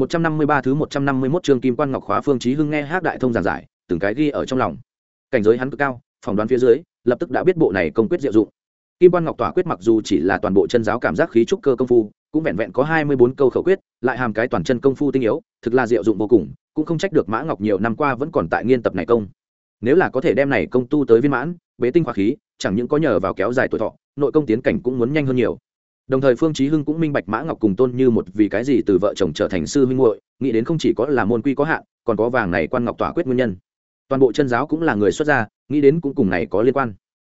153 thứ 151 chương Kim Quan Ngọc Khóa Phương Chí Hưng nghe Hắc Đại Thông giảng giải, từng cái ghi ở trong lòng. Cảnh giới hắn cực cao, phỏng đoán phía dưới, lập tức đã biết bộ này công quyết diệu dụng. Kim Quan Ngọc Tỏa quyết mặc dù chỉ là toàn bộ chân giáo cảm giác khí trúc cơ công phu, cũng vẹn vẹn có 24 câu khẩu quyết, lại hàm cái toàn chân công phu tinh yếu, thực là diệu dụng vô cùng, cũng không trách được Mã Ngọc nhiều năm qua vẫn còn tại nghiên tập này công. Nếu là có thể đem này công tu tới viên mãn, bế tinh khóa khí, chẳng những có nhờ vào kéo dài tuổi thọ, nội công tiến cảnh cũng muốn nhanh hơn nhiều đồng thời phương chí hưng cũng minh bạch mã ngọc cùng tôn như một vì cái gì từ vợ chồng trở thành sư huynh muội, nghĩ đến không chỉ có là môn quy có hạn, còn có vàng này quan ngọc tỏa quyết nguyên nhân. Toàn bộ chân giáo cũng là người xuất gia, nghĩ đến cũng cùng này có liên quan.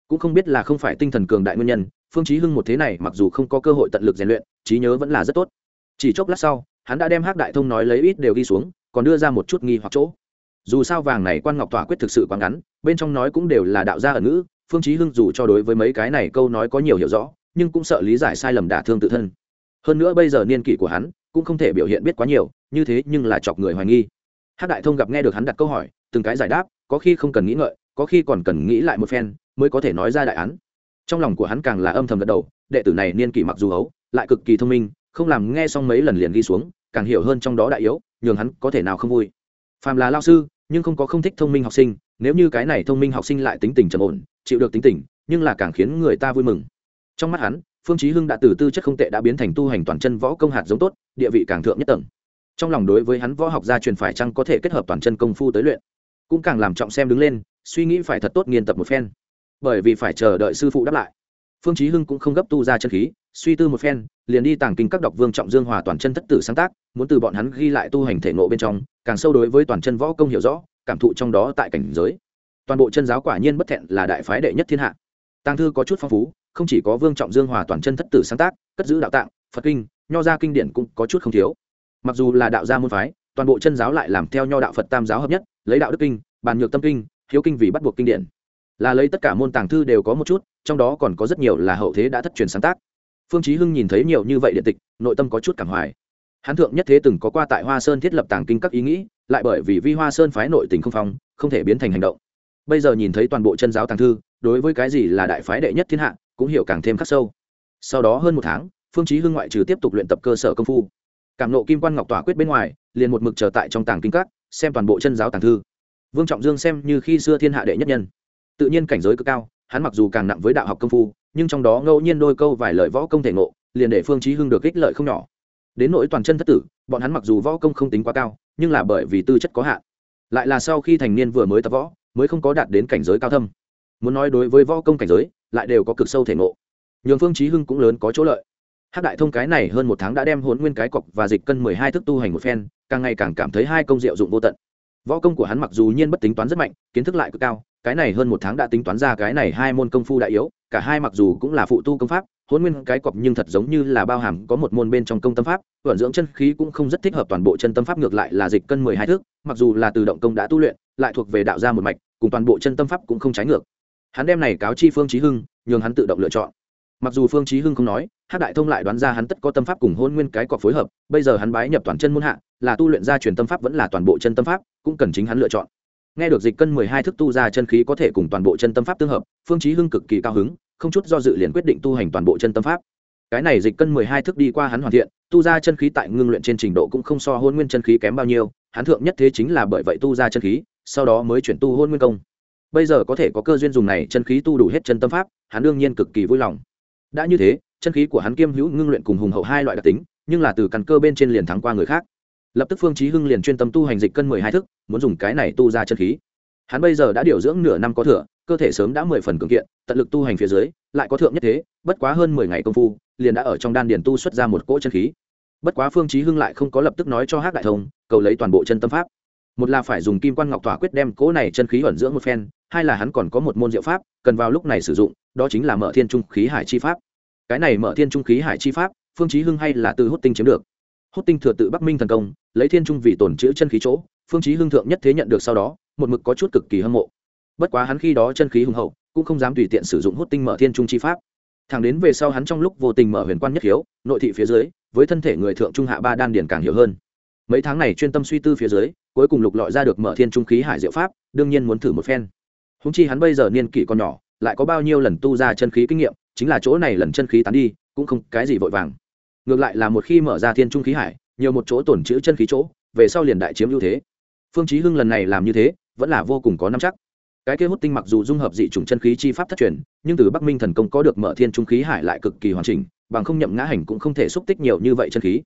Cũng không biết là không phải tinh thần cường đại nguyên nhân, phương chí hưng một thế này mặc dù không có cơ hội tận lực rèn luyện, trí nhớ vẫn là rất tốt. Chỉ chốc lát sau, hắn đã đem hắc đại thông nói lấy ít đều ghi xuống, còn đưa ra một chút nghi hoặc chỗ. Dù sao vàng này quan ngọc tỏa quyết thực sự quá ngắn, bên trong nói cũng đều là đạo gia ở ngữ, phương chí hưng dù cho đối với mấy cái này câu nói có nhiều hiểu rõ nhưng cũng sợ lý giải sai lầm đả thương tự thân. Hơn nữa bây giờ niên kỷ của hắn cũng không thể biểu hiện biết quá nhiều, như thế nhưng là chọc người hoài nghi. Hát đại thông gặp nghe được hắn đặt câu hỏi, từng cái giải đáp, có khi không cần nghĩ ngợi, có khi còn cần nghĩ lại một phen mới có thể nói ra đại án. Trong lòng của hắn càng là âm thầm gật đầu, đệ tử này niên kỷ mặc dù ấu, lại cực kỳ thông minh, không làm nghe xong mấy lần liền ghi xuống, càng hiểu hơn trong đó đại yếu, nhường hắn có thể nào không vui. Phàm là lao sư, nhưng không có không thích thông minh học sinh, nếu như cái này thông minh học sinh lại tính tình trầm ổn, chịu được tính tình, nhưng là càng khiến người ta vui mừng trong mắt hắn, phương chí hưng đã từ tư chất không tệ đã biến thành tu hành toàn chân võ công hạt giống tốt, địa vị càng thượng nhất tầng. Trong lòng đối với hắn võ học gia truyền phải chăng có thể kết hợp toàn chân công phu tới luyện, cũng càng làm trọng xem đứng lên, suy nghĩ phải thật tốt nghiên tập một phen. Bởi vì phải chờ đợi sư phụ đáp lại. Phương chí hưng cũng không gấp tu ra chân khí, suy tư một phen, liền đi tàng kinh các đọc vương trọng dương hòa toàn chân thất tử sáng tác, muốn từ bọn hắn ghi lại tu hành thể ngộ bên trong, càng sâu đối với toàn chân võ công hiểu rõ, cảm thụ trong đó tại cảnh giới. Toàn bộ chân giáo quả nhiên bất thẹn là đại phái đệ nhất thiên hạ. Tàng thư có chút phong phú không chỉ có vương trọng dương hòa toàn chân thất tử sáng tác, cất giữ đạo tạng, phật kinh, nho gia kinh điển cũng có chút không thiếu. Mặc dù là đạo gia môn phái, toàn bộ chân giáo lại làm theo nho đạo phật tam giáo hợp nhất, lấy đạo đức kinh, bàn nhược tâm kinh, hiếu kinh vì bắt buộc kinh điển. Là lấy tất cả môn tàng thư đều có một chút, trong đó còn có rất nhiều là hậu thế đã thất truyền sáng tác. Phương chí hưng nhìn thấy nhiều như vậy điện tịch, nội tâm có chút cảm hoài. Hán thượng nhất thế từng có qua tại hoa sơn thiết lập tàng kinh các ý nghĩ, lại bởi vì vi hoa sơn phái nội tình không phong, không thể biến thành hành động. Bây giờ nhìn thấy toàn bộ chân giáo tàng thư, đối với cái gì là đại phái đệ nhất thiên hạ cũng hiểu càng thêm khắc sâu. Sau đó hơn một tháng, phương chí hưng ngoại trừ tiếp tục luyện tập cơ sở công phu. Cảm nộ kim quan ngọc tỏa quyết bên ngoài, liền một mực chờ tại trong tàng kinh các, xem toàn bộ chân giáo tàng thư. Vương trọng dương xem như khi xưa thiên hạ đệ nhất nhân. Tự nhiên cảnh giới cực cao, hắn mặc dù càng nặng với đạo học công phu, nhưng trong đó ngẫu nhiên đôi câu vài lời võ công thể ngộ, liền để phương chí hưng được ích lợi không nhỏ. Đến nỗi toàn chân thất tử, bọn hắn mặc dù võ công không tính quá cao, nhưng là bởi vì tư chất có hạn. Lại là sau khi thành niên vừa mới tập võ, mới không có đạt đến cảnh giới cao thâm. Muốn nói đối với võ công cảnh giới lại đều có cực sâu thể ngộ. Nhường phương chí hưng cũng lớn có chỗ lợi. Hắc đại thông cái này hơn một tháng đã đem hồn nguyên cái cọc và dịch cân mười hai thức tu hành một phen, càng ngày càng cảm thấy hai công diệu dụng vô tận. Võ công của hắn mặc dù nhiên bất tính toán rất mạnh, kiến thức lại cực cao, cái này hơn một tháng đã tính toán ra cái này hai môn công phu đại yếu, cả hai mặc dù cũng là phụ tu công pháp hôn nguyên cái cọc nhưng thật giống như là bao hàm có một môn bên trong công tâm pháp, vận dưỡng chân khí cũng không rất thích hợp toàn bộ chân tâm pháp ngược lại là dịch cân mười hai thước mặc dù là từ động công đã tu luyện, lại thuộc về đạo gia một mạch, cùng toàn bộ chân tâm pháp cũng không trái ngược hắn đem này cáo chi phương chí hưng, nhường hắn tự động lựa chọn. Mặc dù phương chí hưng không nói, hắc đại thông lại đoán ra hắn tất có tâm pháp cùng hôn nguyên cái cọc phối hợp, bây giờ hắn bái nhập toàn chân môn hạ, là tu luyện ra truyền tâm pháp vẫn là toàn bộ chân tâm pháp, cũng cần chính hắn lựa chọn. Nghe được dịch cân mười hai thức tu ra chân khí có thể cùng toàn bộ chân tâm pháp tương hợp, phương chí hưng cực kỳ cao hứng, không chút do dự liền quyết định tu hành toàn bộ chân tâm pháp. Cái này dịch cân mười hai thức đi qua hắn hoàn thiện, tu ra chân khí tại ngưng luyện trên trình độ cũng không so hôn nguyên chân khí kém bao nhiêu, hắn thượng nhất thế chính là bởi vậy tu ra chân khí, sau đó mới chuyển tu hôn nguyên công bây giờ có thể có cơ duyên dùng này chân khí tu đủ hết chân tâm pháp, hắn đương nhiên cực kỳ vui lòng. Đã như thế, chân khí của hắn kiêm hữu ngưng luyện cùng hùng hậu hai loại đặc tính, nhưng là từ căn cơ bên trên liền thắng qua người khác. Lập tức phương chí hưng liền chuyên tâm tu hành dịch cân mười hai thức, muốn dùng cái này tu ra chân khí. Hắn bây giờ đã điều dưỡng nửa năm có thừa, cơ thể sớm đã mười phần cường kiện, tận lực tu hành phía dưới, lại có thượng nhất thế, bất quá hơn mười ngày công phu, liền đã ở trong đan điền tu xuất ra một cỗ chân khí. Bất quá phương chí hưng lại không có lập tức nói cho hắc đại thông, cầu lấy toàn bộ chân tâm pháp một là phải dùng kim quan ngọc tỏa quyết đem cỗ này chân khí ẩn dưỡng một phen, hai là hắn còn có một môn diệu pháp, cần vào lúc này sử dụng, đó chính là mở thiên trung khí hải chi pháp. Cái này mở thiên trung khí hải chi pháp, phương chí hưng hay là từ hút tinh chiếm được. Hút tinh thừa tự bắc minh thần công, lấy thiên trung vì tổn chữa chân khí chỗ, phương chí hưng thượng nhất thế nhận được sau đó, một mực có chút cực kỳ hâm mộ. Bất quá hắn khi đó chân khí hùng hậu, cũng không dám tùy tiện sử dụng hút tinh mở thiên trung chi pháp. Thẳng đến về sau hắn trong lúc vô tình mở huyền quan nhất hiếu nội thị phía dưới, với thân thể người thượng trung hạ ba đan điển càng hiểu hơn. Mấy tháng này chuyên tâm suy tư phía dưới cuối cùng lục lọi ra được mở thiên trung khí hải diệu pháp, đương nhiên muốn thử một phen. Húng chi hắn bây giờ niên kỷ còn nhỏ, lại có bao nhiêu lần tu ra chân khí kinh nghiệm, chính là chỗ này lần chân khí tán đi, cũng không cái gì vội vàng. Ngược lại là một khi mở ra thiên trung khí hải, nhiều một chỗ tổn chữ chân khí chỗ, về sau liền đại chiếm ưu thế. Phương chí hưng lần này làm như thế, vẫn là vô cùng có nắm chắc. Cái kia hút tinh mặc dù dung hợp dị trùng chân khí chi pháp thất truyền, nhưng từ bắc minh thần công có được mở thiên trung khí hải lại cực kỳ hoàn chỉnh, bằng không nhậm ngã hành cũng không thể xúc tích nhiều như vậy chân khí.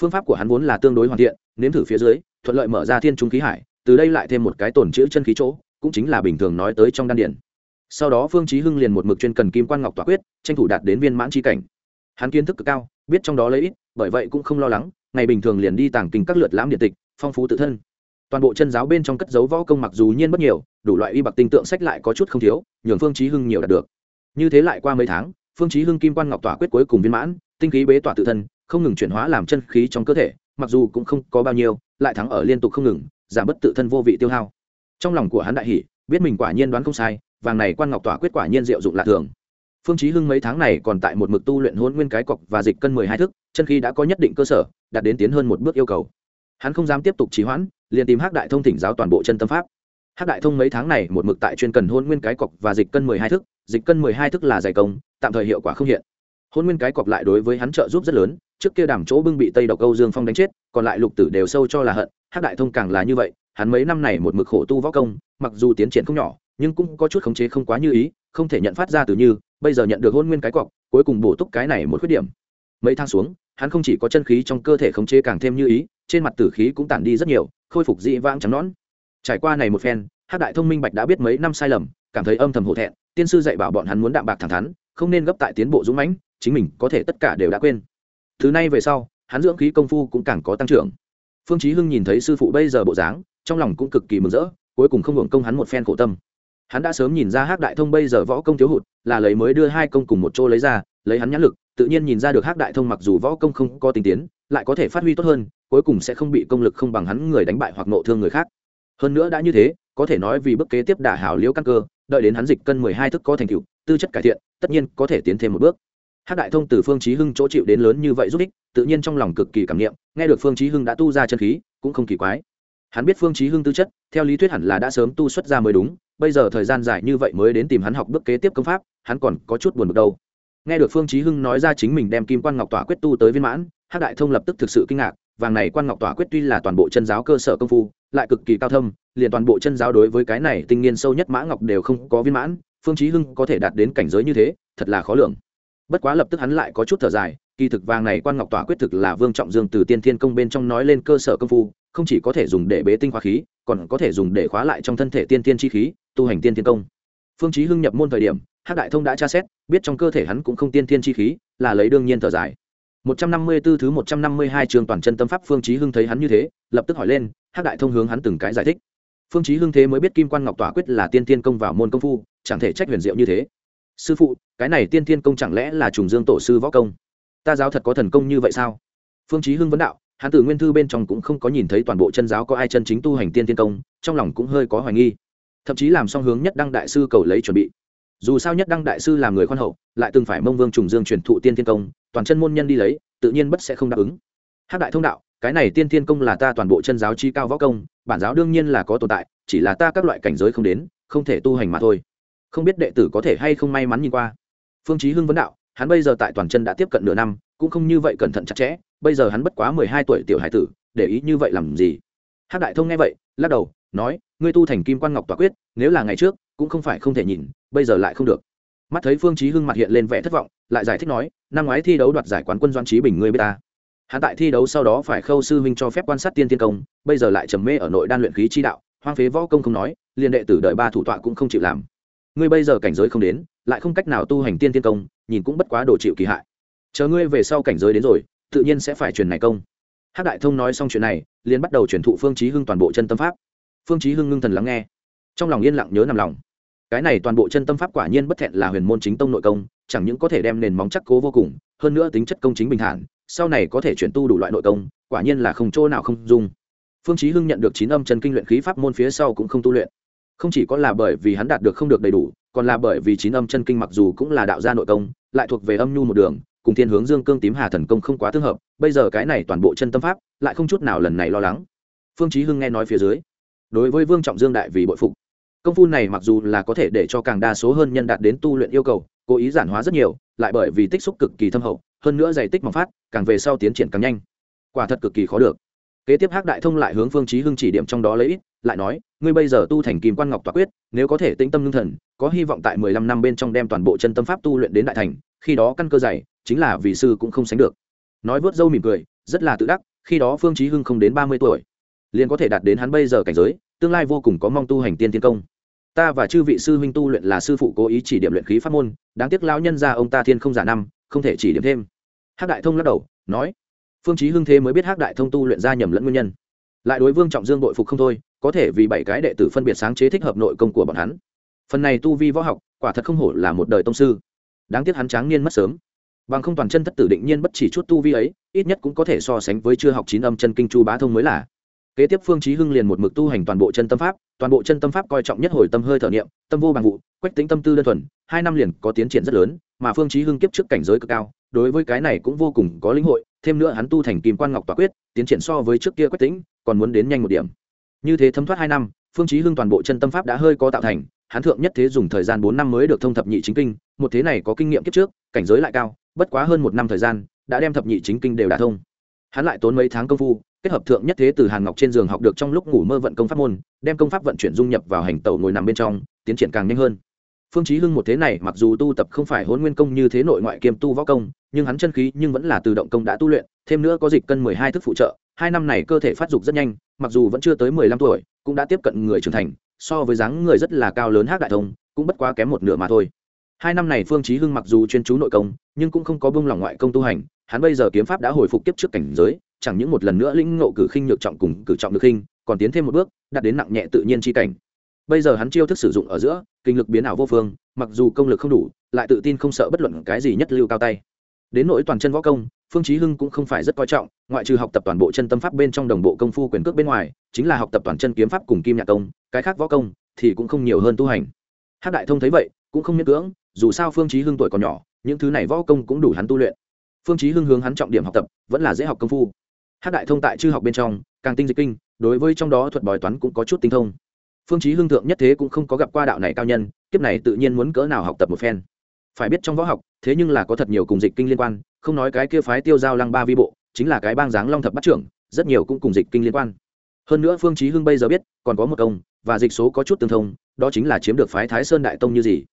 Phương pháp của hắn vốn là tương đối hoàn thiện, nếm thử phía dưới thuận lợi mở ra thiên trung khí hải, từ đây lại thêm một cái tổn chữ chân khí chỗ, cũng chính là bình thường nói tới trong đan điển. Sau đó phương chí hưng liền một mực chuyên cần kim quan ngọc tỏa quyết, tranh thủ đạt đến viên mãn chi cảnh. Hắn kiến thức cực cao, biết trong đó lấy ít, bởi vậy cũng không lo lắng, ngày bình thường liền đi tàng kinh các lượt lãm điện tịch, phong phú tự thân. Toàn bộ chân giáo bên trong cất dấu võ công mặc dù nhiên bất nhiều, đủ loại y bạc tinh tượng sách lại có chút không thiếu, nhường phương chí hưng nhiều đạt được. Như thế lại qua mấy tháng, phương chí hưng kim quan ngọc tỏa quyết cuối cùng viên mãn, tinh khí bế tỏa tự thân, không ngừng chuyển hóa làm chân khí trong cơ thể, mặc dù cũng không có bao nhiêu lại thắng ở liên tục không ngừng, giảm bớt tự thân vô vị tiêu hao. Trong lòng của hắn đại hỉ, biết mình quả nhiên đoán không sai, vàng này quan ngọc tỏa quyết quả nhiên diệu dụng lạ thường. Phương chí hưng mấy tháng này còn tại một mực tu luyện hôn nguyên cái cọc và dịch cân mười hai thức, chân khí đã có nhất định cơ sở, đạt đến tiến hơn một bước yêu cầu. Hắn không dám tiếp tục trì hoãn, liền tìm hắc đại thông thỉnh giáo toàn bộ chân tâm pháp. Hắc đại thông mấy tháng này một mực tại chuyên cần hôn nguyên cái cọc và dịch cân mười hai thức, dịch cân mười hai thức là giải công, tạm thời hiệu quả không hiện. Hôn nguyên cái cọc lại đối với hắn trợ giúp rất lớn trước kia đàm chỗ bưng bị tây độc câu dương phong đánh chết, còn lại lục tử đều sâu cho là hận, hắc đại thông càng là như vậy, hắn mấy năm này một mực khổ tu võ công, mặc dù tiến triển không nhỏ, nhưng cũng có chút khống chế không quá như ý, không thể nhận phát ra từ như, bây giờ nhận được hôn nguyên cái cọc, cuối cùng bổ túc cái này một khuyết điểm. Mấy thang xuống, hắn không chỉ có chân khí trong cơ thể khống chế càng thêm như ý, trên mặt tử khí cũng tản đi rất nhiều, khôi phục dị vãng trắng nón trải qua này một phen hát đại thông minh bạch đã biết mấy năm sai lầm, cảm thấy âm thầm hổ thẹn, tiên sư dạy bảo bọn hắn muốn đạm bạc thẳng thắn, không nên gấp tại tiến bộ dũng mãnh, chính mình có thể tất cả đều đã quên thứ này về sau, hắn dưỡng khí công phu cũng càng có tăng trưởng. Phương chí hưng nhìn thấy sư phụ bây giờ bộ dáng, trong lòng cũng cực kỳ mừng rỡ, cuối cùng không hưởng công hắn một phen khổ tâm. Hắn đã sớm nhìn ra hắc đại thông bây giờ võ công thiếu hụt, là lấy mới đưa hai công cùng một chỗ lấy ra, lấy hắn nhãn lực, tự nhiên nhìn ra được hắc đại thông mặc dù võ công không có tinh tiến, lại có thể phát huy tốt hơn, cuối cùng sẽ không bị công lực không bằng hắn người đánh bại hoặc nộ thương người khác. Hơn nữa đã như thế, có thể nói vì bước kế tiếp đả hảo liễu căn cơ, đợi đến hắn dịch cân mười hai thức có thành tựu, tư chất cải thiện, tất nhiên có thể tiến thêm một bước hắc đại thông từ phương chí hưng chỗ chịu đến lớn như vậy giúp ích, tự nhiên trong lòng cực kỳ cảm niệm, nghe được phương chí hưng đã tu ra chân khí, cũng không kỳ quái. Hắn biết phương chí hưng tư chất, theo lý thuyết hẳn là đã sớm tu xuất ra mới đúng, bây giờ thời gian dài như vậy mới đến tìm hắn học bước kế tiếp công pháp, hắn còn có chút buồn bực đâu. Nghe được phương chí hưng nói ra chính mình đem kim quan ngọc tỏa quyết tu tới viên mãn, hắc đại thông lập tức thực sự kinh ngạc, vàng này quan ngọc tỏa quyết tuy là toàn bộ chân giáo cơ sở công phu, lại cực kỳ cao thâm, liền toàn bộ chân giáo đối với cái này tinh nghiên sâu nhất mã ngọc đều không có viên mãn, phương chí hưng có thể đạt đến cảnh giới như thế, thật là khó lường bất quá lập tức hắn lại có chút thở dài, kỳ thực vàng này quan ngọc tỏa quyết thực là vương trọng dương từ tiên thiên công bên trong nói lên cơ sở công phu, không chỉ có thể dùng để bế tinh khóa khí, còn có thể dùng để khóa lại trong thân thể tiên tiên chi khí, tu hành tiên Thiên công. Phương chí hưng nhập môn thời điểm, hắc đại thông đã tra xét, biết trong cơ thể hắn cũng không tiên Thiên chi khí, là lấy đương nhiên thở dài. 154 thứ 152 trường toàn chân tâm pháp phương chí hưng thấy hắn như thế, lập tức hỏi lên, hắc đại thông hướng hắn từng cái giải thích. Phương chí hưng thế mới biết kim quan ngọc tỏa quyết là tiên Thiên công vào môn công phu, chẳng thể trách huyền diệu như thế sư phụ, cái này tiên tiên công chẳng lẽ là trùng dương tổ sư võ công? Ta giáo thật có thần công như vậy sao? Phương chí hưng vấn đạo, hắn từ nguyên thư bên trong cũng không có nhìn thấy toàn bộ chân giáo có ai chân chính tu hành tiên tiên công, trong lòng cũng hơi có hoài nghi. Thậm chí làm song hướng nhất đăng đại sư cầu lấy chuẩn bị. Dù sao nhất đăng đại sư làm người khoan hậu, lại từng phải mông vương trùng dương truyền thụ tiên tiên công, toàn chân môn nhân đi lấy, tự nhiên bất sẽ không đáp ứng. Hát đại thông đạo, cái này tiên tiên công là ta toàn bộ chân giáo chi cao võ công, bản giáo đương nhiên là có tồn tại, chỉ là ta các loại cảnh giới không đến, không thể tu hành mà thôi không biết đệ tử có thể hay không may mắn nhìn qua. Phương chí hưng vấn đạo, hắn bây giờ tại toàn chân đã tiếp cận nửa năm, cũng không như vậy cẩn thận chặt chẽ, bây giờ hắn bất quá mười hai tuổi tiểu hải tử, để ý như vậy làm gì? Hát đại thông nghe vậy, lắc đầu, nói, ngươi tu thành kim quan ngọc tỏa quyết, nếu là ngày trước, cũng không phải không thể nhìn, bây giờ lại không được. Mắt thấy phương chí hưng mặt hiện lên vẻ thất vọng, lại giải thích nói, năm ngoái thi đấu đoạt giải quán quân doan trí bình ngươi biết ta. Hắn tại thi đấu sau đó phải khâu sư huynh cho phép quan sát tiên tiên công, bây giờ lại trầm mê ở nội đan luyện khí chi đạo, hoang phế võ công không nói, liền đệ tử đợi ba thủ tọa cũng không chịu làm ngươi bây giờ cảnh giới không đến, lại không cách nào tu hành tiên tiên công, nhìn cũng bất quá đồ chịu kỳ hại. Chờ ngươi về sau cảnh giới đến rồi, tự nhiên sẽ phải truyền này công. Hắc đại thông nói xong chuyện này, liền bắt đầu truyền thụ phương chí hưng toàn bộ chân tâm pháp. Phương chí hưng ngưng thần lắng nghe. Trong lòng yên lặng nhớ nằm lòng. Cái này toàn bộ chân tâm pháp quả nhiên bất thẹn là huyền môn chính tông nội công, chẳng những có thể đem nền móng chắc cố vô cùng, hơn nữa tính chất công chính bình thản, sau này có thể chuyển tu đủ loại nội công, quả nhiên là không chỗ nào không dung. Phương chí hưng nhận được chín âm chân kinh luyện khí pháp môn phía sau cũng không tu luyện không chỉ có là bởi vì hắn đạt được không được đầy đủ, còn là bởi vì chín âm chân kinh mặc dù cũng là đạo gia nội công, lại thuộc về âm nhu một đường, cùng thiên hướng dương cương tím hà thần công không quá tương hợp, bây giờ cái này toàn bộ chân tâm pháp, lại không chút nào lần này lo lắng. Phương chí hưng nghe nói phía dưới, đối với vương trọng dương đại vì bội phục. Công phu này mặc dù là có thể để cho càng đa số hơn nhân đạt đến tu luyện yêu cầu, cố ý giản hóa rất nhiều, lại bởi vì tích xúc cực kỳ thâm hậu, hơn nữa dày tích mỏng phát, càng về sau tiến triển càng nhanh. Quả thật cực kỳ khó được. Kế tiếp hắc đại thông lại hướng phương chí hưng chỉ điểm trong đó lấy ít lại nói, ngươi bây giờ tu thành kim quan ngọc tỏa quyết, nếu có thể tĩnh tâm ngưng thần, có hy vọng tại mười lăm năm bên trong đem toàn bộ chân tâm pháp tu luyện đến đại thành, khi đó căn cơ dày, chính là vị sư cũng không sánh được. Nói vớt dâu mỉm cười, rất là tự đắc, khi đó phương chí hưng không đến ba mươi tuổi, liền có thể đạt đến hắn bây giờ cảnh giới, tương lai vô cùng có mong tu hành tiên tiên công. Ta và chư vị sư huynh tu luyện là sư phụ cố ý chỉ điểm luyện khí pháp môn, đáng tiếc lão nhân gia ông ta thiên không giả năm, không thể chỉ điểm thêm. Hắc đại thông lắc đầu, nói, phương chí hưng thế mới biết hắc đại thông tu luyện ra nhầm lẫn nguyên nhân. Lại đối vương trọng dương bội phục không thôi có thể vì bảy cái đệ tử phân biệt sáng chế thích hợp nội công của bọn hắn. Phần này tu vi võ học, quả thật không hổ là một đời tông sư. Đáng tiếc hắn tráng niên mất sớm. Bằng không toàn chân thất tử định nhiên bất chỉ chút tu vi ấy, ít nhất cũng có thể so sánh với chưa học chín âm chân kinh chu bá thông mới là. Kế tiếp phương chí hưng liền một mực tu hành toàn bộ chân tâm pháp, toàn bộ chân tâm pháp coi trọng nhất hồi tâm hơi thở niệm, tâm vô bằng vụ, quách tính tâm tư đơn thuần, hai năm liền có tiến triển rất lớn, mà phương chí hưng kiếp trước cảnh giới cực cao, đối với cái này cũng vô cùng có lĩnh hội, thêm nữa hắn tu thành kim quan ngọc tỏa quyết, tiến triển so với trước kia quách tính, còn muốn đến nhanh một điểm như thế thấm thoát hai năm, phương chí hưng toàn bộ chân tâm pháp đã hơi có tạo thành hắn thượng nhất thế dùng thời gian bốn năm mới được thông thập nhị chính kinh, một thế này có kinh nghiệm kiếp trước, cảnh giới lại cao, bất quá hơn một năm thời gian, đã đem thập nhị chính kinh đều đả thông. Hắn lại tốn mấy tháng công phu, kết hợp thượng nhất thế từ hàn ngọc trên giường học được trong lúc ngủ mơ vận công pháp môn, đem công pháp vận chuyển dung nhập vào hành tẩu ngồi nằm bên trong, tiến triển càng nhanh hơn. Phương chí hưng một thế này mặc dù tu tập không phải hôn nguyên công như thế nội ngoại kiêm tu võ công, nhưng hắn chân khí nhưng vẫn là từ động công đã tu luyện, thêm nữa có dịch cân mười hai thức phụ trợ hai năm này cơ thể phát dục rất nhanh, mặc dù vẫn chưa tới mười lăm tuổi, cũng đã tiếp cận người trưởng thành, so với dáng người rất là cao lớn hắc đại thông, cũng bất quá kém một nửa mà thôi. Hai năm này phương chí hưng mặc dù chuyên chú nội công, nhưng cũng không có buông lỏng ngoại công tu hành, hắn bây giờ kiếm pháp đã hồi phục tiếp trước cảnh giới, chẳng những một lần nữa lĩnh ngộ cử khinh nhược trọng cùng cử trọng được khinh, còn tiến thêm một bước, đạt đến nặng nhẹ tự nhiên chi cảnh. Bây giờ hắn chiêu thức sử dụng ở giữa, kinh lực biến ảo vô phương, mặc dù công lực không đủ, lại tự tin không sợ bất luận cái gì nhất lưu cao tay. Đến nỗi toàn chân võ công phương chí hưng cũng không phải rất coi trọng, ngoại trừ học tập toàn bộ chân tâm pháp bên trong đồng bộ công phu quyền cước bên ngoài, chính là học tập toàn chân kiếm pháp cùng kim nhạc công, cái khác võ công thì cũng không nhiều hơn tu hành. Hắc đại thông thấy vậy, cũng không miễn cưỡng, dù sao phương chí hưng tuổi còn nhỏ, những thứ này võ công cũng đủ hắn tu luyện. Phương chí hưng hướng hắn trọng điểm học tập, vẫn là dễ học công phu. Hắc đại thông tại chư học bên trong, càng tinh dịch kinh, đối với trong đó thuật bói toán cũng có chút tinh thông. Phương chí hưng thượng nhất thế cũng không có gặp qua đạo này cao nhân, kiếp này tự nhiên muốn cỡ nào học tập một phen. Phải biết trong võ học thế nhưng là có thật nhiều cùng dịch kinh liên quan, không nói cái kia phái tiêu giao lăng ba vi bộ, chính là cái bang dáng long thập bắt trưởng, rất nhiều cũng cùng dịch kinh liên quan. Hơn nữa phương chí hưng bây giờ biết, còn có một công và dịch số có chút tương thông, đó chính là chiếm được phái thái sơn đại tông như gì.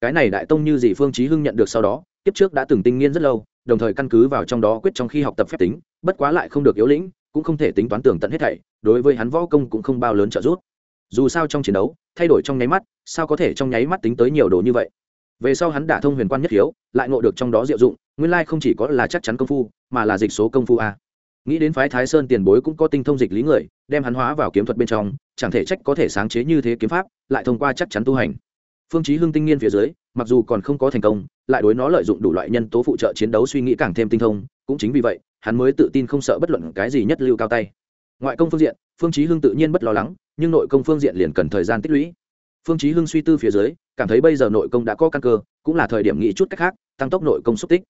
Cái này đại tông như gì phương chí hưng nhận được sau đó, kiếp trước đã từng tinh nghiên rất lâu, đồng thời căn cứ vào trong đó quyết trong khi học tập phép tính, bất quá lại không được yếu lĩnh, cũng không thể tính toán tưởng tận hết thảy, đối với hắn võ công cũng không bao lớn trợ giúp. Dù sao trong chiến đấu, thay đổi trong nháy mắt, sao có thể trong nháy mắt tính tới nhiều đồ như vậy? Về sau hắn đả thông huyền quan nhất hiếu lại ngộ được trong đó diệu dụng, nguyên lai không chỉ có là chắc chắn công phu, mà là dịch số công phu a. Nghĩ đến phái thái sơn tiền bối cũng có tinh thông dịch lý người, đem hắn hóa vào kiếm thuật bên trong, chẳng thể trách có thể sáng chế như thế kiếm pháp, lại thông qua chắc chắn tu hành. Phương chí hưng tinh nghiên phía dưới, mặc dù còn không có thành công, lại đối nó lợi dụng đủ loại nhân tố phụ trợ chiến đấu suy nghĩ càng thêm tinh thông, cũng chính vì vậy, hắn mới tự tin không sợ bất luận cái gì nhất lưu cao tay. Ngoại công phương diện, phương chí hưng tự nhiên bất lo lắng, nhưng nội công phương diện liền cần thời gian tích lũy phương chí hưng suy tư phía dưới, cảm thấy bây giờ nội công đã có căn cơ, cũng là thời điểm nghĩ chút cách khác, tăng tốc nội công xúc tích.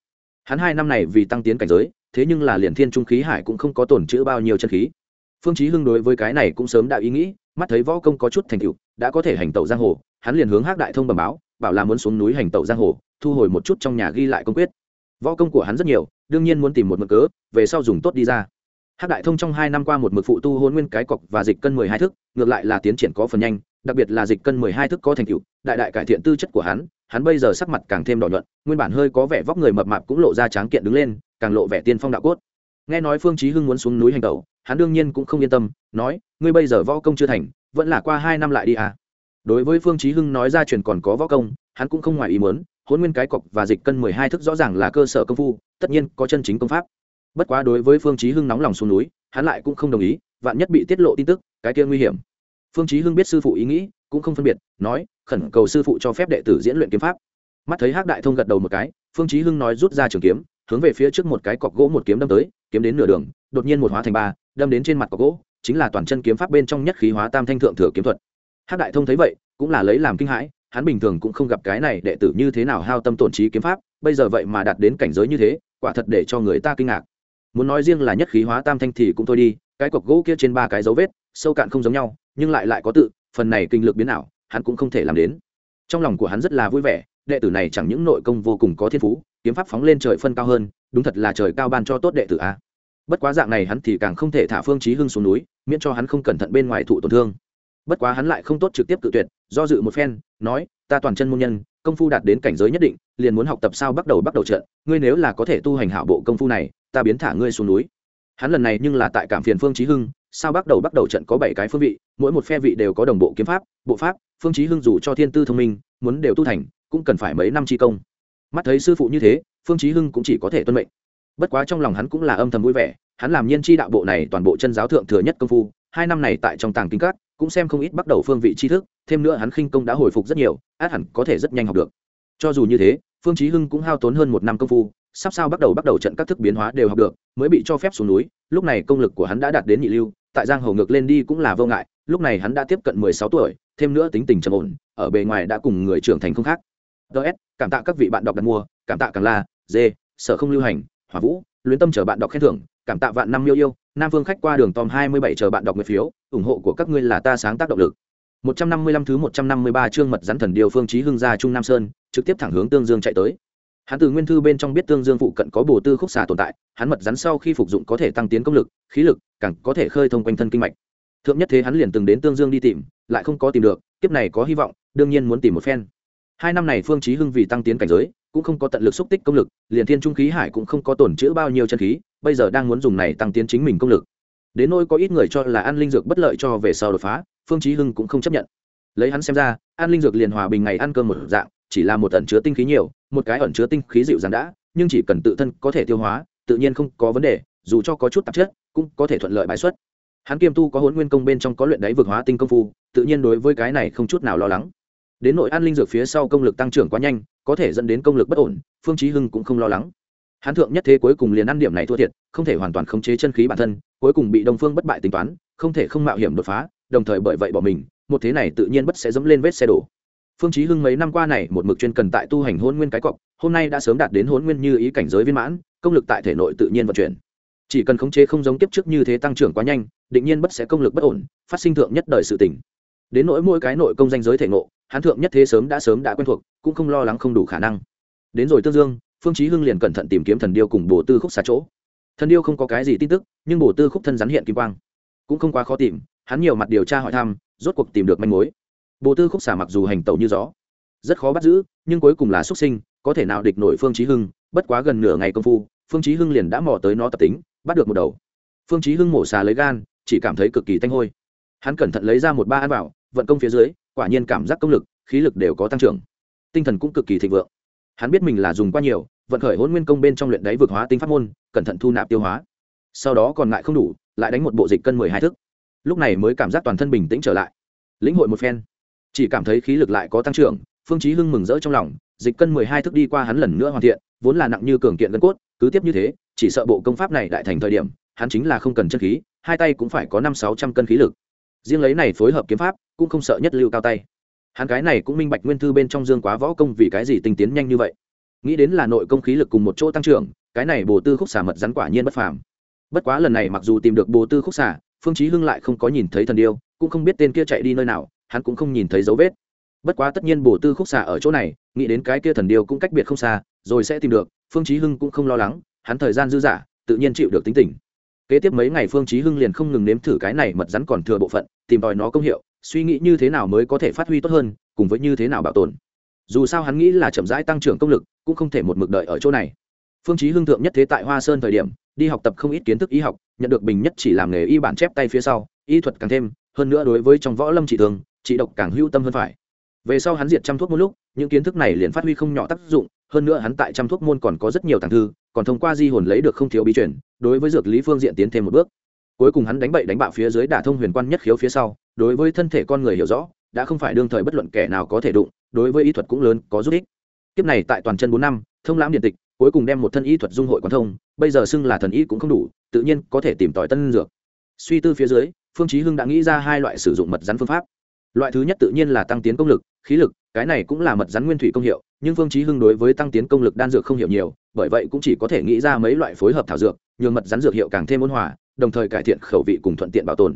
Hắn hai năm này vì tăng tiến cảnh giới, thế nhưng là liền thiên trung khí hải cũng không có tổn chữa bao nhiêu chân khí. Phương chí hưng đối với cái này cũng sớm đã ý nghĩ, mắt thấy võ công có chút thành tựu, đã có thể hành tẩu giang hồ, hắn liền hướng hắc đại thông bẩm báo, bảo là muốn xuống núi hành tẩu giang hồ, thu hồi một chút trong nhà ghi lại công quyết. Võ công của hắn rất nhiều, đương nhiên muốn tìm một mực cớ, về sau dùng tốt đi ra. Hắc đại thông trong hai năm qua một mực phụ tu hôn nguyên cái cọc và dịch cân mười hai thức, ngược lại là tiến triển có phần nhanh đặc biệt là dịch cân mười hai thức có thành tựu, đại đại cải thiện tư chất của hắn hắn bây giờ sắc mặt càng thêm đỏ nhuận, nguyên bản hơi có vẻ vóc người mập mạp cũng lộ ra tráng kiện đứng lên, càng lộ vẻ tiên phong đạo cốt. Nghe nói phương chí hưng muốn xuống núi hành tẩu, hắn đương nhiên cũng không yên tâm, nói, ngươi bây giờ võ công chưa thành, vẫn là qua hai năm lại đi à? Đối với phương chí hưng nói ra truyền còn có võ công, hắn cũng không ngoài ý muốn Hỗn nguyên cái cọc và dịch cân mười hai thức rõ ràng là cơ sở công phu, tất nhiên có chân chính công pháp. Bất quá đối với phương chí hưng nóng lòng xuống núi, hắn lại cũng không đồng ý, vạn nhất bị tiết lộ tin tức, cái kia nguy hiểm phương chí hưng biết sư phụ ý nghĩ, cũng không phân biệt, nói, khẩn cầu sư phụ cho phép đệ tử diễn luyện kiếm pháp. Mắt thấy hắc đại thông gật đầu một cái, phương chí hưng nói rút ra trường kiếm, hướng về phía trước một cái cọc gỗ một kiếm đâm tới, kiếm đến nửa đường, đột nhiên một hóa thành ba, đâm đến trên mặt cọc gỗ, chính là toàn chân kiếm pháp bên trong nhất khí hóa tam thanh thượng thừa kiếm thuật. Hắc đại thông thấy vậy, cũng là lấy làm kinh hãi, hắn bình thường cũng không gặp cái này đệ tử như thế nào hao tâm tổn trí kiếm pháp, bây giờ vậy mà đạt đến cảnh giới như thế, quả thật để cho người ta kinh ngạc. Muốn nói riêng là nhất khí hóa tam thanh thì cũng thôi đi, cái cọc gỗ kia trên ba cái dấu vết, sâu cạn không giống nhau nhưng lại lại có tự, phần này kinh lực biến ảo, hắn cũng không thể làm đến. Trong lòng của hắn rất là vui vẻ, đệ tử này chẳng những nội công vô cùng có thiên phú, kiếm pháp phóng lên trời phân cao hơn, đúng thật là trời cao ban cho tốt đệ tử a. Bất quá dạng này hắn thì càng không thể thả phương chí hưng xuống núi, miễn cho hắn không cẩn thận bên ngoài thụ tổn thương. Bất quá hắn lại không tốt trực tiếp cự tuyệt, do dự một phen, nói, ta toàn chân môn nhân, công phu đạt đến cảnh giới nhất định, liền muốn học tập sao bắt đầu bắt đầu trận, ngươi nếu là có thể tu hành hảo bộ công phu này, ta biến thả ngươi xuống núi. Hắn lần này nhưng là tại cảm phiền phương chí hưng sao bắt đầu bắt đầu trận có bảy cái phương vị, mỗi một phe vị đều có đồng bộ kiếm pháp, bộ pháp, phương chí hưng dù cho thiên tư thông minh, muốn đều tu thành, cũng cần phải mấy năm chi công. Mắt thấy sư phụ như thế, phương chí hưng cũng chỉ có thể tuân mệnh. Bất quá trong lòng hắn cũng là âm thầm vui vẻ, hắn làm nhiên chi đạo bộ này toàn bộ chân giáo thượng thừa nhất công phu, hai năm này tại trong tàng kinh các, cũng xem không ít bắt đầu phương vị tri thức, thêm nữa hắn khinh công đã hồi phục rất nhiều, át hẳn có thể rất nhanh học được. Cho dù như thế, phương chí hưng cũng hao tốn hơn một năm công phu, sắp sao bắt đầu bắt đầu trận các thức biến hóa đều học được, mới bị cho phép xuống núi, lúc này công lực của hắn đã đạt đến nhị lưu tại giang hồ ngược lên đi cũng là vô ngại, lúc này hắn đã tiếp cận mười sáu tuổi, thêm nữa tính tình trầm ổn, ở bề ngoài đã cùng người trưởng thành không khác. Ts cảm tạ các vị bạn đọc đặt mua, cảm tạ càng la, dê, sở không lưu hành, hỏa vũ, luyến tâm chờ bạn đọc khen thưởng, cảm tạ vạn năm yêu yêu, nam vương khách qua đường tom hai mươi bảy chờ bạn đọc nguyện phiếu, ủng hộ của các ngươi là ta sáng tác động lực. một trăm năm mươi lăm thứ một trăm năm mươi ba chương mật rắn thần điều phương chí hưng gia trung nam sơn, trực tiếp thẳng hướng tương dương chạy tới hắn từ nguyên thư bên trong biết tương dương phụ cận có bổ tư khúc xà tồn tại, hắn mật rắn sau khi phục dụng có thể tăng tiến công lực, khí lực, càng có thể khơi thông quanh thân kinh mạch. Thượng nhất thế hắn liền từng đến tương dương đi tìm, lại không có tìm được, kiếp này có hy vọng, đương nhiên muốn tìm một phen. Hai năm này phương chí hưng vì tăng tiến cảnh giới, cũng không có tận lực xúc tích công lực, liền thiên trung khí hải cũng không có tổn chữa bao nhiêu chân khí, bây giờ đang muốn dùng này tăng tiến chính mình công lực. Đến nỗi có ít người cho là ăn linh dược bất lợi cho về sau đột phá, phương chí hưng cũng không chấp nhận. Lấy hắn xem ra ăn linh dược liền hòa bình ngày ăn cơm một dạng chỉ là một ẩn chứa tinh khí nhiều, một cái ẩn chứa tinh khí dịu dàng đã, nhưng chỉ cần tự thân có thể tiêu hóa, tự nhiên không có vấn đề, dù cho có chút tạp chất, cũng có thể thuận lợi bài xuất. Hắn kiêm tu có hỗn nguyên công bên trong có luyện đáy vực hóa tinh công phu, tự nhiên đối với cái này không chút nào lo lắng. Đến nội an linh dược phía sau công lực tăng trưởng quá nhanh, có thể dẫn đến công lực bất ổn, phương chí hưng cũng không lo lắng. Hắn thượng nhất thế cuối cùng liền ăn điểm này thua thiệt, không thể hoàn toàn khống chế chân khí bản thân, cuối cùng bị đông phương bất bại tính toán, không thể không mạo hiểm đột phá, đồng thời bởi vậy bỏ mình, một thế này tự nhiên bất sẽ dẫm lên vết xe đổ phương chí hưng mấy năm qua này một mực chuyên cần tại tu hành hôn nguyên cái cọc, hôm nay đã sớm đạt đến hôn nguyên như ý cảnh giới viên mãn, công lực tại thể nội tự nhiên vận chuyển. Chỉ cần khống chế không giống tiếp trước như thế tăng trưởng quá nhanh, định nhiên bất sẽ công lực bất ổn, phát sinh thượng nhất đời sự tỉnh đến nỗi mỗi cái nội công danh giới thể ngộ, hắn thượng nhất thế sớm đã sớm đã quen thuộc, cũng không lo lắng không đủ khả năng. Đến rồi tương dương, phương chí hưng liền cẩn thận tìm kiếm thần điêu cùng bổ tư khúc xa chỗ. Thần điêu không có cái gì tin tức, nhưng bổ tư khúc thân rắn hiện kim quang. Cũng không quá khó tìm, hắn nhiều mặt điều tra hỏi thăm, rốt cuộc tìm được manh mối. Bộ tư khúc xà mặc dù hành tẩu như gió, rất khó bắt giữ, nhưng cuối cùng là xuất sinh, có thể nào địch nổi phương chí hưng, bất quá gần nửa ngày công phu, phương chí hưng liền đã mò tới nó tập tính, bắt được một đầu. Phương chí hưng mổ xà lấy gan, chỉ cảm thấy cực kỳ tanh hôi. Hắn cẩn thận lấy ra một ba ăn vào, vận công phía dưới, quả nhiên cảm giác công lực, khí lực đều có tăng trưởng. Tinh thần cũng cực kỳ thịnh vượng. Hắn biết mình là dùng quá nhiều, vận khởi hôn nguyên công bên trong luyện đáy vượt hóa tinh pháp môn, cẩn thận thu nạp tiêu hóa. Sau đó còn lại không đủ, lại đánh một bộ dịch cân mười hai thức. Lúc này mới cảm giác toàn thân bình tĩnh trở lại. Lĩnh hội một phen chỉ cảm thấy khí lực lại có tăng trưởng, phương chí hưng mừng rỡ trong lòng, dịch cân mười hai thức đi qua hắn lần nữa hoàn thiện, vốn là nặng như cường kiện gân cốt, cứ tiếp như thế, chỉ sợ bộ công pháp này đại thành thời điểm, hắn chính là không cần chân khí, hai tay cũng phải có năm sáu trăm cân khí lực. Riêng lấy này phối hợp kiếm pháp, cũng không sợ nhất lưu cao tay. Hắn cái này cũng minh bạch nguyên thư bên trong dương quá võ công vì cái gì tinh tiến nhanh như vậy. Nghĩ đến là nội công khí lực cùng một chỗ tăng trưởng, cái này bồ tư khúc xả mật rắn quả nhiên bất phàm. Bất quá lần này mặc dù tìm được bồ tư khúc xả phương chí hưng lại không có nhìn thấy thần điêu, cũng không biết tên kia chạy đi nơi nào hắn cũng không nhìn thấy dấu vết. Bất quá tất nhiên bổ tư khúc xạ ở chỗ này, nghĩ đến cái kia thần điêu cũng cách biệt không xa, rồi sẽ tìm được, phương chí hưng cũng không lo lắng, hắn thời gian dư dả, tự nhiên chịu được tính tình. Kế tiếp mấy ngày phương chí hưng liền không ngừng nếm thử cái này mật rắn còn thừa bộ phận, tìm tòi nó công hiệu, suy nghĩ như thế nào mới có thể phát huy tốt hơn, cùng với như thế nào bảo tồn. Dù sao hắn nghĩ là chậm rãi tăng trưởng công lực, cũng không thể một mực đợi ở chỗ này. Phương chí hưng thượng nhất thế tại hoa sơn thời điểm, đi học tập không ít kiến thức y học, nhận được bình nhất chỉ làm nghề y bản chép tay phía sau, y thuật càng thêm, hơn nữa đối với trong võ lâm trị thường trị độc càng hưu tâm hơn phải. Về sau hắn diệt trăm thuốc một lúc, những kiến thức này liền phát huy không nhỏ tác dụng, hơn nữa hắn tại trăm thuốc môn còn có rất nhiều tàng thư, còn thông qua di hồn lấy được không thiếu bí truyền, đối với dược lý phương diện tiến thêm một bước. Cuối cùng hắn đánh bậy đánh bạo phía dưới đả thông huyền quan nhất khiếu phía sau, đối với thân thể con người hiểu rõ, đã không phải đương thời bất luận kẻ nào có thể đụng, đối với y thuật cũng lớn, có giúp ích. Kiếp này tại toàn chân bốn năm, thông lãm điện tịch, cuối cùng đem một thân y thuật dung hội quan thông, bây giờ xưng là thần y cũng không đủ, tự nhiên có thể tìm tòi tân dược. Suy tư phía dưới, phương chí hưng đã nghĩ ra hai loại sử dụng mật rắn phương pháp loại thứ nhất tự nhiên là tăng tiến công lực, khí lực, cái này cũng là mật rắn nguyên thủy công hiệu, nhưng phương chí hưng đối với tăng tiến công lực đan dược không hiểu nhiều, bởi vậy cũng chỉ có thể nghĩ ra mấy loại phối hợp thảo dược, nhường mật rắn dược hiệu càng thêm ôn hòa, đồng thời cải thiện khẩu vị cùng thuận tiện bảo tồn.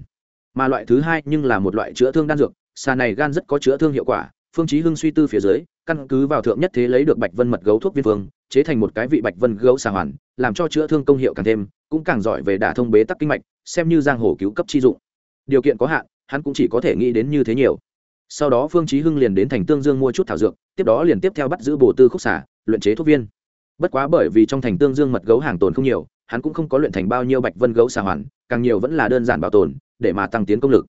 Mà loại thứ hai nhưng là một loại chữa thương đan dược, xà này gan rất có chữa thương hiệu quả, phương chí hưng suy tư phía dưới, căn cứ vào thượng nhất thế lấy được bạch vân mật gấu thuốc viên phương chế thành một cái vị bạch vân gấu xà hoàn, làm cho chữa thương công hiệu càng thêm, cũng càng giỏi về đả thông bế tắc kinh mạch, xem như giang hồ cứu cấp chi dụng. Điều kiện có hạn hắn cũng chỉ có thể nghĩ đến như thế nhiều. Sau đó phương chí hưng liền đến thành tương dương mua chút thảo dược, tiếp đó liền tiếp theo bắt giữ bổ tư khúc xả luyện chế thuốc viên. Bất quá bởi vì trong thành tương dương mật gấu hàng tồn không nhiều, hắn cũng không có luyện thành bao nhiêu bạch vân gấu xà hoàn, càng nhiều vẫn là đơn giản bảo tồn, để mà tăng tiến công lực.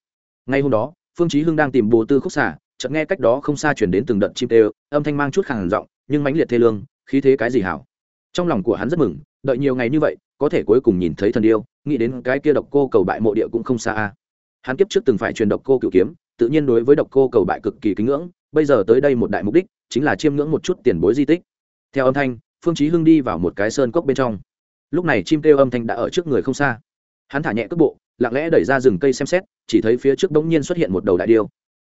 Ngay hôm đó, phương chí hưng đang tìm bổ tư khúc xả chợt nghe cách đó không xa truyền đến từng đợt chim tê âm thanh mang chút khàn giọng, nhưng mãnh liệt thê lương, khí thế cái gì hảo? Trong lòng của hắn rất mừng, đợi nhiều ngày như vậy, có thể cuối cùng nhìn thấy thần điêu nghĩ đến cái kia độc cô cầu bại mộ địa cũng không xa a hắn kiếp trước từng phải truyền độc cô cửu kiếm, tự nhiên đối với độc cô cầu bại cực kỳ kính ngưỡng, bây giờ tới đây một đại mục đích, chính là chiêm ngưỡng một chút tiền bối di tích. Theo âm thanh, phương chí hưng đi vào một cái sơn cốc bên trong. Lúc này chim kêu âm thanh đã ở trước người không xa. Hắn thả nhẹ cước bộ, lặng lẽ đẩy ra rừng cây xem xét, chỉ thấy phía trước đống nhiên xuất hiện một đầu đại điêu.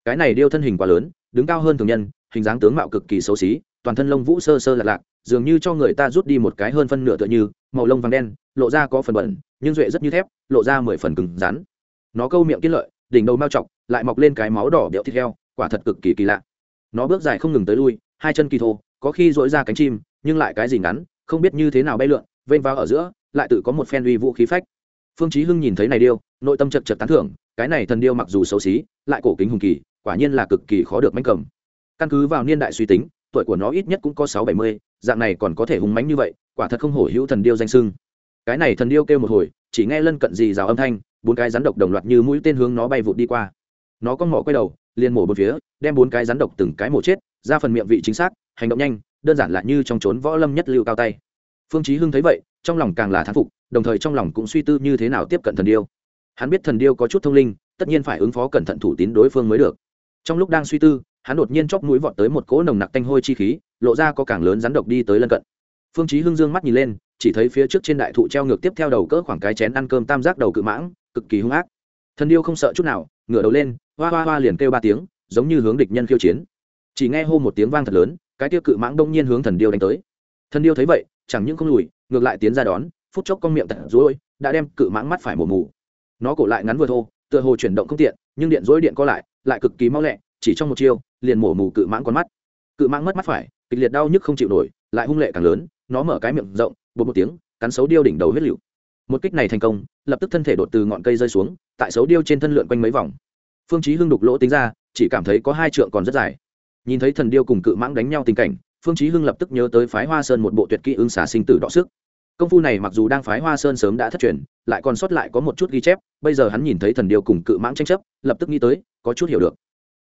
Cái này điêu thân hình quá lớn, đứng cao hơn thường nhân, hình dáng tướng mạo cực kỳ xấu xí, toàn thân lông vũ sơ sơ lạc lạc dường như cho người ta rút đi một cái hơn phân nửa tựa như, màu lông vàng đen, lộ ra có phần bẩn, nhưng duệ rất như thép, lộ ra mười phần cứng rắn nó câu miệng kiên lợi, đỉnh đầu mao chọc lại mọc lên cái máu đỏ béo thịt heo, quả thật cực kỳ kỳ lạ. Nó bước dài không ngừng tới lui, hai chân kỳ thô, có khi dỗi ra cánh chim, nhưng lại cái gì ngắn, không biết như thế nào bay lượn, vênh vào ở giữa, lại tự có một phen uy vũ khí phách. Phương chí hưng nhìn thấy này điêu, nội tâm chật chật tán thưởng, cái này thần điêu mặc dù xấu xí, lại cổ kính hùng kỳ, quả nhiên là cực kỳ khó được mánh cầm. Căn cứ vào niên đại suy tính, tuổi của nó ít nhất cũng có sáu bảy mươi, dạng này còn có thể hùng mánh như vậy, quả thật không hổ hữu thần điêu danh sưng. Cái này thần điêu kêu một hồi, chỉ nghe lân cận gì rào âm thanh bốn cái rắn độc đồng loạt như mũi tên hướng nó bay vụt đi qua. Nó có mỏ quay đầu, liền mổ bốn phía, đem bốn cái rắn độc từng cái mổ chết, ra phần miệng vị chính xác, hành động nhanh, đơn giản là như trong trốn võ lâm nhất lưu cao tay. Phương chí hưng thấy vậy, trong lòng càng là thán phục, đồng thời trong lòng cũng suy tư như thế nào tiếp cận thần điêu. Hắn biết thần điêu có chút thông linh, tất nhiên phải ứng phó cẩn thận thủ tín đối phương mới được. Trong lúc đang suy tư, hắn đột nhiên chóp mũi vọt tới một cỗ nồng nặc tanh hôi chi khí, lộ ra có càng lớn rắn độc đi tới lân cận. Phương chí hưng dương mắt nhìn lên, chỉ thấy phía trước trên đại thụ treo ngược tiếp theo đầu cỡ khoảng cái chén ăn cơm tam giác đầu cự mãng cực kỳ hung ác. Thần điêu không sợ chút nào, ngửa đầu lên, hoa hoa hoa liền kêu ba tiếng, giống như hướng địch nhân khiêu chiến. Chỉ nghe hô một tiếng vang thật lớn, cái tiêu cự mãng đông nhiên hướng thần điêu đánh tới. Thần điêu thấy vậy, chẳng những không lùi, ngược lại tiến ra đón, phút chốc con miệng tận rối, đã đem cự mãng mắt phải mổ mù. Nó cổ lại ngắn vừa thô, tựa hồ chuyển động không tiện, nhưng điện rối điện co lại lại cực kỳ mau lẹ, chỉ trong một chiêu, liền mổ mù cự mãng con mắt. Cự mãng mất mắt phải, kịch liệt đau nhức không chịu nổi, lại hung lệ càng lớn, nó mở cái miệng rộng bột một tiếng, cắn xấu điêu đỉnh đầu huyết liệu một kích này thành công, lập tức thân thể đột từ ngọn cây rơi xuống, tại xấu điêu trên thân lượn quanh mấy vòng. Phương chí hưng đục lỗ tính ra, chỉ cảm thấy có hai trượng còn rất dài. Nhìn thấy thần điêu cùng cự mãng đánh nhau tình cảnh, phương chí hưng lập tức nhớ tới phái hoa sơn một bộ tuyệt kỹ ứng xả sinh tử đọ sức. Công phu này mặc dù đang phái hoa sơn sớm đã thất truyền, lại còn sót lại có một chút ghi chép, bây giờ hắn nhìn thấy thần điêu cùng cự mãng tranh chấp, lập tức nghĩ tới, có chút hiểu được.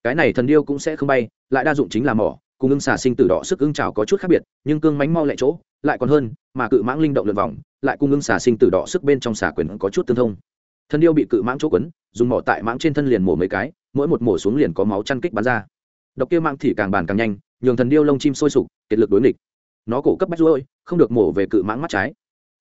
Cái này thần điêu cũng sẽ không bay, lại đa dụng chính là mỏ, cùng ưng xà sinh tử đỏ sức ưng trào có chút khác biệt, nhưng cương mánh mau lẹ chỗ lại còn hơn, mà cự mãng linh động lượt vòng, lại cung ứng xà sinh tử đỏ sức bên trong xà quyền có chút tương thông. Thần điêu bị cự mãng chỗ quấn, dùng mỏ tại mãng trên thân liền mổ mấy cái, mỗi một mổ xuống liền có máu chăn kích bắn ra. Độc kia mãng thì càng bàn càng nhanh, nhường thần điêu lông chim sôi sục, kiệt lực đối nghịch. Nó cổ cấp bách ruôi, không được mổ về cự mãng mắt trái.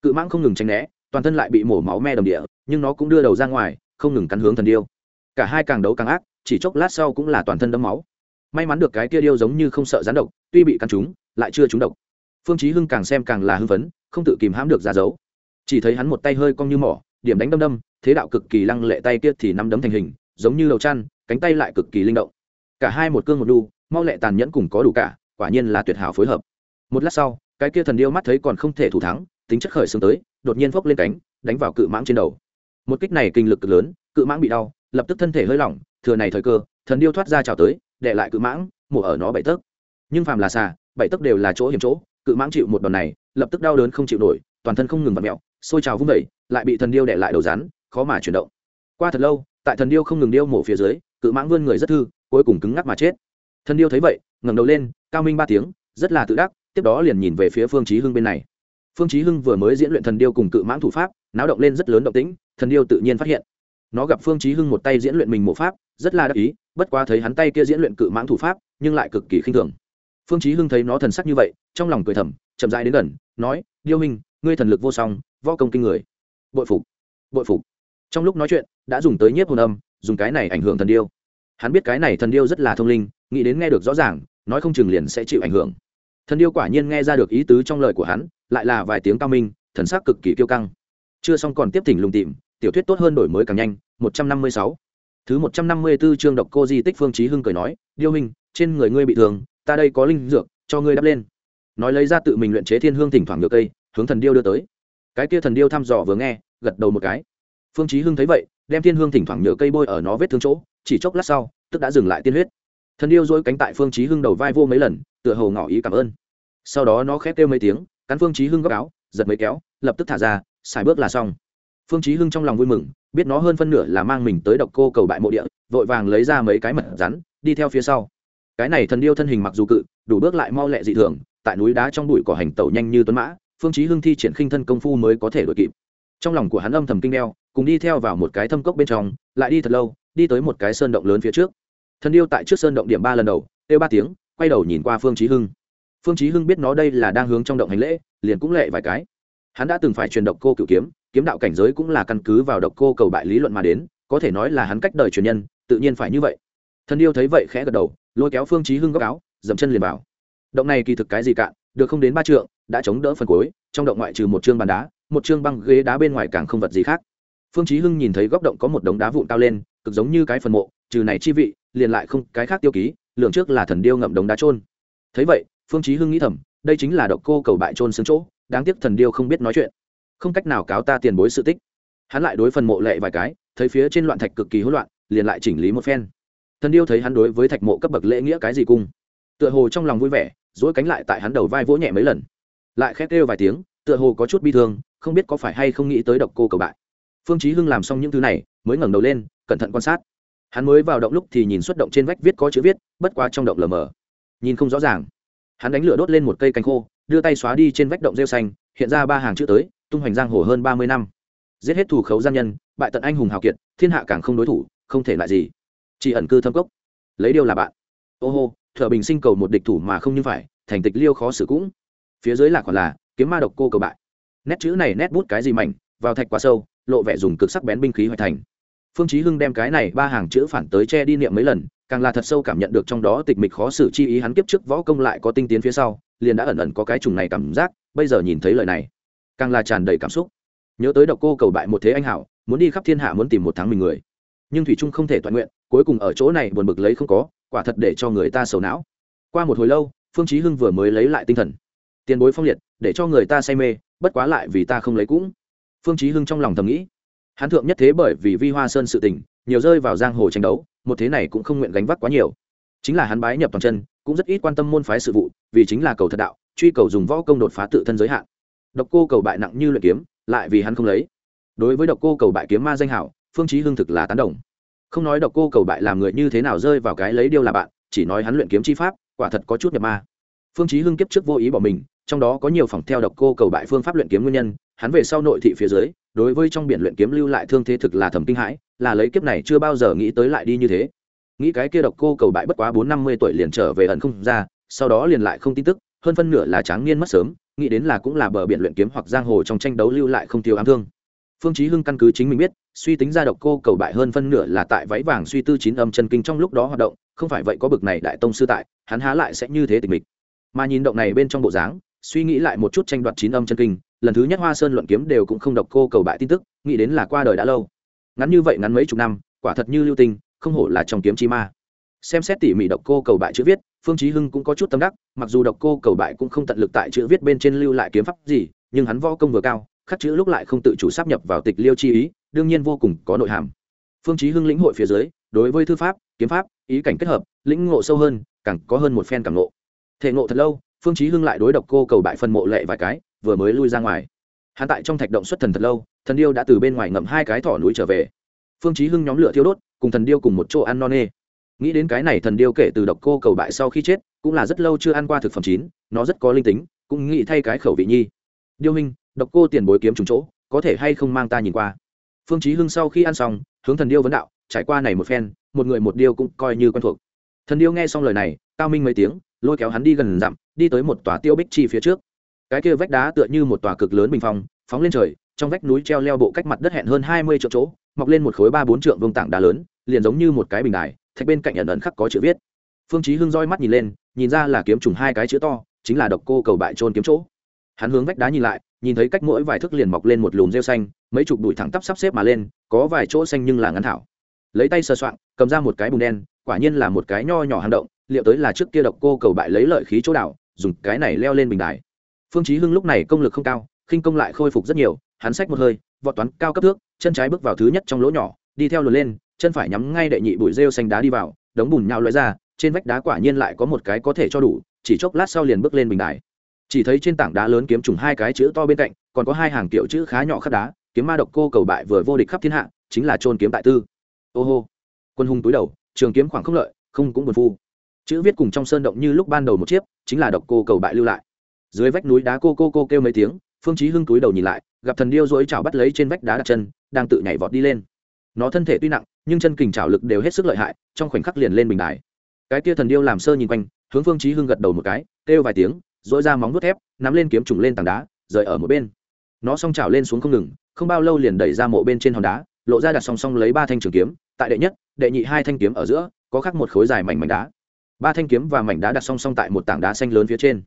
Cự mãng không ngừng tránh né, toàn thân lại bị mổ máu me đồng địa, nhưng nó cũng đưa đầu ra ngoài, không ngừng cắn hướng thần điêu. Cả hai càng đấu càng ác, chỉ chốc lát sau cũng là toàn thân đấm máu. May mắn được cái kia điêu giống như không sợ rắn độc, tuy bị cắn trúng, lại chưa trúng độc phương chí hưng càng xem càng là hưng phấn, không tự kìm hãm được ra dấu. Chỉ thấy hắn một tay hơi cong như mỏ, điểm đánh đâm đâm, thế đạo cực kỳ lăng lệ tay kia thì nắm đấm thành hình, giống như đầu chăn, cánh tay lại cực kỳ linh động. Cả hai một cương một đu, mau lẹ tàn nhẫn cùng có đủ cả, quả nhiên là tuyệt hảo phối hợp. Một lát sau, cái kia thần điêu mắt thấy còn không thể thủ thắng, tính chất khởi sướng tới, đột nhiên phốc lên cánh, đánh vào cự mãng trên đầu. Một kích này kinh lực cực lớn, cự mãng bị đau, lập tức thân thể hơi lỏng, thừa này thời cơ, thần điêu thoát ra chào tới đệ lại cự mãng, mổ ở nó bảy tấc. Nhưng phàm là xà, bảy tấc đều là chỗ hiểm chỗ cự mãng chịu một đòn này, lập tức đau đớn không chịu nổi, toàn thân không ngừng vặn mẹo sôi trào vung vẩy lại bị thần điêu đẻ lại đầu rắn, khó mà chuyển động. Qua thật lâu, tại thần điêu không ngừng điêu mổ phía dưới, cự mãng vươn người rất thư, cuối cùng cứng ngắc mà chết. Thần điêu thấy vậy, ngẩng đầu lên, cao minh ba tiếng, rất là tự đắc, tiếp đó liền nhìn về phía phương chí hưng bên này. Phương chí hưng vừa mới diễn luyện thần điêu cùng cự mãng thủ pháp, náo động lên rất lớn động tĩnh, thần điêu tự nhiên phát hiện. Nó gặp phương chí hưng một tay diễn luyện mình mổ pháp, rất là đắc ý, bất quá thấy hắn tay kia diễn luyện cự mãng thủ pháp, nhưng lại cực kỳ khinh thường. Phương chí hưng thấy nó thần sắc như vậy trong lòng cười thầm, chậm rãi đến gần, nói, điêu minh ngươi thần lực vô song, võ công kinh người. Bội phục bội phục. Trong lúc nói chuyện, đã dùng tới nhiếp hồn âm, dùng cái này ảnh hưởng thần điêu. Hắn biết cái này thần điêu rất là thông linh, nghĩ đến nghe được rõ ràng, nói không chừng liền sẽ chịu ảnh hưởng. Thần điêu quả nhiên nghe ra được ý tứ trong lời của hắn, lại là vài tiếng cao minh, thần sắc cực kỳ kiêu căng. Chưa xong còn tiếp thỉnh lùng tìm, tiểu thuyết tốt hơn đổi mới càng nhanh, một trăm năm mươi sáu. Thứ một trăm năm mươi 154 chương độc cô di tích phương chí hưng cười nói, điêu minh trên người ngươi bị thương, ta đây có linh dược, cho ngươi đắp lên nói lấy ra tự mình luyện chế thiên hương thỉnh thoảng ngược cây, hướng thần điêu đưa tới. Cái kia thần điêu thăm dò vừa nghe, gật đầu một cái. Phương chí hưng thấy vậy, đem thiên hương thỉnh thoảng nhựa cây bôi ở nó vết thương chỗ, chỉ chốc lát sau, tức đã dừng lại tiên huyết. Thần điêu dỗi cánh tại phương chí hưng đầu vai vô mấy lần, tựa hồ ngỏ ý cảm ơn. Sau đó nó khép kêu mấy tiếng, cắn phương chí hưng góc áo, giật mấy kéo, lập tức thả ra, xài bước là xong. Phương chí hưng trong lòng vui mừng, biết nó hơn phân nửa là mang mình tới độc cô cầu bại mộ địa, vội vàng lấy ra mấy cái mật rắn, đi theo phía sau. Cái này thần điêu thân hình mặc dù cự, đủ bước lại mau lẹ dị thường tại núi đá trong bụi cỏ hành tẩu nhanh như tuấn mã, phương chí hưng thi triển khinh thân công phu mới có thể đuổi kịp. Trong lòng của hắn âm thầm kinh đeo, cùng đi theo vào một cái thâm cốc bên trong, lại đi thật lâu, đi tới một cái sơn động lớn phía trước. Thân yêu tại trước sơn động điểm ba lần đầu, kêu ba tiếng, quay đầu nhìn qua phương chí hưng. Phương chí hưng biết nó đây là đang hướng trong động hành lễ, liền cũng lệ vài cái. Hắn đã từng phải truyền độc cô cửu kiếm kiếm đạo cảnh giới cũng là căn cứ vào độc cô cầu bại lý luận mà đến, có thể nói là hắn cách đời truyền nhân, tự nhiên phải như vậy. Thân yêu thấy vậy khẽ gật đầu, lôi kéo phương chí hưng góc áo, dậm chân liền vào động này kỳ thực cái gì cạn, được không đến ba trượng, đã chống đỡ phần cuối, trong động ngoại trừ một trương bàn đá, một trương băng ghế đá bên ngoài càng không vật gì khác. Phương chí hưng nhìn thấy góc động có một đống đá vụn cao lên, cực giống như cái phần mộ, trừ này chi vị, liền lại không cái khác tiêu ký lượng trước là thần điêu ngậm đống đá trôn thấy vậy, phương chí hưng nghĩ thầm, đây chính là độc cô cầu bại trôn xương chỗ, đáng tiếc thần điêu không biết nói chuyện. Không cách nào cáo ta tiền bối sự tích. Hắn lại đối phần mộ lệ vài cái, thấy phía trên loạn thạch cực kỳ hỗn loạn, liền lại chỉnh lý một phen. Thần điêu thấy hắn đối với thạch mộ cấp bậc lễ nghĩa cái gì cung. Tựa hồ trong lòng vui vẻ dỗi cánh lại tại hắn đầu vai vỗ nhẹ mấy lần. Lại khét kêu vài tiếng, tựa hồ có chút bi thương, không biết có phải hay không nghĩ tới độc cô cầu bại. Phương chí hưng làm xong những thứ này, mới ngẩng đầu lên, cẩn thận quan sát. Hắn mới vào động lúc thì nhìn xuất động trên vách viết có chữ viết, bất quá trong động lờ mờ. Nhìn không rõ ràng. Hắn đánh lửa đốt lên một cây cánh khô, đưa tay xóa đi trên vách động rêu xanh, hiện ra ba hàng chữ tới, tung hoành giang hồ hơn ba mươi năm. Giết hết thủ khấu gian nhân, bại tận anh hùng hào kiệt, thiên hạ càng không đối thủ, không thể lại gì. Chỉ ẩn cư thâm cốc. Lấy điều là bạn. Ô hô thợ bình sinh cầu một địch thủ mà không như phải, thành tịch liêu khó xử cũng. Phía dưới là còn là, kiếm ma độc cô cầu bại. Nét chữ này nét bút cái gì mảnh, vào thạch quá sâu, lộ vẻ dùng cực sắc bén binh khí hoạch thành. Phương chí hưng đem cái này ba hàng chữ phản tới che đi niệm mấy lần, càng là thật sâu cảm nhận được trong đó tịch mịch khó xử chi ý hắn kiếp trước võ công lại có tinh tiến phía sau, liền đã ẩn ẩn có cái trùng này cảm giác, bây giờ nhìn thấy lời này, càng là tràn đầy cảm xúc. Nhớ tới độc cô cầu bại một thế anh hảo, muốn đi khắp thiên hạ muốn tìm một tháng mình người. Nhưng thủy trung không thể toàn nguyện, cuối cùng ở chỗ này buồn bực lấy không có quả thật để cho người ta sầu não. Qua một hồi lâu, phương chí hưng vừa mới lấy lại tinh thần. Tiền bối phong liệt, để cho người ta say mê, bất quá lại vì ta không lấy cũng. Phương chí hưng trong lòng thầm nghĩ. Hắn thượng nhất thế bởi vì vi hoa sơn sự tình, nhiều rơi vào giang hồ tranh đấu, một thế này cũng không nguyện gánh vác quá nhiều. Chính là hắn bái nhập toàn chân, cũng rất ít quan tâm môn phái sự vụ, vì chính là cầu thật đạo, truy cầu dùng võ công đột phá tự thân giới hạn. Độc cô cầu bại nặng như luyện kiếm, lại vì hắn không lấy. Đối với độc cô cầu bại kiếm ma danh hảo, phương chí hưng thực là tán đồng không nói độc cô cầu bại làm người như thế nào rơi vào cái lấy điêu là bạn, chỉ nói hắn luyện kiếm chi pháp, quả thật có chút nhập ma. Phương chí hưng kiếp trước vô ý bỏ mình, trong đó có nhiều phòng theo độc cô cầu bại phương pháp luyện kiếm nguyên nhân, hắn về sau nội thị phía dưới, đối với trong biển luyện kiếm lưu lại thương thế thực là thầm kinh hãi, là lấy kiếp này chưa bao giờ nghĩ tới lại đi như thế. Nghĩ cái kia độc cô cầu bại bất quá bốn năm mươi tuổi liền trở về ẩn không ra, sau đó liền lại không tin tức, hơn phân nửa là tráng niên mất sớm, nghĩ đến là cũng là bờ biển luyện kiếm hoặc giang hồ trong tranh đấu lưu lại không thiếu ám thương phương chí hưng căn cứ chính mình biết, suy tính ra độc cô cầu bại hơn phân nửa là tại váy vàng suy tư chín âm chân kinh trong lúc đó hoạt động, không phải vậy có bực này đại tông sư tại, hắn há lại sẽ như thế tình mình mà nhìn động này bên trong bộ dáng, suy nghĩ lại một chút tranh đoạt chín âm chân kinh, lần thứ nhất hoa sơn luận kiếm đều cũng không độc cô cầu bại tin tức, nghĩ đến là qua đời đã lâu. Ngắn như vậy ngắn mấy chục năm, quả thật như lưu tinh không hổ là trong kiếm chi ma. Xem xét tỉ mỉ độc cô cầu bại chữ viết, phương chí hưng cũng có chút tâm đắc, mặc dù độc cô cầu bại cũng không tận lực tại chữ viết bên trên lưu lại kiếm pháp gì, nhưng hắn võ công vừa cao khắc chữ lúc lại không tự chủ sắp nhập vào tịch liêu chi ý, đương nhiên vô cùng có nội hàm. Phương chí hưng lĩnh hội phía dưới, đối với thư pháp, kiếm pháp, ý cảnh kết hợp, lĩnh ngộ sâu hơn, càng có hơn một phen cảm ngộ. Thể ngộ thật lâu, phương chí hưng lại đối độc cô cầu bại phân mộ lệ vài cái, vừa mới lui ra ngoài. Hắn tại trong thạch động xuất thần thật lâu, thần điêu đã từ bên ngoài ngậm hai cái thỏ núi trở về. Phương chí hưng nhóm lửa thiêu đốt, cùng thần điêu cùng một chỗ ăn non nê. Nghĩ đến cái này thần điêu kể từ độc cô cầu bại sau khi chết, cũng là rất lâu chưa ăn qua thực phẩm chín, nó rất có linh tính, cũng nghĩ thay cái khẩu vị nhi. Điêu minh độc cô tiền bối kiếm trùng chỗ, có thể hay không mang ta nhìn qua? Phương chí hưng sau khi ăn xong, hướng thần điêu vấn đạo, trải qua này một phen, một người một điêu cũng coi như quen thuộc. Thần điêu nghe xong lời này, cao minh mấy tiếng, lôi kéo hắn đi gần dặm, đi tới một tòa tiêu bích chi phía trước. Cái kia vách đá tựa như một tòa cực lớn bình phong, phóng lên trời, trong vách núi treo leo bộ cách mặt đất hẹn hơn hai mươi triệu chỗ, mọc lên một khối ba bốn trượng vương tảng đá lớn, liền giống như một cái bình đài, thạch bên cạnh ẩn ẩn khắc có chữ viết. Phương chí hưng roi mắt nhìn lên, nhìn ra là kiếm trùng hai cái chữ to, chính là độc cô cầu bại trôn kiếm chỗ. Hắn hướng vách đá nhìn lại nhìn thấy cách mỗi vài thước liền mọc lên một lùm rêu xanh, mấy chục bụi thẳng tắp sắp xếp mà lên, có vài chỗ xanh nhưng là ngắn thảo. Lấy tay sờ soạng, cầm ra một cái bùn đen, quả nhiên là một cái nho nhỏ hang động, liệu tới là trước kia độc cô cầu bại lấy lợi khí chỗ đảo, dùng cái này leo lên bình đài. Phương chí hưng lúc này công lực không cao, khinh công lại khôi phục rất nhiều, hắn xách một hơi, vọt toán cao cấp thước, chân trái bước vào thứ nhất trong lỗ nhỏ, đi theo luồn lên, chân phải nhắm ngay đệ nhị bụi rêu xanh đá đi vào, đống bùn nhào lóe ra, trên vách đá quả nhiên lại có một cái có thể cho đủ, chỉ chốc lát sau liền bước lên bình đài chỉ thấy trên tảng đá lớn kiếm trùng hai cái chữ to bên cạnh, còn có hai hàng kiểu chữ khá nhỏ khắc đá, kiếm ma độc cô cầu bại vừa vô địch khắp thiên hạ, chính là trôn kiếm tại tư. Ô hô. Quân hùng túi đầu, trường kiếm khoảng không lợi, không cũng buồn phu. Chữ viết cùng trong sơn động như lúc ban đầu một chiếc, chính là độc cô cầu bại lưu lại. Dưới vách núi đá cô cô cô kêu mấy tiếng, phương chí hưng túi đầu nhìn lại, gặp thần điêu rối chảo bắt lấy trên vách đá đặt chân, đang tự nhảy vọt đi lên. Nó thân thể tuy nặng, nhưng chân kình chảo lực đều hết sức lợi hại, trong khoảnh khắc liền lên bình đài. Cái kia thần điêu làm sơ nhìn quanh, hướng phương chí hưng gật đầu một cái, kêu vài tiếng dỗi ra móng vuốt thép, nắm lên kiếm trùng lên tảng đá, rời ở một bên. Nó song chảo lên xuống không ngừng, không bao lâu liền đẩy ra mộ bên trên hòn đá, lộ ra đặt song song lấy ba thanh trường kiếm, tại đệ nhất, đệ nhị hai thanh kiếm ở giữa, có khắc một khối dài mảnh mảnh đá. Ba thanh kiếm và mảnh đá đặt song song tại một tảng đá xanh lớn phía trên.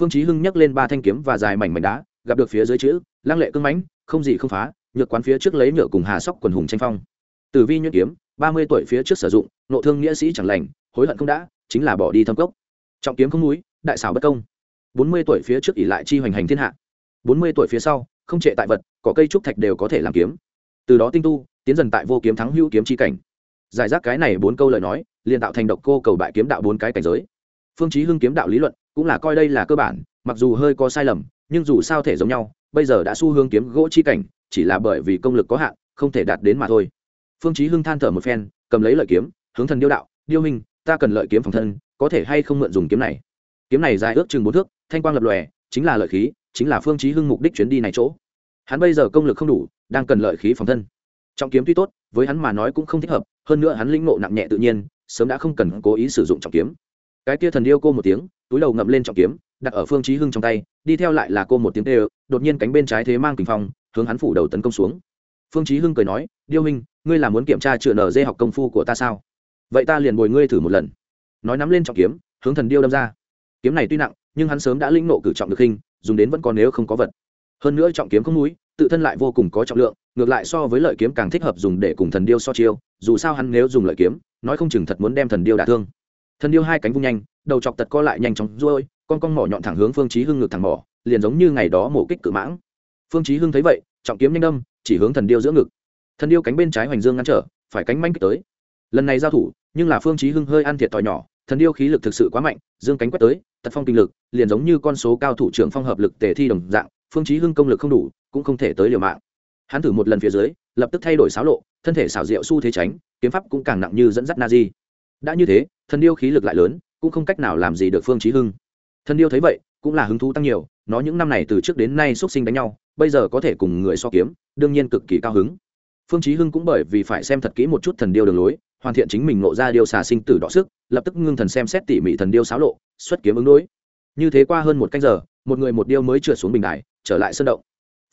Phương chí hưng nhấc lên ba thanh kiếm và dài mảnh mảnh đá, gặp được phía dưới chữ, lăng lệ cưng mãnh, không gì không phá, nhược quán phía trước lấy nhựa cùng hà sóc quần hùng tranh phong. Tử vi nhuyễn kiếm, ba mươi tuổi phía trước sử dụng, nộ thương nghĩa sĩ chẳng lành, hối hận không đã, chính là bỏ đi thâm cốc. Trọng kiếm không núi, đại xảo bất công bốn mươi tuổi phía trước ỉ lại chi hoành hành thiên hạ. bốn mươi tuổi phía sau, không trệ tại vật có cây trúc thạch đều có thể làm kiếm. Từ đó tinh tu, tiến dần tại vô kiếm thắng hữu kiếm chi cảnh. Giải rác cái này bốn câu lời nói, liền tạo thành độc cô cầu bại kiếm đạo bốn cái cảnh giới. Phương chí hưng kiếm đạo lý luận, cũng là coi đây là cơ bản, mặc dù hơi có sai lầm, nhưng dù sao thể giống nhau, bây giờ đã xu hướng kiếm gỗ chi cảnh, chỉ là bởi vì công lực có hạn, không thể đạt đến mà thôi. Phương chí hưng than thở một phen, cầm lấy lợi kiếm, hướng thần điêu đạo, điêu minh ta cần lợi kiếm phòng thân, có thể hay không mượn dùng kiếm này? Kiếm này dài ước chừng bốn thước thanh quang lập lòe chính là lợi khí chính là phương chí hưng mục đích chuyến đi này chỗ. Hắn bây giờ công lực không đủ đang cần lợi khí phòng thân. Trọng kiếm tuy tốt với hắn mà nói cũng không thích hợp hơn nữa hắn linh ngộ nặng nhẹ tự nhiên sớm đã không cần cố ý sử dụng trọng kiếm. Cái kia thần điêu cô một tiếng túi đầu ngậm lên trọng kiếm đặt ở phương chí hưng trong tay đi theo lại là cô một tiếng tê, đột nhiên cánh bên trái thế mang kình phong hướng hắn phủ đầu tấn công xuống. Phương chí hưng cười nói điêu minh ngươi là muốn kiểm tra chữa nở dê học công phu của ta sao? Vậy ta liền bồi ngươi thử một lần. Nói nắm lên trọng kiếm hướng thần điêu đâm ra kiếm này tuy nặng, nhưng hắn sớm đã linh nộ cử trọng được hình, dùng đến vẫn còn nếu không có vật. Hơn nữa trọng kiếm không núi, tự thân lại vô cùng có trọng lượng, ngược lại so với lợi kiếm càng thích hợp dùng để cùng thần điêu so chiêu, dù sao hắn nếu dùng lợi kiếm, nói không chừng thật muốn đem thần điêu đả thương. Thần điêu hai cánh vung nhanh, đầu chọc tật co lại nhanh chóng ruôi, con con mỏ nhọn thẳng hướng phương chí hưng ngực thẳng mỏ, liền giống như ngày đó mổ kích cự mãng. Phương chí hưng thấy vậy, trọng kiếm nhanh đâm, chỉ hướng thần điêu giữa ngực. Thần điêu cánh bên trái hoành dương ngăn trở, phải cánh manh kích tới. Lần này giao thủ, nhưng là phương chí hưng hơi ăn thiệt thòi nhỏ thần điêu khí lực thực sự quá mạnh, dương cánh quét tới, tật phong kinh lực, liền giống như con số cao thủ trưởng phong hợp lực tề thi đồng dạng, phương chí hưng công lực không đủ, cũng không thể tới liều mạng. Hắn thử một lần phía dưới, lập tức thay đổi xáo lộ, thân thể xảo diệu xu thế tránh, kiếm pháp cũng càng nặng như dẫn dắt na di. Đã như thế, thần điêu khí lực lại lớn, cũng không cách nào làm gì được phương chí hưng. Thần điêu thấy vậy, cũng là hứng thú tăng nhiều, nó những năm này từ trước đến nay xuất sinh đánh nhau, bây giờ có thể cùng người so kiếm, đương nhiên cực kỳ cao hứng. Phương chí hưng cũng bởi vì phải xem thật kỹ một chút thần điêu đường lối hoàn thiện chính mình ngộ ra điêu xà sinh tử đọ sức, lập tức ngưng thần xem xét tỉ mỉ thần điêu xáo lộ, xuất kiếm ứng đối. Như thế qua hơn một canh giờ, một người một điêu mới trượt xuống bình đài, trở lại sân động.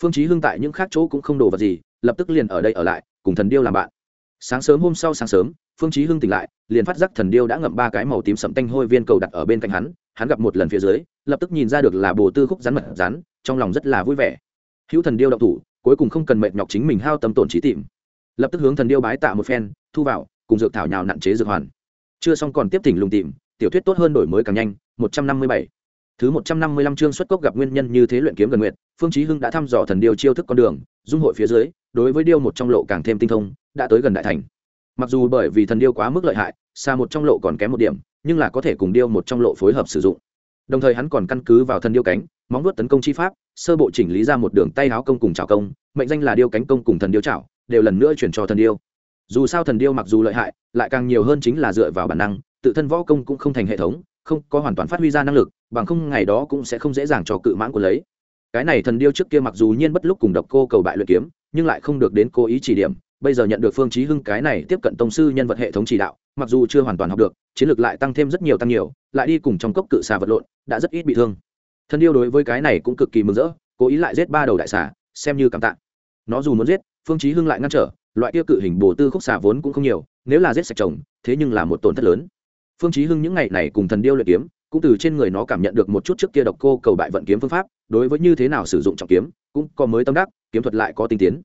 Phương chí hưng tại những khác chỗ cũng không đồ vật gì, lập tức liền ở đây ở lại, cùng thần điêu làm bạn. Sáng sớm hôm sau sáng sớm, phương chí hưng tỉnh lại, liền phát giác thần điêu đã ngậm ba cái màu tím sẫm tanh hôi viên cầu đặt ở bên cạnh hắn hắn gặp một lần phía dưới, lập tức nhìn ra được là bồ tư khúc rắn mật rắn, trong lòng rất là vui vẻ. Hữu thần điêu động thủ, cuối cùng không cần mệt nhọc chính mình hao tâm tổn trí tìm. Lập tức hướng thần điêu bái tạ một phen, thu vào cùng dược thảo nhào nặn chế dược hoàn. Chưa xong còn tiếp tỉnh lùng tìm, tiểu thuyết tốt hơn đổi mới càng nhanh, một trăm năm mươi bảy. Thứ một trăm năm mươi lăm chương xuất cốc gặp nguyên nhân như thế luyện kiếm gần nguyện phương chí hưng đã thăm dò thần điêu chiêu thức con đường, dung hội phía dưới, đối với điêu một trong lộ càng thêm tinh thông, đã tới gần đại thành. Mặc dù bởi vì thần điêu quá mức lợi hại, xa một trong lộ còn kém một điểm, nhưng là có thể cùng điêu một trong lộ phối hợp sử dụng. Đồng thời hắn còn căn cứ vào thần điêu cánh, móng vuốt tấn công chi pháp, sơ bộ chỉnh lý ra một đường tay háo công cùng trào công, mệnh danh là điêu cánh công cùng thần điêu trảo đều lần nữa chuyển cho thần điêu dù sao thần điêu mặc dù lợi hại, lại càng nhiều hơn chính là dựa vào bản năng, tự thân võ công cũng không thành hệ thống, không có hoàn toàn phát huy ra năng lực, bằng không ngày đó cũng sẽ không dễ dàng cho cự mãn của lấy. Cái này thần điêu trước kia mặc dù nhiên bất lúc cùng độc cô cầu bại luyện kiếm, nhưng lại không được đến cố ý chỉ điểm, bây giờ nhận được phương chí hưng cái này tiếp cận tông sư nhân vật hệ thống chỉ đạo, mặc dù chưa hoàn toàn học được, chiến lược lại tăng thêm rất nhiều tăng nhiều, lại đi cùng trong cốc cự xà vật lộn, đã rất ít bị thương. Thần điêu đối với cái này cũng cực kỳ mừng rỡ, cố ý lại giết ba đầu đại xà, xem như cảm tạ. Nó dù muốn giết, phương chí hưng lại ngăn trở loại kia cự hình bổ tư khúc xà vốn cũng không nhiều, nếu là giết sạch chồng, thế nhưng là một tổn thất lớn. Phương chí hưng những ngày này cùng thần điêu luyện kiếm, cũng từ trên người nó cảm nhận được một chút trước kia độc cô cầu bại vận kiếm phương pháp, đối với như thế nào sử dụng trọng kiếm, cũng có mới tâm đắc, kiếm thuật lại có tinh tiến.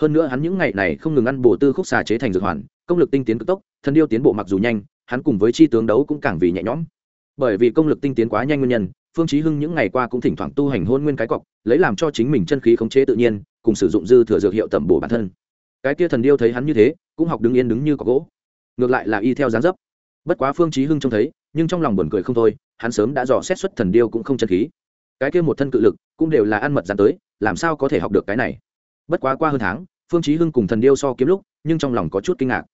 Hơn nữa hắn những ngày này không ngừng ăn bổ tư khúc xà chế thành dược hoàn, công lực tinh tiến cực tốc, thần điêu tiến bộ mặc dù nhanh, hắn cùng với chi tướng đấu cũng càng vì nhẹ nhõm. Bởi vì công lực tinh tiến quá nhanh nguyên nhân, phương chí hưng những ngày qua cũng thỉnh thoảng tu hành hôn nguyên cái cọc, lấy làm cho chính mình chân khí khống chế tự nhiên, cùng sử dụng dư thừa dược hiệu tẩm bổ bản thân cái kia thần điêu thấy hắn như thế, cũng học đứng yên đứng như có gỗ. Ngược lại là y theo dáng dấp. Bất quá phương chí hưng trông thấy, nhưng trong lòng buồn cười không thôi, hắn sớm đã dò xét xuất thần điêu cũng không chân khí. Cái kia một thân cự lực, cũng đều là ăn mật dán tới, làm sao có thể học được cái này? Bất quá qua hơn tháng, phương chí hưng cùng thần điêu so kiếm lúc, nhưng trong lòng có chút kinh ngạc.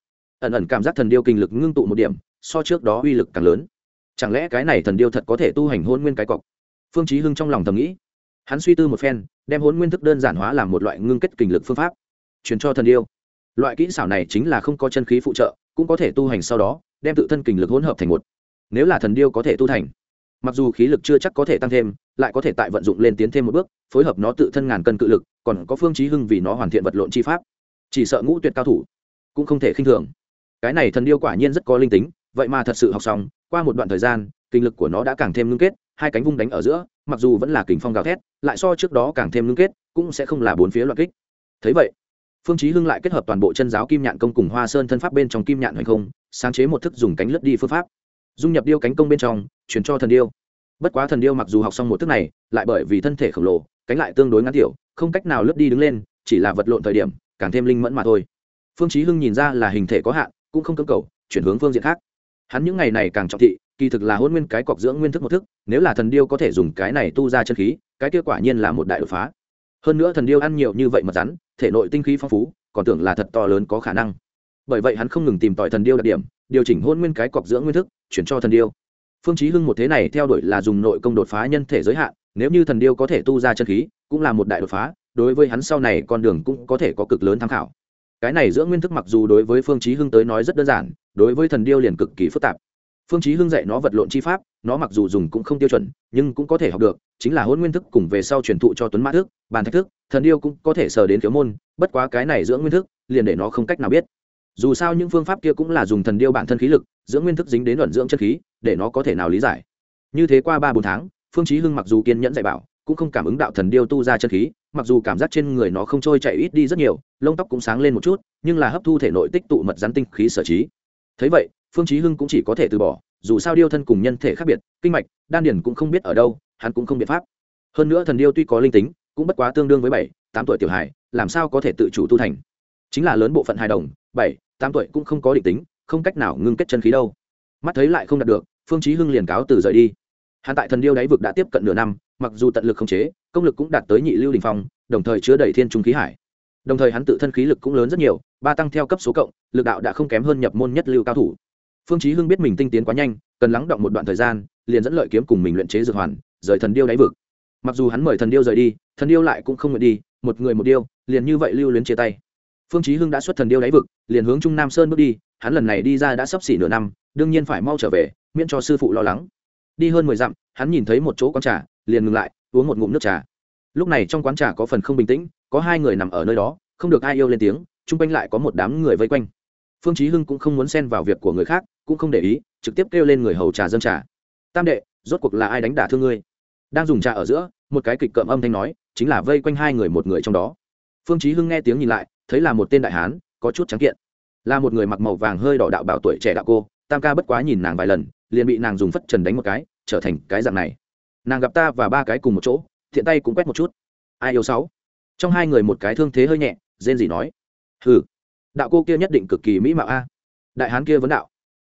Ẩn ẩn cảm giác thần điêu kinh lực ngưng tụ một điểm, so trước đó uy lực càng lớn. Chẳng lẽ cái này thần điêu thật có thể tu hành hôn nguyên cái cọc? Phương chí hưng trong lòng thầm nghĩ. Hắn suy tư một phen, đem hôn nguyên thức đơn giản hóa làm một loại ngưng kết kinh lực phương pháp truyền cho thần điêu loại kỹ xảo này chính là không có chân khí phụ trợ, cũng có thể tu hành sau đó, đem tự thân kình lực hỗn hợp thành một. Nếu là thần điêu có thể tu thành, mặc dù khí lực chưa chắc có thể tăng thêm, lại có thể tại vận dụng lên tiến thêm một bước, phối hợp nó tự thân ngàn cân cự lực, còn có phương chí hưng vì nó hoàn thiện vật lộn chi pháp. Chỉ sợ ngũ tuyệt cao thủ cũng không thể khinh thường. Cái này thần điêu quả nhiên rất có linh tính, vậy mà thật sự học xong, qua một đoạn thời gian, kinh lực của nó đã càng thêm ngưng kết, hai cánh vung đánh ở giữa, mặc dù vẫn là kình phong gào thét, lại so trước đó càng thêm ngưng kết, cũng sẽ không là bốn phía loạn kích. Thấy vậy phương chí hưng lại kết hợp toàn bộ chân giáo kim nhạn công cùng hoa sơn thân pháp bên trong kim nhạn hoành không, sáng chế một thức dùng cánh lướt đi phương pháp. Dung nhập điêu cánh công bên trong, truyền cho thần điêu. Bất quá thần điêu mặc dù học xong một thức này, lại bởi vì thân thể khổng lồ, cánh lại tương đối ngắn tiểu, không cách nào lướt đi đứng lên, chỉ là vật lộn thời điểm, càng thêm linh mẫn mà thôi. Phương chí hưng nhìn ra là hình thể có hạn, cũng không cưỡng cầu, chuyển hướng phương diện khác. Hắn những ngày này càng trọng thị, kỳ thực là hôn nguyên cái cọc dưỡng nguyên thức một thức, nếu là thần điêu có thể dùng cái này tu ra chân khí, cái kia quả nhiên là một đại đột phá hơn nữa thần điêu ăn nhiều như vậy mà rắn, thể nội tinh khí phong phú, còn tưởng là thật to lớn có khả năng. Bởi vậy hắn không ngừng tìm tòi thần điêu đặc điểm, điều chỉnh hôn nguyên cái cọc dưỡng nguyên thức, chuyển cho thần điêu. Phương chí hưng một thế này theo đuổi là dùng nội công đột phá nhân thể giới hạn, nếu như thần điêu có thể tu ra chân khí, cũng là một đại đột phá, đối với hắn sau này con đường cũng có thể có cực lớn tham khảo. Cái này dưỡng nguyên thức mặc dù đối với phương chí hưng tới nói rất đơn giản, đối với thần điêu liền cực kỳ phức tạp. Phương chí hưng dạy nó vật lộn chi pháp nó mặc dù dùng cũng không tiêu chuẩn, nhưng cũng có thể học được, chính là hôn nguyên thức cùng về sau truyền thụ cho tuấn mã thức, bàn thách thức, thần điêu cũng có thể sờ đến thiếu môn, bất quá cái này dưỡng nguyên thức, liền để nó không cách nào biết. Dù sao những phương pháp kia cũng là dùng thần điêu bản thân khí lực dưỡng nguyên thức dính đến luận dưỡng chân khí, để nó có thể nào lý giải. Như thế qua ba bốn tháng, phương chí hưng mặc dù kiên nhẫn dạy bảo, cũng không cảm ứng đạo thần điêu tu ra chân khí, mặc dù cảm giác trên người nó không trôi chạy ít đi rất nhiều, lông tóc cũng sáng lên một chút, nhưng là hấp thu thể nội tích tụ mật rắn tinh khí sở trí. Thấy vậy, phương chí hưng cũng chỉ có thể từ bỏ dù sao điêu thân cùng nhân thể khác biệt, kinh mạch, đan điển cũng không biết ở đâu, hắn cũng không biện pháp. Hơn nữa thần điêu tuy có linh tính, cũng bất quá tương đương với bảy, tám tuổi tiểu hài, làm sao có thể tự chủ tu thành? Chính là lớn bộ phận hài đồng, bảy, tám tuổi cũng không có định tính, không cách nào ngưng kết chân khí đâu. Mắt thấy lại không đạt được, phương chí hưng liền cáo từ rời đi. Hắn tại thần điêu đáy vực đã tiếp cận nửa năm, mặc dù tận lực không chế, công lực cũng đạt tới nhị lưu đình phong, đồng thời chứa đầy thiên trung khí hải. Đồng thời hắn tự thân khí lực cũng lớn rất nhiều, ba tăng theo cấp số cộng, lực đạo đã không kém hơn nhập môn nhất lưu cao thủ phương chí hưng biết mình tinh tiến quá nhanh, cần lắng động một đoạn thời gian, liền dẫn lợi kiếm cùng mình luyện chế dược hoàn, rời thần điêu đáy vực. Mặc dù hắn mời thần điêu rời đi, thần điêu lại cũng không nguyện đi, một người một điêu, liền như vậy lưu luyến chia tay. Phương chí hưng đã xuất thần điêu đáy vực, liền hướng trung nam sơn bước đi, hắn lần này đi ra đã sắp xỉ nửa năm, đương nhiên phải mau trở về, miễn cho sư phụ lo lắng. Đi hơn mười dặm, hắn nhìn thấy một chỗ quán trà, liền ngừng lại, uống một ngụm nước trà. Lúc này trong quán trà có phần không bình tĩnh, có hai người nằm ở nơi đó, không được ai yêu lên tiếng, chung quanh lại có một đám người vây quanh. Phương chí hưng cũng không muốn xen vào việc của người khác cũng không để ý, trực tiếp kêu lên người hầu trà dâng trà. Tam đệ, rốt cuộc là ai đánh đả thương ngươi? Đang dùng trà ở giữa, một cái kịch cợm âm thanh nói, chính là vây quanh hai người một người trong đó. Phương chí hưng nghe tiếng nhìn lại, thấy là một tên đại hán, có chút trắng kiện. Là một người mặc màu vàng hơi đỏ đạo bảo tuổi trẻ đạo cô, tam ca bất quá nhìn nàng vài lần, liền bị nàng dùng phất trần đánh một cái, trở thành cái dạng này. Nàng gặp ta và ba cái cùng một chỗ, thiện tay cũng quét một chút. Ai yêu sáu? Trong hai người một cái thương thế hơi nhẹ, rên gì nói. Hừ, đạo cô kia nhất định cực kỳ mỹ mạo a. Đại hán kia vấn đạo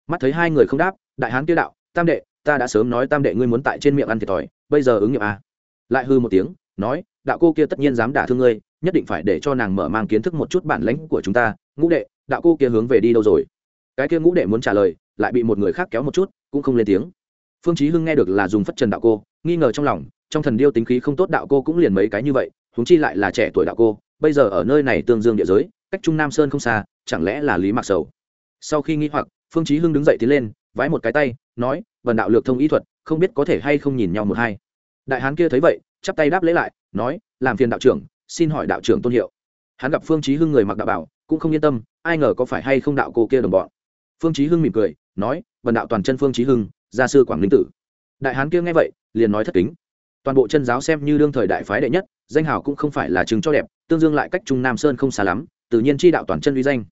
mắt thấy hai người không đáp, đại hán kia đạo, tam đệ, ta đã sớm nói tam đệ ngươi muốn tại trên miệng ăn thiệt thòi, bây giờ ứng nghiệm à? lại hư một tiếng, nói, đạo cô kia tất nhiên dám đả thương ngươi, nhất định phải để cho nàng mở mang kiến thức một chút bản lãnh của chúng ta. Ngũ đệ, đạo cô kia hướng về đi đâu rồi? Cái kia ngũ đệ muốn trả lời, lại bị một người khác kéo một chút, cũng không lên tiếng. Phương chí hưng nghe được là dùng phất trần đạo cô, nghi ngờ trong lòng, trong thần điêu tính khí không tốt đạo cô cũng liền mấy cái như vậy, huống chi lại là trẻ tuổi đạo cô, bây giờ ở nơi này tương dương địa giới, cách trung nam sơn không xa, chẳng lẽ là lý mạc sầu? Sau khi nghi hoặc phương chí hưng đứng dậy tiến lên, vái một cái tay, nói vần đạo lược thông y thuật, không biết có thể hay không nhìn nhau một hai. Đại hán kia thấy vậy, chắp tay đáp lễ lại, nói, làm phiền đạo trưởng, xin hỏi đạo trưởng tôn hiệu. Hắn gặp phương chí hưng người mặc đạo bảo, cũng không yên tâm, ai ngờ có phải hay không đạo cô kia đồng bọn. Phương chí hưng mỉm cười, nói vần đạo toàn chân phương chí hưng, gia sư quảng linh tử. Đại hán kia nghe vậy, liền nói thất kính. Toàn bộ chân giáo xem như đương thời đại phái đệ nhất, danh hào cũng không phải là chứng cho đẹp, tương dương lại cách trung nam sơn không xa lắm, tự nhiên chi đạo toàn chân uy danh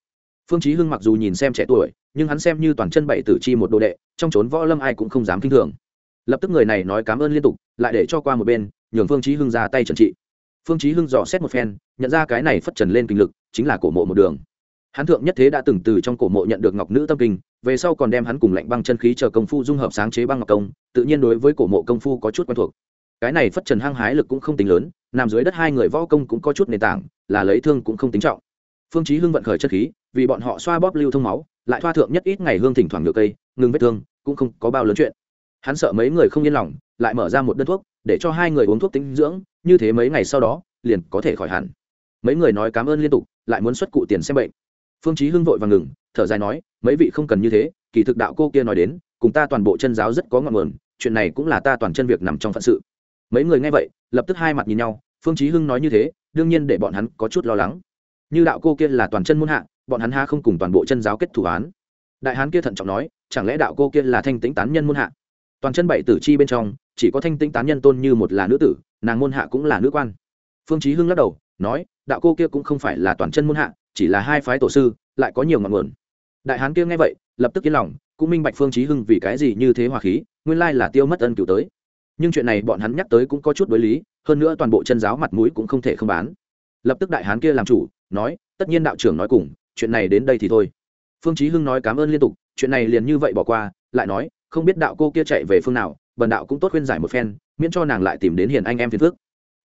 phương chí hưng mặc dù nhìn xem trẻ tuổi, nhưng hắn xem như toàn chân bảy tử chi một đồ đệ, trong chốn võ lâm ai cũng không dám kinh thường. Lập tức người này nói cảm ơn liên tục, lại để cho qua một bên, nhường phương chí hưng ra tay trần trị. Phương chí hưng dò xét một phen, nhận ra cái này phất trần lên kinh lực, chính là cổ mộ một đường. Hắn thượng nhất thế đã từng từ trong cổ mộ nhận được ngọc nữ tâm kinh, về sau còn đem hắn cùng lạnh băng chân khí chờ công phu dung hợp sáng chế băng ngọc công, tự nhiên đối với cổ mộ công phu có chút quen thuộc. Cái này phất trần hăng hái lực cũng không tính lớn, nằm dưới đất hai người võ công cũng có chút nền tảng, là lấy thương cũng không tính trọng phương chí hưng vận khởi chất khí, vì bọn họ xoa bóp lưu thông máu, lại thoa thượng nhất ít ngày hương thỉnh thoảng được cây, ngừng vết thương, cũng không có bao lớn chuyện. Hắn sợ mấy người không yên lòng, lại mở ra một đơn thuốc, để cho hai người uống thuốc tinh dưỡng, như thế mấy ngày sau đó, liền có thể khỏi hẳn. Mấy người nói cảm ơn liên tục, lại muốn xuất cụ tiền xem bệnh. Phương chí hưng vội vàng ngừng, thở dài nói, mấy vị không cần như thế, kỳ thực đạo cô kia nói đến, cùng ta toàn bộ chân giáo rất có ngọn nguồn, chuyện này cũng là ta toàn chân việc nằm trong phận sự. Mấy người nghe vậy, lập tức hai mặt nhìn nhau, phương chí hưng nói như thế, đương nhiên để bọn hắn có chút lo lắng như đạo cô kia là toàn chân môn hạ, bọn hắn ha không cùng toàn bộ chân giáo kết thủ án. Đại hán kia thận trọng nói, chẳng lẽ đạo cô kia là thanh tĩnh tán nhân môn hạ? Toàn chân bảy tử chi bên trong, chỉ có thanh tĩnh tán nhân tôn như một là nữ tử, nàng môn hạ cũng là nữ quan. Phương chí hưng lắc đầu, nói, đạo cô kia cũng không phải là toàn chân môn hạ, chỉ là hai phái tổ sư, lại có nhiều ngọn nguồn. Đại hán kia nghe vậy, lập tức yên lòng, cũng minh bạch phương chí hưng vì cái gì như thế hòa khí, nguyên lai là tiêu mất ân cửu tới. Nhưng chuyện này bọn hắn nhắc tới cũng có chút đối lý, hơn nữa toàn bộ chân giáo mặt mũi cũng không thể không bán. Lập tức đại hán kia làm chủ nói, tất nhiên đạo trưởng nói cùng, chuyện này đến đây thì thôi. Phương chí hưng nói cảm ơn liên tục, chuyện này liền như vậy bỏ qua, lại nói, không biết đạo cô kia chạy về phương nào, bần đạo cũng tốt khuyên giải một phen, miễn cho nàng lại tìm đến hiền anh em phiền phước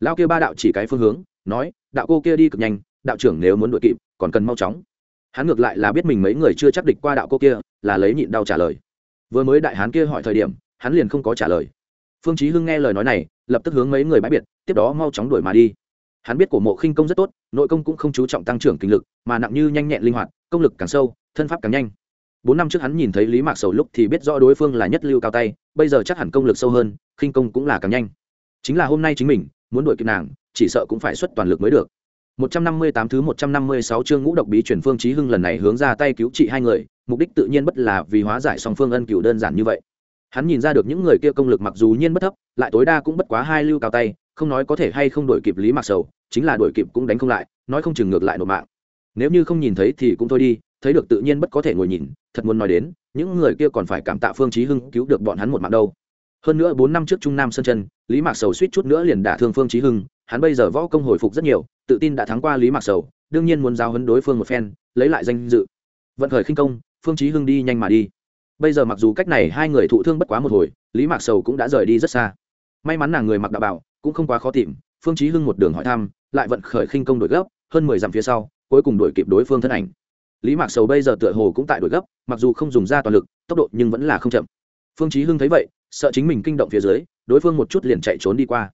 Lão kia ba đạo chỉ cái phương hướng, nói, đạo cô kia đi cực nhanh, đạo trưởng nếu muốn đuổi kịp, còn cần mau chóng. Hắn ngược lại là biết mình mấy người chưa chắc địch qua đạo cô kia, là lấy nhịn đau trả lời. Vừa mới đại hán kia hỏi thời điểm, hắn liền không có trả lời. Phương chí hưng nghe lời nói này, lập tức hướng mấy người bãi biệt, tiếp đó mau chóng đuổi mà đi hắn biết cổ mộ khinh công rất tốt, nội công cũng không chú trọng tăng trưởng kinh lực, mà nặng như nhanh nhẹn linh hoạt, công lực càng sâu, thân pháp càng nhanh. Bốn năm trước hắn nhìn thấy lý mạc sầu lúc thì biết rõ đối phương là nhất lưu cao tay, bây giờ chắc hẳn công lực sâu hơn, khinh công cũng là càng nhanh. Chính là hôm nay chính mình, muốn đuổi kịp nàng, chỉ sợ cũng phải xuất toàn lực mới được. 158 thứ 156 chương ngũ độc bí truyền phương chí hưng lần này hướng ra tay cứu trị hai người, mục đích tự nhiên bất là vì hóa giải song phương ân cửu đơn giản như vậy. Hắn nhìn ra được những người kia công lực mặc dù nhiên bất thấp, lại tối đa cũng bất quá hai lưu cao tay không nói có thể hay không đổi kịp lý mạc sầu, chính là đổi kịp cũng đánh không lại, nói không chừng ngược lại nộp mạng. Nếu như không nhìn thấy thì cũng thôi đi, thấy được tự nhiên bất có thể ngồi nhìn, thật muốn nói đến, những người kia còn phải cảm tạ phương chí hưng cứu được bọn hắn một mạng đâu. Hơn nữa bốn năm trước trung nam sơn chân lý mạc sầu suýt chút nữa liền đả thương phương chí hưng, hắn bây giờ võ công hồi phục rất nhiều, tự tin đã thắng qua lý mạc sầu, đương nhiên muốn giao hấn đối phương một phen, lấy lại danh dự. Vận khởi khinh công, phương chí hưng đi nhanh mà đi. Bây giờ mặc dù cách này hai người thụ thương bất quá một hồi, lý mạc sầu cũng đã rời đi rất xa may mắn nàng người mặc đạo bảo, cũng không quá khó tìm, phương chí hưng một đường hỏi thăm, lại vận khởi khinh công đổi gấp, hơn mười dặm phía sau, cuối cùng đuổi kịp đối phương thân ảnh. Lý mạc sầu bây giờ tựa hồ cũng tại đuổi gấp, mặc dù không dùng ra toàn lực, tốc độ nhưng vẫn là không chậm. Phương chí hưng thấy vậy, sợ chính mình kinh động phía dưới, đối phương một chút liền chạy trốn đi qua.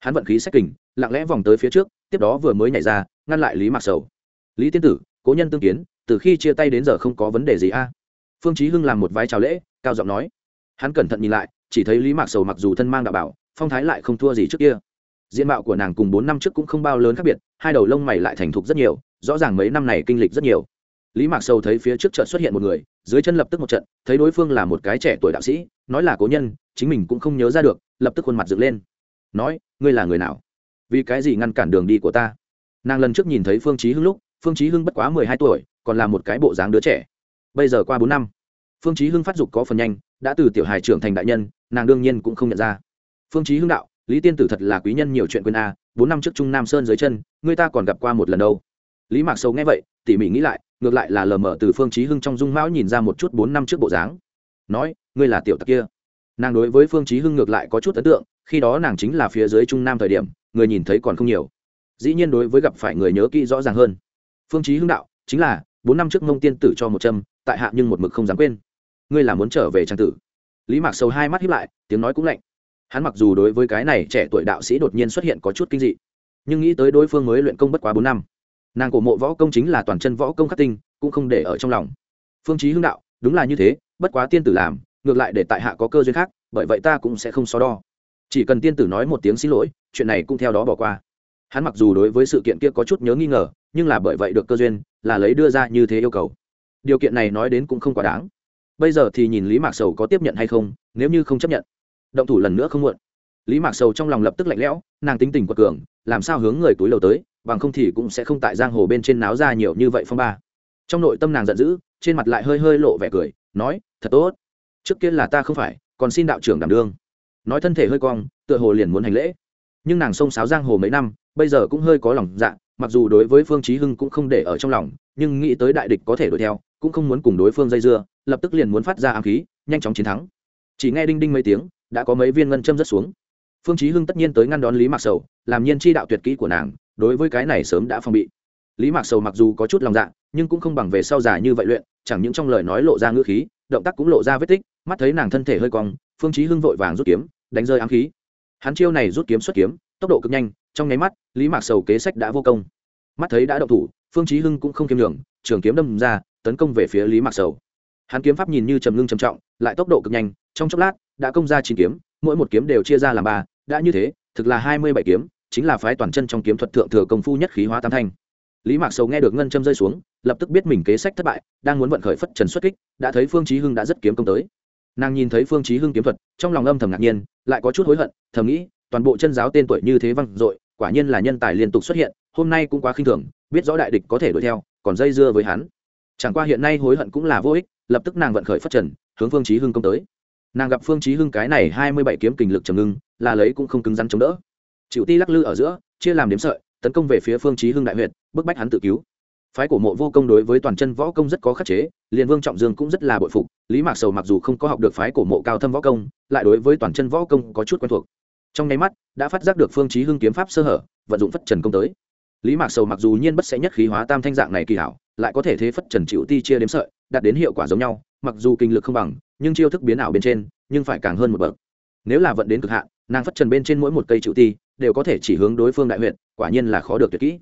Hắn vận khí sách kình, lặng lẽ vòng tới phía trước, tiếp đó vừa mới nhảy ra, ngăn lại lý mạc sầu. Lý tiên tử, cố nhân tương kiến, từ khi chia tay đến giờ không có vấn đề gì a? Phương chí hưng làm một vái chào lễ, cao giọng nói. Hắn cẩn thận nhìn lại, chỉ thấy lý mạc sầu mặc dù thân mang đạo bảo phong thái lại không thua gì trước kia. Diện mạo của nàng cùng bốn năm trước cũng không bao lớn khác biệt, hai đầu lông mày lại thành thục rất nhiều, rõ ràng mấy năm này kinh lịch rất nhiều. Lý mạc sầu thấy phía trước trận xuất hiện một người, dưới chân lập tức một trận, thấy đối phương là một cái trẻ tuổi đạo sĩ, nói là cố nhân, chính mình cũng không nhớ ra được, lập tức khuôn mặt dựng lên. Nói, ngươi là người nào? Vì cái gì ngăn cản đường đi của ta? Nàng lần trước nhìn thấy phương chí hưng lúc, phương chí hưng bất quá mười hai tuổi, còn là một cái bộ dáng đứa trẻ. Bây giờ qua bốn năm, phương chí hưng phát dục có phần nhanh, đã từ tiểu hài trưởng thành đại nhân, nàng đương nhiên cũng không nhận ra phương chí hưng đạo, lý tiên tử thật là quý nhân nhiều chuyện quên a, bốn năm trước trung nam sơn dưới chân người ta còn gặp qua một lần đâu. Lý mạc sầu nghe vậy, tỉ mỉ nghĩ lại, ngược lại là lờ mờ từ phương chí hưng trong dung mão nhìn ra một chút bốn năm trước bộ dáng. Nói, ngươi là tiểu tặc kia. Nàng đối với phương chí hưng ngược lại có chút ấn tượng, khi đó nàng chính là phía dưới trung nam thời điểm, người nhìn thấy còn không nhiều. Dĩ nhiên đối với gặp phải người nhớ kỹ rõ ràng hơn. Phương chí hưng đạo, chính là, bốn năm trước mông tiên tử cho một châm, tại hạ nhưng một mực không dám quên. Ngươi là muốn trở về trang tử. Lý mạc sầu hai mắt híp lại, tiếng nói cũng lạnh hắn mặc dù đối với cái này trẻ tuổi đạo sĩ đột nhiên xuất hiện có chút kinh dị, nhưng nghĩ tới đối phương mới luyện công bất quá bốn năm, nàng cổ mộ võ công chính là toàn chân võ công khắc tinh, cũng không để ở trong lòng. Phương chí hưng đạo, đúng là như thế, bất quá tiên tử làm, ngược lại để tại hạ có cơ duyên khác, bởi vậy ta cũng sẽ không so đo. Chỉ cần tiên tử nói một tiếng xin lỗi, chuyện này cũng theo đó bỏ qua. Hắn mặc dù đối với sự kiện kia có chút nhớ nghi ngờ, nhưng là bởi vậy được cơ duyên, là lấy đưa ra như thế yêu cầu. Điều kiện này nói đến cũng không quá đáng. Bây giờ thì nhìn lý mạc sầu có tiếp nhận hay không, nếu như không chấp nhận động thủ lần nữa không muộn. Lý mạc sầu trong lòng lập tức lạnh lẽo, nàng tính tình quật cường, làm sao hướng người túi lầu tới, bằng không thì cũng sẽ không tại giang hồ bên trên náo ra nhiều như vậy phong ba. Trong nội tâm nàng giận dữ, trên mặt lại hơi hơi lộ vẻ cười, nói, thật tốt. Trước kia là ta không phải, còn xin đạo trưởng đảm đương. Nói thân thể hơi cong, tựa hồ liền muốn hành lễ. Nhưng nàng xông sáo giang hồ mấy năm, bây giờ cũng hơi có lòng dạ mặc dù đối với phương chí hưng cũng không để ở trong lòng, nhưng nghĩ tới đại địch có thể đuổi theo, cũng không muốn cùng đối phương dây dưa, lập tức liền muốn phát ra ám khí, nhanh chóng chiến thắng chỉ nghe đinh đinh mấy tiếng, đã có mấy viên ngân châm rất xuống. Phương chí hưng tất nhiên tới ngăn đón lý mạc sầu, làm nhiên chi đạo tuyệt kỹ của nàng, đối với cái này sớm đã phòng bị. Lý mạc sầu mặc dù có chút lòng dạ nhưng cũng không bằng về sau dài như vậy luyện, chẳng những trong lời nói lộ ra ngữ khí, động tác cũng lộ ra vết tích, mắt thấy nàng thân thể hơi cong, phương chí hưng vội vàng rút kiếm, đánh rơi ám khí. Hắn chiêu này rút kiếm xuất kiếm, tốc độ cực nhanh, trong nháy mắt, lý mạc sầu kế sách đã vô công. Mắt thấy đã động thủ, phương chí hưng cũng không kiêm nhường, trường kiếm đâm ra, tấn công về phía lý mạc sầu. Hắn kiếm pháp nhìn như trầm ngưng trầm trọng lại tốc độ cực nhanh, trong chốc lát, đã công ra chín kiếm, mỗi một kiếm đều chia ra làm ba, đã như thế, thực là hai mươi bảy kiếm, chính là phái toàn chân trong kiếm thuật thượng thừa công phu nhất khí hóa tam thanh. Lý mạc sầu nghe được ngân châm rơi xuống, lập tức biết mình kế sách thất bại, đang muốn vận khởi phất trần xuất kích, đã thấy phương chí hưng đã rất kiếm công tới. Nàng nhìn thấy phương chí hưng kiếm thuật, trong lòng âm thầm ngạc nhiên, lại có chút hối hận, thầm nghĩ, toàn bộ chân giáo tên tuổi như thế văng dội, quả nhiên là nhân tài liên tục xuất hiện, hôm nay cũng quá khinh thường, biết rõ đại địch có thể đuổi theo, còn dây dưa với hắn. Chẳng qua hiện nay hối hận cũng là vô ích, lập tức nàng vận khởi phất trần hướng phương chí hưng công tới. Nàng gặp phương chí hưng cái này hai mươi bảy kiếm kình lực trầm ngưng, là lấy cũng không cứng rắn chống đỡ. Chịu ti lắc lư ở giữa, chia làm đếm sợi, tấn công về phía phương chí hưng đại huyệt, bức bách hắn tự cứu. Phái cổ mộ vô công đối với toàn chân võ công rất có khắc chế, liền vương trọng dương cũng rất là bội phục, lý mạc sầu mặc dù không có học được phái cổ mộ cao thâm võ công, lại đối với toàn chân võ công có chút quen thuộc. Trong nháy mắt, đã phát giác được phương chí hưng kiếm pháp sơ hở, vận dụng phất trần công tới. Lý mạc sầu mặc dù nhiên bất sẽ nhất khí hóa tam thanh dạng này kỳ hảo, lại có thể thế phất trần chịu ti chia đếm sợi, đạt đến hiệu quả giống nhau mặc dù kinh lực không bằng, nhưng chiêu thức biến ảo bên trên, nhưng phải càng hơn một bậc. Nếu là vận đến cực hạn, nàng phất trần bên trên mỗi một cây chữ ti, đều có thể chỉ hướng đối phương đại huyện quả nhiên là khó được tuyệt kỹ.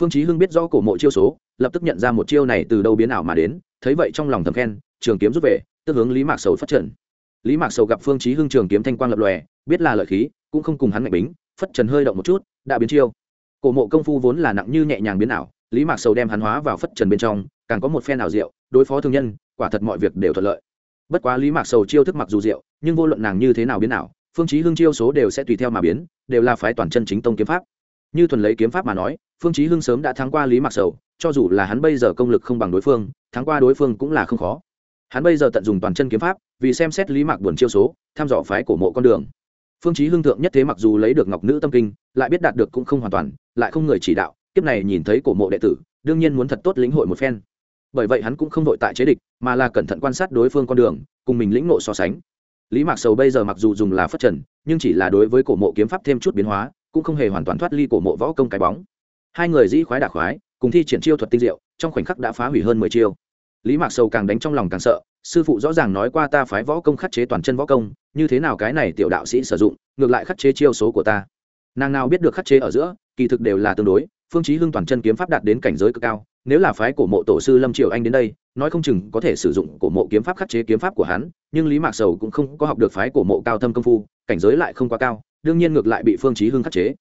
Phương chí hưng biết rõ cổ mộ chiêu số, lập tức nhận ra một chiêu này từ đâu biến ảo mà đến, thấy vậy trong lòng thầm khen, trường kiếm rút về, tức hướng lý mạc sầu phất trần. Lý mạc sầu gặp phương chí hưng trường kiếm thanh quang lập lòe, biết là lợi khí, cũng không cùng hắn mạnh bính, phất trần hơi động một chút, đã biến chiêu. Cổ mộ công phu vốn là nặng như nhẹ nhàng biến ảo, lý mạc sầu đem hắn hóa vào phất trần bên trong càng có một phen nào rượu đối phó thương nhân quả thật mọi việc đều thuận lợi. Bất quá lý mạc sầu chiêu thức mặc dù rượu, nhưng vô luận nàng như thế nào biến nào, phương chí hưng chiêu số đều sẽ tùy theo mà biến đều là phái toàn chân chính tông kiếm pháp. Như thuần lấy kiếm pháp mà nói phương chí hưng sớm đã thắng qua lý mạc sầu cho dù là hắn bây giờ công lực không bằng đối phương thắng qua đối phương cũng là không khó. Hắn bây giờ tận dụng toàn chân kiếm pháp vì xem xét lý mạc buồn chiêu số tham dò phái cổ mộ con đường. Phương chí hưng thượng nhất thế mặc dù lấy được ngọc nữ tâm kinh lại biết đạt được cũng không hoàn toàn lại không người chỉ đạo kiếp này nhìn thấy cổ mộ đệ tử đương nhiên muốn thật tốt lĩnh hội một phen bởi vậy hắn cũng không đội tại chế địch, mà là cẩn thận quan sát đối phương con đường, cùng mình lĩnh nộ so sánh. Lý mạc sầu bây giờ mặc dù dùng là phất trần, nhưng chỉ là đối với cổ mộ kiếm pháp thêm chút biến hóa, cũng không hề hoàn toàn thoát ly cổ mộ võ công cái bóng. Hai người dĩ khoái đả khoái, cùng thi triển chiêu thuật tinh diệu, trong khoảnh khắc đã phá hủy hơn mười chiêu. Lý mạc sầu càng đánh trong lòng càng sợ, sư phụ rõ ràng nói qua ta phái võ công khắc chế toàn chân võ công, như thế nào cái này tiểu đạo sĩ sử dụng, ngược lại khắc chế chiêu số của ta. Nàng nào biết được khắc chế ở giữa, kỳ thực đều là tương đối, phương chí hưng toàn chân kiếm pháp đạt đến cảnh giới cực cao nếu là phái cổ mộ tổ sư lâm triều anh đến đây, nói không chừng có thể sử dụng cổ mộ kiếm pháp khắc chế kiếm pháp của hắn, nhưng lý mạc sầu cũng không có học được phái cổ mộ cao thâm công phu, cảnh giới lại không quá cao, đương nhiên ngược lại bị phương chí hưng khắc chế.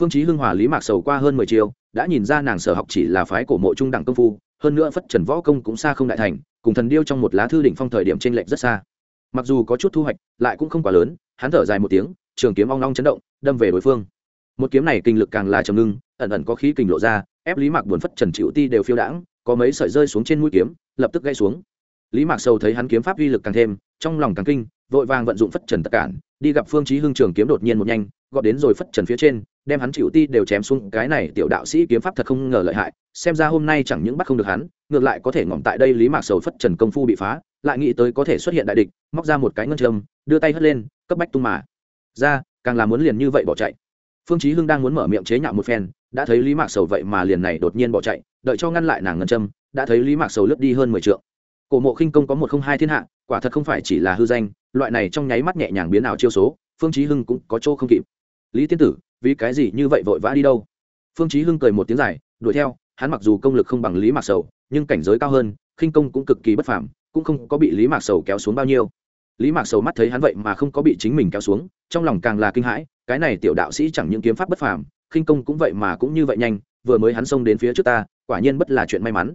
Phương chí hưng hòa lý mạc sầu qua hơn mười chiều đã nhìn ra nàng sở học chỉ là phái cổ mộ trung đẳng công phu, hơn nữa phất trần võ công cũng xa không đại thành, cùng thần điêu trong một lá thư đỉnh phong thời điểm trên lệnh rất xa. Mặc dù có chút thu hoạch, lại cũng không quá lớn, hắn thở dài một tiếng, trường kiếm ong ong chấn động, đâm về đối phương. Một kiếm này kinh lực càng là trầm ngưng ẩn ẩn có khí kình lộ ra, ép lý mạc buồn phất trần chịu ti đều phiêu đãng, có mấy sợi rơi xuống trên mũi kiếm, lập tức gãy xuống. Lý mạc sầu thấy hắn kiếm pháp uy lực càng thêm, trong lòng càng kinh, vội vàng vận dụng phất trần tất cản, đi gặp phương chí hưng trường kiếm đột nhiên một nhanh, gọt đến rồi phất trần phía trên, đem hắn chịu ti đều chém xuống, cái này tiểu đạo sĩ kiếm pháp thật không ngờ lợi hại, xem ra hôm nay chẳng những bắt không được hắn, ngược lại có thể ngỏm tại đây lý mạc sầu phất trần công phu bị phá, lại nghĩ tới có thể xuất hiện đại địch, móc ra một cái ngân châm, đưa tay hất lên, cấp bách tung mà. Ra, càng là muốn liền như vậy bỏ chạy. Phương chí hưng đang muốn mở miệng chế nhạo một phen đã thấy lý mạc sầu vậy mà liền này đột nhiên bỏ chạy, đợi cho ngăn lại nàng ngân châm, đã thấy lý mạc sầu lướt đi hơn mười trượng. Cổ mộ khinh công có một không hai thiên hạ, quả thật không phải chỉ là hư danh, loại này trong nháy mắt nhẹ nhàng biến ảo chiêu số, phương chí hưng cũng có chỗ không kịp. Lý tiên tử, vì cái gì như vậy vội vã đi đâu? Phương chí hưng cười một tiếng dài, đuổi theo, hắn mặc dù công lực không bằng lý mạc sầu, nhưng cảnh giới cao hơn, khinh công cũng cực kỳ bất phàm, cũng không có bị lý mạc sầu kéo xuống bao nhiêu. Lý mạc sầu mắt thấy hắn vậy mà không có bị chính mình kéo xuống, trong lòng càng là kinh hãi, cái này tiểu đạo sĩ chẳng những kiếm pháp bất phàm khinh công cũng vậy mà cũng như vậy nhanh, vừa mới hắn xông đến phía trước ta, quả nhiên bất là chuyện may mắn.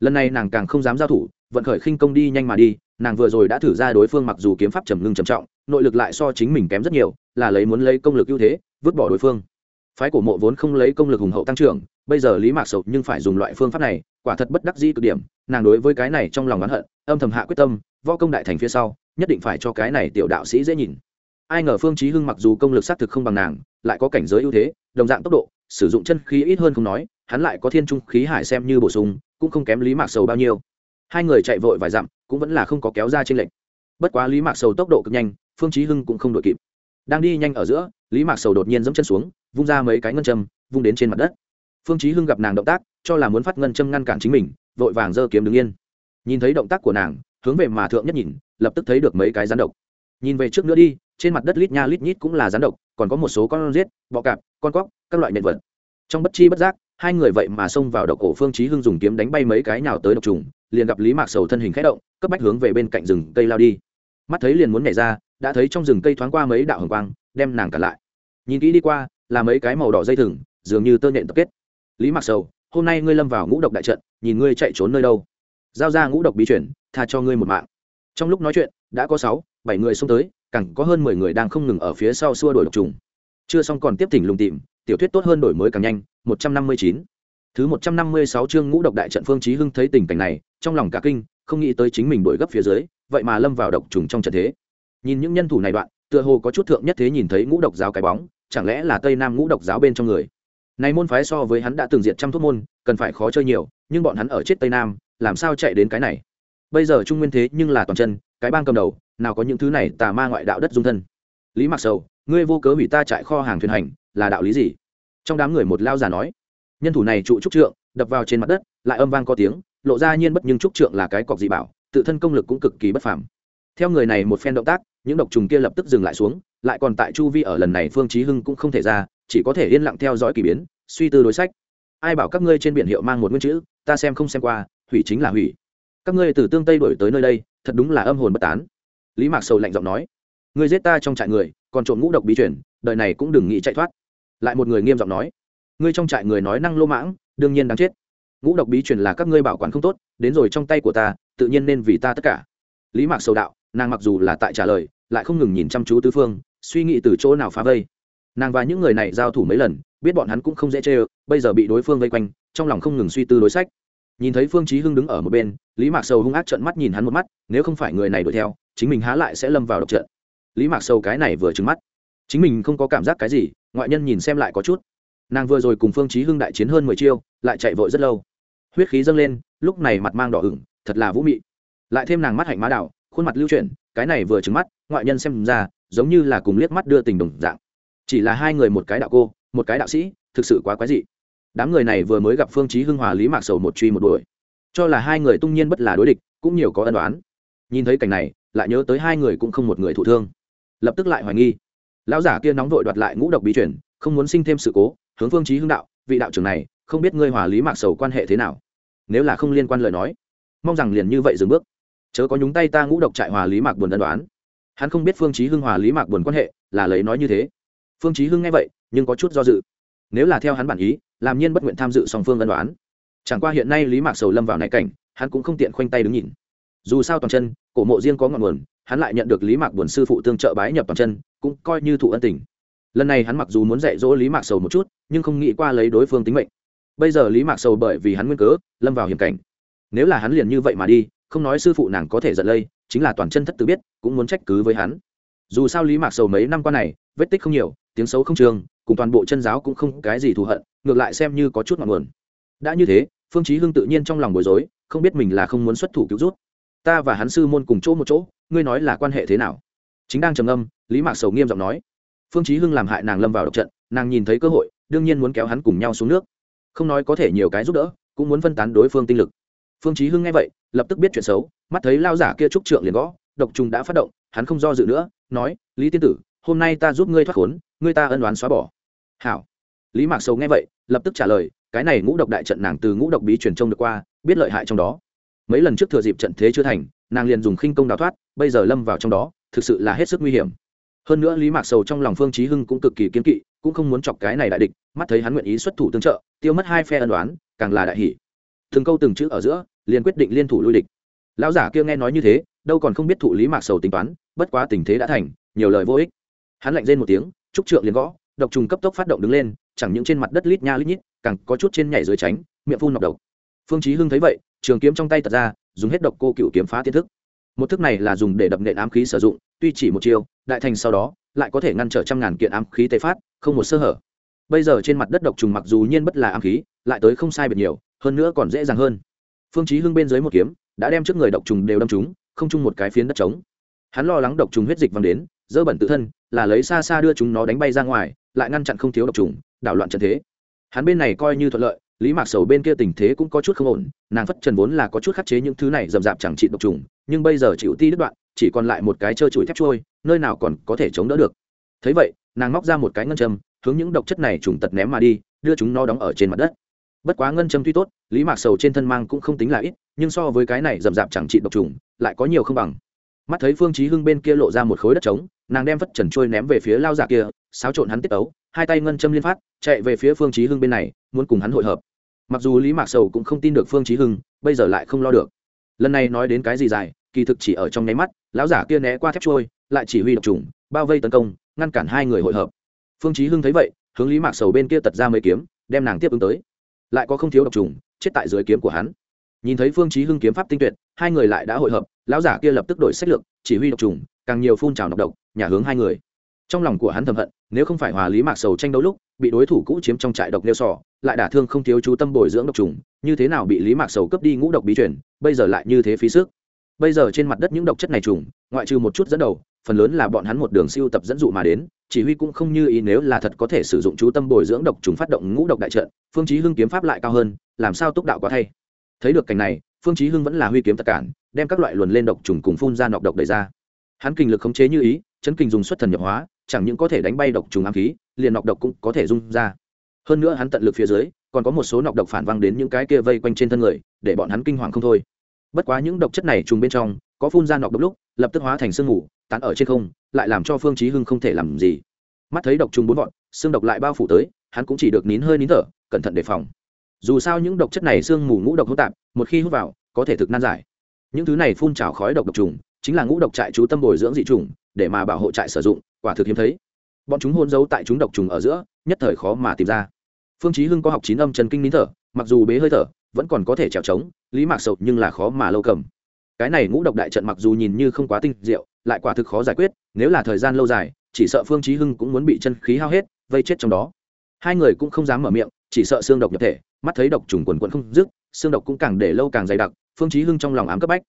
Lần này nàng càng không dám giao thủ, vận khởi khinh công đi nhanh mà đi, nàng vừa rồi đã thử ra đối phương mặc dù kiếm pháp trầm ngưng trầm trọng, nội lực lại so chính mình kém rất nhiều, là lấy muốn lấy công lực ưu thế, vứt bỏ đối phương. Phái cổ mộ vốn không lấy công lực hùng hậu tăng trưởng, bây giờ lý mạc sầu nhưng phải dùng loại phương pháp này, quả thật bất đắc dĩ cực điểm, nàng đối với cái này trong lòng oán hận, âm thầm hạ quyết tâm, võ công đại thành phía sau, nhất định phải cho cái này tiểu đạo sĩ dễ nhìn. Ai ngờ phương chí hưng mặc dù công lực xác thực không bằng nàng, lại có cảnh giới ưu thế đồng dạng tốc độ, sử dụng chân khí ít hơn không nói, hắn lại có thiên trung khí hải xem như bổ sung, cũng không kém lý mạc sầu bao nhiêu. Hai người chạy vội vài dặm, cũng vẫn là không có kéo ra trên lệnh bất quá lý mạc sầu tốc độ cực nhanh, phương chí hưng cũng không đội kịp. Đang đi nhanh ở giữa, lý mạc sầu đột nhiên giẫm chân xuống, vung ra mấy cái ngân châm, vung đến trên mặt đất. Phương chí hưng gặp nàng động tác, cho là muốn phát ngân châm ngăn cản chính mình, vội vàng giơ kiếm đứng yên. Nhìn thấy động tác của nàng, hướng về mà thượng nhất nhìn, lập tức thấy được mấy cái rắn độc. Nhìn về trước nữa đi, trên mặt đất lít nha lít nhít cũng là rắn độc còn có một số con rết bọ cạp, con cóc, các loại nhân vật. Trong bất chi bất giác, hai người vậy mà xông vào độc cổ phương chí hưng dùng kiếm đánh bay mấy cái nào tới độc trùng, liền gặp lý mạc sầu thân hình khẽ động, cấp bách hướng về bên cạnh rừng cây lao đi. Mắt thấy liền muốn nhảy ra, đã thấy trong rừng cây thoáng qua mấy đạo hồng quang, đem nàng cả lại. Nhìn kỹ đi qua, là mấy cái màu đỏ dây thừng, dường như tơ nhện tập kết. Lý mạc sầu, hôm nay ngươi lâm vào ngũ độc đại trận, nhìn ngươi chạy trốn nơi đâu. Giao ra ngũ độc bí chuyển tha cho ngươi một mạng. Trong lúc nói chuyện, đã có sáu bảy người xông tới cẳng có hơn mười người đang không ngừng ở phía sau xua đuổi độc trùng. Chưa xong còn tiếp thỉnh lùng tìm, tiểu thuyết tốt hơn đổi mới càng nhanh, một trăm năm mươi chín. Thứ một trăm năm mươi sáu chương ngũ độc đại trận phương chí hưng thấy tình cảnh này, trong lòng cả kinh, không nghĩ tới chính mình đuổi gấp phía dưới, vậy mà lâm vào độc trùng trong trận thế. Nhìn những nhân thủ này đoạn, tựa hồ có chút thượng nhất thế nhìn thấy ngũ độc giáo cái bóng, chẳng lẽ là tây nam ngũ độc giáo bên trong người? Này môn phái so với hắn đã từng diệt trăm thuốc môn, cần phải khó chơi nhiều, nhưng bọn hắn ở chết tây nam, làm sao chạy đến cái này? Bây giờ trung nguyên thế nhưng là toàn chân cái bang cầm đầu, nào có những thứ này, tà ma ngoại đạo đất dung thân. Lý mặc sầu, ngươi vô cớ hủy ta trại kho hàng thuyền hành, là đạo lý gì? Trong đám người một lao già nói. Nhân thủ này trụ trúc trượng, đập vào trên mặt đất, lại âm vang có tiếng, lộ ra nhiên bất nhưng trúc trượng là cái cọc dị bảo, tự thân công lực cũng cực kỳ bất phàm. Theo người này một phen động tác, những độc trùng kia lập tức dừng lại xuống, lại còn tại chu vi ở lần này phương chí hưng cũng không thể ra, chỉ có thể yên lặng theo dõi kỳ biến, suy tư đối sách. Ai bảo các ngươi trên biển hiệu mang một nguyên chữ, ta xem không xem qua, hủy chính là hủy. Các ngươi từ tương tây đổi tới nơi đây thật đúng là âm hồn bất tán. Lý mạc sầu lạnh giọng nói, ngươi giết ta trong trại người, còn trộm ngũ độc bí chuyển đời này cũng đừng nghĩ chạy thoát. Lại một người nghiêm giọng nói, ngươi trong trại người nói năng lô mãng, đương nhiên đáng chết. Ngũ độc bí truyền là các ngươi bảo quản không tốt, đến rồi trong tay của ta, tự nhiên nên vì ta tất cả. Lý mạc sầu đạo, nàng mặc dù là tại trả lời, lại không ngừng nhìn chăm chú tứ phương, suy nghĩ từ chỗ nào phá vây. Nàng và những người này giao thủ mấy lần, biết bọn hắn cũng không dễ chê bây giờ bị đối phương vây quanh, trong lòng không ngừng suy tư đối sách nhìn thấy phương chí hưng đứng ở một bên, lý mạc sầu hung ác trợn mắt nhìn hắn một mắt, nếu không phải người này đuổi theo, chính mình há lại sẽ lâm vào độc trận. Lý mạc sầu cái này vừa trừng mắt. Chính mình không có cảm giác cái gì, ngoại nhân nhìn xem lại có chút. Nàng vừa rồi cùng phương chí hưng đại chiến hơn mười chiêu, lại chạy vội rất lâu. Huyết khí dâng lên, lúc này mặt mang đỏ ửng, thật là vũ mị. Lại thêm nàng mắt hạnh má đảo, khuôn mặt lưu chuyển, cái này vừa trừng mắt, ngoại nhân xem ra, giống như là cùng liếc mắt đưa tình đồng dạng. Chỉ là hai người một cái đạo cô, một cái đạo sĩ, thực sự quá quái dị đám người này vừa mới gặp phương chí hưng hòa lý mạc sầu một truy một đuổi. Cho là hai người tung nhiên bất là đối địch cũng nhiều có ân đoán nhìn thấy cảnh này lại nhớ tới hai người cũng không một người thụ thương. Lập tức lại hoài nghi. Lão giả kia nóng vội đoạt lại ngũ độc bí truyền, không muốn sinh thêm sự cố hướng phương chí hưng đạo vị đạo trưởng này không biết ngươi hòa lý mạc sầu quan hệ thế nào? Nếu là không liên quan lời nói mong rằng liền như vậy dừng bước. Chớ có nhúng tay ta ngũ độc trại hòa lý mạc buồn ân đoán hắn không biết phương chí hưng hòa lý mạc buồn quan hệ là lấy nói như thế. Phương chí hưng nghe vậy nhưng có chút do dự. Nếu là theo hắn bản ý làm nhiên bất nguyện tham dự song phương ân đoán. Chẳng qua hiện nay lý mạc sầu lâm vào này cảnh, hắn cũng không tiện khoanh tay đứng nhìn. Dù sao toàn chân, cổ mộ riêng có ngọn nguồn, hắn lại nhận được lý mạc buồn sư phụ tương trợ bái nhập toàn chân, cũng coi như thụ ân tình. Lần này hắn mặc dù muốn dạy dỗ lý mạc sầu một chút, nhưng không nghĩ qua lấy đối phương tính mệnh. Bây giờ lý mạc sầu bởi vì hắn nguyên cớ, lâm vào hiểm cảnh. Nếu là hắn liền như vậy mà đi, không nói sư phụ nàng có thể giận lây, chính là toàn chân thất tự biết, cũng muốn trách cứ với hắn. Dù sao lý mạc sầu mấy năm qua này, vết tích không nhiều, tiếng xấu không trường cùng toàn bộ chân giáo cũng không cái gì thù hận, ngược lại xem như có chút ngọn nguồn. Đã như thế, phương chí hưng tự nhiên trong lòng bối rối, không biết mình là không muốn xuất thủ cứu rút. Ta và hắn sư môn cùng chỗ một chỗ, ngươi nói là quan hệ thế nào? Chính đang trầm âm lý mạc sầu nghiêm giọng nói. Phương chí hưng làm hại nàng lâm vào độc trận, nàng nhìn thấy cơ hội, đương nhiên muốn kéo hắn cùng nhau xuống nước. Không nói có thể nhiều cái giúp đỡ, cũng muốn phân tán đối phương tinh lực. Phương chí hưng nghe vậy, lập tức biết chuyện xấu, mắt thấy lao giả kia trúc trượng liền gõ, độc trùng đã phát động, hắn không do dự nữa, nói, lý tiên tử, hôm nay ta giúp ngươi thoát khốn ngươi ta ân đoán xóa bỏ. Hảo. Lý mạc sầu nghe vậy, lập tức trả lời, cái này ngũ độc đại trận nàng từ ngũ độc bí truyền trông được qua, biết lợi hại trong đó. Mấy lần trước thừa dịp trận thế chưa thành, nàng liền dùng khinh công đào thoát, bây giờ lâm vào trong đó, thực sự là hết sức nguy hiểm. Hơn nữa lý mạc sầu trong lòng phương chí hưng cũng cực kỳ kiên kỵ, cũng không muốn chọc cái này đại địch, mắt thấy hắn nguyện ý xuất thủ tương trợ, tiêu mất hai phe ân đoán càng là đại hỷ từng câu từng chữ ở giữa, liền quyết định liên thủ lui địch. Lão giả kia nghe nói như thế, đâu còn không biết thụ lý mạc sầu tính toán, bất quá tình thế đã thành, nhiều lời vô ích. Hắn lạnh rên một tiếng trúc trượng liền gõ, độc trùng cấp tốc phát động đứng lên, chẳng những trên mặt đất lít nha lít nhít, càng có chút trên nhảy dưới tránh, miệng phun nọc độc. Phương chí hưng thấy vậy, trường kiếm trong tay tật ra, dùng hết độc cô cựu kiếm phá tiên thức. Một thức này là dùng để đập nện ám khí sử dụng, tuy chỉ một chiêu, đại thành sau đó, lại có thể ngăn trở trăm ngàn kiện ám khí tê phát, không một sơ hở. Bây giờ trên mặt đất độc trùng mặc dù nhiên bất là ám khí, lại tới không sai biệt nhiều, hơn nữa còn dễ dàng hơn. Phương chí hưng bên dưới một kiếm, đã đem trước người độc trùng đều đâm trúng, không chung một cái phiến đất trống. Hắn lo lắng độc trùng huyết dịch văng đến dơ bẩn tự thân, là lấy xa xa đưa chúng nó đánh bay ra ngoài, lại ngăn chặn không thiếu độc trùng, đảo loạn trận thế. Hắn bên này coi như thuận lợi, lý mạc sầu bên kia tình thế cũng có chút không ổn, nàng phất trần vốn là có chút khắc chế những thứ này rầm rạp chẳng trị độc trùng, nhưng bây giờ chịu ti đứt đoạn, chỉ còn lại một cái trơ trụi thép trôi, nơi nào còn có thể chống đỡ được. Thấy vậy, nàng móc ra một cái ngân châm, hướng những độc chất này trùng tật ném mà đi, đưa chúng nó đóng ở trên mặt đất. Bất quá ngân châm tuy tốt, lý mạc sầu trên thân mang cũng không tính là ít, nhưng so với cái này rầm rạp chẳng trị độc trùng, lại có nhiều không bằng. Mắt thấy phương chí hưng bên kia lộ ra một khối đất trống nàng đem phất trần trôi ném về phía lao giả kia, xáo trộn hắn tiết ấu hai tay ngân châm liên phát, chạy về phía phương chí hưng bên này, muốn cùng hắn hội hợp. Mặc dù lý mạc sầu cũng không tin được phương chí hưng, bây giờ lại không lo được. Lần này nói đến cái gì dài, kỳ thực chỉ ở trong nháy mắt, lão giả kia né qua thép trôi, lại chỉ huy độc trùng, bao vây tấn công, ngăn cản hai người hội hợp. Phương chí hưng thấy vậy, hướng lý mạc sầu bên kia tật ra mấy kiếm, đem nàng tiếp ứng tới. Lại có không thiếu độc trùng, chết tại dưới kiếm của hắn. Nhìn thấy phương chí hưng kiếm pháp tinh tuyệt, hai người lại đã hội hợp, lão giả kia lập tức đổi sách lược, chỉ huy độc trùng càng nhiều phun trào nọc độc, nhà hướng hai người. Trong lòng của hắn thầm hận, nếu không phải hòa lý mạc sầu tranh đấu lúc, bị đối thủ cũ chiếm trong trại độc nêu sò, lại đả thương không thiếu chú tâm bồi dưỡng độc trùng, như thế nào bị lý mạc sầu cướp đi ngũ độc bí truyền, bây giờ lại như thế phí sức. Bây giờ trên mặt đất những độc chất này trùng, ngoại trừ một chút dẫn đầu, phần lớn là bọn hắn một đường siêu tập dẫn dụ mà đến, chỉ huy cũng không như ý nếu là thật có thể sử dụng chú tâm bồi dưỡng độc trùng phát động ngũ độc đại trận, phương chí hưng kiếm pháp lại cao hơn, làm sao túc đạo quá thay. Thấy được cảnh này, phương chí hưng vẫn là huy kiếm tất cản, đem các loại luồn lên độc trùng cùng phun ra nọc độc đẩy ra hắn kinh lực khống chế như ý, chấn kinh dùng xuất thần nhập hóa, chẳng những có thể đánh bay độc trùng ám khí, liền nọc độc cũng có thể dung ra. Hơn nữa hắn tận lực phía dưới, còn có một số nọc độc phản văng đến những cái kia vây quanh trên thân người, để bọn hắn kinh hoàng không thôi. Bất quá những độc chất này trùng bên trong, có phun ra nọc độc lúc, lập tức hóa thành sương mù, tán ở trên không, lại làm cho phương chí hưng không thể làm gì. Mắt thấy độc trùng bốn vọn xương độc lại bao phủ tới, hắn cũng chỉ được nín hơi nín thở, cẩn thận đề phòng. Dù sao những độc chất này sương mù ngũ độc hỗn tạp, một khi hút vào, có thể thực nan giải. Những thứ này phun trào khói độc độc trùng chính là ngũ độc trại chú tâm bồi dưỡng dị trùng để mà bảo hộ trại sử dụng, quả thực hiếm thấy. Bọn chúng hôn giấu tại chúng độc trùng ở giữa, nhất thời khó mà tìm ra. Phương chí hưng có học chín âm chân kinh nín thở, mặc dù bế hơi thở, vẫn còn có thể trèo trống, lý mạc sầu nhưng là khó mà lâu cầm. Cái này ngũ độc đại trận mặc dù nhìn như không quá tinh diệu, lại quả thực khó giải quyết, nếu là thời gian lâu dài, chỉ sợ phương chí hưng cũng muốn bị chân khí hao hết, vây chết trong đó. Hai người cũng không dám mở miệng, chỉ sợ xương độc nhập thể, mắt thấy độc trùng quần quần không dứt, xương độc cũng càng để lâu càng dày đặc, phương chí hưng trong lòng ám cấp bách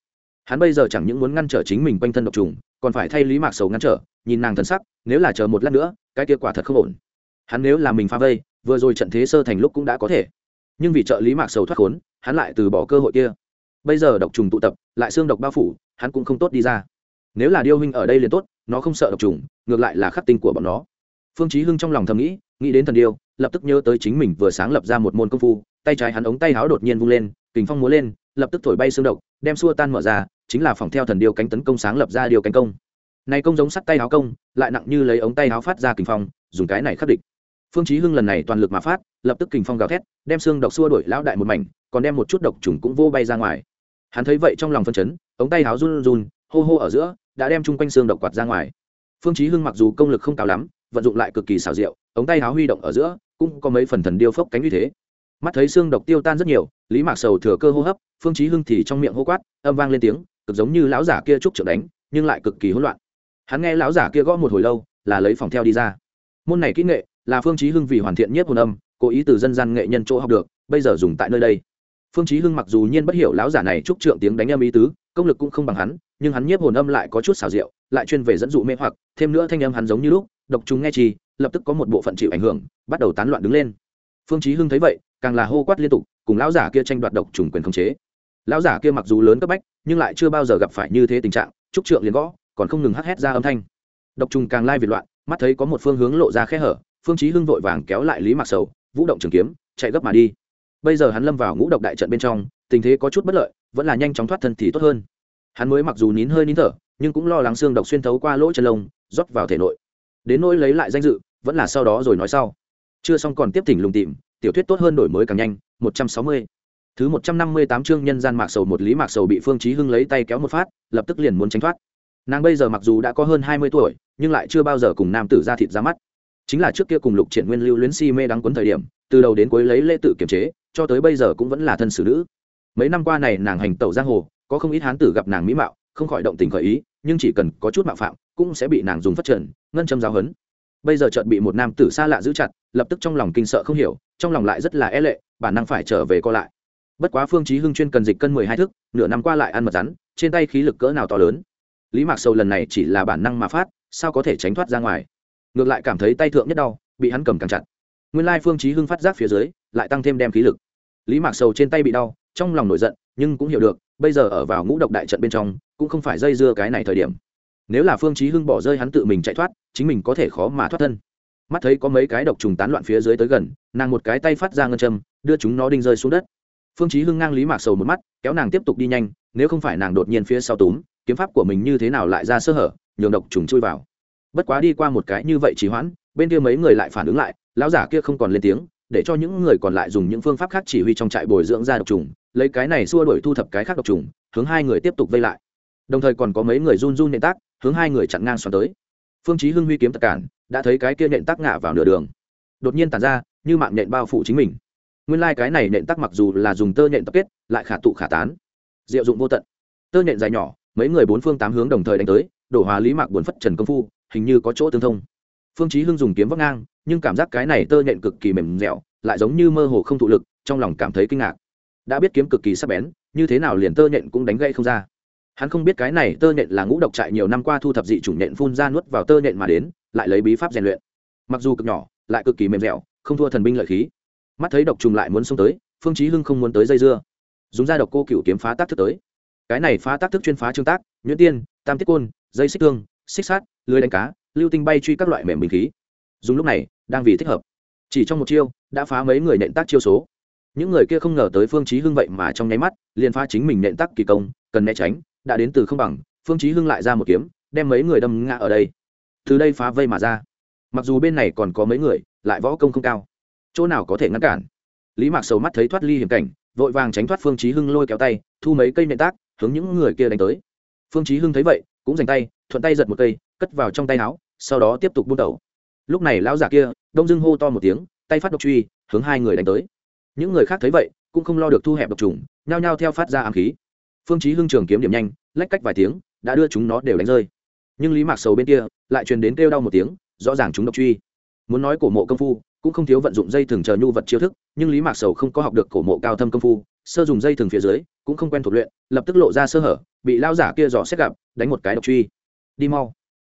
hắn bây giờ chẳng những muốn ngăn trở chính mình quanh thân độc trùng, còn phải thay lý mạc sầu ngăn trở, nhìn nàng thần sắc, nếu là chờ một lát nữa, cái kết quả thật không ổn. Hắn nếu là mình pha vây, vừa rồi trận thế sơ thành lúc cũng đã có thể. Nhưng vì trợ lý mạc sầu thoát khốn, hắn lại từ bỏ cơ hội kia. Bây giờ độc trùng tụ tập, lại xương độc bao phủ, hắn cũng không tốt đi ra. Nếu là điêu huynh ở đây liền tốt, nó không sợ độc trùng, ngược lại là khắc tinh của bọn nó. Phương chí hưng trong lòng thầm nghĩ nghĩ đến thần điêu, lập tức nhớ tới chính mình vừa sáng lập ra một môn công phu, tay trái hắn ống tay háo đột nhiên vung lên, kình phong múa lên, lập tức thổi bay xương độc, đem xua tan mở ra chính là phòng theo thần điêu cánh tấn công sáng lập ra điều cánh công. Này công giống sắt tay áo công, lại nặng như lấy ống tay áo phát ra kình phong, dùng cái này khắc địch. Phương chí hưng lần này toàn lực mà phát, lập tức kình phong gào thét, đem xương độc xua đuổi lão đại một mảnh, còn đem một chút độc trùng cũng vô bay ra ngoài. Hắn thấy vậy trong lòng phân chấn, ống tay áo run run hô hô ở giữa, đã đem chung quanh xương độc quạt ra ngoài. Phương chí hưng mặc dù công lực không cao lắm, vận dụng lại cực kỳ xảo diệu, ống tay áo huy động ở giữa, cũng có mấy phần thần điêu phốc cánh như thế. Mắt thấy xương độc tiêu tan rất nhiều, lý mạc sầu thừa cơ hô hấp, phương chí hưng thì trong miệng hô quát, âm vang lên tiếng cực giống như lão giả kia trúc trượng đánh, nhưng lại cực kỳ hỗn loạn. Hắn nghe lão giả kia gõ một hồi lâu, là lấy phòng theo đi ra. Môn này kỹ nghệ, là phương chí hưng vì hoàn thiện nhất hồn âm, cố ý từ dân gian nghệ nhân chỗ học được, bây giờ dùng tại nơi đây. Phương chí hưng mặc dù nhiên bất hiểu lão giả này trúc trượng tiếng đánh âm ý tứ, công lực cũng không bằng hắn, nhưng hắn nhiếp hồn âm lại có chút xảo diệu, lại chuyên về dẫn dụ mê hoặc, thêm nữa thanh âm hắn giống như lúc, độc chúng nghe trì lập tức có một bộ phận chịu ảnh hưởng, bắt đầu tán loạn đứng lên. Phương chí hưng thấy vậy, càng là hô quát liên tục, cùng lão giả kia tranh đoạt độc trùng quyền khống chế lão giả kia mặc dù lớn cấp bách, nhưng lại chưa bao giờ gặp phải như thế tình trạng, trúc trượng liền gõ, còn không ngừng hắt hét ra âm thanh. Độc trùng càng lai việt loạn, mắt thấy có một phương hướng lộ ra khe hở, phương chí hưng vội vàng kéo lại lý mặc sầu, vũ động trường kiếm, chạy gấp mà đi. Bây giờ hắn lâm vào ngũ độc đại trận bên trong, tình thế có chút bất lợi, vẫn là nhanh chóng thoát thân thì tốt hơn. Hắn mới mặc dù nín hơi nín thở, nhưng cũng lo lắng xương độc xuyên thấu qua lỗ chân lông, rót vào thể nội. Đến nỗi lấy lại danh dự, vẫn là sau đó rồi nói sau. Chưa xong còn tiếp thỉnh lùng tìm, tiểu thuyết tốt hơn đổi mới càng nhanh, một trăm sáu mươi thứ một trăm năm mươi tám chương nhân gian mạc sầu một lý mạc sầu bị phương chí hưng lấy tay kéo một phát, lập tức liền muốn tránh thoát. Nàng bây giờ mặc dù đã có hơn hai mươi tuổi, nhưng lại chưa bao giờ cùng nam tử ra thịt ra mắt. Chính là trước kia cùng lục triển nguyên, lưu luyến si mê đắng cuốn thời điểm, từ đầu đến cuối lấy lễ tự kiềm chế, cho tới bây giờ cũng vẫn là thân xử nữ. Mấy năm qua này nàng hành tẩu giang hồ, có không ít hán tử gặp nàng mỹ mạo, không khỏi động tình khởi ý, nhưng chỉ cần có chút mạo phạm, cũng sẽ bị nàng dùng phát trần, ngân châm giáo hấn bây giờ chợt bị một nam tử xa lạ giữ chặt, lập tức trong lòng kinh sợ không hiểu, trong lòng lại rất là e lệ, bản năng phải trở về co lại bất quá phương chí hưng chuyên cần dịch cân mười hai thước nửa năm qua lại ăn mật rắn, trên tay khí lực cỡ nào to lớn. Lý mạc sầu lần này chỉ là bản năng mà phát, sao có thể tránh thoát ra ngoài? Ngược lại cảm thấy tay thượng nhất đau, bị hắn cầm càng chặt. Nguyên lai phương chí hưng phát giác phía dưới, lại tăng thêm đem khí lực. Lý mạc sầu trên tay bị đau, trong lòng nổi giận, nhưng cũng hiểu được, bây giờ ở vào ngũ độc đại trận bên trong, cũng không phải dây dưa cái này thời điểm. Nếu là phương chí hưng bỏ rơi hắn tự mình chạy thoát, chính mình có thể khó mà thoát thân. Mắt thấy có mấy cái độc trùng tán loạn phía dưới tới gần, nàng một cái tay phát ra ngân châm, đưa chúng nó đinh rơi xuống đất phương chí hưng ngang lý mạc sầu một mắt, kéo nàng tiếp tục đi nhanh, nếu không phải nàng đột nhiên phía sau túm, kiếm pháp của mình như thế nào lại ra sơ hở, nhường độc trùng chui vào. Bất quá đi qua một cái như vậy trì hoãn, bên kia mấy người lại phản ứng lại, lão giả kia không còn lên tiếng, để cho những người còn lại dùng những phương pháp khác chỉ huy trong trại bồi dưỡng ra độc trùng, lấy cái này xua đuổi thu thập cái khác độc trùng, hướng hai người tiếp tục vây lại. Đồng thời còn có mấy người run run nện tác hướng hai người chặn ngang xoắn tới. Phương chí hưng huy kiếm tất cản, đã thấy cái kia nện tác ngã vào nửa đường. Đột nhiên tản ra, như mạng nện bao phủ chính mình nguyên lai cái này nện tác mặc dù là dùng tơ nện tập kết, lại khả tụ khả tán. Diệu dụng vô tận. Tơ nện dài nhỏ, mấy người bốn phương tám hướng đồng thời đánh tới, đổ hòa lý mạc buồn phất trần công phu, hình như có chỗ tương thông. Phương chí hưng dùng kiếm vấp ngang, nhưng cảm giác cái này tơ nện cực kỳ mềm dẻo, lại giống như mơ hồ không thụ lực, trong lòng cảm thấy kinh ngạc. Đã biết kiếm cực kỳ sắc bén, như thế nào liền tơ nện cũng đánh gãy không ra. Hắn không biết cái này tơ nện là ngũ độc trại nhiều năm qua thu thập dị chủng nện phun ra nuốt vào tơ nện mà đến, lại lấy bí pháp rèn luyện. Mặc dù cực nhỏ, lại cực kỳ mềm dẻo, không thua thần binh lợi khí mắt thấy độc trùng lại muốn xông tới, phương chí hưng không muốn tới dây dưa. Dùng ra độc cô cửu kiếm phá tác thức tới. Cái này phá tác thức chuyên phá trương tác, nhuyễn tiên, tam tiết côn, dây xích thương, xích sát, lưới đánh cá, lưu tinh bay truy các loại mềm bình khí. Dùng lúc này, đang vì thích hợp. Chỉ trong một chiêu, đã phá mấy người nện tác chiêu số. Những người kia không ngờ tới phương chí hưng vậy mà trong nháy mắt, liền phá chính mình nện tác kỳ công, cần né tránh, đã đến từ không bằng, phương chí hưng lại ra một kiếm, đem mấy người đâm ngã ở đây. Từ đây phá vây mà ra. Mặc dù bên này còn có mấy người, lại võ công không cao chỗ nào có thể ngăn cản? Lý mạc sầu mắt thấy thoát ly hiểm cảnh, vội vàng tránh thoát phương chí hưng lôi kéo tay, thu mấy cây nện tác, hướng những người kia đánh tới. Phương chí hưng thấy vậy, cũng giành tay, thuận tay giật một cây, cất vào trong tay áo, sau đó tiếp tục buôn tẩu. Lúc này lão giả kia, đông dưng hô to một tiếng, tay phát độc truy, hướng hai người đánh tới. Những người khác thấy vậy, cũng không lo được thu hẹp độc trùng, nhao nhao theo phát ra ám khí. Phương chí hưng trường kiếm điểm nhanh, lách cách vài tiếng, đã đưa chúng nó đều đánh rơi. Nhưng lý mạc sầu bên kia, lại truyền đến kêu đau một tiếng, rõ ràng chúng độc truy. Muốn nói cổ mộ công phu cũng không thiếu vận dụng dây thường chờ nhu vật chiêu thức, nhưng lý mạc sầu không có học được cổ mộ cao thâm công phu, sơ dùng dây thường phía dưới, cũng không quen thuộc luyện, lập tức lộ ra sơ hở, bị lao giả kia dò xét gặp, đánh một cái độc truy. Đi mau.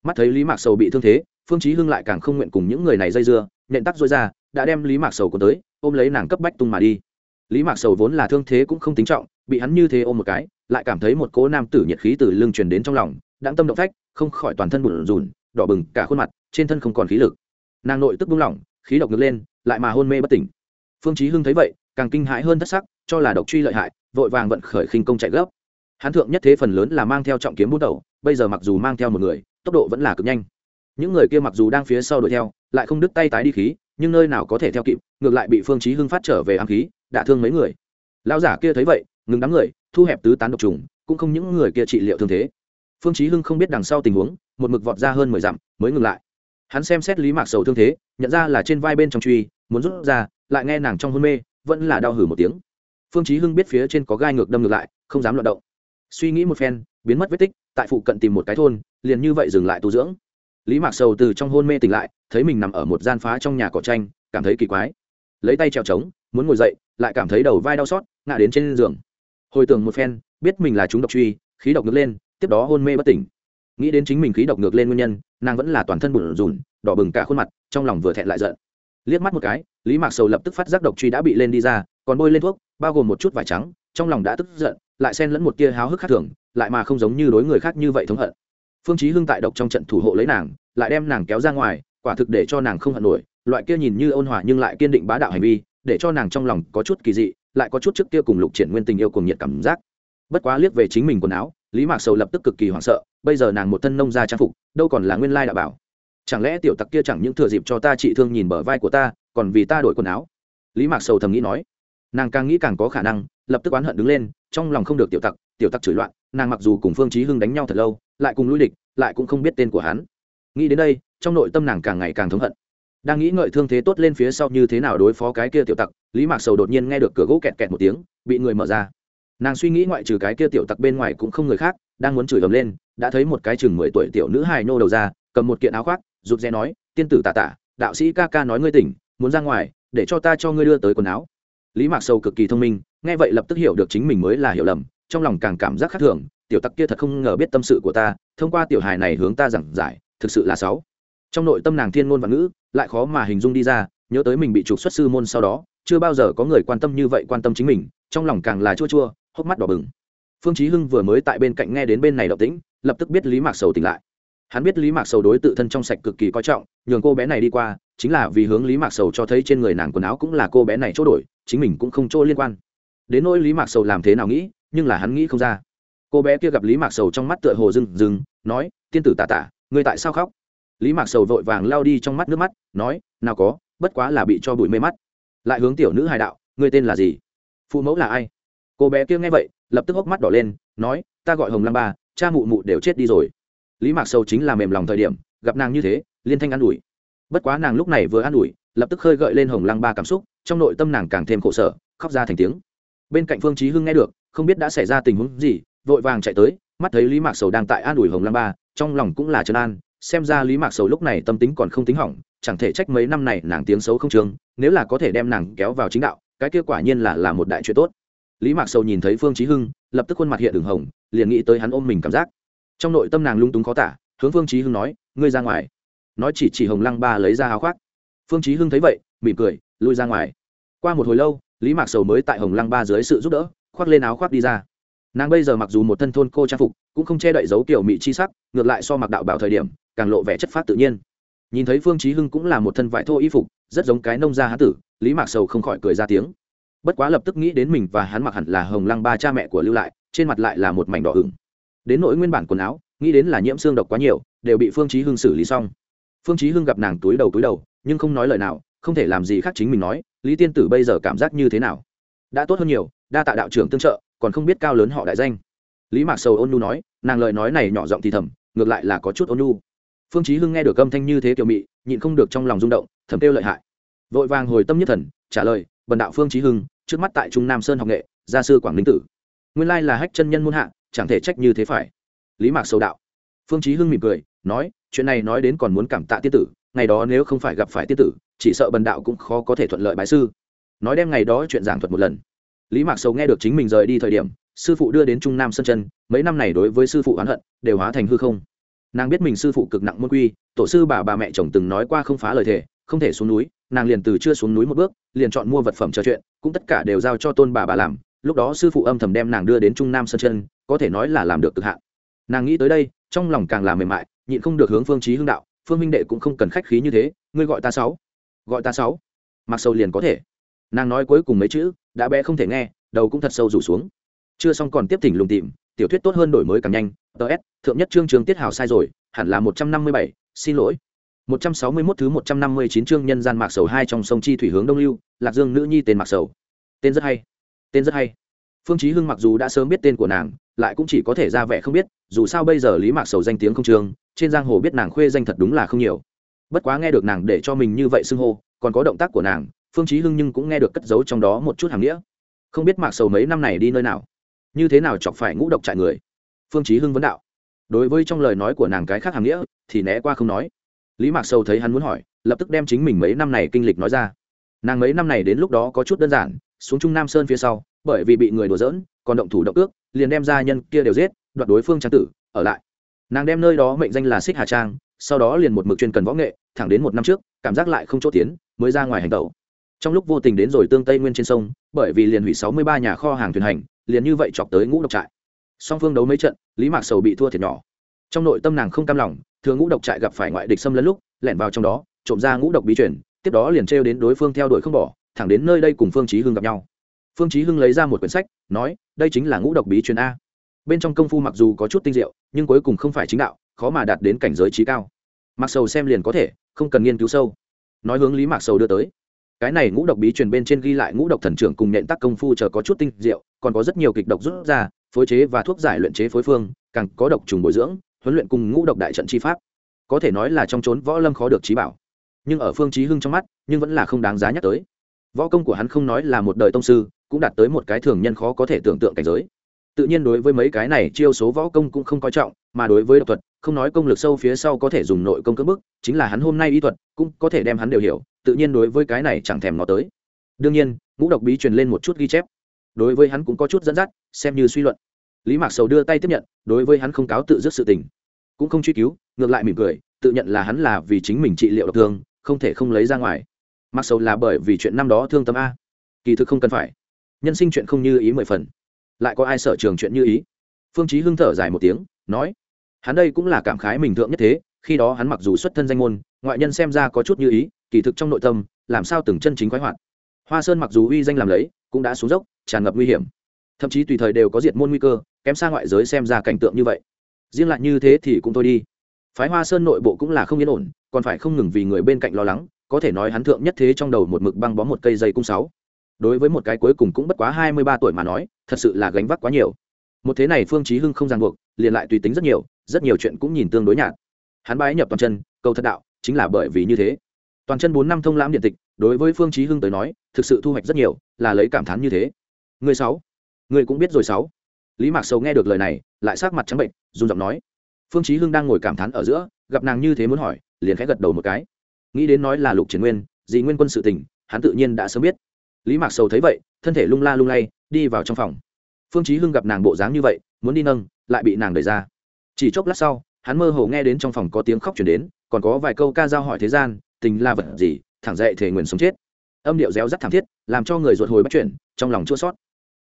Mắt thấy lý mạc sầu bị thương thế, phương chí hưng lại càng không nguyện cùng những người này dây dưa nện tắc dối ra, đã đem lý mạc sầu của tới, ôm lấy nàng cấp bách tung mà đi. Lý mạc sầu vốn là thương thế cũng không tính trọng, bị hắn như thế ôm một cái, lại cảm thấy một cỗ nam tử nhiệt khí từ lưng truyền đến trong lòng, đãng tâm động phách, không khỏi toàn thân bủn rùn đỏ bừng cả khuôn mặt, trên thân không còn khí lực. Nàng nội tức buông lỏng khí độc ngược lên, lại mà hôn mê bất tỉnh. Phương chí hưng thấy vậy, càng kinh hãi hơn thất sắc, cho là độc truy lợi hại, vội vàng vận khởi khinh công chạy gấp. Hắn thượng nhất thế phần lớn là mang theo trọng kiếm bút đầu, bây giờ mặc dù mang theo một người, tốc độ vẫn là cực nhanh. Những người kia mặc dù đang phía sau đuổi theo, lại không đứt tay tái đi khí, nhưng nơi nào có thể theo kịp, ngược lại bị phương chí hưng phát trở về ám khí, đả thương mấy người. Lão giả kia thấy vậy, ngừng đám người, thu hẹp tứ tán độc trùng, cũng không những người kia trị liệu thương thế. Phương chí hưng không biết đằng sau tình huống, một mực vọt ra hơn mười dặm, mới ngừng lại hắn xem xét lý mạc sầu thương thế, nhận ra là trên vai bên trong truy, muốn rút ra, lại nghe nàng trong hôn mê, vẫn là đau hử một tiếng. Phương chí hưng biết phía trên có gai ngược đâm ngược lại, không dám loạn động. Suy nghĩ một phen, biến mất vết tích, tại phụ cận tìm một cái thôn, liền như vậy dừng lại tu dưỡng. Lý mạc sầu từ trong hôn mê tỉnh lại, thấy mình nằm ở một gian phá trong nhà cỏ tranh, cảm thấy kỳ quái. Lấy tay trèo trống, muốn ngồi dậy, lại cảm thấy đầu vai đau xót, ngã đến trên giường. Hồi tưởng một phen, biết mình là chúng độc truy, khí độc ngược lên, tiếp đó hôn mê bất tỉnh nghĩ đến chính mình khí độc ngược lên nguyên nhân, nàng vẫn là toàn thân bùn rùn, đỏ bừng cả khuôn mặt, trong lòng vừa thẹn lại giận. Liếc mắt một cái, lý mạc sầu lập tức phát giác độc truy đã bị lên đi ra, còn bôi lên thuốc, bao gồm một chút vải trắng, trong lòng đã tức giận, lại xen lẫn một tia háo hức khác thường, lại mà không giống như đối người khác như vậy thống hận. Phương chí hưng tại độc trong trận thủ hộ lấy nàng, lại đem nàng kéo ra ngoài, quả thực để cho nàng không hận nổi, loại kia nhìn như ôn hòa nhưng lại kiên định bá đạo hành vi, để cho nàng trong lòng có chút kỳ dị, lại có chút trước kia cùng lục triển nguyên tình yêu cùng nhiệt cảm giác. Bất quá liếc về chính mình quần áo, lý mạc sầu lập tức cực kỳ hoảng sợ bây giờ nàng một thân nông gia trang phục, đâu còn là nguyên lai đạo bảo. Chẳng lẽ tiểu tặc kia chẳng những thừa dịp cho ta trị thương nhìn bờ vai của ta, còn vì ta đổi quần áo? Lý mạc sầu thầm nghĩ nói. Nàng càng nghĩ càng có khả năng, lập tức oán hận đứng lên, trong lòng không được tiểu tặc tiểu tặc chửi loạn, nàng mặc dù cùng phương chí hưng đánh nhau thật lâu, lại cùng lui địch, lại cũng không biết tên của hắn. Nghĩ đến đây, trong nội tâm nàng càng ngày càng thống hận. Đang nghĩ ngợi thương thế tốt lên phía sau như thế nào đối phó cái kia tiểu tặc, lý mạc sầu đột nhiên nghe được cửa gỗ kẹt kẹt một tiếng, bị người mở ra. Nàng suy nghĩ ngoại trừ cái kia tiểu tặc bên ngoài cũng không người khác đang muốn chửi ầm lên, đã thấy một cái chừng mười tuổi tiểu nữ hài nô đầu ra, cầm một kiện áo khoác, rụt rè nói, tiên tử tạ tạ đạo sĩ ca ca nói ngươi tỉnh, muốn ra ngoài, để cho ta cho ngươi đưa tới quần áo. Lý mạc sầu cực kỳ thông minh, nghe vậy lập tức hiểu được chính mình mới là hiểu lầm, trong lòng càng cảm giác khác thường, tiểu tặc kia thật không ngờ biết tâm sự của ta, thông qua tiểu hài này hướng ta giảng giải, thực sự là sáu trong nội tâm nàng thiên ngôn và ngữ, lại khó mà hình dung đi ra, nhớ tới mình bị trục xuất sư môn sau đó, chưa bao giờ có người quan tâm như vậy quan tâm chính mình, trong lòng càng là chua chua, hốc mắt đỏ bừng phương chí hưng vừa mới tại bên cạnh nghe đến bên này động tĩnh, lập tức biết lý mạc sầu tỉnh lại. Hắn biết lý mạc sầu đối tự thân trong sạch cực kỳ coi trọng, nhường cô bé này đi qua, chính là vì hướng lý mạc sầu cho thấy trên người nàng quần áo cũng là cô bé này chỗ đổi, chính mình cũng không chỗ liên quan. Đến nỗi lý mạc sầu làm thế nào nghĩ, nhưng là hắn nghĩ không ra. Cô bé kia gặp lý mạc sầu trong mắt tựa hồ rừng rừng nói, tiên tử tà tả, ngươi tại sao khóc? Lý mạc sầu vội vàng lao đi trong mắt nước mắt, nói, nào có, bất quá là bị cho bụi mê mắt. Lại hướng tiểu nữ hài đạo, ngươi tên là gì? Phụ mẫu là ai? Cô bé kia nghe vậy lập tức hốc mắt đỏ lên, nói, ta gọi hồng lăng ba, cha mụ mụ đều chết đi rồi. Lý mạc sầu chính là mềm lòng thời điểm, gặp nàng như thế, liên thanh an ủi. Bất quá nàng lúc này vừa an ủi, lập tức khơi gợi lên hồng lăng ba cảm xúc, trong nội tâm nàng càng thêm khổ sở, khóc ra thành tiếng. Bên cạnh phương chí hưng nghe được, không biết đã xảy ra tình huống gì, vội vàng chạy tới, mắt thấy lý mạc sầu đang tại an ủi hồng lăng ba, trong lòng cũng là trấn an, xem ra lý mạc sầu lúc này tâm tính còn không tính hỏng, chẳng thể trách mấy năm này nàng tiếng xấu không trường, nếu là có thể đem nàng kéo vào chính đạo, cái kết quả nhiên là là một đại chuyện tốt lý mạc sầu nhìn thấy phương chí hưng, lập tức khuôn mặt hiện đường hồng, liền nghĩ tới hắn ôm mình cảm giác. Trong nội tâm nàng lung túng khó tả, hướng phương chí hưng nói, ngươi ra ngoài. Nói chỉ chỉ hồng lăng ba lấy ra áo khoác. Phương chí hưng thấy vậy, mỉm cười, lui ra ngoài. Qua một hồi lâu, lý mạc sầu mới tại hồng lăng ba dưới sự giúp đỡ, khoác lên áo khoác đi ra. Nàng bây giờ mặc dù một thân thôn cô trang phục, cũng không che đậy dấu kiểu mị chi sắc, ngược lại so mặc đạo bảo thời điểm, càng lộ vẻ chất phát tự nhiên. Nhìn thấy phương chí hưng cũng là một thân vải thô y phục, rất giống cái nông gia hán tử, lý mạc sầu không khỏi cười ra tiếng bất quá lập tức nghĩ đến mình và hắn mặc hẳn là hồng lăng ba cha mẹ của lưu lại, trên mặt lại là một mảnh đỏ ửng. Đến nỗi nguyên bản quần áo, nghĩ đến là nhiễm xương độc quá nhiều, đều bị phương chí hưng xử lý xong. Phương chí hưng gặp nàng túi đầu túi đầu, nhưng không nói lời nào, không thể làm gì khác chính mình nói, lý tiên tử bây giờ cảm giác như thế nào? Đã tốt hơn nhiều, đa tạ đạo trưởng tương trợ, còn không biết cao lớn họ đại danh. Lý mạc sầu ôn nhu nói, nàng lời nói này nhỏ giọng thì thầm, ngược lại là có chút ôn nhu. Phương chí hưng nghe được âm thanh như thế kiều mị, nhịn không được trong lòng rung động, thầm tiêu lợi hại. Vội vàng hồi tâm nhất thần, trả lời, bần đạo phương chí hưng trước mắt tại trung nam sơn học nghệ, gia sư quảng ninh tử. Nguyên lai là hách chân nhân muôn hạ, chẳng thể trách như thế phải. Lý mạc sâu đạo. Phương chí hưng mỉm cười, nói, chuyện này nói đến còn muốn cảm tạ tiên tử, ngày đó nếu không phải gặp phải tiên tử, chỉ sợ bần đạo cũng khó có thể thuận lợi bái sư. Nói đem ngày đó chuyện giảng thuật một lần. Lý mạc sầu nghe được chính mình rời đi thời điểm, sư phụ đưa đến trung nam sơn chân mấy năm này đối với sư phụ oán hận, đều hóa thành hư không. Nàng biết mình sư phụ cực nặng môn quy, tổ sư bà bà mẹ chồng từng nói qua không phá lời thề không thể xuống núi, nàng liền từ chưa xuống núi một bước, liền chọn mua vật phẩm trò chuyện, cũng tất cả đều giao cho tôn bà bà làm. Lúc đó sư phụ âm thầm đem nàng đưa đến trung nam sơn chân có thể nói là làm được cực hạn. Nàng nghĩ tới đây, trong lòng càng là mềm mại, nhịn không được hướng phương trí hưng đạo, phương minh đệ cũng không cần khách khí như thế, ngươi gọi ta sáu. Gọi ta sáu? Mặc sâu liền có thể. Nàng nói cuối cùng mấy chữ, đã bé không thể nghe, đầu cũng thật sâu rủ xuống. Chưa xong còn tiếp thỉnh lùng tìm, tiểu thuyết tốt hơn đổi mới càng nhanh ts thượng nhất chương trường tiết hào sai rồi, hẳn là một trăm năm mươi bảy, xin lỗi một trăm sáu mươi 161 thứ một trăm năm mươi chín chương nhân gian mạc sầu hai trong sông chi thủy hướng đông lưu, lạc dương nữ nhi tên mạc sầu. Tên rất hay. Tên rất hay. Phương chí hưng mặc dù đã sớm biết tên của nàng, lại cũng chỉ có thể ra vẻ không biết, dù sao bây giờ lý mạc sầu danh tiếng không trường, trên giang hồ biết nàng khuê danh thật đúng là không nhiều. Bất quá nghe được nàng để cho mình như vậy xưng hô, còn có động tác của nàng, phương chí hưng nhưng cũng nghe được cất giấu trong đó một chút hàng nghĩa. Không biết mạc sầu mấy năm này đi nơi nào? Như thế nào chọc phải ngũ độc trại người? Phương chí hưng vấn đạo. Đối với trong lời nói của nàng cái khác hàng nghĩa, thì né qua không nói lý mạc sầu thấy hắn muốn hỏi, lập tức đem chính mình mấy năm này kinh lịch nói ra. Nàng mấy năm này đến lúc đó có chút đơn giản, xuống trung nam sơn phía sau, bởi vì bị người đùa giỡn, còn động thủ động ước, liền đem gia nhân kia đều giết, đoạt đối phương trang tử, ở lại. Nàng đem nơi đó mệnh danh là xích hà trang, sau đó liền một mực chuyên cần võ nghệ, thẳng đến một năm trước, cảm giác lại không chỗ tiến, mới ra ngoài hành tẩu. Trong lúc vô tình đến rồi tương tây nguyên trên sông, bởi vì liền hủy sáu mươi ba nhà kho hàng thuyền hành, liền như vậy chọc tới ngũ độc trại. Song phương đấu mấy trận, lý mạc sầu bị thua thiệt nhỏ trong nội tâm nàng không cam lòng thường ngũ độc trại gặp phải ngoại địch xâm lấn lúc, lẻn vào trong đó, trộm ra ngũ độc bí chuyển tiếp đó liền trêu đến đối phương theo đuổi không bỏ, thẳng đến nơi đây cùng phương chí hưng gặp nhau. Phương chí hưng lấy ra một quyển sách, nói, đây chính là ngũ độc bí truyền a. Bên trong công phu mặc dù có chút tinh diệu, nhưng cuối cùng không phải chính đạo, khó mà đạt đến cảnh giới trí cao. Mặc sầu xem liền có thể, không cần nghiên cứu sâu. Nói hướng lý mạc sầu đưa tới. Cái này ngũ độc bí truyền bên trên ghi lại ngũ độc thần trưởng cùng nện tác công phu chờ có chút tinh diệu, còn có rất nhiều kịch độc rút ra, phối chế và thuốc giải luyện chế phối phương, càng có độc trùng bồi dưỡng huấn luyện cùng ngũ độc đại trận chi pháp. Có thể nói là trong chốn võ lâm khó được trí bảo. Nhưng ở phương chí hưng trong mắt, nhưng vẫn là không đáng giá nhắc tới. Võ công của hắn không nói là một đời tông sư, cũng đạt tới một cái thường nhân khó có thể tưởng tượng cảnh giới. Tự nhiên đối với mấy cái này, chiêu số võ công cũng không coi trọng, mà đối với độc thuật, không nói công lực sâu phía sau có thể dùng nội công cưỡng bức, chính là hắn hôm nay y thuật, cũng có thể đem hắn đều hiểu, tự nhiên đối với cái này chẳng thèm nó tới. Đương nhiên, ngũ độc bí truyền lên một chút ghi chép. Đối với hắn cũng có chút dẫn dắt, xem như suy luận lý mạc sầu đưa tay tiếp nhận, đối với hắn không cáo tự dứt sự tình. Cũng không truy cứu, ngược lại mỉm cười, tự nhận là hắn là vì chính mình trị liệu độc thương, không thể không lấy ra ngoài. Mặc sầu là bởi vì chuyện năm đó thương tâm a. Kỳ thực không cần phải. Nhân sinh chuyện không như ý mười phần. Lại có ai sở trường chuyện như ý? Phương chí hưng thở dài một tiếng, nói, hắn đây cũng là cảm khái mình thượng nhất thế, khi đó hắn mặc dù xuất thân danh môn, ngoại nhân xem ra có chút như ý, kỳ thực trong nội tâm, làm sao từng chân chính khoái hoạt. Hoa sơn mặc dù uy danh làm lấy, cũng đã xuống dốc, tràn ngập nguy hiểm. Thậm chí tùy thời đều có diệt môn nguy cơ kém xa ngoại giới xem ra cảnh tượng như vậy. Riêng lại như thế thì cũng thôi đi. Phái hoa sơn nội bộ cũng là không yên ổn, còn phải không ngừng vì người bên cạnh lo lắng, có thể nói hắn thượng nhất thế trong đầu một mực băng bó một cây dây cung sáu. Đối với một cái cuối cùng cũng bất quá hai mươi ba tuổi mà nói, thật sự là gánh vác quá nhiều. Một thế này phương chí hưng không ràng buộc, liền lại tùy tính rất nhiều rất nhiều chuyện cũng nhìn tương đối nhạt. Hắn bái nhập toàn chân, cầu thật đạo, chính là bởi vì như thế. Toàn chân bốn năm thông lãm điện tịch, đối với phương chí hưng tới nói, thực sự thu hoạch rất nhiều, là lấy cảm thán như thế. Người sáu. Người cũng biết rồi sáu lý mạc sầu nghe được lời này, lại sắc mặt trắng bệnh, run giọng nói. Phương chí hưng đang ngồi cảm thán ở giữa, gặp nàng như thế muốn hỏi, liền khẽ gật đầu một cái. Nghĩ đến nói là lục triển nguyên gì nguyên quân sự tình, hắn tự nhiên đã sớm biết. Lý mạc sầu thấy vậy, thân thể lung la lung lay, đi vào trong phòng. Phương chí hưng gặp nàng bộ dáng như vậy, muốn đi nâng, lại bị nàng đẩy ra. Chỉ chốc lát sau, hắn mơ hồ nghe đến trong phòng có tiếng khóc truyền đến, còn có vài câu ca giao hỏi thế gian, tình là vật gì, thẳng dậy thể nguyện sống chết. Âm điệu réo rắt thảm thiết, làm cho người ruột hồi bắt chuyển, trong lòng chua sót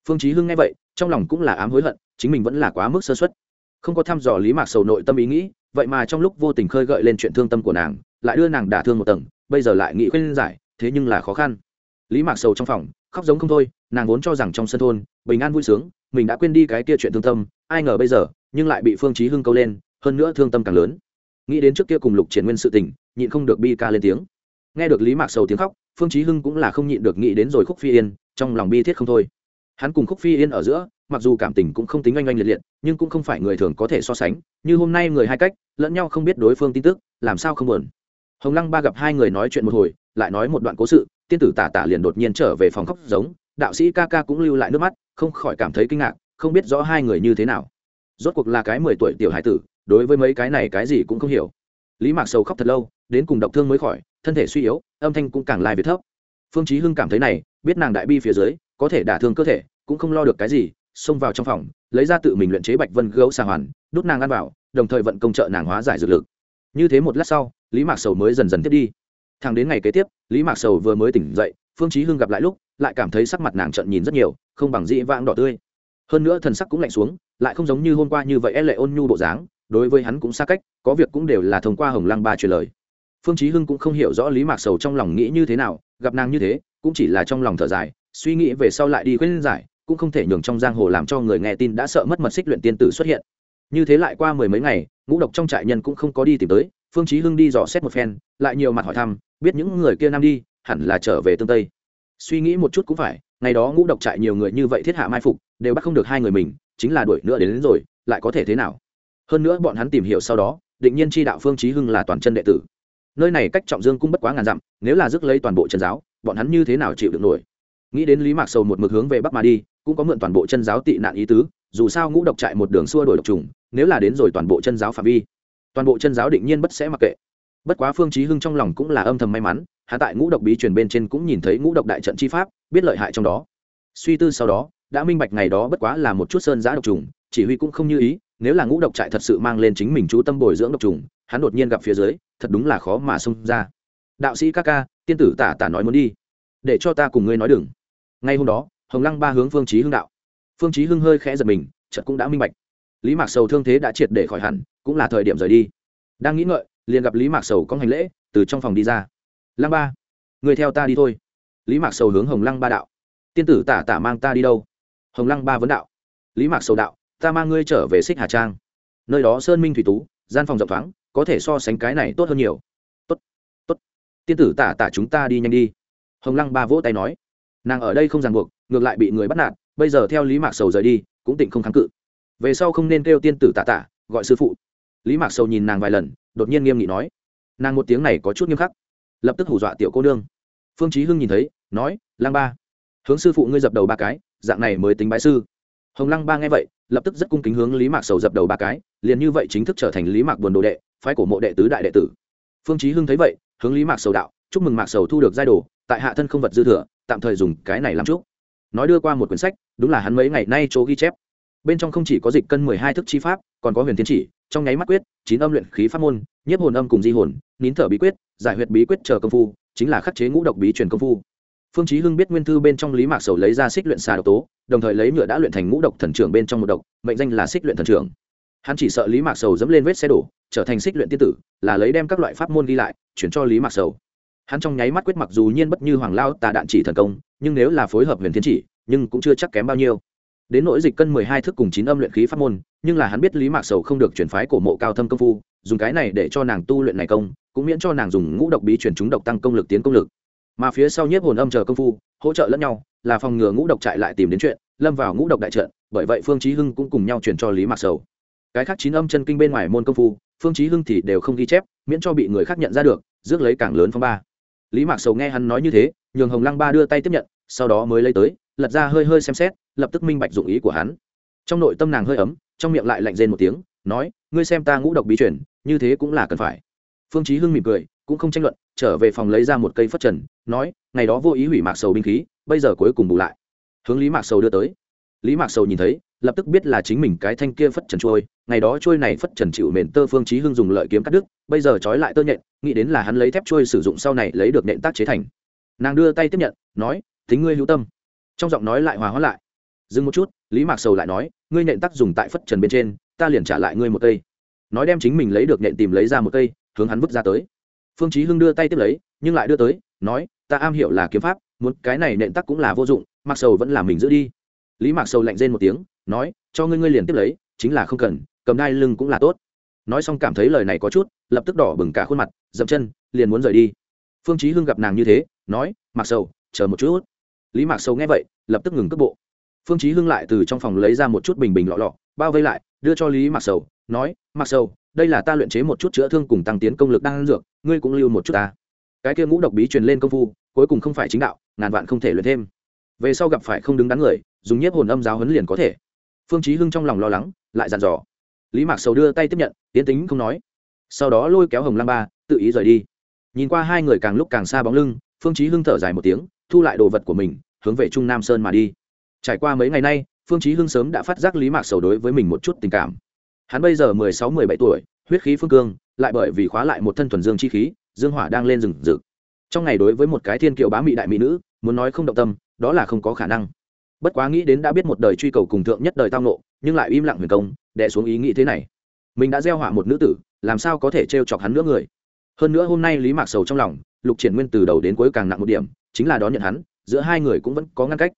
phương chí hưng nghe vậy, trong lòng cũng là ám hối hận, chính mình vẫn là quá mức sơ suất. Không có thăm dò lý mạc sầu nội tâm ý nghĩ, vậy mà trong lúc vô tình khơi gợi lên chuyện thương tâm của nàng, lại đưa nàng đả thương một tầng, bây giờ lại nghĩ khuyên giải, thế nhưng là khó khăn. Lý mạc sầu trong phòng, khóc giống không thôi, nàng vốn cho rằng trong sân thôn, bình an vui sướng, mình đã quên đi cái kia chuyện thương tâm, ai ngờ bây giờ, nhưng lại bị phương chí hưng câu lên, hơn nữa thương tâm càng lớn. Nghĩ đến trước kia cùng lục triển nguyên sự tình, nhịn không được bi ca lên tiếng. Nghe được lý mạc sầu tiếng khóc, phương chí hưng cũng là không nhịn được nghĩ đến rồi khúc phi yên, trong lòng bi thiết không thôi hắn cùng khúc phi yên ở giữa, mặc dù cảm tình cũng không tính oanh oanh liệt liệt, nhưng cũng không phải người thường có thể so sánh, như hôm nay người hai cách, lẫn nhau không biết đối phương tin tức, làm sao không buồn. Hồng lăng ba gặp hai người nói chuyện một hồi, lại nói một đoạn cố sự, tiên tử tả tả liền đột nhiên trở về phòng khóc giống, đạo sĩ ca ca cũng lưu lại nước mắt, không khỏi cảm thấy kinh ngạc, không biết rõ hai người như thế nào. Rốt cuộc là cái mười tuổi tiểu hải tử, đối với mấy cái này cái gì cũng không hiểu. Lý mạc sầu khóc thật lâu, đến cùng độc thương mới khỏi, thân thể suy yếu, âm thanh cũng càng lai việt thấp. Phương chí hưng cảm thấy này, biết nàng đại bi phía dưới có thể đả thương cơ thể, cũng không lo được cái gì, xông vào trong phòng, lấy ra tự mình luyện chế bạch vân gấu xà hoàn, đút nàng ăn vào, đồng thời vận công trợ nàng hóa giải dược lực. Như thế một lát sau, lý mạc sầu mới dần dần tiếp đi. Thằng đến ngày kế tiếp, lý mạc sầu vừa mới tỉnh dậy, phương chí hưng gặp lại lúc, lại cảm thấy sắc mặt nàng trợn nhìn rất nhiều, không bằng dĩ vãng đỏ tươi. Hơn nữa thần sắc cũng lạnh xuống, lại không giống như hôm qua như vậy e lệ ôn nhu bộ dáng, đối với hắn cũng xa cách, có việc cũng đều là thông qua hồng lăng ba truyền lời. Phương chí hưng cũng không hiểu rõ lý mạc sầu trong lòng nghĩ như thế nào, gặp nàng như thế, cũng chỉ là trong lòng thở dài suy nghĩ về sau lại đi khuyên giải cũng không thể nhường trong giang hồ làm cho người nghe tin đã sợ mất mật xích luyện tiên tử xuất hiện. Như thế lại qua mười mấy ngày ngũ độc trong trại nhân cũng không có đi tìm tới phương chí hưng đi dò xét một phen lại nhiều mặt hỏi thăm biết những người kia nam đi hẳn là trở về tương tây. Suy nghĩ một chút cũng phải ngày đó ngũ độc trại nhiều người như vậy thiết hạ mai phục đều bắt không được hai người mình chính là đuổi nữa đến, đến rồi lại có thể thế nào? Hơn nữa bọn hắn tìm hiểu sau đó định nhiên chi đạo phương chí hưng là toàn chân đệ tử. Nơi này cách trọng dương cũng bất quá ngàn dặm nếu là dứt lấy toàn bộ chân giáo bọn hắn như thế nào chịu được nổi? Nghĩ đến lý mạc sầu một mực hướng về bắc mà đi, cũng có mượn toàn bộ chân giáo tị nạn ý tứ, dù sao ngũ độc trại một đường xua đổi độc trùng, nếu là đến rồi toàn bộ chân giáo phạm vi, toàn bộ chân giáo định nhiên bất sẽ mặc kệ. Bất quá phương chí hưng trong lòng cũng là âm thầm may mắn hạ tại ngũ độc bí truyền bên trên cũng nhìn thấy ngũ độc đại trận chi pháp, biết lợi hại trong đó. Suy tư sau đó, đã minh bạch ngày đó bất quá là một chút sơn giã độc trùng, chỉ huy cũng không như ý, nếu là ngũ độc trại thật sự mang lên chính mình chú tâm bồi dưỡng độc trùng, hắn đột nhiên gặp phía dưới, thật đúng là khó mà xông ra. Đạo sĩ ca ca, tiên tử tả tả nói muốn đi, để cho ta cùng ngươi nói đừng ngay hôm đó, hồng lăng ba hướng phương chí hưng đạo. Phương chí hưng hơi khẽ giật mình, chợt cũng đã minh bạch. Lý mạc sầu thương thế đã triệt để khỏi hẳn, cũng là thời điểm rời đi. Đang nghĩ ngợi, liền gặp lý mạc sầu có hành lễ, từ trong phòng đi ra. Lăng ba, người theo ta đi thôi. Lý mạc sầu hướng hồng lăng ba đạo. Tiên tử tả tả mang ta đi đâu? Hồng lăng ba vấn đạo. Lý mạc sầu đạo, ta mang ngươi trở về xích hà trang. Nơi đó sơn minh thủy tú, gian phòng rộng thoáng, có thể so sánh cái này tốt hơn nhiều. Tốt tốt. Tiên tử tả tả chúng ta đi nhanh đi. Hồng lăng ba vỗ tay nói nàng ở đây không ràng buộc, ngược lại bị người bắt nạt, bây giờ theo lý mạc sầu rời đi, cũng tỉnh không kháng cự. Về sau không nên kêu tiên tử tả tả, gọi sư phụ. Lý mạc sầu nhìn nàng vài lần, đột nhiên nghiêm nghị nói. Nàng một tiếng này có chút nghiêm khắc. Lập tức hù dọa tiểu cô nương. Phương chí hưng nhìn thấy, nói lang ba, hướng sư phụ ngươi dập đầu ba cái, dạng này mới tính bái sư. Hồng lăng ba nghe vậy, lập tức rất cung kính hướng lý mạc sầu dập đầu ba cái, liền như vậy chính thức trở thành lý mạc buồn đồ đệ, phái của mộ đệ tứ đại đệ tử. Phương chí hưng thấy vậy, hướng lý mạc sầu đạo, chúc mừng mạc sầu thu được giai đồ, tại hạ thân không vật dư thừa tạm thời dùng cái này làm chút nói đưa qua một quyển sách, đúng là hắn mấy ngày nay chỗ ghi chép. Bên trong không chỉ có dịch cân mười hai thức chi pháp, còn có huyền tiến chỉ, trong nháy mắt quyết, chín âm luyện khí pháp môn, nhiếp hồn âm cùng di hồn, nín thở bí quyết, giải huyệt bí quyết chờ công phu, chính là khắc chế ngũ độc bí truyền công phu. Phương chí hưng biết nguyên thư bên trong lý mạc sầu lấy ra xích luyện xà độc tố, đồng thời lấy nhựa đã luyện thành ngũ độc thần trưởng bên trong một độc, mệnh danh là xích luyện thần trưởng. Hắn chỉ sợ lý mạc sầu dẫm lên vết xe đổ, trở thành xích luyện tiên tử, là lấy đem các loại pháp môn ghi lại, chuyển cho lý mạc sầu hắn trong nháy mắt quyết mặc dù nhiên bất như hoàng lao tà đạn chỉ thần công, nhưng nếu là phối hợp huyền thiên chỉ, nhưng cũng chưa chắc kém bao nhiêu. Đến nỗi dịch cân mười hai thức cùng chín âm luyện khí pháp môn, nhưng là hắn biết lý mạc sầu không được chuyển phái cổ mộ cao thâm công phu, dùng cái này để cho nàng tu luyện này công, cũng miễn cho nàng dùng ngũ độc bí chuyển chúng độc tăng công lực tiến công lực. Mà phía sau nhiếp hồn âm chờ công phu, hỗ trợ lẫn nhau, là phòng ngừa ngũ độc trại lại tìm đến chuyện, lâm vào ngũ độc đại trận, bởi vậy phương chí hưng cũng cùng nhau truyền cho lý mạc sầu. Cái khác chín âm chân kinh bên ngoài môn công phu, phương chí hưng thì đều không ghi chép, miễn cho bị người khác nhận ra được, rước lấy càng lớn phong ba lý mạc sầu nghe hắn nói như thế, nhường hồng lăng ba đưa tay tiếp nhận, sau đó mới lấy tới, lật ra hơi hơi xem xét, lập tức minh bạch dụng ý của hắn. Trong nội tâm nàng hơi ấm, trong miệng lại lạnh rên một tiếng, nói, ngươi xem ta ngũ độc bí truyền, như thế cũng là cần phải. Phương chí hưng mỉm cười, cũng không tranh luận, trở về phòng lấy ra một cây phất trần, nói, ngày đó vô ý hủy mạc sầu binh khí, bây giờ cuối cùng bù lại. Hướng lý mạc sầu đưa tới. Lý mạc sầu nhìn thấy, lập tức biết là chính mình cái thanh kia phất trần trôi ngày đó trôi này phất trần chịu mền tơ phương chí hưng dùng lợi kiếm cắt đứt, bây giờ trói lại tơ nhện, nghĩ đến là hắn lấy thép trôi sử dụng sau này lấy được nện tác chế thành. Nàng đưa tay tiếp nhận, nói tính ngươi hữu tâm. Trong giọng nói lại hòa hóa lại. Dừng một chút, lý mạc sầu lại nói, ngươi nện tác dùng tại phất trần bên trên, ta liền trả lại ngươi một cây. Nói đem chính mình lấy được nện tìm lấy ra một cây, hướng hắn vứt ra tới. Phương chí hưng đưa tay tiếp lấy, nhưng lại đưa tới, nói, ta am hiểu là kiếm pháp, muốn cái này nện tắc cũng là vô dụng mặc sầu vẫn là mình giữ đi. Lý mạc sầu lạnh rên một tiếng, nói, cho ngươi ngươi liền tiếp lấy, chính là không cần cầm đai lưng cũng là tốt. Nói xong cảm thấy lời này có chút, lập tức đỏ bừng cả khuôn mặt, dậm chân, liền muốn rời đi. Phương chí hưng gặp nàng như thế, nói Mặc sầu, chờ một chút. Lý mạc sầu nghe vậy, lập tức ngừng cước bộ. Phương chí hưng lại từ trong phòng lấy ra một chút bình bình lọ lọ, bao vây lại, đưa cho lý mạc sầu, nói, mạc sầu, đây là ta luyện chế một chút chữa thương cùng tăng tiến công lực đang dược, ngươi cũng lưu một chút ta. Cái kia ngũ độc bí truyền lên công phu, cuối cùng không phải chính đạo, ngàn vạn không thể luyện thêm. Về sau gặp phải không đứng đắn người, dùng nhiếp hồn âm giáo huấn liền có thể. Phương chí hưng trong lòng lo lắng, lại dặn dò lý mạc sầu đưa tay tiếp nhận, tiến tính không nói. Sau đó lôi kéo hồng lăng ba, tự ý rời đi. Nhìn qua hai người càng lúc càng xa bóng lưng, phương chí hưng thở dài một tiếng, thu lại đồ vật của mình, hướng về trung nam sơn mà đi. Trải qua mấy ngày nay, phương chí hưng sớm đã phát giác lý mạc sầu đối với mình một chút tình cảm. Hắn bây giờ mười sáu, mười bảy tuổi, huyết khí phương cương, lại bởi vì khóa lại một thân thuần dương chi khí, dương hỏa đang lên rừng rực. Trong ngày đối với một cái thiên kiều bá mỹ đại mỹ nữ, muốn nói không động tâm, đó là không có khả năng. Bất quá nghĩ đến đã biết một đời truy cầu cùng thượng nhất đời tao nộ nhưng lại im lặng huyền công đè xuống ý nghĩ thế này. Mình đã gieo họa một nữ tử, làm sao có thể trêu chọc hắn nữa người? Hơn nữa hôm nay lý mạc sầu trong lòng, lục triển nguyên từ đầu đến cuối càng nặng một điểm, chính là đón nhận hắn, giữa hai người cũng vẫn có ngăn cách.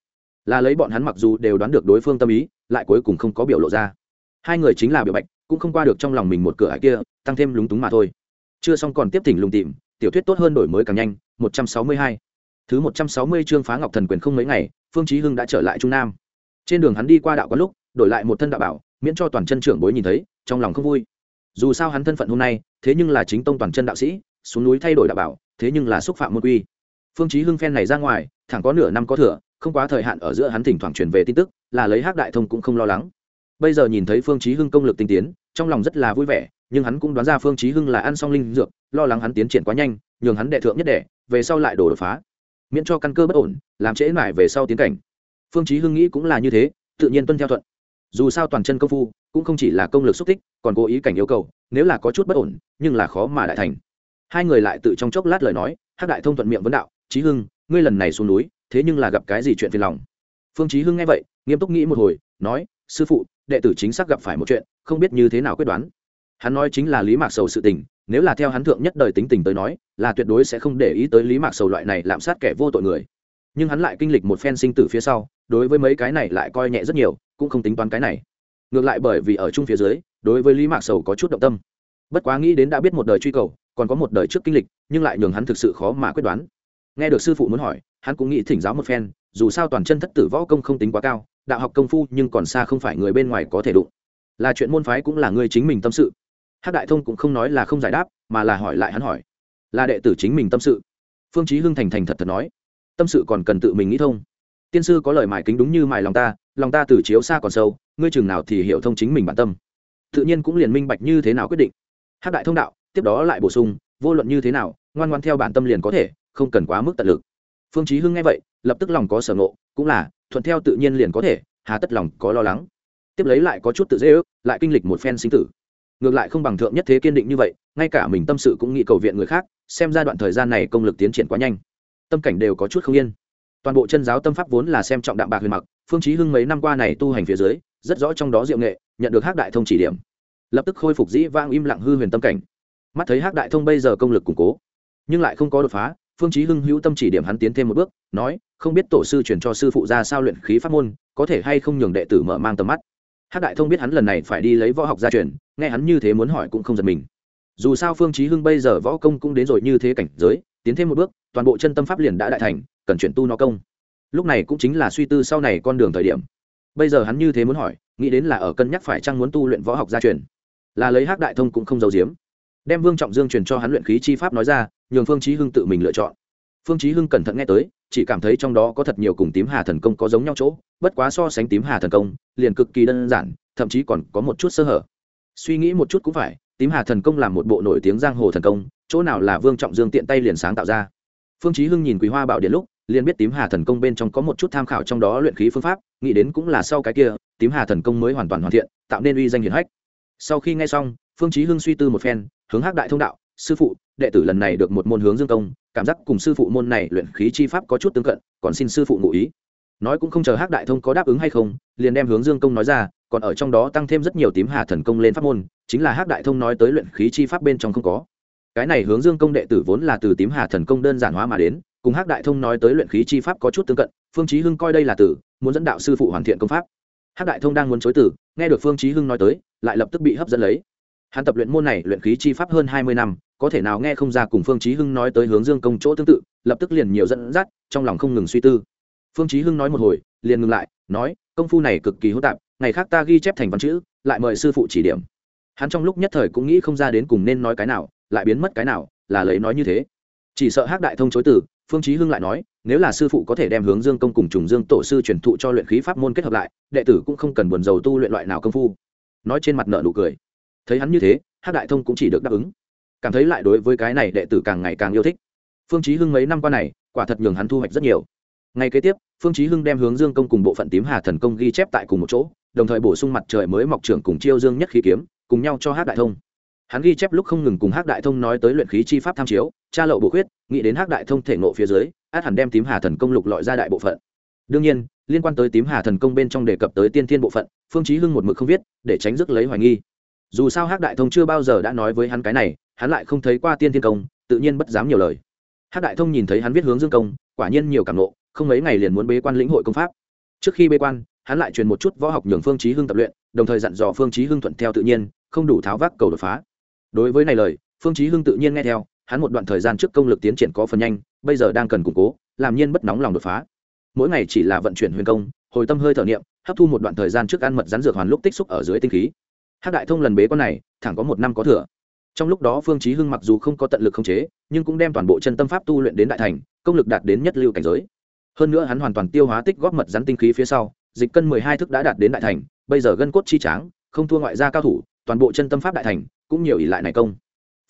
Là lấy bọn hắn mặc dù đều đoán được đối phương tâm ý, lại cuối cùng không có biểu lộ ra. Hai người chính là biểu bạch, cũng không qua được trong lòng mình một cửa ải kia, tăng thêm lúng túng mà thôi. Chưa xong còn tiếp thỉnh lùng tìm, tiểu thuyết tốt hơn đổi mới càng nhanh, một trăm sáu mươi hai. Thứ một trăm sáu mươi chương phá ngọc thần quyền không mấy ngày, phương chí hưng đã trở lại trung nam. Trên đường hắn đi qua đạo có lúc, đổi lại một thân đạo bảo miễn cho toàn chân trưởng bối nhìn thấy, trong lòng không vui. Dù sao hắn thân phận hôm nay, thế nhưng là chính tông toàn chân đạo sĩ, xuống núi thay đổi đạo bảo, thế nhưng là xúc phạm môn quy. Phương chí hưng phen này ra ngoài, thẳng có nửa năm có thừa, không quá thời hạn ở giữa hắn thỉnh thoảng truyền về tin tức, là lấy hắc đại thông cũng không lo lắng. Bây giờ nhìn thấy phương chí hưng công lực tinh tiến, trong lòng rất là vui vẻ, nhưng hắn cũng đoán ra phương chí hưng là ăn xong linh dược, lo lắng hắn tiến triển quá nhanh, nhường hắn đệ thượng nhất đệ, về sau lại đổ đột phá. Miễn cho căn cơ bất ổn, làm trễ mãi về sau tiến cảnh. Phương chí hưng nghĩ cũng là như thế, tự nhiên tuân theo thuận dù sao toàn chân công phu cũng không chỉ là công lực xúc tích, còn cố ý cảnh yêu cầu, nếu là có chút bất ổn, nhưng là khó mà đại thành. Hai người lại tự trong chốc lát lời nói, hắc đại thông thuận miệng vấn đạo, chí hưng, ngươi lần này xuống núi, thế nhưng là gặp cái gì chuyện phiền lòng? Phương chí hưng nghe vậy, nghiêm túc nghĩ một hồi, nói, sư phụ, đệ tử chính xác gặp phải một chuyện, không biết như thế nào quyết đoán. Hắn nói chính là lý mạc sầu sự tình, nếu là theo hắn thượng nhất đời tính tình tới nói, là tuyệt đối sẽ không để ý tới lý mạc sầu loại này lạm sát kẻ vô tội người nhưng hắn lại kinh lịch một phen sinh tử phía sau, đối với mấy cái này lại coi nhẹ rất nhiều, cũng không tính toán cái này. Ngược lại bởi vì ở chung phía dưới, đối với lý mạc sầu có chút động tâm. Bất quá nghĩ đến đã biết một đời truy cầu, còn có một đời trước kinh lịch, nhưng lại nhường hắn thực sự khó mà quyết đoán. Nghe được sư phụ muốn hỏi, hắn cũng nghĩ thỉnh giáo một phen, dù sao toàn chân thất tử võ công không tính quá cao, đạo học công phu nhưng còn xa không phải người bên ngoài có thể đụng. Là chuyện môn phái cũng là người chính mình tâm sự. Hát đại thông cũng không nói là không giải đáp, mà là hỏi lại hắn hỏi. Là đệ tử chính mình tâm sự. Phương chí hưng thành thành thật thật nói tâm sự còn cần tự mình nghĩ thông. Tiên sư có lời mài kính đúng như mài lòng ta lòng ta từ chiếu xa còn sâu, ngươi chừng nào thì hiểu thông chính mình bản tâm. Tự nhiên cũng liền minh bạch như thế nào quyết định. Hắc đại thông đạo, tiếp đó lại bổ sung, vô luận như thế nào, ngoan ngoan theo bản tâm liền có thể, không cần quá mức tận lực. Phương chí hưng nghe vậy, lập tức lòng có sở ngộ, cũng là, thuận theo tự nhiên liền có thể, hà tất lòng có lo lắng. Tiếp lấy lại có chút tự dễ ước, lại kinh lịch một phen sinh tử. Ngược lại không bằng thượng nhất thế kiên định như vậy, ngay cả mình tâm sự cũng nghĩ cầu viện người khác, xem ra đoạn thời gian này công lực tiến triển quá nhanh tâm cảnh đều có chút không yên. Toàn bộ chân giáo tâm pháp vốn là xem trọng đạm bạc huyền mặc, phương chí hưng mấy năm qua này tu hành phía dưới, rất rõ trong đó diệu nghệ, nhận được hắc đại thông chỉ điểm. Lập tức khôi phục dĩ vang im lặng hư huyền tâm cảnh. Mắt thấy hắc đại thông bây giờ công lực củng cố, nhưng lại không có đột phá, phương chí hưng hữu tâm chỉ điểm hắn tiến thêm một bước, nói, không biết tổ sư truyền cho sư phụ ra sao luyện khí pháp môn, có thể hay không nhường đệ tử mở mang tầm mắt? Hắc đại thông biết hắn lần này phải đi lấy võ học gia truyền, nghe hắn như thế muốn hỏi cũng không giật mình. Dù sao phương chí hưng bây giờ võ công cũng đến rồi như thế cảnh giới tiến thêm một bước, toàn bộ chân tâm pháp liền đã đại thành, cần chuyển tu nó công. Lúc này cũng chính là suy tư sau này con đường thời điểm. Bây giờ hắn như thế muốn hỏi, nghĩ đến là ở cân nhắc phải chăng muốn tu luyện võ học gia truyền. Là lấy hắc đại thông cũng không giấu giếm. Đem vương trọng dương truyền cho hắn luyện khí chi pháp nói ra, nhường phương chí hưng tự mình lựa chọn. Phương chí hưng cẩn thận nghe tới, chỉ cảm thấy trong đó có thật nhiều cùng tím hà thần công có giống nhau chỗ, bất quá so sánh tím hà thần công, liền cực kỳ đơn giản, thậm chí còn có một chút sơ hở. Suy nghĩ một chút cũng phải, tím hà thần công là một bộ nổi tiếng giang hồ thần công chỗ nào là vương trọng dương tiện tay liền sáng tạo ra. Phương chí hưng nhìn quý hoa bảo điện lúc, liền biết tím hà thần công bên trong có một chút tham khảo trong đó luyện khí phương pháp, nghĩ đến cũng là sau cái kia, tím hà thần công mới hoàn toàn hoàn thiện, tạo nên uy danh hiển hách. Sau khi nghe xong, phương chí hưng suy tư một phen, hướng hắc đại thông đạo, sư phụ, đệ tử lần này được một môn hướng dương công, cảm giác cùng sư phụ môn này luyện khí chi pháp có chút tương cận, còn xin sư phụ ngụ ý. Nói cũng không chờ hắc đại thông có đáp ứng hay không, liền đem hướng dương công nói ra, còn ở trong đó tăng thêm rất nhiều tím hà thần công lên pháp môn, chính là hắc đại thông nói tới luyện khí chi pháp bên trong không có cái này hướng dương công đệ tử vốn là từ tím hà thần công đơn giản hóa mà đến, cùng hắc đại thông nói tới luyện khí chi pháp có chút tương cận, phương chí hưng coi đây là tử, muốn dẫn đạo sư phụ hoàn thiện công pháp. Hắc đại thông đang muốn chối từ nghe được phương chí hưng nói tới, lại lập tức bị hấp dẫn lấy. Hắn tập luyện môn này luyện khí chi pháp hơn hai mươi năm, có thể nào nghe không ra cùng phương chí hưng nói tới hướng dương công chỗ tương tự, lập tức liền nhiều dẫn dắt, trong lòng không ngừng suy tư. Phương chí hưng nói một hồi, liền ngừng lại, nói, công phu này cực kỳ hỗn tạp, ngày khác ta ghi chép thành văn chữ, lại mời sư phụ chỉ điểm. Hắn trong lúc nhất thời cũng nghĩ không ra đến cùng nên nói cái nào lại biến mất cái nào, là lấy nói như thế. Chỉ sợ hắc đại thông chối từ, phương chí hưng lại nói, nếu là sư phụ có thể đem hướng dương công cùng trùng dương tổ sư truyền thụ cho luyện khí pháp môn kết hợp lại, đệ tử cũng không cần buồn rầu tu luyện loại nào công phu. Nói trên mặt nợ nụ cười. Thấy hắn như thế, hắc đại thông cũng chỉ được đáp ứng. Cảm thấy lại đối với cái này đệ tử càng ngày càng yêu thích. Phương chí hưng mấy năm qua này, quả thật nhường hắn thu hoạch rất nhiều. Ngay kế tiếp, phương chí hưng đem hướng dương công cùng bộ phận tím hà thần công ghi chép tại cùng một chỗ, đồng thời bổ sung mặt trời mới mọc trưởng cùng chiêu dương nhất khí kiếm, cùng nhau cho hắc đại thông hắn ghi chép lúc không ngừng cùng hắc đại thông nói tới luyện khí chi pháp tham chiếu, tra lậu bổ khuyết, nghĩ đến hắc đại thông thể ngộ phía dưới, át hẳn đem tím hà thần công lục lọi ra đại bộ phận. Đương nhiên, liên quan tới tím hà thần công bên trong đề cập tới tiên thiên bộ phận, phương chí hưng một mực không viết, để tránh rước lấy hoài nghi. Dù sao hắc đại thông chưa bao giờ đã nói với hắn cái này, hắn lại không thấy qua tiên thiên công, tự nhiên bất dám nhiều lời. Hắc đại thông nhìn thấy hắn viết hướng dương công, quả nhiên nhiều cảm nộ, không mấy ngày liền muốn bế quan lĩnh hội công pháp. Trước khi bế quan, hắn lại truyền một chút võ học nhường phương chí hưng tập luyện, đồng thời dặn dò phương chí hưng thuận theo tự nhiên, không đủ tháo vác cầu đột phá đối với này lời, phương chí hưng tự nhiên nghe theo, hắn một đoạn thời gian trước công lực tiến triển có phần nhanh, bây giờ đang cần củng cố, làm nhiên bất nóng lòng đột phá. Mỗi ngày chỉ là vận chuyển huyền công, hồi tâm hơi thở niệm, hấp thu một đoạn thời gian trước ăn mật rắn dược hoàn lúc tích xúc ở dưới tinh khí. Hắc đại thông lần bế con này, thẳng có một năm có thừa. Trong lúc đó phương chí hưng mặc dù không có tận lực khống chế, nhưng cũng đem toàn bộ chân tâm pháp tu luyện đến đại thành, công lực đạt đến nhất lưu cảnh giới. Hơn nữa hắn hoàn toàn tiêu hóa tích góp mật rắn tinh khí phía sau, dịch cân mười hai thức đã đạt đến đại thành, bây giờ gân cốt chi tráng, không thua ngoại gia cao thủ, toàn bộ chân tâm pháp đại thành cũng nhiều ỷ lại này công.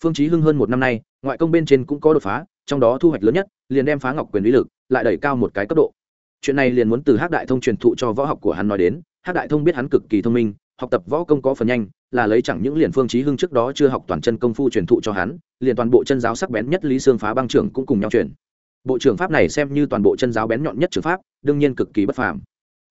Phương chí hưng hơn một năm nay, ngoại công bên trên cũng có đột phá, trong đó thu hoạch lớn nhất, liền đem phá ngọc quyền lý lực, lại đẩy cao một cái cấp độ. Chuyện này liền muốn từ hắc đại thông truyền thụ cho võ học của hắn nói đến. Hắc đại thông biết hắn cực kỳ thông minh, học tập võ công có phần nhanh, là lấy chẳng những liền phương chí hưng trước đó chưa học toàn chân công phu truyền thụ cho hắn, liền toàn bộ chân giáo sắc bén nhất lý xương phá băng trưởng cũng cùng nhau truyền. Bộ trưởng pháp này xem như toàn bộ chân giáo bén nhọn nhất trường pháp, đương nhiên cực kỳ bất phàm.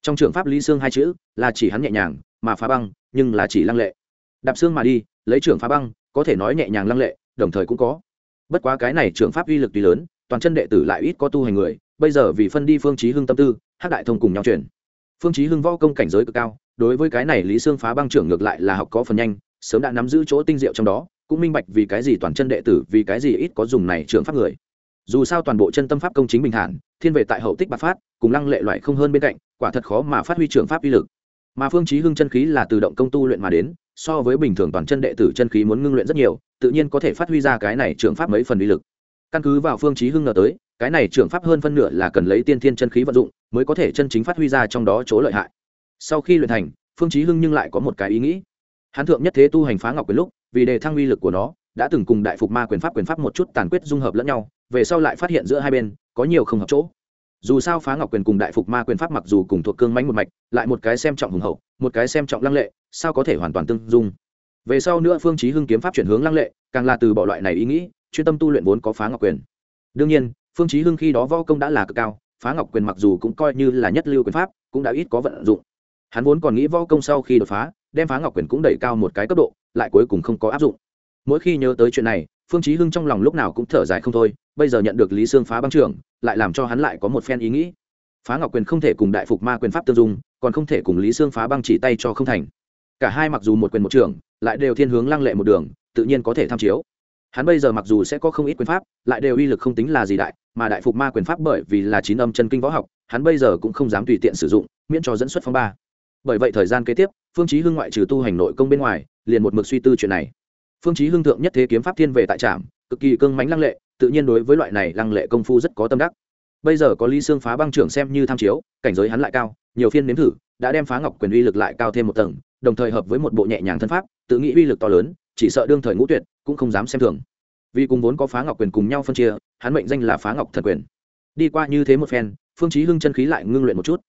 Trong trường pháp lý xương hai chữ là chỉ hắn nhẹ nhàng mà phá băng, nhưng là chỉ lăng lệ. Đạp xương mà đi lấy trưởng phá băng, có thể nói nhẹ nhàng lăng lệ, đồng thời cũng có. Bất quá cái này trường pháp uy lực tuy lớn, toàn chân đệ tử lại ít có tu hành người, bây giờ vì phân đi phương chí hưng tâm tư, hắc đại thông cùng nhau truyền phương chí hưng võ công cảnh giới cực cao, đối với cái này lý xương phá băng trưởng ngược lại là học có phần nhanh, sớm đã nắm giữ chỗ tinh diệu trong đó, cũng minh bạch vì cái gì toàn chân đệ tử, vì cái gì ít có dùng này trưởng pháp người. Dù sao toàn bộ chân tâm pháp công chính bình thản, thiên về tại hậu tích bạc phát, cùng lăng lệ loại không hơn bên cạnh, quả thật khó mà phát huy trưởng pháp uy lực. Mà phương chí hưng chân khí là từ động công tu luyện mà đến so với bình thường toàn chân đệ tử chân khí muốn ngưng luyện rất nhiều, tự nhiên có thể phát huy ra cái này trưởng pháp mấy phần uy lực. Căn cứ vào phương chí hưng ngờ tới, cái này trưởng pháp hơn phân nửa là cần lấy tiên thiên chân khí vận dụng, mới có thể chân chính phát huy ra trong đó chỗ lợi hại. Sau khi luyện thành, phương chí hưng nhưng lại có một cái ý nghĩ. Hắn thượng nhất thế tu hành phá ngọc quyền lúc, vì đề thăng uy lực của nó, đã từng cùng đại phục ma quyền pháp quyền pháp một chút tàn quyết dung hợp lẫn nhau, về sau lại phát hiện giữa hai bên có nhiều không hợp chỗ dù sao phá ngọc quyền cùng đại phục ma quyền pháp mặc dù cùng thuộc cương mãnh một mạch, lại một cái xem trọng hùng hậu, một cái xem trọng lăng lệ, sao có thể hoàn toàn tương dung? Về sau nữa phương chí hưng kiếm pháp chuyển hướng lăng lệ, càng là từ bỏ loại này ý nghĩ, chuyên tâm tu luyện vốn có phá ngọc quyền. Đương nhiên, phương chí hưng khi đó võ công đã là cực cao, phá ngọc quyền mặc dù cũng coi như là nhất lưu quyền pháp, cũng đã ít có vận dụng. Hắn vốn còn nghĩ võ công sau khi đột phá, đem phá ngọc quyền cũng đẩy cao một cái cấp độ, lại cuối cùng không có áp dụng. Mỗi khi nhớ tới chuyện này, phương chí hưng trong lòng lúc nào cũng thở dài không thôi, bây giờ nhận được lý sương phá băng trưởng lại làm cho hắn lại có một phen ý nghĩ. Phá ngọc quyền không thể cùng đại phục ma quyền pháp tương dung, còn không thể cùng lý sương phá băng chỉ tay cho không thành. Cả hai mặc dù một quyền một trưởng lại đều thiên hướng lăng lệ một đường, tự nhiên có thể tham chiếu. Hắn bây giờ mặc dù sẽ có không ít quyền pháp, lại đều uy lực không tính là gì đại, mà đại phục ma quyền pháp bởi vì là chín âm chân kinh võ học, hắn bây giờ cũng không dám tùy tiện sử dụng, miễn cho dẫn xuất phong ba. Bởi vậy thời gian kế tiếp, phương chí hưng ngoại trừ tu hành nội công bên ngoài, liền một mực suy tư chuyện này. Phương chí hưng thượng nhất thế kiếm pháp thiên về tại trạm cực kỳ cương mãnh lăng lệ, tự nhiên đối với loại này lăng lệ công phu rất có tâm đắc. Bây giờ có lý xương phá băng trưởng xem như tham chiếu, cảnh giới hắn lại cao, nhiều phiên nếm thử, đã đem phá ngọc quyền uy lực lại cao thêm một tầng, đồng thời hợp với một bộ nhẹ nhàng thân pháp, tự nghĩ uy lực to lớn, chỉ sợ đương thời ngũ tuyệt, cũng không dám xem thường. Vì cùng vốn có phá ngọc quyền cùng nhau phân chia, hắn mệnh danh là phá ngọc thần quyền. Đi qua như thế một phen, phương chí hưng chân khí lại ngưng luyện một chút.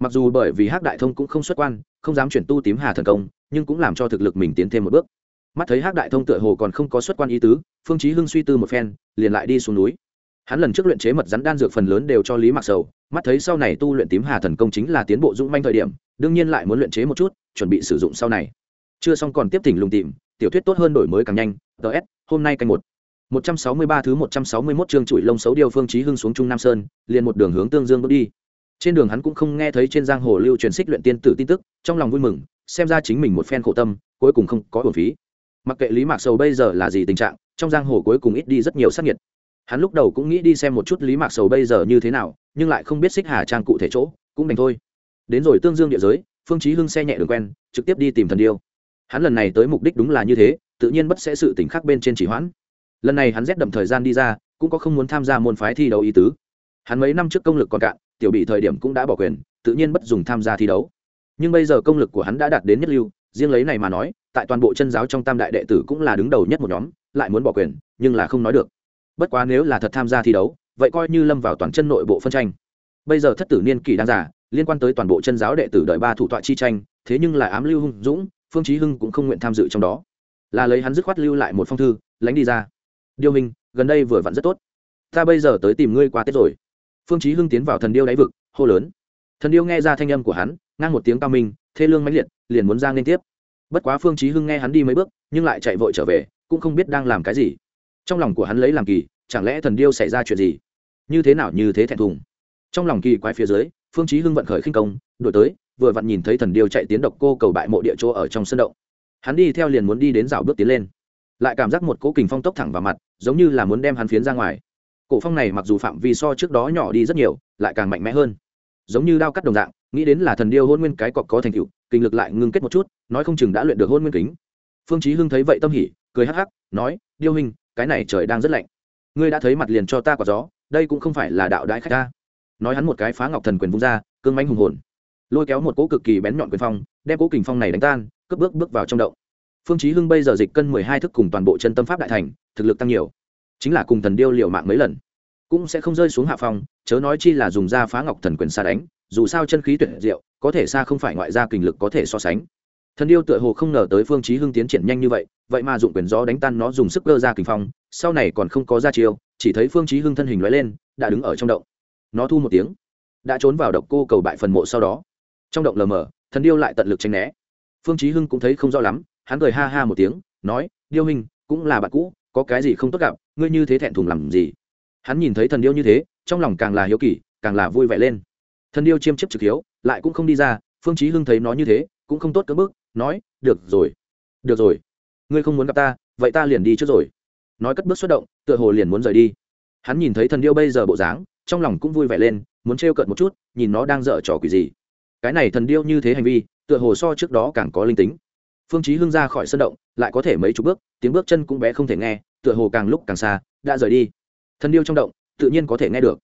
Mặc dù bởi vì hắc đại thông cũng không xuất quan, không dám chuyển tu tím hà thần công, nhưng cũng làm cho thực lực mình tiến thêm một bước mắt thấy hắc đại thông tựa hồ còn không có xuất quan ý tứ phương chí hưng suy tư một phen liền lại đi xuống núi hắn lần trước luyện chế mật rắn đan dược phần lớn đều cho lý mặc sầu mắt thấy sau này tu luyện tím hà thần công chính là tiến bộ dũng manh thời điểm đương nhiên lại muốn luyện chế một chút chuẩn bị sử dụng sau này chưa xong còn tiếp thỉnh lùng tìm tiểu thuyết tốt hơn đổi mới càng nhanh ts hôm nay canh một 163 thứ 161 chương chuỗi lông xấu điều phương chí hưng xuống Trung Nam Sơn, liền một đường hướng Tương Dương bước đi. Trên đường hắn cũng không nghe thấy trên giang hồ lưu truyền xích luyện tiên tử tin tức, trong lòng vui mừng, xem ra chính mình một phen khổ tâm, cuối cùng không có uổng phí. Mặc kệ Lý Mạc Sầu bây giờ là gì tình trạng, trong giang hồ cuối cùng ít đi rất nhiều sát nhiệt. Hắn lúc đầu cũng nghĩ đi xem một chút Lý Mạc Sầu bây giờ như thế nào, nhưng lại không biết xích hà trang cụ thể chỗ, cũng đành thôi. Đến rồi Tương Dương địa giới, Phương Chí Hưng xe nhẹ đường quen, trực tiếp đi tìm thần điêu. Hắn lần này tới mục đích đúng là như thế, tự nhiên bất sẽ sự tình khác bên trên chỉ hoãn lần này hắn rét đậm thời gian đi ra cũng có không muốn tham gia môn phái thi đấu ý tứ hắn mấy năm trước công lực còn cạn tiểu bị thời điểm cũng đã bỏ quyền tự nhiên bất dùng tham gia thi đấu nhưng bây giờ công lực của hắn đã đạt đến nhất lưu riêng lấy này mà nói, tại toàn bộ chân giáo trong tam đại đệ tử cũng là đứng đầu nhất một nhóm, lại muốn bỏ quyền, nhưng là không nói được. Bất quá nếu là thật tham gia thi đấu, vậy coi như lâm vào toàn chân nội bộ phân tranh. Bây giờ thất tử niên kỷ đang giả liên quan tới toàn bộ chân giáo đệ tử đợi ba thủ tọa chi tranh, thế nhưng là ám lưu hung dũng, phương chí hưng cũng không nguyện tham dự trong đó. Là lấy hắn dứt khoát lưu lại một phong thư, lánh đi ra. Điêu minh, gần đây vừa vặn rất tốt. Ta bây giờ tới tìm ngươi qua tết rồi. Phương chí hưng tiến vào thần điêu đáy vực, hô lớn. Thần điêu nghe ra thanh âm của hắn, ngang một tiếng cao minh thê lương mãnh liệt, liền muốn giang lên tiếp. Bất quá phương chí hưng nghe hắn đi mấy bước, nhưng lại chạy vội trở về, cũng không biết đang làm cái gì. Trong lòng của hắn lấy làm kỳ, chẳng lẽ thần điêu xảy ra chuyện gì? Như thế nào như thế thẹn thùng. Trong lòng kỳ quái phía dưới, phương chí hưng vận khởi khinh công đuổi tới, vừa vặn nhìn thấy thần điêu chạy tiến độc cô cầu bại mộ địa chỗ ở trong sân động. Hắn đi theo liền muốn đi đến rào bước tiến lên. Lại cảm giác một cỗ kình phong tốc thẳng vào mặt, giống như là muốn đem hắn phiến ra ngoài. Cổ phong này mặc dù phạm vi so trước đó nhỏ đi rất nhiều, lại càng mạnh mẽ hơn giống như đao cắt đồng dạng, nghĩ đến là thần điêu hôn nguyên cái cọc có thành tựu, kinh lực lại ngưng kết một chút, nói không chừng đã luyện được hôn nguyên kính. Phương chí hưng thấy vậy tâm hỉ, cười hắc hắc, nói, điêu huynh, cái này trời đang rất lạnh. Ngươi đã thấy mặt liền cho ta quả gió, đây cũng không phải là đạo đại khách ta. Nói hắn một cái phá ngọc thần quyền vung ra, cương mãnh hùng hồn. Lôi kéo một cỗ cực kỳ bén nhọn quyền phong, đem cỗ kình phong này đánh tan, cướp bước bước vào trong động. Phương chí hưng bây giờ dịch cân mười hai thức cùng toàn bộ chân tâm pháp đại thành, thực lực tăng nhiều. Chính là cùng thần điêu liều mạng mấy lần cũng sẽ không rơi xuống hạ phong chớ nói chi là dùng ra phá ngọc thần quyền xa đánh, dù sao chân khí tuyệt diệu, có thể xa không phải ngoại gia kình lực có thể so sánh. Thần điêu tựa hồ không ngờ tới phương chí hưng tiến triển nhanh như vậy vậy mà dụng quyền gió đánh tan nó dùng sức cơ ra kình phong, sau này còn không có ra chiêu, chỉ thấy phương chí hưng thân hình lóe lên, đã đứng ở trong động. Nó thu một tiếng, đã trốn vào độc cô cầu bại phần mộ sau đó. Trong động lờ mờ, thần điêu lại tận lực tránh né. Phương chí hưng cũng thấy không rõ lắm, hắn cười ha ha một tiếng, nói, điêu hình cũng là bạn cũ, có cái gì không tốt gặp, ngươi như thế thẹn thùng làm gì? Hắn nhìn thấy thần điêu như thế, trong lòng càng là hiếu kỳ, càng là vui vẻ lên. Thần điêu chiêm chiếp trực hiếu, lại cũng không đi ra, phương chí hưng thấy nó như thế, cũng không tốt cỡ bước nói, được rồi được rồi. Ngươi không muốn gặp ta, vậy ta liền đi trước rồi. Nói cất bước xuất động, tựa hồ liền muốn rời đi. Hắn nhìn thấy thần điêu bây giờ bộ dáng, trong lòng cũng vui vẻ lên, muốn trêu cợt một chút, nhìn nó đang dở trò quỷ gì. Cái này thần điêu như thế hành vi, tựa hồ so trước đó càng có linh tính. Phương chí hưng ra khỏi sân động, lại có thể mấy chục bước, tiếng bước chân cũng bé không thể nghe, tựa hồ càng lúc càng xa, đã rời đi thần điêu trong động, tự nhiên có thể nghe được.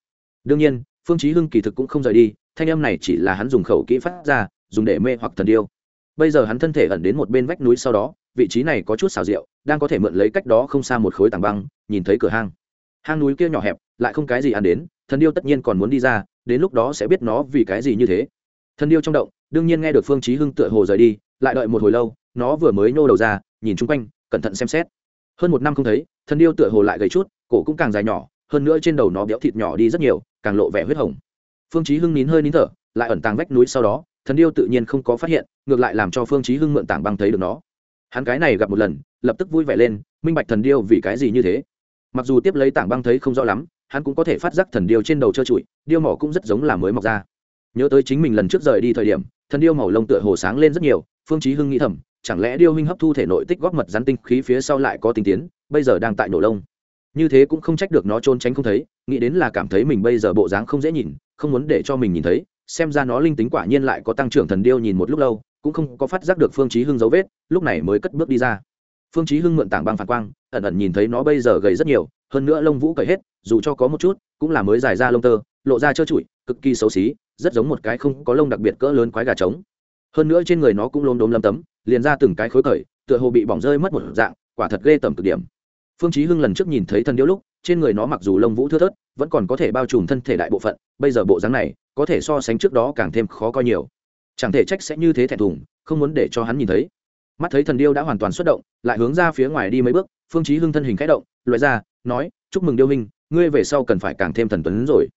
Đương nhiên, phương chí hưng kỳ thực cũng không rời đi, thanh âm này chỉ là hắn dùng khẩu kỹ phát ra, dùng để mê hoặc thần điêu. Bây giờ hắn thân thể ẩn đến một bên vách núi sau đó, vị trí này có chút xào rượu đang có thể mượn lấy cách đó không xa một khối tảng băng, nhìn thấy cửa hang. Hang núi kia nhỏ hẹp, lại không cái gì ăn đến, thần điêu tất nhiên còn muốn đi ra, đến lúc đó sẽ biết nó vì cái gì như thế. Thần điêu trong động, đương nhiên nghe được phương chí hưng tựa hồ rời đi, lại đợi một hồi lâu, nó vừa mới nô đầu ra, nhìn chung quanh, cẩn thận xem xét. Hơn một năm không thấy, thần điêu tựa hồ lại gầy chút cổ cũng càng dài nhỏ, hơn nữa trên đầu nó béo thịt nhỏ đi rất nhiều, càng lộ vẻ huyết hồng. Phương chí hưng nín hơi nín thở, lại ẩn tàng vách núi sau đó, thần điêu tự nhiên không có phát hiện, ngược lại làm cho phương chí hưng mượn tảng băng thấy được nó. Hắn cái này gặp một lần, lập tức vui vẻ lên, minh bạch thần điêu vì cái gì như thế. Mặc dù tiếp lấy tảng băng thấy không rõ lắm, hắn cũng có thể phát giác thần điêu trên đầu trơ trụi, điêu mỏ cũng rất giống là mới mọc ra. Nhớ tới chính mình lần trước rời đi thời điểm, thần điêu màu lông tựa hồ sáng lên rất nhiều, phương chí hưng nghĩ thầm, chẳng lẽ điêu huynh hấp thu thể nội tích góp mật rắn tinh khí phía sau lại có tinh tiến, bây giờ đang tại nổ lông như thế cũng không trách được nó trốn tránh không thấy, nghĩ đến là cảm thấy mình bây giờ bộ dáng không dễ nhìn, không muốn để cho mình nhìn thấy, xem ra nó linh tính quả nhiên lại có tăng trưởng thần điêu nhìn một lúc lâu, cũng không có phát giác được phương chí hưng dấu vết, lúc này mới cất bước đi ra. Phương chí hưng mượn tảng băng phản quang, ẩn ẩn nhìn thấy nó bây giờ gầy rất nhiều, hơn nữa lông vũ cởi hết, dù cho có một chút, cũng là mới dài ra lông tơ, lộ ra trơ trụi, cực kỳ xấu xí, rất giống một cái không có lông đặc biệt cỡ lớn quái gà trống. Hơn nữa trên người nó cũng lốm đốm lấm tấm, liền ra từng cái khối cởi, tựa hồ bị bỏng rơi mất một dạng, quả thật ghê tởm cực điểm phương chí hưng lần trước nhìn thấy thần điêu lúc, trên người nó mặc dù lông vũ thưa thớt, vẫn còn có thể bao trùm thân thể đại bộ phận, bây giờ bộ dáng này, có thể so sánh trước đó càng thêm khó coi nhiều. Chẳng thể trách sẽ như thế thẹn thùng, không muốn để cho hắn nhìn thấy. Mắt thấy thần điêu đã hoàn toàn xuất động, lại hướng ra phía ngoài đi mấy bước, phương chí hưng thân hình khẽ động, loại ra, nói, chúc mừng điêu minh, ngươi về sau cần phải càng thêm thần tuấn rồi.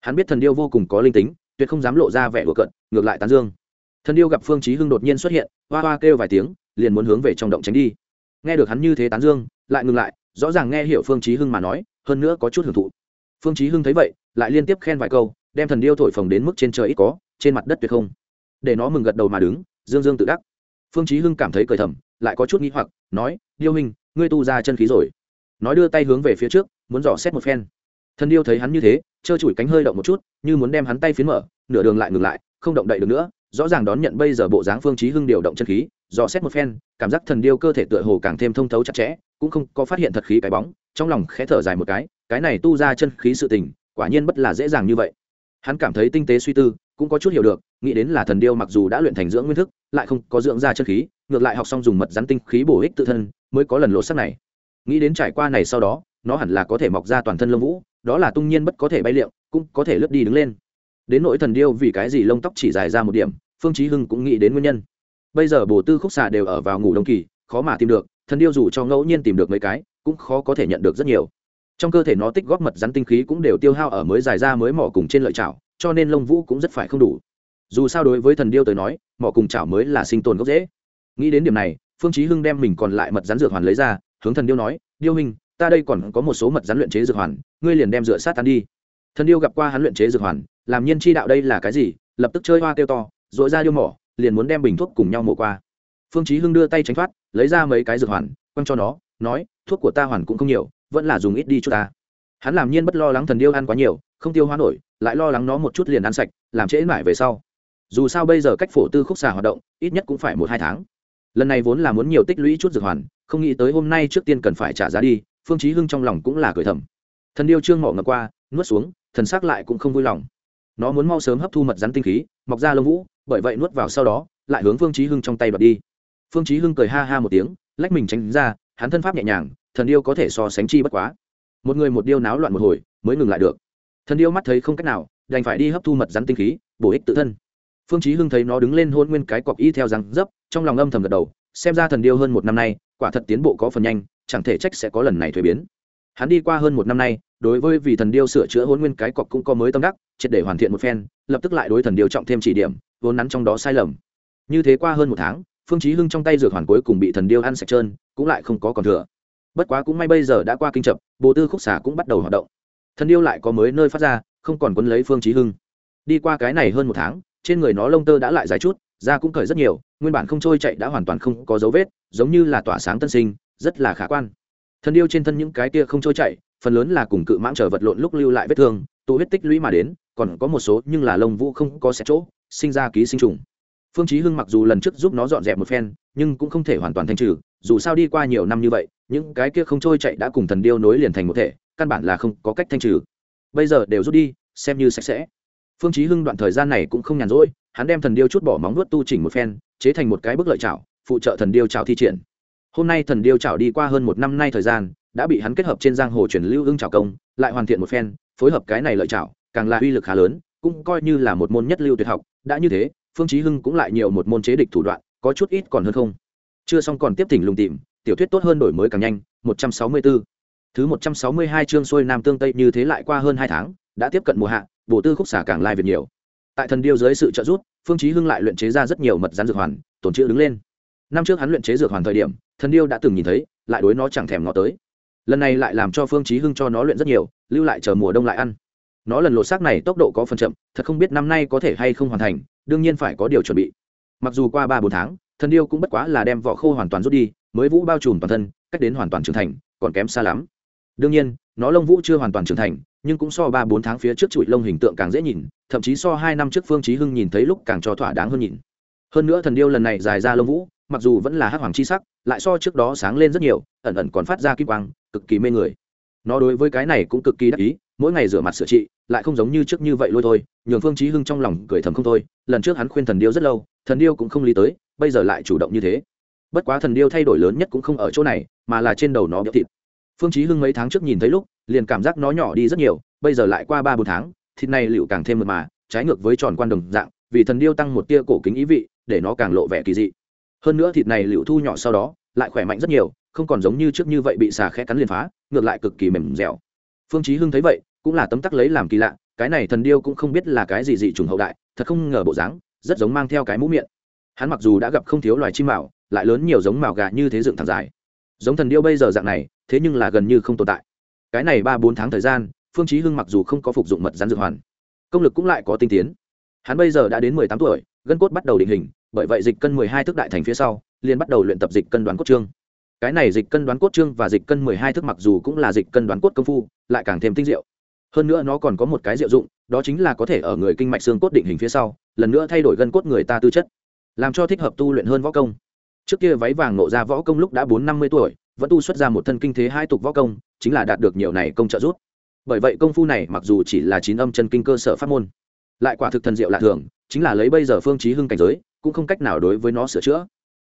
Hắn biết thần điêu vô cùng có linh tính, tuyệt không dám lộ ra vẻ đùa cận ngược lại tán dương. Thần điêu gặp phương chí hưng đột nhiên xuất hiện, hoa hoa kêu vài tiếng, liền muốn hướng về trong động tránh đi. Nghe được hắn như thế tán dương, lại ngừng lại rõ ràng nghe hiểu phương chí hưng mà nói, hơn nữa có chút hưởng thụ. Phương chí hưng thấy vậy, lại liên tiếp khen vài câu, đem thần điêu thổi phồng đến mức trên trời ít có, trên mặt đất tuyệt không. Để nó mừng gật đầu mà đứng, dương dương tự đắc. Phương chí hưng cảm thấy cười thầm, lại có chút nghi hoặc, nói, điêu minh ngươi tu ra chân khí rồi. Nói đưa tay hướng về phía trước, muốn dò xét một phen. Thần điêu thấy hắn như thế, trơ chủi cánh hơi động một chút, như muốn đem hắn tay phiến mở, nửa đường lại ngừng lại, không động đậy được nữa, rõ ràng đón nhận bây giờ bộ dáng phương chí hưng điều động chân khí, dò xét một phen, cảm giác thần điêu cơ thể tựa hồ càng thêm thông thấu chặt chẽ cũng không có phát hiện thật khí cái bóng, trong lòng khẽ thở dài một cái cái này tu ra chân khí sự tình, quả nhiên bất là dễ dàng như vậy. Hắn cảm thấy tinh tế suy tư, cũng có chút hiểu được, nghĩ đến là thần điêu mặc dù đã luyện thành dưỡng nguyên thức, lại không có dưỡng ra chân khí, ngược lại học xong dùng mật rắn tinh khí bổ ích tự thân, mới có lần lỗ sắc này. Nghĩ đến trải qua này sau đó, nó hẳn là có thể mọc ra toàn thân lông vũ, đó là tung nhiên bất có thể bay liệu cũng có thể lướt đi đứng lên. Đến nỗi thần điêu vì cái gì lông tóc chỉ dài ra một điểm, phương chí hưng cũng nghĩ đến nguyên nhân. Bây giờ bổ tư khúc xà đều ở vào ngủ đông kỳ, khó mà tìm được thần điêu dù cho ngẫu nhiên tìm được mấy cái, cũng khó có thể nhận được rất nhiều. Trong cơ thể nó tích góp mật rắn tinh khí cũng đều tiêu hao ở mới dài ra mới mỏ cùng trên lợi chảo, cho nên lông vũ cũng rất phải không đủ. Dù sao đối với thần điêu tới nói, mỏ cùng chảo mới là sinh tồn gốc dễ nghĩ đến điểm này, phương chí hưng đem mình còn lại mật rắn dược hoàn lấy ra, hướng thần điêu nói, điêu hình ta đây còn có một số mật rắn luyện chế dược hoàn, ngươi liền đem rửa sát tan đi. Thần điêu gặp qua hắn luyện chế dược hoàn, làm nhiên chi đạo đây là cái gì? Lập tức chơi hoa tiêu to dội ra điêu mỏ, liền muốn đem bình thuốc cùng nhau mổ qua. Phương chí hưng đưa tay tránh thoát lấy ra mấy cái dược hoàn, quăng cho nó, nói, thuốc của ta hoàn cũng không nhiều, vẫn là dùng ít đi cho ta. Hắn làm nhiên bất lo lắng thần điêu ăn quá nhiều, không tiêu hóa nổi, lại lo lắng nó một chút liền ăn sạch, làm trễ mãi về sau. Dù sao bây giờ cách phổ tư khúc xà hoạt động, ít nhất cũng phải một hai tháng. Lần này vốn là muốn nhiều tích lũy chút dược hoàn, không nghĩ tới hôm nay trước tiên cần phải trả giá đi, phương chí hưng trong lòng cũng là cười thầm. Thần điêu trương mỏ ngập qua, nuốt xuống, thần sắc lại cũng không vui lòng. Nó muốn mau sớm hấp thu mật rắn tinh khí, mọc ra lông vũ, bởi vậy nuốt vào sau đó, lại hướng phương chí hưng trong tay đoạt đi phương chí hưng cười ha ha một tiếng, lách mình tránh ra, hắn thân pháp nhẹ nhàng, thần điêu có thể so sánh chi bất quá. Một người một điêu náo loạn một hồi, mới ngừng lại được. Thần điêu mắt thấy không cách nào, đành phải đi hấp thu mật rắn tinh khí, bổ ích tự thân. Phương chí hưng thấy nó đứng lên hôn nguyên cái cọc y theo răng dấp, trong lòng âm thầm gật đầu, xem ra thần điêu hơn một năm nay, quả thật tiến bộ có phần nhanh, chẳng thể trách sẽ có lần này thuế biến. Hắn đi qua hơn một năm nay, đối với vì thần điêu sửa chữa hôn nguyên cái cọc cũng có mới tâm đắc, triệt để hoàn thiện một phen, lập tức lại đối thần điêu trọng thêm chỉ điểm, vốn nắn trong đó sai lầm. Như thế qua hơn một tháng phương chí hưng trong tay dược hoàn cuối cùng bị thần điêu ăn sạch trơn, cũng lại không có còn thừa. Bất quá cũng may bây giờ đã qua kinh chập bộ tư khúc xả cũng bắt đầu hoạt động. Thần điêu lại có mới nơi phát ra, không còn quấn lấy phương chí hưng. Đi qua cái này hơn một tháng, trên người nó lông tơ đã lại dài chút, da cũng cởi rất nhiều, nguyên bản không trôi chạy đã hoàn toàn không có dấu vết, giống như là tỏa sáng tân sinh, rất là khả quan. Thần điêu trên thân những cái tia không trôi chạy, phần lớn là cùng cự mãng trở vật lộn lúc lưu lại vết thương, tụ huyết tích lũy mà đến, còn có một số nhưng là lông vũ không có xẻ chỗ, sinh ra ký sinh trùng phương chí hưng mặc dù lần trước giúp nó dọn dẹp một phen, nhưng cũng không thể hoàn toàn thanh trừ, dù sao đi qua nhiều năm như vậy, những cái kia không trôi chạy đã cùng thần điêu nối liền thành một thể, căn bản là không có cách thanh trừ. Bây giờ đều rút đi, xem như sạch sẽ. Phương chí hưng đoạn thời gian này cũng không nhàn rỗi, hắn đem thần điêu chút bỏ móng vuốt tu chỉnh một phen, chế thành một cái bức lợi chảo, phụ trợ thần điêu chảo thi triển. Hôm nay thần điêu chảo đi qua hơn một năm nay thời gian, đã bị hắn kết hợp trên giang hồ truyền lưu ưng chảo công, lại hoàn thiện một phen, phối hợp cái này lợi chảo, càng là uy lực khá lớn, cũng coi như là một môn nhất lưu tuyệt học, đã như thế phương chí hưng cũng lại nhiều một môn chế địch thủ đoạn, có chút ít còn hơn không. Chưa xong còn tiếp thỉnh lùng tìm, tiểu thuyết tốt hơn đổi mới càng nhanh 164 thứ 162 chương xuôi nam tương tây như thế lại qua hơn hai tháng, đã tiếp cận mùa hạ, bổ tư khúc xả càng lai việc nhiều. Tại thần điêu dưới sự trợ giúp, phương chí hưng lại luyện chế ra rất nhiều mật rắn dược hoàn, tổn chữa đứng lên. Năm trước hắn luyện chế dược hoàn thời điểm, thần điêu đã từng nhìn thấy, lại đối nó chẳng thèm ngó tới. Lần này lại làm cho phương chí hưng cho nó luyện rất nhiều, lưu lại chờ mùa đông lại ăn nó lần lột xác này tốc độ có phần chậm, thật không biết năm nay có thể hay không hoàn thành, đương nhiên phải có điều chuẩn bị. Mặc dù qua ba bốn tháng, thần điêu cũng bất quá là đem vỏ khô hoàn toàn rút đi, mới vũ bao trùm toàn thân, cách đến hoàn toàn trưởng thành, còn kém xa lắm. Đương nhiên, nó lông vũ chưa hoàn toàn trưởng thành, nhưng cũng so ba bốn tháng phía trước trụi lông hình tượng càng dễ nhìn, thậm chí so hai năm trước phương trí hưng nhìn thấy lúc càng cho thỏa đáng hơn nhìn. Hơn nữa thần điêu lần này dài ra lông vũ, mặc dù vẫn là hắc hoàng chi sắc, lại so trước đó sáng lên rất nhiều, ẩn ẩn còn phát ra kim quang, cực kỳ mê người. Nó đối với cái này cũng cực kỳ đắc ý mỗi ngày rửa mặt sửa trị, lại không giống như trước như vậy lôi thôi. Nhường phương chí hưng trong lòng cười thầm không thôi. Lần trước hắn khuyên thần điêu rất lâu, thần điêu cũng không lý tới, bây giờ lại chủ động như thế. Bất quá thần điêu thay đổi lớn nhất cũng không ở chỗ này, mà là trên đầu nó béo thịt. Phương chí hưng mấy tháng trước nhìn thấy lúc, liền cảm giác nó nhỏ đi rất nhiều, bây giờ lại qua ba bốn tháng, thịt này liệu càng thêm mượt mà, trái ngược với tròn quan đồng dạng, vì thần điêu tăng một tia cổ kính ý vị, để nó càng lộ vẻ kỳ dị. Hơn nữa thịt này liệu thu nhỏ sau đó, lại khỏe mạnh rất nhiều, không còn giống như trước như vậy bị xà khẽ cắn liền phá, ngược lại cực kỳ mềm dẻo phương chí hưng thấy vậy, cũng là tấm tắc lấy làm kỳ lạ, cái này thần điêu cũng không biết là cái gì dị trùng hậu đại, thật không ngờ bộ dáng, rất giống mang theo cái mũ miệng. Hắn mặc dù đã gặp không thiếu loài chim mạo lại lớn nhiều giống mạo gà như thế dựng thẳng dài. Giống thần điêu bây giờ dạng này, thế nhưng là gần như không tồn tại. Cái này ba bốn tháng thời gian, phương chí hưng mặc dù không có phục dụng mật rắn dược hoàn, công lực cũng lại có tinh tiến. Hắn bây giờ đã đến mười tám tuổi, gân cốt bắt đầu định hình, bởi vậy dịch cân mười hai thức đại thành phía sau, liền bắt đầu luyện tập dịch cân đoán cốt trương cái này dịch cân đoán cốt trương và dịch cân mười hai thức mặc dù cũng là dịch cân đoán cốt công phu, lại càng thêm tinh diệu. Hơn nữa nó còn có một cái diệu dụng, đó chính là có thể ở người kinh mạch xương cốt định hình phía sau, lần nữa thay đổi gân cốt người ta tư chất, làm cho thích hợp tu luyện hơn võ công. Trước kia váy vàng nộ ra võ công lúc đã bốn năm mươi tuổi, vẫn tu xuất ra một thân kinh thế hai tục võ công, chính là đạt được nhiều này công trợ giúp. Bởi vậy công phu này mặc dù chỉ là chín âm chân kinh cơ sở pháp môn, lại quả thực thần diệu lạ thường, chính là lấy bây giờ phương chí hưng cảnh giới, cũng không cách nào đối với nó sửa chữa.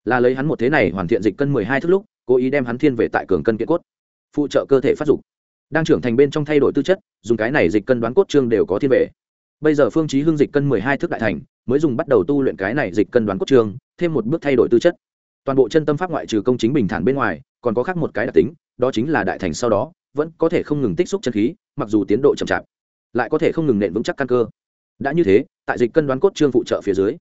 Là lấy hắn một thế này hoàn thiện dịch cân mười hai thước lúc cố ý đem hắn thiên về tại cường cân kiện cốt, phụ trợ cơ thể phát dục. Đang trưởng thành bên trong thay đổi tư chất, dùng cái này dịch cân đoán cốt trương đều có thiên về. Bây giờ phương chí hưng dịch cân mười hai thước đại thành, mới dùng bắt đầu tu luyện cái này dịch cân đoán cốt trương thêm một bước thay đổi tư chất. Toàn bộ chân tâm pháp ngoại trừ công chính bình thản bên ngoài, còn có khác một cái đặc tính, đó chính là đại thành sau đó, vẫn có thể không ngừng tích xúc chân khí, mặc dù tiến độ chậm chạp, lại có thể không ngừng nện vững chắc căn cơ. Đã như thế, tại dịch cân đoán cốt trương phụ trợ phía dưới,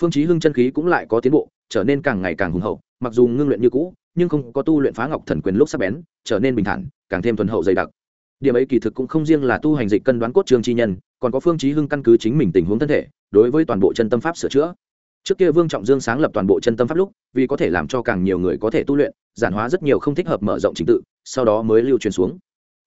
phương chí hưng chân khí cũng lại có tiến bộ, trở nên càng ngày càng hùng hậu, mặc dù ngưng luyện như cũ nhưng không có tu luyện phá ngọc thần quyền lúc sắp bén, trở nên bình thản, càng thêm thuần hậu dày đặc. Điểm ấy kỳ thực cũng không riêng là tu hành dịch cân đoán cốt trương chi nhân, còn có phương chí hưng căn cứ chính mình tình huống thân thể, đối với toàn bộ chân tâm pháp sửa chữa. Trước kia vương trọng dương sáng lập toàn bộ chân tâm pháp lúc, vì có thể làm cho càng nhiều người có thể tu luyện, giản hóa rất nhiều không thích hợp mở rộng trình tự, sau đó mới lưu truyền xuống.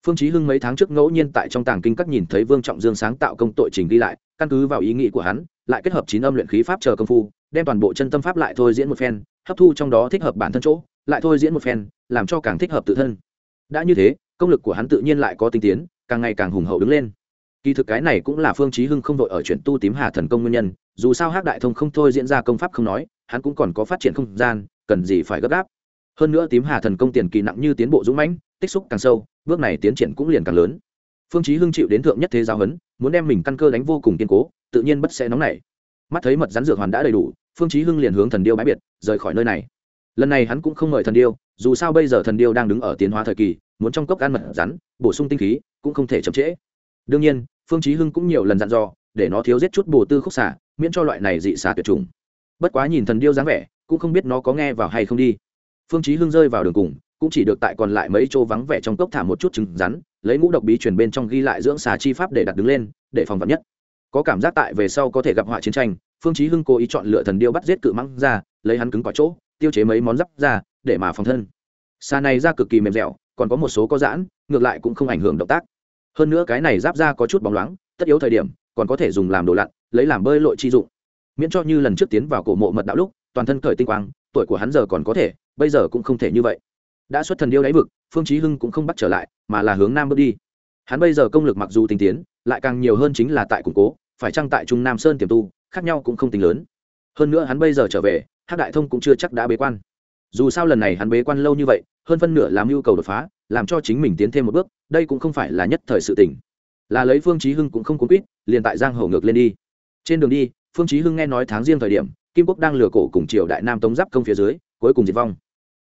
Phương chí hưng mấy tháng trước ngẫu nhiên tại trong tàng kinh các nhìn thấy vương trọng dương sáng tạo công tội trình ghi lại, căn cứ vào ý nghĩ của hắn, lại kết hợp chín âm luyện khí pháp chờ công phu, đem toàn bộ chân tâm pháp lại thôi diễn một phen, hấp thu trong đó thích hợp bản thân chỗ lại thôi diễn một phen, làm cho càng thích hợp tự thân. Đã như thế, công lực của hắn tự nhiên lại có tinh tiến, càng ngày càng hùng hậu đứng lên. Kỳ thực cái này cũng là phương chí hưng không đội ở chuyện tu tím hà thần công nguyên nhân, dù sao hắc đại thông không thôi diễn ra công pháp không nói, hắn cũng còn có phát triển không gian, cần gì phải gấp gáp. Hơn nữa tím hà thần công tiền kỳ nặng như tiến bộ dũng mãnh, tích xúc càng sâu, bước này tiến triển cũng liền càng lớn. Phương chí hưng chịu đến thượng nhất thế giáo huấn, muốn đem mình căn cơ đánh vô cùng kiên cố, tự nhiên bất sẽ nóng nảy. Mắt thấy mật rắn dược hoàn đã đầy đủ, phương chí hưng liền hướng thần điêu bái biệt, rời khỏi nơi này lần này hắn cũng không mời thần điêu, dù sao bây giờ thần điêu đang đứng ở tiến hóa thời kỳ, muốn trong cốc ăn mật rắn, bổ sung tinh khí, cũng không thể chậm trễ. Đương nhiên, phương chí hưng cũng nhiều lần dặn dò, để nó thiếu giết chút bổ tư khúc xả, miễn cho loại này dị xả tuyệt chủng. Bất quá nhìn thần điêu dáng vẻ, cũng không biết nó có nghe vào hay không đi. Phương chí hưng rơi vào đường cùng, cũng chỉ được tại còn lại mấy chỗ vắng vẻ trong cốc thả một chút trứng rắn, lấy ngũ độc bí truyền bên trong ghi lại dưỡng xà chi pháp để đặt đứng lên, để phòng vật nhất. Có cảm giác tại về sau có thể gặp họa chiến tranh, phương chí hưng cố ý chọn lựa thần điêu bắt giết cự mang ra, lấy hắn cứng cỏi chỗ tiêu chế mấy món giáp ra để mà phòng thân. Xa này ra cực kỳ mềm dẻo, còn có một số có giãn, ngược lại cũng không ảnh hưởng động tác. Hơn nữa cái này giáp ra có chút bóng loáng, tất yếu thời điểm, còn có thể dùng làm đồ lặn, lấy làm bơi lội chi dụng. Miễn cho như lần trước tiến vào cổ mộ mật đạo lúc, toàn thân cởi tinh quang, tuổi của hắn giờ còn có thể, bây giờ cũng không thể như vậy. Đã xuất thần điêu đáy vực, phương chí hưng cũng không bắt trở lại, mà là hướng nam bước đi. Hắn bây giờ công lực mặc dù tinh tiến, lại càng nhiều hơn chính là tại củng cố, phải chăng tại trung nam sơn tiềm tu, khác nhau cũng không tính lớn. Hơn nữa hắn bây giờ trở về hắc đại thông cũng chưa chắc đã bế quan. Dù sao lần này hắn bế quan lâu như vậy, hơn phân nửa làm yêu cầu đột phá, làm cho chính mình tiến thêm một bước, đây cũng không phải là nhất thời sự tỉnh là lấy phương chí hưng cũng không cuốn quýt, liền tại giang Hồ ngược lên đi. Trên đường đi, phương chí hưng nghe nói tháng riêng thời điểm, kim quốc đang lừa cổ cùng triều đại nam tống giáp công phía dưới, cuối cùng diệt vong.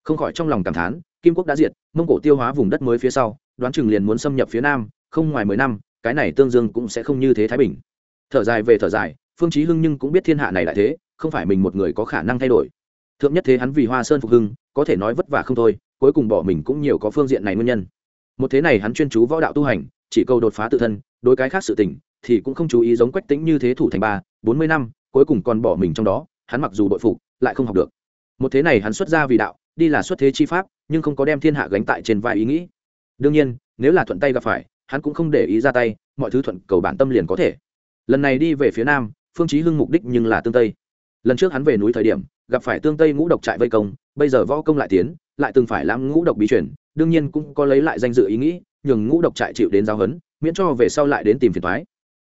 Không khỏi trong lòng cảm thán, kim quốc đã diệt, mông cổ tiêu hóa vùng đất mới phía sau, đoán chừng liền muốn xâm nhập phía nam, không ngoài mười năm, cái này tương dương cũng sẽ không như thế thái bình. Thở dài về thở dài, phương chí hưng nhưng cũng biết thiên hạ này lại thế không phải mình một người có khả năng thay đổi. Thượng nhất thế hắn vì hoa sơn phục hưng, có thể nói vất vả không thôi, cuối cùng bỏ mình cũng nhiều có phương diện này nguyên nhân. Một thế này hắn chuyên chú võ đạo tu hành, chỉ câu đột phá tự thân, đối cái khác sự tình, thì cũng không chú ý giống quách tĩnh như thế thủ thành ba, bốn mươi năm, cuối cùng còn bỏ mình trong đó, hắn mặc dù bội phục, lại không học được. Một thế này hắn xuất ra vì đạo, đi là xuất thế chi pháp, nhưng không có đem thiên hạ gánh tại trên vai ý nghĩ. Đương nhiên, nếu là thuận tay gặp phải, hắn cũng không để ý ra tay, mọi thứ thuận cầu bản tâm liền có thể. Lần này đi về phía nam, phương chí hưng mục đích nhưng là tương tây lần trước hắn về núi thời điểm gặp phải tương tây ngũ độc trại vây công bây giờ võ công lại tiến lại từng phải lãm ngũ độc bí chuyển, đương nhiên cũng có lấy lại danh dự ý nghĩ nhường ngũ độc trại chịu đến giao hấn miễn cho về sau lại đến tìm phiền toái.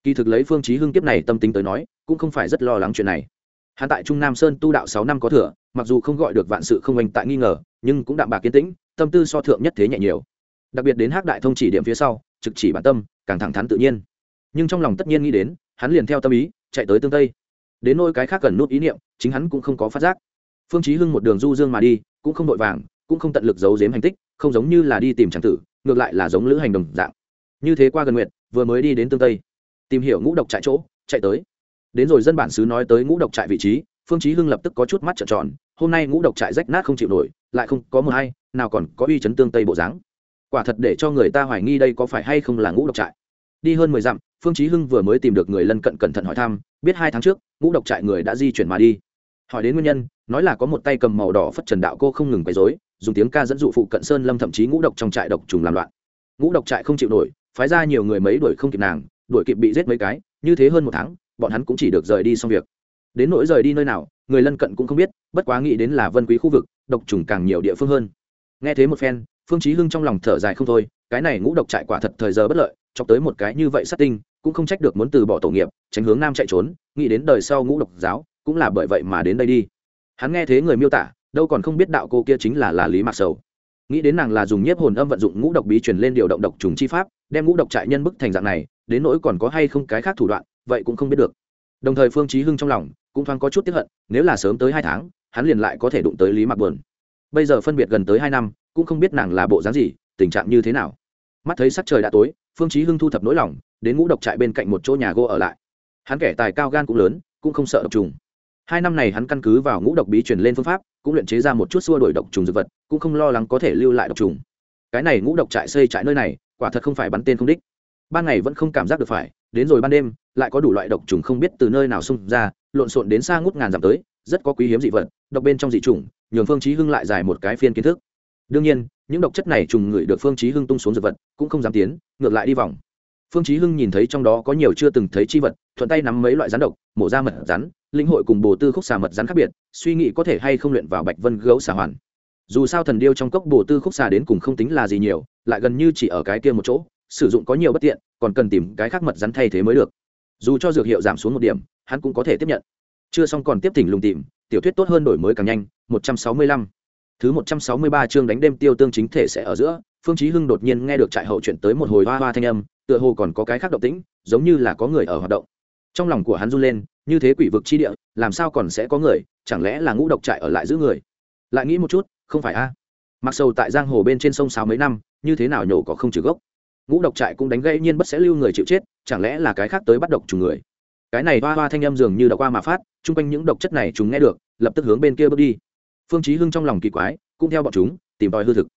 Kỳ thực lấy phương chí hưng kiếp này tâm tính tới nói cũng không phải rất lo lắng chuyện này. Hắn tại trung nam sơn tu đạo sáu năm có thừa mặc dù không gọi được vạn sự không anh tại nghi ngờ nhưng cũng đạm bạc kiên tĩnh tâm tư so thượng nhất thế nhẹ nhiều. Đặc biệt đến hắc đại thông chỉ điểm phía sau trực chỉ bản tâm càng thẳng thắn tự nhiên. Nhưng trong lòng tất nhiên nghĩ đến hắn liền theo tâm ý chạy tới tương tây đến nôi cái khác cần nút ý niệm, chính hắn cũng không có phát giác. Phương chí hưng một đường du dương mà đi, cũng không đội vàng, cũng không tận lực giấu giếm hành tích, không giống như là đi tìm tràng tử, ngược lại là giống lữ hành đồng dạng. Như thế qua gần nguyện vừa mới đi đến tương tây, tìm hiểu ngũ độc trại chỗ, chạy tới. Đến rồi dân bản xứ nói tới ngũ độc trại vị trí, phương chí hưng lập tức có chút mắt trợn tròn, hôm nay ngũ độc trại rách nát không chịu nổi, lại không có một hay, nào còn có uy chấn tương tây bộ dáng. Quả thật để cho người ta hoài nghi đây có phải hay không là ngũ độc trại. Đi hơn mười dặm phương chí hưng vừa mới tìm được người lân cận cẩn thận hỏi thăm, biết hai tháng trước, ngũ độc trại người đã di chuyển mà đi. Hỏi đến nguyên nhân, nói là có một tay cầm màu đỏ phất trần đạo cô không ngừng quấy rối, dùng tiếng ca dẫn dụ phụ cận sơn lâm thậm chí ngũ độc trong trại độc trùng làm loạn. Ngũ độc trại không chịu nổi, phái ra nhiều người mấy đuổi không kịp nàng, đuổi kịp bị giết mấy cái, như thế hơn một tháng, bọn hắn cũng chỉ được rời đi xong việc. Đến nỗi rời đi nơi nào, người lân cận cũng không biết, bất quá nghĩ đến là vân quý khu vực, độc trùng càng nhiều địa phương hơn. Nghe thế một phen, phương chí hưng trong lòng thở dài không thôi, cái này ngũ độc trại quả thật thời giờ bất lợi, chọc tới một cái như vậy sát tinh cũng không trách được muốn từ bỏ tổ nghiệp, tránh hướng nam chạy trốn, nghĩ đến đời sau ngũ độc giáo, cũng là bởi vậy mà đến đây đi. Hắn nghe thế người miêu tả, đâu còn không biết đạo cô kia chính là là lý mạc sầu. Nghĩ đến nàng là dùng nhiếp hồn âm vận dụng ngũ độc bí truyền lên điều động độc trùng chi pháp, đem ngũ độc trại nhân bức thành dạng này, đến nỗi còn có hay không cái khác thủ đoạn, vậy cũng không biết được. Đồng thời phương chí hưng trong lòng, cũng thoáng có chút tiếc hận, nếu là sớm tới hai tháng, hắn liền lại có thể đụng tới lý mạc buồn. Bây giờ phân biệt gần tới hai năm, cũng không biết nàng là bộ dáng gì, tình trạng như thế nào. Mắt thấy sắc trời đã tối phương chí hưng thu thập nỗi lòng, đến ngũ độc trại bên cạnh một chỗ nhà gỗ ở lại. Hắn kẻ tài cao gan cũng lớn, cũng không sợ độc trùng. Hai năm này hắn căn cứ vào ngũ độc bí truyền lên phương pháp, cũng luyện chế ra một chút xua đuổi độc trùng dược vật, cũng không lo lắng có thể lưu lại độc trùng. Cái này ngũ độc trại xây trại nơi này, quả thật không phải bắn tên không đích. Ban ngày vẫn không cảm giác được phải, đến rồi ban đêm, lại có đủ loại độc trùng không biết từ nơi nào xung ra, lộn xộn đến xa ngút ngàn dặm tới, rất có quý hiếm dị vật, độc bên trong dị trùng, nhường phương chí hưng lại giải một cái phiên kiến thức. Đương nhiên những độc chất này trùng người được phương chí hưng tung xuống dược vật, cũng không dám tiến, ngược lại đi vòng. Phương chí hưng nhìn thấy trong đó có nhiều chưa từng thấy chi vật, thuận tay nắm mấy loại rắn độc, mổ ra mật rắn, linh hội cùng bồ tư khúc xà mật rắn khác biệt, suy nghĩ có thể hay không luyện vào bạch vân gấu xà hoàn. Dù sao thần điêu trong cốc bồ tư khúc xà đến cùng không tính là gì nhiều, lại gần như chỉ ở cái kia một chỗ, sử dụng có nhiều bất tiện, còn cần tìm cái khác mật rắn thay thế mới được. Dù cho dược hiệu giảm xuống một điểm, hắn cũng có thể tiếp nhận. Chưa xong còn tiếp thỉnh lùng tìm, tiểu thuyết tốt hơn đổi mới càng nhanh 165 thứ 163 chương đánh đêm tiêu tương chính thể sẽ ở giữa, phương chí hưng đột nhiên nghe được trại hậu chuyển tới một hồi hoa hoa thanh âm, tựa hồ còn có cái khác động tĩnh, giống như là có người ở hoạt động. Trong lòng của hắn run lên, như thế quỷ vực chi địa, làm sao còn sẽ có người, chẳng lẽ là ngũ độc trại ở lại giữ người? Lại nghĩ một chút, không phải a. Mặc sầu tại giang hồ bên trên sông sáo mấy năm, như thế nào nhổ có không trừ gốc? Ngũ độc trại cũng đánh gãy nhiên bất sẽ lưu người chịu chết, chẳng lẽ là cái khác tới bắt độc trùng người? Cái này hoa hoa thanh âm dường như đã qua mà phát, chung quanh những độc chất này chúng nghe được, lập tức hướng bên kia bước đi phương chí hưng trong lòng kỳ quái, cũng theo bọn chúng, tìm tòi hư thực.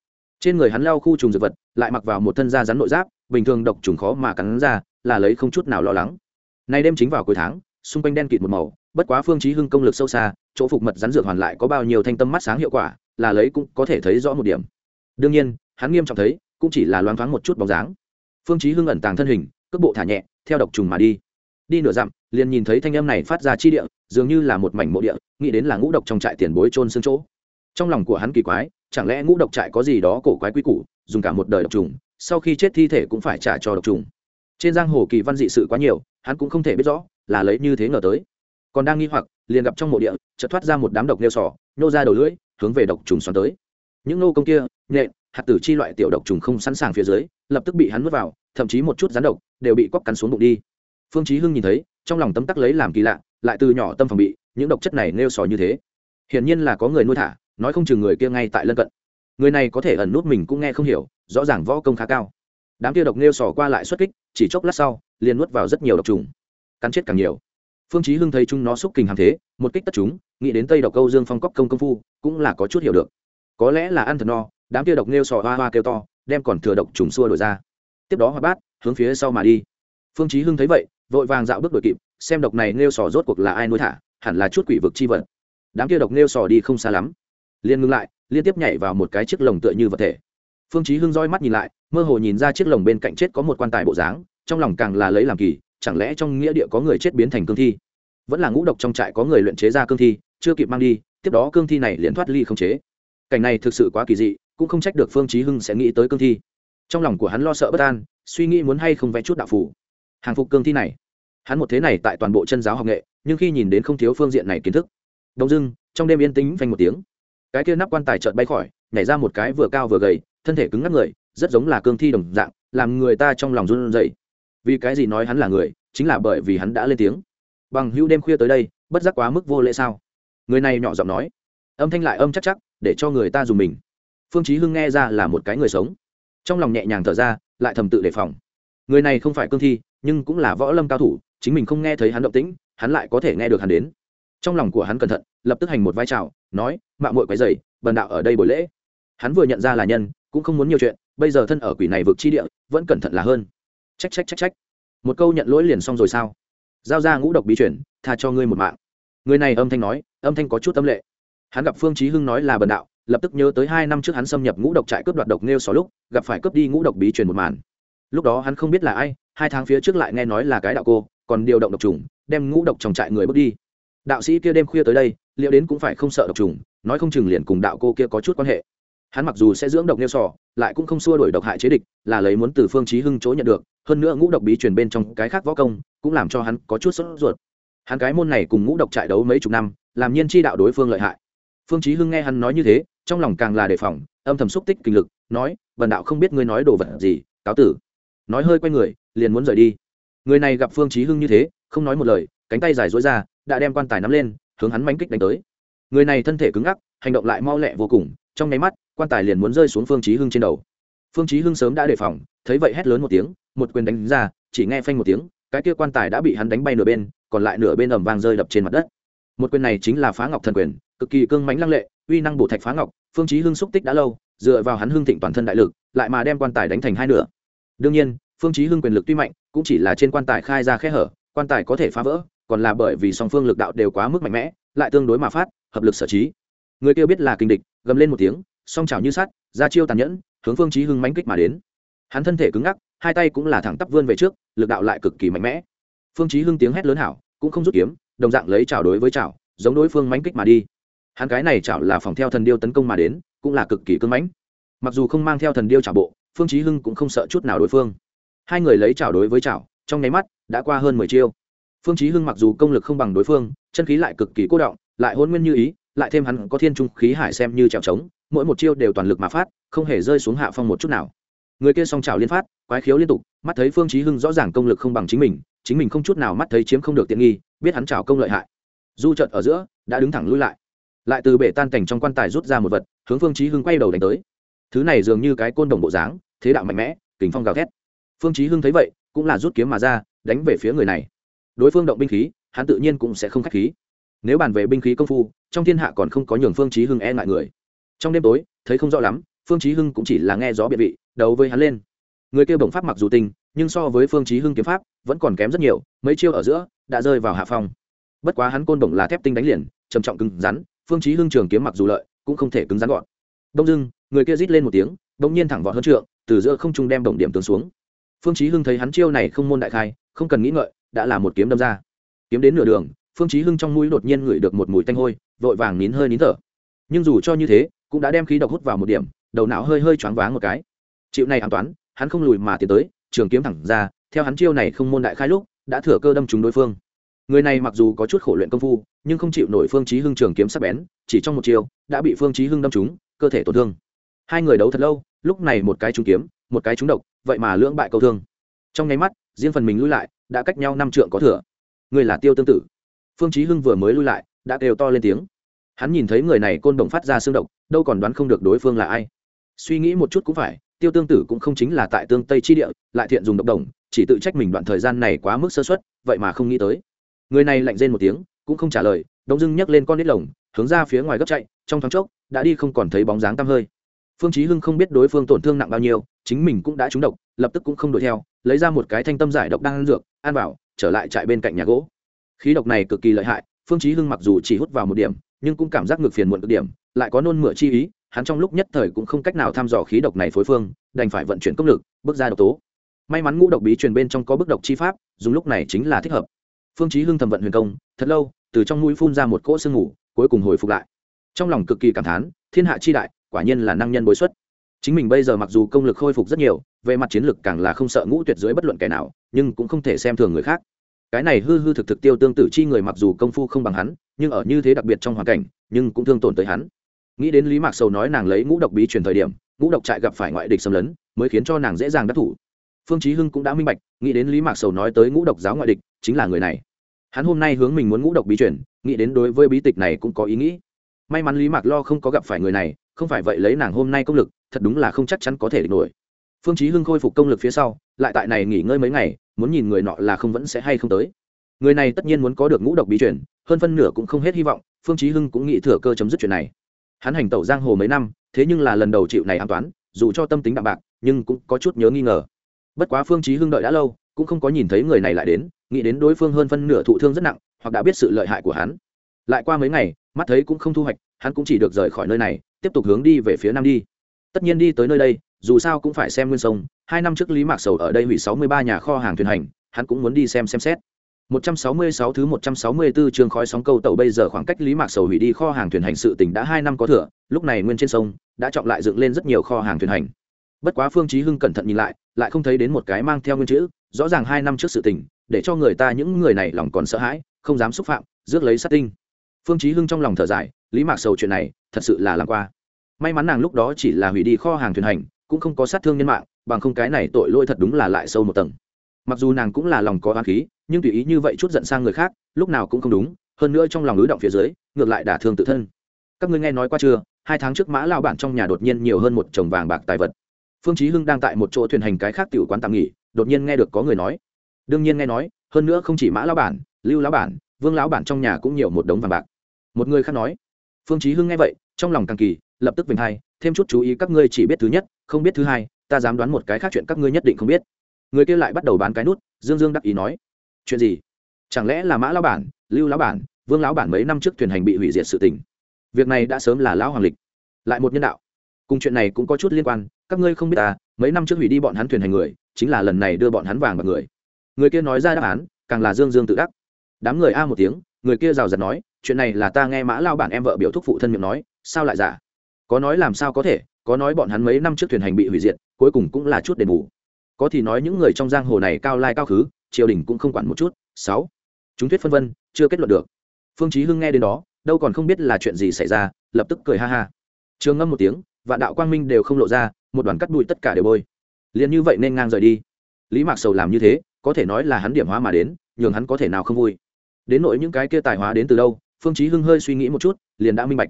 Trên người hắn lao khu trùng dược vật, lại mặc vào một thân da rắn nội giáp, bình thường độc trùng khó mà cắn ra, là lấy không chút nào lo lắng. Nay đêm chính vào cuối tháng, xung quanh đen kịt một màu, bất quá phương chí hưng công lực sâu xa, chỗ phục mật rắn dược hoàn lại có bao nhiêu thanh tâm mắt sáng hiệu quả, là lấy cũng có thể thấy rõ một điểm. Đương nhiên, hắn nghiêm trọng thấy, cũng chỉ là loáng thoáng một chút bóng dáng. Phương chí hưng ẩn tàng thân hình, cước bộ thả nhẹ, theo độc trùng mà đi. Đi nửa dặm, liền nhìn thấy thanh âm này phát ra chi địa, dường như là một mảnh mộ địa nghĩ đến là ngũ độc trong trại tiền bối trôn xương chỗ. Trong lòng của hắn kỳ quái, chẳng lẽ ngũ độc trại có gì đó cổ quái quý củ, dùng cả một đời độc trùng, sau khi chết thi thể cũng phải trả cho độc trùng. Trên giang hồ kỳ văn dị sự quá nhiều, hắn cũng không thể biết rõ, là lấy như thế ngờ tới. Còn đang nghi hoặc, liền gặp trong mộ địa, chợt thoát ra một đám độc nêu sỏ nhô ra đầu lưỡi, hướng về độc trùng xoắn tới. Những nô công kia, nhện, hạt tử chi loại tiểu độc trùng không sẵn sàng phía dưới, lập tức bị hắn nuốt vào, thậm chí một chút rắn độc đều bị cóc cắn xuống bụng đi. Phương chí hưng nhìn thấy, trong lòng tấm tắc lấy làm kỳ lạ, lại từ nhỏ tâm phòng bị những độc chất này nêu sò như thế. Hiển nhiên là có người nuôi thả, nói không chừng người kia ngay tại lân cận. Người này có thể ẩn nút mình cũng nghe không hiểu, rõ ràng võ công khá cao. Đám kia độc nêu sò qua lại xuất kích, chỉ chốc lát sau, liền nuốt vào rất nhiều độc trùng. Cắn chết càng nhiều. Phương chí hưng thấy chúng nó xúc kình hàm thế, một kích tất chúng, nghĩ đến tây độc câu dương phong cốc công công phu, cũng là có chút hiểu được. Có lẽ là ăn thật no, đám kia độc nêu sò hoa hoa kêu to, đem còn thừa độc trùng xua đổi ra. Tiếp đó hoa bát, hướng phía sau mà đi. Phương chí hưng thấy vậy, vội vàng dạo bước đuổi kịp, xem độc này nêu sò rốt cuộc là ai nuôi thả hẳn là chút quỷ vực chi vật. Đám kia độc nêu sò đi không xa lắm. Liền ngừng lại, liên tiếp nhảy vào một cái chiếc lồng tựa như vật thể. Phương chí hưng roi mắt nhìn lại, mơ hồ nhìn ra chiếc lồng bên cạnh chết có một quan tài bộ dáng, trong lòng càng là lấy làm kỳ, chẳng lẽ trong nghĩa địa có người chết biến thành cương thi? Vẫn là ngũ độc trong trại có người luyện chế ra cương thi, chưa kịp mang đi, tiếp đó cương thi này liền thoát ly không chế. Cảnh này thực sự quá kỳ dị, cũng không trách được phương chí hưng sẽ nghĩ tới cương thi. Trong lòng của hắn lo sợ bất an, suy nghĩ muốn hay không vẽ chút đạo phù. Hàng phục cương thi này. Hắn một thế này tại toàn bộ chân giáo học nghệ nhưng khi nhìn đến không thiếu phương diện này kiến thức, đông dưng, trong đêm yên tĩnh phanh một tiếng, cái kia nắp quan tài chợt bay khỏi, nhảy ra một cái vừa cao vừa gầy, thân thể cứng ngắc người, rất giống là cương thi đồng dạng, làm người ta trong lòng run rẩy. Vì cái gì nói hắn là người, chính là bởi vì hắn đã lên tiếng. Bằng hữu đêm khuya tới đây, bất giác quá mức vô lễ sao? Người này nhỏ giọng nói. Âm thanh lại âm chắc chắc, để cho người ta dùng mình. Phương chí hưng nghe ra là một cái người sống. Trong lòng nhẹ nhàng thở ra, lại thầm tự đề phòng. Người này không phải cương thi, nhưng cũng là võ lâm cao thủ, chính mình không nghe thấy hắn động tĩnh hắn lại có thể nghe được hắn đến. Trong lòng của hắn cẩn thận, lập tức hành một vai trào nói mạng muội quái dày bần đạo ở đây buổi lễ. Hắn vừa nhận ra là nhân, cũng không muốn nhiều chuyện, bây giờ thân ở quỷ này vực chi địa, vẫn cẩn thận là hơn. Trách trách trách trách một câu nhận lỗi liền xong rồi sao? Giao ra ngũ độc bí chuyển tha cho ngươi một mạng. Người này âm thanh nói, âm thanh có chút tâm lệ. Hắn gặp phương chí hưng nói là bần đạo, lập tức nhớ tới hai năm trước hắn xâm nhập ngũ độc trại cướp đoạt độc nêu xó lúc, gặp phải cướp đi ngũ độc bí truyền một màn. Lúc đó hắn không biết là ai, hai tháng phía trước lại nghe nói là cái đạo cô, còn điều động độc trùng đem ngũ độc trong trại người bước đi. Đạo sĩ kia đêm khuya tới đây, liệu đến cũng phải không sợ độc trùng, nói không chừng liền cùng đạo cô kia có chút quan hệ. Hắn mặc dù sẽ dưỡng độc nêu sò, lại cũng không xua đổi độc hại chế địch, là lấy muốn từ phương chí hưng chỗ nhận được, hơn nữa ngũ độc bí truyền bên trong cái khác võ công, cũng làm cho hắn có chút sốt ruột. Hắn cái môn này cùng ngũ độc trại đấu mấy chục năm, làm nhiên chi đạo đối phương lợi hại. Phương chí hưng nghe hắn nói như thế, trong lòng càng là đề phòng, âm thầm xúc tích kinh lực, nói vần đạo không biết ngươi nói đồ vật gì, cáo tử. Nói hơi quay người, liền muốn rời đi. Người này gặp phương chí hưng như thế không nói một lời, cánh tay dài duỗi ra, đã đem quan tài nắm lên, hướng hắn mánh kích đánh tới. Người này thân thể cứng ngắc, hành động lại mau lẹ vô cùng, trong nháy mắt, quan tài liền muốn rơi xuống phương chí hưng trên đầu. Phương chí hưng sớm đã đề phòng, thấy vậy hét lớn một tiếng, một quyền đánh ra, chỉ nghe phanh một tiếng, cái kia quan tài đã bị hắn đánh bay nửa bên, còn lại nửa bên ầm vang rơi đập trên mặt đất. Một quyền này chính là phá ngọc thần quyền, cực kỳ cương mãnh lăng lệ, uy năng bổ thạch phá ngọc, phương chí hưng xúc tích đã lâu, dựa vào hắn hưng thịnh toàn thân đại lực, lại mà đem quan tài đánh thành hai nửa. Đương nhiên, phương chí hưng quyền lực tuy mạnh, cũng chỉ là trên quan tài khai ra khe hở quan tài có thể phá vỡ, còn là bởi vì song phương lực đạo đều quá mức mạnh mẽ, lại tương đối mà phát, hợp lực sở trí. Người kia biết là kinh địch, gầm lên một tiếng, song chảo như sắt, ra chiêu tàn nhẫn, hướng phương chí hưng mãnh kích mà đến. Hắn thân thể cứng ngắc, hai tay cũng là thẳng tắp vươn về trước, lực đạo lại cực kỳ mạnh mẽ. Phương chí hưng tiếng hét lớn hảo, cũng không rút kiếm, đồng dạng lấy chảo đối với chảo, giống đối phương mãnh kích mà đi. Hắn cái này chảo là phòng theo thần điêu tấn công mà đến, cũng là cực kỳ cứng mãnh. Mặc dù không mang theo thần điêu chảo bộ, phương chí hưng cũng không sợ chút nào đối phương. Hai người lấy chảo đối với chảo, trong nháy mắt đã qua hơn mười chiêu. Phương chí hưng mặc dù công lực không bằng đối phương, chân khí lại cực kỳ cố động, lại hôn nguyên như ý, lại thêm hắn có thiên trung khí hải xem như trèo trống, mỗi một chiêu đều toàn lực mà phát, không hề rơi xuống hạ phong một chút nào. Người kia song chảo liên phát, quái khiếu liên tục, mắt thấy phương chí hưng rõ ràng công lực không bằng chính mình chính mình không chút nào mắt thấy chiếm không được tiện nghi, biết hắn chảo công lợi hại. Du trận ở giữa, đã đứng thẳng lui lại. Lại từ bể tan cảnh trong quan tài rút ra một vật, hướng phương chí hưng quay đầu đánh tới. Thứ này dường như cái côn đồng bộ dáng, thế đạo mạnh mẽ, kình phong gào thét. Phương chí hưng thấy vậy, cũng là rút kiếm mà ra đánh về phía người này. Đối phương động binh khí, hắn tự nhiên cũng sẽ không khách khí. Nếu bàn về binh khí công phu, trong thiên hạ còn không có nhường phương chí hưng e ngại người. Trong đêm tối, thấy không rõ lắm, phương chí hưng cũng chỉ là nghe gió biệt vị, đấu với hắn lên. Người kia bổng pháp mặc dù tinh nhưng so với phương chí hưng kiếm pháp, vẫn còn kém rất nhiều, mấy chiêu ở giữa, đã rơi vào hạ phong. Bất quá hắn côn bổng là thép tinh đánh liền, trầm trọng cứng rắn, phương chí hưng trường kiếm mặc dù lợi, cũng không thể cứng rắn gọn. Đông dưng người kia rít lên một tiếng đông nhiên thẳng vọt hơn trượng, từ giữa không trung đem đồng điểm tướng xuống. Phương chí hưng thấy hắn chiêu này không môn đại khai không cần nghĩ ngợi đã là một kiếm đâm ra. Kiếm đến nửa đường phương chí hưng trong mũi đột nhiên ngửi được một mùi tanh hôi vội vàng nín hơi nín thở. Nhưng dù cho như thế cũng đã đem khí độc hút vào một điểm đầu não hơi hơi choáng váng một cái. Chịu này an toán hắn không lùi mà tiến tới trường kiếm thẳng ra theo hắn chiêu này không môn đại khai lúc đã thừa cơ đâm trúng đối phương. Người này mặc dù có chút khổ luyện công phu nhưng không chịu nổi phương chí hưng trường kiếm sắc bén chỉ trong một chiêu, đã bị phương chí hưng đâm trúng cơ thể tổn thương. Hai người đấu thật lâu lúc này một cái trúng kiếm một cái trúng độc vậy mà lưỡng bại câu thương. Trong nháy mắt riêng phần mình lui lại, đã cách nhau năm trượng có thừa. Người là tiêu tương tự phương chí hưng vừa mới lui lại, đã kêu to lên tiếng. Hắn nhìn thấy người này côn đồng phát ra xương độc, đâu còn đoán không được đối phương là ai. Suy nghĩ một chút cũng phải, tiêu tương tử cũng không chính là tại tương tây chi địa, lại thiện dùng độc đồng, chỉ tự trách mình đoạn thời gian này quá mức sơ suất, vậy mà không nghĩ tới. Người này lạnh rên một tiếng, cũng không trả lời, đông dưng nhấc lên con nít lồng, hướng ra phía ngoài gấp chạy, trong thoáng chốc, đã đi không còn thấy bóng dáng tăm hơi. Phương chí hưng không biết đối phương tổn thương nặng bao nhiêu, chính mình cũng đã trúng độc lập tức cũng không đuổi theo, lấy ra một cái thanh tâm giải độc đang ăn dược, ăn vào, trở lại trại bên cạnh nhà gỗ. Khí độc này cực kỳ lợi hại, phương chí hưng mặc dù chỉ hút vào một điểm, nhưng cũng cảm giác ngược phiền muộn cực điểm, lại có nôn mửa chi ý, hắn trong lúc nhất thời cũng không cách nào thăm dò khí độc này phối phương, đành phải vận chuyển công lực, bước ra độc tố. May mắn ngũ độc bí truyền bên trong có bức độc chi pháp, dùng lúc này chính là thích hợp. Phương chí hưng thầm vận huyền công, thật lâu, từ trong mũi phun ra một cỗ sương ngủ cuối cùng hồi phục lại. Trong lòng cực kỳ cảm thán, thiên hạ chi đại, quả nhiên là năng nhân bối xuất. Chính mình bây giờ mặc dù công lực khôi phục rất nhiều về mặt chiến lược càng là không sợ ngũ tuyệt dưới bất luận kẻ nào, nhưng cũng không thể xem thường người khác. Cái này hư hư thực thực tiêu tương tự chi người mặc dù công phu không bằng hắn, nhưng ở như thế đặc biệt trong hoàn cảnh, nhưng cũng thương tổn tới hắn. Nghĩ đến lý mạc sầu nói nàng lấy ngũ độc bí truyền thời điểm, ngũ độc trại gặp phải ngoại địch xâm lấn, mới khiến cho nàng dễ dàng đắc thủ. Phương chí hưng cũng đã minh bạch, nghĩ đến lý mạc sầu nói tới ngũ độc giáo ngoại địch, chính là người này. Hắn hôm nay hướng mình muốn ngũ độc bí truyền, nghĩ đến đối với bí tịch này cũng có ý nghĩ. May mắn lý mạc lo không có gặp phải người này, không phải vậy lấy nàng hôm nay công lực, thật đúng là không chắc chắn có thể địch nổi phương chí hưng khôi phục công lực phía sau, lại tại này nghỉ ngơi mấy ngày, muốn nhìn người nọ là không vẫn sẽ hay không tới. Người này tất nhiên muốn có được ngũ độc bí truyền, hơn phân nửa cũng không hết hy vọng, phương chí hưng cũng nghĩ thừa cơ chấm dứt chuyện này. Hắn hành tẩu giang hồ mấy năm, thế nhưng là lần đầu chịu này an toán, dù cho tâm tính đạm bạc, nhưng cũng có chút nhớ nghi ngờ. Bất quá phương chí hưng đợi đã lâu, cũng không có nhìn thấy người này lại đến, nghĩ đến đối phương hơn phân nửa thụ thương rất nặng, hoặc đã biết sự lợi hại của hắn. Lại qua mấy ngày, mắt thấy cũng không thu hoạch, hắn cũng chỉ được rời khỏi nơi này, tiếp tục hướng đi về phía nam đi. Tất nhiên đi tới nơi đây dù sao cũng phải xem nguyên sông hai năm trước lý mạc sầu ở đây hủy sáu mươi ba nhà kho hàng thuyền hành hắn cũng muốn đi xem xem xét 166 thứ 164 trường khói sóng câu tàu bây giờ khoảng cách Lý Mạc Sầu hủy đi kho hàng thuyền hành sự tình đã 2 năm có thừa, lúc này nguyên trên sông đã trọng lại dựng lên rất nhiều kho hàng thuyền hành. Bất quá Phương Chí Hưng cẩn thận nhìn lại, lại không thấy đến một cái mang theo nguyên chữ, rõ ràng 2 năm trước sự tình, để cho người ta những người này lòng còn sợ hãi, không dám xúc phạm, rước lấy sát tinh. Phương Chí Hưng trong lòng thở dài, Lý Mạc Sầu chuyện này, thật sự là làm qua. May mắn nàng lúc đó chỉ là hủy đi kho hàng thuyền hành, cũng không có sát thương nhân mạng, bằng không cái này tội lỗi thật đúng là lại sâu một tầng. Mặc dù nàng cũng là lòng có oán khí nhưng tùy ý như vậy chút giận sang người khác lúc nào cũng không đúng hơn nữa trong lòng ứ động phía dưới ngược lại đả thương tự thân. Các ngươi nghe nói qua chưa hai tháng trước mã lao bản trong nhà đột nhiên nhiều hơn một chồng vàng bạc tài vật. Phương chí hưng đang tại một chỗ thuyền hành cái khác tiểu quán tạm nghỉ đột nhiên nghe được có người nói. Đương nhiên nghe nói hơn nữa không chỉ mã lao bản lưu lão bản vương lão bản trong nhà cũng nhiều một đống vàng bạc. Một người khác nói. Phương chí hưng nghe vậy trong lòng càng kỳ lập tức vinh hai thêm chút chú ý các ngươi chỉ biết thứ nhất không biết thứ hai, ta dám đoán một cái khác chuyện các ngươi nhất định không biết. Người kia lại bắt đầu bán cái nút, dương dương đắc ý nói. Chuyện gì? Chẳng lẽ là mã lão bản, lưu lão bản, vương lão bản mấy năm trước thuyền hành bị hủy diệt sự tình? Việc này đã sớm là lão hoàng lịch. Lại một nhân đạo. Cùng chuyện này cũng có chút liên quan, các ngươi không biết ta mấy năm trước hủy đi bọn hắn thuyền hành người, chính là lần này đưa bọn hắn vàng vào người. Người kia nói ra đáp án, càng là dương dương tự đắc. Đám người a một tiếng, người kia rào rạt nói, chuyện này là ta nghe mã lao bản em vợ biểu thúc phụ thân miệng nói, sao lại giả? Có nói làm sao có thể có nói bọn hắn mấy năm trước thuyền hành bị hủy diệt, cuối cùng cũng là chút đền bù. Có thì nói những người trong giang hồ này cao lai cao khứ, triều đình cũng không quản một chút. Sáu, chúng thuyết phân vân, chưa kết luận được. Phương chí hưng nghe đến đó, đâu còn không biết là chuyện gì xảy ra, lập tức cười ha ha. Trường ngâm một tiếng, vạn đạo quang minh đều không lộ ra, một đoàn cắt bụi tất cả đều bôi. Liền như vậy nên ngang rời đi. Lý mạc sầu làm như thế, có thể nói là hắn điểm hóa mà đến, nhường hắn có thể nào không vui. Đến nỗi những cái kia tài hóa đến từ đâu, phương chí hưng hơi suy nghĩ một chút, liền đã minh bạch.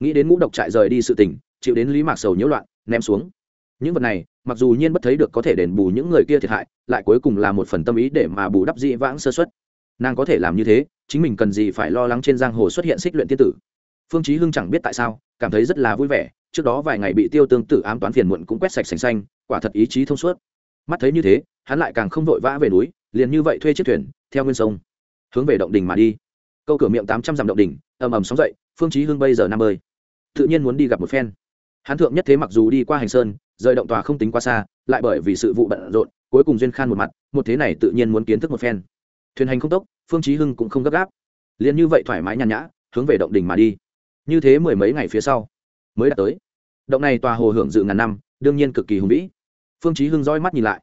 Nghĩ đến ngũ độc trại rời đi sự tình chịu đến lý mạc sầu nhiễu loạn, ném xuống. Những vật này, mặc dù nhiên bất thấy được có thể đền bù những người kia thiệt hại, lại cuối cùng là một phần tâm ý để mà bù đắp dị vãng sơ xuất nàng có thể làm như thế, chính mình cần gì phải lo lắng trên giang hồ xuất hiện xích luyện tiên tử. Phương chí hưng chẳng biết tại sao, cảm thấy rất là vui vẻ, trước đó vài ngày bị tiêu tương tử ám toán phiền muộn cũng quét sạch sành xanh, quả thật ý chí thông suốt. Mắt thấy như thế, hắn lại càng không vội vã về núi, liền như vậy thuê chiếc thuyền, theo nguyên sông, hướng về động đình mà đi. Câu cửa miệng tám trăm dặm động đình, ầm ầm sóng dậy, phương chí hưng bây giờ năm mươi, tự nhiên muốn đi gặp một phen hắn thượng nhất thế mặc dù đi qua hành sơn, rời động tòa không tính quá xa, lại bởi vì sự vụ bận rộn, cuối cùng duyên khan một mặt, một thế này tự nhiên muốn kiến thức một phen. Thuyền hành không tốc, phương chí hưng cũng không gấp gáp. Liền như vậy thoải mái nhàn nhã, hướng về động đình mà đi. Như thế mười mấy ngày phía sau, mới đã tới. Động này tòa hồ hưởng dự ngàn năm, đương nhiên cực kỳ hùng vĩ. Phương chí hưng dõi mắt nhìn lại,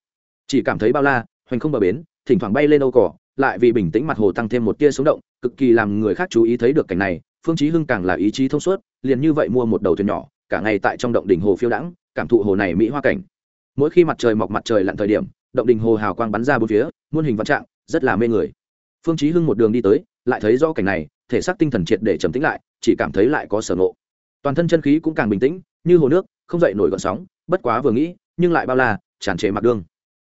chỉ cảm thấy bao la, hoành không bờ bến, thỉnh thoảng bay lên âu cỏ, lại vì bình tĩnh mặt hồ tăng thêm một tia sống động, cực kỳ làm người khác chú ý thấy được cảnh này. Phương chí hưng càng là ý chí thông suốt, liền như vậy mua một đầu thuyền nhỏ cả ngày tại trong động đỉnh hồ phiêu đãng, cảm thụ hồ này mỹ hoa cảnh. Mỗi khi mặt trời mọc mặt trời lặn thời điểm, động đỉnh hồ hào quang bắn ra bốn phía, muôn hình vạn trạng, rất là mê người. Phương chí hưng một đường đi tới, lại thấy rõ cảnh này, thể xác tinh thần triệt để trầm tĩnh lại, chỉ cảm thấy lại có sở ngộ. Toàn thân chân khí cũng càng bình tĩnh, như hồ nước, không dậy nổi gợn sóng, bất quá vừa nghĩ, nhưng lại bao la, tràn trề mặc đương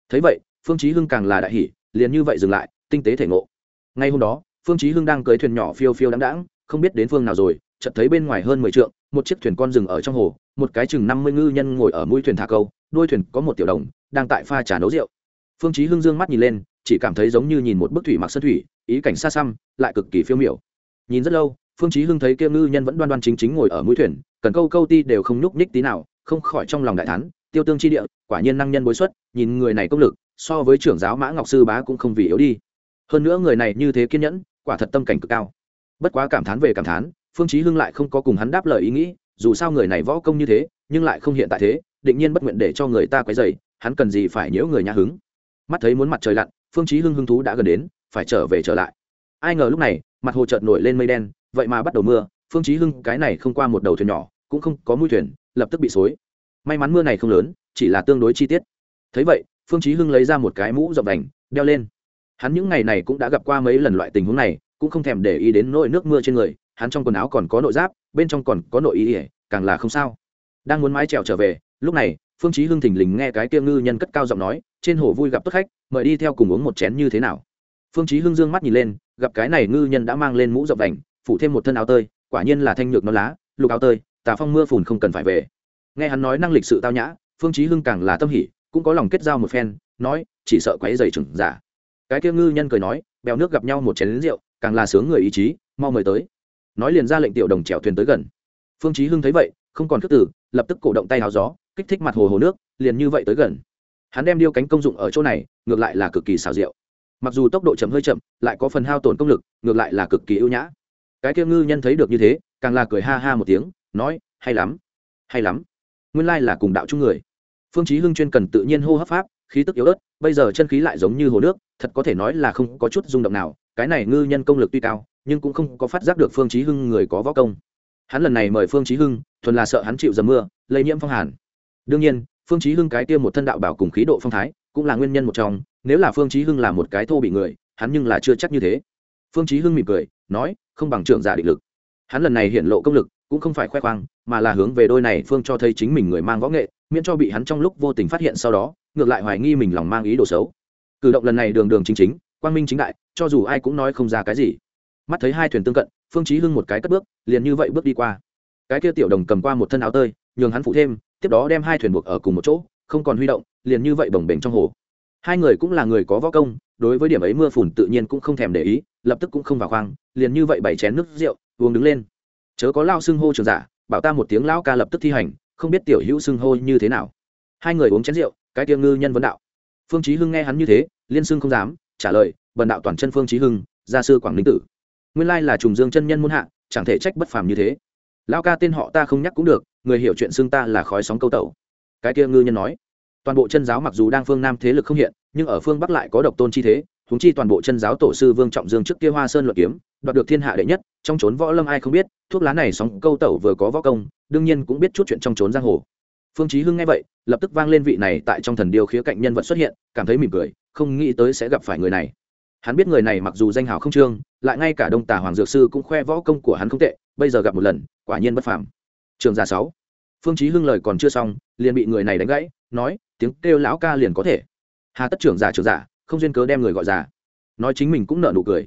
thấy vậy, phương chí hưng càng là đại hỉ, liền như vậy dừng lại, tinh tế thể ngộ. Ngay hôm đó, phương chí hưng đang cưỡi thuyền nhỏ phiêu phiêu đãng đãng, không biết đến phương nào rồi, chợt thấy bên ngoài hơn mười trượng một chiếc thuyền con dừng ở trong hồ, một cái chừng năm mươi ngư nhân ngồi ở mũi thuyền thả câu đuôi thuyền có một tiểu đồng, đang tại pha trà nấu rượu. Phương chí hưng dương mắt nhìn lên, chỉ cảm thấy giống như nhìn một bức thủy mặc sơn thủy, ý cảnh xa xăm, lại cực kỳ phiêu miểu. Nhìn rất lâu, phương chí hưng thấy kia ngư nhân vẫn đoan đoan chính chính ngồi ở mũi thuyền, cần câu câu ti đều không nhúc nhích tí nào, không khỏi trong lòng đại thán, tiêu tương chi địa, quả nhiên năng nhân bối xuất, nhìn người này công lực, so với trưởng giáo mã ngọc sư bá cũng không vì yếu đi. Hơn nữa người này như thế kiên nhẫn, quả thật tâm cảnh cực cao. Bất quá cảm thán về cảm thán phương chí hưng lại không có cùng hắn đáp lời ý nghĩ, dù sao người này võ công như thế, nhưng lại không hiện tại thế, định nhiên bất nguyện để cho người ta quấy rầy, hắn cần gì phải nhiễu người nhà hứng mắt thấy muốn mặt trời lặn, phương chí hưng hưng thú đã gần đến, phải trở về trở lại. Ai ngờ lúc này, mặt hồ chợt nổi lên mây đen, vậy mà bắt đầu mưa, phương chí hưng cái này không qua một đầu thuyền nhỏ, cũng không có mũi thuyền, lập tức bị xối. May mắn mưa này không lớn, chỉ là tương đối chi tiết. Thấy vậy, phương chí hưng lấy ra một cái mũ rộng đành, đeo lên. Hắn những ngày này cũng đã gặp qua mấy lần loại tình huống này, cũng không thèm để ý đến nỗi nước mưa trên người hắn trong quần áo còn có nội giáp, bên trong còn có nội ý ỉa càng là không sao. Đang muốn mái trèo trở về, lúc này, phương chí hưng thình lình nghe cái kia ngư nhân cất cao giọng nói, trên hồ vui gặp tốt khách, mời đi theo cùng uống một chén như thế nào? Phương chí hưng dương mắt nhìn lên, gặp cái này ngư nhân đã mang lên mũ rộng vành, phủ thêm một thân áo tơi, quả nhiên là thanh nhược nó lá, lục áo tơi, tà phong mưa phùn không cần phải về. Nghe hắn nói năng lịch sự tao nhã, phương chí hưng càng là tâm hỉ, cũng có lòng kết giao một phen, nói, chỉ sợ quấy giày trưởng giả. Cái kia ngư nhân cười nói, bèo nước gặp nhau một chén rượu, càng là sướng người ý chí, mau mời tới nói liền ra lệnh tiểu đồng chèo thuyền tới gần. Phương chí hưng thấy vậy, không còn cất tử lập tức cổ động tay hào gió, kích thích mặt hồ hồ nước, liền như vậy tới gần. Hắn đem điêu cánh công dụng ở chỗ này, ngược lại là cực kỳ xảo diệu. Mặc dù tốc độ chậm hơi chậm, lại có phần hao tổn công lực, ngược lại là cực kỳ ưu nhã. Cái kia ngư nhân thấy được như thế, càng là cười ha ha một tiếng, nói, hay lắm hay lắm. Nguyên lai là cùng đạo chung người. Phương chí hưng chuyên cần tự nhiên hô hấp pháp, khí tức yếu ớt, bây giờ chân khí lại giống như hồ nước, thật có thể nói là không có chút rung động nào, cái này ngư nhân công lực tuy cao nhưng cũng không có phát giác được phương chí hưng người có võ công. Hắn lần này mời phương chí hưng, thuần là sợ hắn chịu dầm mưa, lây nhiễm phong hàn. Đương nhiên, phương chí hưng cái kia một thân đạo bảo cùng khí độ phong thái, cũng là nguyên nhân một trong, nếu là phương chí hưng là một cái thô bị người, hắn nhưng là chưa chắc như thế. Phương chí hưng mỉm cười, nói, không bằng trưởng giả định lực. Hắn lần này hiện lộ công lực, cũng không phải khoe khoang, mà là hướng về đôi này phương cho thấy chính mình người mang võ nghệ, miễn cho bị hắn trong lúc vô tình phát hiện sau đó, ngược lại hoài nghi mình lòng mang ý đồ xấu. Cử động lần này đường đường chính chính, quang minh chính đại, cho dù ai cũng nói không ra cái gì mắt thấy hai thuyền tương cận, phương chí hưng một cái cất bước, liền như vậy bước đi qua. Cái kia tiểu đồng cầm qua một thân áo tơi, nhường hắn phụ thêm, tiếp đó đem hai thuyền buộc ở cùng một chỗ, không còn huy động, liền như vậy bồng bềnh trong hồ. Hai người cũng là người có võ công, đối với điểm ấy mưa phùn tự nhiên cũng không thèm để ý, lập tức cũng không vào khoang, liền như vậy bảy chén nước rượu, uống đứng lên. Chớ có lao xưng hô trường giả, bảo ta một tiếng lão ca lập tức thi hành, không biết tiểu hữu xưng hô như thế nào. Hai người uống chén rượu, cái tiêu ngư nhân vấn đạo. Phương chí hưng nghe hắn như thế, liên xưng không dám, trả lời, bần đạo toàn chân phương chí hưng, gia sư quảng ninh tử nguyên lai là trùng dương chân nhân muôn hạ, chẳng thể trách bất phàm như thế. Lão ca tên họ ta không nhắc cũng được, người hiểu chuyện xưng ta là khói sóng câu tẩu. Cái kia ngư nhân nói, toàn bộ chân giáo mặc dù đang phương nam thế lực không hiện, nhưng ở phương bắc lại có độc tôn chi thế húng chi toàn bộ chân giáo tổ sư vương trọng dương trước kia hoa sơn luận kiếm, đoạt được thiên hạ đệ nhất, trong trốn võ lâm ai không biết, thuốc lá này sóng câu tẩu vừa có võ công, đương nhiên cũng biết chút chuyện trong trốn giang hồ. Phương chí hưng nghe vậy, lập tức vang lên vị này tại trong thần điêu khía cạnh nhân vật xuất hiện, cảm thấy mỉm cười, không nghĩ tới sẽ gặp phải người này. Hắn biết người này mặc dù danh hào không trương lại ngay cả đông tà hoàng dược sư cũng khoe võ công của hắn không tệ, bây giờ gặp một lần, quả nhiên bất phàm. Trường gia sáu. Phương chí hưng lời còn chưa xong, liền bị người này đánh gãy, nói, tiếng kêu lão ca liền có thể. Hà tất trưởng giả trưởng giả, không duyên cớ đem người gọi giả. nói chính mình cũng nợ nụ cười.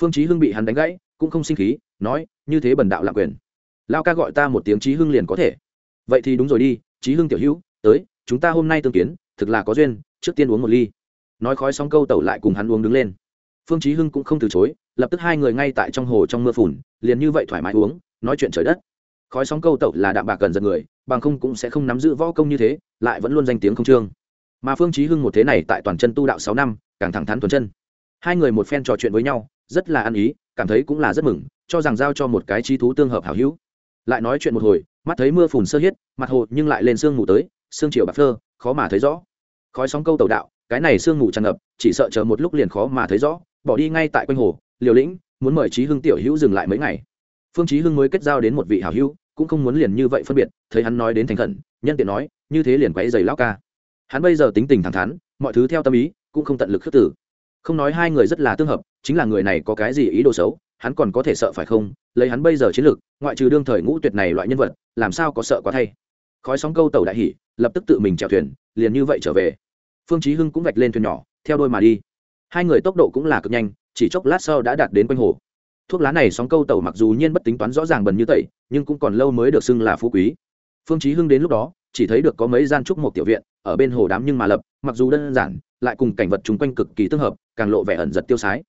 Phương chí hưng bị hắn đánh gãy, cũng không sinh khí, nói, như thế bần đạo lạm quyền. Lão ca gọi ta một tiếng chí hưng liền có thể. Vậy thì đúng rồi đi, chí hưng tiểu hữu, tới, chúng ta hôm nay tương kiến, thực là có duyên, trước tiên uống một ly. Nói khói xong câu tẩu lại cùng hắn uống đứng lên phương chí hưng cũng không từ chối, lập tức hai người ngay tại trong hồ trong mưa phùn, liền như vậy thoải mái uống, nói chuyện trời đất. Khói sóng câu tẩu là đạm bạc cần giật người, bằng không cũng sẽ không nắm giữ võ công như thế, lại vẫn luôn danh tiếng không trương. Mà phương chí hưng một thế này tại toàn chân tu đạo sáu năm, càng thẳng thắn tuần chân. Hai người một phen trò chuyện với nhau, rất là ăn ý, cảm thấy cũng là rất mừng, cho rằng giao cho một cái trí thú tương hợp hảo hữu. Lại nói chuyện một hồi, mắt thấy mưa phùn sơ hiết, mặt hồ nhưng lại lên sương mù tới, sương chiều bạc phơ, khó mà thấy rõ. Khói sóng câu tẩu đạo, cái này sương mù tràn ngập, chỉ sợ chờ một lúc liền khó mà thấy rõ bỏ đi ngay tại quanh hồ, liều lĩnh, muốn mời trí hưng tiểu hữu dừng lại mấy ngày. Phương trí hưng mới kết giao đến một vị hảo hữu, cũng không muốn liền như vậy phân biệt, thấy hắn nói đến thành khẩn, nhân tiện nói, như thế liền quấy giày lão ca. Hắn bây giờ tính tình thẳng thắn, mọi thứ theo tâm ý, cũng không tận lực khước tử không nói hai người rất là tương hợp, chính là người này có cái gì ý đồ xấu, hắn còn có thể sợ phải không? Lấy hắn bây giờ chiến lược, ngoại trừ đương thời ngũ tuyệt này loại nhân vật, làm sao có sợ quá thay? Khói sóng câu tàu đại hỉ, lập tức tự mình chèo thuyền, liền như vậy trở về. Phương chí hưng cũng vạch lên thuyền nhỏ, theo đôi mà đi hai người tốc độ cũng là cực nhanh chỉ chốc lát sau đã đạt đến quanh hồ. Thuốc lá này sóng câu tàu mặc dù nhiên bất tính toán rõ ràng bần như tẩy nhưng cũng còn lâu mới được xưng là phú quý. Phương chí hưng đến lúc đó chỉ thấy được có mấy gian trúc một tiểu viện ở bên hồ đám nhưng mà lập mặc dù đơn giản lại cùng cảnh vật chung quanh cực kỳ tương hợp càng lộ vẻ ẩn giật tiêu sái.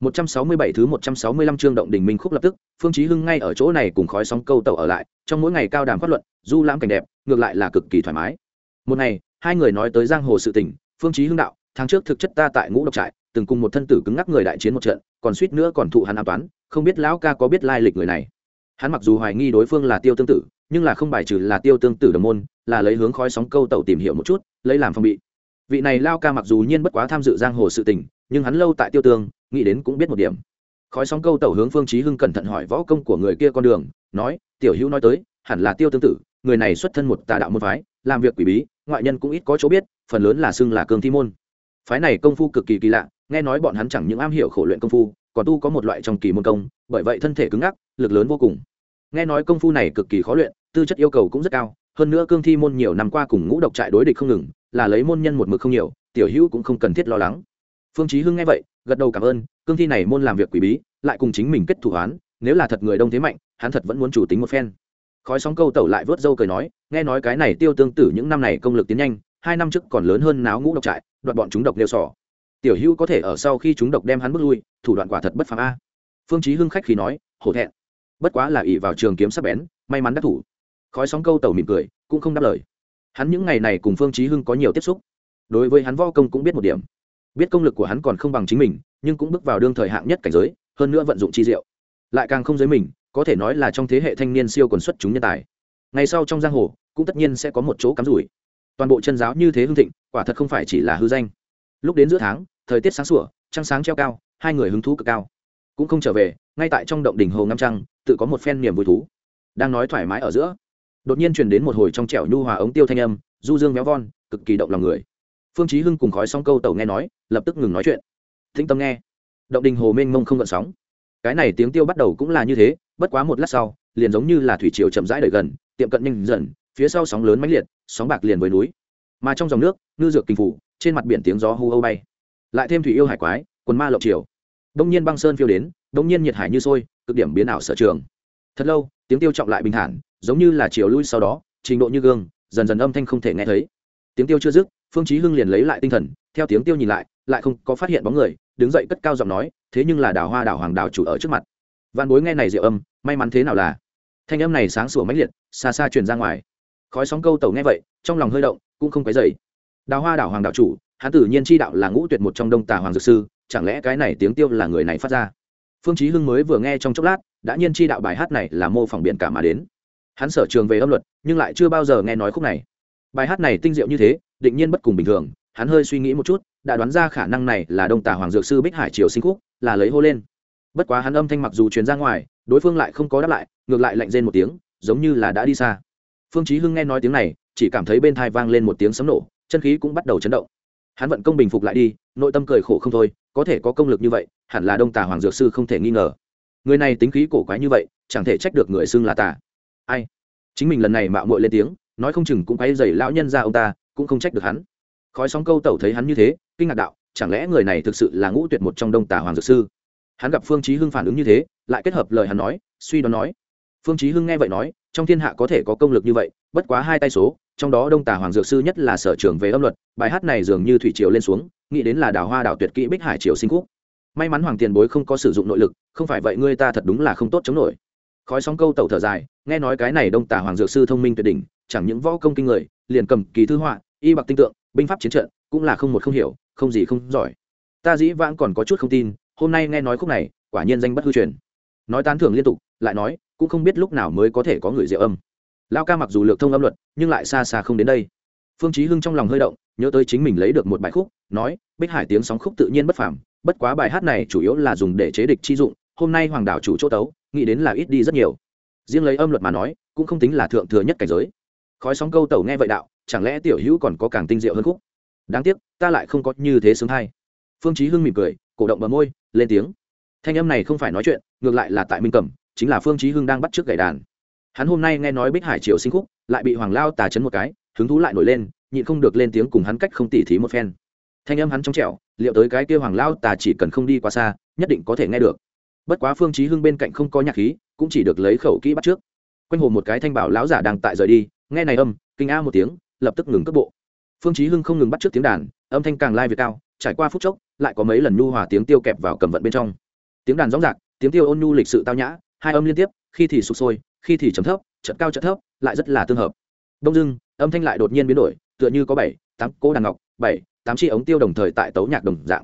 167 thứ 165 chương động đỉnh minh khúc lập tức, Phương Chí Hưng ngay ở chỗ này cùng khói sóng câu tàu ở lại, trong mỗi ngày cao đàm phát luận, du lãm cảnh đẹp, ngược lại là cực kỳ thoải mái. Một ngày, hai người nói tới giang hồ sự tình, Phương Chí Hưng đạo, tháng trước thực chất ta tại ngũ độc trại, từng cùng một thân tử cứng ngắc người đại chiến một trận, còn suýt nữa còn thụ hắn an toán, không biết lão ca có biết lai lịch người này. Hắn mặc dù hoài nghi đối phương là Tiêu Tương Tử, nhưng là không bài trừ là Tiêu Tương Tử đồng môn, là lấy hướng khói sóng câu tẩu tìm hiểu một chút, lấy làm phòng bị. Vị này lão ca mặc dù nhiên bất quá tham dự giang hồ sự tình, nhưng hắn lâu tại Tiêu Tương, nghĩ đến cũng biết một điểm khói sóng câu tẩu hướng phương chí hưng cẩn thận hỏi võ công của người kia con đường nói tiểu hữu nói tới hẳn là tiêu tương tự người này xuất thân một tà đạo môn phái làm việc quỷ bí ngoại nhân cũng ít có chỗ biết phần lớn là xưng là cường thi môn phái này công phu cực kỳ kỳ lạ, nghe nói bọn hắn chẳng những am hiểu khổ luyện công phu, còn tu có một loại trong kỳ môn công, bởi vậy thân thể cứng ngắc, lực lớn vô cùng. Nghe nói công phu này cực kỳ khó luyện, tư chất yêu cầu cũng rất cao, hơn nữa cương thi môn nhiều năm qua cùng ngũ độc trại đối địch không ngừng, là lấy môn nhân một mực không nhiều, tiểu hữu cũng không cần thiết lo lắng. Phương chí hưng nghe vậy, gật đầu cảm ơn, cương thi này môn làm việc quỷ bí, lại cùng chính mình kết thủ án, nếu là thật người đông thế mạnh, hắn thật vẫn muốn chủ tính một phen. Khói sóng câu tẩu lại vớt dâu cười nói, nghe nói cái này tiêu tương tử những năm này công lực tiến nhanh hai năm trước còn lớn hơn náo ngũ độc trại, đoạt bọn chúng độc nêu sỏ. Tiểu hữu có thể ở sau khi chúng độc đem hắn bước lui, thủ đoạn quả thật bất phàm a. Phương chí hưng khách khí nói, hổ thẹn. Bất quá là ỷ vào trường kiếm sắc bén, may mắn đắc thủ. Khói sóng câu tàu mỉm cười, cũng không đáp lời. Hắn những ngày này cùng phương chí hưng có nhiều tiếp xúc. Đối với hắn võ công cũng biết một điểm. Biết công lực của hắn còn không bằng chính mình, nhưng cũng bước vào đương thời hạng nhất cảnh giới, hơn nữa vận dụng chi diệu. Lại càng không giới mình, có thể nói là trong thế hệ thanh niên siêu quần xuất chúng nhân tài. Ngày sau trong giang hồ, cũng tất nhiên sẽ có một chỗ cắm rủi toàn bộ chân giáo như thế hưng thịnh, quả thật không phải chỉ là hư danh. Lúc đến giữa tháng, thời tiết sáng sủa, trăng sáng treo cao, hai người hứng thú cực cao. Cũng không trở về, ngay tại trong động đỉnh hồ ngâm trăng, tự có một phen niềm vui thú. Đang nói thoải mái ở giữa, đột nhiên truyền đến một hồi trong trẻo nhu hòa ống tiêu thanh âm, du dương véo von, cực kỳ động lòng người. Phương chí hưng cùng khói xong câu tẩu nghe nói, lập tức ngừng nói chuyện. Thính tâm nghe. Động đình hồ mênh mông không gợn sóng. Cái này tiếng tiêu bắt đầu cũng là như thế, bất quá một lát sau, liền giống như là thủy triều chậm rãi đợi gần, tiệm cận nhanh dần phía sau sóng lớn mãnh liệt, sóng bạc liền với núi. Mà trong dòng nước, ngư dược kinh phủ, trên mặt biển tiếng gió hú âu bay. Lại thêm thủy yêu hải quái, quần ma lộng triều. Đông nhiên băng sơn phiêu đến, đông nhiên nhiệt hải như sôi, cực điểm biến ảo sở trường. Thật lâu, tiếng tiêu trọng lại bình thản, giống như là chiều lui sau đó, trình độ như gương, dần dần âm thanh không thể nghe thấy. Tiếng tiêu chưa dứt, phương chí hưng liền lấy lại tinh thần, theo tiếng tiêu nhìn lại lại không có phát hiện bóng người, đứng dậy cất cao giọng nói, thế nhưng là đào hoa đào hoàng đào chủ ở trước mặt. Văn bối nghe này diệu âm, may mắn thế nào là? Thanh âm này sáng sủa mãnh liệt, xa xa truyền ra ngoài khói sóng câu tẩu nghe vậy, trong lòng hơi động, cũng không cái dậy đào hoa đào hoàng đạo chủ, hắn tự nhiên chi đạo là ngũ tuyệt một trong đông tà hoàng dược sư, chẳng lẽ cái này tiếng tiêu là người này phát ra? Phương chí hưng mới vừa nghe trong chốc lát, đã nhiên chi đạo bài hát này là mô phỏng biển cả mà đến. Hắn sở trường về âm luật, nhưng lại chưa bao giờ nghe nói khúc này. Bài hát này tinh diệu như thế, định nhiên bất cùng bình thường, hắn hơi suy nghĩ một chút, đã đoán ra khả năng này là đông tà hoàng dược sư bích hải triều sinh khúc, là lấy hô lên. Bất quá hắn âm thanh mặc dù truyền ra ngoài, đối phương lại không có đáp lại, ngược lại lạnh rên một tiếng, giống như là đã đi xa phương chí hưng nghe nói tiếng này, chỉ cảm thấy bên tai vang lên một tiếng sấm nổ, chân khí cũng bắt đầu chấn động. Hắn vận công bình phục lại đi, nội tâm cười khổ không thôi, có thể có công lực như vậy, hẳn là đông tà hoàng dược sư không thể nghi ngờ. Người này tính khí cổ quái như vậy, chẳng thể trách được người xưng là tà. Ai? Chính mình lần này mạo muội lên tiếng, nói không chừng cũng quay dày lão nhân ra ông ta, cũng không trách được hắn. Khói sóng câu tẩu thấy hắn như thế, kinh ngạc đạo, chẳng lẽ người này thực sự là ngũ tuyệt một trong đông tà hoàng dược sư? Hắn gặp phương chí hưng phản ứng như thế, lại kết hợp lời hắn nói, suy đoán nói phương chí hưng nghe vậy nói, trong thiên hạ có thể có công lực như vậy, bất quá hai tay số, trong đó đông tà hoàng dược sư nhất là sở trưởng về âm luật, bài hát này dường như thủy triều lên xuống, nghĩ đến là đào hoa đào tuyệt kỹ bích hải triều sinh khúc. May mắn hoàng tiền bối không có sử dụng nội lực, không phải vậy ngươi ta thật đúng là không tốt chống nổi. Khói sóng câu tẩu thở dài, nghe nói cái này đông tà hoàng dược sư thông minh tuyệt đỉnh, chẳng những võ công kinh người, liền cầm kỳ thư họa, y bạc tinh tượng, binh pháp chiến trận, cũng là không một không hiểu, không gì không giỏi. Ta dĩ vãng còn có chút không tin, hôm nay nghe nói khúc này, quả nhiên danh bất hư truyền. Nói tán thưởng liên tục, lại nói cũng không biết lúc nào mới có thể có người diệu âm. Lao ca mặc dù lược thông âm luật, nhưng lại xa xa không đến đây. Phương chí hưng trong lòng hơi động, nhớ tới chính mình lấy được một bài khúc, nói, bích hải tiếng sóng khúc tự nhiên bất phàm, bất quá bài hát này chủ yếu là dùng để chế địch chi dụng, hôm nay hoàng đảo chủ chỗ tấu, nghĩ đến là ít đi rất nhiều. Riêng lấy âm luật mà nói, cũng không tính là thượng thừa nhất cảnh giới. Khói sóng câu tẩu nghe vậy đạo, chẳng lẽ tiểu hữu còn có càng tinh diệu hơn khúc? Đáng tiếc, ta lại không có như thế sướng hay phương chí hưng mỉm cười, cổ động bờ môi, lên tiếng. Thanh âm này không phải nói chuyện, ngược lại là tại minh cẩm chính là phương chí hưng đang bắt trước gậy đàn. Hắn hôm nay nghe nói bích hải triều sinh khúc, lại bị hoàng lao tà chấn một cái, hứng thú lại nổi lên, nhịn không được lên tiếng cùng hắn cách không tỉ thí một phen. Thanh âm hắn trong trẻo, liệu tới cái kia hoàng lao tà chỉ cần không đi quá xa, nhất định có thể nghe được. Bất quá phương chí hưng bên cạnh không có nhạc khí, cũng chỉ được lấy khẩu kỹ bắt trước. Quanh hồ một cái thanh bảo lão giả đang tại rời đi, nghe này âm, kinh a một tiếng, lập tức ngừng cước bộ. Phương chí hưng không ngừng bắt trước tiếng đàn, âm thanh càng lai việt cao, trải qua phút chốc, lại có mấy lần nhu hòa tiếng tiêu kẹp vào cầm vận bên trong. Tiếng đàn rõ rạc, tiếng tiêu ôn nhu lịch sự tao nhã hai âm liên tiếp, khi thì sụp sôi, khi thì trầm thấp chợt cao chợt thấp, lại rất là tương hợp. Đông dưng âm thanh lại đột nhiên biến đổi, tựa như có bảy, tám cỗ đàn ngọc, bảy, tám chi ống tiêu đồng thời tại tấu nhạc đồng dạng.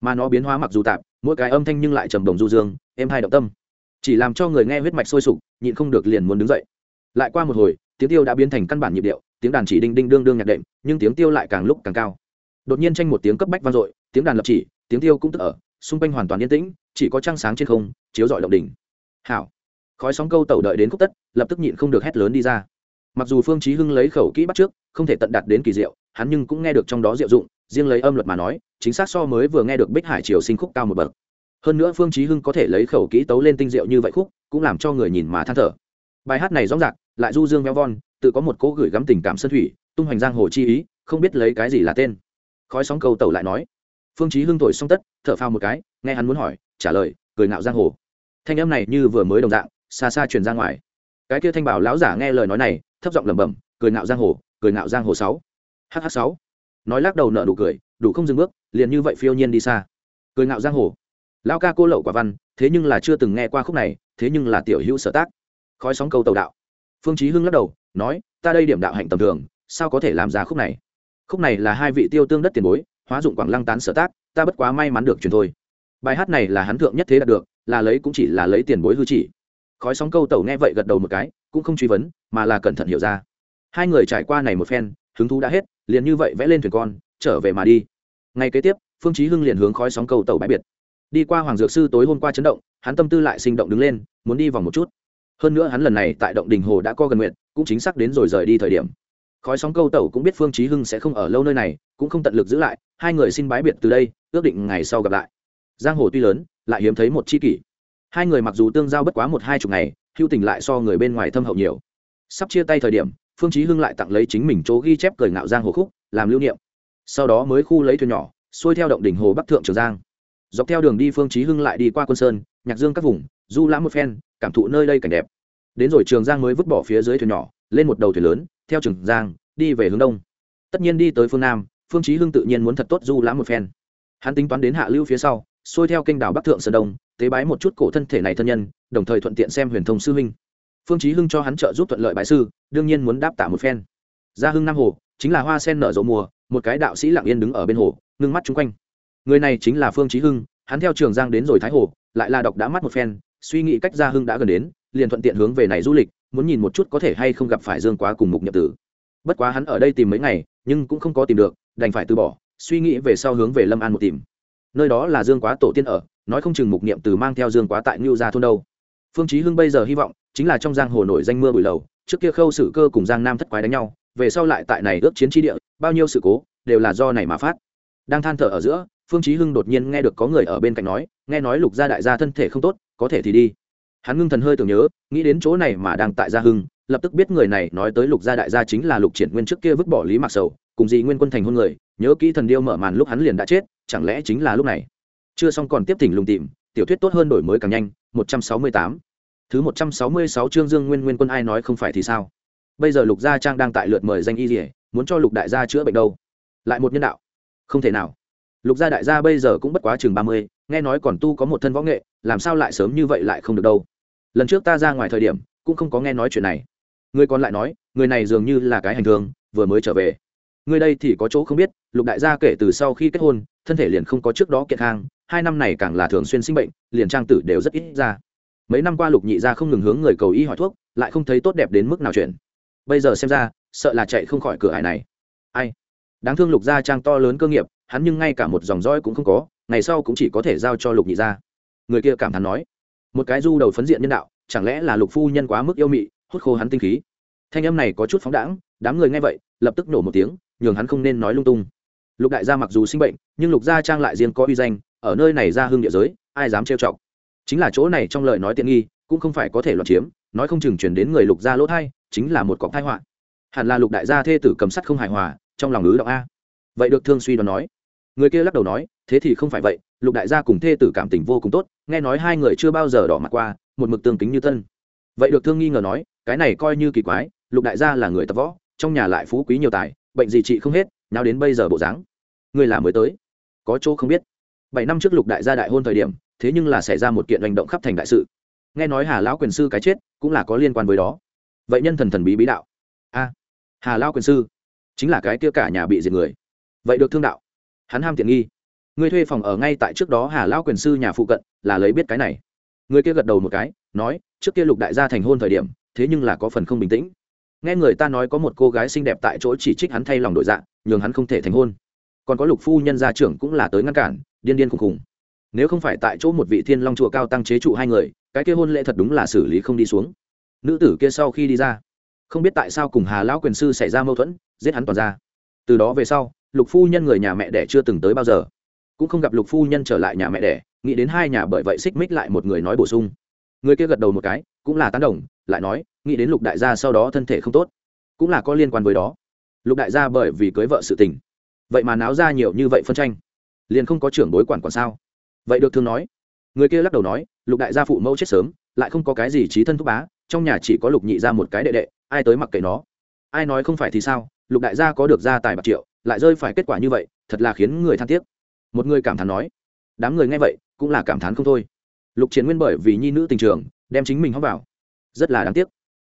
Mà nó biến hóa mặc dù tạm, mỗi cái âm thanh nhưng lại trầm đồng du dương, êm hai động tâm. Chỉ làm cho người nghe huyết mạch sôi sục, nhịn không được liền muốn đứng dậy. Lại qua một hồi, tiếng tiêu đã biến thành căn bản nhịp điệu, tiếng đàn chỉ đinh đinh đương đương nhạc đệm, nhưng tiếng tiêu lại càng lúc càng cao. Đột nhiên tranh một tiếng cấp bách vang dội, tiếng đàn lập chỉ, tiếng tiêu cũng tức ở, xung quanh hoàn toàn yên tĩnh, chỉ có trăng sáng trên không, chiếu rọi động đỉnh hảo. Khói sóng câu tẩu đợi đến khúc tất, lập tức nhịn không được hét lớn đi ra. Mặc dù phương chí hưng lấy khẩu kỹ bắt trước, không thể tận đạt đến kỳ diệu, hắn nhưng cũng nghe được trong đó diệu dụng, riêng lấy âm luật mà nói, chính xác so mới vừa nghe được bích hải triều sinh khúc cao một bậc. Hơn nữa phương chí hưng có thể lấy khẩu kỹ tấu lên tinh diệu như vậy khúc, cũng làm cho người nhìn mà than thở. Bài hát này rõ ràng, lại du dương véo von, tự có một cố gửi gắm tình cảm sơn thủy, tung hoành giang hồ chi ý, không biết lấy cái gì là tên. Khói sóng câu tẩu lại nói, phương chí hưng thổi xong tất, thở phào một cái, nghe hắn muốn hỏi, trả lời, cười ngạo giang hồ thanh âm này như vừa mới đồng dạng, xa xa truyền ra ngoài. Cái kia thanh bảo lão giả nghe lời nói này, thấp giọng lẩm bẩm, cười ngạo giang hồ, cười ngạo giang hồ sáu. Hh sáu. Nói lắc đầu nợ đủ cười, đủ không dừng bước, liền như vậy phiêu nhiên đi xa. Cười ngạo giang hồ. Lão ca cô lậu quả văn, thế nhưng là chưa từng nghe qua khúc này, thế nhưng là tiểu hữu sở tác. Khói sóng câu tàu đạo. Phương chí hưng lắc đầu, nói, ta đây điểm đạo hạnh tầm thường, sao có thể làm ra khúc này? Khúc này là hai vị tiêu tương đất tiền bối, hóa dụng quảng lăng tán sở tác, ta bất quá may mắn được truyền thôi. Bài hát này là hắn thượng nhất thế đạt được là lấy cũng chỉ là lấy tiền bối hư chỉ. Khói sóng câu tẩu nghe vậy gật đầu một cái, cũng không truy vấn, mà là cẩn thận hiểu ra. Hai người trải qua này một phen, hứng thú đã hết, liền như vậy vẽ lên thuyền con, trở về mà đi. Ngay kế tiếp, phương chí hưng liền hướng khói sóng câu tàu bãi biệt. Đi qua hoàng dược sư tối hôm qua chấn động, hắn tâm tư lại sinh động đứng lên, muốn đi vòng một chút. Hơn nữa hắn lần này tại động đình hồ đã co gần nguyện, cũng chính xác đến rồi rời đi thời điểm. Khói sóng câu tẩu cũng biết phương chí hưng sẽ không ở lâu nơi này, cũng không tận lực giữ lại, hai người xin bái biệt từ đây, ước định ngày sau gặp lại. Giang hồ tuy lớn lại hiếm thấy một chi kỷ. Hai người mặc dù tương giao bất quá một hai chục ngày hưu tình lại so người bên ngoài thâm hậu nhiều. Sắp chia tay thời điểm, phương chí hưng lại tặng lấy chính mình chỗ ghi chép cười ngạo giang hồ khúc, làm lưu niệm. Sau đó mới khu lấy thuyền nhỏ, xuôi theo động đỉnh hồ bắc thượng trường giang. Dọc theo đường đi phương chí hưng lại đi qua quân sơn, nhạc dương các vùng, du lãm một phen, cảm thụ nơi đây cảnh đẹp. Đến rồi trường giang mới vứt bỏ phía dưới thuyền nhỏ, lên một đầu thuyền lớn, theo trường giang, đi về hướng đông. Tất nhiên đi tới phương nam, phương chí hưng tự nhiên muốn thật tốt du lãm một phen. Hắn tính toán đến hạ lưu phía sau xuôi theo kênh đảo bắc thượng sơn đông, tế bái một chút cổ thân thể này thân nhân, đồng thời thuận tiện xem huyền thông sư huynh. Phương chí hưng cho hắn trợ giúp thuận lợi bái sư, đương nhiên muốn đáp tạ một phen. Gia hưng nam hồ, chính là hoa sen nở rộ mùa, một cái đạo sĩ lặng yên đứng ở bên hồ, ngưng mắt chung quanh. Người này chính là phương chí hưng, hắn theo trường giang đến rồi thái hồ, lại là đọc đã mắt một phen, suy nghĩ cách gia hưng đã gần đến, liền thuận tiện hướng về này du lịch, muốn nhìn một chút có thể hay không gặp phải dương quá cùng mục nhập tử. Bất quá hắn ở đây tìm mấy ngày, nhưng cũng không có tìm được, đành phải từ bỏ, suy nghĩ về sau hướng về lâm an một tìm nơi đó là dương quá tổ tiên ở, nói không chừng mục niệm từ mang theo dương quá tại ngưu gia thôn đâu. Phương chí hưng bây giờ hy vọng chính là trong giang hồ nổi danh mưa bụi lầu, trước kia khâu sử cơ cùng giang nam thất quái đánh nhau, về sau lại tại này ước chiến tri địa, bao nhiêu sự cố, đều là do này mà phát. Đang than thở ở giữa, phương chí hưng đột nhiên nghe được có người ở bên cạnh nói, nghe nói lục gia đại gia thân thể không tốt, có thể thì đi. Hắn ngưng thần hơi tưởng nhớ, nghĩ đến chỗ này mà đang tại gia hưng, lập tức biết người này nói tới lục gia đại gia chính là lục triển nguyên trước kia vứt bỏ lý mặc sầu, cùng dị nguyên quân thành hôn người, nhớ kỹ thần điêu mở màn lúc hắn liền đã chết chẳng lẽ chính là lúc này? Chưa xong còn tiếp thỉnh lùng tìm, tiểu thuyết tốt hơn đổi mới càng nhanh 168 thứ 166 chương dương nguyên nguyên quân ai nói không phải thì sao? Bây giờ lục gia trang đang tại lượt mời danh y dỉa muốn cho lục đại gia chữa bệnh đâu? Lại một nhân đạo. Không thể nào. Lục gia đại gia bây giờ cũng bất quá chừng ba mươi, nghe nói còn tu có một thân võ nghệ, làm sao lại sớm như vậy lại không được đâu? Lần trước ta ra ngoài thời điểm, cũng không có nghe nói chuyện này. Người còn lại nói, người này dường như là cái hành thương, vừa mới trở về. Người đây thì có chỗ không biết, lục đại gia kể từ sau khi kết hôn thân thể liền không có trước đó kiệt khang, hai năm này càng là thường xuyên sinh bệnh, liền trang tử đều rất ít ra. Mấy năm qua lục nhị gia không ngừng hướng người cầu y hỏi thuốc, lại không thấy tốt đẹp đến mức nào chuyện. Bây giờ xem ra, sợ là chạy không khỏi cửa hải này. Ai? Đáng thương lục gia trang to lớn cơ nghiệp, hắn nhưng ngay cả một dòng dõi cũng không có, ngày sau cũng chỉ có thể giao cho lục nhị gia. Người kia cảm thán nói, một cái du đầu phấn diện nhân đạo, chẳng lẽ là lục phu nhân quá mức yêu mị, hút khô hắn tinh khí? Thanh âm này có chút phóng đãng, đám người nghe vậy, lập tức nổ một tiếng, nhường hắn không nên nói lung tung lục đại gia mặc dù sinh bệnh, nhưng lục gia trang lại riêng có uy danh, ở nơi này ra hương địa giới, ai dám trêu chọc? Chính là chỗ này trong lời nói tiện nghi, cũng không phải có thể loạn chiếm, nói không chừng chuyển đến người lục gia lỗ thai, chính là một cọc thai họa. Hẳn là lục đại gia thê tử cầm sắt không hài hòa, trong lòng ứ động a. Vậy được thương suy đoán nói. Người kia lắc đầu nói, thế thì không phải vậy, lục đại gia cùng thê tử cảm tình vô cùng tốt, nghe nói hai người chưa bao giờ đỏ mặt qua, một mực tương kính như tân vậy được thương nghi ngờ nói, cái này coi như kỳ quái, lục đại gia là người tập võ, trong nhà lại phú quý nhiều tài, bệnh gì trị không hết, nào đến bây giờ bộ dáng. Ngươi là mới tới. Có chỗ không biết. Bảy năm trước lục đại gia đại hôn thời điểm, thế nhưng là xảy ra một kiện hành động khắp thành đại sự. Nghe nói hà lão quyền sư cái chết, cũng là có liên quan với đó. Vậy nhân thần thần bí bí đạo. A, hà lão quyền sư, chính là cái kia cả nhà bị diệt người. Vậy được thương đạo. Hắn ham tiện nghi. Người thuê phòng ở ngay tại trước đó hà lão quyền sư nhà phụ cận, là lấy biết cái này. Người kia gật đầu một cái, nói, trước kia lục đại gia thành hôn thời điểm, thế nhưng là có phần không bình tĩnh. Nghe người ta nói có một cô gái xinh đẹp tại chỗ chỉ trích hắn thay lòng đổi dạ nhường hắn không thể thành hôn còn có lục phu nhân gia trưởng cũng là tới ngăn cản, điên điên khùng khùng. Nếu không phải tại chỗ một vị thiên long chùa cao tăng chế trụ hai người, cái kia hôn lễ thật đúng là xử lý không đi xuống. Nữ tử kia sau khi đi ra, không biết tại sao cùng hà lão quyền sư xảy ra mâu thuẫn, giết hắn toàn ra. Từ đó về sau, lục phu nhân người nhà mẹ đẻ chưa từng tới bao giờ. Cũng không gặp lục phu nhân trở lại nhà mẹ đẻ, nghĩ đến hai nhà bởi vậy xích mích lại một người nói bổ sung. Người kia gật đầu một cái, cũng là tán đồng, lại nói, nghĩ đến lục đại gia sau đó thân thể không tốt, cũng là có liên quan với đó. Lục đại gia bởi vì cưới vợ sự tình vậy mà náo ra nhiều như vậy phân tranh, liền không có trưởng bối quản quản sao? Vậy được thương nói. Người kia lắc đầu nói, lục đại gia phụ mẫu chết sớm, lại không có cái gì trí thân thúc bá, trong nhà chỉ có lục nhị ra một cái đệ đệ, ai tới mặc kệ nó? Ai nói không phải thì sao? Lục đại gia có được gia tài bạc triệu, lại rơi phải kết quả như vậy, thật là khiến người than tiếc. Một người cảm thán nói, đám người nghe vậy, cũng là cảm thán không thôi. Lục chiến nguyên bởi vì nhi nữ tình trường, đem chính mình hóc vào. Rất là đáng tiếc.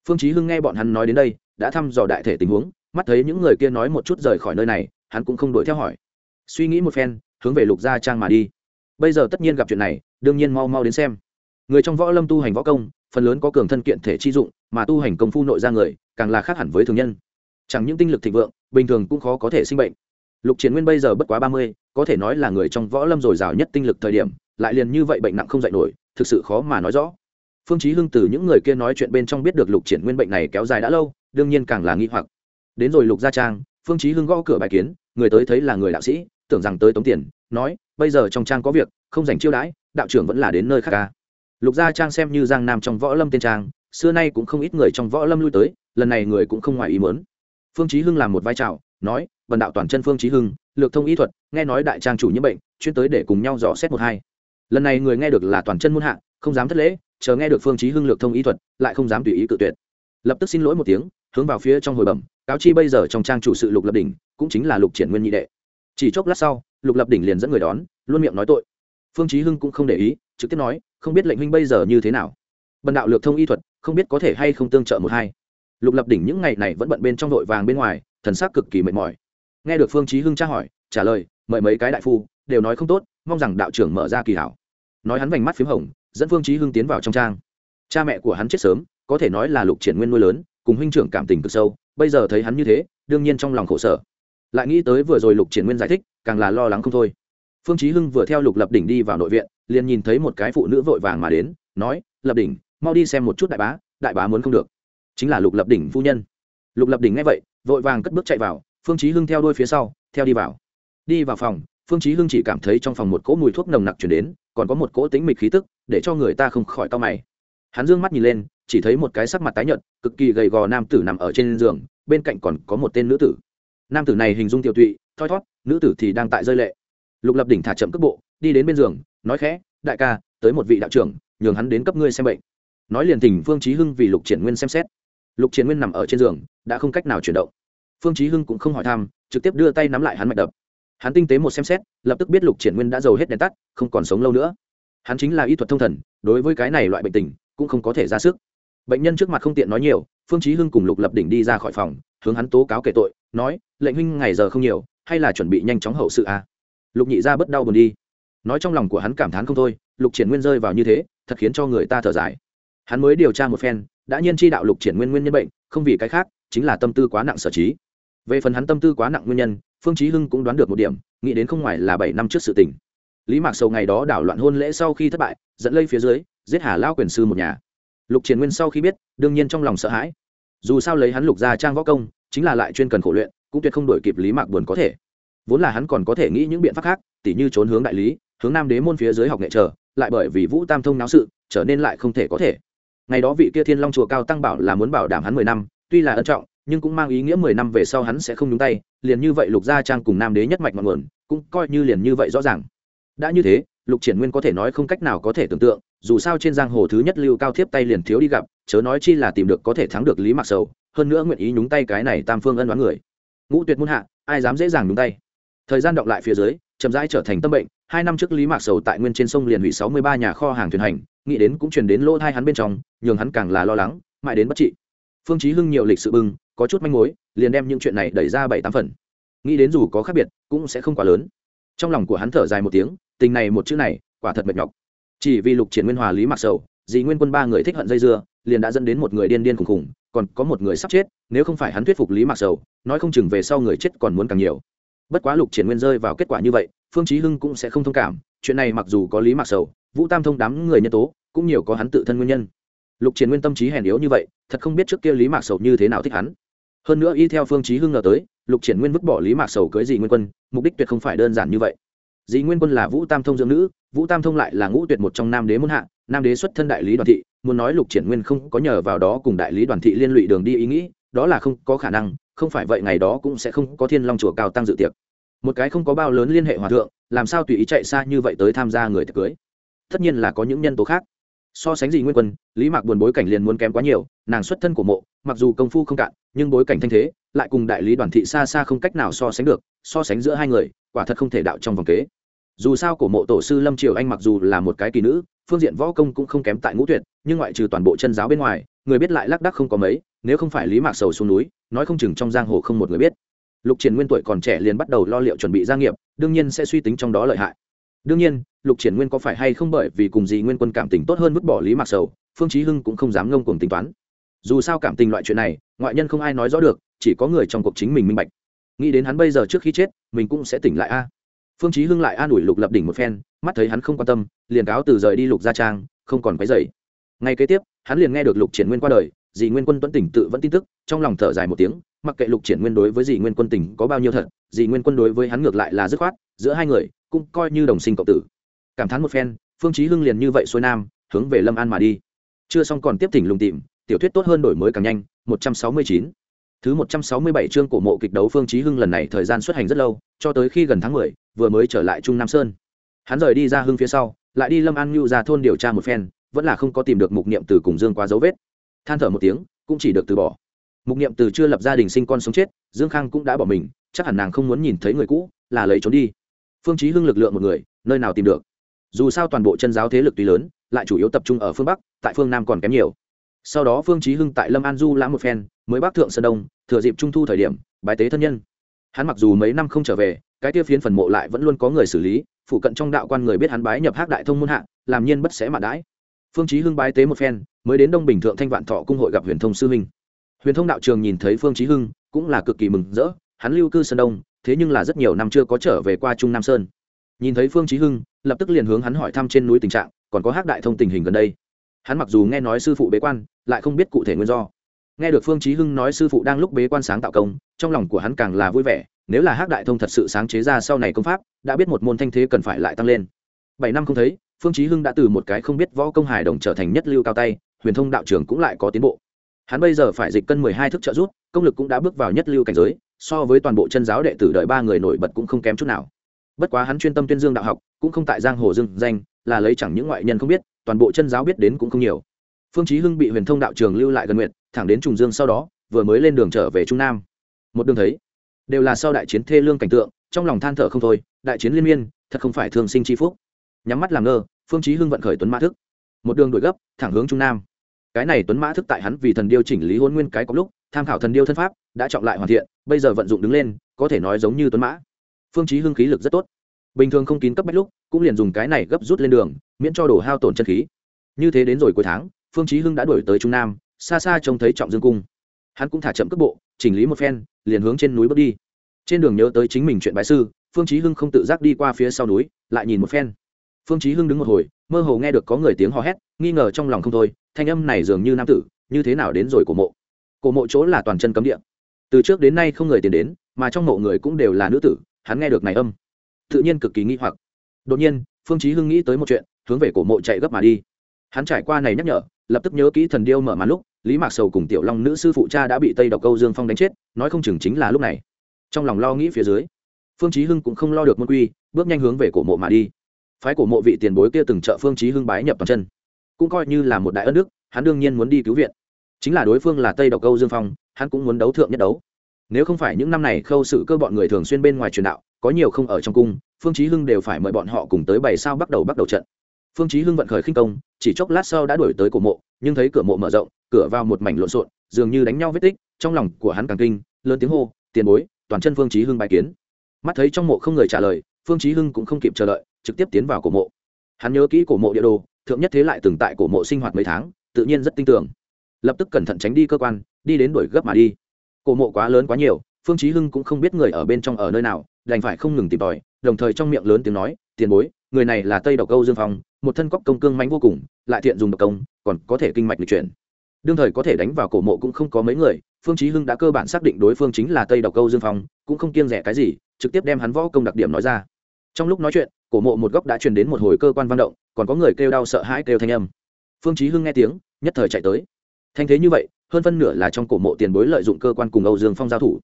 Phương chí hưng nghe bọn hắn nói đến đây, đã thăm dò đại thể tình huống, mắt thấy những người kia nói một chút rời khỏi nơi này hắn cũng không đuổi theo hỏi. Suy nghĩ một phen, hướng về lục gia trang mà đi. Bây giờ tất nhiên gặp chuyện này, đương nhiên mau mau đến xem. Người trong võ lâm tu hành võ công, phần lớn có cường thân kiện thể chi dụng, mà tu hành công phu nội ra người, càng là khác hẳn với thường nhân. Chẳng những tinh lực thịnh vượng, bình thường cũng khó có thể sinh bệnh. Lục triển nguyên bây giờ bất quá ba mươi, có thể nói là người trong võ lâm dồi dào nhất tinh lực thời điểm, lại liền như vậy bệnh nặng không dạy nổi, thực sự khó mà nói rõ. Phương chí hưng từ những người kia nói chuyện bên trong biết được lục triển nguyên bệnh này kéo dài đã lâu, đương nhiên càng là nghi hoặc. Đến rồi lục gia trang phương chí hưng gõ cửa bài kiến người tới thấy là người đạo sĩ tưởng rằng tới tống tiền nói bây giờ trong trang có việc không dành chiêu đãi đạo trưởng vẫn là đến nơi khác ca lục gia trang xem như giang nam trong võ lâm tên trang xưa nay cũng không ít người trong võ lâm lui tới lần này người cũng không ngoài ý muốn. Phương chí hưng làm một vai chào, nói vần đạo toàn chân phương chí hưng lược thông y thuật nghe nói đại trang chủ nhiễm bệnh chuyên tới để cùng nhau dò xét một hai. Lần này người nghe được là toàn chân muôn hạ không dám thất lễ chờ nghe được phương chí hưng lược thông y thuật lại không dám tùy ý cự tuyệt. Lập tức xin lỗi một tiếng hướng vào phía trong hồi bẩm cáo chi bây giờ trong trang chủ sự lục lập đỉnh, cũng chính là lục triển nguyên nhị đệ. Chỉ chốc lát sau, lục lập đỉnh liền dẫn người đón, luôn miệng nói tội. Phương chí hưng cũng không để ý, trực tiếp nói, không biết lệnh huynh bây giờ như thế nào. Bần đạo lược thông y thuật, không biết có thể hay không tương trợ một hai. Lục lập đỉnh những ngày này vẫn bận bên trong đội vàng bên ngoài, thần sắc cực kỳ mệt mỏi. Nghe được phương chí hưng tra hỏi, trả lời, mời mấy cái đại phu, đều nói không tốt, mong rằng đạo trưởng mở ra kỳ hảo. Nói hắn vành mắt phím hồng, dẫn phương chí hưng tiến vào trong trang. Cha mẹ của hắn chết sớm, có thể nói là lục triển nguyên nuôi lớn, cùng huynh trưởng cảm tình cực sâu bây giờ thấy hắn như thế, đương nhiên trong lòng khổ sở. Lại nghĩ tới vừa rồi lục triển nguyên giải thích, càng là lo lắng không thôi. Phương chí hưng vừa theo lục lập đỉnh đi vào nội viện, liền nhìn thấy một cái phụ nữ vội vàng mà đến, nói, lập đỉnh, mau đi xem một chút đại bá đại bá muốn không được. Chính là lục lập đỉnh phu nhân. Lục lập đỉnh nghe vậy, vội vàng cất bước chạy vào, phương chí hưng theo đuôi phía sau, theo đi vào. Đi vào phòng, phương chí hưng chỉ cảm thấy trong phòng một cỗ mùi thuốc nồng nặc truyền đến, còn có một cỗ tĩnh mịch khí tức, để cho người ta không khỏi cau mày hắn dương mắt nhìn lên, chỉ thấy một cái sắc mặt tái nhợt, cực kỳ gầy gò nam tử nằm ở trên giường, bên cạnh còn có một tên nữ tử. Nam tử này hình dung tiểu tụy, thoi thót, nữ tử thì đang tại rơi lệ. Lục lập đỉnh thả chậm cước bộ, đi đến bên giường, nói khẽ, đại ca, tới một vị đạo trưởng, nhường hắn đến cấp ngươi xem bệnh. Nói liền tình phương chí hưng vì lục triển nguyên xem xét. Lục triển nguyên nằm ở trên giường, đã không cách nào chuyển động. Phương chí hưng cũng không hỏi thăm, trực tiếp đưa tay nắm lại hắn mạch đập. Hắn tinh tế một xem xét, lập tức biết lục triển nguyên đã giàu hết đèn tắt, không còn sống lâu nữa. Hắn chính là y thuật thông thần, đối với cái này loại bệnh tình cũng không có thể ra sức. Bệnh nhân trước mặt không tiện nói nhiều, phương chí hưng cùng lục lập đỉnh đi ra khỏi phòng, hướng hắn tố cáo kể tội, nói, lệnh huynh ngày giờ không nhiều, hay là chuẩn bị nhanh chóng hậu sự à? Lục nhị ra bất đau buồn đi. Nói trong lòng của hắn cảm thán không thôi, lục triển nguyên rơi vào như thế, thật khiến cho người ta thở dài. Hắn mới điều tra một phen, đã nhiên chi đạo lục triển nguyên nguyên nhân bệnh, không vì cái khác, chính là tâm tư quá nặng sở trí. Về phần hắn tâm tư quá nặng nguyên nhân, phương chí hưng cũng đoán được một điểm, nghĩ đến không ngoài là bảy năm trước sự tình. Lý mạc sầu ngày đó đảo loạn hôn lễ sau khi thất bại dẫn lây phía dưới giết hà lao quyền sư một nhà. Lục triển nguyên sau khi biết, đương nhiên trong lòng sợ hãi. Dù sao lấy hắn lục ra trang võ công, chính là lại chuyên cần khổ luyện, cũng tuyệt không đổi kịp lý mạc buồn có thể. Vốn là hắn còn có thể nghĩ những biện pháp khác, tỉ như trốn hướng đại lý, hướng nam đế môn phía dưới học nghệ trở, lại bởi vì vũ tam thông náo sự, trở nên lại không thể có thể. Ngày đó vị kia thiên long chùa cao tăng bảo là muốn bảo đảm hắn mười năm, tuy là ân trọng, nhưng cũng mang ý nghĩa mười năm về sau hắn sẽ không nhúng tay, liền như vậy lục gia trang cùng nam đế nhất mạch ngọn nguồn, cũng coi như liền như vậy rõ ràng. Đã như thế, lục triển nguyên có thể nói không cách nào có thể tưởng tượng dù sao trên giang hồ thứ nhất lưu cao thiếp tay liền thiếu đi gặp, chớ nói chi là tìm được có thể thắng được lý mặc sầu, hơn nữa nguyện ý nhúng tay cái này tam phương ân đoán người. Ngũ tuyệt muôn hạ, ai dám dễ dàng nhúng tay? Thời gian động lại phía dưới, chậm rãi trở thành tâm bệnh, hai năm trước lý mạc sầu tại nguyên trên sông liền hủy sáu mươi ba nhà kho hàng thuyền hành, nghĩ đến cũng truyền đến lỗ thai hắn bên trong, nhường hắn càng là lo lắng, mãi đến bất trị. Phương chí hưng nhiều lịch sự bưng, có chút manh mối, liền đem những chuyện này đẩy ra bảy tám phần. Nghĩ đến dù có khác biệt, cũng sẽ không quá lớn. Trong lòng của hắn thở dài một tiếng, tình này một chữ này, quả thật mệt nhọc chỉ vì lục triển nguyên hòa lý Mặc sầu, dì nguyên quân ba người thích hận dây dưa, liền đã dẫn đến một người điên điên khùng khùng, còn có một người sắp chết, nếu không phải hắn thuyết phục lý Mặc sầu, nói không chừng về sau người chết còn muốn càng nhiều. Bất quá lục triển nguyên rơi vào kết quả như vậy, phương chí hưng cũng sẽ không thông cảm, chuyện này mặc dù có lý Mặc sầu, vũ tam thông đám người nhân tố, cũng nhiều có hắn tự thân nguyên nhân. Lục triển nguyên tâm trí hèn yếu như vậy, thật không biết trước kia lý mạc sầu như thế nào thích hắn. Hơn nữa y theo phương chí hưng ngờ tới, lục triển nguyên vứt bỏ lý mạc sầu cưới Dì nguyên quân, mục đích tuyệt không phải đơn giản như vậy dị nguyên quân là vũ tam thông dưỡng nữ, vũ tam thông lại là ngũ tuyệt một trong nam đế muôn hạ, nam đế xuất thân đại lý đoàn thị, muốn nói lục triển nguyên không có nhờ vào đó cùng đại lý đoàn thị liên lụy đường đi ý nghĩ, đó là không có khả năng, không phải vậy ngày đó cũng sẽ không có thiên long chùa cao tăng dự tiệc. Một cái không có bao lớn liên hệ hòa thượng, làm sao tùy ý chạy xa như vậy tới tham gia người tiệc cưới? Tất nhiên là có những nhân tố khác. So sánh gì nguyên quân, lý mạc buồn bối cảnh liền muốn kém quá nhiều, nàng xuất thân của mộ, mặc dù công phu không cạn, nhưng bối cảnh thanh thế lại cùng đại lý đoàn thị xa xa không cách nào so sánh được, so sánh giữa hai người, quả thật không thể đạo trong vòng kế. Dù sao cổ mộ tổ sư lâm triều anh mặc dù là một cái kỳ nữ, phương diện võ công cũng không kém tại ngũ tuyệt, nhưng ngoại trừ toàn bộ chân giáo bên ngoài, người biết lại lác đắc không có mấy, nếu không phải lý mạc sầu xuống núi, nói không chừng trong giang hồ không một người biết. Lục triển nguyên tuổi còn trẻ liền bắt đầu lo liệu chuẩn bị gia nghiệp, đương nhiên sẽ suy tính trong đó lợi hại. Đương nhiên, lục triển nguyên có phải hay không bởi vì cùng gì nguyên quân cảm tình tốt hơn vứt bỏ lý mạc sầu, phương chí hưng cũng không dám ngông cuồng tính toán. Dù sao cảm tình loại chuyện này, ngoại nhân không ai nói rõ được chỉ có người trong cuộc chính mình minh bạch. Nghĩ đến hắn bây giờ trước khi chết, mình cũng sẽ tỉnh lại a. Phương chí hưng lại an ủi lục lập đỉnh một phen, mắt thấy hắn không quan tâm, liền cáo từ rời đi lục gia trang, không còn quấy rầy. Ngay kế tiếp, hắn liền nghe được lục triển nguyên qua đời, dì nguyên quân tuấn tỉnh tự vẫn tin tức, trong lòng thở dài một tiếng, mặc kệ lục triển nguyên đối với dì nguyên quân tỉnh có bao nhiêu thật, dì nguyên quân đối với hắn ngược lại là dứt khoát, giữa hai người cũng coi như đồng sinh cộng tử. Cảm thán một phen, phương chí hưng liền như vậy xuôi nam, hướng về lâm an mà đi. Chưa xong còn tiếp tỉnh lùng tìm, tiểu thuyết tốt hơn đổi mới càng nhanh 169 thứ 167 chương cổ mộ kịch đấu phương chí hưng lần này thời gian xuất hành rất lâu cho tới khi gần tháng 10, vừa mới trở lại trung nam sơn. Hắn rời đi ra hưng phía sau lại đi lâm an nhu ra thôn điều tra một phen vẫn là không có tìm được mục niệm từ cùng dương quá dấu vết. Than thở một tiếng cũng chỉ được từ bỏ. Mục niệm từ chưa lập gia đình sinh con sống chết dương khang cũng đã bỏ mình chắc hẳn nàng không muốn nhìn thấy người cũ là lấy trốn đi. Phương chí hưng lực lượng một người nơi nào tìm được? Dù sao toàn bộ chân giáo thế lực tuy lớn lại chủ yếu tập trung ở phương bắc tại phương nam còn kém nhiều sau đó phương chí hưng tại lâm an du lãm một phen, mới bắc thượng sơn đông, thừa dịp trung thu thời điểm, bái tế thân nhân. Hắn mặc dù mấy năm không trở về, cái tiêu phiến phần mộ lại vẫn luôn có người xử lý, phụ cận trong đạo quan người biết hắn bái nhập hắc đại thông môn hạ, làm nhiên bất sẽ mà đãi. Phương chí hưng bái tế một phen, mới đến đông bình thượng thanh vạn thọ cung hội gặp huyền thông sư minh huyền thông đạo trường nhìn thấy phương chí hưng, cũng là cực kỳ mừng rỡ, hắn lưu cư sơn đông, thế nhưng là rất nhiều năm chưa có trở về qua trung nam sơn. Nhìn thấy phương chí hưng, lập tức liền hướng hắn hỏi thăm trên núi tình trạng, còn có hắc đại thông tình hình gần đây hắn mặc dù nghe nói sư phụ bế quan lại không biết cụ thể nguyên do. Nghe được phương chí hưng nói sư phụ đang lúc bế quan sáng tạo công trong lòng của hắn càng là vui vẻ nếu là hắc đại thông thật sự sáng chế ra sau này công pháp đã biết một môn thanh thế cần phải lại tăng lên. Bảy năm không thấy phương chí hưng đã từ một cái không biết võ công hài đồng trở thành nhất lưu cao tay huyền thông đạo trưởng cũng lại có tiến bộ. Hắn bây giờ phải dịch cân mười hai thức trợ rút, công lực cũng đã bước vào nhất lưu cảnh giới so với toàn bộ chân giáo đệ tử đợi ba người nổi bật cũng không kém chút nào. Bất quá hắn chuyên tâm tuyên dương đạo học cũng không tại giang hồ dương danh là lấy chẳng những ngoại nhân không biết toàn bộ chân giáo biết đến cũng không nhiều. Phương chí hưng bị huyền thông đạo trường lưu lại gần nguyện thẳng đến trùng dương sau đó, vừa mới lên đường trở về trung nam. Một đường thấy, đều là sau đại chiến thê lương cảnh tượng, trong lòng than thở không thôi, đại chiến liên miên, thật không phải thường sinh chi phúc. Nhắm mắt làm ngơ, phương chí hưng vận khởi tuấn mã thức. Một đường đuổi gấp, thẳng hướng trung nam. Cái này tuấn mã thức tại hắn vì thần điêu chỉnh lý hôn nguyên cái có lúc, tham khảo thần điêu thân pháp, đã trọng lại hoàn thiện, bây giờ vận dụng đứng lên, có thể nói giống như tuấn mã. Phương chí hưng khí lực rất tốt bình thường không kín cấp bách lúc, cũng liền dùng cái này gấp rút lên đường, miễn cho đổ hao tổn chân khí. Như thế đến rồi cuối tháng, phương chí hưng đã đuổi tới trung nam, xa xa trông thấy trọng dương cung. Hắn cũng thả chậm cước bộ, chỉnh lý một phen, liền hướng trên núi bước đi. Trên đường nhớ tới chính mình chuyện bái sư, phương chí hưng không tự giác đi qua phía sau núi, lại nhìn một phen. Phương chí hưng đứng một hồi, mơ hồ nghe được có người tiếng hò hét, nghi ngờ trong lòng không thôi, thanh âm này dường như nam tử, như thế nào đến rồi cổ mộ? Cổ mộ chỗ là toàn chân cấm địa. Từ trước đến nay không người tiền đến, mà trong mộ người cũng đều là nữ tử, hắn nghe được này âm tự nhiên cực kỳ nghi hoặc. Đột nhiên, phương chí hưng nghĩ tới một chuyện, hướng về cổ mộ chạy gấp mà đi. Hắn trải qua này nhắc nhở, lập tức nhớ kỹ thần điêu mở màn lúc, lý mạc sầu cùng tiểu long nữ sư phụ cha đã bị tây độc câu dương phong đánh chết, nói không chừng chính là lúc này. Trong lòng lo nghĩ phía dưới, phương chí hưng cũng không lo được môn quy, bước nhanh hướng về cổ mộ mà đi. Phái cổ mộ vị tiền bối kia từng trợ phương chí hưng bái nhập toàn chân. Cũng coi như là một đại ân đức, hắn đương nhiên muốn đi cứu viện. Chính là đối phương là tây độc câu dương phong, hắn cũng muốn đấu thượng nhất đấu nếu không phải những năm này khâu sự cơ bọn người thường xuyên bên ngoài truyền đạo, có nhiều không ở trong cung, phương chí hưng đều phải mời bọn họ cùng tới bày sao bắt đầu bắt đầu trận. Phương chí hưng vận khởi khinh công, chỉ chốc lát sau đã đuổi tới cổ mộ, nhưng thấy cửa mộ mở rộng, cửa vào một mảnh lộn xộn, dường như đánh nhau vết tích, trong lòng của hắn càng kinh, lớn tiếng hô, tiền bối, toàn chân phương chí hưng bài kiến. Mắt thấy trong mộ không người trả lời, phương chí hưng cũng không kịp chờ đợi, trực tiếp tiến vào cổ mộ. Hắn nhớ kỹ cổ mộ địa đồ, thượng nhất thế lại từng tại cổ mộ sinh hoạt mấy tháng, tự nhiên rất tin tưởng. Lập tức cẩn thận tránh đi cơ quan, đi đến đuổi gấp mà đi cổ mộ quá lớn quá nhiều, phương chí hưng cũng không biết người ở bên trong ở nơi nào, đành phải không ngừng tìm tòi, đồng thời trong miệng lớn tiếng nói, tiền bối, người này là tây độc câu dương phong, một thân cóc công cương mãnh vô cùng, lại thiện dùng độc công, còn có thể kinh mạch lịch chuyển. Đương thời có thể đánh vào cổ mộ cũng không có mấy người, phương chí hưng đã cơ bản xác định đối phương chính là tây độc câu dương phong, cũng không kiêng rẻ cái gì, trực tiếp đem hắn võ công đặc điểm nói ra. Trong lúc nói chuyện, cổ mộ một góc đã truyền đến một hồi cơ quan văn động, còn có người kêu đau sợ hãi kêu thanh âm. Phương chí hưng nghe tiếng, nhất thời chạy tới. Thanh thế như vậy hơn phân nửa là trong cổ mộ tiền bối lợi dụng cơ quan cùng âu dương phong giao thủ.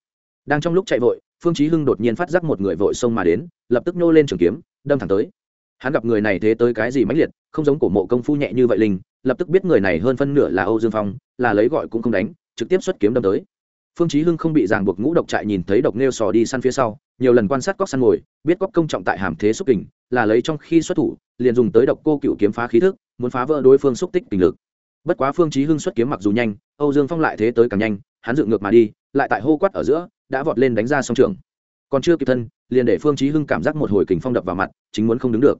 Đang trong lúc chạy vội, phương chí hưng đột nhiên phát giác một người vội xông mà đến, lập tức nô lên trường kiếm, đâm thẳng tới. Hắn gặp người này thế tới cái gì mãnh liệt, không giống cổ mộ công phu nhẹ như vậy linh, lập tức biết người này hơn phân nửa là âu dương phong, là lấy gọi cũng không đánh, trực tiếp xuất kiếm đâm tới. Phương chí hưng không bị ràng buộc ngũ độc trại nhìn thấy độc nêu sò đi săn phía sau, nhiều lần quan sát cóc săn ngồi, biết cóc công trọng tại hàm thế xúc kình, là lấy trong khi xuất thủ, liền dùng tới độc cô cựu kiếm phá khí thức, muốn phá vỡ đối phương xúc tích tình lực bất quá phương chí hưng xuất kiếm mặc dù nhanh, âu dương phong lại thế tới càng nhanh, hắn dựng ngược mà đi, lại tại hô quát ở giữa, đã vọt lên đánh ra song trường. Còn chưa kịp thân, liền để phương chí hưng cảm giác một hồi kình phong đập vào mặt, chính muốn không đứng được.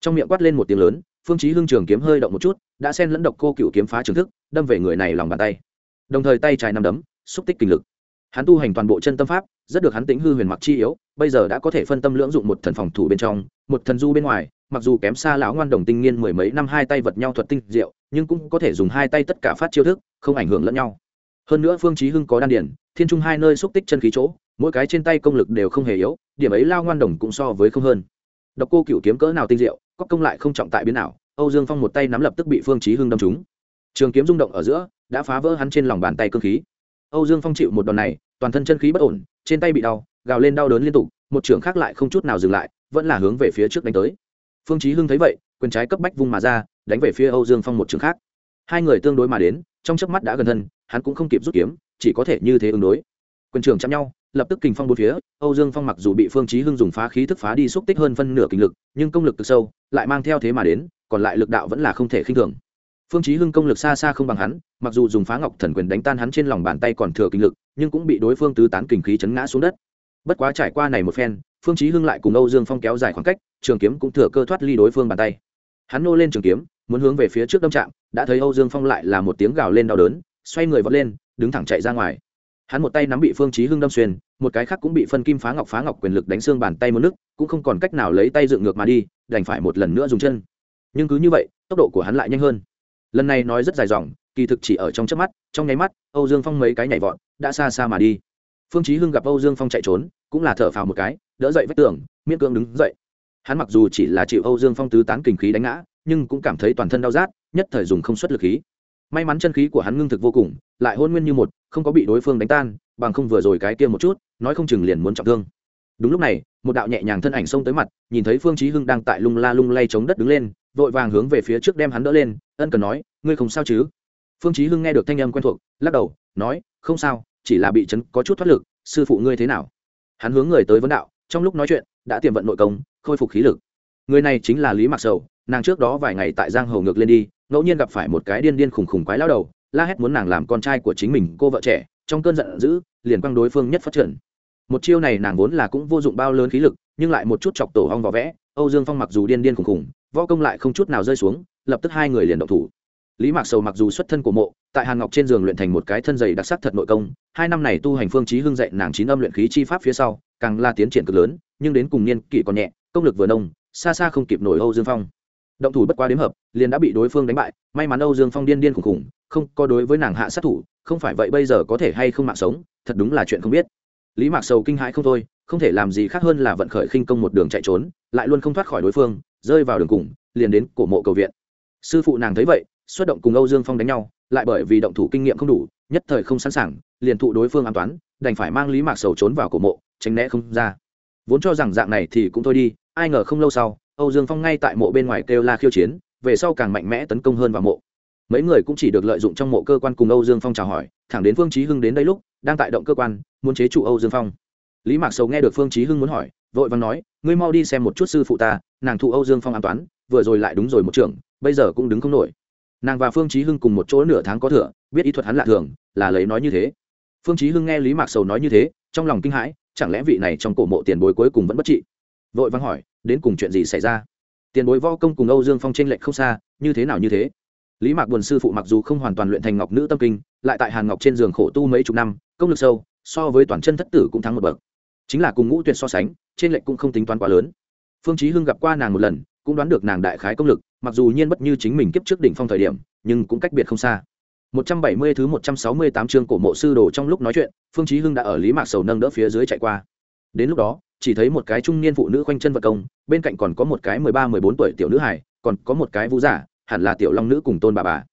Trong miệng quát lên một tiếng lớn, phương chí hưng trường kiếm hơi động một chút, đã xen lẫn độc cô cựu kiếm phá trường thức, đâm về người này lòng bàn tay. Đồng thời tay trái nắm đấm, xúc tích kinh lực. Hắn tu hành toàn bộ chân tâm pháp, rất được hắn tĩnh hư huyền mặc chi yếu, bây giờ đã có thể phân tâm lưỡng dụng một thần phòng thủ bên trong, một thần du bên ngoài mặc dù kém xa lão ngoan đồng tinh nghiên mười mấy năm hai tay vật nhau thuật tinh diệu, nhưng cũng có thể dùng hai tay tất cả phát chiêu thức, không ảnh hưởng lẫn nhau. Hơn nữa phương chí hưng có đan điển, thiên trung hai nơi xúc tích chân khí chỗ, mỗi cái trên tay công lực đều không hề yếu, điểm ấy lao ngoan đồng cũng so với không hơn. Độc cô cửu kiếm cỡ nào tinh diệu, có công lại không trọng tại biến nào âu dương phong một tay nắm lập tức bị phương chí hưng đâm trúng. Trường kiếm rung động ở giữa, đã phá vỡ hắn trên lòng bàn tay cương khí. Âu dương phong chịu một đòn này, toàn thân chân khí bất ổn, trên tay bị đau, gào lên đau đớn liên tục, một trường khác lại không chút nào dừng lại, vẫn là hướng về phía trước đánh tới phương chí hưng thấy vậy, quyền trái cấp bách vung mà ra, đánh về phía âu dương phong một trường khác. Hai người tương đối mà đến, trong chớp mắt đã gần thân, hắn cũng không kịp rút kiếm, chỉ có thể như thế ứng đối. Quyền trường chạm nhau, lập tức kình phong bốn phía, âu dương phong mặc dù bị phương chí hưng dùng phá khí thức phá đi xúc tích hơn phân nửa kinh lực, nhưng công lực cực sâu, lại mang theo thế mà đến, còn lại lực đạo vẫn là không thể khinh thường. Phương chí hưng công lực xa xa không bằng hắn, mặc dù dùng phá ngọc thần quyền đánh tan hắn trên lòng bàn tay còn thừa kinh lực, nhưng cũng bị đối phương tứ tán kình khí chấn ngã xuống đất. Bất quá trải qua này một phen, phương chí hưng lại cùng âu dương phong kéo dài khoảng cách trường kiếm cũng thừa cơ thoát ly đối phương bàn tay. Hắn nô lên trường kiếm, muốn hướng về phía trước đâm chạm, đã thấy âu dương phong lại là một tiếng gào lên đau đớn, xoay người vọt lên, đứng thẳng chạy ra ngoài. Hắn một tay nắm bị phương chí hưng đâm xuyên, một cái khác cũng bị phân kim phá ngọc phá ngọc quyền lực đánh xương bàn tay một nước, cũng không còn cách nào lấy tay dựng ngược mà đi, đành phải một lần nữa dùng chân. Nhưng cứ như vậy, tốc độ của hắn lại nhanh hơn. Lần này nói rất dài dòng, kỳ thực chỉ ở trong chớp mắt, trong nháy mắt, âu dương phong mấy cái nhảy vọt, đã xa xa mà đi. Phương chí hưng gặp âu dương phong chạy trốn, cũng là thở phào một cái, đỡ dậy vách tường, miễn cưỡng đứng dậy hắn mặc dù chỉ là chịu âu dương phong tứ tán kình khí đánh ngã, nhưng cũng cảm thấy toàn thân đau rát, nhất thời dùng không xuất lực khí. May mắn chân khí của hắn ngưng thực vô cùng, lại hôn nguyên như một, không có bị đối phương đánh tan, bằng không vừa rồi cái kia một chút, nói không chừng liền muốn trọng thương. Đúng lúc này, một đạo nhẹ nhàng thân ảnh xông tới mặt, nhìn thấy phương chí hưng đang tại lung la lung lay chống đất đứng lên, vội vàng hướng về phía trước đem hắn đỡ lên, ân cần nói, ngươi không sao chứ? Phương chí hưng nghe được thanh âm quen thuộc, lắc đầu, nói, không sao, chỉ là bị chấn có chút thoát lực, sư phụ ngươi thế nào? Hắn hướng người tới vấn đạo, trong lúc nói chuyện, đã tiềm vận nội công khôi phục khí lực. Người này chính là lý mặc sầu, nàng trước đó vài ngày tại giang hồ ngược lên đi, ngẫu nhiên gặp phải một cái điên điên khùng khùng quái lao đầu, la hét muốn nàng làm con trai của chính mình, cô vợ trẻ, trong cơn giận dữ, liền quăng đối phương nhất phát triển một chiêu này nàng vốn là cũng vô dụng bao lớn khí lực, nhưng lại một chút chọc tổ hong vỏ vẽ, âu dương phong mặc dù điên điên khùng khùng, võ công lại không chút nào rơi xuống, lập tức hai người liền động thủ. Lý mạc sầu mặc dù xuất thân của mộ, tại hàn ngọc trên giường luyện thành một cái thân dày đặc sắc thật nội công, hai năm này tu hành phương trí hưng dạy nàng chín âm luyện khí chi pháp phía sau, càng là tiến triển cực lớn, nhưng đến cùng niên kỷ còn nhẹ công lực vừa nông, xa xa không kịp nổi âu dương phong. Động thủ bất quá đếm hợp, liền đã bị đối phương đánh bại, may mắn âu dương phong điên điên khủng khủng, không có đối với nàng hạ sát thủ, không phải vậy bây giờ có thể hay không mạng sống, thật đúng là chuyện không biết. Lý mạc sầu kinh hãi không thôi, không thể làm gì khác hơn là vận khởi khinh công một đường chạy trốn, lại luôn không thoát khỏi đối phương, rơi vào đường cùng, liền đến cổ mộ cầu viện. Sư phụ nàng thấy vậy, xuất động cùng âu dương phong đánh nhau, lại bởi vì động thủ kinh nghiệm không đủ, nhất thời không sẵn sàng, liền thụ đối phương an toán, đành phải mang lý mạc sầu trốn vào cổ mộ, tránh né không ra vốn cho rằng dạng này thì cũng thôi đi, ai ngờ không lâu sau, âu dương phong ngay tại mộ bên ngoài kêu la khiêu chiến, về sau càng mạnh mẽ tấn công hơn vào mộ. Mấy người cũng chỉ được lợi dụng trong mộ cơ quan cùng âu dương phong chào hỏi, thẳng đến phương chí hưng đến đây lúc, đang tại động cơ quan, muốn chế trụ âu dương phong. Lý mạc sầu nghe được phương chí hưng muốn hỏi, vội vàng nói, ngươi mau đi xem một chút sư phụ ta, nàng thụ âu dương phong an toán, vừa rồi lại đúng rồi một trưởng, bây giờ cũng đứng không nổi. Nàng và phương chí hưng cùng một chỗ nửa tháng có thừa, biết ý thuật hắn lạ thường, là lấy nói như thế. Phương chí hưng nghe lý mạc sầu nói như thế, trong lòng kinh hãi chẳng lẽ vị này trong cổ mộ tiền bối cuối cùng vẫn bất trị? Vội vắng hỏi, đến cùng chuyện gì xảy ra? Tiền bối võ công cùng âu dương phong tranh lệch không xa, như thế nào như thế? Lý mạc buồn sư phụ mặc dù không hoàn toàn luyện thành ngọc nữ tâm kinh, lại tại hàn ngọc trên giường khổ tu mấy chục năm, công lực sâu, so với toàn chân thất tử cũng thắng một bậc. Chính là cùng ngũ tuyệt so sánh trên lệnh cũng không tính toán quá lớn. Phương chí hưng gặp qua nàng một lần, cũng đoán được nàng đại khái công lực, mặc dù nhiên bất như chính mình kiếp trước đỉnh phong thời điểm, nhưng cũng cách biệt không xa. 170 thứ 168 chương cổ mộ sư đồ trong lúc nói chuyện, phương chí hưng đã ở lý mạc sầu nâng đỡ phía dưới chạy qua. Đến lúc đó, chỉ thấy một cái trung niên phụ nữ khoanh chân vật công, bên cạnh còn có một cái 13 14 tuổi tiểu nữ hài, còn có một cái vũ giả, hẳn là tiểu long nữ cùng tôn bà bà.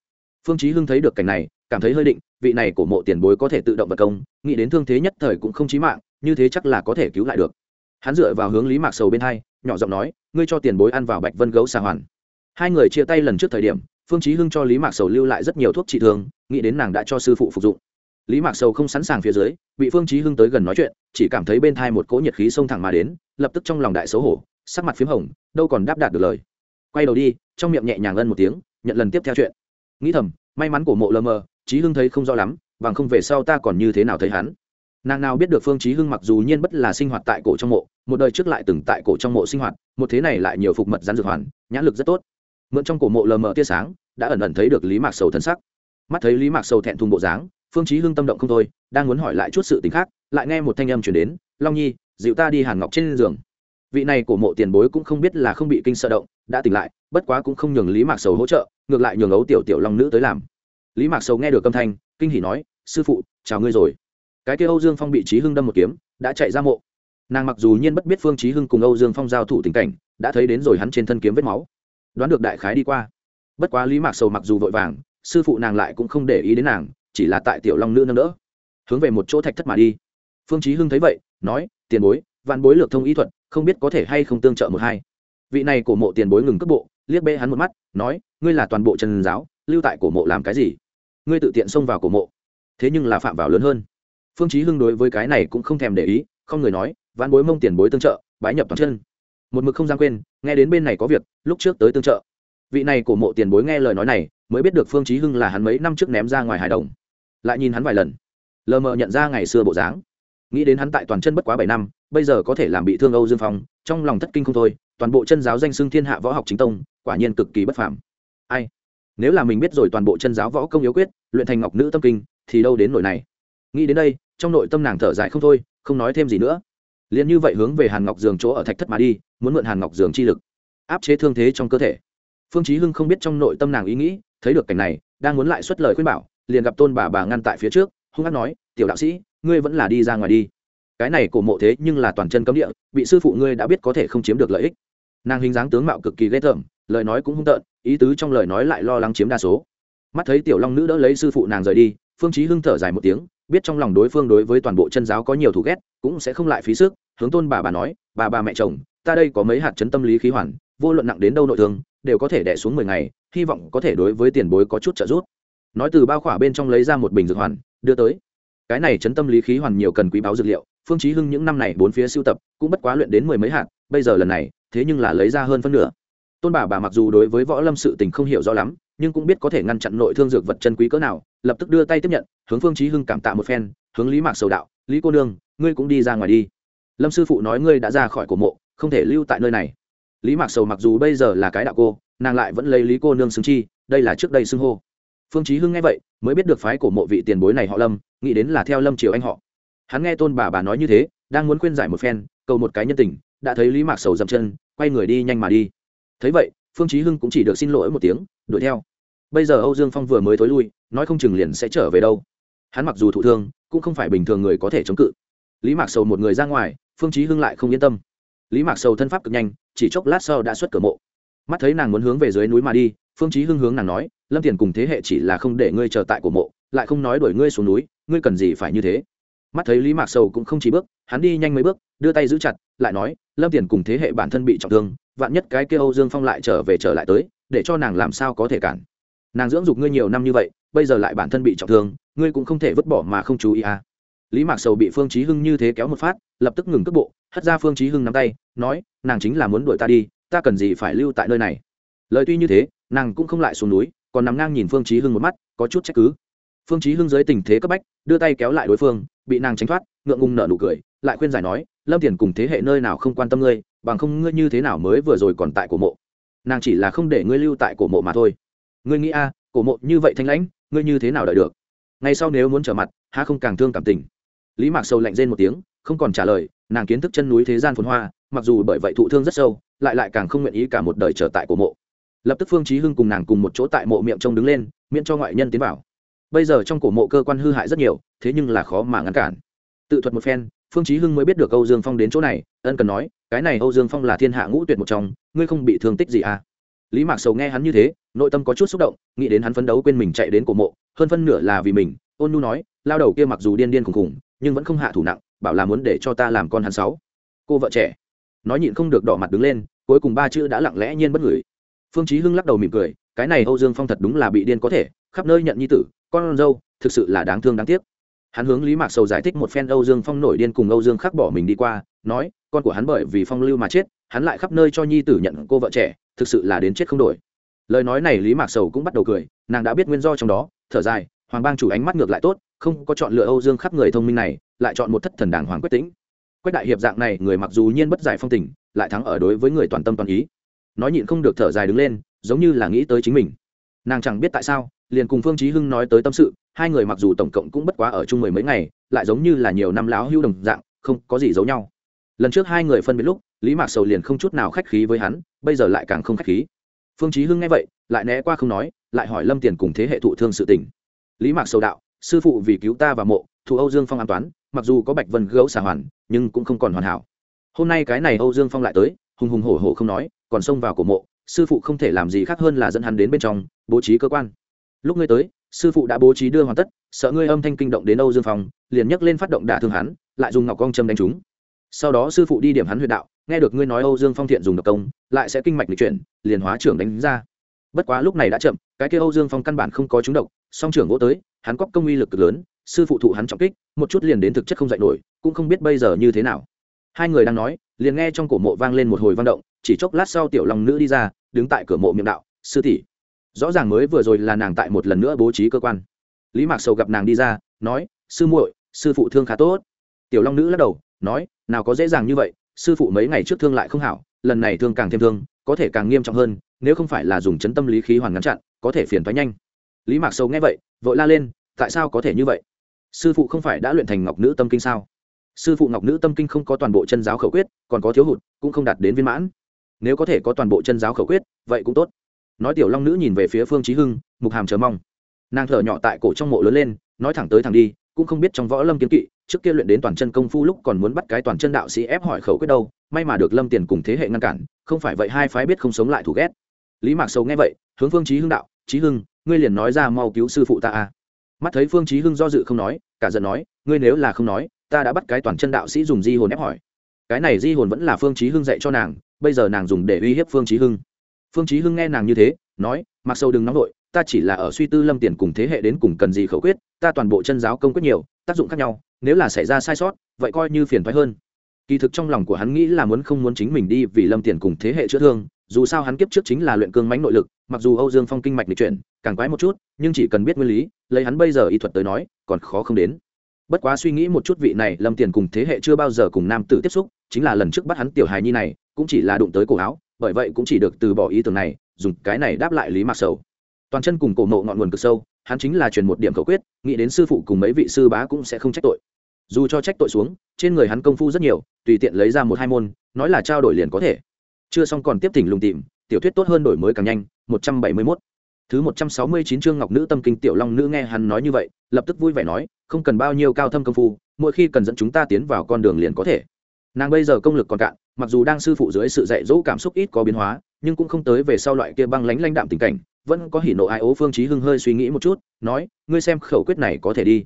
Phương chí hưng thấy được cảnh này, cảm thấy hơi định, vị này của mộ tiền bối có thể tự động vật công, nghĩ đến thương thế nhất thời cũng không chí mạng, như thế chắc là có thể cứu lại được. Hắn dựa vào hướng lý mạc sầu bên hai, nhỏ giọng nói, ngươi cho tiền bối ăn vào bạch vân gấu xà hoàn. Hai người chia tay lần trước thời điểm phương chí hưng cho lý mạc sầu lưu lại rất nhiều thuốc trị thương, nghĩ đến nàng đã cho sư phụ phục dụng. Lý mạc sầu không sẵn sàng phía dưới, bị phương chí hưng tới gần nói chuyện, chỉ cảm thấy bên thai một cỗ nhiệt khí xông thẳng mà đến, lập tức trong lòng đại xấu hổ, sắc mặt phím hồng, đâu còn đáp đạt được lời. Quay đầu đi, trong miệng nhẹ nhàng ân một tiếng, nhận lần tiếp theo chuyện. Nghĩ thầm, may mắn của mộ lơ mờ, chí hưng thấy không rõ lắm, bằng không về sau ta còn như thế nào thấy hắn. Nàng nào biết được phương chí hưng mặc dù nhiên bất là sinh hoạt tại cổ trong mộ, một đời trước lại từng tại cổ trong mộ sinh hoạt, một thế này lại nhiều phục mật rắn dược hoàn, nhãn lực rất tốt. Mượn trong cổ mộ lờ mờ tia sáng đã ẩn ẩn thấy được lý mạc sầu thân sắc. Mắt thấy lý mạc sầu thẹn thùng bộ dáng, phương chí hưng tâm động không thôi, đang muốn hỏi lại chút sự tình khác, lại nghe một thanh âm truyền đến, long nhi, dịu ta đi hàn ngọc trên giường. Vị này của mộ tiền bối cũng không biết là không bị kinh sợ động, đã tỉnh lại, bất quá cũng không nhường lý mạc sầu hỗ trợ, ngược lại nhường ấu tiểu tiểu long nữ tới làm. Lý mạc sầu nghe được âm thanh, kinh hỉ nói, sư phụ, chào ngươi rồi. Cái kia âu dương phong bị trí hưng đâm một kiếm, đã chạy ra mộ. Nàng mặc dù nhiên bất biết phương trí hưng cùng âu dương phong giao thủ tình cảnh, đã thấy đến rồi hắn trên thân kiếm vết máu. Đoán được đại khái đi qua bất quá lý mạc sầu mặc dù vội vàng, sư phụ nàng lại cũng không để ý đến nàng, chỉ là tại tiểu long nữ nâng đỡ. Hướng về một chỗ thạch thất mà đi. Phương trí hưng thấy vậy, nói, tiền bối, vạn bối lược thông ý thuật, không biết có thể hay không tương trợ một hai. Vị này của mộ tiền bối ngừng cước bộ, liếc bê hắn một mắt, nói, ngươi là toàn bộ trần giáo, lưu tại cổ mộ làm cái gì? Ngươi tự tiện xông vào cổ mộ. Thế nhưng là phạm vào lớn hơn. Phương chí hưng đối với cái này cũng không thèm để ý, không người nói, vạn bối mông tiền bối tương trợ, bái nhập toàn chân. Một mực không dám quên, nghe đến bên này có việc, lúc trước tới tương trợ vị này của mộ tiền bối nghe lời nói này, mới biết được phương chí hưng là hắn mấy năm trước ném ra ngoài hải đồng. Lại nhìn hắn vài lần, lờ mờ nhận ra ngày xưa bộ dáng. Nghĩ đến hắn tại toàn chân bất quá bảy năm, bây giờ có thể làm bị thương âu dương phong, trong lòng thất kinh không thôi, toàn bộ chân giáo danh xưng thiên hạ võ học chính tông, quả nhiên cực kỳ bất phàm. Ai? Nếu là mình biết rồi toàn bộ chân giáo võ công yếu quyết, luyện thành ngọc nữ tâm kinh, thì đâu đến nỗi này? Nghĩ đến đây, trong nội tâm nàng thở dài không thôi, không nói thêm gì nữa. Liền như vậy hướng về hàn ngọc giường chỗ ở thạch thất mà đi, muốn mượn hàn ngọc giường chi lực, áp chế thương thế trong cơ thể phương chí hưng không biết trong nội tâm nàng ý nghĩ, thấy được cảnh này, đang muốn lại xuất lời khuyên bảo, liền gặp tôn bà bà ngăn tại phía trước, hung hăng nói, tiểu đạo sĩ, ngươi vẫn là đi ra ngoài đi. Cái này cổ mộ thế nhưng là toàn chân cấm địa, bị sư phụ ngươi đã biết có thể không chiếm được lợi ích. Nàng hình dáng tướng mạo cực kỳ ghê tởm, lời nói cũng hung tợn, ý tứ trong lời nói lại lo lắng chiếm đa số. Mắt thấy tiểu long nữ đỡ lấy sư phụ nàng rời đi, phương chí hưng thở dài một tiếng, biết trong lòng đối phương đối với toàn bộ chân giáo có nhiều thù ghét, cũng sẽ không lại phí sức, hướng tôn bà bà nói, bà bà mẹ chồng, ta đây có mấy hạt chấn tâm lý khí hoàn, vô luận nặng đến đâu nội thương đều có thể đẻ xuống mười ngày, hy vọng có thể đối với tiền bối có chút trợ giúp. Nói từ bao khỏa bên trong lấy ra một bình dược hoàn, đưa tới. Cái này chấn tâm lý khí hoàn nhiều cần quý báo dược liệu, phương chí hưng những năm này bốn phía siêu tập, cũng bất quá luyện đến mười mấy hạt, bây giờ lần này, thế nhưng là lấy ra hơn phân nửa. Tôn bà bà mặc dù đối với võ lâm sự tình không hiểu rõ lắm, nhưng cũng biết có thể ngăn chặn nội thương dược vật chân quý cỡ nào, lập tức đưa tay tiếp nhận, hướng phương chí hưng cảm tạ một phen, hướng lý mạc sầu đạo, lý cô nương, ngươi cũng đi ra ngoài đi. Lâm sư phụ nói ngươi đã ra khỏi cổ mộ, không thể lưu tại nơi này lý mạc sầu mặc dù bây giờ là cái đạo cô, nàng lại vẫn lấy lý cô nương xứng chi, đây là trước đây xưng hô. Phương chí hưng nghe vậy, mới biết được phái của mộ vị tiền bối này họ lâm, nghĩ đến là theo lâm triều anh họ. Hắn nghe tôn bà bà nói như thế, đang muốn khuyên giải một phen, cầu một cái nhân tình, đã thấy lý mạc sầu dậm chân, quay người đi nhanh mà đi. Thấy vậy, phương chí hưng cũng chỉ được xin lỗi một tiếng, đuổi theo. Bây giờ âu dương phong vừa mới thối lui, nói không chừng liền sẽ trở về đâu. Hắn mặc dù thụ thương, cũng không phải bình thường người có thể chống cự. Lý mạc sầu một người ra ngoài, phương chí hưng lại không yên tâm. Lý mạc sầu thân pháp cực nhanh chỉ chốc lát sau đã xuất cửa mộ. Mắt thấy nàng muốn hướng về dưới núi mà đi, phương chí hưng hướng nàng nói, lâm tiền cùng thế hệ chỉ là không để ngươi chờ tại cổ mộ, lại không nói đuổi ngươi xuống núi, ngươi cần gì phải như thế? Mắt thấy lý mạc sầu cũng không chỉ bước, hắn đi nhanh mấy bước, đưa tay giữ chặt, lại nói, lâm tiền cùng thế hệ bản thân bị trọng thương, vạn nhất cái kia âu dương phong lại trở về trở lại tới, để cho nàng làm sao có thể cản? Nàng dưỡng dục ngươi nhiều năm như vậy, bây giờ lại bản thân bị trọng thương, ngươi cũng không thể vứt bỏ mà không chú ý à lý mạc sầu bị phương chí hưng như thế kéo một phát, lập tức ngừng cước bộ, hất ra phương chí hưng nắm tay, nói, nàng chính là muốn đuổi ta đi, ta cần gì phải lưu tại nơi này? Lời tuy như thế, nàng cũng không lại xuống núi, còn nằm ngang nhìn phương chí hưng một mắt, có chút trách cứ. Phương chí hưng dưới tình thế cấp bách, đưa tay kéo lại đối phương, bị nàng tránh thoát, ngượng ngùng nở nụ cười, lại khuyên giải nói, lâm tiền cùng thế hệ nơi nào không quan tâm ngươi, bằng không ngươi như thế nào mới vừa rồi còn tại cổ mộ. Nàng chỉ là không để ngươi lưu tại cổ mộ mà thôi. Ngươi nghĩ a, cổ mộ như vậy thanh lãnh, ngươi như thế nào đợi được? Ngay sau nếu muốn trở mặt, há không càng thương cảm tình? Lý mạc sâu lạnh rên một tiếng, không còn trả lời, nàng kiến thức chân núi thế gian phồn hoa, mặc dù bởi vậy thụ thương rất sâu, lại lại càng không nguyện ý cả một đời trở tại cổ mộ. Lập tức phương chí hưng cùng nàng cùng một chỗ tại mộ miệng trông đứng lên, miễn cho ngoại nhân tiến vào. Bây giờ trong cổ mộ cơ quan hư hại rất nhiều, thế nhưng là khó mà ngăn cản. Tự thuật một phen, phương chí hưng mới biết được âu dương phong đến chỗ này, ân cần nói, cái này âu dương phong là thiên hạ ngũ tuyệt một trong, ngươi không bị thương tích gì à? Lý mạc sầu nghe hắn như thế, nội tâm có chút xúc động, nghĩ đến hắn phấn đấu quên mình chạy đến cổ mộ, hơn phân nửa là vì mình, ôn nu nói, lao đầu kia mặc dù điên điên khùng khùng nhưng vẫn không hạ thủ nặng, bảo là muốn để cho ta làm con hắn sáu. Cô vợ trẻ. Nói nhịn không được đỏ mặt đứng lên, cuối cùng ba chữ đã lặng lẽ nhiên bất ngửi phương chí hưng lắc đầu mỉm cười, cái này âu dương phong thật đúng là bị điên có thể, khắp nơi nhận nhi tử, con dâu, thực sự là đáng thương đáng tiếc. Hắn hướng lý mạc sầu giải thích một phen âu dương phong nổi điên cùng âu dương khắc bỏ mình đi qua, nói, con của hắn bởi vì phong lưu mà chết, hắn lại khắp nơi cho nhi tử nhận cô vợ trẻ, thực sự là đến chết không đổi. Lời nói này lý mạc sầu cũng bắt đầu cười, nàng đã biết nguyên do trong đó, thở dài, hoàng bang chủ ánh mắt ngược lại tốt không có chọn lựa âu dương khắc người thông minh này, lại chọn một thất thần đàng hoàng quyết tĩnh. Quách đại hiệp dạng này, người mặc dù nhiên bất giải phong tình, lại thắng ở đối với người toàn tâm toàn ý. Nói nhịn không được thở dài đứng lên, giống như là nghĩ tới chính mình. Nàng chẳng biết tại sao, liền cùng phương chí hưng nói tới tâm sự, hai người mặc dù tổng cộng cũng bất quá ở chung mười mấy ngày, lại giống như là nhiều năm láo hưu đồng dạng, không có gì giấu nhau. Lần trước hai người phân biệt lúc, lý mạc sầu liền không chút nào khách khí với hắn, bây giờ lại càng không khách khí. Phương chí hưng nghe vậy, lại né qua không nói, lại hỏi lâm tiền cùng thế hệ thụ thương sự tình. Lý mạc sầu đạo sư phụ vì cứu ta và mộ thủ âu dương phong an toán, mặc dù có bạch vân gấu xà hoàn, nhưng cũng không còn hoàn hảo. Hôm nay cái này âu dương phong lại tới, hùng hùng hổ hổ không nói, còn xông vào cổ mộ, sư phụ không thể làm gì khác hơn là dẫn hắn đến bên trong, bố trí cơ quan. Lúc ngươi tới, sư phụ đã bố trí đưa hoàn tất, sợ ngươi âm thanh kinh động đến âu dương phong, liền nhấc lên phát động đả thương hắn, lại dùng ngọc cong châm đánh chúng. Sau đó sư phụ đi điểm hắn huyệt đạo, nghe được ngươi nói âu dương phong thiện dùng độc công, lại sẽ kinh mạch lịch chuyển, liền hóa trưởng đánh ra. Bất quá lúc này đã chậm, cái kia âu dương phong căn bản không có trúng độc, song trưởng gỗ tới hắn cóc công uy lực cực lớn, sư phụ thụ hắn trọng kích, một chút liền đến thực chất không dạy nổi, cũng không biết bây giờ như thế nào. Hai người đang nói, liền nghe trong cổ mộ vang lên một hồi vang động, chỉ chốc lát sau tiểu long nữ đi ra, đứng tại cửa mộ miệng đạo, sư tỷ. Rõ ràng mới vừa rồi là nàng tại một lần nữa bố trí cơ quan. Lý mạc sầu gặp nàng đi ra, nói, sư muội, sư phụ thương khá tốt. Tiểu long nữ lắc đầu, nói, nào có dễ dàng như vậy, sư phụ mấy ngày trước thương lại không hảo, lần này thương càng thêm thương, có thể càng nghiêm trọng hơn, nếu không phải là dùng chấn tâm lý khí hoàn ngắn chặn, có thể phiền thoái nhanh lý mạc sầu nghe vậy, vội la lên, tại sao có thể như vậy? Sư phụ không phải đã luyện thành ngọc nữ tâm kinh sao? Sư phụ ngọc nữ tâm kinh không có toàn bộ chân giáo khẩu quyết, còn có thiếu hụt, cũng không đạt đến viên mãn. Nếu có thể có toàn bộ chân giáo khẩu quyết, vậy cũng tốt. Nói tiểu long nữ nhìn về phía phương trí hưng, mục hàm chờ mong. Nàng thở nhỏ tại cổ trong mộ lớn lên, nói thẳng tới thẳng đi, cũng không biết trong võ lâm kiến kỵ, trước kia luyện đến toàn chân công phu lúc còn muốn bắt cái toàn chân đạo sĩ ép hỏi khẩu quyết đâu, may mà được lâm tiền cùng thế hệ ngăn cản, không phải vậy hai phái biết không sống lại thủ ghét. Lý mạc sầu nghe vậy, hướng phương trí hưng đạo trí hưng ngươi liền nói ra mau cứu sư phụ ta a. Mắt thấy phương Chí hưng do dự không nói, cả giận nói, ngươi nếu là không nói, ta đã bắt cái toàn chân đạo sĩ dùng di hồn ép hỏi. Cái này di hồn vẫn là phương Chí hưng dạy cho nàng, bây giờ nàng dùng để uy hiếp phương Chí hưng. Phương Chí hưng nghe nàng như thế, nói, mặc sâu đừng nóng nổi ta chỉ là ở suy tư lâm tiền cùng thế hệ đến cùng cần gì khẩu quyết, ta toàn bộ chân giáo công quyết nhiều, tác dụng khác nhau, nếu là xảy ra sai sót, vậy coi như phiền toái hơn. Kỳ thực trong lòng của hắn nghĩ là muốn không muốn chính mình đi vì lâm tiền cùng thế hệ chữa thương, dù sao hắn kiếp trước chính là luyện cương mánh nội lực mặc dù âu dương phong kinh mạch lịch chuyển, càng quái một chút, nhưng chỉ cần biết nguyên lý, lấy hắn bây giờ y thuật tới nói, còn khó không đến. Bất quá suy nghĩ một chút vị này lâm tiền cùng thế hệ chưa bao giờ cùng nam tử tiếp xúc, chính là lần trước bắt hắn tiểu hài nhi này, cũng chỉ là đụng tới cổ áo, bởi vậy cũng chỉ được từ bỏ ý tưởng này, dùng cái này đáp lại lý mạc sầu. Toàn chân cùng cổ mộ ngọn nguồn cực sâu, hắn chính là truyền một điểm khẩu quyết, nghĩ đến sư phụ cùng mấy vị sư bá cũng sẽ không trách tội. Dù cho trách tội xuống, trên người hắn công phu rất nhiều, tùy tiện lấy ra một hai môn, nói là trao đổi liền có thể. Chưa xong còn tiếp thỉnh lùng tìm, tiểu thuyết tốt hơn đổi mới càng nhanh một trăm bảy mươi 171. thứ một trăm sáu mươi chín chương ngọc nữ tâm kinh tiểu long nữ nghe hắn nói như vậy, lập tức vui vẻ nói, không cần bao nhiêu cao thâm công phu, mỗi khi cần dẫn chúng ta tiến vào con đường liền có thể. Nàng bây giờ công lực còn cạn, mặc dù đang sư phụ dưới sự dạy dỗ cảm xúc ít có biến hóa, nhưng cũng không tới về sau loại kia băng lãnh lãnh đạm tình cảnh, vẫn có hỉ nộ ai ố phương chí hưng hơi suy nghĩ một chút, nói, ngươi xem khẩu quyết này có thể đi.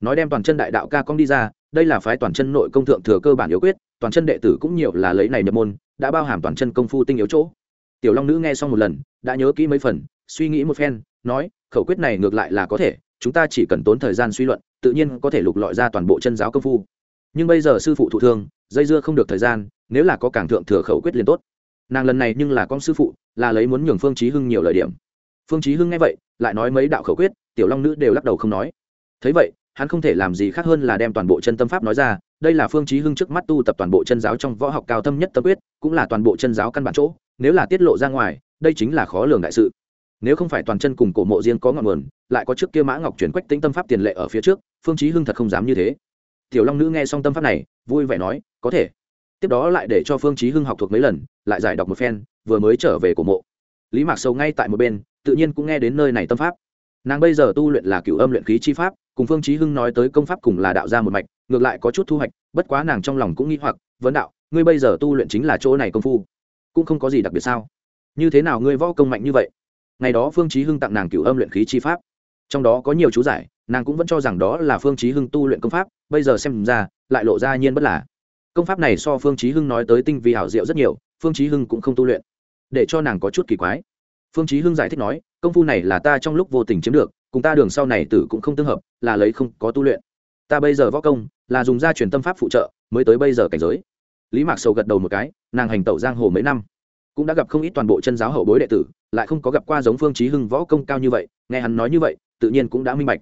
Nói đem toàn chân đại đạo ca công đi ra, đây là phái toàn chân nội công thượng thừa cơ bản yếu quyết, toàn chân đệ tử cũng nhiều là lấy này nhập môn, đã bao hàm toàn chân công phu tinh yếu chỗ tiểu long nữ nghe xong một lần, đã nhớ kỹ mấy phần, suy nghĩ một phen, nói, khẩu quyết này ngược lại là có thể, chúng ta chỉ cần tốn thời gian suy luận, tự nhiên có thể lục lọi ra toàn bộ chân giáo công phu. Nhưng bây giờ sư phụ thụ thương, dây dưa không được thời gian, nếu là có càng thượng thừa khẩu quyết liền tốt. Nàng lần này nhưng là con sư phụ, là lấy muốn nhường phương chí hưng nhiều lời điểm. Phương chí hưng nghe vậy, lại nói mấy đạo khẩu quyết, tiểu long nữ đều lắc đầu không nói. Thấy vậy hắn không thể làm gì khác hơn là đem toàn bộ chân tâm pháp nói ra, đây là phương chí hưng trước mắt tu tập toàn bộ chân giáo trong võ học cao thâm nhất tâm quyết, cũng là toàn bộ chân giáo căn bản chỗ, nếu là tiết lộ ra ngoài, đây chính là khó lường đại sự. Nếu không phải toàn chân cùng cổ mộ riêng có ngọn nguồn, lại có trước kia mã ngọc chuyển quách tĩnh tâm pháp tiền lệ ở phía trước, phương chí hưng thật không dám như thế. Tiểu long nữ nghe xong tâm pháp này, vui vẻ nói, có thể. Tiếp đó lại để cho phương chí hưng học thuộc mấy lần, lại giải đọc một phen, vừa mới trở về cổ mộ. Lý mạc sâu ngay tại một bên, tự nhiên cũng nghe đến nơi này tâm pháp. Nàng bây giờ tu luyện là cửu âm luyện khí chi pháp cùng phương chí hưng nói tới công pháp cùng là đạo ra một mạch, ngược lại có chút thu hoạch, bất quá nàng trong lòng cũng nghi hoặc, vấn đạo, ngươi bây giờ tu luyện chính là chỗ này công phu, cũng không có gì đặc biệt sao? Như thế nào ngươi võ công mạnh như vậy? Ngày đó phương chí hưng tặng nàng cửu âm luyện khí chi pháp. Trong đó có nhiều chú giải, nàng cũng vẫn cho rằng đó là phương chí hưng tu luyện công pháp, bây giờ xem ra, lại lộ ra nhiên bất là. Công pháp này so phương chí hưng nói tới tinh vi hảo diệu rất nhiều, phương chí hưng cũng không tu luyện. Để cho nàng có chút kỳ quái. Phương chí hưng giải thích nói, công phu này là ta trong lúc vô tình chiếm được cùng ta đường sau này tử cũng không tương hợp, là lấy không có tu luyện. Ta bây giờ võ công, là dùng gia truyền tâm pháp phụ trợ, mới tới bây giờ cảnh giới. Lý mạc sầu gật đầu một cái, nàng hành tẩu giang hồ mấy năm, cũng đã gặp không ít toàn bộ chân giáo hậu bối đệ tử, lại không có gặp qua giống phương chí hưng võ công cao như vậy, nghe hắn nói như vậy, tự nhiên cũng đã minh bạch.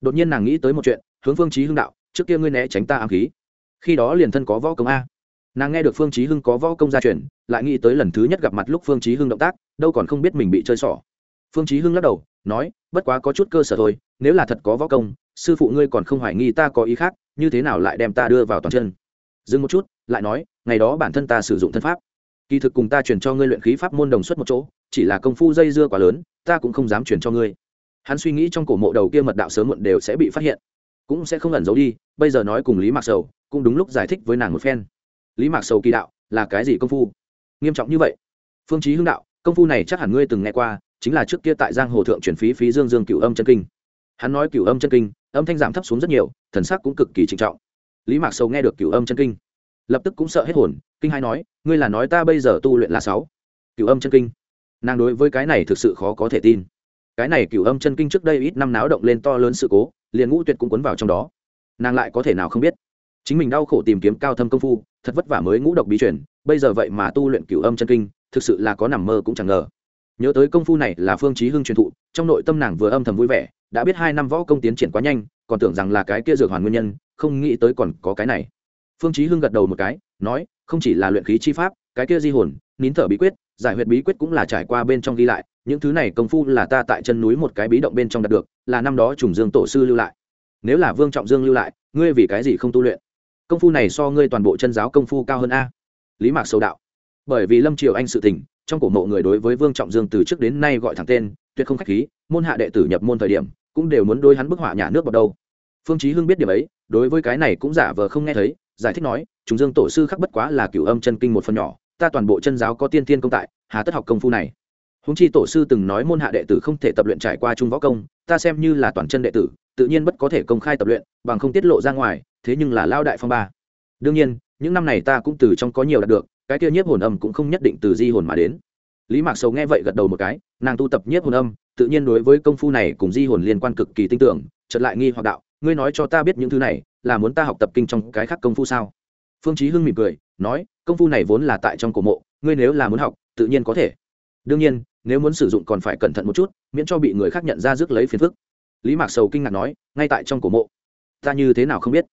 Đột nhiên nàng nghĩ tới một chuyện, hướng phương chí hưng đạo, trước kia ngươi né tránh ta ám khí, khi đó liền thân có võ công a. Nàng nghe được phương chí hưng có võ công gia truyền, lại nghĩ tới lần thứ nhất gặp mặt lúc phương chí hưng động tác, đâu còn không biết mình bị chơi xỏ. Phương chí hưng lắc đầu nói, bất quá có chút cơ sở thôi, nếu là thật có võ công, sư phụ ngươi còn không hoài nghi ta có ý khác, như thế nào lại đem ta đưa vào toàn chân? Dừng một chút, lại nói, ngày đó bản thân ta sử dụng thân pháp. Kỳ thực cùng ta truyền cho ngươi luyện khí pháp môn đồng xuất một chỗ, chỉ là công phu dây dưa quá lớn, ta cũng không dám truyền cho ngươi. Hắn suy nghĩ trong cổ mộ đầu kia mật đạo sớm muộn đều sẽ bị phát hiện. Cũng sẽ không ẩn giấu đi, bây giờ nói cùng lý mạc sầu, cũng đúng lúc giải thích với nàng một phen. Lý mạc sầu kỳ đạo, là cái gì công phu? Nghiêm trọng như vậy. Phương chí hưng đạo, công phu này chắc hẳn ngươi từng nghe qua chính là trước kia tại giang hồ thượng chuyển phí phí dương dương cửu âm chân kinh. Hắn nói cửu âm chân kinh, âm thanh giảm thấp xuống rất nhiều, thần sắc cũng cực kỳ trịnh trọng. Lý mạc sầu nghe được cửu âm chân kinh, lập tức cũng sợ hết hồn, kinh hai nói, ngươi là nói ta bây giờ tu luyện là sáu. Cửu âm chân kinh. Nàng đối với cái này thực sự khó có thể tin. Cái này cửu âm chân kinh trước đây ít năm náo động lên to lớn sự cố, liền ngũ tuyệt cũng cuốn vào trong đó. Nàng lại có thể nào không biết? Chính mình đau khổ tìm kiếm cao thâm công phu, thật vất vả mới ngũ độc bí truyền, bây giờ vậy mà tu luyện cửu âm chân kinh, thực sự là có nằm mơ cũng chẳng ngờ nhớ tới công phu này là phương chí hưng truyền thụ, trong nội tâm nàng vừa âm thầm vui vẻ, đã biết hai năm võ công tiến triển quá nhanh, còn tưởng rằng là cái kia dược hoàn nguyên nhân, không nghĩ tới còn có cái này. Phương chí hưng gật đầu một cái, nói, không chỉ là luyện khí chi pháp, cái kia di hồn, nín thở bí quyết, giải huyệt bí quyết cũng là trải qua bên trong ghi lại, những thứ này công phu là ta tại chân núi một cái bí động bên trong đạt được, là năm đó trùng dương tổ sư lưu lại. Nếu là vương trọng dương lưu lại, ngươi vì cái gì không tu luyện? Công phu này so ngươi toàn bộ chân giáo công phu cao hơn a. Lý mạc sâu đạo. Bởi vì lâm triều anh sự tình trong cổ mộ người đối với vương trọng dương từ trước đến nay gọi thẳng tên, tuyệt không khách khí, môn hạ đệ tử nhập môn thời điểm, cũng đều muốn đôi hắn bức họa nhà nước vào đâu. Phương chí hưng biết điểm ấy, đối với cái này cũng giả vờ không nghe thấy, giải thích nói, chúng dương tổ sư khắc bất quá là cửu âm chân kinh một phần nhỏ, ta toàn bộ chân giáo có tiên tiên công tại, hà tất học công phu này. Húng chi tổ sư từng nói môn hạ đệ tử không thể tập luyện trải qua trung võ công, ta xem như là toàn chân đệ tử, tự nhiên bất có thể công khai tập luyện, bằng không tiết lộ ra ngoài, thế nhưng là lao đại phong ba. Đương nhiên, những năm này ta cũng từ trong có nhiều đạt được cái kia nhiếp hồn âm cũng không nhất định từ di hồn mà đến. Lý mạc sầu nghe vậy gật đầu một cái, nàng tu tập nhiếp hồn âm, tự nhiên đối với công phu này cùng di hồn liên quan cực kỳ tin tưởng, chợt lại nghi hoặc đạo, ngươi nói cho ta biết những thứ này, là muốn ta học tập kinh trong cái khác công phu sao? Phương chí hưng mỉm cười, nói, công phu này vốn là tại trong cổ mộ, ngươi nếu là muốn học, tự nhiên có thể. Đương nhiên, nếu muốn sử dụng còn phải cẩn thận một chút, miễn cho bị người khác nhận ra rước lấy phiền phức. Lý mạc sầu kinh ngạc nói, ngay tại trong cổ mộ, ta như thế nào không biết?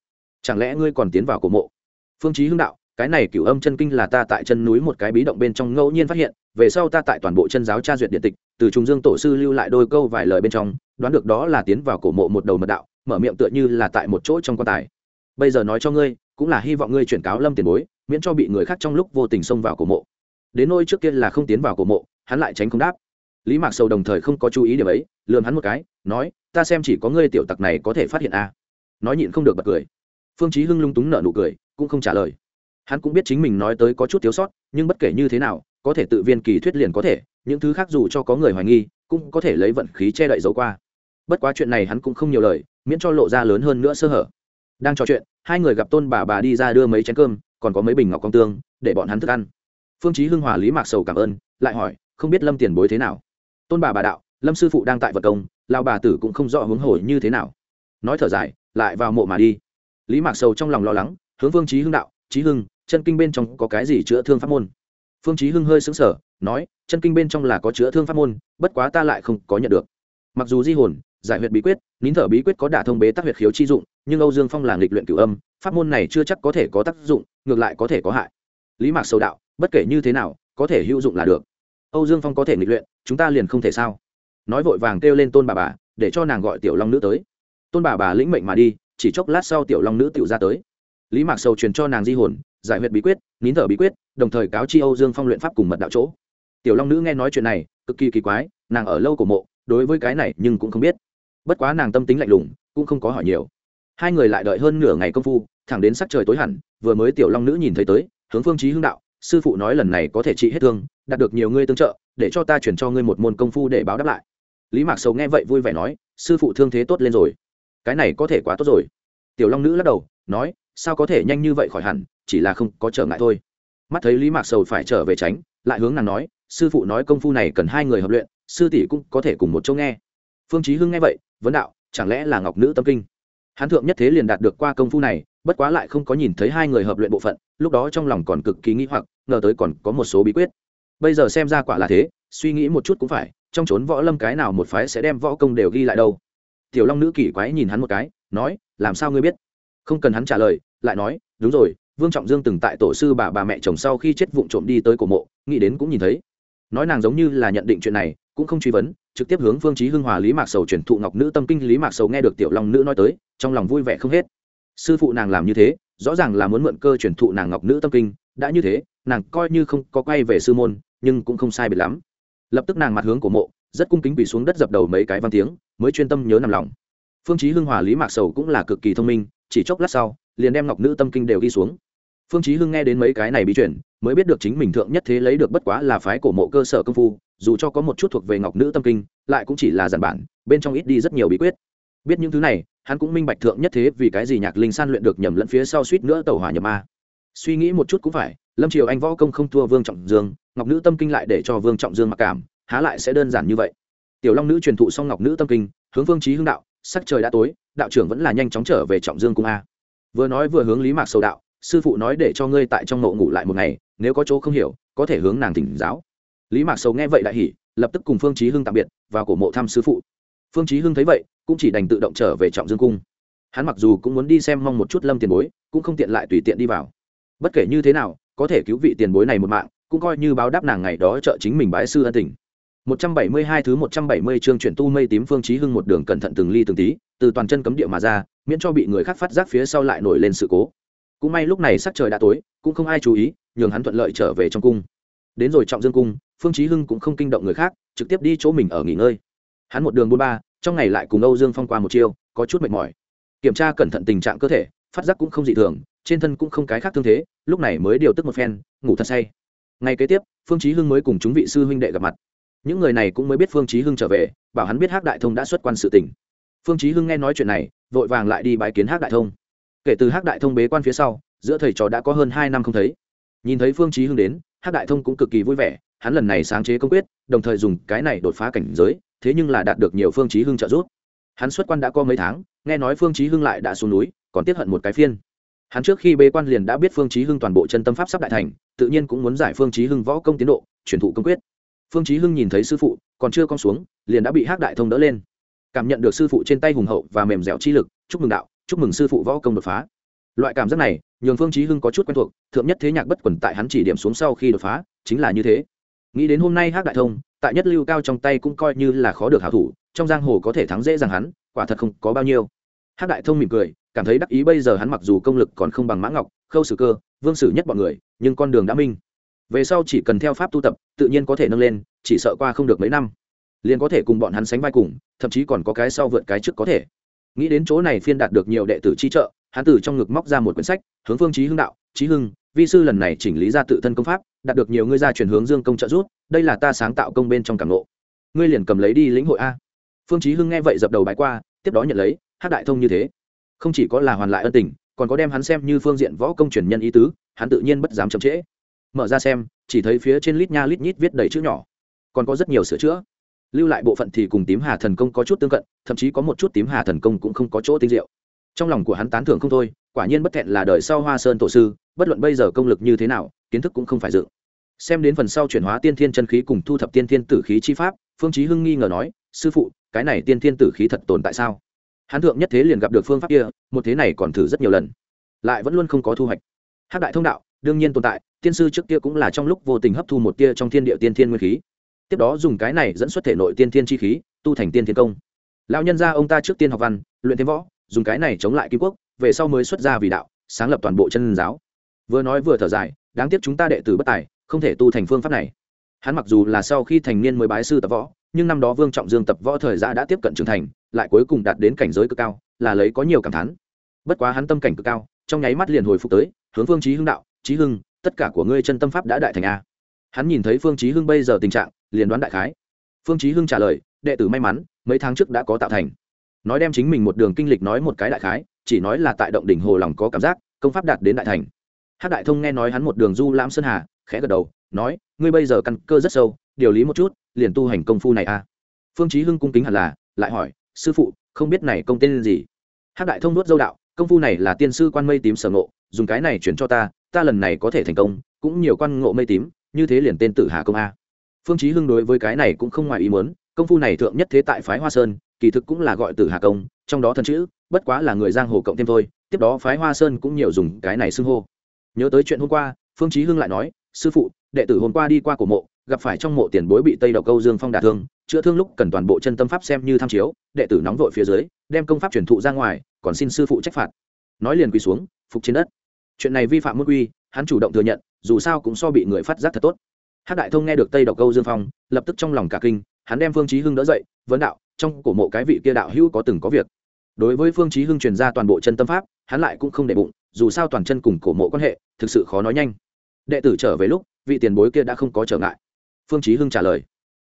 Chẳng lẽ ngươi còn tiến vào cổ mộ? Phương chí hưng đạo cái này cửu âm chân kinh là ta tại chân núi một cái bí động bên trong ngẫu nhiên phát hiện, về sau ta tại toàn bộ chân giáo tra duyệt điện tịch, từ trùng dương tổ sư lưu lại đôi câu vài lời bên trong, đoán được đó là tiến vào cổ mộ một đầu mật đạo, mở miệng tựa như là tại một chỗ trong quan tài. Bây giờ nói cho ngươi, cũng là hy vọng ngươi chuyển cáo lâm tiền bối, miễn cho bị người khác trong lúc vô tình xông vào cổ mộ. Đến nôi trước kia là không tiến vào cổ mộ, hắn lại tránh không đáp. Lý mạc sầu đồng thời không có chú ý điểm ấy, lườm hắn một cái, nói, ta xem chỉ có ngươi tiểu tặc này có thể phát hiện a nói nhịn không được bật cười. Phương chí hưng lung túng nở nụ cười, cũng không trả lời hắn cũng biết chính mình nói tới có chút thiếu sót, nhưng bất kể như thế nào, có thể tự viên kỳ thuyết liền có thể, những thứ khác dù cho có người hoài nghi, cũng có thể lấy vận khí che đậy dấu qua. Bất quá chuyện này hắn cũng không nhiều lời, miễn cho lộ ra lớn hơn nữa sơ hở. Đang trò chuyện, hai người gặp tôn bà bà đi ra đưa mấy chén cơm, còn có mấy bình ngọc con tương, để bọn hắn thức ăn. Phương chí hưng hòa lý mạc sầu cảm ơn, lại hỏi, không biết lâm tiền bối thế nào? Tôn bà bà đạo, lâm sư phụ đang tại vật công lao bà tử cũng không rõ hướng hồi như thế nào. Nói thở dài, lại vào mộ mà đi. Lý mạc sầu trong lòng lo lắng, hướng phương chí hưng đạo, chí hưng chân kinh bên trong có cái gì chữa thương pháp môn? Phương chí hưng hơi sững sờ, nói, chân kinh bên trong là có chữa thương pháp môn, bất quá ta lại không có nhận được. Mặc dù di hồn, giải huyệt bí quyết, nín thở bí quyết có đả thông bế tác huyệt khiếu chi dụng, nhưng âu dương phong là nghịch luyện cửu âm, pháp môn này chưa chắc có thể có tác dụng, ngược lại có thể có hại. Lý mạc sầu đạo, bất kể như thế nào, có thể hữu dụng là được. Âu dương phong có thể nghịch luyện, chúng ta liền không thể sao? Nói vội vàng kêu lên tôn bà bà, để cho nàng gọi tiểu long nữ tới. Tôn bà bà lĩnh mệnh mà đi, chỉ chốc lát sau tiểu long nữ tiểu ra tới. Lý mạc sầu truyền cho nàng di hồn giải huyệt bí quyết, nín thở bí quyết, đồng thời cáo chi âu dương phong luyện pháp cùng mật đạo chỗ. Tiểu long nữ nghe nói chuyện này, cực kỳ kỳ quái, nàng ở lâu cổ mộ, đối với cái này nhưng cũng không biết. Bất quá nàng tâm tính lạnh lùng, cũng không có hỏi nhiều. Hai người lại đợi hơn nửa ngày công phu, thẳng đến sắc trời tối hẳn, vừa mới tiểu long nữ nhìn thấy tới, hướng phương trí hưng đạo, sư phụ nói lần này có thể trị hết thương, đạt được nhiều ngươi tương trợ, để cho ta chuyển cho ngươi một môn công phu để báo đáp lại. Lý mạc sầu nghe vậy vui vẻ nói, sư phụ thương thế tốt lên rồi. Cái này có thể quá tốt rồi. Tiểu long nữ lắc đầu, nói sao có thể nhanh như vậy khỏi hẳn, chỉ là không có trở ngại thôi. Mắt thấy lý mạc sầu phải trở về tránh, lại hướng nàng nói, sư phụ nói công phu này cần hai người hợp luyện, sư tỷ cũng có thể cùng một chỗ nghe. Phương chí hưng nghe vậy, vấn đạo, chẳng lẽ là ngọc nữ tâm kinh? Hắn thượng nhất thế liền đạt được qua công phu này, bất quá lại không có nhìn thấy hai người hợp luyện bộ phận, lúc đó trong lòng còn cực kỳ nghĩ hoặc, ngờ tới còn có một số bí quyết. Bây giờ xem ra quả là thế, suy nghĩ một chút cũng phải, trong chốn võ lâm cái nào một phái sẽ đem võ công đều ghi lại đâu. Tiểu long nữ kỳ quái nhìn hắn một cái, nói, làm sao ngươi biết? Không cần hắn trả lời lại nói, đúng rồi, vương trọng dương từng tại tổ sư bà bà mẹ chồng sau khi chết vụng trộm đi tới cổ mộ, nghĩ đến cũng nhìn thấy. Nói nàng giống như là nhận định chuyện này, cũng không truy vấn, trực tiếp hướng vương trí hưng hòa lý mạc sầu chuyển thụ ngọc nữ tâm kinh. Lý mạc sầu nghe được tiểu long nữ nói tới, trong lòng vui vẻ không hết. Sư phụ nàng làm như thế, rõ ràng là muốn mượn cơ chuyển thụ nàng ngọc nữ tâm kinh, đã như thế, nàng coi như không có quay về sư môn, nhưng cũng không sai biệt lắm. Lập tức nàng mặt hướng của mộ, rất cung kính quỳ xuống đất dập đầu mấy cái văn tiếng, mới chuyên tâm nhớ nằm lòng. Phương chí hưng hòa lý mạc sầu cũng là cực kỳ thông minh, chỉ chốc lát sau liền đem ngọc nữ tâm kinh đều ghi xuống. Phương chí hưng nghe đến mấy cái này bí truyền, mới biết được chính mình thượng nhất thế lấy được bất quá là phái cổ mộ cơ sở công phu, dù cho có một chút thuộc về ngọc nữ tâm kinh, lại cũng chỉ là giản bản, bên trong ít đi rất nhiều bí quyết. Biết những thứ này, hắn cũng minh bạch thượng nhất thế vì cái gì nhạc linh san luyện được nhầm lẫn phía sau suýt nữa tẩu hỏa nhập ma. Suy nghĩ một chút cũng phải, lâm triều anh võ công không thua vương trọng dương, ngọc nữ tâm kinh lại để cho vương trọng dương mặc cảm, há lại sẽ đơn giản như vậy. Tiểu long nữ truyền thụ xong ngọc nữ tâm kinh, hướng phương chí hưng đạo, sắc trời đã tối, đạo trưởng vẫn là nhanh chóng trở về trọng dương cung a vừa nói vừa hướng lý mạc sầu đạo, sư phụ nói để cho ngươi tại trong mộ ngủ lại một ngày, nếu có chỗ không hiểu, có thể hướng nàng thỉnh giáo. Lý mạc sầu nghe vậy đại hỉ, lập tức cùng phương chí hưng tạm biệt, vào cổ mộ thăm sư phụ. Phương chí hưng thấy vậy, cũng chỉ đành tự động trở về trọng dương cung. Hắn mặc dù cũng muốn đi xem mong một chút lâm tiền bối, cũng không tiện lại tùy tiện đi vào. Bất kể như thế nào, có thể cứu vị tiền bối này một mạng, cũng coi như báo đáp nàng ngày đó trợ chính mình bái sư ân tình. 172 thứ 170 chương chuyển tu mây tím phương chí hưng một đường cẩn thận từng ly từng tí, từ toàn chân cấm địa mà ra, miễn cho bị người khác phát giác phía sau lại nổi lên sự cố. Cũng may lúc này sắc trời đã tối, cũng không ai chú ý, nhường hắn thuận lợi trở về trong cung. Đến rồi trọng dương cung, phương chí hưng cũng không kinh động người khác, trực tiếp đi chỗ mình ở nghỉ ngơi. Hắn một đường buôn ba, trong ngày lại cùng âu dương phong qua một chiêu, có chút mệt mỏi. Kiểm tra cẩn thận tình trạng cơ thể, phát giác cũng không dị thường, trên thân cũng không cái khác thương thế, lúc này mới điều tức một phen, ngủ thật say. Ngày kế tiếp, phương chí hưng mới cùng chúng vị sư huynh đệ gặp mặt những người này cũng mới biết phương chí hưng trở về, bảo hắn biết hắc đại thông đã xuất quan sự tình. Phương chí hưng nghe nói chuyện này, vội vàng lại đi bái kiến hắc đại thông. Kể từ hắc đại thông bế quan phía sau, giữa thầy trò đã có hơn hai năm không thấy. Nhìn thấy phương chí hưng đến, hắc đại thông cũng cực kỳ vui vẻ, hắn lần này sáng chế công quyết, đồng thời dùng cái này đột phá cảnh giới, thế nhưng là đạt được nhiều phương chí hưng trợ giúp. Hắn xuất quan đã có mấy tháng, nghe nói phương chí hưng lại đã xuống núi, còn tiếp hận một cái phiên. Hắn trước khi bế quan liền đã biết phương chí hưng toàn bộ chân tâm pháp sắp đại thành, tự nhiên cũng muốn giải phương chí hưng võ công tiến độ truyền thụ công quyết phương chí hưng nhìn thấy sư phụ, còn chưa con xuống, liền đã bị hắc đại thông đỡ lên. Cảm nhận được sư phụ trên tay hùng hậu và mềm dẻo chi lực, chúc mừng đạo, chúc mừng sư phụ võ công đột phá. Loại cảm giác này, nhường phương chí hưng có chút quen thuộc, thượng nhất thế nhạc bất quần tại hắn chỉ điểm xuống sau khi đột phá, chính là như thế. Nghĩ đến hôm nay hắc đại thông, tại nhất lưu cao trong tay cũng coi như là khó được hảo thủ, trong giang hồ có thể thắng dễ dàng hắn, quả thật không có bao nhiêu. Hắc đại thông mỉm cười, cảm thấy đắc ý bây giờ hắn mặc dù công lực còn không bằng mã ngọc, khâu sử cơ, vương sử nhất bọn người, nhưng con đường đã minh về sau chỉ cần theo pháp tu tập, tự nhiên có thể nâng lên, chỉ sợ qua không được mấy năm, liền có thể cùng bọn hắn sánh vai cùng, thậm chí còn có cái sau vượt cái trước có thể. Nghĩ đến chỗ này phiên đạt được nhiều đệ tử chi trợ, hắn từ trong ngực móc ra một quyển sách, hướng phương chí hưng đạo, chí hưng, vi sư lần này chỉnh lý ra tự thân công pháp, đạt được nhiều ngươi ra chuyển hướng dương công trợ giúp, đây là ta sáng tạo công bên trong cảm ngộ. Ngươi liền cầm lấy đi lĩnh hội a. Phương chí hưng nghe vậy dập đầu bái qua, tiếp đó nhận lấy hát đại thông như thế, không chỉ có là hoàn lại ân tình, còn có đem hắn xem như phương diện võ công truyền nhân ý tứ, hắn tự nhiên bất dám chậm trễ mở ra xem, chỉ thấy phía trên lít nha lít nhít viết đầy chữ nhỏ. Còn có rất nhiều sửa chữa. Lưu lại bộ phận thì cùng tím hà thần công có chút tương cận, thậm chí có một chút tím hà thần công cũng không có chỗ tinh diệu. Trong lòng của hắn tán thưởng không thôi, quả nhiên bất thẹn là đời sau hoa sơn tổ sư, bất luận bây giờ công lực như thế nào, kiến thức cũng không phải dự xem đến phần sau chuyển hóa tiên thiên chân khí cùng thu thập tiên thiên tử khí chi pháp, phương chí hưng nghi ngờ nói, sư phụ, cái này tiên thiên tử khí thật tồn tại sao? Hắn thượng nhất thế liền gặp được phương pháp kia, một thế này còn thử rất nhiều lần, lại vẫn luôn không có thu hoạch. Hắc đại thông đạo, đương nhiên tồn tại tiên sư trước kia cũng là trong lúc vô tình hấp thu một tia trong thiên địa tiên thiên nguyên khí. Tiếp đó dùng cái này dẫn xuất thể nội tiên thiên chi khí, tu thành tiên thiên công. Lão nhân gia ông ta trước tiên học văn, luyện thêm võ, dùng cái này chống lại kim quốc, về sau mới xuất gia vì đạo, sáng lập toàn bộ chân giáo. Vừa nói vừa thở dài, đáng tiếc chúng ta đệ tử bất tài, không thể tu thành phương pháp này. Hắn mặc dù là sau khi thành niên mới bái sư tập võ, nhưng năm đó vương trọng dương tập võ thời gian đã tiếp cận trưởng thành, lại cuối cùng đạt đến cảnh giới cực cao, là lấy có nhiều cảm thán. Bất quá hắn tâm cảnh cực cao, trong nháy mắt liền hồi phục tới, hướng phương chí hưng đạo, chí hưng tất cả của ngươi chân tâm pháp đã đại thành a. Hắn nhìn thấy phương chí hưng bây giờ tình trạng, liền đoán đại khái. Phương chí hưng trả lời, đệ tử may mắn, mấy tháng trước đã có tạo thành. Nói đem chính mình một đường kinh lịch nói một cái đại khái, chỉ nói là tại động đỉnh hồ lòng có cảm giác, công pháp đạt đến đại thành. Hát đại thông nghe nói hắn một đường du lãm sơn hà, khẽ gật đầu, nói, ngươi bây giờ căn cơ rất sâu, điều lý một chút, liền tu hành công phu này a. Phương chí hưng cung kính hẳn là, lại hỏi, sư phụ, không biết này công tên gì? Hát đại thông nuốt dâu đạo, công phu này là tiên sư quan mây tím sở ngộ, dùng cái này chuyển cho ta ta lần này có thể thành công, cũng nhiều quan ngộ mây tím, như thế liền tên tử hà công a. Phương chí hưng đối với cái này cũng không ngoài ý muốn, công phu này thượng nhất thế tại phái hoa sơn, kỳ thực cũng là gọi tử hà công, trong đó thân chữ, bất quá là người giang hồ cộng thêm thôi, tiếp đó phái hoa sơn cũng nhiều dùng cái này xưng hô. Nhớ tới chuyện hôm qua, phương chí hưng lại nói, sư phụ, đệ tử hôm qua đi qua cổ mộ, gặp phải trong mộ tiền bối bị tây độc câu dương phong đả thương, chữa thương lúc cần toàn bộ chân tâm pháp xem như tham chiếu, đệ tử nóng vội phía dưới, đem công pháp truyền thụ ra ngoài, còn xin sư phụ trách phạt. Nói liền quỳ xuống, phục trên đất chuyện này vi phạm môn quy, hắn chủ động thừa nhận, dù sao cũng so bị người phát giác thật tốt. Hắc đại thông nghe được tây độc câu dương phong, lập tức trong lòng cả kinh, hắn đem phương chí hưng đỡ dậy, vấn đạo, trong cổ mộ cái vị kia đạo hữu có từng có việc. Đối với phương chí hưng truyền ra toàn bộ chân tâm pháp, hắn lại cũng không để bụng, dù sao toàn chân cùng cổ mộ quan hệ, thực sự khó nói nhanh. Đệ tử trở về lúc, vị tiền bối kia đã không có trở ngại. Phương chí hưng trả lời.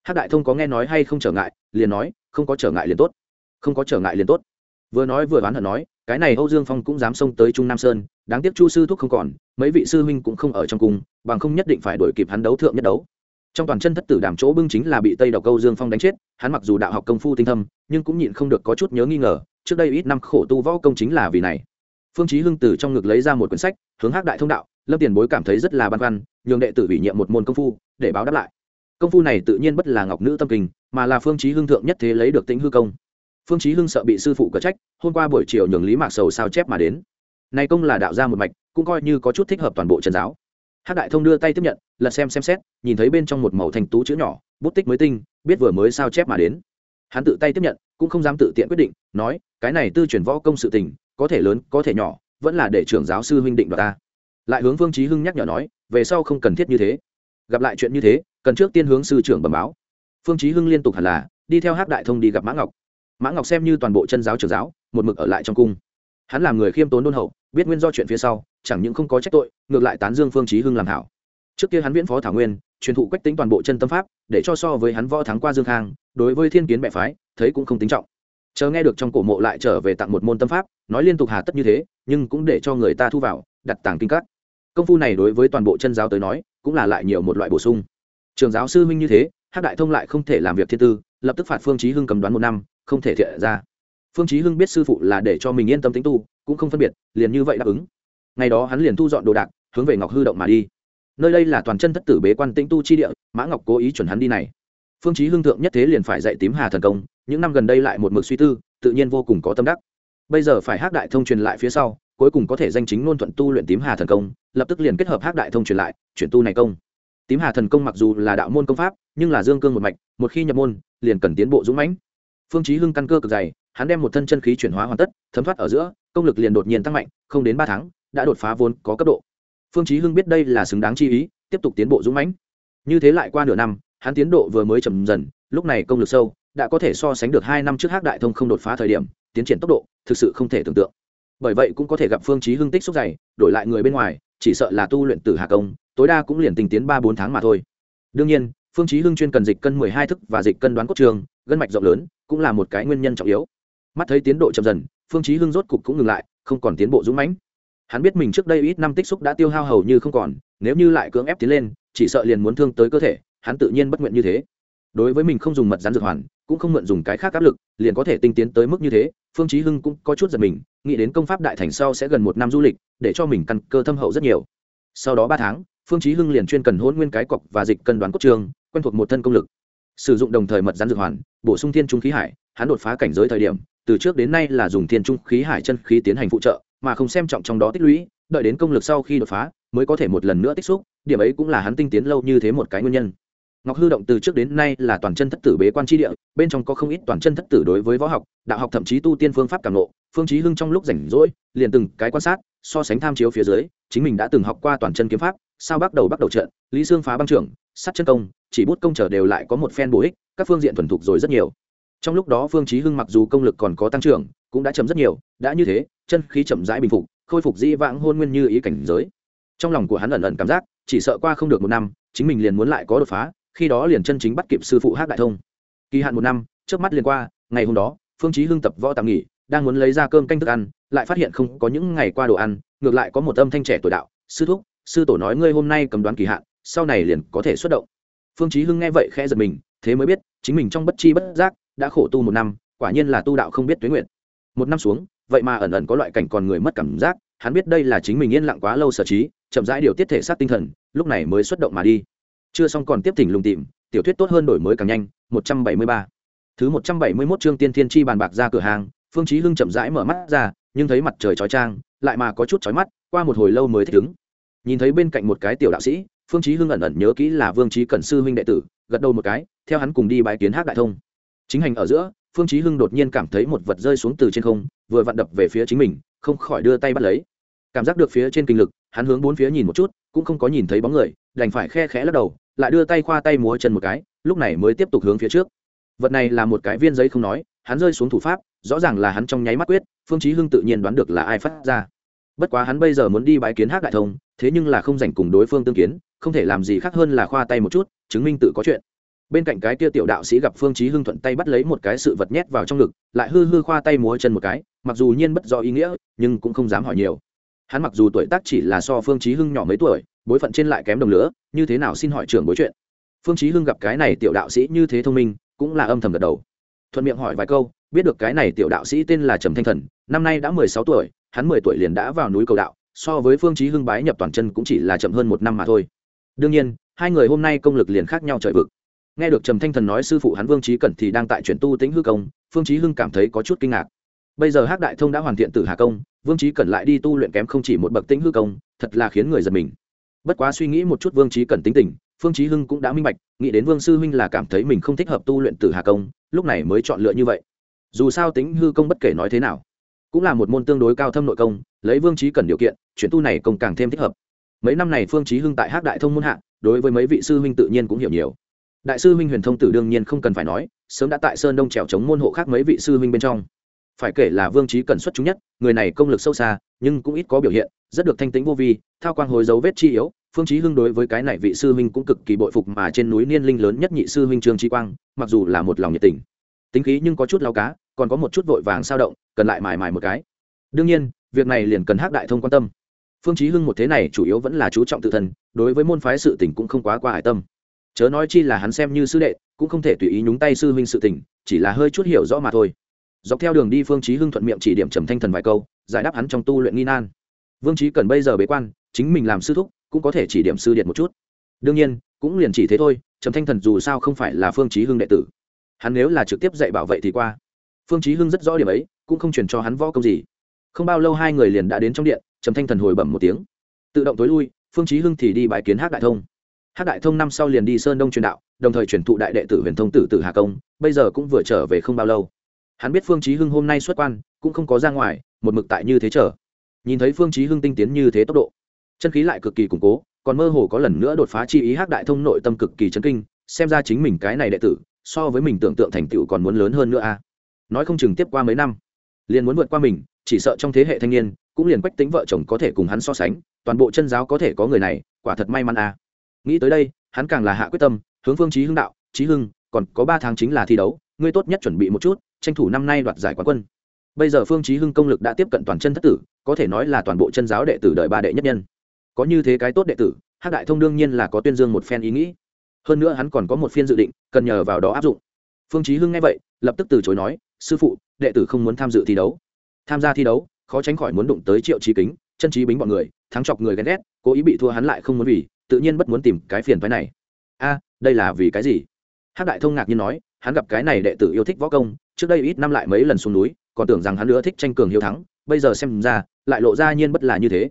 Hắc đại thông có nghe nói hay không trở ngại, liền nói, không có trở ngại liền tốt. Không có trở ngại liền tốt. Vừa nói vừa đoán hận nói cái này âu dương phong cũng dám xông tới trung nam sơn, đáng tiếc chu sư thúc không còn, mấy vị sư huynh cũng không ở trong cung, bằng không nhất định phải đuổi kịp hắn đấu thượng nhất đấu. Trong toàn chân thất tử đàm chỗ bưng chính là bị tây độc câu dương phong đánh chết, hắn mặc dù đạo học công phu tinh thâm, nhưng cũng nhịn không được có chút nhớ nghi ngờ, trước đây ít năm khổ tu võ công chính là vì này. Phương chí hưng từ trong ngực lấy ra một quyển sách, hướng hắc đại thông đạo, lâm tiền bối cảm thấy rất là băn khoăn, nhường đệ tử ủy nhiệm một môn công phu, để báo đáp lại. Công phu này tự nhiên bất là ngọc nữ tâm kinh, mà là phương chí hưng thượng nhất thế lấy được tĩnh hư công phương chí hưng sợ bị sư phụ cở trách, hôm qua buổi chiều nhường lý mạc sầu sao chép mà đến. Nay công là đạo ra một mạch, cũng coi như có chút thích hợp toàn bộ trần giáo. Hắc đại thông đưa tay tiếp nhận, lật xem xem xét, nhìn thấy bên trong một màu thành tú chữ nhỏ, bút tích mới tinh, biết vừa mới sao chép mà đến. Hắn tự tay tiếp nhận, cũng không dám tự tiện quyết định, nói, cái này tư chuyển võ công sự tình, có thể lớn, có thể nhỏ, vẫn là để trưởng giáo sư huynh định đoạt ta. Lại hướng phương chí hưng nhắc nhở nói, về sau không cần thiết như thế. Gặp lại chuyện như thế, cần trước tiên hướng sư trưởng bẩm báo. Phương chí hưng liên tục hẳn là, đi theo hắc đại thông đi gặp mã ngọc mã ngọc xem như toàn bộ chân giáo trưởng giáo, một mực ở lại trong cung. Hắn làm người khiêm tốn đôn hậu, biết nguyên do chuyện phía sau, chẳng những không có trách tội, ngược lại tán dương phương chí hưng làm hảo. Trước kia hắn viễn phó thảo nguyên, truyền thụ quách tính toàn bộ chân tâm pháp, để cho so với hắn võ thắng qua dương khang, đối với thiên kiến mẹ phái, thấy cũng không tính trọng. Chờ nghe được trong cổ mộ lại trở về tặng một môn tâm pháp, nói liên tục hà tất như thế, nhưng cũng để cho người ta thu vào, đặt tàng kinh cắt công phu này đối với toàn bộ chân giáo tới nói, cũng là lại nhiều một loại bổ sung. Trường giáo sư minh như thế hát đại thông lại không thể làm việc thiên tư, lập tức phạt phương chí hưng cầm đoán một năm không thể thiện ra. Phương chí hưng biết sư phụ là để cho mình yên tâm tính tu, cũng không phân biệt, liền như vậy đáp ứng. Ngày đó hắn liền thu dọn đồ đạc, hướng về ngọc hư động mà đi. Nơi đây là toàn chân thất tử bế quan tĩnh tu chi địa, mã ngọc cố ý chuẩn hắn đi này. Phương chí hưng thượng nhất thế liền phải dạy tím hà thần công, những năm gần đây lại một mực suy tư, tự nhiên vô cùng có tâm đắc. Bây giờ phải hắc đại thông truyền lại phía sau, cuối cùng có thể danh chính ngôn thuận tu luyện tím hà thần công, lập tức liền kết hợp hắc đại thông truyền lại, chuyển tu này công. Tím hà thần công mặc dù là đạo môn công pháp, nhưng là dương cương một mạch, một khi nhập môn, liền cần tiến bộ dũng mãnh phương chí hưng căn cơ cực dày, hắn đem một thân chân khí chuyển hóa hoàn tất, thấm thoát ở giữa, công lực liền đột nhiên tăng mạnh, không đến ba tháng, đã đột phá vốn có cấp độ. Phương chí hưng biết đây là xứng đáng chi ý, tiếp tục tiến bộ dũng mãnh. Như thế lại qua nửa năm, hắn tiến độ vừa mới chậm dần, lúc này công lực sâu, đã có thể so sánh được hai năm trước hắc đại thông không đột phá thời điểm, tiến triển tốc độ, thực sự không thể tưởng tượng. Bởi vậy cũng có thể gặp phương chí hưng tích xúc dày, đổi lại người bên ngoài, chỉ sợ là tu luyện tử hà công, tối đa cũng liền tình tiến ba bốn tháng mà thôi. Đương nhiên, phương chí hưng chuyên cần dịch cân mười hai thức và dịch cân đoán cốt trường, gân mạch rộng lớn cũng là một cái nguyên nhân trọng yếu. Mắt thấy tiến độ chậm dần, phương chí hưng rốt cục cũng ngừng lại, không còn tiến bộ dũng mãnh. Hắn biết mình trước đây ít năm tích xúc đã tiêu hao hầu như không còn, nếu như lại cưỡng ép tiến lên, chỉ sợ liền muốn thương tới cơ thể, hắn tự nhiên bất nguyện như thế. Đối với mình không dùng mật rắn dược hoàn, cũng không mượn dùng cái khác áp lực, liền có thể tinh tiến tới mức như thế, phương chí hưng cũng có chút giật mình, nghĩ đến công pháp đại thành sau sẽ gần một năm du lịch, để cho mình căn cơ thâm hậu rất nhiều. Sau đó ba tháng, phương chí hưng liền chuyên cần hỗn nguyên cái cọc và dịch cân đoán cốt trường, quen thuộc một thân công lực sử dụng đồng thời mật rắn dược hoàn, bổ sung thiên trung khí hải, hắn đột phá cảnh giới thời điểm, từ trước đến nay là dùng thiên trung khí hải chân khí tiến hành phụ trợ, mà không xem trọng trong đó tích lũy, đợi đến công lực sau khi đột phá, mới có thể một lần nữa tích xúc, điểm ấy cũng là hắn tinh tiến lâu như thế một cái nguyên nhân ngọc hư động từ trước đến nay là toàn chân thất tử bế quan tri địa, bên trong có không ít toàn chân thất tử đối với võ học, đạo học thậm chí tu tiên phương pháp cảm lộ phương chí hưng trong lúc rảnh rỗi, liền từng cái quan sát, so sánh tham chiếu phía dưới, chính mình đã từng học qua toàn chân kiếm pháp, sao bắt đầu bắt đầu trận, lý xương phá băng trưởng sắt chân công, chỉ bút công trở đều lại có một phen bổ ích, các phương diện thuần thục rồi rất nhiều. Trong lúc đó phương chí hưng mặc dù công lực còn có tăng trưởng, cũng đã chậm rất nhiều, đã như thế, chân khí chậm rãi bình phục, khôi phục dĩ vãng hôn nguyên như ý cảnh giới. Trong lòng của hắn ẩn ẩn cảm giác, chỉ sợ qua không được một năm, chính mình liền muốn lại có đột phá khi đó liền chân chính bắt kịp sư phụ hát đại thông. Kỳ hạn một năm trước mắt liền qua, ngày hôm đó, phương chí hưng tập võ tạm nghỉ, đang muốn lấy ra cơm canh thức ăn, lại phát hiện không có những ngày qua đồ ăn, ngược lại có một âm thanh trẻ tuổi đạo, sư thúc, sư tổ nói ngươi hôm nay cầm đoán kỳ hạn, sau này liền có thể xuất động. Phương chí hưng nghe vậy khẽ giật mình, thế mới biết, chính mình trong bất chi bất giác, đã khổ tu một năm, quả nhiên là tu đạo không biết tuế nguyện. Một năm xuống, vậy mà ẩn ẩn có loại cảnh còn người mất cảm giác, hắn biết đây là chính mình yên lặng quá lâu sở trí, chậm rãi điều tiết thể xác tinh thần, lúc này mới xuất động mà đi chưa xong còn tiếp thỉnh lùng tìm, tiểu thuyết tốt hơn đổi mới càng nhanh, một trăm bảy mươi ba. Thứ một trăm bảy mươi 171 chương tiên thiên chi bàn bạc ra cửa hàng, phương chí hưng chậm rãi mở mắt ra, nhưng thấy mặt trời chói chang, lại mà có chút chói mắt, qua một hồi lâu mới thích ứng. Nhìn thấy bên cạnh một cái tiểu đạo sĩ, phương chí hưng ẩn ẩn nhớ kỹ là vương chí cẩn sư huynh đệ tử, gật đầu một cái, theo hắn cùng đi bái kiến hắc đại thông. Chính hành ở giữa, phương chí hưng đột nhiên cảm thấy một vật rơi xuống từ trên không, vừa vặn đập về phía chính mình, không khỏi đưa tay bắt lấy. Cảm giác được phía trên kinh lực, hắn hướng bốn phía nhìn một chút, cũng không có nhìn thấy bóng người, đành phải khe khẽ lắc đầu lại đưa tay khoa tay múa chân một cái, lúc này mới tiếp tục hướng phía trước. Vật này là một cái viên giấy không nói, hắn rơi xuống thủ pháp, rõ ràng là hắn trong nháy mắt quyết, phương chí hưng tự nhiên đoán được là ai phát ra. Bất quá hắn bây giờ muốn đi bái kiến hắc đại thông, thế nhưng là không dành cùng đối phương tương kiến, không thể làm gì khác hơn là khoa tay một chút, chứng minh tự có chuyện. Bên cạnh cái kia tiểu đạo sĩ gặp phương chí hưng thuận tay bắt lấy một cái sự vật nhét vào trong ngực, lại hư hư khoa tay múa chân một cái, mặc dù nhiên bất do ý nghĩa, nhưng cũng không dám hỏi nhiều. Hắn mặc dù tuổi tác chỉ là so phương chí hưng nhỏ mấy tuổi, bối phận trên lại kém đồng lửa như thế nào xin hỏi trưởng bối chuyện? Phương chí hưng gặp cái này tiểu đạo sĩ như thế thông minh, cũng là âm thầm gật đầu. Thuận miệng hỏi vài câu, biết được cái này tiểu đạo sĩ tên là trầm thanh thần, năm nay đã mười sáu tuổi, hắn mười tuổi liền đã vào núi cầu đạo, so với phương chí hưng bái nhập toàn chân cũng chỉ là chậm hơn một năm mà thôi. Đương nhiên, hai người hôm nay công lực liền khác nhau trời vực. Nghe được trầm thanh thần nói sư phụ hắn vương trí cẩn thì đang tại chuyển tu tính hư công, phương trí hưng cảm thấy có chút kinh ngạc. Bây giờ hắc đại thông đã hoàn thiện tử hà công, vương trí cẩn lại đi tu luyện kém không chỉ một bậc tính hư công, thật là khiến người giật mình bất quá suy nghĩ một chút vương trí cẩn tính tình, phương trí hưng cũng đã minh bạch, nghĩ đến vương sư huynh là cảm thấy mình không thích hợp tu luyện tử hà công, lúc này mới chọn lựa như vậy. Dù sao tính hư công bất kể nói thế nào, cũng là một môn tương đối cao thâm nội công, lấy vương trí cẩn điều kiện, chuyển tu này công càng thêm thích hợp. Mấy năm này phương trí hưng tại hắc đại thông môn hạ, đối với mấy vị sư huynh tự nhiên cũng hiểu nhiều. Đại sư huynh huyền thông tử đương nhiên không cần phải nói, sớm đã tại sơn đông trèo chống môn hộ khác mấy vị sư huynh bên trong. Phải kể là vương trí cần xuất chúng nhất, người này công lực sâu xa, nhưng cũng ít có biểu hiện rất được thanh tĩnh vô vi, thao quang hồi dấu vết chi yếu, phương chí hưng đối với cái này vị sư huynh cũng cực kỳ bội phục mà trên núi niên linh lớn nhất nhị sư huynh trương chi quang, mặc dù là một lòng nhiệt tình. Tính khí nhưng có chút lao cá, còn có một chút vội vàng sao động, cần lại mài mài một cái. Đương nhiên, việc này liền cần hắc đại thông quan tâm. Phương chí hưng một thế này chủ yếu vẫn là chú trọng tự thân, đối với môn phái sự tình cũng không quá qua hải tâm. Chớ nói chi là hắn xem như sư đệ, cũng không thể tùy ý nhúng tay sư huynh sự tình, chỉ là hơi chút hiểu rõ mà thôi. Dọc theo đường đi phương chí hưng thuận miệng chỉ điểm trầm thanh thần vài câu, giải đáp hắn trong tu luyện nghi nan vương chí cần bây giờ bế quan, chính mình làm sư thúc, cũng có thể chỉ điểm sư điện một chút. Đương nhiên, cũng liền chỉ thế thôi, trầm thanh thần dù sao không phải là phương chí hưng đệ tử. Hắn nếu là trực tiếp dạy bảo vệ thì qua. Phương chí hưng rất rõ điểm ấy, cũng không truyền cho hắn võ công gì. Không bao lâu hai người liền đã đến trong điện, trầm thanh thần hồi bẩm một tiếng. Tự động tối lui, phương chí hưng thì đi bãi kiến hắc đại thông. Hắc đại thông năm sau liền đi sơn đông truyền đạo, đồng thời truyền thụ đại đệ tử huyền thông tử tử hà công, bây giờ cũng vừa trở về không bao lâu. Hắn biết phương chí hưng hôm nay xuất quan, cũng không có ra ngoài, một mực tại như thế chờ nhìn thấy phương chí hưng tinh tiến như thế tốc độ. Chân khí lại cực kỳ củng cố, còn mơ hồ có lần nữa đột phá chi ý hắc đại thông nội tâm cực kỳ chấn kinh, xem ra chính mình cái này đệ tử, so với mình tưởng tượng thành tựu còn muốn lớn hơn nữa a. Nói không chừng tiếp qua mấy năm, liền muốn vượt qua mình, chỉ sợ trong thế hệ thanh niên, cũng liền quách tính vợ chồng có thể cùng hắn so sánh, toàn bộ chân giáo có thể có người này, quả thật may mắn a. Nghĩ tới đây, hắn càng là hạ quyết tâm, hướng phương chí hưng đạo, chí hưng, còn có ba tháng chính là thi đấu, ngươi tốt nhất chuẩn bị một chút, tranh thủ năm nay đoạt giải quán quân bây giờ phương chí hưng công lực đã tiếp cận toàn chân thất tử, có thể nói là toàn bộ chân giáo đệ tử đợi ba đệ nhất nhân. Có như thế cái tốt đệ tử, hắc đại thông đương nhiên là có tuyên dương một phen ý nghĩ. Hơn nữa hắn còn có một phiên dự định, cần nhờ vào đó áp dụng. Phương chí hưng nghe vậy, lập tức từ chối nói, sư phụ, đệ tử không muốn tham dự thi đấu. Tham gia thi đấu, khó tránh khỏi muốn đụng tới triệu trí kính, chân trí bính bọn người, thắng chọc người ghen ghét, cố ý bị thua hắn lại không muốn vì, tự nhiên bất muốn tìm cái phiền phái này. A, đây là vì cái gì? Hắc đại thông ngạc nhiên nói, hắn gặp cái này đệ tử yêu thích võ công, trước đây ít năm lại mấy lần xuống núi còn tưởng rằng hắn nữa thích tranh cường hiếu thắng, bây giờ xem ra, lại lộ ra nhiên bất là như thế.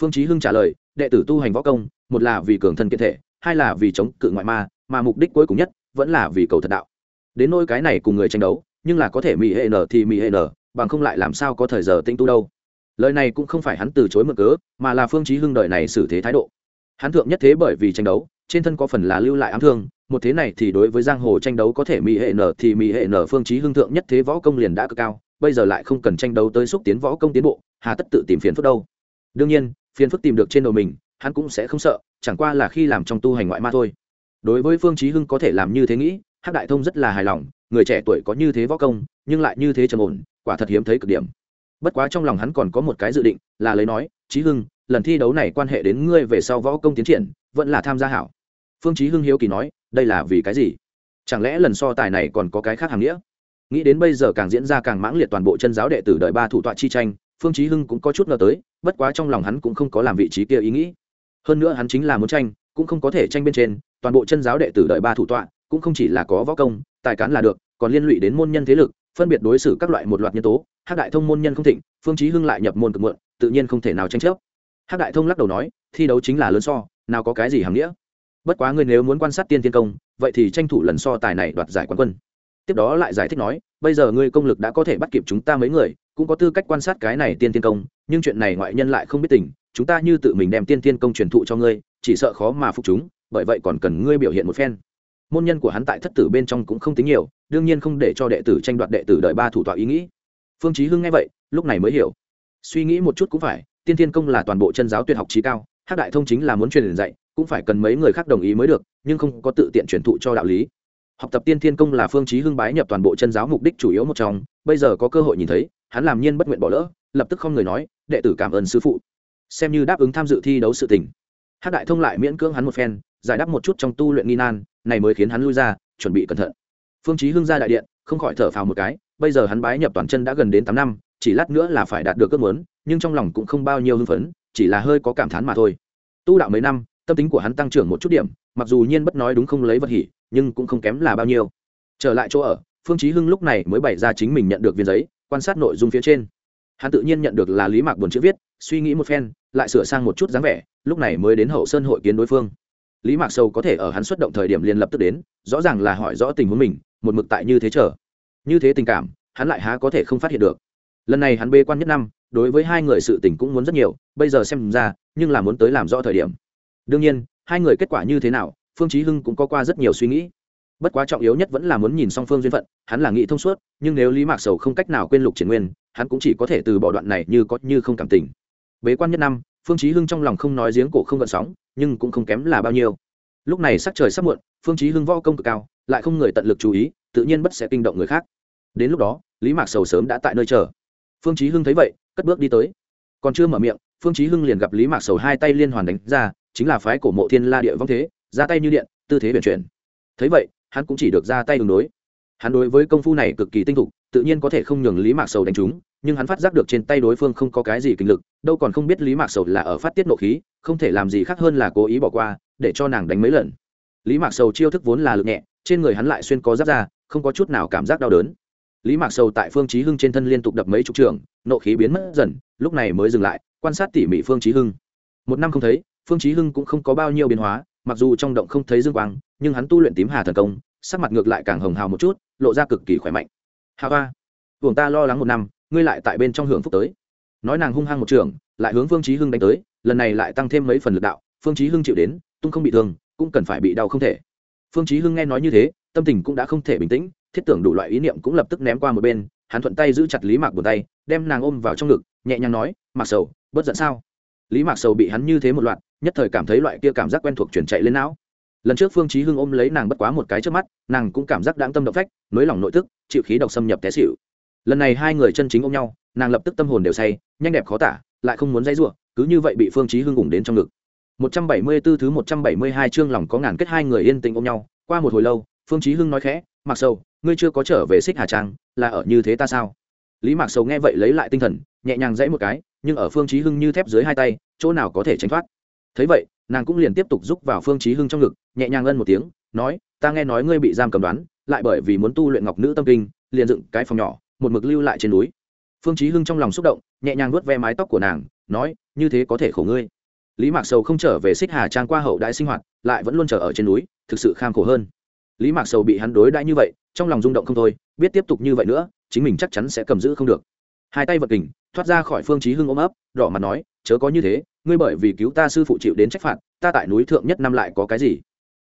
Phương chí hưng trả lời, đệ tử tu hành võ công, một là vì cường thân kiện thể, hai là vì chống cự ngoại ma, mà mục đích cuối cùng nhất vẫn là vì cầu thật đạo. Đến nỗi cái này cùng người tranh đấu, nhưng là có thể mỹ hệ nở thì mỹ hệ nở, bằng không lại làm sao có thời giờ tinh tu đâu. Lời này cũng không phải hắn từ chối mượn cớ, mà là phương chí hưng đợi này xử thế thái độ. Hắn thượng nhất thế bởi vì tranh đấu, trên thân có phần là lưu lại ám thương, một thế này thì đối với giang hồ tranh đấu có thể mỹ hệ nở thì mỹ hệ nở phương chí hưng thượng nhất thế võ công liền đã cực cao bây giờ lại không cần tranh đấu tới xúc tiến võ công tiến bộ, hà tất tự tìm phiền phức đâu. Đương nhiên, phiền phức tìm được trên đầu mình, hắn cũng sẽ không sợ, chẳng qua là khi làm trong tu hành ngoại ma thôi. Đối với phương chí hưng có thể làm như thế nghĩ, hắc đại thông rất là hài lòng, người trẻ tuổi có như thế võ công, nhưng lại như thế trầm ổn, quả thật hiếm thấy cực điểm. Bất quá trong lòng hắn còn có một cái dự định, là lấy nói, chí hưng, lần thi đấu này quan hệ đến ngươi về sau võ công tiến triển, vẫn là tham gia hảo. Phương chí hưng hiếu kỳ nói, đây là vì cái gì? Chẳng lẽ lần so tài này còn có cái khác hàng nghĩa? Nghĩ đến bây giờ càng diễn ra càng mãng liệt toàn bộ chân giáo đệ tử đợi ba thủ tọa chi tranh, phương chí hưng cũng có chút ngờ tới, bất quá trong lòng hắn cũng không có làm vị trí kia ý nghĩ. Hơn nữa hắn chính là muốn tranh, cũng không có thể tranh bên trên, toàn bộ chân giáo đệ tử đợi ba thủ tọa cũng không chỉ là có võ công, tài cán là được, còn liên lụy đến môn nhân thế lực, phân biệt đối xử các loại một loạt nhân tố, hắc đại thông môn nhân không thịnh, phương chí hưng lại nhập môn cực mượn tự nhiên không thể nào tranh chấp. Hắc đại thông lắc đầu nói, thi đấu chính là lớn so, nào có cái gì hàm nghĩa? Bất quá ngươi nếu muốn quan sát tiên thiên công, vậy thì tranh thủ lần so tài này đoạt giải quán quân tiếp đó lại giải thích nói, bây giờ ngươi công lực đã có thể bắt kịp chúng ta mấy người, cũng có tư cách quan sát cái này tiên thiên công, nhưng chuyện này ngoại nhân lại không biết tình, chúng ta như tự mình đem tiên thiên công truyền thụ cho ngươi, chỉ sợ khó mà phục chúng, bởi vậy còn cần ngươi biểu hiện một phen. Môn nhân của hắn tại thất tử bên trong cũng không tính nhiều, đương nhiên không để cho đệ tử tranh đoạt đệ tử đợi ba thủ tọa ý nghĩ. Phương chí hưng nghe vậy, lúc này mới hiểu. Suy nghĩ một chút cũng phải, tiên thiên công là toàn bộ chân giáo tuyệt học trí cao, hắc đại thông chính là muốn truyền dạy, cũng phải cần mấy người khác đồng ý mới được, nhưng không có tự tiện truyền thụ cho đạo lý học tập tiên thiên công là phương chí hưng bái nhập toàn bộ chân giáo mục đích chủ yếu một trong. Bây giờ có cơ hội nhìn thấy, hắn làm nhiên bất nguyện bỏ lỡ, lập tức không người nói, đệ tử cảm ơn sư phụ. Xem như đáp ứng tham dự thi đấu sự tình. Hắc đại thông lại miễn cưỡng hắn một phen, giải đáp một chút trong tu luyện nghi nan, này mới khiến hắn lui ra, chuẩn bị cẩn thận. Phương chí hưng ra đại điện, không khỏi thở phào một cái, bây giờ hắn bái nhập toàn chân đã gần đến tám năm, chỉ lát nữa là phải đạt được ước muốn, nhưng trong lòng cũng không bao nhiêu hưng phấn, chỉ là hơi có cảm thán mà thôi. Tu đạo mấy năm, tâm tính của hắn tăng trưởng một chút điểm, mặc dù nhiên bất nói đúng không lấy vật hỉ nhưng cũng không kém là bao nhiêu. Trở lại chỗ ở, phương chí hưng lúc này mới bày ra chính mình nhận được viên giấy, quan sát nội dung phía trên. Hắn tự nhiên nhận được là lý mạc buồn chữ viết, suy nghĩ một phen, lại sửa sang một chút dáng vẻ, lúc này mới đến hậu sơn hội kiến đối phương. Lý mạc sâu có thể ở hắn xuất động thời điểm liền lập tức đến, rõ ràng là hỏi rõ tình huống mình, một mực tại như thế chờ. Như thế tình cảm, hắn lại há có thể không phát hiện được. Lần này hắn bê quan nhất năm, đối với hai người sự tình cũng muốn rất nhiều, bây giờ xem ra, nhưng là muốn tới làm rõ thời điểm. Đương nhiên, hai người kết quả như thế nào phương chí hưng cũng có qua rất nhiều suy nghĩ. Bất quá trọng yếu nhất vẫn là muốn nhìn song phương duyên phận, hắn là nghĩ thông suốt, nhưng nếu lý mạc sầu không cách nào quên lục triển nguyên, hắn cũng chỉ có thể từ bỏ đoạn này như có như không cảm tình. Bế quan nhất năm, phương chí hưng trong lòng không nói giếng cổ không gợn sóng, nhưng cũng không kém là bao nhiêu. Lúc này sắc trời sắp muộn, phương chí hưng võ công cực cao, lại không người tận lực chú ý, tự nhiên bất sẽ kinh động người khác. Đến lúc đó, lý mạc sầu sớm đã tại nơi chờ. Phương chí hưng thấy vậy, cất bước đi tới. Còn chưa mở miệng, phương chí hưng liền gặp lý mạc sầu hai tay liên hoàn đánh ra, chính là phái cổ mộ thiên la địa vong thế ra tay như điện, tư thế huyền chuyển. Thấy vậy, hắn cũng chỉ được ra tay ứng đối. Hắn đối với công phu này cực kỳ tinh thục, tự nhiên có thể không nhường lý mạc sầu đánh trúng, nhưng hắn phát giác được trên tay đối phương không có cái gì kinh lực, đâu còn không biết lý mạc sầu là ở phát tiết nộ khí, không thể làm gì khác hơn là cố ý bỏ qua, để cho nàng đánh mấy lần. Lý mạc sầu chiêu thức vốn là lực nhẹ, trên người hắn lại xuyên có giáp ra không có chút nào cảm giác đau đớn. Lý mạc sầu tại phương chí hưng trên thân liên tục đập mấy chục trường, nộ khí biến mất dần, lúc này mới dừng lại, quan sát tỉ mỉ phương chí hưng. Một năm không thấy, phương chí hưng cũng không có bao nhiêu biến hóa mặc dù trong động không thấy dương quang, nhưng hắn tu luyện tím hà thần công, sắc mặt ngược lại càng hồng hào một chút, lộ ra cực kỳ khỏe mạnh. Hà hoa buồng ta lo lắng một năm, ngươi lại tại bên trong hưởng phúc tới. Nói nàng hung hăng một trường, lại hướng phương chí hưng đánh tới, lần này lại tăng thêm mấy phần lực đạo, phương chí hưng chịu đến, tung không bị thương, cũng cần phải bị đau không thể. Phương chí hưng nghe nói như thế, tâm tình cũng đã không thể bình tĩnh, thiết tưởng đủ loại ý niệm cũng lập tức ném qua một bên, hắn thuận tay giữ chặt lý mạc buồn tay, đem nàng ôm vào trong ngực, nhẹ nhàng nói mặc sầu, bớt giận sao? Lý mạc sầu bị hắn như thế một loạt, nhất thời cảm thấy loại kia cảm giác quen thuộc chuyển chạy lên não. Lần trước phương chí hưng ôm lấy nàng bất quá một cái trước mắt, nàng cũng cảm giác đáng tâm động phách nới lòng nội tức, chịu khí độc xâm nhập té xỉu. Lần này hai người chân chính ôm nhau, nàng lập tức tâm hồn đều say, nhanh đẹp khó tả, lại không muốn dây rủa, cứ như vậy bị phương chí hưng ủng đến trong ngực. 174 thứ 172 chương lòng có ngàn kết hai người yên tĩnh ôm nhau, qua một hồi lâu, phương chí hưng nói khẽ mặc sầu, ngươi chưa có trở về xích hà trang, là ở như thế ta sao? Lý mạc sầu nghe vậy lấy lại tinh thần, nhẹ nhàng dãy một cái, nhưng ở phương chí hưng như thép dưới hai tay, chỗ nào có thể tránh thoát. Thấy vậy, nàng cũng liền tiếp tục giúp vào phương chí hưng trong ngực, nhẹ nhàng ân một tiếng, nói, ta nghe nói ngươi bị giam cầm đoán, lại bởi vì muốn tu luyện ngọc nữ tâm kinh, liền dựng cái phòng nhỏ, một mực lưu lại trên núi. Phương chí hưng trong lòng xúc động, nhẹ nhàng nuốt ve mái tóc của nàng, nói, như thế có thể khổ ngươi. Lý mạc sầu không trở về xích hà trang qua hậu đại sinh hoạt, lại vẫn luôn chờ ở trên núi, thực sự kham khổ hơn. Lý mạc sầu bị hắn đối đãi như vậy, trong lòng rung động không thôi, biết tiếp tục như vậy nữa chính mình chắc chắn sẽ cầm giữ không được. Hai tay vật kình, thoát ra khỏi phương chí hưng ôm ấp, đỏ mặt nói, chớ có như thế, ngươi bởi vì cứu ta sư phụ chịu đến trách phạt, ta tại núi thượng nhất năm lại có cái gì?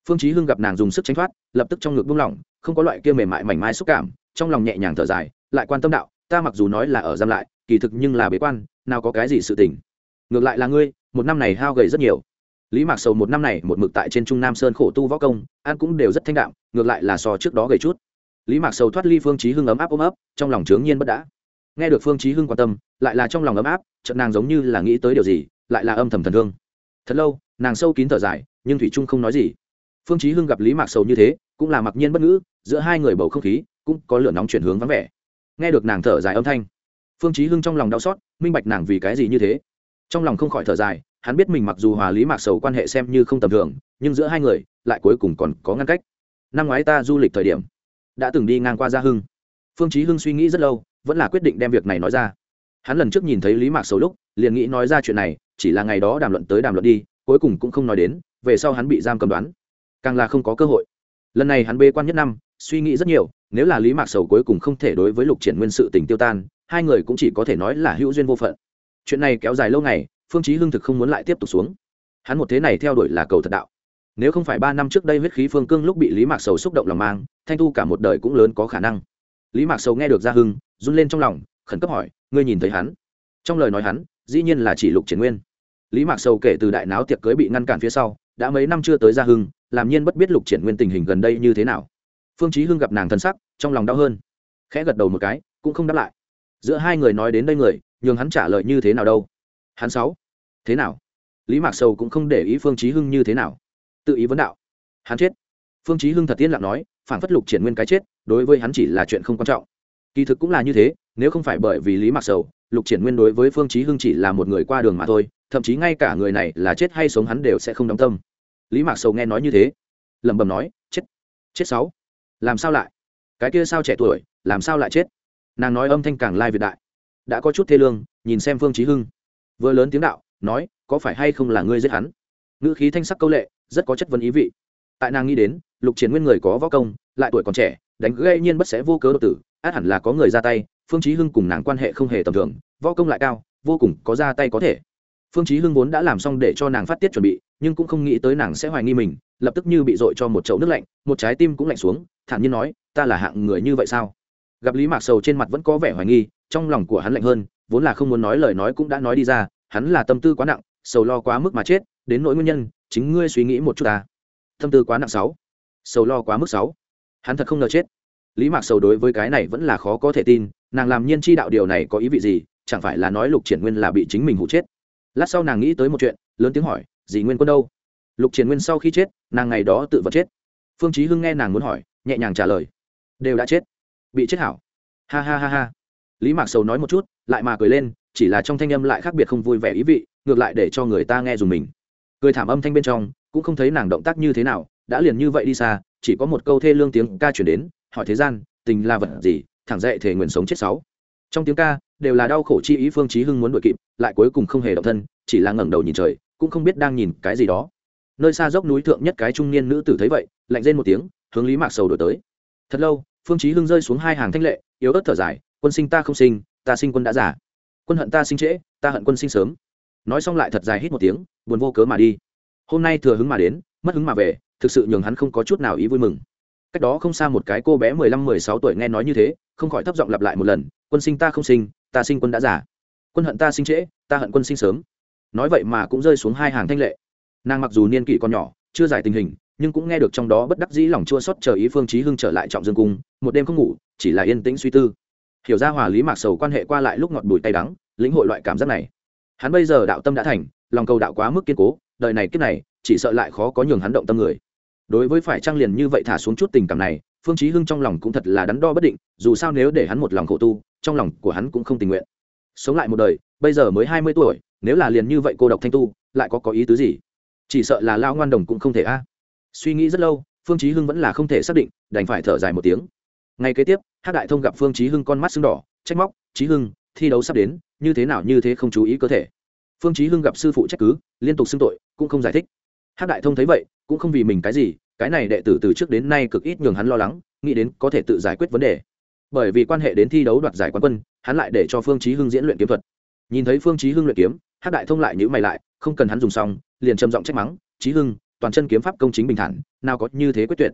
Phương chí hưng gặp nàng dùng sức tránh thoát, lập tức trong ngực buông lỏng, không có loại kia mềm mại mảnh mai xúc cảm, trong lòng nhẹ nhàng thở dài, lại quan tâm đạo, ta mặc dù nói là ở giam lại, kỳ thực nhưng là bế quan, nào có cái gì sự tình. Ngược lại là ngươi, một năm này hao gầy rất nhiều. Lý mạc sầu một năm này một mực tại trên trung nam sơn khổ tu võ công, ăn cũng đều rất thanh đạm, ngược lại là so trước đó gầy chút lý mạc sầu thoát ly phương chí hưng ấm áp ôm ấp, trong lòng trướng nhiên bất đã. Nghe được phương chí hưng quan tâm, lại là trong lòng ấm áp, chợt nàng giống như là nghĩ tới điều gì, lại là âm thầm thần thương thật lâu, nàng sâu kín thở dài, nhưng thủy trung không nói gì. Phương chí hưng gặp lý mạc sầu như thế, cũng là mặc nhiên bất ngữ, giữa hai người bầu không khí, cũng có lửa nóng chuyển hướng vắng vẻ. Nghe được nàng thở dài âm thanh, phương chí hưng trong lòng đau xót, minh bạch nàng vì cái gì như thế. Trong lòng không khỏi thở dài, hắn biết mình mặc dù hòa lý mạc sầu quan hệ xem như không tầm thường, nhưng giữa hai người, lại cuối cùng còn có ngăn cách. Năm ngoái ta du lịch thời điểm đã từng đi ngang qua gia hưng. Phương chí hưng suy nghĩ rất lâu, vẫn là quyết định đem việc này nói ra. Hắn lần trước nhìn thấy lý mạc sầu lúc, liền nghĩ nói ra chuyện này, chỉ là ngày đó đàm luận tới đàm luận đi, cuối cùng cũng không nói đến, về sau hắn bị giam cầm đoán. Càng là không có cơ hội. Lần này hắn bê quan nhất năm, suy nghĩ rất nhiều, nếu là lý mạc sầu cuối cùng không thể đối với lục triển nguyên sự tình tiêu tan, hai người cũng chỉ có thể nói là hữu duyên vô phận. Chuyện này kéo dài lâu ngày, phương chí hưng thực không muốn lại tiếp tục xuống. Hắn một thế này theo đuổi là cầu thật đạo nếu không phải ba năm trước đây huyết khí phương cương lúc bị lý mạc sầu xúc động lòng mang, thanh thu cả một đời cũng lớn có khả năng. Lý mạc sầu nghe được gia hưng, run lên trong lòng, khẩn cấp hỏi, ngươi nhìn thấy hắn? Trong lời nói hắn, dĩ nhiên là chỉ lục triển nguyên. Lý mạc sầu kể từ đại náo tiệc cưới bị ngăn cản phía sau, đã mấy năm chưa tới gia hưng, làm nhiên bất biết lục triển nguyên tình hình gần đây như thế nào. Phương chí hưng gặp nàng thân sắc, trong lòng đau hơn. Khẽ gật đầu một cái, cũng không đáp lại. Giữa hai người nói đến đây người, nhường hắn trả lời như thế nào đâu? Hắn sáu. Thế nào? Lý mạc sầu cũng không để ý phương chí hưng như thế nào tự ý vấn đạo. Hắn chết. Phương chí hưng thật tiên lặng nói phản phất lục triển nguyên cái chết, đối với hắn chỉ là chuyện không quan trọng. Kỳ thực cũng là như thế, nếu không phải bởi vì lý Mặc sầu, lục triển nguyên đối với phương chí hưng chỉ là một người qua đường mà thôi, thậm chí ngay cả người này là chết hay sống hắn đều sẽ không đóng tâm. Lý mạc sầu nghe nói như thế, lẩm bẩm nói, chết chết sáu. Làm sao lại? Cái kia sao trẻ tuổi, làm sao lại chết? Nàng nói âm thanh càng lai việt đại. Đã có chút thê lương, nhìn xem phương chí hưng. Vừa lớn tiếng đạo, nói, có phải hay không là ngươi giết hắn? Ngữ khí thanh sắc câu lệ, rất có chất vấn ý vị. Tại nàng nghĩ đến, lục triển nguyên người có võ công, lại tuổi còn trẻ, đánh gây nhiên bất sẽ vô cớ độc tử, át hẳn là có người ra tay, phương chí hưng cùng nàng quan hệ không hề tầm thường, võ công lại cao, vô cùng có ra tay có thể. Phương chí hưng vốn đã làm xong để cho nàng phát tiết chuẩn bị, nhưng cũng không nghĩ tới nàng sẽ hoài nghi mình, lập tức như bị dội cho một chậu nước lạnh, một trái tim cũng lạnh xuống, thản nhiên nói, ta là hạng người như vậy sao? Gặp lý mạc sầu trên mặt vẫn có vẻ hoài nghi, trong lòng của hắn lạnh hơn, vốn là không muốn nói lời nói cũng đã nói đi ra, hắn là tâm tư quá nặng, sầu lo quá mức mà chết đến nỗi nguyên nhân, chính ngươi suy nghĩ một chút ta. Tâm tư quá nặng sáu. Sầu lo quá mức sáu. Hắn thật không ngờ chết. Lý mạc sầu đối với cái này vẫn là khó có thể tin, nàng làm nhiên chi đạo điều này có ý vị gì, chẳng phải là nói lục triển nguyên là bị chính mình hụ chết. Lát sau nàng nghĩ tới một chuyện, lớn tiếng hỏi, dì nguyên quân đâu? Lục triển nguyên sau khi chết, nàng ngày đó tự vật chết. Phương chí hưng nghe nàng muốn hỏi, nhẹ nhàng trả lời, đều đã chết. Bị chết hảo. Ha ha ha ha. Lý mạc sầu nói một chút, lại mà cười lên, chỉ là trong thanh âm lại khác biệt không vui vẻ ý vị, ngược lại để cho người ta nghe dùng mình cười thảm âm thanh bên trong cũng không thấy nàng động tác như thế nào đã liền như vậy đi xa chỉ có một câu thê lương tiếng ca chuyển đến hỏi thế gian tình là vật gì thẳng dậy thể nguyện sống chết sáu. Trong tiếng ca đều là đau khổ chi ý phương chí hưng muốn đuổi kịp lại cuối cùng không hề động thân chỉ là ngẩng đầu nhìn trời cũng không biết đang nhìn cái gì đó. Nơi xa dốc núi thượng nhất cái trung niên nữ tử thấy vậy lạnh rên một tiếng hướng lý mạc sầu đổi tới. Thật lâu phương chí hưng rơi xuống hai hàng thanh lệ yếu ớt thở dài quân sinh ta không sinh ta sinh quân đã giả, quân hận ta sinh trễ ta hận quân sinh sớm nói xong lại thật dài hít một tiếng, buồn vô cớ mà đi. Hôm nay thừa hứng mà đến, mất hứng mà về, thực sự nhường hắn không có chút nào ý vui mừng. Cách đó không xa một cái cô bé mười lăm, mười sáu tuổi nghe nói như thế, không khỏi thấp giọng lặp lại một lần, quân sinh ta không sinh, ta sinh quân đã già. Quân hận ta sinh trễ, ta hận quân sinh sớm. Nói vậy mà cũng rơi xuống hai hàng thanh lệ. Nàng mặc dù niên kỷ còn nhỏ, chưa giải tình hình, nhưng cũng nghe được trong đó bất đắc dĩ lòng chua xót chờ ý phương chí hưng trở lại trọng dương cung, một đêm không ngủ, chỉ là yên tĩnh suy tư. Hiểu ra hòa lý mạc sầu quan hệ qua lại lúc ngọt bùi tay đắng, lĩnh hội loại cảm giác này hắn bây giờ đạo tâm đã thành, lòng cầu đạo quá mức kiên cố, đời này kiếp này, chỉ sợ lại khó có nhường hắn động tâm người. Đối với phải trang liền như vậy thả xuống chút tình cảm này, phương chí hưng trong lòng cũng thật là đắn đo bất định, dù sao nếu để hắn một lòng khổ tu, trong lòng của hắn cũng không tình nguyện. Sống lại một đời, bây giờ mới hai mươi tuổi, nếu là liền như vậy cô độc thanh tu, lại có có ý tứ gì? Chỉ sợ là lao ngoan đồng cũng không thể a. Suy nghĩ rất lâu, phương chí hưng vẫn là không thể xác định, đành phải thở dài một tiếng. Ngay kế tiếp hát đại thông gặp phương chí hưng con mắt sưng đỏ, trách móc, chí hưng, thi đấu sắp đến như thế nào như thế không chú ý cơ thể. Phương chí hưng gặp sư phụ trách cứ, liên tục xưng tội, cũng không giải thích. Hắc đại thông thấy vậy, cũng không vì mình cái gì, cái này đệ tử từ trước đến nay cực ít nhường hắn lo lắng, nghĩ đến có thể tự giải quyết vấn đề. Bởi vì quan hệ đến thi đấu đoạt giải quán quân, hắn lại để cho phương chí hưng diễn luyện kiếm thuật. Nhìn thấy phương chí hưng luyện kiếm, hắc đại thông lại nhíu mày lại, không cần hắn dùng xong, liền trầm giọng trách mắng, chí hưng, toàn chân kiếm pháp công chính bình thản, nào có như thế quyết tuyệt.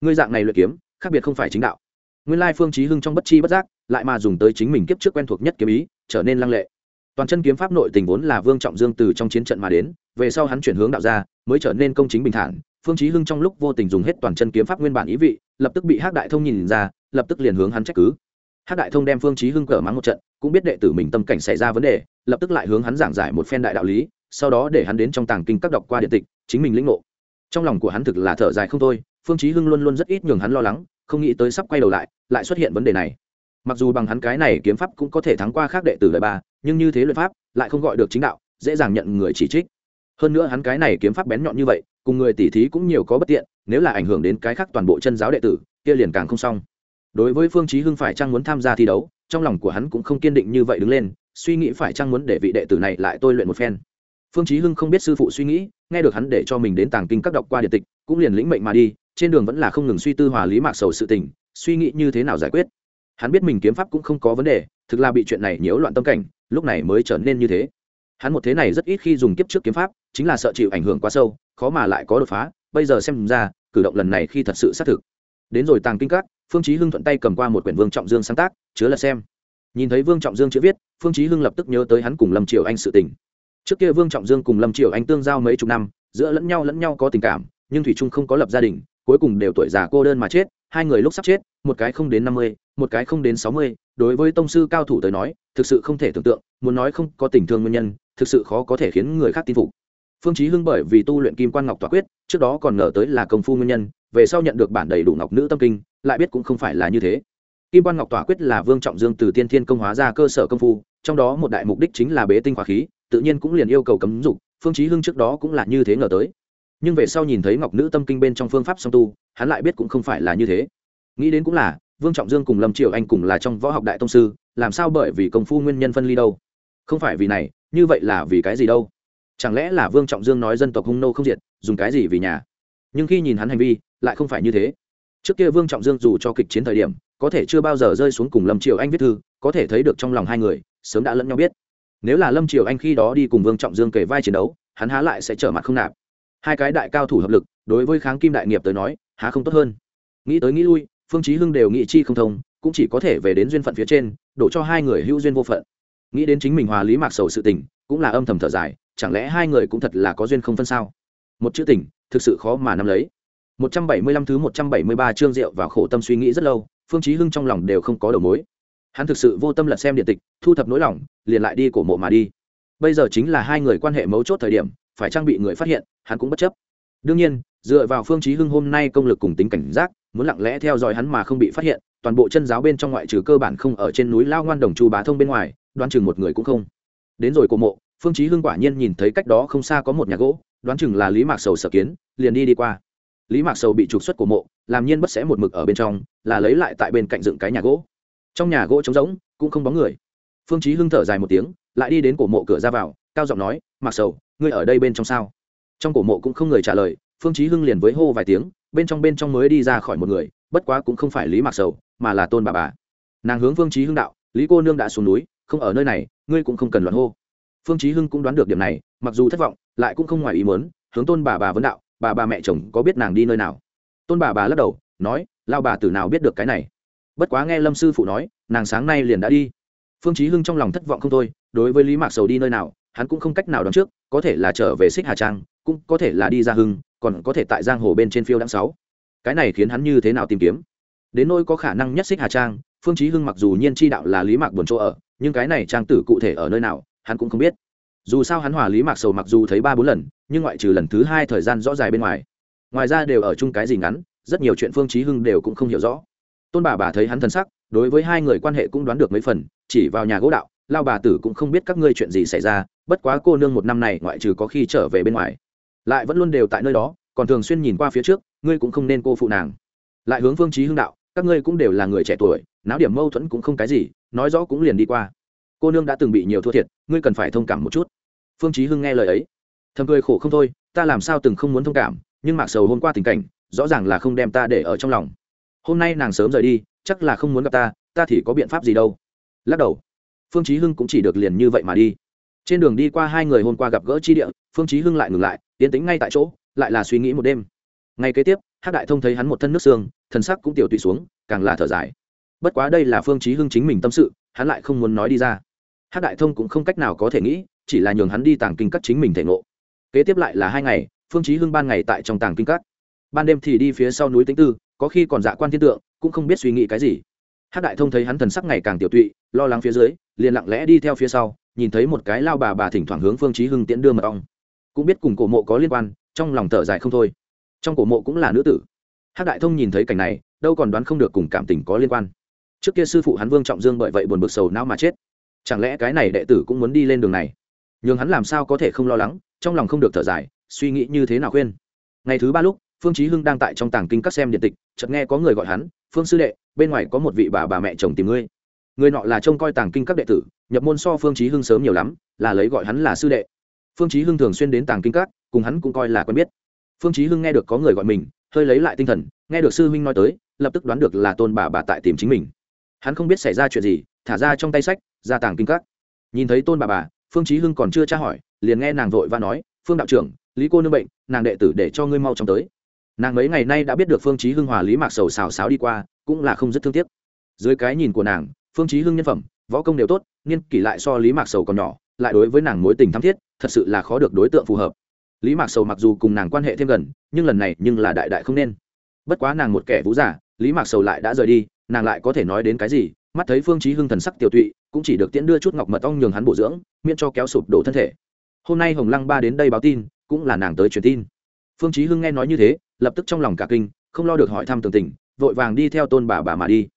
Ngươi dạng này luyện kiếm, khác biệt không phải chính đạo. Nguyên lai phương chí hưng trong bất chi bất giác lại mà dùng tới chính mình kiếp trước quen thuộc nhất kiếm ý, trở nên lăng lệ. Toàn chân kiếm pháp nội tình vốn là vương trọng dương từ trong chiến trận mà đến, về sau hắn chuyển hướng đạo ra mới trở nên công chính bình thản. Phương chí hưng trong lúc vô tình dùng hết toàn chân kiếm pháp nguyên bản ý vị, lập tức bị hắc đại thông nhìn ra, lập tức liền hướng hắn trách cứ. Hắc đại thông đem phương chí hưng cở mắng một trận, cũng biết đệ tử mình tâm cảnh xảy ra vấn đề, lập tức lại hướng hắn giảng giải một phen đại đạo lý, sau đó để hắn đến trong tàng kinh các đọc qua điện tịch, chính mình lĩnh ngộ. Trong lòng của hắn thực là thở dài không thôi, phương chí hưng luôn luôn rất ít nhường hắn lo lắng, không nghĩ tới sắp quay đầu lại lại xuất hiện vấn đề này mặc dù bằng hắn cái này kiếm pháp cũng có thể thắng qua khác đệ tử đời ba, nhưng như thế luyện pháp lại không gọi được chính đạo, dễ dàng nhận người chỉ trích. Hơn nữa hắn cái này kiếm pháp bén nhọn như vậy, cùng người tỉ thí cũng nhiều có bất tiện, nếu là ảnh hưởng đến cái khác toàn bộ chân giáo đệ tử, kia liền càng không xong. Đối với phương chí hưng phải chăng muốn tham gia thi đấu, trong lòng của hắn cũng không kiên định như vậy đứng lên, suy nghĩ phải chăng muốn để vị đệ tử này lại tôi luyện một phen. Phương chí hưng không biết sư phụ suy nghĩ, nghe được hắn để cho mình đến tàng kinh các đọc qua điện tịch, cũng liền lĩnh mệnh mà đi, trên đường vẫn là không ngừng suy tư hòa lý mạc sầu sự tình, suy nghĩ như thế nào giải quyết hắn biết mình kiếm pháp cũng không có vấn đề, thực là bị chuyện này nhiễu loạn tâm cảnh, lúc này mới trở nên như thế. Hắn một thế này rất ít khi dùng kiếp trước kiếm pháp, chính là sợ chịu ảnh hưởng quá sâu, khó mà lại có đột phá, bây giờ xem ra, cử động lần này khi thật sự xác thực. Đến rồi tàng kinh các, phương chí hưng thuận tay cầm qua một quyển vương trọng dương sáng tác, chứa là xem. Nhìn thấy vương trọng dương chữ viết, phương chí hưng lập tức nhớ tới hắn cùng lâm triều anh sự tình. Trước kia vương trọng dương cùng lâm triều anh tương giao mấy chục năm, giữa lẫn nhau lẫn nhau có tình cảm, nhưng thủy trung không có lập gia đình, cuối cùng đều tuổi già cô đơn mà chết, hai người lúc sắp chết một cái không đến năm mươi, một cái không đến sáu mươi, đối với tông sư cao thủ tới nói, thực sự không thể tưởng tượng, muốn nói không có tình thương nguyên nhân, thực sự khó có thể khiến người khác tin phục. Phương chí hưng bởi vì tu luyện kim quan ngọc tỏa quyết, trước đó còn ngờ tới là công phu nguyên nhân, về sau nhận được bản đầy đủ ngọc nữ tâm kinh, lại biết cũng không phải là như thế. Kim quan ngọc tỏa quyết là vương trọng dương từ tiên thiên công hóa ra cơ sở công phu, trong đó một đại mục đích chính là bế tinh hóa khí, tự nhiên cũng liền yêu cầu cấm dục, phương chí hưng trước đó cũng là như thế ngờ tới. Nhưng về sau nhìn thấy ngọc nữ tâm kinh bên trong phương pháp song tu, hắn lại biết cũng không phải là như thế nghĩ đến cũng là, vương trọng dương cùng lâm triều anh cùng là trong võ học đại tông sư, làm sao bởi vì công phu nguyên nhân phân ly đâu? Không phải vì này, như vậy là vì cái gì đâu? Chẳng lẽ là vương trọng dương nói dân tộc hung nô không diệt, dùng cái gì vì nhà? Nhưng khi nhìn hắn hành vi, lại không phải như thế. Trước kia vương trọng dương dù cho kịch chiến thời điểm, có thể chưa bao giờ rơi xuống cùng lâm triều anh viết thư, có thể thấy được trong lòng hai người, sớm đã lẫn nhau biết. Nếu là lâm triều anh khi đó đi cùng vương trọng dương kể vai chiến đấu, hắn há lại sẽ trở mặt không nạp. Hai cái đại cao thủ hợp lực, đối với kháng kim đại nghiệp tới nói, há không tốt hơn. Nghĩ tới nghĩ lui phương chí hưng đều nghĩ chi không thông, cũng chỉ có thể về đến duyên phận phía trên, đổ cho hai người hữu duyên vô phận. Nghĩ đến chính mình hòa lý mạc sầu sự tình, cũng là âm thầm thở dài, chẳng lẽ hai người cũng thật là có duyên không phân sao? Một chữ tình, thực sự khó mà nắm lấy. 175 thứ 173 chương rượu vào khổ tâm suy nghĩ rất lâu, phương chí hưng trong lòng đều không có đầu mối. Hắn thực sự vô tâm lật xem điện tịch, thu thập nỗi lòng, liền lại đi cổ mộ mà đi. Bây giờ chính là hai người quan hệ mấu chốt thời điểm, phải trang bị người phát hiện, hắn cũng bất chấp đương nhiên, dựa vào phương chí hưng hôm nay công lực cùng tính cảnh giác, muốn lặng lẽ theo dõi hắn mà không bị phát hiện, toàn bộ chân giáo bên trong ngoại trừ cơ bản không ở trên núi lao ngoan đồng chu bá thông bên ngoài, đoán chừng một người cũng không. Đến rồi cổ mộ, phương chí hưng quả nhiên nhìn thấy cách đó không xa có một nhà gỗ, đoán chừng là lý mạc sầu sở kiến, liền đi đi qua. Lý mạc sầu bị trục xuất cổ mộ, làm nhiên bất sẽ một mực ở bên trong, là lấy lại tại bên cạnh dựng cái nhà gỗ. Trong nhà gỗ trống rỗng, cũng không bóng người. Phương chí hưng thở dài một tiếng, lại đi đến cổ mộ cửa ra vào, cao giọng nói, mạc sầu, ngươi ở đây bên trong sao? Trong cổ mộ cũng không người trả lời, phương chí hưng liền với hô vài tiếng, bên trong bên trong mới đi ra khỏi một người, bất quá cũng không phải lý mặc sầu, mà là tôn bà bà. Nàng hướng phương chí hưng đạo, lý cô nương đã xuống núi, không ở nơi này, ngươi cũng không cần loạn hô. Phương chí hưng cũng đoán được điểm này, mặc dù thất vọng, lại cũng không ngoài ý muốn, hướng tôn bà bà vấn đạo, bà bà mẹ chồng có biết nàng đi nơi nào? Tôn bà bà lắc đầu, nói lao bà tử nào biết được cái này? Bất quá nghe lâm sư phụ nói, nàng sáng nay liền đã đi. Phương chí hưng trong lòng thất vọng không thôi, đối với lý mạc sầu đi nơi nào, hắn cũng không cách nào đoán trước, có thể là trở về xích hà trang cũng có thể là đi ra hưng, còn có thể tại giang hồ bên trên phiêu đáng sáu. Cái này khiến hắn như thế nào tìm kiếm? Đến nỗi có khả năng nhất xích hà trang, phương chí hưng mặc dù nhiên chi đạo là lý mạc buồn chỗ ở, nhưng cái này trang tử cụ thể ở nơi nào, hắn cũng không biết. Dù sao hắn hòa lý mạc sầu mặc dù thấy ba bốn lần, nhưng ngoại trừ lần thứ hai thời gian rõ dài bên ngoài ngoài ra đều ở chung cái gì ngắn, rất nhiều chuyện phương chí hưng đều cũng không hiểu rõ. Tôn bà bà thấy hắn thân sắc, đối với hai người quan hệ cũng đoán được mấy phần, chỉ vào nhà gỗ đạo, lao bà tử cũng không biết các ngươi chuyện gì xảy ra, bất quá cô nương một năm này ngoại trừ có khi trở về bên ngoài lại vẫn luôn đều tại nơi đó, còn thường xuyên nhìn qua phía trước, ngươi cũng không nên cô phụ nàng. Lại hướng phương chí hưng đạo, các ngươi cũng đều là người trẻ tuổi, náo điểm mâu thuẫn cũng không cái gì, nói rõ cũng liền đi qua. Cô nương đã từng bị nhiều thua thiệt, ngươi cần phải thông cảm một chút. Phương chí hưng nghe lời ấy, thầm cười khổ không thôi, ta làm sao từng không muốn thông cảm, nhưng mạc sầu hôm qua tình cảnh, rõ ràng là không đem ta để ở trong lòng. Hôm nay nàng sớm rời đi, chắc là không muốn gặp ta ta thì có biện pháp gì đâu. Lắc đầu. Phương chí hưng cũng chỉ được liền như vậy mà đi trên đường đi qua hai người hôm qua gặp gỡ chi địa, phương chí hưng lại ngừng lại tiến tĩnh ngay tại chỗ, lại là suy nghĩ một đêm. Ngày kế tiếp, hắc đại thông thấy hắn một thân nước xương, thần sắc cũng tiểu tụy xuống, càng là thở dài. Bất quá đây là phương chí hưng chính mình tâm sự, hắn lại không muốn nói đi ra. Hắc đại thông cũng không cách nào có thể nghĩ, chỉ là nhường hắn đi tàng kinh các chính mình thể ngộ. Kế tiếp lại là hai ngày, phương chí hưng ban ngày tại trong tàng kinh các. Ban đêm thì đi phía sau núi tĩnh tư, có khi còn dạ quan thiên tượng, cũng không biết suy nghĩ cái gì. Hắc đại thông thấy hắn thần sắc ngày càng tiểu tụy, lo lắng phía dưới, liền lặng lẽ đi theo phía sau nhìn thấy một cái lao bà bà thỉnh thoảng hướng phương chí hưng tiễn đưa mật ong. Cũng biết cùng cổ mộ có liên quan, trong lòng thở dài không thôi. Trong cổ mộ cũng là nữ tử. Hắc đại thông nhìn thấy cảnh này, đâu còn đoán không được cùng cảm tình có liên quan. Trước kia sư phụ hắn vương trọng dương bởi vậy buồn bực sầu não mà chết. Chẳng lẽ cái này đệ tử cũng muốn đi lên đường này? Nhưng hắn làm sao có thể không lo lắng, trong lòng không được thở dài, suy nghĩ như thế nào khuyên? Ngày thứ ba lúc, phương chí hưng đang tại trong tàng kinh các xem điện tịch, chợt nghe có người gọi hắn, phương sư đệ, bên ngoài có một vị bà bà mẹ chồng tìm ngươi người nọ là trông coi tàng kinh các đệ tử, nhập môn so phương chí hưng sớm nhiều lắm, là lấy gọi hắn là sư đệ. Phương chí hưng thường xuyên đến tàng kinh các, cùng hắn cũng coi là quen biết. Phương chí hưng nghe được có người gọi mình, hơi lấy lại tinh thần, nghe được sư huynh nói tới, lập tức đoán được là tôn bà bà tại tìm chính mình. Hắn không biết xảy ra chuyện gì, thả ra trong tay sách, ra tàng kinh các. Nhìn thấy tôn bà bà, phương chí hưng còn chưa tra hỏi, liền nghe nàng vội và nói, phương đạo trưởng, lý cô nương bệnh, nàng đệ tử để cho ngươi mau chóng tới. Nàng mấy ngày nay đã biết được phương chí hưng hòa lý mạc sầu xào xáo đi qua, cũng là không rất thương tiếc. Dưới cái nhìn của nàng phương chí hưng nhân phẩm, võ công đều tốt, niên kỷ lại so lý mạc sầu còn nhỏ, lại đối với nàng mối tình thắm thiết, thật sự là khó được đối tượng phù hợp. Lý mạc sầu mặc dù cùng nàng quan hệ thêm gần, nhưng lần này nhưng là đại đại không nên. Bất quá nàng một kẻ vũ giả, lý mạc sầu lại đã rời đi, nàng lại có thể nói đến cái gì, mắt thấy phương chí hưng thần sắc tiểu tụy, cũng chỉ được tiễn đưa chút ngọc mật ong nhường hắn bổ dưỡng, miễn cho kéo sụp đổ thân thể. Hôm nay hồng lăng ba đến đây báo tin, cũng là nàng tới truyền tin. Phương chí hưng nghe nói như thế, lập tức trong lòng cả kinh, không lo được hỏi thăm tường tình, vội vàng đi theo tôn bà bà mà đi.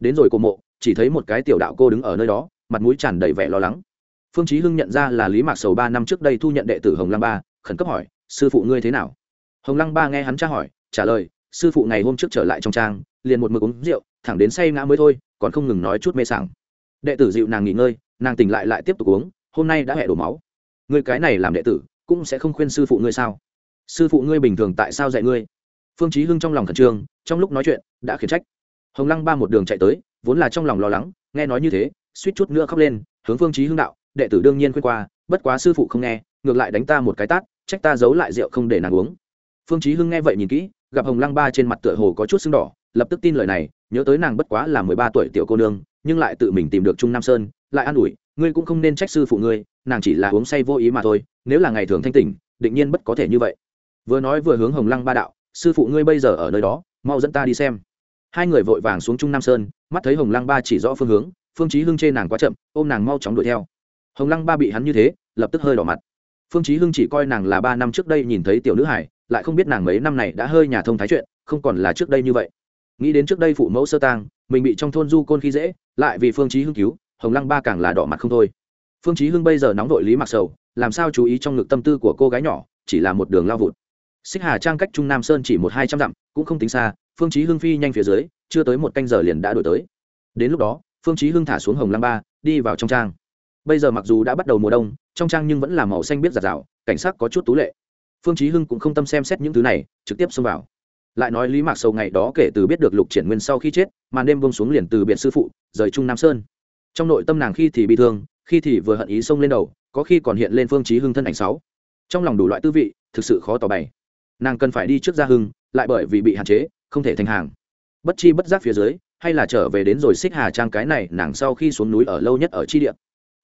Đến rồi cổ mộ chỉ thấy một cái tiểu đạo cô đứng ở nơi đó, mặt mũi tràn đầy vẻ lo lắng. Phương chí hưng nhận ra là lý mạc sầu ba năm trước đây thu nhận đệ tử hồng lăng ba, khẩn cấp hỏi, sư phụ ngươi thế nào? Hồng lăng ba nghe hắn tra hỏi, trả lời, sư phụ ngày hôm trước trở lại trong trang, liền một mực uống rượu, thẳng đến say ngã mới thôi, còn không ngừng nói chút mê sảng. Đệ tử dịu nàng nghỉ ngơi, nàng tỉnh lại lại tiếp tục uống, hôm nay đã hẹ đổ máu. Ngươi cái này làm đệ tử, cũng sẽ không khuyên sư phụ ngươi sao? Sư phụ ngươi bình thường tại sao dạy ngươi? Phương chí hưng trong lòng khẩn trương, trong lúc nói chuyện, đã khiển trách. Hồng lăng ba một đường chạy tới vốn là trong lòng lo lắng, nghe nói như thế, suýt chút nữa khóc lên, hướng phương chí hưng đạo, đệ tử đương nhiên khuyên qua, bất quá sư phụ không nghe, ngược lại đánh ta một cái tát, trách ta giấu lại rượu không để nàng uống. Phương chí hưng nghe vậy nhìn kỹ, gặp hồng lăng ba trên mặt tựa hồ có chút sưng đỏ, lập tức tin lời này, nhớ tới nàng bất quá là mười ba tuổi tiểu cô nương, nhưng lại tự mình tìm được trung nam sơn, lại an ủi, ngươi cũng không nên trách sư phụ ngươi, nàng chỉ là uống say vô ý mà thôi, nếu là ngày thường thanh tỉnh, định nhiên bất có thể như vậy. Vừa nói vừa hướng hồng lăng ba đạo, sư phụ ngươi bây giờ ở nơi đó, mau dẫn ta đi xem. Hai người vội vàng xuống trung nam sơn mắt thấy hồng lăng ba chỉ rõ phương hướng, phương chí hưng chê nàng quá chậm, ôm nàng mau chóng đuổi theo. Hồng lăng ba bị hắn như thế, lập tức hơi đỏ mặt. Phương chí hưng chỉ coi nàng là ba năm trước đây nhìn thấy tiểu nữ hải lại không biết nàng mấy năm này đã hơi nhà thông thái chuyện, không còn là trước đây như vậy. Nghĩ đến trước đây phụ mẫu sơ tang, mình bị trong thôn du côn khi dễ, lại vì phương chí hưng cứu, hồng lăng ba càng là đỏ mặt không thôi. Phương chí hưng bây giờ nóng vội lý mặc sầu, làm sao chú ý trong ngực tâm tư của cô gái nhỏ, chỉ là một đường lao vụt. Xích hà trang cách trung nam sơn chỉ một hai trăm dặm, cũng không tính xa, phương chí hưng phi nhanh phía dưới chưa tới một canh giờ liền đã đuổi tới. Đến lúc đó, phương chí hưng thả xuống hồng lăng ba, đi vào trong trang. Bây giờ mặc dù đã bắt đầu mùa đông, trong trang nhưng vẫn là màu xanh biết giạt rào cảnh sắc có chút tú lệ. Phương chí hưng cũng không tâm xem xét những thứ này, trực tiếp xông vào. Lại nói lý mạc sầu ngày đó kể từ biết được lục triển nguyên sau khi chết, màn đêm buông xuống liền từ biệt sư phụ, rời trung nam sơn. Trong nội tâm nàng khi thì bị thương, khi thì vừa hận ý xông lên đầu, có khi còn hiện lên phương chí hưng thân ảnh sáu. Trong lòng đủ loại tư vị, thực sự khó tỏ bày. Nàng cần phải đi trước gia hưng, lại bởi vì bị hạn chế, không thể thành hàng bất chi bất giác phía dưới, hay là trở về đến rồi xích hà trang cái này, nàng sau khi xuống núi ở lâu nhất ở chi địa.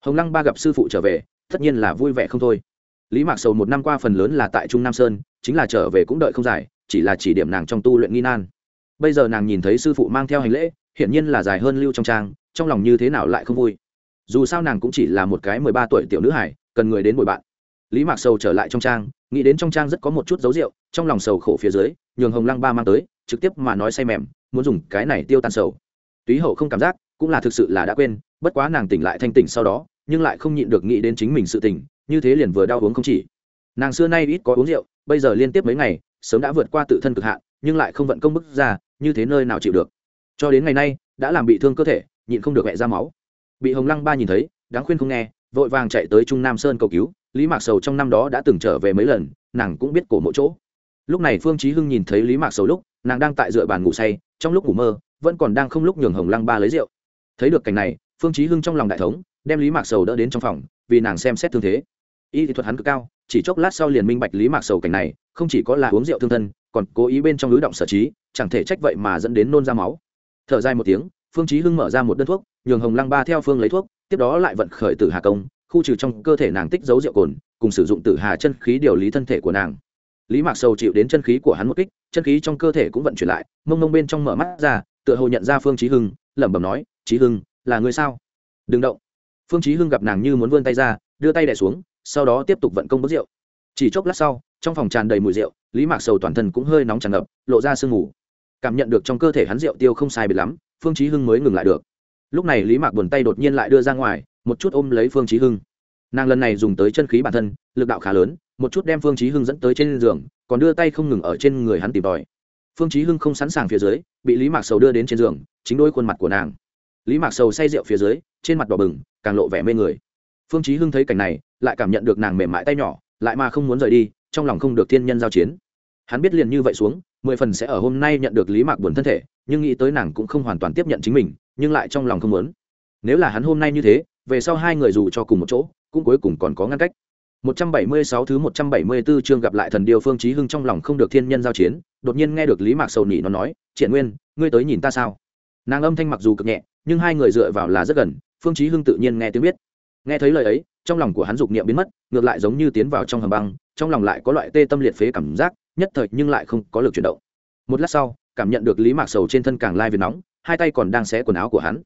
Hồng lăng ba gặp sư phụ trở về, tất nhiên là vui vẻ không thôi. Lý mạc sầu một năm qua phần lớn là tại trung nam sơn, chính là trở về cũng đợi không dài, chỉ là chỉ điểm nàng trong tu luyện nghi nan. Bây giờ nàng nhìn thấy sư phụ mang theo hành lễ, hiển nhiên là dài hơn lưu trong trang, trong lòng như thế nào lại không vui. Dù sao nàng cũng chỉ là một cái mười ba tuổi tiểu nữ hải cần người đến bồi bạn. Lý mạc sầu trở lại trong trang, nghĩ đến trong trang rất có một chút dấu rượu, trong lòng sầu khổ phía dưới, nhường hồng lăng ba mang tới, trực tiếp mà nói say mềm muốn dùng cái này tiêu tan sầu. Túy hậu không cảm giác, cũng là thực sự là đã quên, bất quá nàng tỉnh lại thanh tỉnh sau đó, nhưng lại không nhịn được nghĩ đến chính mình sự tỉnh như thế liền vừa đau uống không chỉ. Nàng xưa nay ít có uống rượu, bây giờ liên tiếp mấy ngày, sớm đã vượt qua tự thân cực hạn, nhưng lại không vận công bức ra, như thế nơi nào chịu được. Cho đến ngày nay, đã làm bị thương cơ thể, nhịn không được hẹ ra máu. Bị hồng lăng ba nhìn thấy, đáng khuyên không nghe, vội vàng chạy tới trung nam sơn cầu cứu, lý mạc sầu trong năm đó đã từng trở về mấy lần, nàng cũng biết cổ mỗi chỗ lúc này phương chí hưng nhìn thấy lý mạc sầu lúc, nàng đang tại dựa bàn ngủ say, trong lúc ngủ mơ, vẫn còn đang không lúc nhường hồng lăng ba lấy rượu. Thấy được cảnh này, phương chí hưng trong lòng đại thống, đem lý mạc sầu đỡ đến trong phòng, vì nàng xem xét thương thế. Y thuật hắn cực cao, chỉ chốc lát sau liền minh bạch lý mạc sầu cảnh này, không chỉ có là uống rượu thương thân, còn cố ý bên trong lưới động sở trí, chẳng thể trách vậy mà dẫn đến nôn ra máu. Thở dài một tiếng, phương chí hưng mở ra một đơn thuốc, nhường hồng lăng ba theo phương lấy thuốc, tiếp đó lại vận khởi tử hà công, khu trừ trong cơ thể nàng tích dấu rượu cồn, cùng sử dụng tử hà chân khí điều lý thân thể của nàng lý mạc sầu chịu đến chân khí của hắn một kích, chân khí trong cơ thể cũng vận chuyển lại, mông mông bên trong mở mắt ra, tựa hồ nhận ra phương chí hưng, lẩm bẩm nói, chí hưng, là người sao? Đừng động. Phương chí hưng gặp nàng như muốn vươn tay ra, đưa tay đẻ xuống, sau đó tiếp tục vận công bước rượu. Chỉ chốc lát sau, trong phòng tràn đầy mùi rượu, lý mạc sầu toàn thân cũng hơi nóng tràn ngập, lộ ra sương ngủ. cảm nhận được trong cơ thể hắn rượu tiêu không sai biệt lắm, phương chí hưng mới ngừng lại được. Lúc này lý mạc buồn tay đột nhiên lại đưa ra ngoài, một chút ôm lấy phương chí hưng nàng lần này dùng tới chân khí bản thân, lực đạo khá lớn, một chút đem phương chí hưng dẫn tới trên giường, còn đưa tay không ngừng ở trên người hắn tìm tòi. Phương chí hưng không sẵn sàng phía dưới, bị lý mạc sầu đưa đến trên giường, chính đôi khuôn mặt của nàng. Lý mạc sầu say rượu phía dưới, trên mặt đỏ bừng, càng lộ vẻ mê người. Phương chí hưng thấy cảnh này, lại cảm nhận được nàng mềm mại tay nhỏ, lại mà không muốn rời đi, trong lòng không được thiên nhân giao chiến. Hắn biết liền như vậy xuống, mười phần sẽ ở hôm nay nhận được lý mạc buồn thân thể, nhưng nghĩ tới nàng cũng không hoàn toàn tiếp nhận chính mình, nhưng lại trong lòng không muốn. Nếu là hắn hôm nay như thế, về sau hai người dù cho cùng một chỗ cũng cuối cùng còn có ngăn cách 176 thứ 174 chương gặp lại thần điều Phương Chí Hưng trong lòng không được thiên nhân giao chiến, đột nhiên nghe được Lý Mạc Sầu nỉ nó nói, "Triển Nguyên, ngươi tới nhìn ta sao?" Nàng âm thanh mặc dù cực nhẹ, nhưng hai người dựa vào là rất gần, Phương Chí Hưng tự nhiên nghe tiếng biết. Nghe thấy lời ấy, trong lòng của hắn dục niệm biến mất, ngược lại giống như tiến vào trong hầm băng, trong lòng lại có loại tê tâm liệt phế cảm giác, nhất thời nhưng lại không có lực chuyển động. Một lát sau, cảm nhận được Lý Mạc Sầu trên thân càng lai việt nóng, hai tay còn đang xé quần áo của hắn.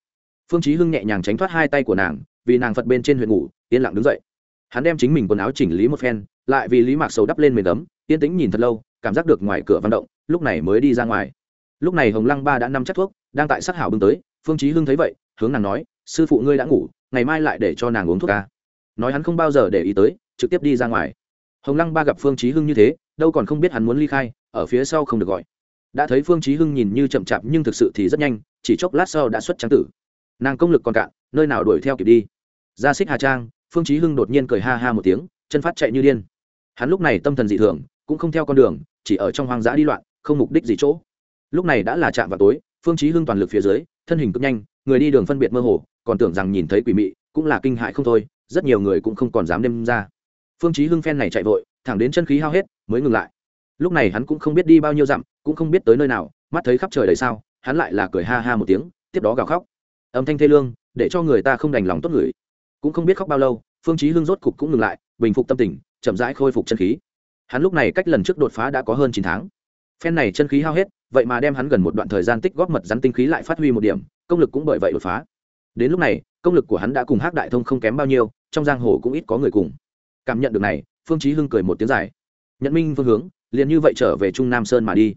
Phương Chí Hưng nhẹ nhàng tránh thoát hai tay của nàng, vì nàng phật bên trên huyện ngủ, yên lặng đứng dậy. Hắn đem chính mình quần áo chỉnh lý một phen lại vì lý mạc sầu đắp lên mềm ấm yên tĩnh nhìn thật lâu cảm giác được ngoài cửa văn động lúc này mới đi ra ngoài. Lúc này hồng lăng ba đã nằm chắc thuốc đang tại sắc hảo bưng tới phương chí hưng thấy vậy hướng nàng nói sư phụ ngươi đã ngủ ngày mai lại để cho nàng uống thuốc ca. Nói hắn không bao giờ để ý tới trực tiếp đi ra ngoài. Hồng lăng ba gặp phương chí hưng như thế đâu còn không biết hắn muốn ly khai ở phía sau không được gọi. Đã thấy phương chí hưng nhìn như chậm chạp nhưng thực sự thì rất nhanh chỉ chốc lát sau đã xuất trắng tử. Nàng công lực còn cạn nơi nào đuổi theo kịp đi ra xích hà trang, phương chí hưng đột nhiên cười ha ha một tiếng, chân phát chạy như điên. Hắn lúc này tâm thần dị thường, cũng không theo con đường, chỉ ở trong hoang dã đi loạn, không mục đích gì chỗ. Lúc này đã là chạm vào tối, phương chí hưng toàn lực phía dưới, thân hình cực nhanh, người đi đường phân biệt mơ hồ, còn tưởng rằng nhìn thấy quỷ mị, cũng là kinh hại không thôi, rất nhiều người cũng không còn dám đem ra. Phương chí hưng phen này chạy vội, thẳng đến chân khí hao hết, mới ngừng lại. Lúc này hắn cũng không biết đi bao nhiêu dặm, cũng không biết tới nơi nào, mắt thấy khắp trời đầy sao, hắn lại là cười ha ha một tiếng, tiếp đó gào khóc. Âm thanh thê lương, để cho người ta không đành lòng tốt người cũng không biết khóc bao lâu, phương chí hưng rốt cục cũng ngừng lại, bình phục tâm tình, chậm rãi khôi phục chân khí. Hắn lúc này cách lần trước đột phá đã có hơn chín tháng. Phen này chân khí hao hết, vậy mà đem hắn gần một đoạn thời gian tích góp mật rắn tinh khí lại phát huy một điểm, công lực cũng bởi vậy đột phá. Đến lúc này, công lực của hắn đã cùng hắc đại thông không kém bao nhiêu, trong giang hồ cũng ít có người cùng. Cảm nhận được này, phương chí hưng cười một tiếng dài. Nhận minh phương hướng, liền như vậy trở về trung nam sơn mà đi.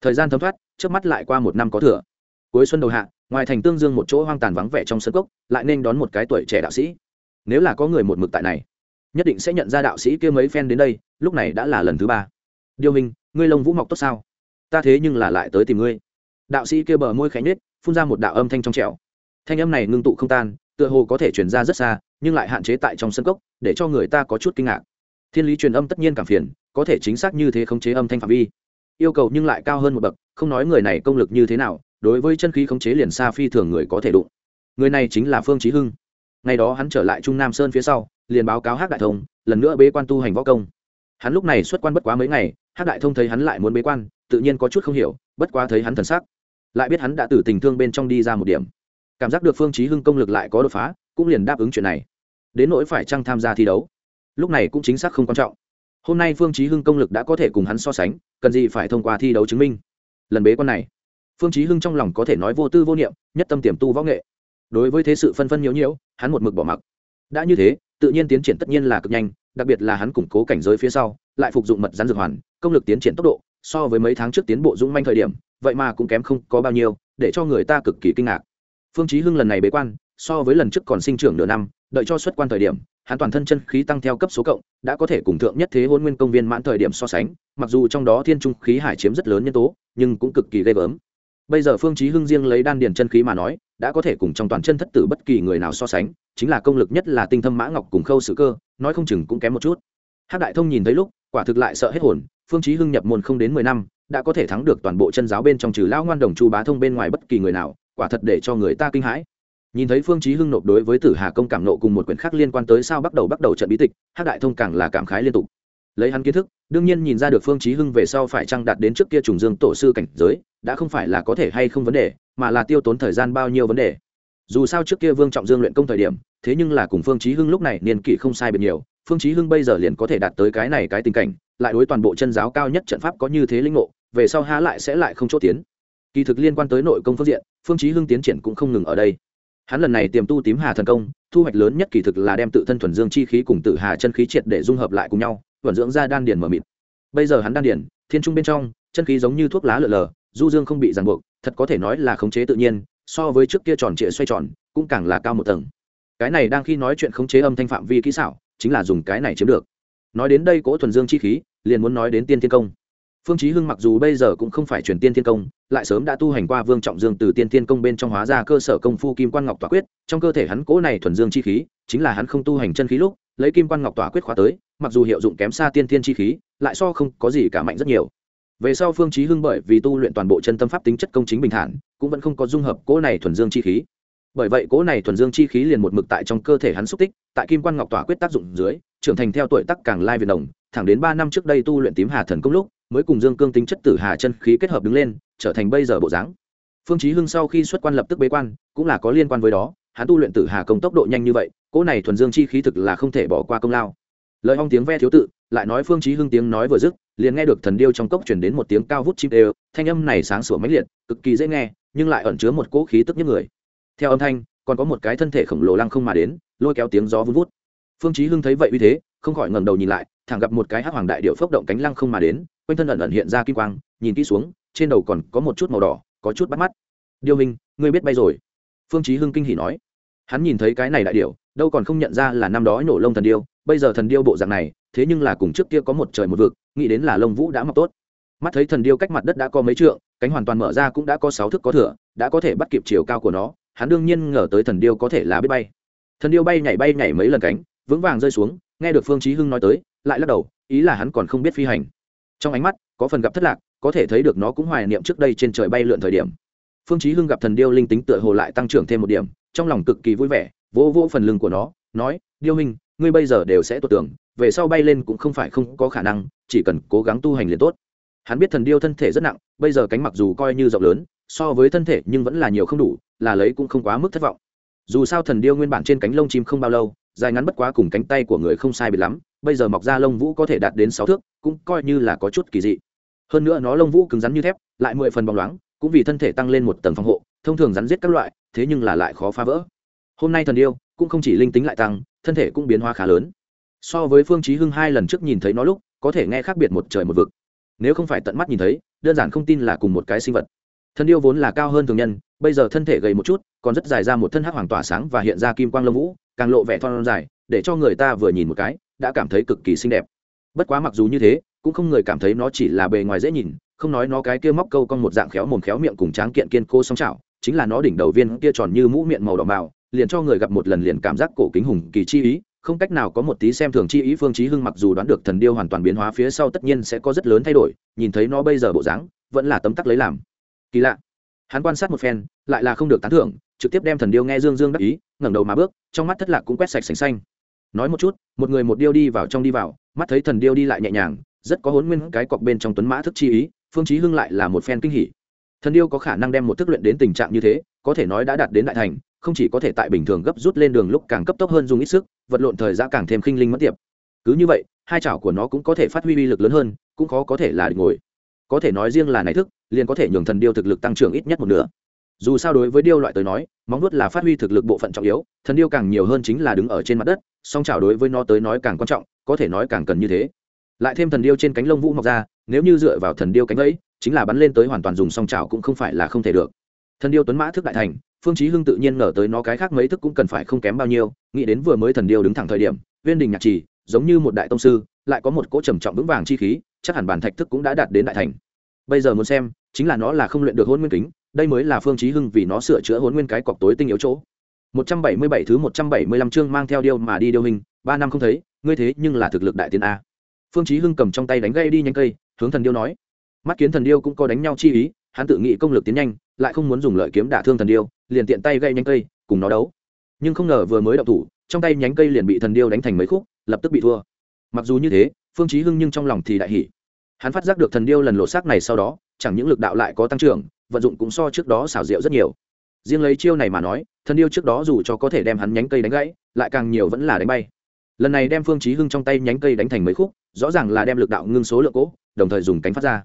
Thời gian thấm thoát, trước mắt lại qua một năm có thừa. Cuối xuân đầu hạ, ngoài thành tương dương một chỗ hoang tàn vắng vẻ trong sân cốc, lại nên đón một cái tuổi trẻ đạo sĩ nếu là có người một mực tại này, nhất định sẽ nhận ra đạo sĩ kia mấy phen đến đây, lúc này đã là lần thứ ba. Điêu hình, ngươi lông vũ mọc tốt sao? Ta thế nhưng là lại tới tìm ngươi. Đạo sĩ kia bờ môi khẽ nhết phun ra một đạo âm thanh trong trẻo. Thanh âm này ngưng tụ không tan, tựa hồ có thể truyền ra rất xa, nhưng lại hạn chế tại trong sân cốc, để cho người ta có chút kinh ngạc. Thiên lý truyền âm tất nhiên cảm phiền, có thể chính xác như thế khống chế âm thanh phạm vi. Yêu cầu nhưng lại cao hơn một bậc, không nói người này công lực như thế nào, đối với chân khí khống chế liền xa phi thường người có thể đụng. Người này chính là phương chí hưng ngày đó hắn trở lại trung nam sơn phía sau, liền báo cáo hắc đại thông, lần nữa bế quan tu hành võ công. Hắn lúc này xuất quan bất quá mấy ngày, hắc đại thông thấy hắn lại muốn bế quan, tự nhiên có chút không hiểu, bất quá thấy hắn thần sắc, lại biết hắn đã từ tình thương bên trong đi ra một điểm. Cảm giác được phương chí hưng công lực lại có đột phá, cũng liền đáp ứng chuyện này. Đến nỗi phải chăng tham gia thi đấu? Lúc này cũng chính xác không quan trọng. Hôm nay phương chí hưng công lực đã có thể cùng hắn so sánh, cần gì phải thông qua thi đấu chứng minh. Lần bế quan này, phương chí hưng trong lòng có thể nói vô tư vô niệm, nhất tâm tiềm tu võ nghệ. Đối với thế sự phân phân nhiễu nhiễu hắn một mực bỏ mặc. Đã như thế, tự nhiên tiến triển tất nhiên là cực nhanh, đặc biệt là hắn củng cố cảnh giới phía sau, lại phục dụng mật rắn dược hoàn, công lực tiến triển tốc độ, so với mấy tháng trước tiến bộ dũng manh thời điểm, vậy mà cũng kém không có bao nhiêu, để cho người ta cực kỳ kinh ngạc. Phương chí hưng lần này bế quan, so với lần trước còn sinh trưởng nửa năm, đợi cho xuất quan thời điểm, hắn toàn thân chân khí tăng theo cấp số cộng, đã có thể cùng thượng nhất thế hôn nguyên công viên mãn thời điểm so sánh, mặc dù trong đó thiên trung khí hải chiếm rất lớn nhân tố, nhưng cũng cực kỳ ghê gớm. Bây giờ phương chí hưng riêng lấy đan điền chân khí mà nói đã có thể cùng trong toàn chân thất tử bất kỳ người nào so sánh, chính là công lực nhất là tinh thâm mã ngọc cùng khâu sự cơ, nói không chừng cũng kém một chút. Hắc đại thông nhìn thấy lúc, quả thực lại sợ hết hồn, phương chí hưng nhập môn không đến mười năm, đã có thể thắng được toàn bộ chân giáo bên trong trừ lão ngoan đồng chu bá thông bên ngoài bất kỳ người nào, quả thật để cho người ta kinh hãi. Nhìn thấy phương chí hưng nộp đối với tử hà công cảm nộ cùng một quyển khác liên quan tới sao bắt đầu bắt đầu trận bí tịch, hắc đại thông càng là cảm khái liên tục lấy hắn kiến thức, đương nhiên nhìn ra được phương chí hưng về sau phải trang đạt đến trước kia trùng dương tổ sư cảnh giới, đã không phải là có thể hay không vấn đề, mà là tiêu tốn thời gian bao nhiêu vấn đề. Dù sao trước kia vương trọng dương luyện công thời điểm, thế nhưng là cùng phương chí hưng lúc này niên kỷ không sai biệt nhiều, phương chí hưng bây giờ liền có thể đạt tới cái này cái tình cảnh, lại đối toàn bộ chân giáo cao nhất trận pháp có như thế linh ngộ, về sau há lại sẽ lại không chỗ tiến. Kỳ thực liên quan tới nội công phương diện, phương chí hưng tiến triển cũng không ngừng ở đây. Hắn lần này tiềm tu tím hà thần công, thu hoạch lớn nhất kỳ thực là đem tự thân thuần dương chi khí cùng tử hà chân khí triệt để dung hợp lại cùng nhau vận dưỡng ra đan điền mở mịt. Bây giờ hắn đan điền, thiên trung bên trong, chân khí giống như thuốc lá lở lờ, du dương không bị ràng buộc, thật có thể nói là khống chế tự nhiên, so với trước kia tròn trịa xoay tròn, cũng càng là cao một tầng. Cái này đang khi nói chuyện khống chế âm thanh phạm vi kỹ xảo, chính là dùng cái này chiếm được. Nói đến đây cỗ thuần dương chi khí, liền muốn nói đến tiên thiên công. Phương chí hưng mặc dù bây giờ cũng không phải truyền tiên thiên công, lại sớm đã tu hành qua vương trọng dương từ tiên thiên công bên trong hóa ra cơ sở công phu kim quan ngọc tỏa quyết, trong cơ thể hắn cỗ này thuần dương chi khí, chính là hắn không tu hành chân khí lúc, lấy kim quan ngọc tỏa quyết khóa tới mặc dù hiệu dụng kém xa tiên thiên chi khí, lại so không có gì cả mạnh rất nhiều. Về sau phương chí hưng bởi vì tu luyện toàn bộ chân tâm pháp tính chất công chính bình thản, cũng vẫn không có dung hợp cỗ này thuần dương chi khí. Bởi vậy cỗ này thuần dương chi khí liền một mực tại trong cơ thể hắn xúc tích, tại kim quan ngọc tỏa quyết tác dụng dưới, trưởng thành theo tuổi tác càng lai việt đồng, thẳng đến ba năm trước đây tu luyện tím hà thần công lúc, mới cùng dương cương tính chất tử hà chân khí kết hợp đứng lên, trở thành bây giờ bộ dáng. Phương chí hưng sau khi xuất quan lập tức bế quan, cũng là có liên quan với đó, hắn tu luyện tử hà công tốc độ nhanh như vậy, cỗ này thuần dương chi khí thực là không thể bỏ qua công lao lời ong tiếng ve thiếu tự, lại nói phương chí hưng tiếng nói vừa dứt, liền nghe được thần điêu trong cốc truyền đến một tiếng cao vút chim đều, thanh âm này sáng sủa mãnh liệt, cực kỳ dễ nghe, nhưng lại ẩn chứa một cỗ khí tức nhất người. Theo âm thanh, còn có một cái thân thể khổng lồ lăng không mà đến, lôi kéo tiếng gió vun vút. Phương chí hưng thấy vậy uy thế, không khỏi ngẩng đầu nhìn lại, thẳng gặp một cái hắc hoàng đại điệu phốc động cánh lăng không mà đến, quanh thân ẩn ẩn hiện ra kim quang, nhìn kỹ xuống, trên đầu còn có một chút màu đỏ, có chút bắt mắt. Điêu minh ngươi biết bay rồi. Phương chí hưng kinh hỉ nói. Hắn nhìn thấy cái này đại điệu đâu còn không nhận ra là năm đó nổ lông thần điêu, bây giờ thần điêu bộ dạng này, thế nhưng là cùng trước kia có một trời một vực, nghĩ đến là lông vũ đã mọc tốt. Mắt thấy thần điêu cách mặt đất đã có mấy trượng, cánh hoàn toàn mở ra cũng đã có sáu thước có thừa đã có thể bắt kịp chiều cao của nó, hắn đương nhiên ngờ tới thần điêu có thể là biết bay. Thần điêu bay nhảy bay nhảy mấy lần cánh, vững vàng rơi xuống, nghe được phương chí hưng nói tới, lại lắc đầu, ý là hắn còn không biết phi hành. Trong ánh mắt, có phần gặp thất lạc, có thể thấy được nó cũng hoài niệm trước đây trên trời bay lượn thời điểm. Phương chí hưng gặp thần điêu linh tính tựa hồ lại tăng trưởng thêm một điểm, trong lòng cực kỳ vui vẻ vỗ vỗ phần lưng của nó, nói, điêu hình ngươi bây giờ đều sẽ tuột tưởng, về sau bay lên cũng không phải không có khả năng, chỉ cần cố gắng tu hành liền tốt. Hắn biết thần điêu thân thể rất nặng, bây giờ cánh mặc dù coi như rộng lớn, so với thân thể nhưng vẫn là nhiều không đủ, là lấy cũng không quá mức thất vọng. Dù sao thần điêu nguyên bản trên cánh lông chim không bao lâu, dài ngắn bất quá cùng cánh tay của người không sai biệt lắm, bây giờ mọc ra lông vũ có thể đạt đến sáu thước, cũng coi như là có chút kỳ dị. Hơn nữa nó lông vũ cứng rắn như thép, lại mười phần bóng loáng, cũng vì thân thể tăng lên một tầng phòng hộ, thông thường rắn giết các loại, thế nhưng là lại khó phá vỡ hôm nay thần điêu cũng không chỉ linh tính lại tăng, thân thể cũng biến hóa khá lớn. So với phương chí hưng hai lần trước nhìn thấy nó lúc, có thể nghe khác biệt một trời một vực. Nếu không phải tận mắt nhìn thấy, đơn giản không tin là cùng một cái sinh vật. Thần điêu vốn là cao hơn thường nhân, bây giờ thân thể gầy một chút, còn rất dài ra một thân hắc hoàng tỏa sáng và hiện ra kim quang lông vũ, càng lộ vẻ thon dài, để cho người ta vừa nhìn một cái, đã cảm thấy cực kỳ xinh đẹp. Bất quá mặc dù như thế, cũng không người cảm thấy nó chỉ là bề ngoài dễ nhìn, không nói nó cái kia móc câu con một dạng khéo mồm khéo miệng cùng tráng kiện kiên cô song chảo chính là nó đỉnh đầu viên kia tròn như mũ miệng màu đỏ màu liền cho người gặp một lần liền cảm giác cổ kính hùng kỳ chi ý, không cách nào có một tí xem thường chi ý, phương chí hưng mặc dù đoán được thần điêu hoàn toàn biến hóa phía sau tất nhiên sẽ có rất lớn thay đổi, nhìn thấy nó bây giờ bộ dáng, vẫn là tấm tắc lấy làm. Kỳ lạ. Hắn quan sát một phen, lại là không được tán thưởng, trực tiếp đem thần điêu nghe dương dương đắc ý, ngẩng đầu mà bước, trong mắt thất lạc cũng quét sạch sành xanh. Nói một chút, một người một điêu đi vào trong đi vào, mắt thấy thần điêu đi lại nhẹ nhàng, rất có hốn nguyên cái cọc bên trong tuấn mã thức chi ý, phương chí hưng lại là một phen kinh hỉ. Thần điêu có khả năng đem một thức luyện đến tình trạng như thế, có thể nói đã đạt đến đại thành không chỉ có thể tại bình thường gấp rút lên đường lúc càng cấp tốc hơn dùng ít sức, vật lộn thời gian càng thêm khinh linh mất tiệp. Cứ như vậy, hai chảo của nó cũng có thể phát huy uy lực lớn hơn, cũng khó có thể là địch ngồi. Có thể nói riêng là này thức, liền có thể nhường thần điêu thực lực tăng trưởng ít nhất một nửa. Dù sao đối với điêu loại tới nói, móng nuốt là phát huy thực lực bộ phận trọng yếu, thần điêu càng nhiều hơn chính là đứng ở trên mặt đất, song chảo đối với nó tới nói càng quan trọng, có thể nói càng cần như thế. Lại thêm thần điêu trên cánh lông vũ mọc ra, nếu như dựa vào thần điêu cánh ấy, chính là bắn lên tới hoàn toàn dùng song chảo cũng không phải là không thể được. Thần điêu tuấn mã thức đại thành phương chí hưng tự nhiên ngờ tới nó cái khác mấy thức cũng cần phải không kém bao nhiêu, nghĩ đến vừa mới thần điêu đứng thẳng thời điểm, viên đình nhạc trì giống như một đại tông sư, lại có một cỗ trầm trọng vững vàng chi khí, chắc hẳn bản thạch thức cũng đã đạt đến đại thành. Bây giờ muốn xem, chính là nó là không luyện được hôn nguyên kính, đây mới là phương chí hưng vì nó sửa chữa hôn nguyên cái cọc tối tinh yếu chỗ. 177 thứ 175 chương mang theo điêu mà đi điêu hình, ba năm không thấy, ngươi thế nhưng là thực lực đại tiến a. Phương chí hưng cầm trong tay đánh gây đi nhanh cây, hướng thần điêu nói. Mắt kiến thần điêu cũng có đánh nhau chi ý, hắn tự nghĩ công lực tiến nhanh lại không muốn dùng lợi kiếm đả thương thần điêu, liền tiện tay gây nhánh cây, cùng nó đấu. Nhưng không ngờ vừa mới động thủ, trong tay nhánh cây liền bị thần điêu đánh thành mấy khúc, lập tức bị thua. Mặc dù như thế, phương chí hưng nhưng trong lòng thì đại hỉ. Hắn phát giác được thần điêu lần lộ xác này sau đó, chẳng những lực đạo lại có tăng trưởng, vận dụng cũng so trước đó xảo diệu rất nhiều. Riêng lấy chiêu này mà nói, thần điêu trước đó dù cho có thể đem hắn nhánh cây đánh gãy, lại càng nhiều vẫn là đánh bay. Lần này đem phương chí hưng trong tay nhánh cây đánh thành mấy khúc, rõ ràng là đem lực đạo ngưng số lượng cố, đồng thời dùng cánh phát ra.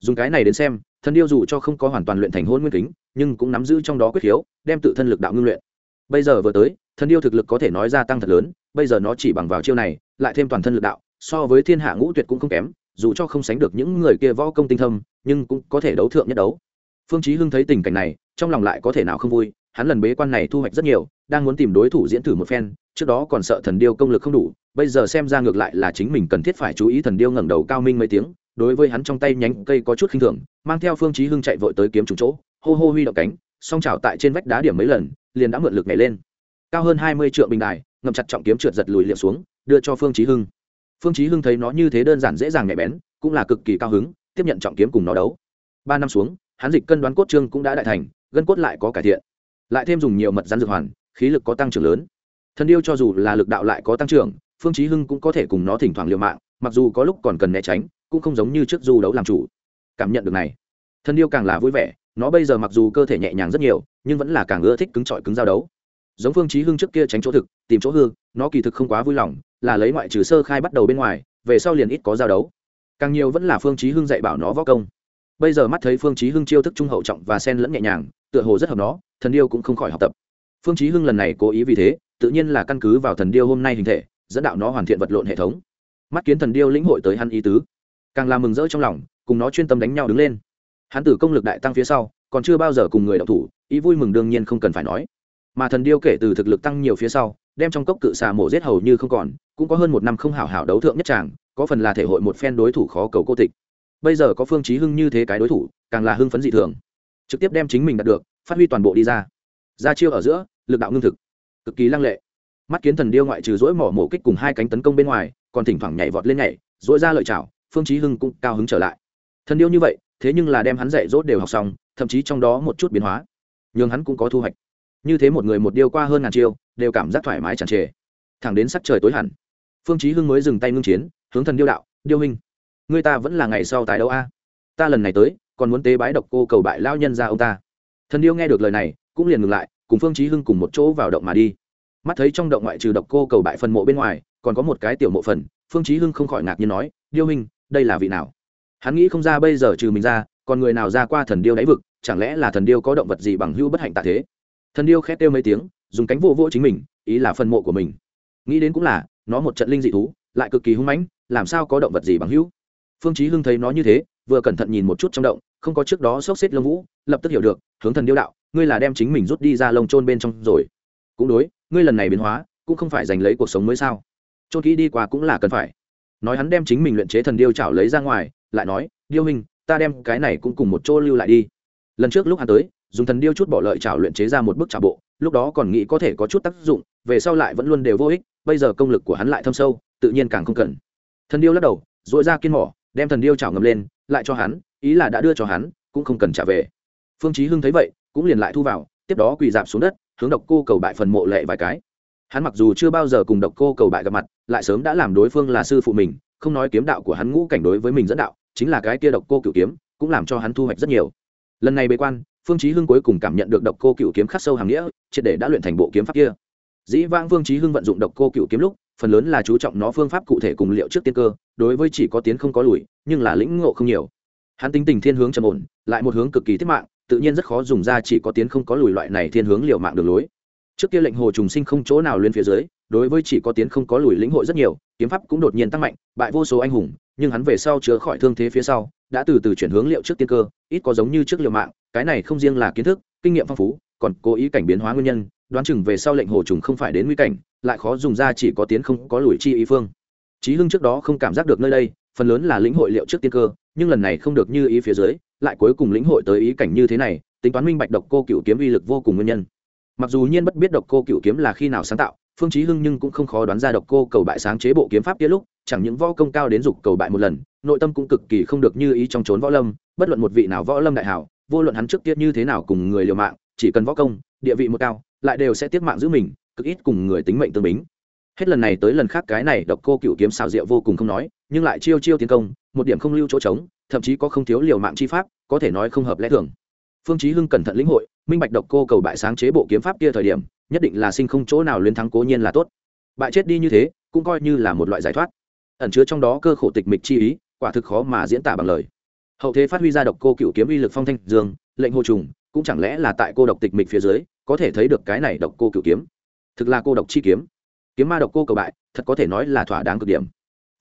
Dùng cái này đến xem thần điêu dù cho không có hoàn toàn luyện thành hôn nguyên kính, nhưng cũng nắm giữ trong đó quyết khiếu, đem tự thân lực đạo ngưng luyện. Bây giờ vừa tới, thần điêu thực lực có thể nói ra tăng thật lớn, bây giờ nó chỉ bằng vào chiêu này, lại thêm toàn thân lực đạo, so với thiên hạ ngũ tuyệt cũng không kém, dù cho không sánh được những người kia võ công tinh thâm, nhưng cũng có thể đấu thượng nhất đấu. Phương chí hưng thấy tình cảnh này, trong lòng lại có thể nào không vui, hắn lần bế quan này thu hoạch rất nhiều, đang muốn tìm đối thủ diễn thử một phen, trước đó còn sợ thần điêu công lực không đủ, bây giờ xem ra ngược lại là chính mình cần thiết phải chú ý thần điêu ngẩng đầu cao minh mấy tiếng đối với hắn trong tay nhánh cây có chút khinh thường, mang theo phương chí hưng chạy vội tới kiếm trúng chỗ, hô hô huy động cánh, song chảo tại trên vách đá điểm mấy lần, liền đã mượn lực nhảy lên. Cao hơn hai mươi trượng bình đài, ngậm chặt trọng kiếm trượt giật lùi liệm xuống, đưa cho phương chí hưng. Phương chí hưng thấy nó như thế đơn giản dễ dàng nhạy bén, cũng là cực kỳ cao hứng, tiếp nhận trọng kiếm cùng nó đấu. Ba năm xuống, hắn dịch cân đoán cốt trương cũng đã đại thành, gân cốt lại có cải thiện. Lại thêm dùng nhiều mật rắn dược hoàn, khí lực có tăng trưởng lớn. Thân điêu cho dù là lực đạo lại có tăng trưởng, phương chí hưng cũng có thể cùng nó thỉnh thoảng liều mạng, mặc dù có lúc còn cần né tránh cũng không giống như trước du đấu làm chủ. Cảm nhận được này thần điêu càng là vui vẻ, nó bây giờ mặc dù cơ thể nhẹ nhàng rất nhiều, nhưng vẫn là càng ưa thích cứng trọi cứng giao đấu. Giống phương chí hưng trước kia tránh chỗ thực, tìm chỗ hư, nó kỳ thực không quá vui lòng, là lấy ngoại trừ sơ khai bắt đầu bên ngoài, về sau liền ít có giao đấu. Càng nhiều vẫn là phương chí hưng dạy bảo nó võ công. Bây giờ mắt thấy phương chí hưng chiêu thức trung hậu trọng và xen lẫn nhẹ nhàng, tựa hồ rất hợp nó, thần điêu cũng không khỏi học tập. Phương chí hưng lần này cố ý vì thế, tự nhiên là căn cứ vào thần điêu hôm nay hình thể, dẫn đạo nó hoàn thiện vật lộn hệ thống. Mắt kiến thần điêu lĩnh hội tới hắn ý tứ càng làm mừng rỡ trong lòng, cùng nó chuyên tâm đánh nhau đứng lên. Hắn tử công lực đại tăng phía sau, còn chưa bao giờ cùng người đọc thủ, ý vui mừng đương nhiên không cần phải nói. Mà thần điêu kể từ thực lực tăng nhiều phía sau, đem trong cốc cự xà mổ giết hầu như không còn, cũng có hơn một năm không hảo hảo đấu thượng nhất tràng, có phần là thể hội một phen đối thủ khó cầu cô tịch. Bây giờ có phương chí hưng như thế cái đối thủ, càng là hưng phấn dị thường. Trực tiếp đem chính mình đạt được, phát huy toàn bộ đi ra. Ra chiêu ở giữa, lực đạo ngưng thực. Cực kỳ lăng lệ. Mắt kiến thần điêu ngoại trừ dỗi mỏ mổ kích cùng hai cánh tấn công bên ngoài, còn thỉnh thoảng nhảy vọt lên nhảy dỗi ra lợi chảo phương chí hưng cũng cao hứng trở lại. Thần điêu như vậy, thế nhưng là đem hắn dạy dỗ đều học xong, thậm chí trong đó một chút biến hóa. Nhưng hắn cũng có thu hoạch. Như thế một người một điêu qua hơn ngàn chiêu, đều cảm giác thoải mái tràn trề. Thẳng đến sắc trời tối hẳn, phương chí hưng mới dừng tay ngưng chiến, hướng thần điêu đạo, điêu hình ngươi ta vẫn là ngày sau tái đấu a. Ta lần này tới, còn muốn tế bái độc cô cầu bại lao nhân ra ông ta. Thần điêu nghe được lời này, cũng liền ngừng lại, cùng phương chí hưng cùng một chỗ vào động mà đi. Mắt thấy trong động ngoại trừ độc cô cầu bại phần mộ bên ngoài, còn có một cái tiểu mộ phần, phương chí hưng không khỏi ngạc nhiên nói, điêu hình đây là vị nào? Hắn nghĩ không ra bây giờ trừ mình ra, còn người nào ra qua thần điêu đáy vực, chẳng lẽ là thần điêu có động vật gì bằng hữu bất hạnh tạ thế? Thần điêu khét kêu mấy tiếng, dùng cánh vô vô chính mình, ý là phần mộ của mình. Nghĩ đến cũng là, nó một trận linh dị thú, lại cực kỳ hung mãnh, làm sao có động vật gì bằng hữu? Phương chí hưng thấy nó như thế, vừa cẩn thận nhìn một chút trong động, không có trước đó sốc xếp lông vũ, lập tức hiểu được, hướng thần điêu đạo, ngươi là đem chính mình rút đi ra lông trôn bên trong rồi. Cũng đối, ngươi lần này biến hóa, cũng không phải giành lấy cuộc sống mới sao? Trôn kỹ đi qua cũng là cần phải nói hắn đem chính mình luyện chế thần điêu chảo lấy ra ngoài, lại nói, điêu hình ta đem cái này cũng cùng một chỗ lưu lại đi. Lần trước lúc hắn tới, dùng thần điêu chút bỏ lợi chảo luyện chế ra một bức chảo bộ, lúc đó còn nghĩ có thể có chút tác dụng, về sau lại vẫn luôn đều vô ích, bây giờ công lực của hắn lại thâm sâu, tự nhiên càng không cần. Thần điêu lắc đầu dội ra kiên mỏ, đem thần điêu chảo ngầm lên, lại cho hắn, ý là đã đưa cho hắn, cũng không cần trả về. Phương chí hưng thấy vậy, cũng liền lại thu vào, tiếp đó quỳ dạp xuống đất, hướng độc cô cầu bại phần mộ lệ vài cái. Hắn mặc dù chưa bao giờ cùng độc cô cầu bại gặp mặt lại sớm đã làm đối phương là sư phụ mình, không nói kiếm đạo của hắn ngũ cảnh đối với mình dẫn đạo, chính là cái kia độc cô cửu kiếm, cũng làm cho hắn thu hoạch rất nhiều. Lần này bế quan, phương chí hưng cuối cùng cảm nhận được độc cô cửu kiếm khắc sâu hàng nghĩa, triệt để đã luyện thành bộ kiếm pháp kia. Dĩ vãng phương chí hưng vận dụng độc cô cửu kiếm lúc, phần lớn là chú trọng nó phương pháp cụ thể cùng liệu trước tiên cơ, đối với chỉ có tiến không có lùi, nhưng là lĩnh ngộ không nhiều. Hắn tính tình thiên hướng trầm ổn, lại một hướng cực kỳ thiết mạng, tự nhiên rất khó dùng ra chỉ có tiến không có lùi loại này thiên hướng liều mạng đường lối. Trước kia lệnh hồ trùng sinh không chỗ nào lên phía dưới đối với chỉ có tiến không có lùi lĩnh hội rất nhiều, kiếm pháp cũng đột nhiên tăng mạnh, bại vô số anh hùng, nhưng hắn về sau chữa khỏi thương thế phía sau, đã từ từ chuyển hướng liệu trước tiên cơ, ít có giống như trước liều mạng, cái này không riêng là kiến thức, kinh nghiệm phong phú, còn cố ý cảnh biến hóa nguyên nhân, đoán chừng về sau lệnh hồ trùng không phải đến nguy cảnh, lại khó dùng ra chỉ có tiến không có lùi chi ý phương. Trí hưng trước đó không cảm giác được nơi đây, phần lớn là lĩnh hội liệu trước tiên cơ, nhưng lần này không được như ý phía dưới, lại cuối cùng lĩnh hội tới ý cảnh như thế này, tính toán minh bạch độc cô cựu kiếm uy lực vô cùng nguyên nhân. Mặc dù nhiên bất biết độc cô cựu kiếm là khi nào sáng tạo phương chí hưng nhưng cũng không khó đoán ra độc cô cầu bại sáng chế bộ kiếm pháp kia lúc, chẳng những võ công cao đến dục cầu bại một lần, nội tâm cũng cực kỳ không được như ý trong trốn võ lâm, bất luận một vị nào võ lâm đại hảo, vô luận hắn trước kia như thế nào cùng người liều mạng, chỉ cần võ công, địa vị một cao, lại đều sẽ tiếc mạng giữ mình, cực ít cùng người tính mệnh tương bính. Hết lần này tới lần khác cái này độc cô cựu kiếm xào rượu vô cùng không nói, nhưng lại chiêu chiêu tiến công, một điểm không lưu chỗ trống, thậm chí có không thiếu liều mạng chi pháp, có thể nói không hợp lẽ thường. Phương chí hưng cẩn thận lĩnh hội, minh bạch độc cô cầu bại sáng chế bộ kiếm pháp kia thời điểm nhất định là sinh không chỗ nào liên thắng cố nhiên là tốt. Bại chết đi như thế, cũng coi như là một loại giải thoát. Ẩn chứa trong đó cơ khổ tịch mịch chi ý, quả thực khó mà diễn tả bằng lời. Hậu thế phát huy ra độc cô cựu kiếm uy lực phong thanh dương, lệnh hồ trùng, cũng chẳng lẽ là tại cô độc tịch mịch phía dưới, có thể thấy được cái này độc cô cựu kiếm? Thực là cô độc chi kiếm. Kiếm ma độc cô cầu bại, thật có thể nói là thỏa đáng cực điểm.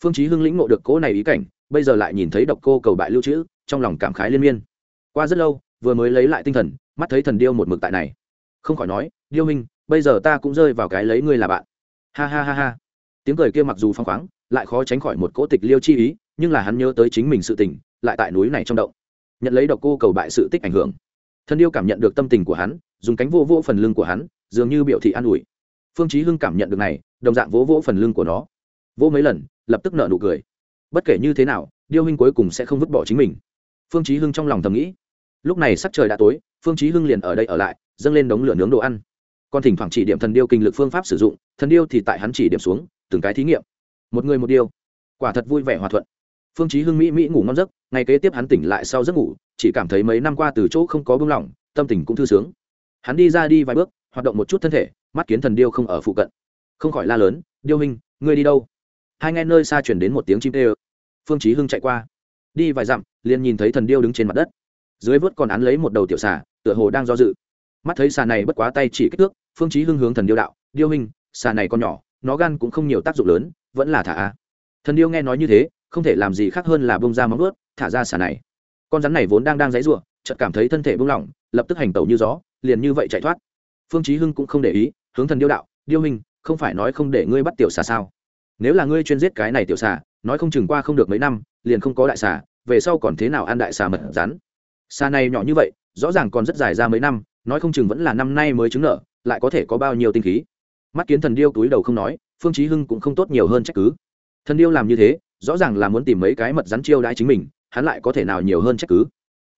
Phương chí hưng lĩnh ngộ được cố này ý cảnh, bây giờ lại nhìn thấy độc cô cầu bại lưu trữ, trong lòng cảm khái liên miên. Qua rất lâu, vừa mới lấy lại tinh thần, mắt thấy thần điêu một mực tại này. Không khỏi nói, điêu minh bây giờ ta cũng rơi vào cái lấy ngươi là bạn. Ha ha ha ha. Tiếng cười kia mặc dù phong khoáng, lại khó tránh khỏi một cỗ tịch liêu chi ý, nhưng là hắn nhớ tới chính mình sự tình, lại tại núi này trong động. Nhận lấy độc cô cầu bại sự tích ảnh hưởng. Thân yêu cảm nhận được tâm tình của hắn, dùng cánh vô vô phần lưng của hắn, dường như biểu thị an ủi. Phương chí hưng cảm nhận được này, đồng dạng vỗ vỗ phần lưng của nó. Vỗ mấy lần, lập tức nở nụ cười. Bất kể như thế nào, điêu huynh cuối cùng sẽ không vứt bỏ chính mình. Phương chí hưng trong lòng thầm nghĩ. Lúc này sắc trời đã tối, phương chí hưng liền ở đây ở lại, dâng lên đống lửa nướng đồ ăn còn thỉnh thoảng chỉ điểm thần điêu kinh lực phương pháp sử dụng, thần điêu thì tại hắn chỉ điểm xuống, từng cái thí nghiệm. Một người một điêu. Quả thật vui vẻ hòa thuận. Phương chí hưng mỹ mỹ ngủ ngon giấc, ngày kế tiếp hắn tỉnh lại sau giấc ngủ, chỉ cảm thấy mấy năm qua từ chỗ không có buông lỏng, tâm tình cũng thư sướng. Hắn đi ra đi vài bước, hoạt động một chút thân thể, mắt kiến thần điêu không ở phụ cận. Không khỏi la lớn, điêu hình ngươi đi đâu? Hai nghe nơi xa truyền đến một tiếng chim tê phương chí hưng chạy qua. Đi vài dặm, liền nhìn thấy thần điêu đứng trên mặt đất. Dưới vớt còn án lấy một đầu tiểu xà, tựa hồ đang do dự mắt thấy xà này bất quá tay chỉ kích thước, phương chí hưng hướng thần điêu đạo, điêu hình xà này còn nhỏ, nó gan cũng không nhiều tác dụng lớn, vẫn là thả a. Thần điêu nghe nói như thế, không thể làm gì khác hơn là bông ra móng ướt thả ra xà này. Con rắn này vốn đang đang dãy rủa, chợt cảm thấy thân thể buông lỏng, lập tức hành tẩu như gió, liền như vậy chạy thoát. Phương chí hưng cũng không để ý, hướng thần điêu đạo, điêu hình không phải nói không để ngươi bắt tiểu xà sao? Nếu là ngươi chuyên giết cái này tiểu xà, nói không chừng qua không được mấy năm, liền không có đại xà, về sau còn thế nào ăn đại xà mật rắn? Xà này nhỏ như vậy, rõ ràng còn rất dài ra mấy năm nói không chừng vẫn là năm nay mới chứng nợ, lại có thể có bao nhiêu tinh khí. Mắt kiến thần điêu túi đầu không nói, phương chí hưng cũng không tốt nhiều hơn trách cứ. Thần điêu làm như thế, rõ ràng là muốn tìm mấy cái mật rắn chiêu đãi chính mình, hắn lại có thể nào nhiều hơn trách cứ.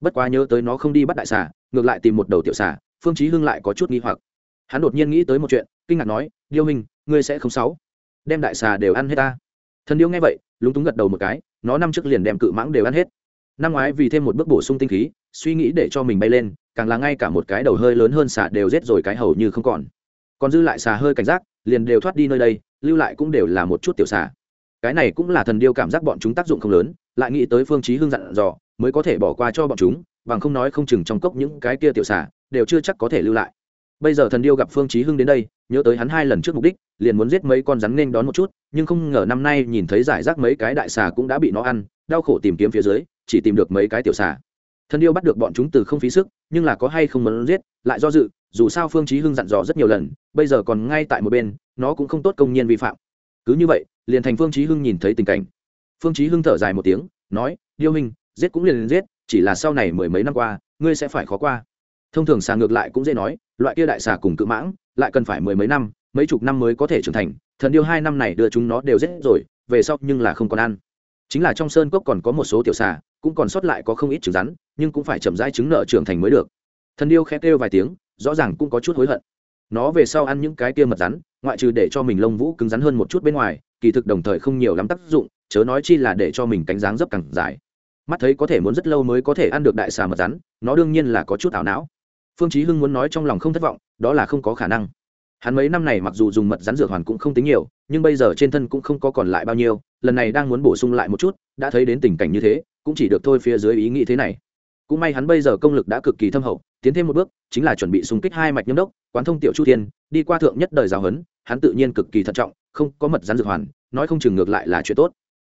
Bất quá nhớ tới nó không đi bắt đại xà, ngược lại tìm một đầu tiểu xà, phương chí hưng lại có chút nghi hoặc. Hắn đột nhiên nghĩ tới một chuyện, kinh ngạc nói, điêu minh ngươi sẽ không sáu? Đem đại xà đều ăn hết ta. Thần điêu nghe vậy, lúng túng gật đầu một cái, nó năm trước liền đem cự mãng đều ăn hết. Năm ngoái vì thêm một bước bổ sung tinh khí, suy nghĩ để cho mình bay lên càng là ngay cả một cái đầu hơi lớn hơn xà đều rết rồi cái hầu như không còn. Còn dư lại xà hơi cảnh giác, liền đều thoát đi nơi đây, lưu lại cũng đều là một chút tiểu xà. Cái này cũng là thần điêu cảm giác bọn chúng tác dụng không lớn, lại nghĩ tới phương chí hưng dặn dò, mới có thể bỏ qua cho bọn chúng, bằng không nói không chừng trong cốc những cái kia tiểu xà đều chưa chắc có thể lưu lại. Bây giờ thần điêu gặp phương chí hưng đến đây, nhớ tới hắn hai lần trước mục đích, liền muốn giết mấy con rắn nên đón một chút, nhưng không ngờ năm nay nhìn thấy giải rác mấy cái đại xà cũng đã bị nó ăn, đau khổ tìm kiếm phía dưới, chỉ tìm được mấy cái tiểu xà thần yêu bắt được bọn chúng từ không phí sức, nhưng là có hay không muốn giết, lại do dự, dù sao phương chí hưng dặn dò rất nhiều lần, bây giờ còn ngay tại một bên, nó cũng không tốt công nhiên vi phạm. Cứ như vậy, liền thành phương chí hưng nhìn thấy tình cảnh. Phương chí hưng thở dài một tiếng, nói, điêu minh, giết cũng liền giết, chỉ là sau này mười mấy năm qua, ngươi sẽ phải khó qua. Thông thường xà ngược lại cũng dễ nói, loại kia đại xà cùng cự mãng, lại cần phải mười mấy năm, mấy chục năm mới có thể trưởng thành, thần điêu hai năm này đưa chúng nó đều giết rồi, về sau nhưng là không còn ăn chính là trong sơn cốc còn có một số tiểu xà, cũng còn sót lại có không ít trứng rắn, nhưng cũng phải chậm rãi trứng nợ trưởng thành mới được. Thần điêu khẽ kêu vài tiếng, rõ ràng cũng có chút hối hận. Nó về sau ăn những cái kia mật rắn, ngoại trừ để cho mình lông vũ cứng rắn hơn một chút bên ngoài, kỳ thực đồng thời không nhiều lắm tác dụng, chớ nói chi là để cho mình cánh dáng dấp càng dài. Mắt thấy có thể muốn rất lâu mới có thể ăn được đại xà mật rắn, nó đương nhiên là có chút ảo não. Phương chí hưng muốn nói trong lòng không thất vọng, đó là không có khả năng hắn mấy năm này mặc dù dùng mật rắn dược hoàn cũng không tính nhiều, nhưng bây giờ trên thân cũng không có còn lại bao nhiêu, lần này đang muốn bổ sung lại một chút, đã thấy đến tình cảnh như thế, cũng chỉ được thôi phía dưới ý nghĩ thế này. Cũng may hắn bây giờ công lực đã cực kỳ thâm hậu, tiến thêm một bước, chính là chuẩn bị xung kích hai mạch nhâm đốc, quán thông tiểu chu thiên, đi qua thượng nhất đời giáo huấn, hắn tự nhiên cực kỳ thận trọng, không có mật rắn dược hoàn, nói không chừng ngược lại là chuyện tốt.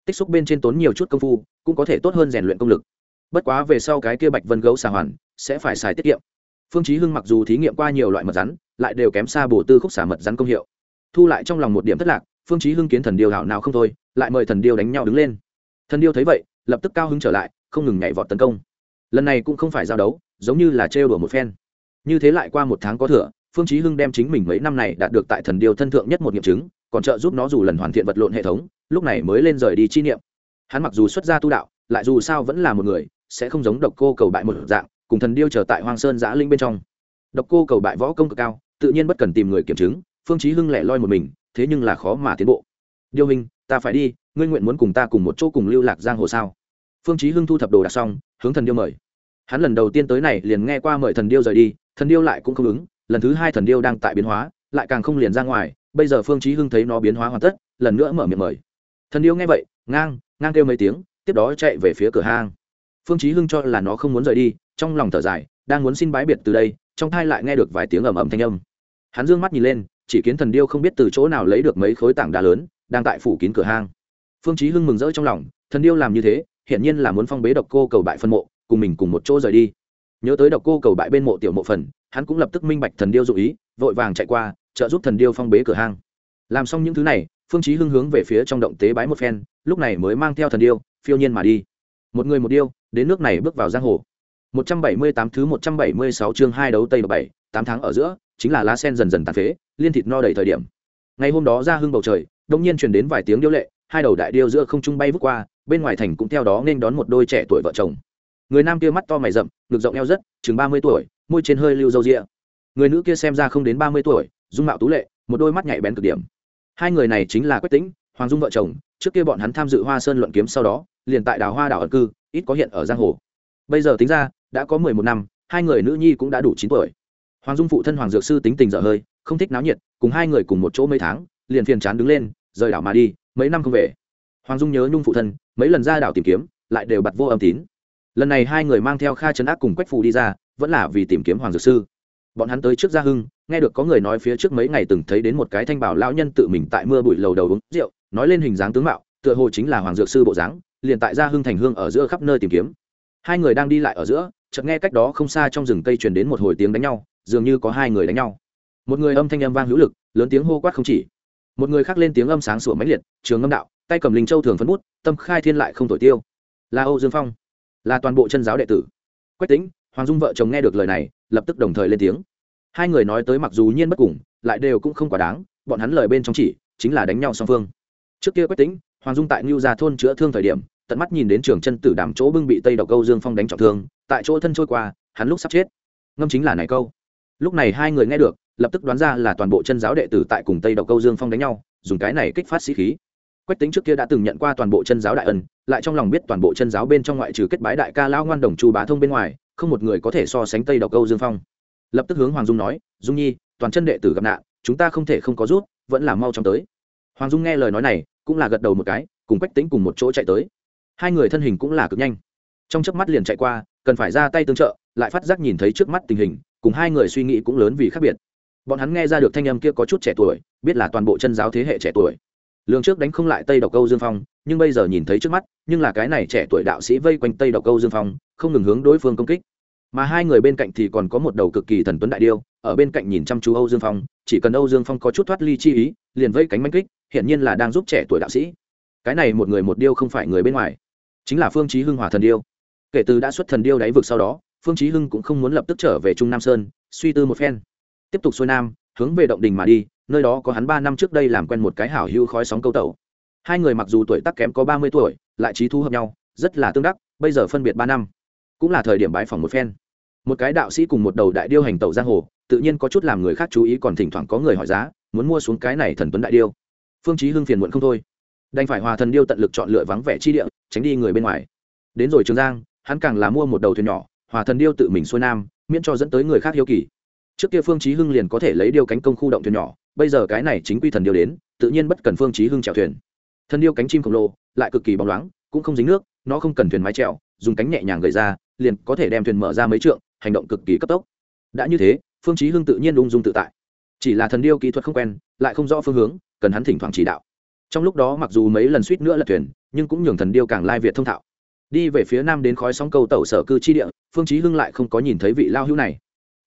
Tích xúc bên trên tốn nhiều chút công phu, cũng có thể tốt hơn rèn luyện công lực. Bất quá về sau cái kia bạch vân gấu xà hoàn, sẽ phải xài tiết kiệm phương chí hưng mặc dù thí nghiệm qua nhiều loại mật rắn, lại đều kém xa bổ tư khúc xả mật rắn công hiệu. Thu lại trong lòng một điểm thất lạc, phương chí hưng kiến thần điêu hảo nào không thôi, lại mời thần điêu đánh nhau đứng lên. Thần điêu thấy vậy, lập tức cao hứng trở lại, không ngừng nhảy vọt tấn công. Lần này cũng không phải giao đấu, giống như là trêu đùa một phen. Như thế lại qua một tháng có thừa, phương chí hưng đem chính mình mấy năm này đạt được tại thần điêu thân thượng nhất một nghiệm chứng, còn trợ giúp nó dù lần hoàn thiện vật lộn hệ thống, lúc này mới lên rời đi chi niệm. Hắn mặc dù xuất gia tu đạo, lại dù sao vẫn là một người, sẽ không giống độc cô cầu bại một dạng cùng thần điêu chờ tại hoang sơn giã linh bên trong. Độc cô cầu bại võ công cực cao, tự nhiên bất cần tìm người kiểm chứng, phương chí hưng lẻ loi một mình, thế nhưng là khó mà tiến bộ. Điêu hình, ta phải đi, ngươi nguyện muốn cùng ta cùng một chỗ cùng lưu lạc giang hồ sao? Phương chí hưng thu thập đồ đạc xong, hướng thần điêu mời. Hắn lần đầu tiên tới này liền nghe qua mời thần điêu rời đi, thần điêu lại cũng không ứng, lần thứ hai thần điêu đang tại biến hóa, lại càng không liền ra ngoài, bây giờ phương chí hưng thấy nó biến hóa hoàn tất, lần nữa mở miệng mời. Thần điêu nghe vậy, ngang ngang kêu mấy tiếng, tiếp đó chạy về phía cửa hang. Phương chí hưng cho là nó không muốn rời đi trong lòng thở dài, đang muốn xin bái biệt từ đây, trong thai lại nghe được vài tiếng ầm ầm thanh âm. Hắn dương mắt nhìn lên, chỉ kiến thần điêu không biết từ chỗ nào lấy được mấy khối tảng đá lớn, đang tại phủ kín cửa hang. Phương chí hưng mừng rỡ trong lòng, thần điêu làm như thế hiện nhiên là muốn phong bế độc cô cầu bại phân mộ, cùng mình cùng một chỗ rời đi. Nhớ tới độc cô cầu bại bên mộ tiểu mộ phần, hắn cũng lập tức minh bạch thần điêu dụ ý, vội vàng chạy qua, trợ giúp thần điêu phong bế cửa hang. Làm xong những thứ này, phương chí hưng hướng về phía trong động tế bái một phen, lúc này mới mang theo thần điêu, phiêu nhiên mà đi. Một người một điêu, đến nước này bước vào giang hồ. 178 thứ 176 chương hai đấu tây bảy, tám tháng ở giữa, chính là lá sen dần dần tàn phế, liên thịt no đầy thời điểm. Ngày hôm đó ra hưng bầu trời đông nhiên truyền đến vài tiếng điêu lệ, hai đầu đại điêu giữa không trung bay vút qua, bên ngoài thành cũng theo đó nên đón một đôi trẻ tuổi vợ chồng. Người nam kia mắt to mày rậm, ngực rộng eo rất, chừng ba mươi tuổi, môi trên hơi lưu dâu ria. người nữ kia xem ra không đến ba mươi tuổi, dung mạo tú lệ, một đôi mắt nhạy bén cực điểm. Hai người này chính là quách tĩnh, hoàng dung vợ chồng, trước kia bọn hắn tham dự hoa sơn luận kiếm sau đó, liền tại đào hoa đảo ẩn cư, ít có hiện ở giang hồ. Bây giờ tính ra đã có mười một năm, hai người nữ nhi cũng đã đủ chín tuổi. Hoàng dung phụ thân hoàng dược sư tính tình dở hơi, không thích náo nhiệt, cùng hai người cùng một chỗ mấy tháng, liền phiền chán đứng lên, rời đảo mà đi, mấy năm không về. Hoàng dung nhớ nhung phụ thân, mấy lần ra đảo tìm kiếm, lại đều bặt vô âm tín. Lần này hai người mang theo kha trấn ác cùng quách phù đi ra, vẫn là vì tìm kiếm hoàng dược sư. Bọn hắn tới trước gia hưng, nghe được có người nói phía trước mấy ngày từng thấy đến một cái thanh bảo lão nhân tự mình tại mưa bụi lầu đầu uống rượu, nói lên hình dáng tướng mạo, tựa hồ chính là hoàng dược sư bộ dáng, liền tại gia hưng thành hương ở giữa khắp nơi tìm kiếm. Hai người đang đi lại ở giữa chợt nghe cách đó không xa trong rừng cây truyền đến một hồi tiếng đánh nhau, dường như có hai người đánh nhau. Một người âm thanh âm vang hữu lực, lớn tiếng hô quát không chỉ. Một người khác lên tiếng âm sáng sủa mãnh liệt, trường âm đạo, tay cầm linh châu thường phấn bút, tâm khai thiên lại không thổi tiêu. Là âu dương phong, là toàn bộ chân giáo đệ tử. Quách tính hoàng dung vợ chồng nghe được lời này, lập tức đồng thời lên tiếng. Hai người nói tới mặc dù nhiên bất cùng, lại đều cũng không quá đáng, bọn hắn lời bên trong chỉ, chính là đánh nhau song phương. Trước kia quách tính hoàng dung tại ngưu gia thôn chữa thương thời điểm tận mắt nhìn đến trường chân tử đảm chỗ bưng bị tây độc câu dương phong đánh trọng thương, tại chỗ thân trôi qua, hắn lúc sắp chết. Ngâm chính là này câu. Lúc này hai người nghe được, lập tức đoán ra là toàn bộ chân giáo đệ tử tại cùng tây độc câu dương phong đánh nhau, dùng cái này kích phát sĩ khí. Quách tính trước kia đã từng nhận qua toàn bộ chân giáo đại ân, lại trong lòng biết toàn bộ chân giáo bên trong ngoại trừ kết bái đại ca lão ngoan đồng chu bá thông bên ngoài, không một người có thể so sánh tây độc câu dương phong. Lập tức hướng hoàng dung nói, dung nhi, toàn chân đệ tử gặp nạn, chúng ta không thể không có rút, vẫn là mau chóng tới. Hoàng dung nghe lời nói này, cũng là gật đầu một cái, cùng quách tính cùng một chỗ chạy tới hai người thân hình cũng là cực nhanh. Trong chớp mắt liền chạy qua, cần phải ra tay tương trợ, lại phát giác nhìn thấy trước mắt tình hình, cùng hai người suy nghĩ cũng lớn vì khác biệt. Bọn hắn nghe ra được thanh âm kia có chút trẻ tuổi, biết là toàn bộ chân giáo thế hệ trẻ tuổi. Lường trước đánh không lại tây độc câu dương phong, nhưng bây giờ nhìn thấy trước mắt, nhưng là cái này trẻ tuổi đạo sĩ vây quanh tây độc câu dương phong, không ngừng hướng đối phương công kích. Mà hai người bên cạnh thì còn có một đầu cực kỳ thần tuấn đại điêu, ở bên cạnh nhìn chăm chú âu dương phong, chỉ cần âu dương phong có chút thoát ly chi ý, liền vây cánh manh kích, hiển nhiên là đang giúp trẻ tuổi đạo sĩ cái này một người một điêu không phải người bên ngoài, chính là phương chí hưng hòa thần điêu. Kể từ đã xuất thần điêu đáy vực sau đó, phương chí hưng cũng không muốn lập tức trở về trung nam sơn, suy tư một phen. Tiếp tục xuôi nam, hướng về động đình mà đi, nơi đó có hắn ba năm trước đây làm quen một cái hảo hưu khói sóng câu tẩu. Hai người mặc dù tuổi tác kém có ba mươi tuổi, lại trí thu hợp nhau, rất là tương đắc, bây giờ phân biệt ba năm, cũng là thời điểm bái phỏng một phen. Một cái đạo sĩ cùng một đầu đại điêu hành tẩu giang hồ, tự nhiên có chút làm người khác chú ý còn thỉnh thoảng có người hỏi giá, muốn mua xuống cái này thần tuấn đại điêu. Phương chí hưng phiền muộn không thôi đành phải hòa thần điêu tận lực chọn lựa vắng vẻ chi địa, tránh đi người bên ngoài. Đến rồi trường giang, hắn càng là mua một đầu thuyền nhỏ, hòa thần điêu tự mình xuôi nam, miễn cho dẫn tới người khác hiếu kỳ. Trước kia phương chí hưng liền có thể lấy điêu cánh công khu động thuyền nhỏ, bây giờ cái này chính quy thần điêu đến, tự nhiên bất cần phương chí hưng chèo thuyền. Thần điêu cánh chim khổng lồ, lại cực kỳ bóng loáng, cũng không dính nước, nó không cần thuyền mái chèo, dùng cánh nhẹ nhàng gầy ra, liền có thể đem thuyền mở ra mấy trượng, hành động cực kỳ cấp tốc. Đã như thế, phương chí hưng tự nhiên ung dung tự tại. Chỉ là thần điêu kỹ thuật không quen, lại không rõ phương hướng, cần hắn thỉnh thoảng chỉ đạo trong lúc đó mặc dù mấy lần suýt nữa lật thuyền, nhưng cũng nhường thần điêu càng lai việt thông thạo. Đi về phía nam đến khói sóng câu tẩu sở cư chi địa, phương chí hưng lại không có nhìn thấy vị lao hữu này.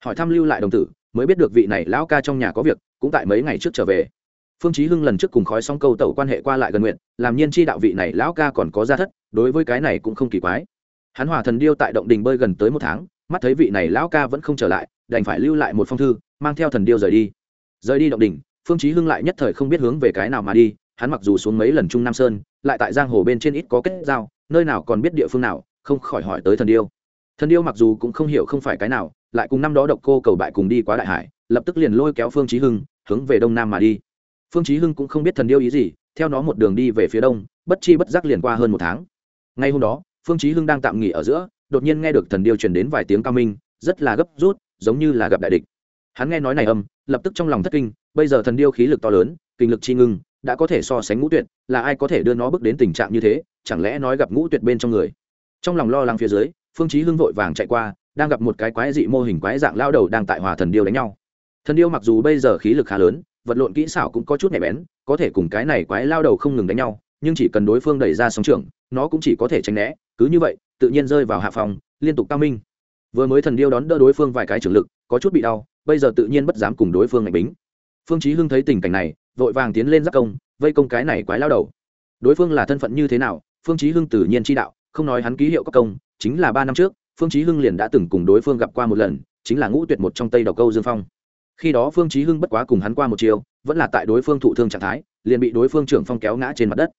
Hỏi thăm lưu lại đồng tử, mới biết được vị này lão ca trong nhà có việc, cũng tại mấy ngày trước trở về. Phương chí hưng lần trước cùng khói sóng câu tẩu quan hệ qua lại gần nguyện, làm nhiên chi đạo vị này lão ca còn có gia thất, đối với cái này cũng không kỳ quái. Hắn hòa thần điêu tại động đình bơi gần tới một tháng, mắt thấy vị này lão ca vẫn không trở lại, đành phải lưu lại một phong thư, mang theo thần điêu rời đi. Rời đi động đình, phương chí hưng lại nhất thời không biết hướng về cái nào mà đi hắn mặc dù xuống mấy lần trung nam sơn, lại tại giang hồ bên trên ít có kết giao, nơi nào còn biết địa phương nào, không khỏi hỏi tới thần điêu. Thần điêu mặc dù cũng không hiểu không phải cái nào, lại cùng năm đó độc cô cầu bại cùng đi quá đại hải, lập tức liền lôi kéo phương chí hưng, hướng về đông nam mà đi. Phương chí hưng cũng không biết thần điêu ý gì, theo nó một đường đi về phía đông, bất chi bất giác liền qua hơn một tháng. Ngay hôm đó, phương chí hưng đang tạm nghỉ ở giữa, đột nhiên nghe được thần điêu truyền đến vài tiếng cao minh, rất là gấp rút, giống như là gặp đại địch. Hắn nghe nói này âm, lập tức trong lòng thất kinh, bây giờ thần điêu khí lực to lớn, kinh lực chi ngưng đã có thể so sánh ngũ tuyệt, là ai có thể đưa nó bước đến tình trạng như thế, chẳng lẽ nói gặp ngũ tuyệt bên trong người? Trong lòng lo lắng phía dưới, phương chí hưng vội vàng chạy qua, đang gặp một cái quái dị mô hình quái dạng lao đầu đang tại hòa thần điêu đánh nhau. Thần điêu mặc dù bây giờ khí lực khá lớn, vật lộn kỹ xảo cũng có chút nhạy bén, có thể cùng cái này quái lao đầu không ngừng đánh nhau, nhưng chỉ cần đối phương đẩy ra sóng trường nó cũng chỉ có thể tránh né, cứ như vậy, tự nhiên rơi vào hạ phòng, liên tục cao minh. Vừa mới thần điêu đón đỡ đối phương vài cái trưởng lực, có chút bị đau, bây giờ tự nhiên bất dám cùng đối phương ngạch bính. Phương chí hưng thấy tình cảnh này vội vàng tiến lên giáp công, vây công cái này quái lao đầu. Đối phương là thân phận như thế nào, phương chí hưng tự nhiên chi đạo, không nói hắn ký hiệu các công, chính là ba năm trước, phương chí hưng liền đã từng cùng đối phương gặp qua một lần, chính là ngũ tuyệt một trong tây đầu câu dương phong. Khi đó phương chí hưng bất quá cùng hắn qua một chiều, vẫn là tại đối phương thụ thương trạng thái, liền bị đối phương trưởng phong kéo ngã trên mặt đất.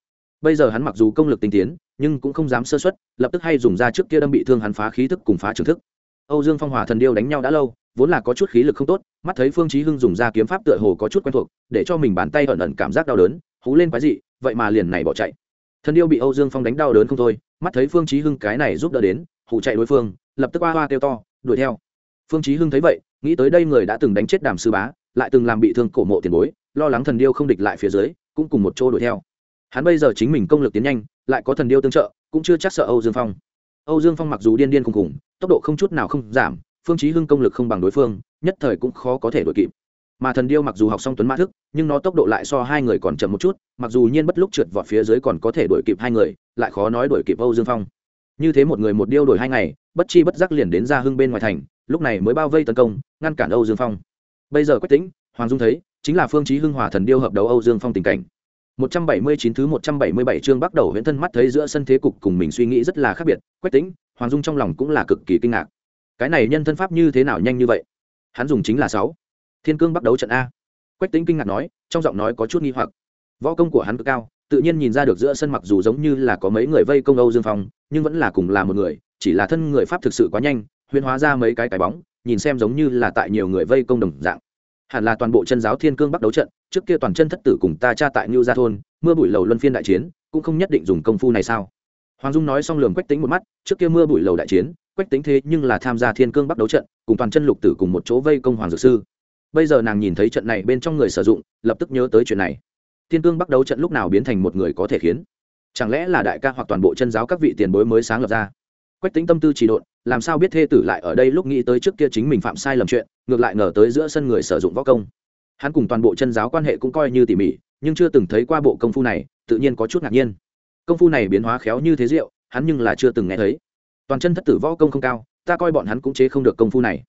Bây giờ hắn mặc dù công lực tinh tiến, nhưng cũng không dám sơ suất, lập tức hay dùng ra trước kia đâm bị thương hắn phá khí thức cùng phá trường thức âu dương phong hòa thần điêu đánh nhau đã lâu, vốn là có chút khí lực không tốt, mắt thấy phương chí hưng dùng ra kiếm pháp tựa hồ có chút quen thuộc, để cho mình bàn tay ẩn ẩn cảm giác đau đớn, hú lên quái dị, vậy mà liền này bỏ chạy. Thần điêu bị âu dương phong đánh đau đớn không thôi, mắt thấy phương chí hưng cái này giúp đỡ đến, hù chạy đối phương, lập tức hoa hoa kêu to, đuổi theo. Phương chí hưng thấy vậy, nghĩ tới đây người đã từng đánh chết đàm sư bá, lại từng làm bị thương cổ mộ tiền bối, lo lắng thần điêu không địch lại phía dưới, cũng cùng một chỗ đuổi theo. Hắn bây giờ chính mình công lực tiến nhanh, lại có thần điêu tương trợ, cũng chưa chắc sợ âu dương phong âu dương phong mặc dù điên điên cùng cùng, tốc độ không chút nào không giảm phương chí hưng công lực không bằng đối phương nhất thời cũng khó có thể đuổi kịp. Mà thần điêu mặc dù học xong tuấn mã thức nhưng nó tốc độ lại so hai người còn chậm một chút mặc dù nhiên bất lúc trượt vọt phía dưới còn có thể đuổi kịp hai người lại khó nói đuổi kịp âu dương phong. Như thế một người một điêu đuổi hai ngày bất chi bất giác liền đến ra hưng bên ngoài thành lúc này mới bao vây tấn công ngăn cản âu dương phong. Bây giờ quyết tĩnh hoàng dung thấy chính là phương chí hưng hòa thần điêu hợp đấu âu dương phong tình cảnh. 179 thứ 177 chương bắt đầu huyễn thân mắt thấy giữa sân thế cục cùng mình suy nghĩ rất là khác biệt, Quách Tĩnh, Hoàng Dung trong lòng cũng là cực kỳ kinh ngạc. Cái này nhân thân pháp như thế nào nhanh như vậy? Hắn dùng chính là 6. Thiên Cương bắt đấu trận a. Quách Tĩnh kinh ngạc nói, trong giọng nói có chút nghi hoặc. Võ công của hắn cực cao, tự nhiên nhìn ra được giữa sân mặc dù giống như là có mấy người vây công Âu Dương Phong, nhưng vẫn là cùng là một người, chỉ là thân người pháp thực sự quá nhanh, huyễn hóa ra mấy cái cái bóng, nhìn xem giống như là tại nhiều người vây công đồng dạng hẳn là toàn bộ chân giáo thiên cương bắt đấu trận, trước kia toàn chân thất tử cùng ta cha tại ngưu gia thôn, mưa bụi lầu luân phiên đại chiến, cũng không nhất định dùng công phu này sao? Hoàng dung nói xong lường quách tính một mắt, trước kia mưa bụi lầu đại chiến, quách tính thế nhưng là tham gia thiên cương bắt đấu trận, cùng toàn chân lục tử cùng một chỗ vây công hoàng dược sư. Bây giờ nàng nhìn thấy trận này bên trong người sử dụng, lập tức nhớ tới chuyện này. Thiên cương bắt đấu trận lúc nào biến thành một người có thể khiến? Chẳng lẽ là đại ca hoặc toàn bộ chân giáo các vị tiền bối mới sáng lập ra? Quách tính tâm tư chỉ độn làm sao biết thê tử lại ở đây lúc nghĩ tới trước kia chính mình phạm sai lầm chuyện, ngược lại ngờ tới giữa sân người sử dụng võ công. Hắn cùng toàn bộ chân giáo quan hệ cũng coi như tỉ mỉ, nhưng chưa từng thấy qua bộ công phu này, tự nhiên có chút ngạc nhiên. Công phu này biến hóa khéo như thế diệu, hắn nhưng là chưa từng nghe thấy. Toàn chân thất tử võ công không cao, ta coi bọn hắn cũng chế không được công phu này.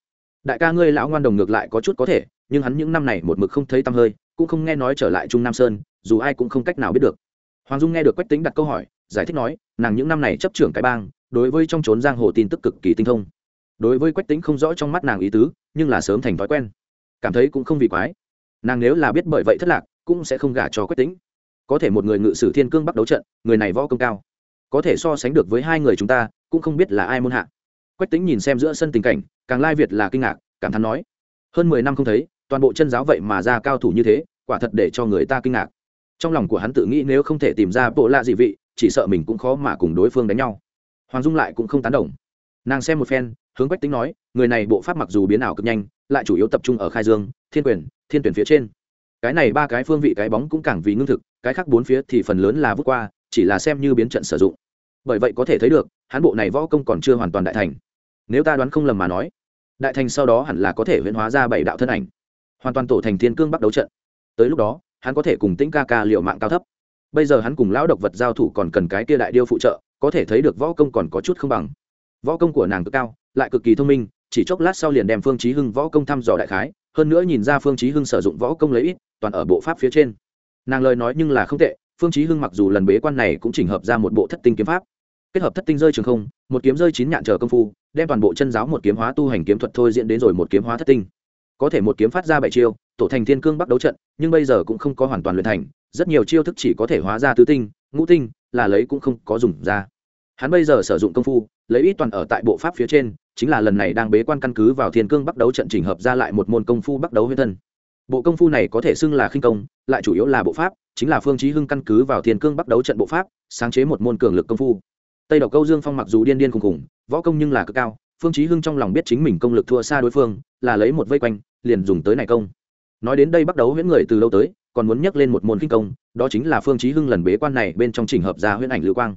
Đại ca ngươi lão ngoan đồng ngược lại có chút có thể, nhưng hắn những năm này một mực không thấy tăm hơi, cũng không nghe nói trở lại trung nam sơn, dù ai cũng không cách nào biết được. Hoàng dung nghe được quách tính đặt câu hỏi, giải thích nói, nàng những năm này chấp trưởng cái bang đối với trong trốn giang hồ tin tức cực kỳ tinh thông. Đối với quách tính không rõ trong mắt nàng ý tứ, nhưng là sớm thành thói quen. Cảm thấy cũng không vì quái. Nàng nếu là biết bởi vậy thất lạc, cũng sẽ không gả cho quách tính có thể một người ngự sử thiên cương bắt đấu trận, người này võ công cao. Có thể so sánh được với hai người chúng ta, cũng không biết là ai môn hạ. Quách tính nhìn xem giữa sân tình cảnh, càng lai việt là kinh ngạc, cảm thán nói, hơn mười năm không thấy, toàn bộ chân giáo vậy mà ra cao thủ như thế, quả thật để cho người ta kinh ngạc. Trong lòng của hắn tự nghĩ nếu không thể tìm ra bộ lạ dị vị, chỉ sợ mình cũng khó mà cùng đối phương đánh nhau hoàng dung lại cũng không tán đồng. Nàng xem một phen, hướng quách tính nói, người này bộ pháp mặc dù biến ảo cực nhanh, lại chủ yếu tập trung ở khai dương, thiên quyền, thiên tuyển phía trên. Cái này ba cái phương vị cái bóng cũng càng vì ngưng thực, cái khác bốn phía thì phần lớn là vút qua, chỉ là xem như biến trận sử dụng. Bởi vậy có thể thấy được hán bộ này võ công còn chưa hoàn toàn đại thành. Nếu ta đoán không lầm mà nói, đại thành sau đó hẳn là có thể huyễn hóa ra bảy đạo thân ảnh, hoàn toàn tổ thành thiên cương bắt đấu trận. Tới lúc đó, hắn có thể cùng tĩnh ca ca liệu mạng cao thấp. Bây giờ hắn cùng lão độc vật giao thủ còn cần cái kia đại điêu phụ trợ có thể thấy được võ công còn có chút không bằng. Võ công của nàng cực cao, lại cực kỳ thông minh, chỉ chốc lát sau liền đem phương chí hưng võ công thăm dò đại khái, hơn nữa nhìn ra phương chí hưng sử dụng võ công lấy ít, toàn ở bộ pháp phía trên. Nàng lời nói nhưng là không tệ, phương chí hưng mặc dù lần bế quan này cũng chỉnh hợp ra một bộ thất tinh kiếm pháp. Kết hợp thất tinh rơi trường không, một kiếm rơi chín nhạn chờ công phu, đem toàn bộ chân giáo một kiếm hóa tu hành kiếm thuật thôi diễn đến rồi một kiếm hóa thất tinh. Có thể một kiếm phát ra bảy chiêu, tổ thành thiên cương bắc đấu trận, nhưng bây giờ cũng không có hoàn toàn luyện thành, rất nhiều chiêu thức chỉ có thể hóa ra tứ tinh ngũ tinh, là lấy cũng không có dùng ra. Hắn bây giờ sử dụng công phu, lấy ít toàn ở tại bộ pháp phía trên, chính là lần này đang bế quan căn cứ vào thiên cương bắt đấu trận trình hợp ra lại một môn công phu bắt đấu huyết thân. Bộ công phu này có thể xưng là khinh công, lại chủ yếu là bộ pháp, chính là phương chí hưng căn cứ vào thiên cương bắt đấu trận bộ pháp, sáng chế một môn cường lực công phu. Tây độc câu dương phong mặc dù điên điên khùng khùng, võ công nhưng là cực cao, phương chí hưng trong lòng biết chính mình công lực thua xa đối phương, là lấy một vây quanh, liền dùng tới này công. Nói đến đây bắt đầu huyễn người từ lâu tới còn muốn nhắc lên một môn kinh công, đó chính là phương chí hưng lần bế quan này bên trong trình hợp ra huyễn ảnh lưu quang.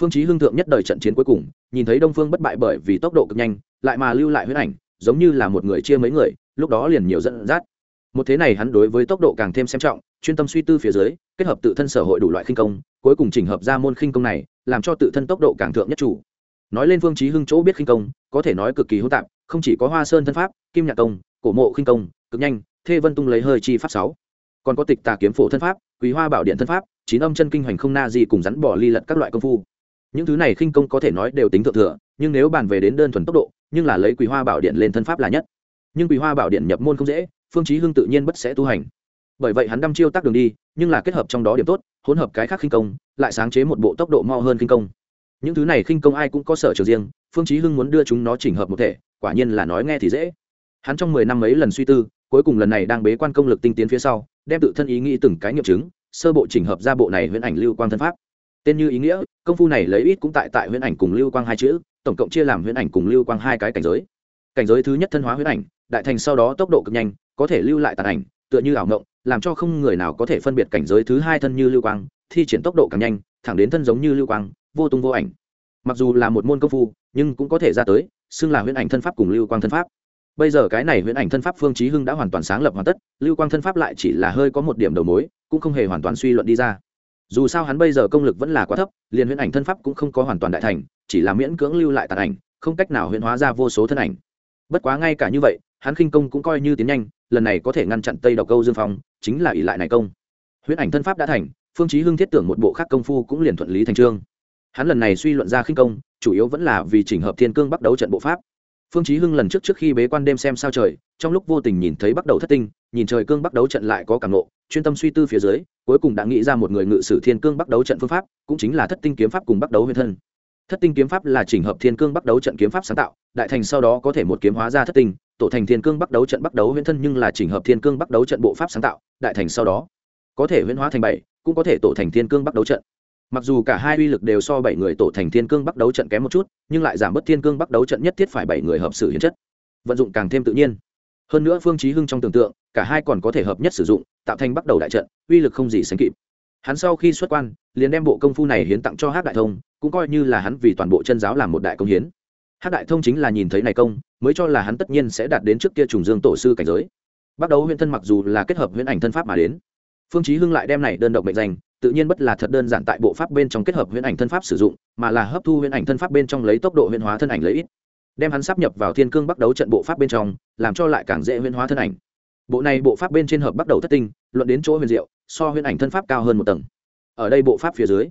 Phương chí hưng thượng nhất đời trận chiến cuối cùng, nhìn thấy đông phương bất bại bởi vì tốc độ cực nhanh, lại mà lưu lại huyễn ảnh, giống như là một người chia mấy người, lúc đó liền nhiều dẫn dắt. Một thế này hắn đối với tốc độ càng thêm xem trọng, chuyên tâm suy tư phía dưới, kết hợp tự thân sở hội đủ loại khinh công, cuối cùng chỉnh hợp ra môn khinh công này, làm cho tự thân tốc độ càng thượng nhất chủ. Nói lên phương chí hưng chỗ biết khinh công, có thể nói cực kỳ hỗn tạp, không chỉ có hoa sơn thân pháp, kim nhạc công, cổ mộ khinh công, cực nhanh, thê vân tung lấy hơi chi pháp sáu còn có tịch tà kiếm phổ thân pháp, quý hoa bảo điện thân pháp, chín âm chân kinh hoành không na gì cùng rắn bỏ ly lật các loại công phu. Những thứ này khinh công có thể nói đều tính thượng thừa, nhưng nếu bàn về đến đơn thuần tốc độ, nhưng là lấy quý hoa bảo điện lên thân pháp là nhất. Nhưng quý hoa bảo điện nhập môn không dễ, phương chí hưng tự nhiên bất sẽ tu hành. Bởi vậy hắn đăm chiêu tác đường đi, nhưng là kết hợp trong đó điểm tốt, hỗn hợp cái khác khinh công, lại sáng chế một bộ tốc độ mau hơn khinh công. Những thứ này khinh công ai cũng có sở trường riêng, phương chí hưng muốn đưa chúng nó chỉnh hợp một thể, quả nhiên là nói nghe thì dễ. Hắn trong mười năm mấy lần suy tư cuối cùng lần này đang bế quan công lực tinh tiến phía sau, đem tự thân ý nghĩ từng cái nghiệm chứng, sơ bộ chỉnh hợp ra bộ này huyễn ảnh lưu quang thân pháp. Tên như ý nghĩa, công phu này lấy ít cũng tại tại huyễn ảnh cùng lưu quang hai chữ, tổng cộng chia làm huyễn ảnh cùng lưu quang hai cái cảnh giới. Cảnh giới thứ nhất thân hóa huyễn ảnh, đại thành sau đó tốc độ cực nhanh, có thể lưu lại tàn ảnh, tựa như ảo ngộng làm cho không người nào có thể phân biệt cảnh giới thứ hai thân như lưu quang, thi triển tốc độ càng nhanh, thẳng đến thân giống như lưu quang, vô tung vô ảnh. Mặc dù là một môn công phu, nhưng cũng có thể ra tới, xưng là huyễn ảnh thân pháp cùng lưu quang thân pháp bây giờ cái này huyễn ảnh thân pháp phương chí hưng đã hoàn toàn sáng lập hoàn tất, lưu quang thân pháp lại chỉ là hơi có một điểm đầu mối, cũng không hề hoàn toàn suy luận đi ra. Dù sao hắn bây giờ công lực vẫn là quá thấp, liền huyễn ảnh thân pháp cũng không có hoàn toàn đại thành, chỉ là miễn cưỡng lưu lại tàn ảnh, không cách nào huyễn hóa ra vô số thân ảnh. Bất quá ngay cả như vậy, hắn khinh công cũng coi như tiến nhanh, lần này có thể ngăn chặn tây độc câu dương phong, chính là ỷ lại này công. Huyễn ảnh thân pháp đã thành, phương chí hưng thiết tưởng một bộ khác công phu cũng liền thuận lý thành trương. Hắn lần này suy luận ra khinh công, chủ yếu vẫn là vì chỉnh hợp thiên cương bắt đấu trận bộ pháp phương chí hưng lần trước trước khi bế quan đêm xem sao trời, trong lúc vô tình nhìn thấy bắt đầu thất tinh, nhìn trời cương bắt đấu trận lại có cảm nộ chuyên tâm suy tư phía dưới, cuối cùng đã nghĩ ra một người ngự sử thiên cương bắt đấu trận phương pháp, cũng chính là thất tinh kiếm pháp cùng bắt đấu huyền thân. Thất tinh kiếm pháp là chỉnh hợp thiên cương bắt đấu trận kiếm pháp sáng tạo, đại thành sau đó có thể một kiếm hóa ra thất tinh, tổ thành thiên cương bắt đấu trận bắt đấu huyền thân nhưng là chỉnh hợp thiên cương bắt đấu trận bộ pháp sáng tạo, đại thành sau đó. Có thể huyễn hóa thành bảy, cũng có thể tổ thành thiên cương bắt đấu trận mặc dù cả hai uy lực đều so bảy người tổ thành thiên cương bắt đấu trận kém một chút, nhưng lại giảm bớt thiên cương bắt đấu trận nhất thiết phải bảy người hợp sử hiến chất. Vận dụng càng thêm tự nhiên. Hơn nữa phương chí hưng trong tưởng tượng, cả hai còn có thể hợp nhất sử dụng, tạo thành bắt đầu đại trận, uy lực không gì sánh kịp. Hắn sau khi xuất quan, liền đem bộ công phu này hiến tặng cho hát đại thông, cũng coi như là hắn vì toàn bộ chân giáo làm một đại công hiến. Hát đại thông chính là nhìn thấy này công, mới cho là hắn tất nhiên sẽ đạt đến trước kia trùng dương tổ sư cảnh giới. Bắt đầu huyễn thân mặc dù là kết hợp huyễn ảnh thân pháp mà đến, phương chí hưng lại đem này đơn độc mệnh danh tự nhiên bất là thật đơn giản tại bộ pháp bên trong kết hợp huyễn ảnh thân pháp sử dụng, mà là hấp thu huyễn ảnh thân pháp bên trong lấy tốc độ huyễn hóa thân ảnh lấy ít. Đem hắn sắp nhập vào thiên cương bắt đấu trận bộ pháp bên trong, làm cho lại càng dễ huyễn hóa thân ảnh. Bộ này bộ pháp bên trên hợp bắt đầu thất tinh, luận đến chỗ huyền diệu, so huyễn ảnh thân pháp cao hơn một tầng. Ở đây bộ pháp phía dưới,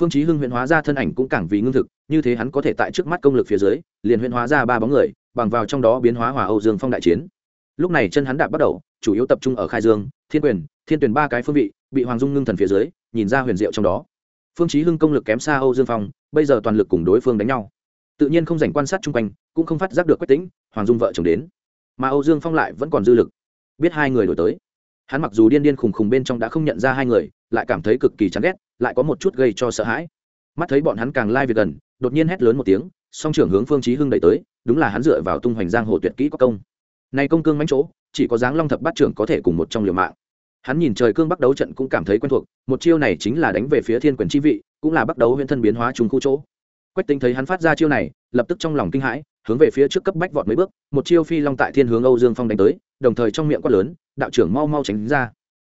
phương chí hưng huyễn hóa ra thân ảnh cũng càng vì ngưng thực, như thế hắn có thể tại trước mắt công lực phía dưới, liền huyễn hóa ra ba bóng người, bằng vào trong đó biến hóa hòa âu dương phong đại chiến. Lúc này chân hắn đạp bắt đầu, chủ yếu tập trung ở khai dương, thiên quyền thiên tuyển ba cái phương vị, bị hoàng dung ngưng thần phía dưới, nhìn ra huyền diệu trong đó. Phương chí hưng công lực kém xa âu dương phong, bây giờ toàn lực cùng đối phương đánh nhau. Tự nhiên không dành quan sát chung quanh, cũng không phát giác được quách tĩnh, hoàng dung vợ chồng đến. Mà âu dương phong lại vẫn còn dư lực, biết hai người đổi tới. Hắn mặc dù điên điên khùng khùng bên trong đã không nhận ra hai người, lại cảm thấy cực kỳ chán ghét, lại có một chút gây cho sợ hãi. Mắt thấy bọn hắn càng lai việc gần, đột nhiên hét lớn một tiếng, song trưởng hướng phương chí hưng đẩy tới, đúng là hắn dựa vào tung hoành giang hồ tuyệt kỹ có công. Này công cương mãnh chỗ, chỉ có dáng long thập bát trưởng có thể cùng một trong liều mạng hắn nhìn trời cương bắt đấu trận cũng cảm thấy quen thuộc, một chiêu này chính là đánh về phía thiên quyền chi vị, cũng là bắt đấu huyễn thân biến hóa trùng khu chỗ. Quách tính thấy hắn phát ra chiêu này, lập tức trong lòng kinh hãi, hướng về phía trước cấp bách vọt mấy bước, một chiêu phi long tại thiên hướng âu dương phong đánh tới, đồng thời trong miệng quát lớn, đạo trưởng mau mau tránh ra.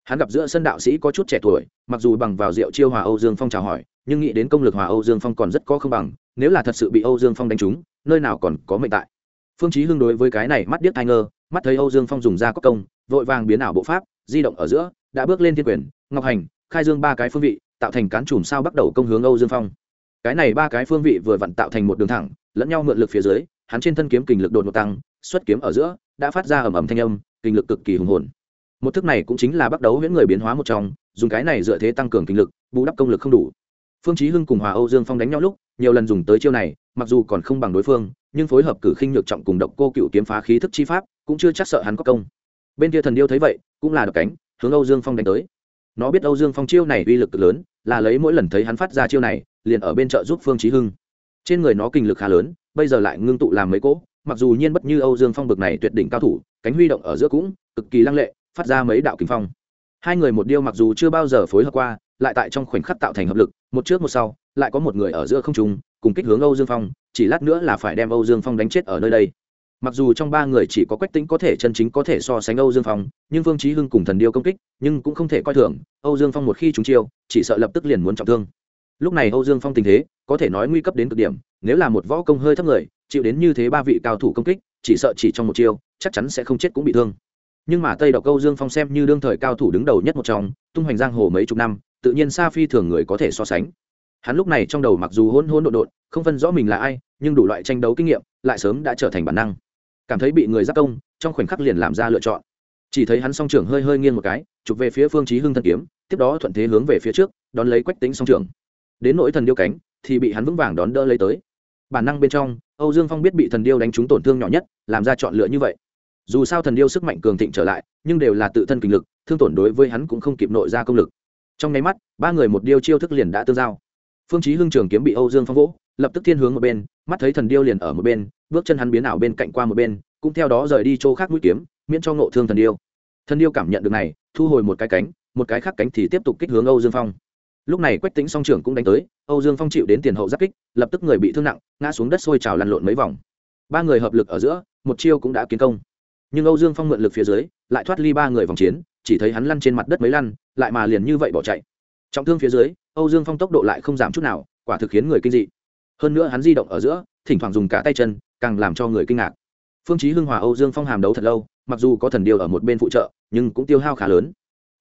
Hắn gặp giữa sân đạo sĩ có chút trẻ tuổi, mặc dù bằng vào rượu chiêu hòa âu dương phong chào hỏi, nhưng nghĩ đến công lực hòa âu dương phong còn rất có không bằng, nếu là thật sự bị âu dương phong đánh trúng, nơi nào còn có mệnh tại. Phương chí hưng đối với cái này mắt điếc tai ngơ, mắt thấy âu dương phong dùng ra có công, vội vàng biến ảo bộ pháp di động ở giữa, đã bước lên thiên quyền, ngọc hành, khai dương ba cái phương vị, tạo thành cán chùm sao bắt đầu công hướng âu dương phong. Cái này ba cái phương vị vừa vặn tạo thành một đường thẳng, lẫn nhau mượn lực phía dưới, hắn trên thân kiếm kình lực đột ngột tăng, xuất kiếm ở giữa, đã phát ra ầm ầm thanh âm, kình lực cực kỳ hùng hồn. Một thức này cũng chính là bắt đấu huyễn người biến hóa một trong, dùng cái này dựa thế tăng cường kình lực, bù đắp công lực không đủ. Phương chí hưng cùng hòa âu dương phong đánh nhau lúc, nhiều lần dùng tới chiêu này, mặc dù còn không bằng đối phương, nhưng phối hợp cử khinh nhược trọng cùng độc cô cựu kiếm phá khí thức chi pháp, cũng chưa chắc sợ hắn có công. Bên kia thần điêu thấy vậy cũng là đập cánh, hướng âu dương phong đánh tới. Nó biết âu dương phong chiêu này uy lực cực lớn, là lấy mỗi lần thấy hắn phát ra chiêu này, liền ở bên chợ giúp phương chí hưng. Trên người nó kinh lực khá lớn, bây giờ lại ngưng tụ làm mấy cỗ, mặc dù nhiên bất như âu dương phong bực này tuyệt đỉnh cao thủ, cánh huy động ở giữa cũng cực kỳ lăng lệ, phát ra mấy đạo kinh phong. Hai người một điêu mặc dù chưa bao giờ phối hợp qua, lại tại trong khoảnh khắc tạo thành hợp lực, một trước một sau, lại có một người ở giữa không trung, cùng kích hướng âu dương phong, chỉ lát nữa là phải đem âu dương phong đánh chết ở nơi đây mặc dù trong ba người chỉ có quách tính có thể chân chính có thể so sánh âu dương phong, nhưng vương trí hưng cùng thần điêu công kích, nhưng cũng không thể coi thường. Âu dương phong một khi trúng chiêu, chỉ sợ lập tức liền muốn trọng thương. Lúc này âu dương phong tình thế, có thể nói nguy cấp đến cực điểm, nếu là một võ công hơi thấp người, chịu đến như thế ba vị cao thủ công kích, chỉ sợ chỉ trong một chiêu, chắc chắn sẽ không chết cũng bị thương. Nhưng mà tây độc âu dương phong xem như đương thời cao thủ đứng đầu nhất một trong, tung hoành giang hồ mấy chục năm, tự nhiên xa phi thường người có thể so sánh. Hắn lúc này trong đầu mặc dù hôn hôn độn độn, không phân rõ mình là ai, nhưng đủ loại tranh đấu kinh nghiệm, lại sớm đã trở thành bản năng cảm thấy bị người giáp công, trong khoảnh khắc liền làm ra lựa chọn. Chỉ thấy hắn song trưởng hơi hơi nghiêng một cái, chụp về phía phương chí hưng thân kiếm, tiếp đó thuận thế hướng về phía trước, đón lấy quách tính song trưởng. Đến nỗi thần điêu cánh, thì bị hắn vững vàng đón đỡ lấy tới. Bản năng bên trong, âu dương phong biết bị thần điêu đánh trúng tổn thương nhỏ nhất, làm ra chọn lựa như vậy. Dù sao thần điêu sức mạnh cường thịnh trở lại, nhưng đều là tự thân kinh lực, thương tổn đối với hắn cũng không kịp nội ra công lực. Trong nháy mắt, ba người một điêu chiêu thức liền đã tương giao. Phương chí hưng trường kiếm bị âu dương phong vỗ lập tức thiên hướng một bên, mắt thấy thần điêu liền ở một bên, bước chân hắn biến ảo bên cạnh qua một bên, cũng theo đó rời đi chỗ khác mũi kiếm, miễn cho ngộ thương thần điêu. Thần điêu cảm nhận được này, thu hồi một cái cánh, một cái khác cánh thì tiếp tục kích hướng âu dương phong. Lúc này quách tính song trưởng cũng đánh tới, âu dương phong chịu đến tiền hậu giáp kích, lập tức người bị thương nặng, ngã xuống đất sôi trào lăn lộn mấy vòng. Ba người hợp lực ở giữa, một chiêu cũng đã kiến công. Nhưng âu dương phong mượn lực phía dưới, lại thoát ly ba người vòng chiến, chỉ thấy hắn lăn trên mặt đất mấy lăn, lại mà liền như vậy bỏ chạy. Trọng thương phía dưới, âu dương phong tốc độ lại không giảm chút nào, quả thực khiến người kinh dị hơn nữa hắn di động ở giữa, thỉnh thoảng dùng cả tay chân, càng làm cho người kinh ngạc. Phương chí hưng hòa âu dương phong hàm đấu thật lâu, mặc dù có thần điều ở một bên phụ trợ, nhưng cũng tiêu hao khá lớn.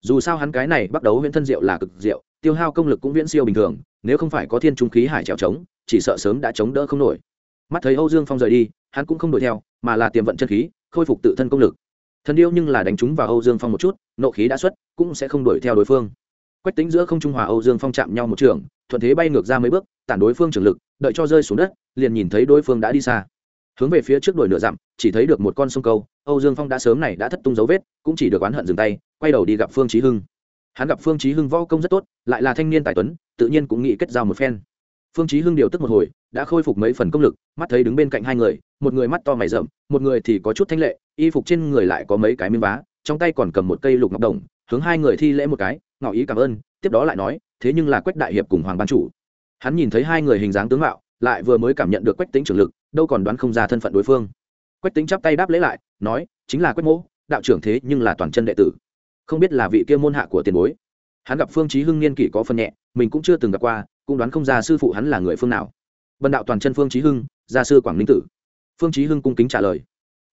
Dù sao hắn cái này bắt đấu huyễn thân diệu là cực diệu tiêu hao công lực cũng viễn siêu bình thường, nếu không phải có thiên trung khí hải trèo trống, chỉ sợ sớm đã chống đỡ không nổi. Mắt thấy âu dương phong rời đi, hắn cũng không đuổi theo, mà là tiềm vận chân khí, khôi phục tự thân công lực. Thần điêu nhưng là đánh trúng vào âu dương phong một chút, nộ khí đã xuất, cũng sẽ không đuổi theo đối phương. Quách tính giữa không trung hòa âu dương phong chạm nhau một trường, thuận thế bay ngược ra mấy bước, tản đối phương trường lực đợi cho rơi xuống đất, liền nhìn thấy đối phương đã đi xa. Hướng về phía trước đuổi nửa dặm, chỉ thấy được một con sông câu. Âu dương phong đã sớm này đã thất tung dấu vết, cũng chỉ được oán hận dừng tay, quay đầu đi gặp phương trí hưng. Hắn gặp phương trí hưng võ công rất tốt, lại là thanh niên tài tuấn, tự nhiên cũng nghĩ kết giao một phen. Phương trí hưng điều tức một hồi, đã khôi phục mấy phần công lực, mắt thấy đứng bên cạnh hai người, một người mắt to mày rậm, một người thì có chút thanh lệ, y phục trên người lại có mấy cái miếng vá, trong tay còn cầm một cây lục ngọc đồng, hướng hai người thi lễ một cái, ngỏ ý cảm ơn, tiếp đó lại nói, thế nhưng là quách đại hiệp cùng hoàng ban chủ hắn nhìn thấy hai người hình dáng tướng mạo, lại vừa mới cảm nhận được quách tính trưởng lực, đâu còn đoán không ra thân phận đối phương. Quách tính chắp tay đáp lễ lại, nói, chính là quách mỗ, đạo trưởng thế nhưng là toàn chân đệ tử. Không biết là vị kia môn hạ của tiền bối. Hắn gặp phương chí hưng niên kỷ có phần nhẹ, mình cũng chưa từng gặp qua, cũng đoán không ra sư phụ hắn là người phương nào. Bần đạo toàn chân phương chí hưng, gia sư quảng ninh tử. Phương chí hưng cung kính trả lời.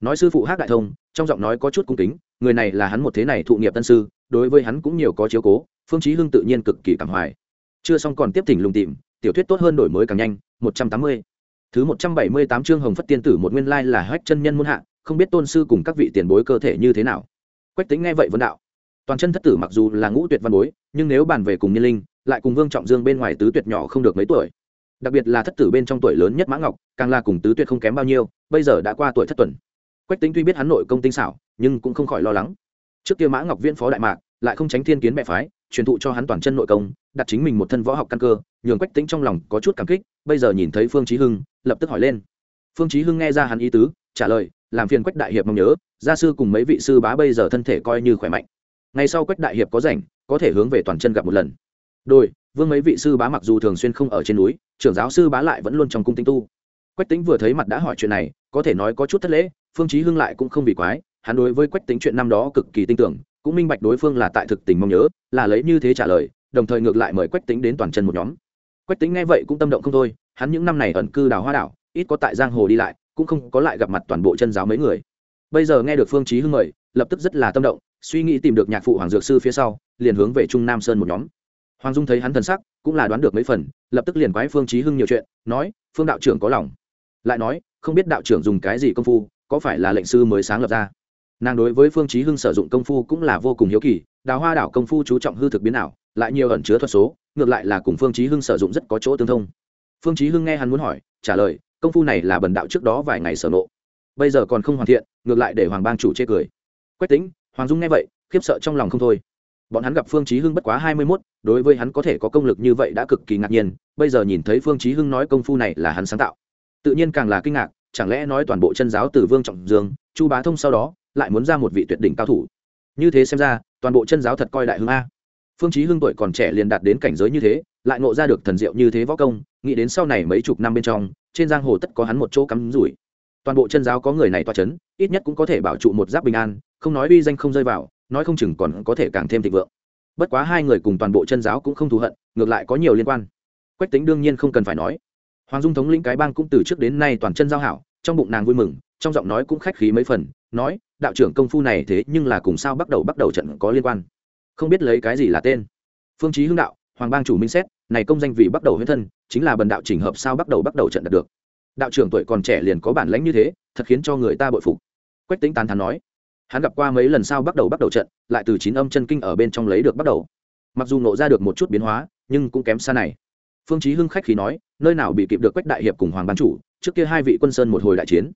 Nói sư phụ hát đại thông, trong giọng nói có chút cung kính, người này là hắn một thế này thụ nghiệp tân sư, đối với hắn cũng nhiều có chiếu cố, phương chí hưng tự nhiên cực kỳ cảm hoài. Chưa xong còn tiếp thỉnh lùng tìm tiểu thuyết tốt hơn đổi mới càng nhanh, một trăm tám mươi. Thứ một trăm bảy mươi tám chương hồng phất tiên tử một nguyên lai là hách chân nhân muôn hạ, không biết tôn sư cùng các vị tiền bối cơ thể như thế nào. Quách tính nghe vậy vấn đạo. Toàn chân thất tử mặc dù là ngũ tuyệt văn bối, nhưng nếu bàn về cùng nhân linh, lại cùng vương trọng dương bên ngoài tứ tuyệt nhỏ không được mấy tuổi. Đặc biệt là thất tử bên trong tuổi lớn nhất mã ngọc, càng là cùng tứ tuyệt không kém bao nhiêu, bây giờ đã qua tuổi thất tuần. Quách tính tuy biết hắn nội công tinh xảo, nhưng cũng không khỏi lo lắng. Trước kia mã ngọc viễn phó đại mạc lại không tránh thiên kiến mẹ phái, truyền thụ cho hắn toàn chân nội công, đặt chính mình một thân võ học căn cơ, nhường quách tính trong lòng có chút cảm kích, bây giờ nhìn thấy phương chí hưng, lập tức hỏi lên. Phương chí hưng nghe ra hắn ý tứ, trả lời, làm phiền quách đại hiệp mong nhớ, gia sư cùng mấy vị sư bá bây giờ thân thể coi như khỏe mạnh. Ngày sau quách đại hiệp có rảnh, có thể hướng về toàn chân gặp một lần. Đôi, vương mấy vị sư bá mặc dù thường xuyên không ở trên núi, trưởng giáo sư bá lại vẫn luôn trong cung tinh tu. Quách tính vừa thấy mặt đã hỏi chuyện này, có thể nói có chút thất lễ, phương chí hưng lại cũng không bị quái, hắn đối với quách tính chuyện năm đó cực kỳ tin tưởng cũng minh bạch đối phương là tại thực tình mong nhớ, là lấy như thế trả lời, đồng thời ngược lại mời quách tính đến toàn chân một nhóm. Quách tính nghe vậy cũng tâm động không thôi, hắn những năm này ẩn cư đào hoa đảo, ít có tại giang hồ đi lại, cũng không có lại gặp mặt toàn bộ chân giáo mấy người. Bây giờ nghe được phương chí hưng mời, lập tức rất là tâm động, suy nghĩ tìm được nhạc phụ hoàng dược sư phía sau, liền hướng về trung nam sơn một nhóm. Hoàng dung thấy hắn thần sắc, cũng là đoán được mấy phần, lập tức liền quái phương chí hưng nhiều chuyện, nói, phương đạo trưởng có lòng. Lại nói, không biết đạo trưởng dùng cái gì công phu, có phải là lệnh sư mới sáng lập ra? Nàng đối với phương chí hưng sử dụng công phu cũng là vô cùng hiếu kỳ đào hoa đảo công phu chú trọng hư thực biến ảo lại nhiều ẩn chứa thuật số ngược lại là cùng phương chí hưng sử dụng rất có chỗ tương thông. Phương chí hưng nghe hắn muốn hỏi trả lời công phu này là bần đạo trước đó vài ngày sở nộ bây giờ còn không hoàn thiện ngược lại để hoàng bang chủ chê cười. Quách tính hoàng dung nghe vậy khiếp sợ trong lòng không thôi. Bọn hắn gặp phương chí hưng bất quá hai mươi 21, đối với hắn có thể có công lực như vậy đã cực kỳ ngạc nhiên bây giờ nhìn thấy phương chí hưng nói công phu này là hắn sáng tạo. Tự nhiên càng là kinh ngạc chẳng lẽ nói toàn bộ chân giáo từ vương trọng dương, chu bá thông sau đó lại muốn ra một vị tuyệt đỉnh cao thủ? Như thế xem ra, toàn bộ chân giáo thật coi đại hưng a. Phương chí hưng tuổi còn trẻ liền đạt đến cảnh giới như thế, lại ngộ ra được thần diệu như thế võ công, nghĩ đến sau này mấy chục năm bên trong, trên giang hồ tất có hắn một chỗ cắm rủi. Toàn bộ chân giáo có người này toa chấn, ít nhất cũng có thể bảo trụ một giáp bình an, không nói uy danh không rơi vào, nói không chừng còn có thể càng thêm thịnh vượng. Bất quá hai người cùng toàn bộ chân giáo cũng không thù hận, ngược lại có nhiều liên quan. Quách tính đương nhiên không cần phải nói hoàng dung thống lĩnh cái bang cũng từ trước đến nay toàn chân giao hảo, trong bụng nàng vui mừng, trong giọng nói cũng khách khí mấy phần, nói, đạo trưởng công phu này thế nhưng là cùng sao bắt đầu bắt đầu trận có liên quan. Không biết lấy cái gì là tên. Phương chí hưng đạo, hoàng bang chủ minh xét, này công danh vị bắt đầu huyết thân, chính là bần đạo chỉnh hợp sao bắt đầu bắt đầu trận đạt được. Đạo trưởng tuổi còn trẻ liền có bản lãnh như thế, thật khiến cho người ta bội phục. Quách tính tán thán nói, hắn gặp qua mấy lần sao bắt đầu bắt đầu trận, lại từ chín âm chân kinh ở bên trong lấy được bắt đầu. Mặc dù nộ ra được một chút biến hóa, nhưng cũng kém xa này phương chí hưng khách khí nói, nơi nào bị kịp được quách đại hiệp cùng hoàng ban chủ, trước kia hai vị quân sơn một hồi đại chiến.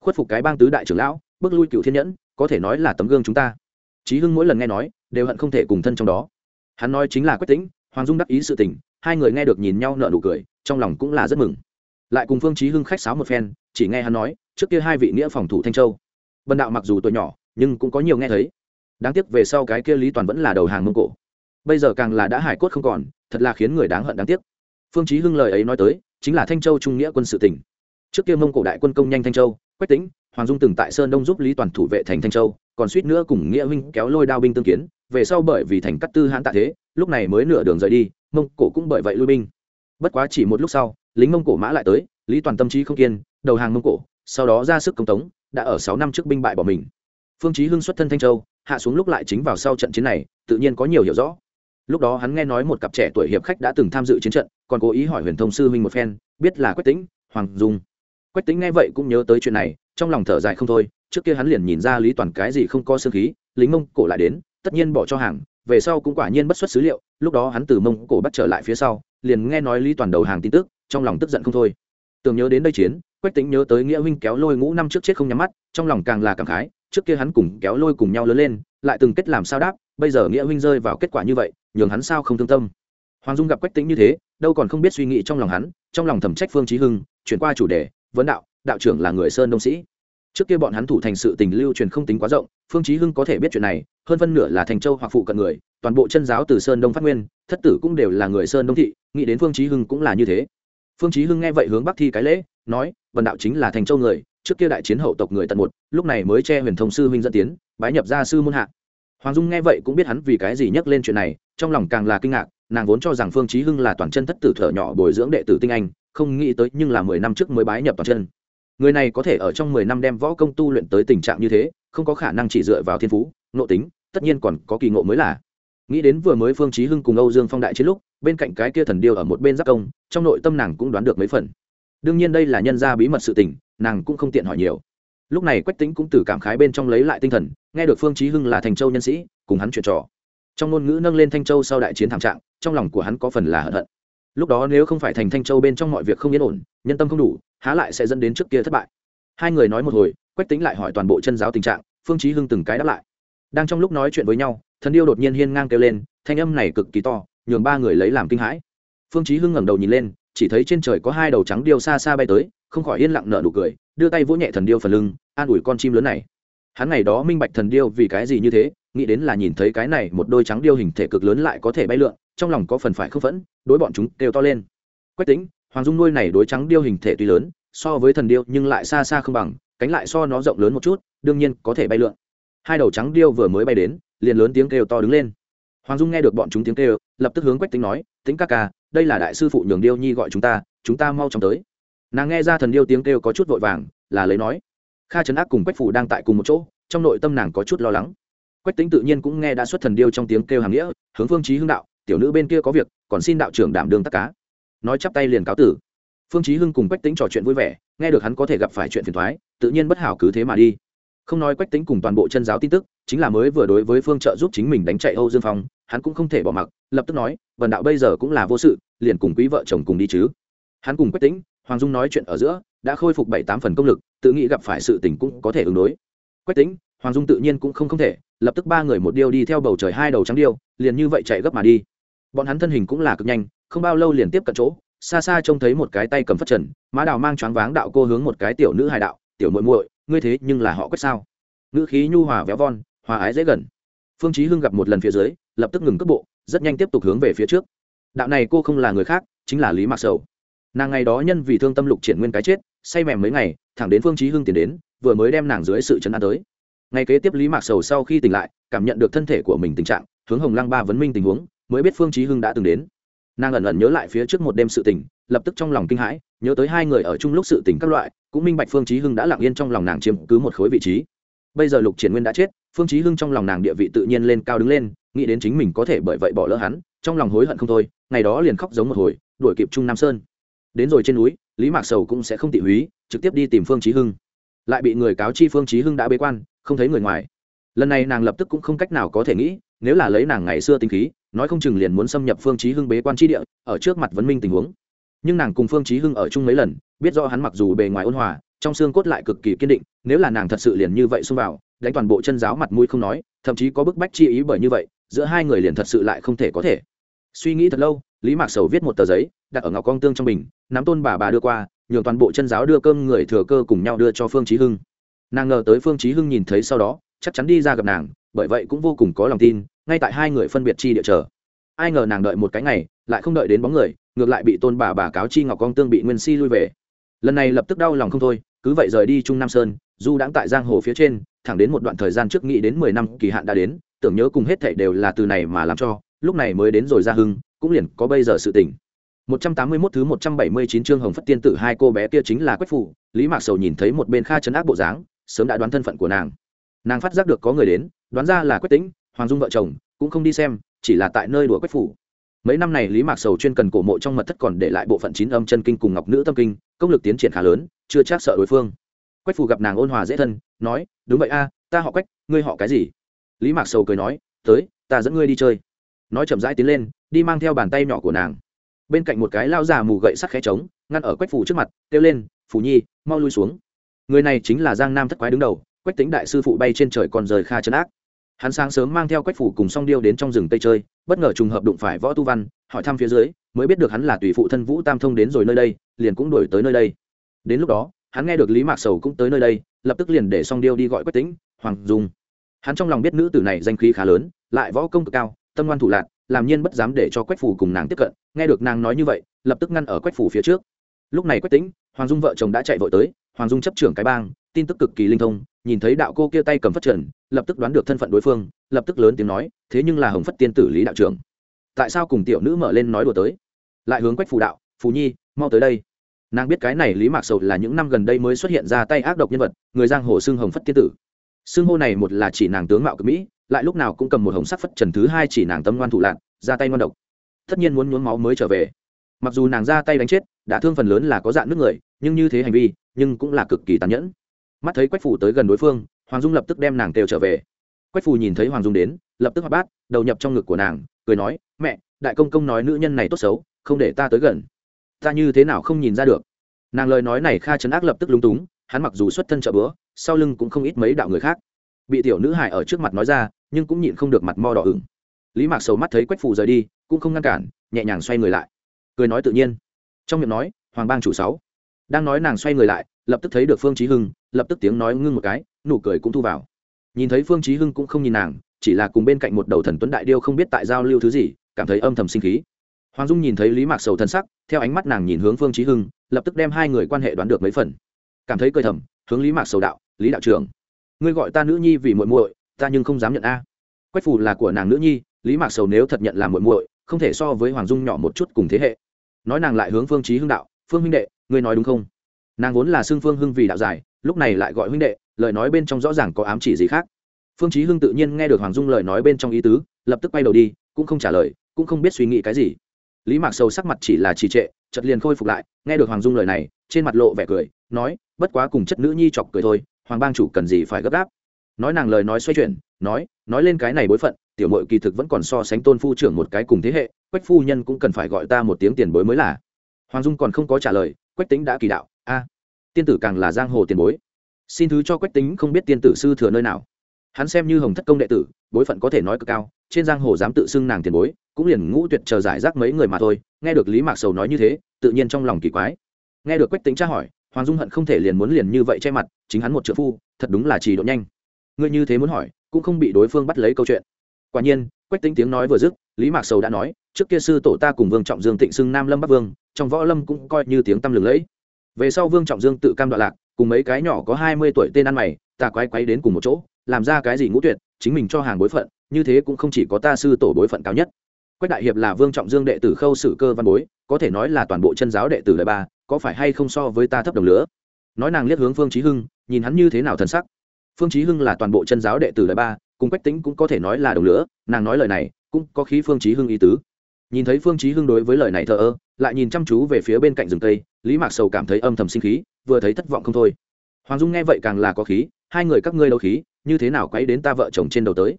Khuất phục cái bang tứ đại trưởng lão, bước lui cựu thiên nhẫn, có thể nói là tấm gương chúng ta. Chí hưng mỗi lần nghe nói, đều hận không thể cùng thân trong đó. Hắn nói chính là quách tĩnh, hoàng dung đắc ý sự tình, hai người nghe được nhìn nhau nở nụ cười, trong lòng cũng là rất mừng. Lại cùng phương chí hưng khách sáo một phen, chỉ nghe hắn nói, trước kia hai vị nghĩa phòng thủ thanh châu, bần đạo mặc dù tuổi nhỏ, nhưng cũng có nhiều nghe thấy. Đáng tiếc về sau cái kia lý toàn vẫn là đầu hàng mông cổ. Bây giờ càng là đã hải cốt không còn, thật là khiến người đáng hận đáng tiếc phương chí hưng lời ấy nói tới, chính là thanh châu trung nghĩa quân sự tỉnh. Trước kia mông cổ đại quân công nhanh thanh châu, quách tĩnh, hoàng dung từng tại sơn đông giúp lý toàn thủ vệ thành thanh châu, còn suýt nữa cùng nghĩa huynh kéo lôi đao binh tương kiến, về sau bởi vì thành cắt tư hãn tạ thế, lúc này mới nửa đường rời đi, mông cổ cũng bởi vậy lui binh. Bất quá chỉ một lúc sau, lính mông cổ mã lại tới, lý toàn tâm trí không kiên, đầu hàng mông cổ, sau đó ra sức công tống, đã ở sáu năm trước binh bại bỏ mình. Phương chí hưng xuất thân thanh châu, hạ xuống lúc lại chính vào sau trận chiến này, tự nhiên có nhiều hiểu rõ. Lúc đó hắn nghe nói một cặp trẻ tuổi hiệp khách đã từng tham dự chiến trận còn cố ý hỏi huyền thông sư huynh một phen, biết là quách tĩnh, hoàng dung. Quách tĩnh nghe vậy cũng nhớ tới chuyện này, trong lòng thở dài không thôi, trước kia hắn liền nhìn ra lý toàn cái gì không có xương khí, lính mông cổ lại đến, tất nhiên bỏ cho hàng, về sau cũng quả nhiên bất xuất xứ liệu, lúc đó hắn từ mông cổ bắt trở lại phía sau, liền nghe nói lý toàn đầu hàng tin tức, trong lòng tức giận không thôi. Tưởng nhớ đến đây chiến, quách tính nhớ tới nghĩa huynh kéo lôi ngũ năm trước chết không nhắm mắt, trong lòng càng là cảm khái, trước kia hắn cùng kéo lôi cùng nhau lớn lên, lại từng kết làm sao đáp, bây giờ nghĩa huynh rơi vào kết quả như vậy, nhường hắn sao không thương tâm hoàng dung gặp quách tính như thế, đâu còn không biết suy nghĩ trong lòng hắn, trong lòng thẩm trách phương trí hưng, chuyển qua chủ đề, vấn đạo đạo trưởng là người sơn đông sĩ. Trước kia bọn hắn thủ thành sự tình lưu truyền không tính quá rộng, phương chí hưng có thể biết chuyện này, hơn phân nửa là thành châu hoặc phụ cận người, toàn bộ chân giáo từ sơn đông phát nguyên, thất tử cũng đều là người sơn đông thị, nghĩ đến phương chí hưng cũng là như thế. Phương chí hưng nghe vậy hướng bắc thi cái lễ, nói vần đạo chính là thành châu người, trước kia đại chiến hậu tộc người tận một, lúc này mới che huyền thông sư huynh dẫn tiến, bái nhập gia sư môn hạ. Hoàng dung nghe vậy cũng biết hắn vì cái gì nhắc lên chuyện này, trong lòng càng là kinh ngạc nàng vốn cho rằng phương chí hưng là toàn chân thất tử thở nhỏ bồi dưỡng đệ tử tinh anh, không nghĩ tới nhưng là mười năm trước mới bái nhập toàn chân. Người này có thể ở trong mười năm đem võ công tu luyện tới tình trạng như thế, không có khả năng chỉ dựa vào thiên phú nộ tính, tất nhiên còn có kỳ ngộ mới là. Nghĩ đến vừa mới phương chí hưng cùng âu dương phong đại chiến lúc, bên cạnh cái kia thần điêu ở một bên giáp công, trong nội tâm nàng cũng đoán được mấy phần. Đương nhiên đây là nhân gia bí mật sự tình, nàng cũng không tiện hỏi nhiều. Lúc này quách tính cũng từ cảm khái bên trong lấy lại tinh thần, nghe được phương chí hưng là thành châu nhân sĩ, cùng hắn chuyện trò trong ngôn ngữ nâng lên thanh châu sau đại chiến thảm trạng, trong lòng của hắn có phần là hận hận. Lúc đó nếu không phải thành thanh châu bên trong mọi việc không yên ổn, nhân tâm không đủ, há lại sẽ dẫn đến trước kia thất bại. Hai người nói một hồi, quách tính lại hỏi toàn bộ chân giáo tình trạng, phương chí hưng từng cái đáp lại. Đang trong lúc nói chuyện với nhau, thần điêu đột nhiên hiên ngang kêu lên, thanh âm này cực kỳ to, nhường ba người lấy làm kinh hãi. Phương chí hưng ngẩng đầu nhìn lên, chỉ thấy trên trời có hai đầu trắng điêu xa xa bay tới, không khỏi yên lặng nở nụ cười, đưa tay vỗ nhẹ thần điêu phần lưng, an ủi con chim lớn này. Hắn ngày đó minh bạch thần điêu vì cái gì như thế nghĩ đến là nhìn thấy cái này một đôi trắng điêu hình thể cực lớn lại có thể bay lượn, trong lòng có phần phải không phẫn, đối bọn chúng kêu to lên. Quách tính hoàng dung nuôi này đối trắng điêu hình thể tuy lớn, so với thần điêu nhưng lại xa xa không bằng, cánh lại so nó rộng lớn một chút, đương nhiên có thể bay lượn. Hai đầu trắng điêu vừa mới bay đến, liền lớn tiếng kêu to đứng lên. Hoàng dung nghe được bọn chúng tiếng kêu, lập tức hướng quách tính nói tính ca ca, đây là đại sư phụ nhường điêu nhi gọi chúng ta chúng ta mau chóng tới. Nàng nghe ra thần điêu tiếng kêu có chút vội vàng, là lấy nói. Kha trấn ác cùng quách phủ đang tại cùng một chỗ, trong nội tâm nàng có chút lo lắng quách tính tự nhiên cũng nghe đã xuất thần điêu trong tiếng kêu hàng nghĩa hướng phương Chí hưng đạo tiểu nữ bên kia có việc còn xin đạo trưởng đảm đường tất cá. Nói chắp tay liền cáo tử. Phương Chí hưng cùng quách tính trò chuyện vui vẻ nghe được hắn có thể gặp phải chuyện phiền toái, tự nhiên bất hảo cứ thế mà đi. Không nói quách tính cùng toàn bộ chân giáo tin tức chính là mới vừa đối với phương trợ giúp chính mình đánh chạy âu dương phong hắn cũng không thể bỏ mặc lập tức nói vần đạo bây giờ cũng là vô sự liền cùng quý vợ chồng cùng đi chứ. Hắn cùng quách tính hoàng dung nói chuyện ở giữa đã khôi phục bảy tám phần công lực tự nghĩ gặp phải sự tình cũng có thể ứng đối. Quách tính hoàng dung tự nhiên cũng không không thể, lập tức ba người một điêu đi theo bầu trời hai đầu trắng điêu, liền như vậy chạy gấp mà đi. Bọn hắn thân hình cũng là cực nhanh, không bao lâu liền tiếp cận chỗ, xa xa trông thấy một cái tay cầm phất trần, má đào mang choáng váng đạo cô hướng một cái tiểu nữ hài đạo, tiểu muội muội, ngươi thế nhưng là họ quét sao? Ngữ khí nhu hòa véo von, hòa ái dễ gần. Phương chí hưng gặp một lần phía dưới, lập tức ngừng cước bộ, rất nhanh tiếp tục hướng về phía trước. Đạo này cô không là người khác, chính là lý mạc sầu. Nàng ngày đó nhân vì thương tâm lục triển nguyên cái chết, say mềm mấy ngày, thẳng đến phương chí hưng tiến đến, vừa mới đem nàng dưới sự chấn an tới ngày kế tiếp lý mạc sầu sau khi tỉnh lại, cảm nhận được thân thể của mình tình trạng, hướng hồng lăng ba vấn minh tình huống, mới biết phương chí hưng đã từng đến. Nàng ẩn ẩn nhớ lại phía trước một đêm sự tình, lập tức trong lòng kinh hãi, nhớ tới hai người ở chung lúc sự tình các loại, cũng minh bạch phương chí hưng đã lặng yên trong lòng nàng chiếm cứ một khối vị trí. Bây giờ lục triển nguyên đã chết, phương chí hưng trong lòng nàng địa vị tự nhiên lên cao đứng lên, nghĩ đến chính mình có thể bởi vậy bỏ lỡ hắn, trong lòng hối hận không thôi, ngày đó liền khóc giống một hồi, đuổi kịp trung nam sơn. Đến rồi trên núi, lý mạc sầu cũng sẽ không tị húy, trực tiếp đi tìm phương chí hưng. Lại bị người cáo chi phương chí hưng đã bế quan không thấy người ngoài. Lần này nàng lập tức cũng không cách nào có thể nghĩ, nếu là lấy nàng ngày xưa tinh khí, nói không chừng liền muốn xâm nhập phương chí hưng bế quan chi địa, ở trước mặt vấn minh tình huống. Nhưng nàng cùng phương chí hưng ở chung mấy lần, biết rõ hắn mặc dù bề ngoài ôn hòa, trong xương cốt lại cực kỳ kiên định, nếu là nàng thật sự liền như vậy xông vào, đánh toàn bộ chân giáo mặt mũi không nói, thậm chí có bức bách chi ý bởi như vậy, giữa hai người liền thật sự lại không thể có thể. Suy nghĩ thật lâu, lý mạc sầu viết một tờ giấy, đặt ở ngọc con tương trong bình, nắm tôn bà bà đưa qua, nhường toàn bộ chân giáo đưa cơm người thừa cơ cùng nhau đưa cho phương chí hưng nàng ngờ tới phương chí hưng nhìn thấy sau đó chắc chắn đi ra gặp nàng bởi vậy cũng vô cùng có lòng tin ngay tại hai người phân biệt chi địa chờ. Ai ngờ nàng đợi một cái ngày lại không đợi đến bóng người ngược lại bị tôn bà bà cáo chi ngọc con tương bị nguyên si lui về. Lần này lập tức đau lòng không thôi cứ vậy rời đi trung nam sơn du đãng tại giang hồ phía trên thẳng đến một đoạn thời gian trước nghĩ đến mười năm kỳ hạn đã đến tưởng nhớ cùng hết thảy đều là từ này mà làm cho lúc này mới đến rồi ra hưng cũng liền có bây giờ sự tỉnh 181 thứ 179 chương Hồng Phất Tiên tử hai cô bé kia chính là Quách phủ, Lý Mạc Sầu nhìn thấy một bên Kha trấn ác bộ dáng, sớm đã đoán thân phận của nàng. Nàng phát giác được có người đến, đoán ra là Quách Tĩnh, Hoàng Dung vợ chồng, cũng không đi xem, chỉ là tại nơi đùa Quách phủ. Mấy năm này Lý Mạc Sầu chuyên cần cổ mộ trong mật thất còn để lại bộ phận chín âm chân kinh cùng ngọc nữ tâm kinh, công lực tiến triển khá lớn, chưa chắc sợ đối phương. Quách phủ gặp nàng ôn hòa dễ thân, nói, "Đúng vậy a, ta họ Quách, ngươi họ cái gì?" Lý Mạc Sầu cười nói, "Tới, ta dẫn ngươi đi chơi." Nói chậm rãi tiến lên, đi mang theo bàn tay nhỏ của nàng bên cạnh một cái lao già mù gậy sắt khẽ trống ngăn ở quách phủ trước mặt kêu lên phủ nhi mau lui xuống người này chính là giang nam thất quái đứng đầu quách tính đại sư phụ bay trên trời còn rời kha chân ác hắn sáng sớm mang theo quách phủ cùng song điêu đến trong rừng tây chơi bất ngờ trùng hợp đụng phải võ tu văn hỏi thăm phía dưới mới biết được hắn là tùy phụ thân vũ tam thông đến rồi nơi đây liền cũng đổi tới nơi đây đến lúc đó hắn nghe được lý mạc sầu cũng tới nơi đây lập tức liền để song điêu đi gọi quách tính hoàng dung hắn trong lòng biết nữ tử này danh khí khá lớn lại võ công cực cao tâm ngoan thủ lạc làm nhiên bất dám để cho quách phủ cùng nàng tiếp cận nghe được nàng nói như vậy lập tức ngăn ở quách phủ phía trước lúc này quách tính hoàng dung vợ chồng đã chạy vội tới hoàng dung chấp trưởng cái bang, tin tức cực kỳ linh thông, nhìn thấy đạo cô kia tay cầm phất trần, lập tức đoán được thân phận đối phương, lập tức lớn tiếng nói, thế nhưng là hồng phất tiên tử lý đạo trưởng. Tại sao cùng tiểu nữ mở lên nói đùa tới? Lại hướng quách phù đạo, phù nhi, mau tới đây. Nàng biết cái này lý mạc sầu là những năm gần đây mới xuất hiện ra tay ác độc nhân vật, người giang hồ xưng hồng phất tiên tử. Xưng hô này một là chỉ nàng tướng mạo cực mỹ, lại lúc nào cũng cầm một hồng sắc phất trần thứ hai chỉ nàng tâm ngoan thủ lạc ra tay ngoan độc. Tất nhiên muốn nhuốm máu mới trở về. Mặc dù nàng ra tay đánh chết, đã thương phần lớn là có dạng nước người, nhưng như thế hành vi nhưng cũng là cực kỳ tàn nhẫn. Mắt thấy quách phủ tới gần đối phương, hoàng dung lập tức đem nàng kêu trở về. Quách Phủ nhìn thấy hoàng dung đến, lập tức hoạt bát, đầu nhập trong ngực của nàng, cười nói, mẹ, đại công công nói nữ nhân này tốt xấu, không để ta tới gần. Ta như thế nào không nhìn ra được? Nàng lời nói này kha chấn ác lập tức lúng túng, hắn mặc dù xuất thân chợ bữa, sau lưng cũng không ít mấy đạo người khác. Bị tiểu nữ hải ở trước mặt nói ra, nhưng cũng nhịn không được mặt mo đỏ ửng. Lý mạc sầu mắt thấy quách Phủ rời đi, cũng không ngăn cản, nhẹ nhàng xoay người lại. Cười nói tự nhiên. Trong miệng nói, hoàng bang chủ sáu đang nói nàng xoay người lại, lập tức thấy được phương trí hưng, lập tức tiếng nói ngưng một cái, nụ cười cũng thu vào. Nhìn thấy phương trí hưng cũng không nhìn nàng, chỉ là cùng bên cạnh một đầu thần tuấn đại điêu không biết tại giao lưu thứ gì, cảm thấy âm thầm sinh khí. Hoàng dung nhìn thấy lý mạc sầu thân sắc, theo ánh mắt nàng nhìn hướng phương trí hưng, lập tức đem hai người quan hệ đoán được mấy phần. Cảm thấy cười thầm, hướng lý mạc sầu đạo, lý đạo trưởng, ngươi gọi ta nữ nhi vì muội muội, ta nhưng không dám nhận a. Quách phù là của nàng nữ nhi, lý mạc sầu nếu thật nhận là muội muội, không thể so với hoàng dung nhỏ một chút cùng thế hệ. Nói nàng lại hướng phương trí hưng đạo, phương huynh đệ ngươi nói đúng không? Nàng vốn là xương phương hưng vì đạo giải, lúc này lại gọi huynh đệ, lời nói bên trong rõ ràng có ám chỉ gì khác. Phương chí hưng tự nhiên nghe được hoàng dung lời nói bên trong ý tứ, lập tức quay đầu đi, cũng không trả lời, cũng không biết suy nghĩ cái gì. Lý mạc sầu sắc mặt chỉ là trì trệ, chợt liền khôi phục lại, nghe được hoàng dung lời này, trên mặt lộ vẻ cười, nói, bất quá cùng chất nữ nhi chọc cười thôi, hoàng bang chủ cần gì phải gấp gáp? Nói nàng lời nói xoay chuyển, nói nói lên cái này bối phận, tiểu mội kỳ thực vẫn còn so sánh tôn phu trưởng một cái cùng thế hệ, quách phu nhân cũng cần phải gọi ta một tiếng tiền bối mới là. Hoàng dung còn không có trả lời quách tính đã kỳ đạo, a, tiên tử càng là giang hồ tiền bối. Xin thứ cho quách tính không biết tiên tử sư thừa nơi nào. Hắn xem như hồng thất công đệ tử, bối phận có thể nói cực cao, trên giang hồ dám tự xưng nàng tiền bối, cũng liền ngũ tuyệt chờ giải rác mấy người mà thôi. Nghe được lý mạc sầu nói như thế, tự nhiên trong lòng kỳ quái. Nghe được quách tính tra hỏi, hoàng dung hận không thể liền muốn liền như vậy che mặt, chính hắn một trợ phu, thật đúng là trì độ nhanh. Ngươi như thế muốn hỏi, cũng không bị đối phương bắt lấy câu chuyện. Quả nhiên quách tính tiếng nói vừa dứt, lý mạc sầu đã nói, trước kia sư tổ ta cùng vương trọng dương tịnh xưng nam lâm bắc vương, trong võ lâm cũng coi như tiếng tăm lừng lẫy. Về sau vương trọng dương tự cam đoạn lạc, cùng mấy cái nhỏ có hai mươi tuổi tên ăn mày, ta quay quay đến cùng một chỗ, làm ra cái gì ngũ tuyệt, chính mình cho hàng bối phận, như thế cũng không chỉ có ta sư tổ bối phận cao nhất. Quách đại hiệp là vương trọng dương đệ tử khâu sử cơ văn bối, có thể nói là toàn bộ chân giáo đệ tử đời ba, có phải hay không so với ta thấp đồng lứa nói nàng liếc hướng phương chí hưng, nhìn hắn như thế nào thân sắc. Phương chí hưng là toàn bộ chân giáo đệ tử đời ba cùng quách tính cũng có thể nói là đồng lửa nàng nói lời này cũng có khí phương chí hưng ý tứ. Nhìn thấy phương chí hưng đối với lời này thờ ơ lại nhìn chăm chú về phía bên cạnh rừng tây, lý mạc sầu cảm thấy âm thầm sinh khí vừa thấy thất vọng không thôi. Hoàng dung nghe vậy càng là có khí hai người các ngươi đấu khí như thế nào quấy đến ta vợ chồng trên đầu tới?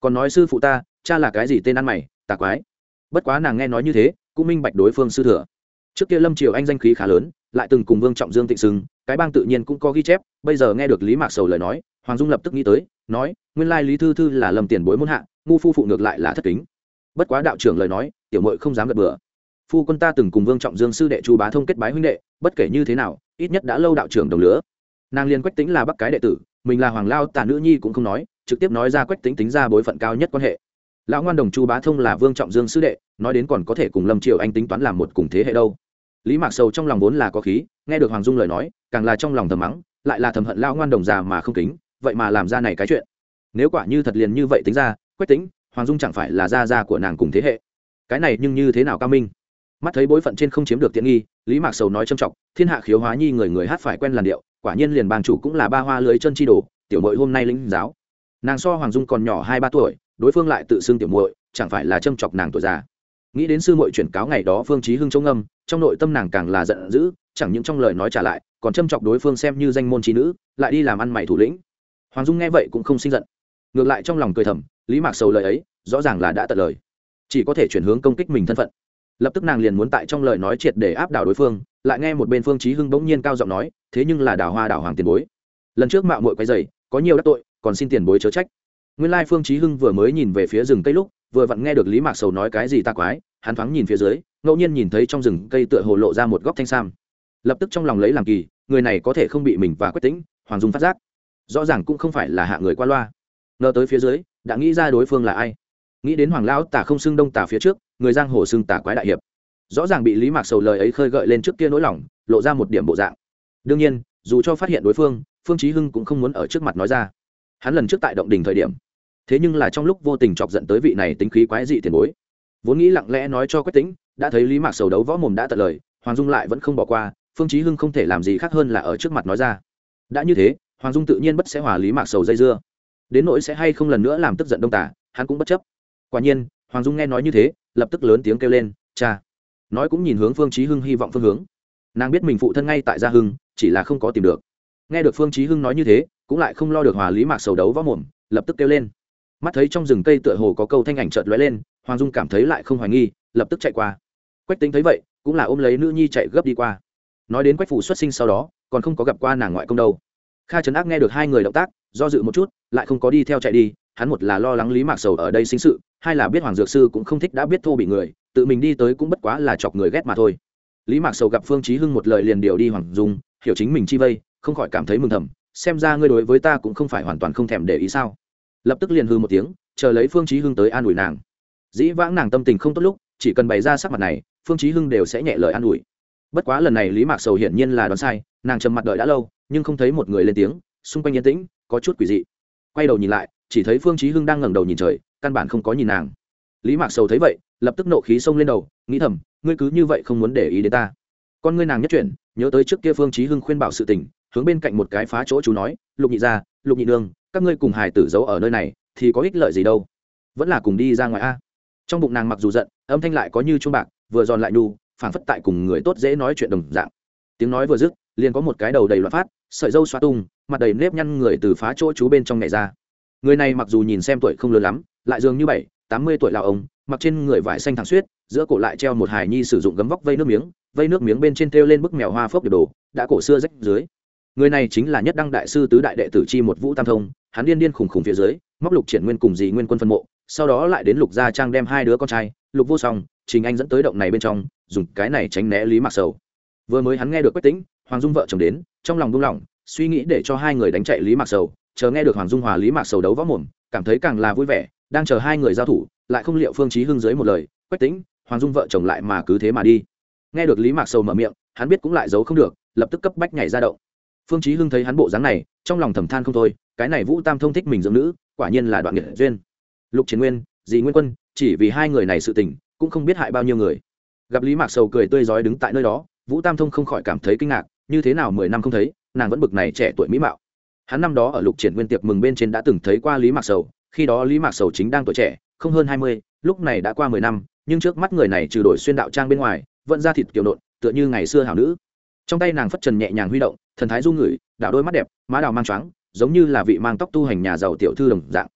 Còn nói sư phụ ta cha là cái gì tên ăn mày tà quái? Bất quá nàng nghe nói như thế cũng minh bạch đối phương sư thừa. Trước kia lâm triều anh danh khí khá lớn lại từng cùng vương trọng dương tịnh sưng cái bang tự nhiên cũng có ghi chép bây giờ nghe được lý mạc sầu lời nói hoàng dung lập tức nghĩ tới nói, nguyên lai lý thư thư là lầm tiền bối muốn hạ, ngu phu phụ ngược lại là thất kính. Bất quá đạo trưởng lời nói, tiểu mội không dám gật bừa. Phu quân ta từng cùng vương trọng dương sư đệ chu bá thông kết bái huynh đệ, bất kể như thế nào, ít nhất đã lâu đạo trưởng đồng lứa. Nàng liên quách tính là bắc cái đệ tử, mình là hoàng lao tà nữ nhi cũng không nói, trực tiếp nói ra quách tính tính ra bối phận cao nhất quan hệ. Lão ngoan đồng chu bá thông là vương trọng dương sư đệ, nói đến còn có thể cùng lâm triều anh tính toán làm một cùng thế hệ đâu. Lý mạc sầu trong lòng vốn là có khí, nghe được hoàng dung lời nói, càng là trong lòng thầm mắng, lại là thầm hận lão ngoan đồng già mà không kính vậy mà làm ra này cái chuyện. Nếu quả như thật liền như vậy tính ra, quách tính hoàng dung chẳng phải là gia gia của nàng cùng thế hệ. Cái này nhưng như thế nào cao minh? Mắt thấy bối phận trên không chiếm được tiện nghi, lý mạc sầu nói trầm trọng thiên hạ khiếu hóa nhi người người hát phải quen làn điệu, quả nhiên liền bang chủ cũng là ba hoa lưới chân chi đồ, tiểu mội hôm nay lĩnh giáo. Nàng so hoàng dung còn nhỏ hai ba tuổi, đối phương lại tự xưng tiểu muội, chẳng phải là châm chọc nàng tuổi già. Nghĩ đến sư muội chuyển cáo ngày đó phương chí hưng chống âm trong nội tâm nàng càng là giận dữ, chẳng những trong lời nói trả lại, còn châm chọc đối phương xem như danh môn trí nữ, lại đi làm ăn mày thủ lĩnh hoàng dung nghe vậy cũng không sinh giận. Ngược lại trong lòng cười thầm, lý mạc sầu lời ấy, rõ ràng là đã tận lời. Chỉ có thể chuyển hướng công kích mình thân phận. Lập tức nàng liền muốn tại trong lời nói triệt để áp đảo đối phương, lại nghe một bên phương chí hưng bỗng nhiên cao giọng nói, thế nhưng là đào hoa đảo hoàng tiền bối. Lần trước mạo muội quay dày có nhiều đắc tội, còn xin tiền bối chớ trách. Nguyên lai phương chí hưng vừa mới nhìn về phía rừng cây lúc, vừa vặn nghe được lý mạc sầu nói cái gì ta quái, hắn thoáng nhìn phía dưới, ngẫu nhiên nhìn thấy trong rừng cây tựa hồ lộ ra một góc thanh sam. Lập tức trong lòng lấy làm kỳ, người này có thể không bị mình và quyết tĩnh, hoàng dung phát giác rõ ràng cũng không phải là hạ người qua loa. Ngờ tới phía dưới, đã nghĩ ra đối phương là ai. Nghĩ đến hoàng lão tả không xưng đông tả phía trước, người giang hồ xưng tả quái đại hiệp. Rõ ràng bị lý mạc sầu lời ấy khơi gợi lên trước kia nỗi lòng, lộ ra một điểm bộ dạng. Đương nhiên, dù cho phát hiện đối phương phương chí hưng cũng không muốn ở trước mặt nói ra. Hắn lần trước tại động đình thời điểm, thế nhưng là trong lúc vô tình chọc giận tới vị này tính khí quái dị tiền bối. Vốn nghĩ lặng lẽ nói cho quách tính đã thấy lý mạc sầu đấu võ mồm đã tận lời, hoàng dung lại vẫn không bỏ qua, phương chí hưng không thể làm gì khác hơn là ở trước mặt nói ra. Đã như thế hoàng dung tự nhiên bất sẽ hòa lý mạc sầu dây dưa. Đến nỗi sẽ hay không lần nữa làm tức giận đông tả, hắn cũng bất chấp. Quả nhiên, hoàng dung nghe nói như thế, lập tức lớn tiếng kêu lên, cha! Nói cũng nhìn hướng phương chí hưng hy vọng phương hướng. Nàng biết mình phụ thân ngay tại gia hưng, chỉ là không có tìm được. Nghe được phương chí hưng nói như thế, cũng lại không lo được hòa lý mạc sầu đấu võ mồm, lập tức kêu lên. Mắt thấy trong rừng cây tựa hồ có câu thanh ảnh chợt lóe lên, hoàng dung cảm thấy lại không hoài nghi, lập tức chạy qua. Quách tính thấy vậy, cũng là ôm lấy nữ nhi chạy gấp đi qua. Nói đến quách phủ xuất sinh sau đó, còn không có gặp qua nàng ngoại công đâu kha trấn ác nghe được hai người động tác, do dự một chút, lại không có đi theo chạy đi, hắn một là lo lắng lý mạc sầu ở đây sinh sự, hai là biết hoàng dược sư cũng không thích đã biết thô bị người, tự mình đi tới cũng bất quá là chọc người ghét mà thôi. Lý mạc sầu gặp phương chí hưng một lời liền điều đi hoàng dung, hiểu chính mình chi vây, không khỏi cảm thấy mừng thầm, xem ra ngươi đối với ta cũng không phải hoàn toàn không thèm để ý sao? Lập tức liền hư một tiếng, chờ lấy phương chí hưng tới an ủi nàng. Dĩ vãng nàng tâm tình không tốt lúc, chỉ cần bày ra sắc mặt này, phương chí hưng đều sẽ nhẹ lời an ủi. Bất quá lần này lý mạc sầu hiển nhiên là đoán sai, nàng trầm mặt đợi đã lâu nhưng không thấy một người lên tiếng, xung quanh yên tĩnh, có chút quỷ dị. Quay đầu nhìn lại, chỉ thấy phương chí hưng đang ngẩng đầu nhìn trời, căn bản không có nhìn nàng. Lý mạc sầu thấy vậy, lập tức nộ khí xông lên đầu, nghĩ thầm, ngươi cứ như vậy không muốn để ý đến ta. Con ngươi nàng nhất chuyển, nhớ tới trước kia phương chí hưng khuyên bảo sự tình, hướng bên cạnh một cái phá chỗ chú nói, lục nhị gia, lục nhị nương, các ngươi cùng hài tử giấu ở nơi này, thì có ích lợi gì đâu? Vẫn là cùng đi ra ngoài a. Trong bụng nàng mặc dù giận, âm thanh lại có như chuông bạc, vừa giòn lại nhu, phảng phất tại cùng người tốt dễ nói chuyện đồng dạng. Tiếng nói vừa dứt liền có một cái đầu đầy loạn phát, sợi dâu xoa tung, mặt đầy nếp nhăn người từ phá chỗ chú bên trong nhảy ra. Người này mặc dù nhìn xem tuổi không lớn lắm, lại dường như bảy, tám mươi tuổi lào ông, mặc trên người vải xanh thẳng suýt giữa cổ lại treo một hài nhi sử dụng gấm vóc vây nước miếng, vây nước miếng bên trên thêu lên bức mèo hoa phốc đồ, đã cổ xưa rách dưới. Người này chính là nhất đăng đại sư tứ đại đệ tử chi một vũ tam thông, hắn điên điên khủng khủng phía dưới, móc lục triển nguyên cùng dì nguyên quân phân mộ, sau đó lại đến lục gia trang đem hai đứa con trai, lục vô song, trình anh dẫn tới động này bên trong, dùng cái này tránh né lý mạc sầu. Vừa mới hắn nghe được quách tính hoàng dung vợ chồng đến, trong lòng buông lỏng, suy nghĩ để cho hai người đánh chạy lý mạc sầu, chờ nghe được hoàng dung hòa lý mạc sầu đấu võ mồm, cảm thấy càng là vui vẻ, đang chờ hai người giao thủ, lại không liệu phương chí hưng dưới một lời, quách tính hoàng dung vợ chồng lại mà cứ thế mà đi. Nghe được lý mạc sầu mở miệng, hắn biết cũng lại giấu không được, lập tức cấp bách nhảy ra động. Phương chí hưng thấy hắn bộ dáng này, trong lòng thầm than không thôi, cái này vũ tam thông thích mình dưỡng nữ, quả nhiên là đoạn nghiệt duyên. Lục chiến nguyên, dì nguyên quân, chỉ vì hai người này sự tình, cũng không biết hại bao nhiêu người. Gặp lý mạc sầu cười tươi rói đứng tại nơi đó, vũ tam thông không khỏi cảm thấy kinh ngạc như thế nào mười năm không thấy, nàng vẫn bực này trẻ tuổi mỹ mạo. Hắn năm đó ở lục triển nguyên tiệc mừng bên trên đã từng thấy qua lý mạc sầu, khi đó lý mạc sầu chính đang tuổi trẻ, không hơn hai mươi, lúc này đã qua mười năm, nhưng trước mắt người này trừ đổi xuyên đạo trang bên ngoài, vẫn ra thịt kiểu nộn, tựa như ngày xưa hảo nữ. Trong tay nàng phất trần nhẹ nhàng huy động, thần thái du ngửi, đạo đôi mắt đẹp, má đào mang choáng, giống như là vị mang tóc tu hành nhà giàu tiểu thư đồng dạng.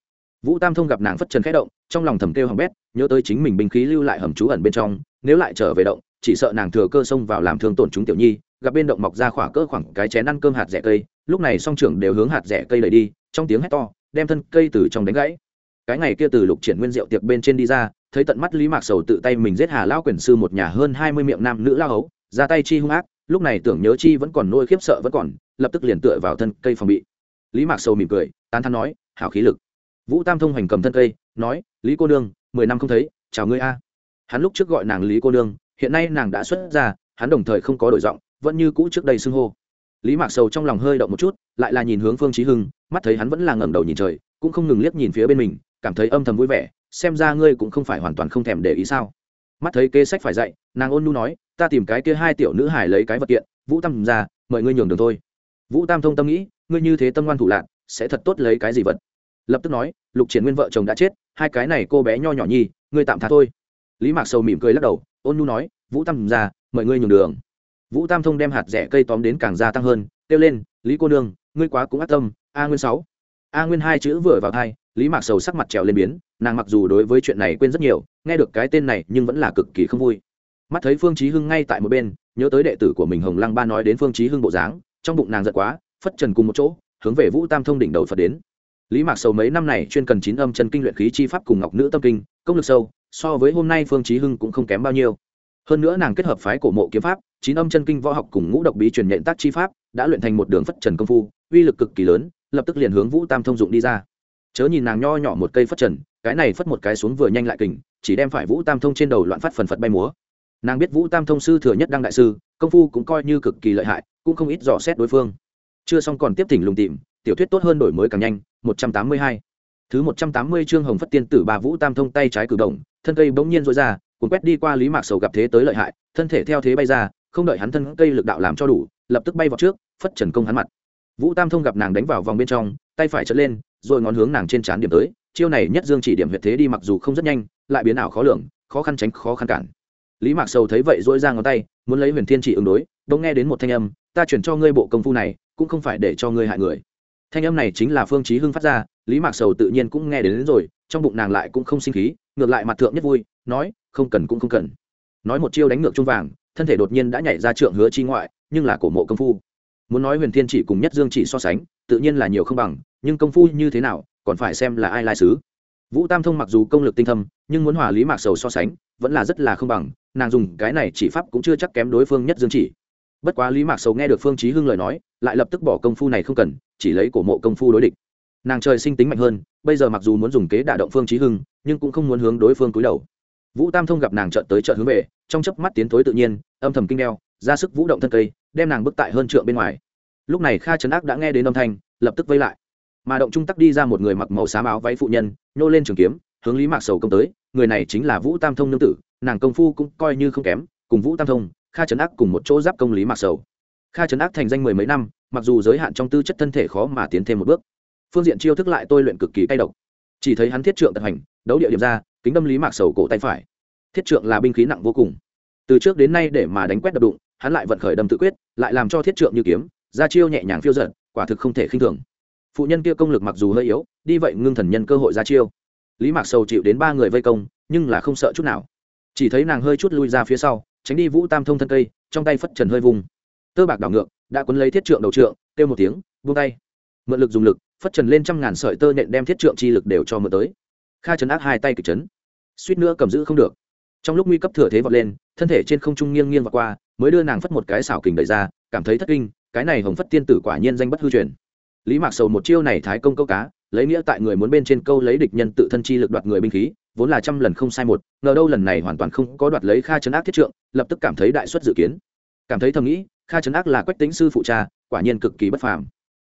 Vũ tam thông gặp nàng phất trần khẽ động, trong lòng thầm kêu hỏng bét, nhớ tới chính mình binh khí lưu lại hầm trú ẩn bên trong, nếu lại trở về động chỉ sợ nàng thừa cơ xông vào làm thương tổn chúng tiểu nhi, gặp bên động mọc ra khỏa cỡ khoảng cái chén ăn cơm hạt rẻ cây, lúc này song trưởng đều hướng hạt rẻ cây đẩy đi, trong tiếng hét to, đem thân cây từ trong đánh gãy. Cái ngày kia từ lục triển nguyên rượu tiệc bên trên đi ra, thấy tận mắt lý mạc sầu tự tay mình giết hà lao quyền sư một nhà hơn hai mươi miệng nam nữ lao hấu, ra tay chi hung ác, lúc này tưởng nhớ chi vẫn còn nôi khiếp sợ vẫn còn, lập tức liền tựa vào thân cây phòng bị. Lý mạc sầu mỉm cười, tán thắn nói, hảo khí lực. Vũ tam thông hành cầm thân cây, nói, lý cô nương, mười năm không thấy, chào ngươi a. Hắn lúc trước gọi nàng lý cô nương hiện nay nàng đã xuất ra, hắn đồng thời không có đổi giọng, vẫn như cũ trước đây xưng hô. Lý mạc sầu trong lòng hơi động một chút, lại là nhìn hướng phương trí hưng, mắt thấy hắn vẫn là ngẩng đầu nhìn trời, cũng không ngừng liếc nhìn phía bên mình, cảm thấy âm thầm vui vẻ, xem ra ngươi cũng không phải hoàn toàn không thèm để ý sao. Mắt thấy kế sách phải dạy, nàng ôn nu nói, ta tìm cái kia hai tiểu nữ hải lấy cái vật kiện, vũ tam ra, mời ngươi nhường đường thôi. Vũ tam thông tâm nghĩ, ngươi như thế tâm ngoan thủ lạc sẽ thật tốt lấy cái gì vật? Lập tức nói, lục triển nguyên vợ chồng đã chết, hai cái này cô bé nho nhỏ nhi, ngươi tạm tha thôi. Lý mạc sầu mỉm cười lắc đầu ôn nu nói, vũ tam ra, mời ngươi nhường đường. Vũ tam thông đem hạt rẻ cây tóm đến càng gia tăng hơn, kêu lên, lý cô nương, ngươi quá cũng ác tâm, a nguyên sáu. A nguyên hai chữ vừa vào thai lý mạc sầu sắc mặt trèo lên biến, nàng mặc dù đối với chuyện này quên rất nhiều, nghe được cái tên này nhưng vẫn là cực kỳ không vui. Mắt thấy phương chí hưng ngay tại một bên, nhớ tới đệ tử của mình hồng lăng ba nói đến phương chí hưng bộ dáng, trong bụng nàng giận quá, phất trần cùng một chỗ, hướng về vũ tam thông đỉnh đầu phật đến. Lý mạc sầu mấy năm này chuyên cần chín âm chân kinh luyện khí chi pháp cùng ngọc nữ tâm kinh công lực sâu, so với hôm nay phương chí hưng cũng không kém bao nhiêu. Hơn nữa nàng kết hợp phái cổ mộ kiếm pháp, chín âm chân kinh võ học cùng ngũ độc bí truyền nhện tác chi pháp, đã luyện thành một đường phất trần công phu, uy lực cực kỳ lớn, lập tức liền hướng vũ tam thông dụng đi ra. Chớ nhìn nàng nho nhỏ một cây phất trần, cái này phất một cái xuống vừa nhanh lại kình, chỉ đem phải vũ tam thông trên đầu loạn phát phần phật bay múa. Nàng biết vũ tam thông sư thừa nhất đăng đại sư, công phu cũng coi như cực kỳ lợi hại, cũng không ít dò xét đối phương. Chưa xong còn tiếp thỉnh lùng tìm, tiểu thuyết tốt hơn đổi mới càng nhanh, một trăm tám mươi hai thứ một trăm tám mươi chương hồng phất tiên tử bà vũ tam thông tay trái cử động, thân cây bỗng nhiên rũ ra, cuốn quét đi qua lý mạc sầu gặp thế tới lợi hại, thân thể theo thế bay ra, không đợi hắn thân cây lực đạo làm cho đủ, lập tức bay vào trước, phất trần công hắn mặt. Vũ tam thông gặp nàng đánh vào vòng bên trong, tay phải chợt lên, rồi ngón hướng nàng trên trán điểm tới, chiêu này nhất dương chỉ điểm huyệt thế đi mặc dù không rất nhanh, lại biến ảo khó lường, khó khăn tránh khó khăn cản. Lý mạc sầu thấy vậy dỗi ra ngón tay, muốn lấy huyền thiên chỉ ứng đối, bỗng nghe đến một thanh âm, ta chuyển cho ngươi bộ công phu này, cũng không phải để cho ngươi hại người. Thanh âm này chính là phương chí hưng phát ra lý mạc sầu tự nhiên cũng nghe đến, đến rồi trong bụng nàng lại cũng không sinh khí ngược lại mặt thượng nhất vui nói không cần cũng không cần. Nói một chiêu đánh ngược Chung vàng thân thể đột nhiên đã nhảy ra trượng hứa chi ngoại nhưng là cổ mộ công phu. Muốn nói huyền thiên chỉ cùng nhất dương chỉ so sánh tự nhiên là nhiều không bằng nhưng công phu như thế nào còn phải xem là ai lai sứ vũ tam thông mặc dù công lực tinh thâm nhưng muốn hòa lý mạc sầu so sánh vẫn là rất là không bằng nàng dùng cái này chỉ pháp cũng chưa chắc kém đối phương nhất dương chỉ. Bất quá lý mạc sầu nghe được phương chí hưng lời nói lại lập tức bỏ công phu này không cần chỉ lấy cổ mộ công phu đối địch nàng trời sinh tính mạnh hơn, bây giờ mặc dù muốn dùng kế đả động phương trí hưng, nhưng cũng không muốn hướng đối phương cúi đầu. Vũ tam thông gặp nàng trợn tới trợn hướng về, trong chớp mắt tiến thối tự nhiên, âm thầm kinh đeo, ra sức vũ động thân cây, đem nàng bức tại hơn trượng bên ngoài. Lúc này kha trấn ác đã nghe đến âm thanh, lập tức vây lại. Mà động trung tắc đi ra một người mặc màu xám áo váy phụ nhân, nhô lên trường kiếm, hướng lý mạc sầu công tới, người này chính là vũ tam thông nương tử, nàng công phu cũng coi như không kém, cùng vũ tam thông, kha trấn ác cùng một chỗ giáp công lý mạc sầu. Kha trấn ác thành danh mười mấy năm, mặc dù giới hạn trong tư chất thân thể khó mà tiến thêm một bước phương diện chiêu thức lại tôi luyện cực kỳ cay độc. Chỉ thấy hắn thiết trượng tận hành, đấu địa điểm ra, kính đâm lý mạc sầu cổ tay phải. Thiết trượng là binh khí nặng vô cùng. Từ trước đến nay để mà đánh quét đập đụng, hắn lại vận khởi đâm tự quyết, lại làm cho thiết trượng như kiếm, ra chiêu nhẹ nhàng phiêu giận quả thực không thể khinh thường. Phụ nhân kia công lực mặc dù hơi yếu, đi vậy ngưng thần nhân cơ hội ra chiêu. Lý mạc sầu chịu đến ba người vây công, nhưng là không sợ chút nào. Chỉ thấy nàng hơi chút lui ra phía sau, tránh đi vũ tam thông thân cây, trong tay phất trần hơi vùng. Tơ bạc đảo ngược, đã quấn lấy thiết trượng đầu trượng, kêu một tiếng, buông tay. Mượn lực dùng lực phất trần lên trăm ngàn sợi tơ nhện đem thiết trượng chi lực đều cho mượn tới. Kha chấn ác hai tay kịch chấn. Suýt nữa cầm giữ không được. Trong lúc nguy cấp thừa thế vọt lên, thân thể trên không trung nghiêng nghiêng vọt qua, mới đưa nàng phất một cái xảo kình đẩy ra, cảm thấy thất kinh, cái này hồng phất tiên tử quả nhiên danh bất hư truyền. Lý mạc sầu một chiêu này thái công câu cá, lấy nghĩa tại người muốn bên trên câu lấy địch nhân tự thân chi lực đoạt người binh khí, vốn là trăm lần không sai một, ngờ đâu lần này hoàn toàn không có đoạt lấy kha chấn ác thiết trượng, lập tức cảm thấy đại xuất dự kiến. Cảm thấy thầm nghĩ, kha chấn ác là quách tính sư phụ cha, quả nhiên cực kỳ bất phàm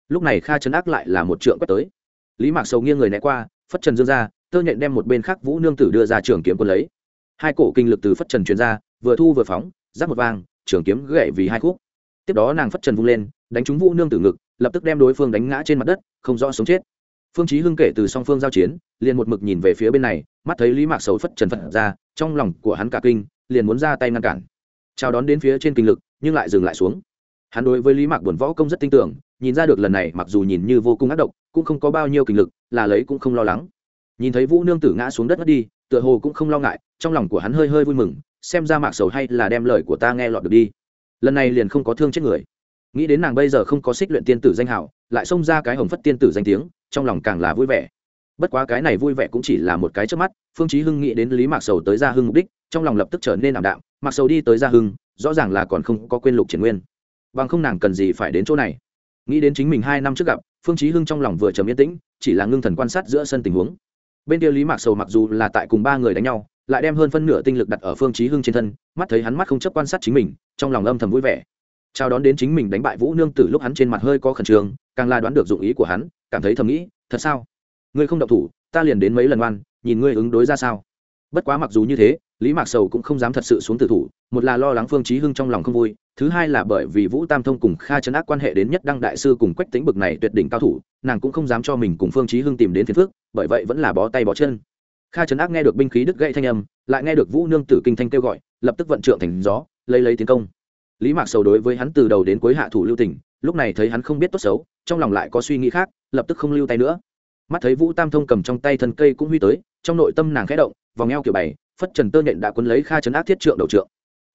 lúc này kha chấn ác lại là một trượng quét tới. Lý mạc sầu nghiêng người né qua, phất trần dương ra, tơ nhện đem một bên khác vũ nương tử đưa ra trường kiếm quân lấy. Hai cổ kinh lực từ phất trần truyền ra, vừa thu vừa phóng, giáp một vang trường kiếm gậy vì hai khúc. Tiếp đó nàng phất trần vung lên, đánh trúng vũ nương tử ngực, lập tức đem đối phương đánh ngã trên mặt đất, không rõ sống chết. Phương chí hưng kể từ song phương giao chiến, liền một mực nhìn về phía bên này, mắt thấy lý mạc sầu phất trần phật ra, trong lòng của hắn cả kinh, liền muốn ra tay ngăn cản. Chào đón đến phía trên kinh lực, nhưng lại dừng lại xuống. Hắn đối với lý mạc buồn võ công rất tin tưởng nhìn ra được lần này mặc dù nhìn như vô cùng ác độc, cũng không có bao nhiêu kinh lực, là lấy cũng không lo lắng. Nhìn thấy vũ nương tử ngã xuống đất mất đi, tựa hồ cũng không lo ngại, trong lòng của hắn hơi hơi vui mừng, xem ra mạc sầu hay là đem lời của ta nghe lọt được đi. Lần này liền không có thương chết người. Nghĩ đến nàng bây giờ không có xích luyện tiên tử danh hảo lại xông ra cái hồng phất tiên tử danh tiếng, trong lòng càng là vui vẻ. Bất quá cái này vui vẻ cũng chỉ là một cái trước mắt, phương chí hưng nghĩ đến lý mạc sầu tới gia hưng mục đích, trong lòng lập tức trở nên ảm đạm, mạc sầu đi tới gia hưng, rõ ràng là còn không có quên lục triển nguyên. Bằng không nàng cần gì phải đến chỗ này nghĩ đến chính mình hai năm trước gặp, phương chí hưng trong lòng vừa trầm yên tĩnh, chỉ là ngưng thần quan sát giữa sân tình huống. Bên kia lý mạc sầu mặc dù là tại cùng ba người đánh nhau, lại đem hơn phân nửa tinh lực đặt ở phương chí hưng trên thân, mắt thấy hắn mắt không chấp quan sát chính mình, trong lòng âm thầm vui vẻ. Chào đón đến chính mình đánh bại vũ nương tử lúc hắn trên mặt hơi có khẩn trương, càng là đoán được dụng ý của hắn, cảm thấy thầm nghĩ, thật sao? Ngươi không động thủ, ta liền đến mấy lần oan, nhìn ngươi ứng đối ra sao? Bất quá mặc dù như thế, lý mạc sầu cũng không dám thật sự xuống tử thủ, một là lo lắng phương chí hưng trong lòng không vui thứ hai là bởi vì vũ tam thông cùng kha chấn ác quan hệ đến nhất đăng đại sư cùng quách tính bực này tuyệt đỉnh cao thủ, nàng cũng không dám cho mình cùng phương chí hưng tìm đến phiền phước bởi vậy vẫn là bó tay bó chân. Kha chấn ác nghe được binh khí đứt gãy thanh âm, lại nghe được vũ nương tử kinh thanh kêu gọi, lập tức vận trượng thành gió, lấy lấy tiến công. Lý mạc sầu đối với hắn từ đầu đến cuối hạ thủ lưu tình, lúc này thấy hắn không biết tốt xấu, trong lòng lại có suy nghĩ khác, lập tức không lưu tay nữa. Mắt thấy vũ tam thông cầm trong tay thân cây cũng huy tới, trong nội tâm nàng khẽ động, vòng eo kiểu bày, phất trần tơ nhện đã quấn lấy kha chấn ác thiết trượng đầu trượng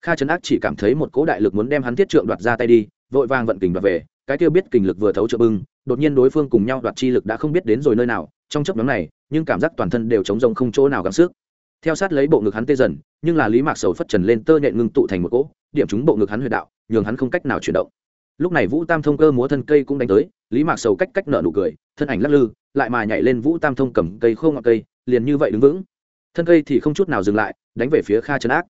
kha chấn ác chỉ cảm thấy một cỗ đại lực muốn đem hắn thiết trượng đoạt ra tay đi, vội vàng vận kình đoạt về, cái kia biết kình lực vừa thấu trợ bưng, đột nhiên đối phương cùng nhau đoạt chi lực đã không biết đến rồi nơi nào, trong chấp nhóm này, nhưng cảm giác toàn thân đều chống rông không chỗ nào gắng sức. Theo sát lấy bộ ngực hắn tê dần, nhưng là lý mạc sầu phất trần lên tơ nhện ngưng tụ thành một cỗ, điểm trúng bộ ngực hắn huyệt đạo, nhường hắn không cách nào chuyển động. Lúc này vũ tam thông cơ múa thân cây cũng đánh tới, lý mạc sầu cách cách nợ nụ cười, thân ảnh lắc lư, lại mà nhảy lên vũ tam thông cầm cây khô ngọc cây, liền như vậy đứng vững. Thân cây thì không chút nào dừng lại, đánh về phía kha trấn ác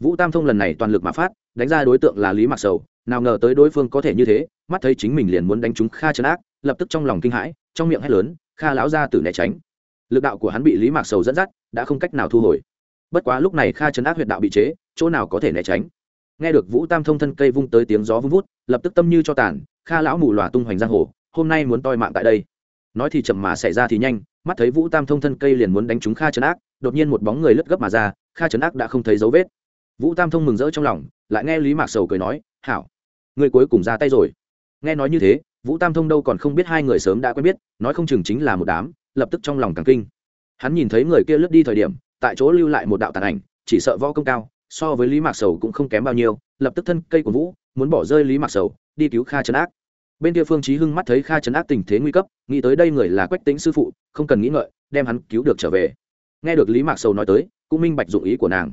vũ tam thông lần này toàn lực mà phát, đánh ra đối tượng là lý mạc sầu. Nào ngờ tới đối phương có thể như thế, mắt thấy chính mình liền muốn đánh trúng kha trấn ác, lập tức trong lòng kinh hãi, trong miệng hét lớn, kha lão ra từ né tránh. Lực đạo của hắn bị lý mạc sầu dẫn dắt, đã không cách nào thu hồi. Bất quá lúc này kha trấn ác huyệt đạo bị chế, chỗ nào có thể né tránh. Nghe được vũ tam thông thân cây vung tới tiếng gió vung vút, lập tức tâm như cho tàn, kha lão mù lòa tung hoành giang hồ, hôm nay muốn toi mạng tại đây. Nói thì chậm mà xảy ra thì nhanh, mắt thấy vũ tam thông thân cây liền muốn đánh trúng kha trấn ác, đột nhiên một bóng người lướt gấp mà ra, kha trấn ác đã không thấy dấu vết vũ tam thông mừng rỡ trong lòng, lại nghe lý mạc sầu cười nói, hảo, người cuối cùng ra tay rồi. Nghe nói như thế, vũ tam thông đâu còn không biết hai người sớm đã quen biết, nói không chừng chính là một đám, lập tức trong lòng càng kinh. Hắn nhìn thấy người kia lướt đi thời điểm, tại chỗ lưu lại một đạo tàn ảnh, chỉ sợ võ công cao, so với lý mạc sầu cũng không kém bao nhiêu, lập tức thân cây của vũ, muốn bỏ rơi lý mạc sầu, đi cứu kha trấn ác. Bên kia phương chí hưng mắt thấy kha trấn ác tình thế nguy cấp, nghĩ tới đây người là quách tĩnh sư phụ, không cần nghĩ ngợi, đem hắn cứu được trở về. Nghe được lý mạc sầu nói tới, cũng minh bạch dụng ý của nàng.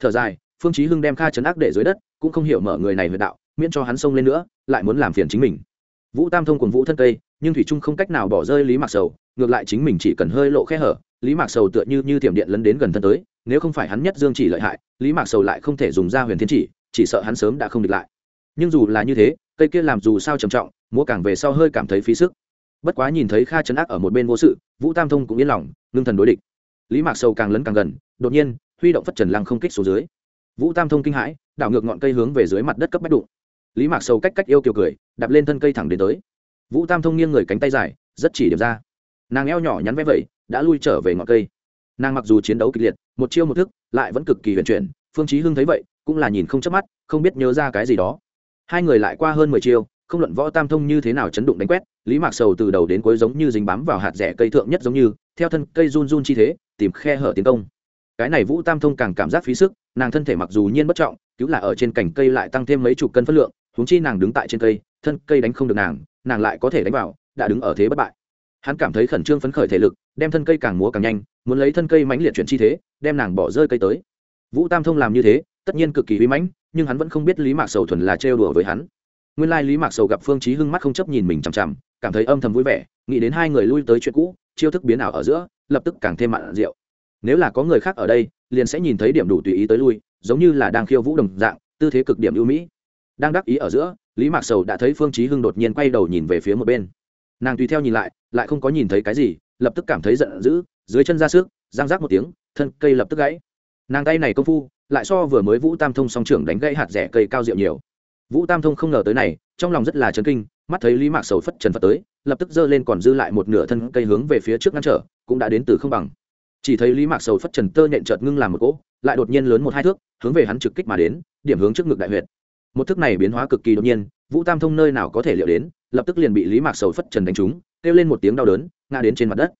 Thở dài phương chí hưng đem kha trấn ác để dưới đất, cũng không hiểu mở người này huyệt đạo, miễn cho hắn xông lên nữa, lại muốn làm phiền chính mình. Vũ tam thông cùng vũ thân cây nhưng thủy trung không cách nào bỏ rơi lý mạc sầu, ngược lại chính mình chỉ cần hơi lộ khe hở, lý mạc sầu tựa như như thiểm điện lấn đến gần thân tới, nếu không phải hắn nhất dương chỉ lợi hại, lý mạc sầu lại không thể dùng ra huyền thiên chỉ chỉ sợ hắn sớm đã không địch lại. Nhưng dù là như thế, cây kia làm dù sao trầm trọng, múa càng về sau hơi cảm thấy phí sức. Bất quá nhìn thấy kha chấn ác ở một bên vô sự, vũ tam thông cũng yên lòng, ngưng thần đối địch. Lý mạc sầu càng lấn càng gần, đột nhiên, huy động phất trần lăng không kích xuống dưới vũ tam thông kinh hãi, đảo ngược ngọn cây hướng về dưới mặt đất cấp bách đụng. Lý mạc sầu cách cách yêu kiều cười, đạp lên thân cây thẳng đến tới. Vũ tam thông nghiêng người cánh tay dài, rất chỉ điểm ra. Nàng eo nhỏ nhắn vẽ vẩy, đã lui trở về ngọn cây. Nàng mặc dù chiến đấu kịch liệt, một chiêu một thức, lại vẫn cực kỳ huyền chuyển, phương chí hưng thấy vậy, cũng là nhìn không chớp mắt, không biết nhớ ra cái gì đó. Hai người lại qua hơn mười chiêu, không luận võ tam thông như thế nào chấn đụng đánh quét, lý mạc sầu từ đầu đến cuối giống như dính bám vào hạt rẻ cây thượng nhất giống như, theo thân cây run run chi thế, tìm khe hở tiến công cái này vũ tam thông càng cảm giác phí sức, nàng thân thể mặc dù nhiên bất trọng, cứu là ở trên cành cây lại tăng thêm mấy chục cân phất lượng, huống chi nàng đứng tại trên cây, thân cây đánh không được nàng nàng lại có thể đánh vào, đã đứng ở thế bất bại. Hắn cảm thấy khẩn trương phấn khởi thể lực, đem thân cây càng múa càng nhanh, muốn lấy thân cây mãnh liệt chuyển chi thế, đem nàng bỏ rơi cây tới. Vũ tam thông làm như thế, tất nhiên cực kỳ uy mãnh, nhưng hắn vẫn không biết lý mạc sầu thuần là trêu đùa với hắn. Nguyên lai lý mạc sầu gặp phương chí hưng mắt không chấp nhìn mình chằm chằm, cảm thấy âm thầm vui vẻ, nghĩ đến hai người lui tới chuyện cũ, chiêu thức biến ảo ở giữa, lập tức càng thêm mặn rượu nếu là có người khác ở đây, liền sẽ nhìn thấy điểm đủ tùy ý tới lui, giống như là đang khiêu vũ đồng dạng, tư thế cực điểm ưu mỹ. Đang đắc ý ở giữa, lý mạc sầu đã thấy phương chí hưng đột nhiên quay đầu nhìn về phía một bên. Nàng tùy theo nhìn lại lại không có nhìn thấy cái gì, lập tức cảm thấy giận dữ, dưới chân ra sức giang rác một tiếng, thân cây lập tức gãy. Nàng tay này công phu, lại so vừa mới vũ tam thông song trưởng đánh gãy hạt rẻ cây cao rượu nhiều. Vũ tam thông không ngờ tới này, trong lòng rất là chấn kinh, mắt thấy lý mạc sầu phất trần phật tới, lập tức giơ lên còn dư lại một nửa thân cây hướng về phía trước ngăn trở, cũng đã đến từ không bằng chỉ thấy lý mạc sầu phất trần tơ nhện chợt ngưng làm một cỗ, lại đột nhiên lớn một hai thước, hướng về hắn trực kích mà đến, điểm hướng trước ngực đại huyệt. Một thức này biến hóa cực kỳ đột nhiên, vũ tam thông nơi nào có thể liệu đến, lập tức liền bị lý mạc sầu phất trần đánh trúng, kêu lên một tiếng đau đớn, ngã đến trên mặt đất.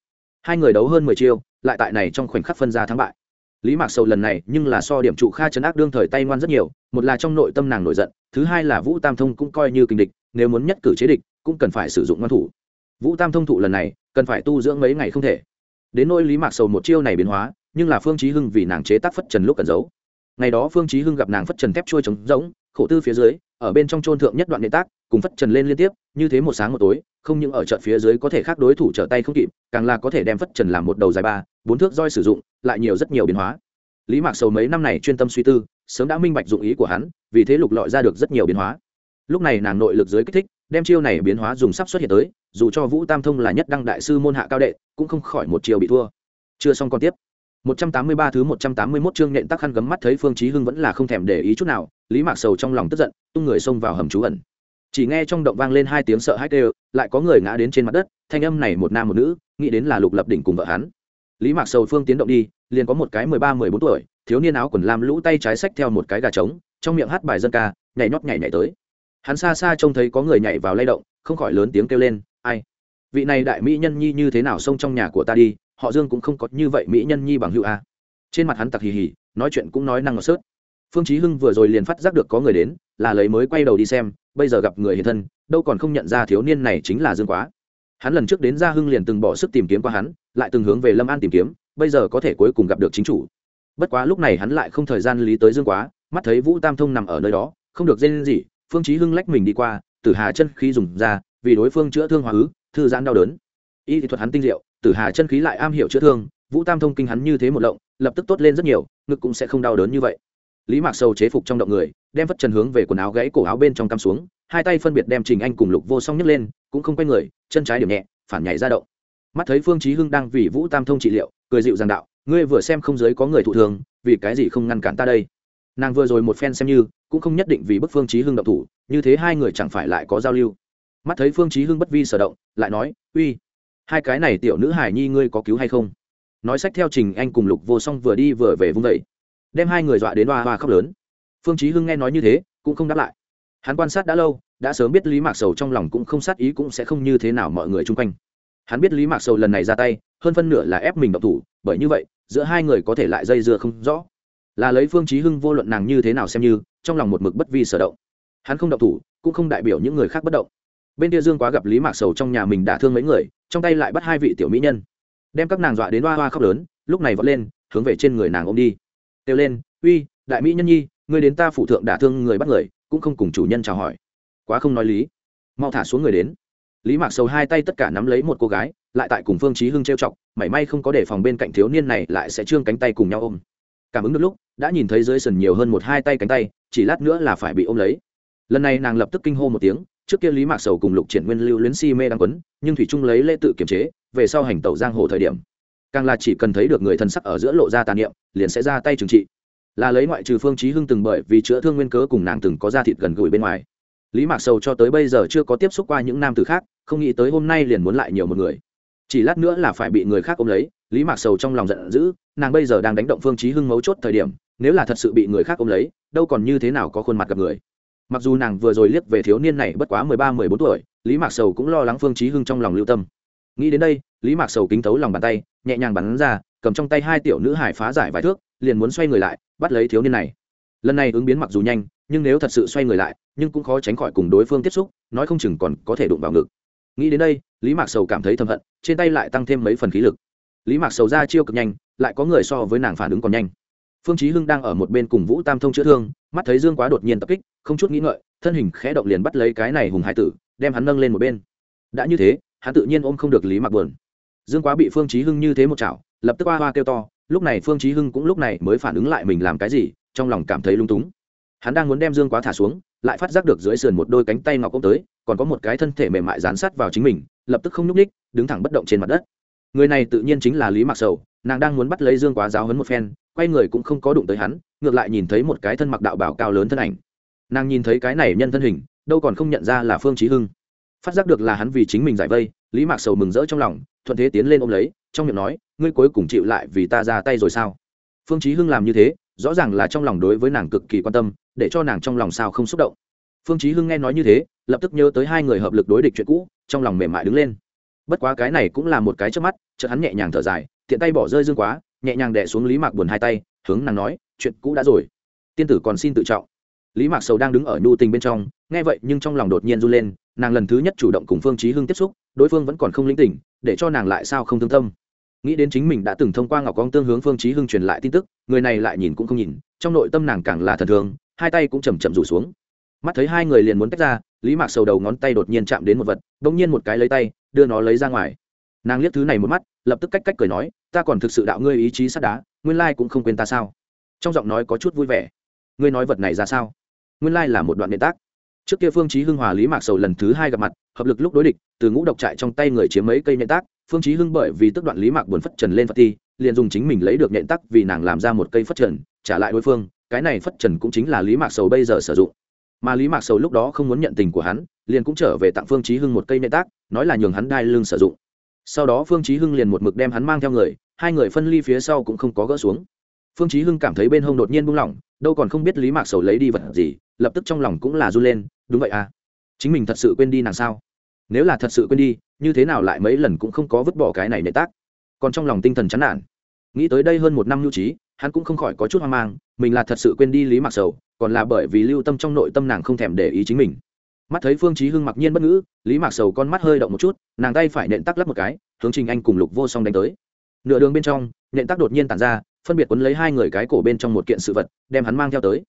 Hai người đấu hơn mười chiêu, lại tại này trong khoảnh khắc phân ra thắng bại. Lý mạc sầu lần này nhưng là so điểm trụ kha chấn ác đương thời tay ngoan rất nhiều, một là trong nội tâm nàng nổi giận, thứ hai là vũ tam thông cũng coi như kinh địch, nếu muốn nhất cử chế địch, cũng cần phải sử dụng ngoan thủ. Vũ tam thông thụ lần này, cần phải tu dưỡng mấy ngày không thể đến nỗi lý mạc sầu một chiêu này biến hóa, nhưng là phương chí hưng vì nàng chế tác phất trần lúc cần giấu. Ngày đó phương chí hưng gặp nàng phất trần thép trôi trống rỗng, khổ tư phía dưới, ở bên trong trôn thượng nhất đoạn nệ tác, cùng phất trần lên liên tiếp, như thế một sáng một tối, không những ở trận phía dưới có thể khác đối thủ trở tay không kịp, càng là có thể đem phất trần làm một đầu dài ba, bốn thước roi sử dụng, lại nhiều rất nhiều biến hóa. Lý mạc sầu mấy năm này chuyên tâm suy tư, sớm đã minh bạch dụng ý của hắn, vì thế lục lọi ra được rất nhiều biến hóa lúc này nàng nội lực dưới kích thích đem chiêu này biến hóa dùng sắp xuất hiện tới dù cho vũ tam thông là nhất đăng đại sư môn hạ cao đệ cũng không khỏi một chiều bị thua chưa xong còn tiếp 183 thứ 181 chương nện tắc khăn gấm mắt thấy Phương Chí Hưng vẫn là không thèm để ý chút nào, Lý Mạc Sầu trong lòng tức giận, tung người xông vào hầm trú ẩn. Chỉ nghe trong động vang lên hai tiếng sợ hãi kêu, lại có người ngã đến trên mặt đất, thanh âm này một nam một nữ, nghĩ đến là Lục Lập Đỉnh cùng vợ hắn. Lý Mạc Sầu phương tiến động đi, liền có một cái 13, 14 tuổi, thiếu niên áo quần lam lũ tay trái xách theo một cái gà trống, trong miệng hát bài dân ca, nhảy nhót nhảy nhảy tới. Hắn xa xa trông thấy có người nhảy vào lay động, không khỏi lớn tiếng kêu lên, "Ai? Vị này đại mỹ nhân nhi như thế nào xông trong nhà của ta đi, họ Dương cũng không có như vậy mỹ nhân nhi bằng hữu a." trên mặt hắn tặc hì hì nói chuyện cũng nói năng ngọt sớt phương chí hưng vừa rồi liền phát giác được có người đến là lấy mới quay đầu đi xem bây giờ gặp người hiện thân đâu còn không nhận ra thiếu niên này chính là dương quá hắn lần trước đến gia hưng liền từng bỏ sức tìm kiếm qua hắn lại từng hướng về lâm an tìm kiếm bây giờ có thể cuối cùng gặp được chính chủ bất quá lúc này hắn lại không thời gian lý tới dương quá mắt thấy vũ tam thông nằm ở nơi đó không được dên gì phương chí hưng lách mình đi qua, tử hà chân khí dùng ra, vì đối phương chữa thương hóa ứ, thư giãn đau đớn. Y thuật hắn tinh diệu, tử hà chân khí lại am hiểu chữa thương, vũ tam thông kinh hắn như thế một lộng lập tức tốt lên rất nhiều, ngực cũng sẽ không đau đớn như vậy. Lý mạc sầu chế phục trong động người, đem vất trần hướng về quần áo gãy cổ áo bên trong cắm xuống, hai tay phân biệt đem trình anh cùng lục vô song nhấc lên, cũng không quay người, chân trái điểm nhẹ, phản nhảy ra động. Mắt thấy phương chí hưng đang vì vũ tam thông trị liệu, cười dịu giang đạo, ngươi vừa xem không giới có người thụ thường vì cái gì không ngăn cản ta đây? Nàng vừa rồi một phen xem như, cũng không nhất định vì bức phương chí hưng động thủ, như thế hai người chẳng phải lại có giao lưu. Mắt thấy phương chí hưng bất vi sở động, lại nói, uy, hai cái này tiểu nữ hải nhi ngươi có cứu hay không? Nói sách theo trình anh cùng lục vô song vừa đi vừa về vung vẩy đem hai người dọa đến hoa hoa khóc lớn. Phương chí hưng nghe nói như thế, cũng không đáp lại. Hắn quan sát đã lâu, đã sớm biết lý mạc sầu trong lòng cũng không sát ý cũng sẽ không như thế nào mọi người chung quanh. Hắn biết lý mạc sầu lần này ra tay, hơn phân nửa là ép mình động thủ, bởi như vậy, giữa hai người có thể lại dây dưa không rõ là lấy phương chí hưng vô luận nàng như thế nào xem như, trong lòng một mực bất vi sở động. Hắn không động thủ, cũng không đại biểu những người khác bất động. Bên kia dương quá gặp lý mạc sầu trong nhà mình đã thương mấy người, trong tay lại bắt hai vị tiểu mỹ nhân. Đem các nàng dọa đến hoa hoa khóc lớn, lúc này vọt lên, hướng về trên người nàng ôm đi. Kêu lên, uy, đại mỹ nhân nhi, ngươi đến ta phụ thượng đả thương người bắt người, cũng không cùng chủ nhân chào hỏi. Quá không nói lý. Mau thả xuống người đến. Lý mạc sầu hai tay tất cả nắm lấy một cô gái, lại tại cùng phương chí hưng trêu chọc, mảy may không có để phòng bên cạnh thiếu niên này lại sẽ trương cánh tay cùng nhau ôm cảm ứng được lúc, đã nhìn thấy dưới sườn nhiều hơn một hai tay cánh tay, chỉ lát nữa là phải bị ôm lấy. Lần này nàng lập tức kinh hô một tiếng, trước kia lý mạc sầu cùng lục triển nguyên lưu luyến si mê đang quấn, nhưng thủy trung lấy lễ tự kiềm chế, về sau hành tẩu giang hồ thời điểm. Càng là chỉ cần thấy được người thân sắc ở giữa lộ ra tàn niệm, liền sẽ ra tay trừng trị. Là lấy ngoại trừ phương chí hưng từng bởi vì chữa thương nguyên cớ cùng nàng từng có ra thịt gần gũi bên ngoài. Lý mạc sầu cho tới bây giờ chưa có tiếp xúc qua những nam tử khác, không nghĩ tới hôm nay liền muốn lại nhiều một người. Chỉ lát nữa là phải bị người khác ôm lấy lý mạc sầu trong lòng giận dữ, nàng bây giờ đang đánh động phương chí hưng mấu chốt thời điểm, nếu là thật sự bị người khác ôm lấy, đâu còn như thế nào có khuôn mặt gặp người. Mặc dù nàng vừa rồi liếc về thiếu niên này bất quá mười ba, mười bốn tuổi, lý mạc sầu cũng lo lắng phương chí hưng trong lòng lưu tâm. Nghĩ đến đây, lý mạc sầu kính thấu lòng bàn tay, nhẹ nhàng bắn ra, cầm trong tay hai tiểu nữ hải phá giải vài thước, liền muốn xoay người lại, bắt lấy thiếu niên này. Lần này ứng biến mặc dù nhanh, nhưng nếu thật sự xoay người lại, nhưng cũng khó tránh khỏi cùng đối phương tiếp xúc, nói không chừng còn có thể đụng vào ngực. Nghĩ đến đây, lý mạc sầu cảm thấy thầm hận, trên tay lại tăng thêm mấy phần khí lực lý mạc sầu ra chiêu cực nhanh, lại có người so với nàng phản ứng còn nhanh. Phương chí hưng đang ở một bên cùng vũ tam thông chữa thương, mắt thấy dương quá đột nhiên tập kích, không chút nghĩ ngợi, thân hình khẽ động liền bắt lấy cái này hùng hải tử, đem hắn nâng lên một bên. Đã như thế, hắn tự nhiên ôm không được lý mạc buồn. Dương quá bị phương chí hưng như thế một chảo, lập tức hoa hoa kêu to, lúc này phương chí hưng cũng lúc này mới phản ứng lại mình làm cái gì, trong lòng cảm thấy lung túng. Hắn đang muốn đem dương quá thả xuống, lại phát giác được dưới sườn một đôi cánh tay ngọc ôm tới, còn có một cái thân thể mềm mại dán sát vào chính mình, lập tức không nhúc ních đứng thẳng bất động trên mặt đất người này tự nhiên chính là lý mạc sầu, nàng đang muốn bắt lấy dương quá giáo hấn một phen, quay người cũng không có đụng tới hắn, ngược lại nhìn thấy một cái thân mặc đạo bảo cao lớn thân ảnh. Nàng nhìn thấy cái này nhân thân hình, đâu còn không nhận ra là phương trí hưng. Phát giác được là hắn vì chính mình giải vây, lý mạc sầu mừng rỡ trong lòng, thuận thế tiến lên ôm lấy, trong miệng nói, ngươi cuối cùng chịu lại vì ta ra tay rồi sao? Phương trí hưng làm như thế, rõ ràng là trong lòng đối với nàng cực kỳ quan tâm, để cho nàng trong lòng sao không xúc động. Phương chí hưng nghe nói như thế, lập tức nhớ tới hai người hợp lực đối địch chuyện cũ, trong lòng mềm mại đứng lên bất quá cái này cũng là một cái trước mắt, chợt hắn nhẹ nhàng thở dài, tiện tay bỏ rơi dương quá, nhẹ nhàng đè xuống lý mạc buồn hai tay, hướng nàng nói, chuyện cũ đã rồi. Tiên tử còn xin tự trọng. Lý mạc sầu đang đứng ở nhu tình bên trong, nghe vậy nhưng trong lòng đột nhiên run lên, nàng lần thứ nhất chủ động cùng phương chí hưng tiếp xúc, đối phương vẫn còn không linh tỉnh, để cho nàng lại sao không thương tâm. Nghĩ đến chính mình đã từng thông qua ngọc quang tương hướng phương chí hưng truyền lại tin tức, người này lại nhìn cũng không nhìn, trong nội tâm nàng càng là thần thường hai tay cũng chầm chậm rủ xuống mắt thấy hai người liền muốn tách ra lý mạc sầu đầu ngón tay đột nhiên chạm đến một vật đ ỗ n g nhiên một cái lấy tay đưa nó lấy ra ngoài. Nàng liếc thứ này một mắt lập tức cách cách cười nói ta còn thực sự đạo ngươi ý chí sắt đá nguyên lai cũng không quên ta sao? Trong giọng nói có chút vui vẻ. Ngươi nói vật này ra sao? Nguyên lai là một đoạn điện tác. Trước kia phương chí hưng hòa lý mạc sầu lần thứ hai gặp mặt hợp lực lúc đối địch từ ngũ độc trại trong tay người chiếm mấy cây nhện tác phương chí hưng bởi vì tức đoạn lý mạc buồn phất trần lên phật thi, liền dùng chính mình lấy được nhện tác vì nàng làm ra một cây phất trần trả lại đối phương cái này phất trần cũng chính là lý mạc sầu bây giờ sử dụng mà lý mạc sầu lúc đó không muốn nhận tình của hắn, liền cũng trở về tặng phương chí hưng một cây nệ tác, nói là nhường hắn đai lưng sử dụng. Sau đó phương chí hưng liền một mực đem hắn mang theo người, hai người phân ly phía sau cũng không có gỡ xuống. Phương chí hưng cảm thấy bên hông đột nhiên buông lỏng, đâu còn không biết lý mạc sầu lấy đi vật gì, lập tức trong lòng cũng là run lên, đúng vậy à? Chính mình thật sự quên đi nàng sao? Nếu là thật sự quên đi, như thế nào lại mấy lần cũng không có vứt bỏ cái này nệ tác? Còn trong lòng tinh thần chán nản. Nghĩ tới đây hơn một năm nhu trí hắn cũng không khỏi có chút hoang mang, mình là thật sự quên đi lý mạc sầu, còn là bởi vì lưu tâm trong nội tâm nàng không thèm để ý chính mình. Mắt thấy phương chí hưng mặc nhiên bất ngữ, lý mạc sầu con mắt hơi động một chút, nàng tay phải nện tắc lắp một cái, hướng trình anh cùng lục vô song đánh tới. Nửa đường bên trong, nện tắc đột nhiên tản ra, phân biệt quấn lấy hai người cái cổ bên trong một kiện sự vật, đem hắn mang theo tới.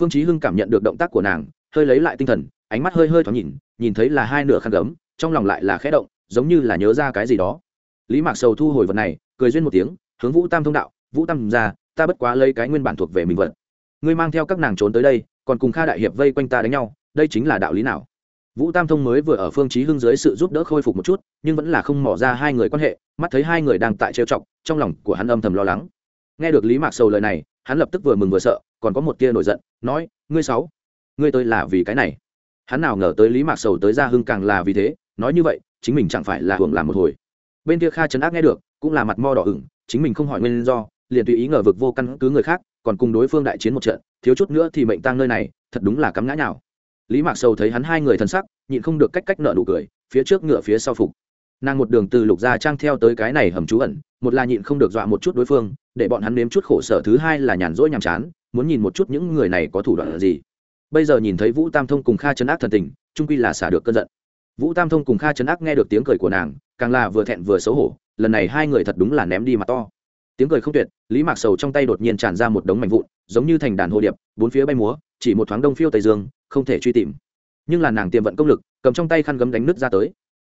Phương chí hưng cảm nhận được động tác của nàng, hơi lấy lại tinh thần, ánh mắt hơi hơi thoáng nhìn nhìn thấy là hai nửa khăn gấm, trong lòng lại là khẽ động, giống như là nhớ ra cái gì đó. Lý mạc sầu thu hồi vật này, cười duyên một tiếng, hướng vũ tam thông đạo, vũ tam ra ta bất quá lấy cái nguyên bản thuộc về mình vật. Ngươi mang theo các nàng trốn tới đây, còn cùng kha đại hiệp vây quanh ta đánh nhau, đây chính là đạo lý nào? Vũ tam thông mới vừa ở phương chí hưng dưới sự giúp đỡ khôi phục một chút, nhưng vẫn là không mỏ ra hai người quan hệ, mắt thấy hai người đang tại trêu chọc, trong lòng của hắn âm thầm lo lắng. Nghe được lý mạc sầu lời này, hắn lập tức vừa mừng vừa sợ, còn có một tia nổi giận, nói, ngươi sáu, ngươi tới là vì cái này? Hắn nào ngờ tới lý mạc sầu tới ra hưng càng là vì thế, nói như vậy, chính mình chẳng phải là hưởng làm một hồi. Bên kia kha trấn ác nghe được, cũng là mặt mo đỏ ửng, chính mình không hỏi nguyên do liền tùy ý ngờ vực vô căn cứ người khác, còn cùng đối phương đại chiến một trận, thiếu chút nữa thì mệnh tang nơi này, thật đúng là cắm ngã nào lý mạc sầu thấy hắn hai người thân sắc, nhịn không được cách cách nợ nụ cười, phía trước ngựa phía sau phục. Nàng một đường từ lục gia trang theo tới cái này hầm trú ẩn, một là nhịn không được dọa một chút đối phương, để bọn hắn nếm chút khổ sở, thứ hai là nhàn rỗi nhàm chán, muốn nhìn một chút những người này có thủ đoạn gì. Bây giờ nhìn thấy vũ tam thông cùng kha chấn ác thần tình trung quy là xả được cơn giận. Vũ tam thông cùng kha chấn ác nghe được tiếng cười của nàng, càng là vừa thẹn vừa xấu hổ, lần này hai người thật đúng là ném đi mặt to tiếng cười không tuyệt, lý mạc sầu trong tay đột nhiên tràn ra một đống mảnh vụn, giống như thành đàn hồ điệp, bốn phía bay múa, chỉ một thoáng đông phiêu tây dương, không thể truy tìm. Nhưng là nàng tiềm vận công lực, cầm trong tay khăn gấm đánh nước ra tới.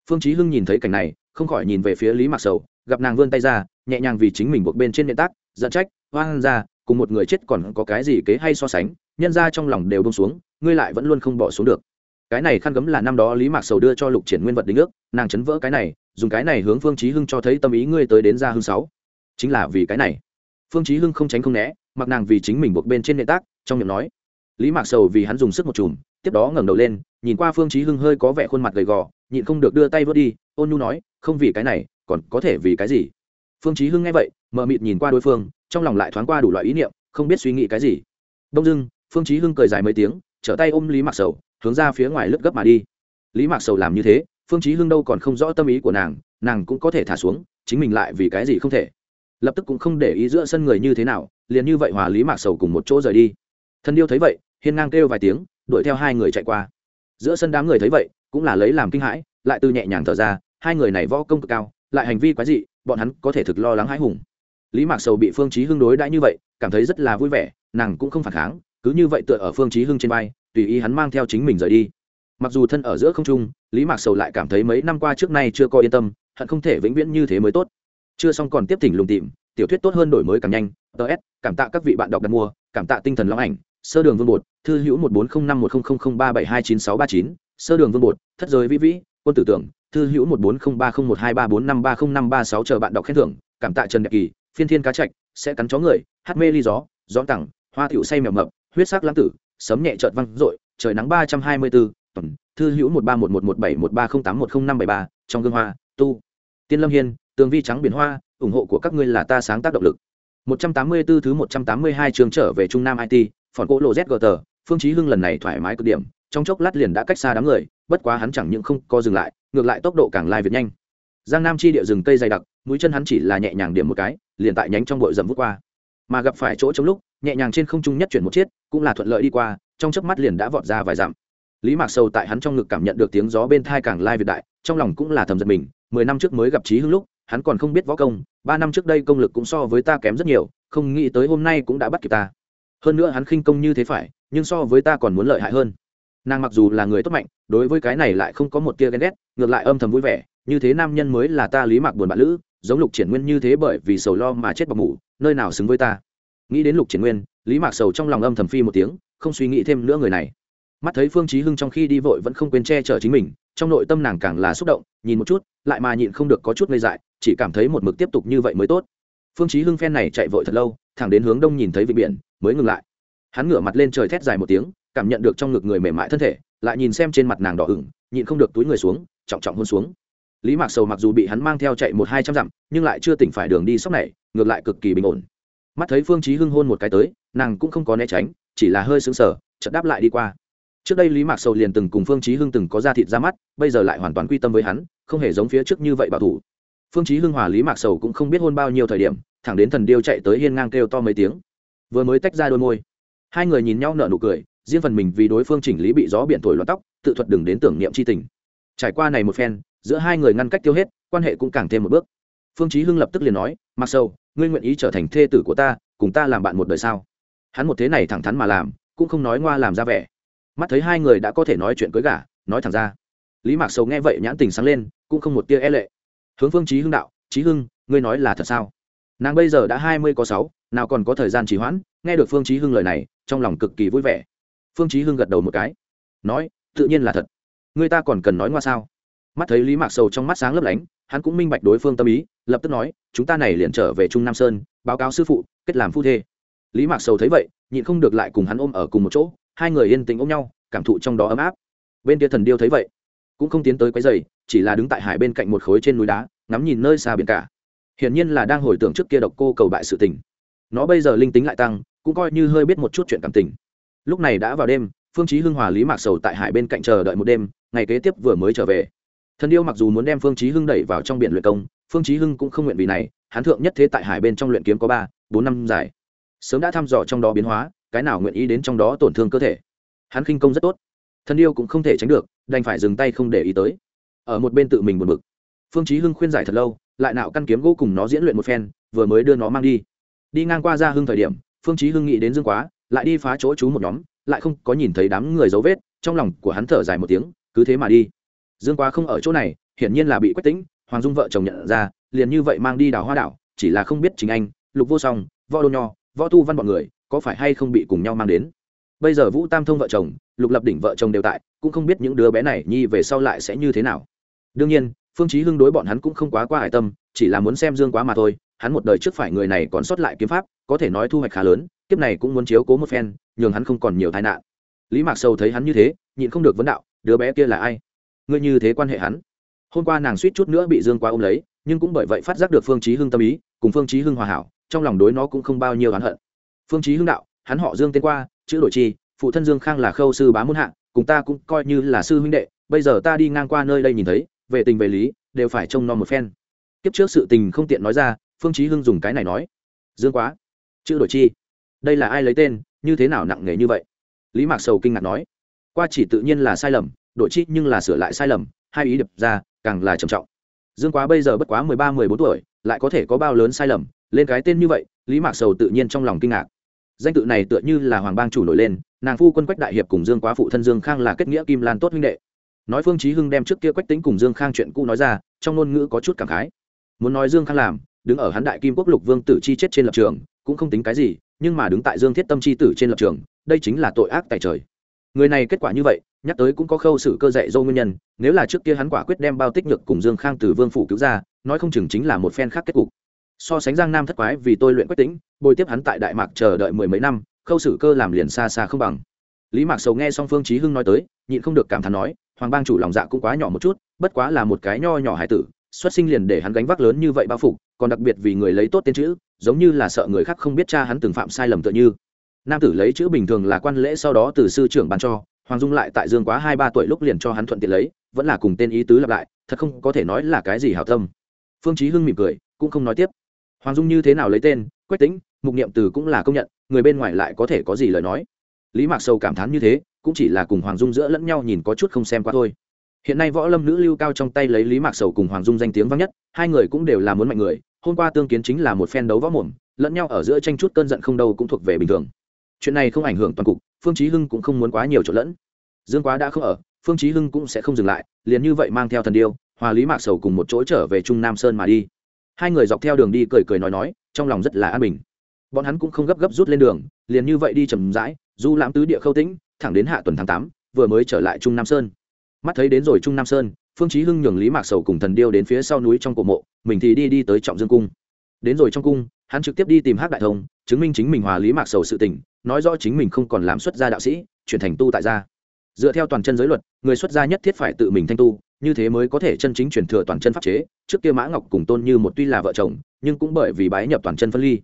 Phương chí hưng nhìn thấy cảnh này, không khỏi nhìn về phía lý mạc sầu, gặp nàng vươn tay ra, nhẹ nhàng vì chính mình buộc bên trên nền tác, giận trách hoang ra, cùng một người chết còn có cái gì kế hay so sánh, nhân ra trong lòng đều bông xuống, ngươi lại vẫn luôn không bỏ xuống được. Cái này khăn gấm là năm đó lý mạc sầu đưa cho lục triển nguyên vật đính ước, nàng chấn vỡ cái này, dùng cái này hướng phương chí hưng cho thấy tâm ý ngươi tới đến ra hưng sáu chính là vì cái này. Phương chí hưng không tránh không né, mặc nàng vì chính mình buộc bên trên nệ tác, trong miệng nói. Lý mạc sầu vì hắn dùng sức một chùm, tiếp đó ngẩng đầu lên, nhìn qua phương chí hưng hơi có vẻ khuôn mặt gầy gò, nhịn không được đưa tay vớt đi, ôn nhu nói, không vì cái này, còn có thể vì cái gì? Phương chí hưng nghe vậy, mờ mịt nhìn qua đối phương, trong lòng lại thoáng qua đủ loại ý niệm, không biết suy nghĩ cái gì. Đông dưng, phương chí hưng cười dài mấy tiếng, trở tay ôm lý mạc sầu, hướng ra phía ngoài lướt gấp mà đi. Lý mạc sầu làm như thế, phương chí hưng đâu còn không rõ tâm ý của nàng nàng cũng có thể thả xuống, chính mình lại vì cái gì không thể lập tức cũng không để ý giữa sân người như thế nào, liền như vậy hòa lý mạc sầu cùng một chỗ rời đi. Thân điêu thấy vậy, hiên ngang kêu vài tiếng, đuổi theo hai người chạy qua. Giữa sân đám người thấy vậy, cũng là lấy làm kinh hãi, lại từ nhẹ nhàng thở ra, hai người này võ công cực cao, lại hành vi quái dị, bọn hắn có thể thực lo lắng hãi hùng. Lý mạc sầu bị phương chí hưng đối đãi như vậy, cảm thấy rất là vui vẻ, nàng cũng không phản kháng, cứ như vậy tựa ở phương chí hưng trên vai, tùy ý hắn mang theo chính mình rời đi. Mặc dù thân ở giữa không trung, lý mạc sầu lại cảm thấy mấy năm qua trước nay chưa có yên tâm, hận không thể vĩnh viễn như thế mới tốt chưa xong còn tiếp thỉnh lùng tìm, tiểu thuyết tốt hơn đổi mới càng nhanh ts cảm tạ các vị bạn đọc đặt mua, cảm tạ tinh thần long ảnh, sơ đường vương bột, thư hữu một bốn không năm một không không ba bảy hai chín sáu ba chín, sơ đường vương bột, thất giới vĩ vĩ, quân tử tưởng, thư hữu một bốn không ba không một hai ba bốn năm ba không năm ba sáu chờ bạn đọc khen thưởng, cảm tạ trần đẹp kỳ, phiên thiên cá trạch, sẽ cắn chó người, hát mê ly gió gió tẳng, hoa tiểu say mèo mập, huyết sắc lãng tử, sấm nhẹ trợt văng rội trời nắng ba trăm hai mươi bốn tuần, thư hữu một ba một một một bảy một ba không tám một không năm bảy ba, trong gương hoa, tu, tiên lâm hiên tường vi trắng biển hoa ủng hộ của các ngươi là ta sáng tác động lực 184 thứ 182 trường trở về Trung Nam IT, phòn cỗ lộ ZGT, Phương Chí Hưng lần này thoải mái cực điểm, trong chốc lát liền đã cách xa đám người, bất quá hắn chẳng những không co dừng lại, ngược lại tốc độ càng lai việt nhanh. Giang Nam chi địa rừng cây dày đặc, mũi chân hắn chỉ là nhẹ nhàng điểm một cái, liền tại nhánh trong bụi rậm vút qua. Mà gặp phải chỗ trong lúc, nhẹ nhàng trên không trung nhất chuyển một chiếc, cũng là thuận lợi đi qua, trong chớp mắt liền đã vọt ra vài dặm. Lý Mạc Sầu tại hắn trong ngực cảm nhận được tiếng gió bên thai càng lai việt đại, trong lòng cũng là thầm giật mình, mười năm trước mới gặp Chí Hưng lúc, hắn còn không biết võ công, ba năm trước đây công lực cũng so với ta kém rất nhiều, không nghĩ tới hôm nay cũng đã bắt kịp ta. Hơn nữa hắn khinh công như thế phải, nhưng so với ta còn muốn lợi hại hơn. Nàng mặc dù là người tốt mạnh, đối với cái này lại không có một tia ghen ghét, ngược lại âm thầm vui vẻ, như thế nam nhân mới là ta lý mạc buồn bạn lữ, giống lục triển nguyên như thế bởi vì sầu lo mà chết bọc mủ, nơi nào xứng với ta. Nghĩ đến lục triển nguyên, lý mạc sầu trong lòng âm thầm phi một tiếng, không suy nghĩ thêm nữa người này. Mắt thấy phương chí hưng trong khi đi vội vẫn không quên che chở chính mình, trong nội tâm nàng càng là xúc động, nhìn một chút, lại mà nhịn không được có chút ngây dại chỉ cảm thấy một mực tiếp tục như vậy mới tốt. Phương chí hưng phen này chạy vội thật lâu, thẳng đến hướng đông nhìn thấy vịnh biển, mới ngừng lại. Hắn ngửa mặt lên trời thét dài một tiếng, cảm nhận được trong ngực người mềm mại thân thể, lại nhìn xem trên mặt nàng đỏ ửng, nhịn không được túi người xuống, trọng trọng hôn xuống. Lý mạc sầu mặc dù bị hắn mang theo chạy một hai trăm dặm, nhưng lại chưa tỉnh phải đường đi sóc này, ngược lại cực kỳ bình ổn. Mắt thấy phương chí hưng hôn một cái tới, nàng cũng không có né tránh, chỉ là hơi sững sờ, chợt đáp lại đi qua. Trước đây lý mạc sầu liền từng cùng phương chí hưng từng có ra thịt ra mắt, bây giờ lại hoàn toàn quy tâm với hắn, không hề giống phía trước như vậy bảo thủ phương chí hưng hòa lý mạc sầu cũng không biết hôn bao nhiêu thời điểm, thẳng đến thần điêu chạy tới hiên ngang kêu to mấy tiếng. Vừa mới tách ra đôi môi. Hai người nhìn nhau nở nụ cười, riêng phần mình vì đối phương chỉnh lý bị gió biển thổi loạn tóc, tự thuật đừng đến tưởng niệm chi tình. Trải qua này một phen, giữa hai người ngăn cách tiêu hết, quan hệ cũng càng thêm một bước. Phương chí hưng lập tức liền nói mặc sầu, ngươi nguyện ý trở thành thê tử của ta, cùng ta làm bạn một đời sao? Hắn một thế này thẳng thắn mà làm, cũng không nói ngoa làm ra vẻ. Mắt thấy hai người đã có thể nói chuyện cưới gả, nói thẳng ra. Lý mạc sầu nghe vậy nhãn tình sáng lên, cũng không một tia e lệ hướng phương trí hưng đạo trí hưng, ngươi nói là thật sao? Nàng bây giờ đã hai mươi có sáu, nào còn có thời gian trì hoãn? Nghe được phương trí hưng lời này, trong lòng cực kỳ vui vẻ. Phương trí hưng gật đầu một cái, nói, tự nhiên là thật. Người ta còn cần nói ngoa sao? Mắt thấy lý mạc sầu trong mắt sáng lấp lánh, hắn cũng minh bạch đối phương tâm ý, lập tức nói, chúng ta này liền trở về trung nam sơn, báo cáo sư phụ, kết làm phu thê. Lý mạc sầu thấy vậy, nhịn không được lại cùng hắn ôm ở cùng một chỗ, hai người yên tĩnh ôm nhau, cảm thụ trong đó ấm áp. Bên kia thần điêu thấy vậy cũng không tiến tới quấy rầy, chỉ là đứng tại hải bên cạnh một khối trên núi đá ngắm nhìn nơi xa biển cả. Hiển nhiên là đang hồi tưởng trước kia độc cô cầu bại sự tình. Nó bây giờ linh tính lại tăng cũng coi như hơi biết một chút chuyện cảm tình. Lúc này đã vào đêm phương chí hưng hòa lý mạc sầu tại hải bên cạnh chờ đợi một đêm ngày kế tiếp vừa mới trở về. Thần điêu mặc dù muốn đem phương chí hưng đẩy vào trong biển luyện công phương chí hưng cũng không nguyện vì này hắn thượng nhất thế tại hải bên trong luyện kiếm có ba bốn năm dài sớm đã thăm dò trong đó biến hóa cái nào nguyện ý đến trong đó tổn thương cơ thể. Hắn khinh công rất tốt. Thần điêu cũng không thể tránh được đành phải dừng tay không để ý tới. Ở một bên tự mình buồn bực. Phương chí hưng khuyên giải thật lâu, lại nạo căn kiếm gỗ cùng nó diễn luyện một phen, vừa mới đưa nó mang đi. Đi ngang qua gia hưng thời điểm, phương chí hưng nghĩ đến dương quá, lại đi phá chỗ chú một nhóm, lại không có nhìn thấy đám người dấu vết, trong lòng của hắn thở dài một tiếng, cứ thế mà đi. Dương quá không ở chỗ này, hiển nhiên là bị quách tĩnh, hoàng dung vợ chồng nhận ra, liền như vậy mang đi đào hoa đảo, chỉ là không biết chính anh, lục vô song, võ đô nho, võ tu văn bọn người, có phải hay không bị cùng nhau mang đến. Bây giờ vũ tam thông vợ chồng lục lập đỉnh vợ chồng đều tại, cũng không biết những đứa bé này nhi về sau lại sẽ như thế nào. Đương nhiên, phương chí hưng đối bọn hắn cũng không quá qua hải tâm, chỉ là muốn xem dương quá mà thôi, hắn một đời trước phải người này còn sót lại kiếm pháp, có thể nói thu hoạch khá lớn, kiếp này cũng muốn chiếu cố một phen, nhường hắn không còn nhiều tai nạn. Lý mạc sầu thấy hắn như thế, nhịn không được vấn đạo, đứa bé kia là ai? Ngươi như thế quan hệ hắn. Hôm qua nàng suýt chút nữa bị dương quá ôm lấy, nhưng cũng bởi vậy phát giác được phương chí hưng tâm ý, cùng phương chí hưng hòa hảo, trong lòng đối nó cũng không bao nhiêu oán hận. Phương chí hưng đạo, hắn họ dương tên qua, chữ đổi chi phụ thân dương khang là khâu sư bá muôn hạ, cùng ta cũng coi như là sư huynh đệ, bây giờ ta đi ngang qua nơi đây nhìn thấy, về tình về lý, đều phải trông nom một phen. Kiếp trước sự tình không tiện nói ra, phương chí hưng dùng cái này nói. Dương quá, chữ đổi chi? Đây là ai lấy tên, như thế nào nặng nề như vậy? Lý mạc sầu kinh ngạc nói. Qua chỉ tự nhiên là sai lầm, đổi chi nhưng là sửa lại sai lầm, hai ý đập ra, càng là trầm trọng. Dương quá bây giờ bất quá mười ba, mười bốn tuổi, lại có thể có bao lớn sai lầm, lên cái tên như vậy, lý mạc sầu tự nhiên trong lòng kinh ngạc danh tự này tựa như là hoàng bang chủ nổi lên, nàng phu quân quách đại hiệp cùng dương quá phụ thân dương khang là kết nghĩa kim lan tốt huynh đệ. Nói phương chí hưng đem trước kia quách tính cùng dương khang chuyện cũ nói ra, trong ngôn ngữ có chút cảm khái. Muốn nói dương khang làm, đứng ở hắn đại kim quốc lục vương tử chi chết trên lập trường, cũng không tính cái gì, nhưng mà đứng tại dương thiết tâm chi tử trên lập trường, đây chính là tội ác tại trời. Người này kết quả như vậy, nhắc tới cũng có khâu xử cơ dạy dâu nguyên nhân, nếu là trước kia hắn quả quyết đem bao tích nhược cùng dương khang từ vương phủ cứu ra, nói không chừng chính là một phen khác kết cục so sánh giang nam thất quái vì tôi luyện quách tính, bồi tiếp hắn tại đại mạc chờ đợi mười mấy năm, khâu xử cơ làm liền xa xa không bằng. Lý mạc sầu nghe xong phương chí hưng nói tới, nhịn không được cảm thán nói, hoàng bang chủ lòng dạ cũng quá nhỏ một chút, bất quá là một cái nho nhỏ hải tử, xuất sinh liền để hắn gánh vác lớn như vậy bao phục, còn đặc biệt vì người lấy tốt tên chữ, giống như là sợ người khác không biết cha hắn từng phạm sai lầm tựa như. Nam tử lấy chữ bình thường là quan lễ sau đó từ sư trưởng ban cho, hoàng dung lại tại dương quá hai ba tuổi lúc liền cho hắn thuận tiện lấy, vẫn là cùng tên ý tứ lặp lại, thật không có thể nói là cái gì hảo tâm. Phương chí hưng mỉm cười, cũng không nói tiếp hoàng dung như thế nào lấy tên, quách tính mục niệm từ cũng là công nhận, người bên ngoài lại có thể có gì lời nói. Lý mạc Sầu cảm thán như thế, cũng chỉ là cùng hoàng dung giữa lẫn nhau nhìn có chút không xem qua thôi. Hiện nay võ lâm nữ lưu cao trong tay lấy lý mạc sầu cùng hoàng dung danh tiếng vang nhất, hai người cũng đều là muốn mạnh người, hôm qua tương kiến chính là một phen đấu võ mồm, lẫn nhau ở giữa tranh chút cơn giận không đâu cũng thuộc về bình thường. Chuyện này không ảnh hưởng toàn cục, phương chí hưng cũng không muốn quá nhiều chỗ lẫn. Dương quá đã không ở, phương chí hưng cũng sẽ không dừng lại, liền như vậy mang theo thần điêu, hòa lý mạc sầu cùng một chỗ trở về trung nam sơn mà đi hai người dọc theo đường đi cười cười nói nói, trong lòng rất là an bình. Bọn hắn cũng không gấp gấp rút lên đường, liền như vậy đi chậm rãi, du lãm tứ địa khâu tĩnh, thẳng đến hạ tuần tháng tám, vừa mới trở lại trung nam sơn. Mắt thấy đến rồi trung nam sơn, phương chí hưng nhường lý mạc sầu cùng thần điêu đến phía sau núi trong cổ mộ, mình thì đi đi tới trọng dương cung. Đến rồi trong cung, hắn trực tiếp đi tìm hắc đại thông, chứng minh chính mình hòa lý mạc sầu sự tình, nói rõ chính mình không còn làm xuất gia đạo sĩ, chuyển thành tu tại gia. Dựa theo toàn chân giới luật, người xuất gia nhất thiết phải tự mình thanh tu như thế mới có thể chân chính truyền thừa toàn chân pháp chế. Trước kia mã ngọc cùng tôn như một tuy là vợ chồng, nhưng cũng bởi vì bái nhập toàn chân phân ly.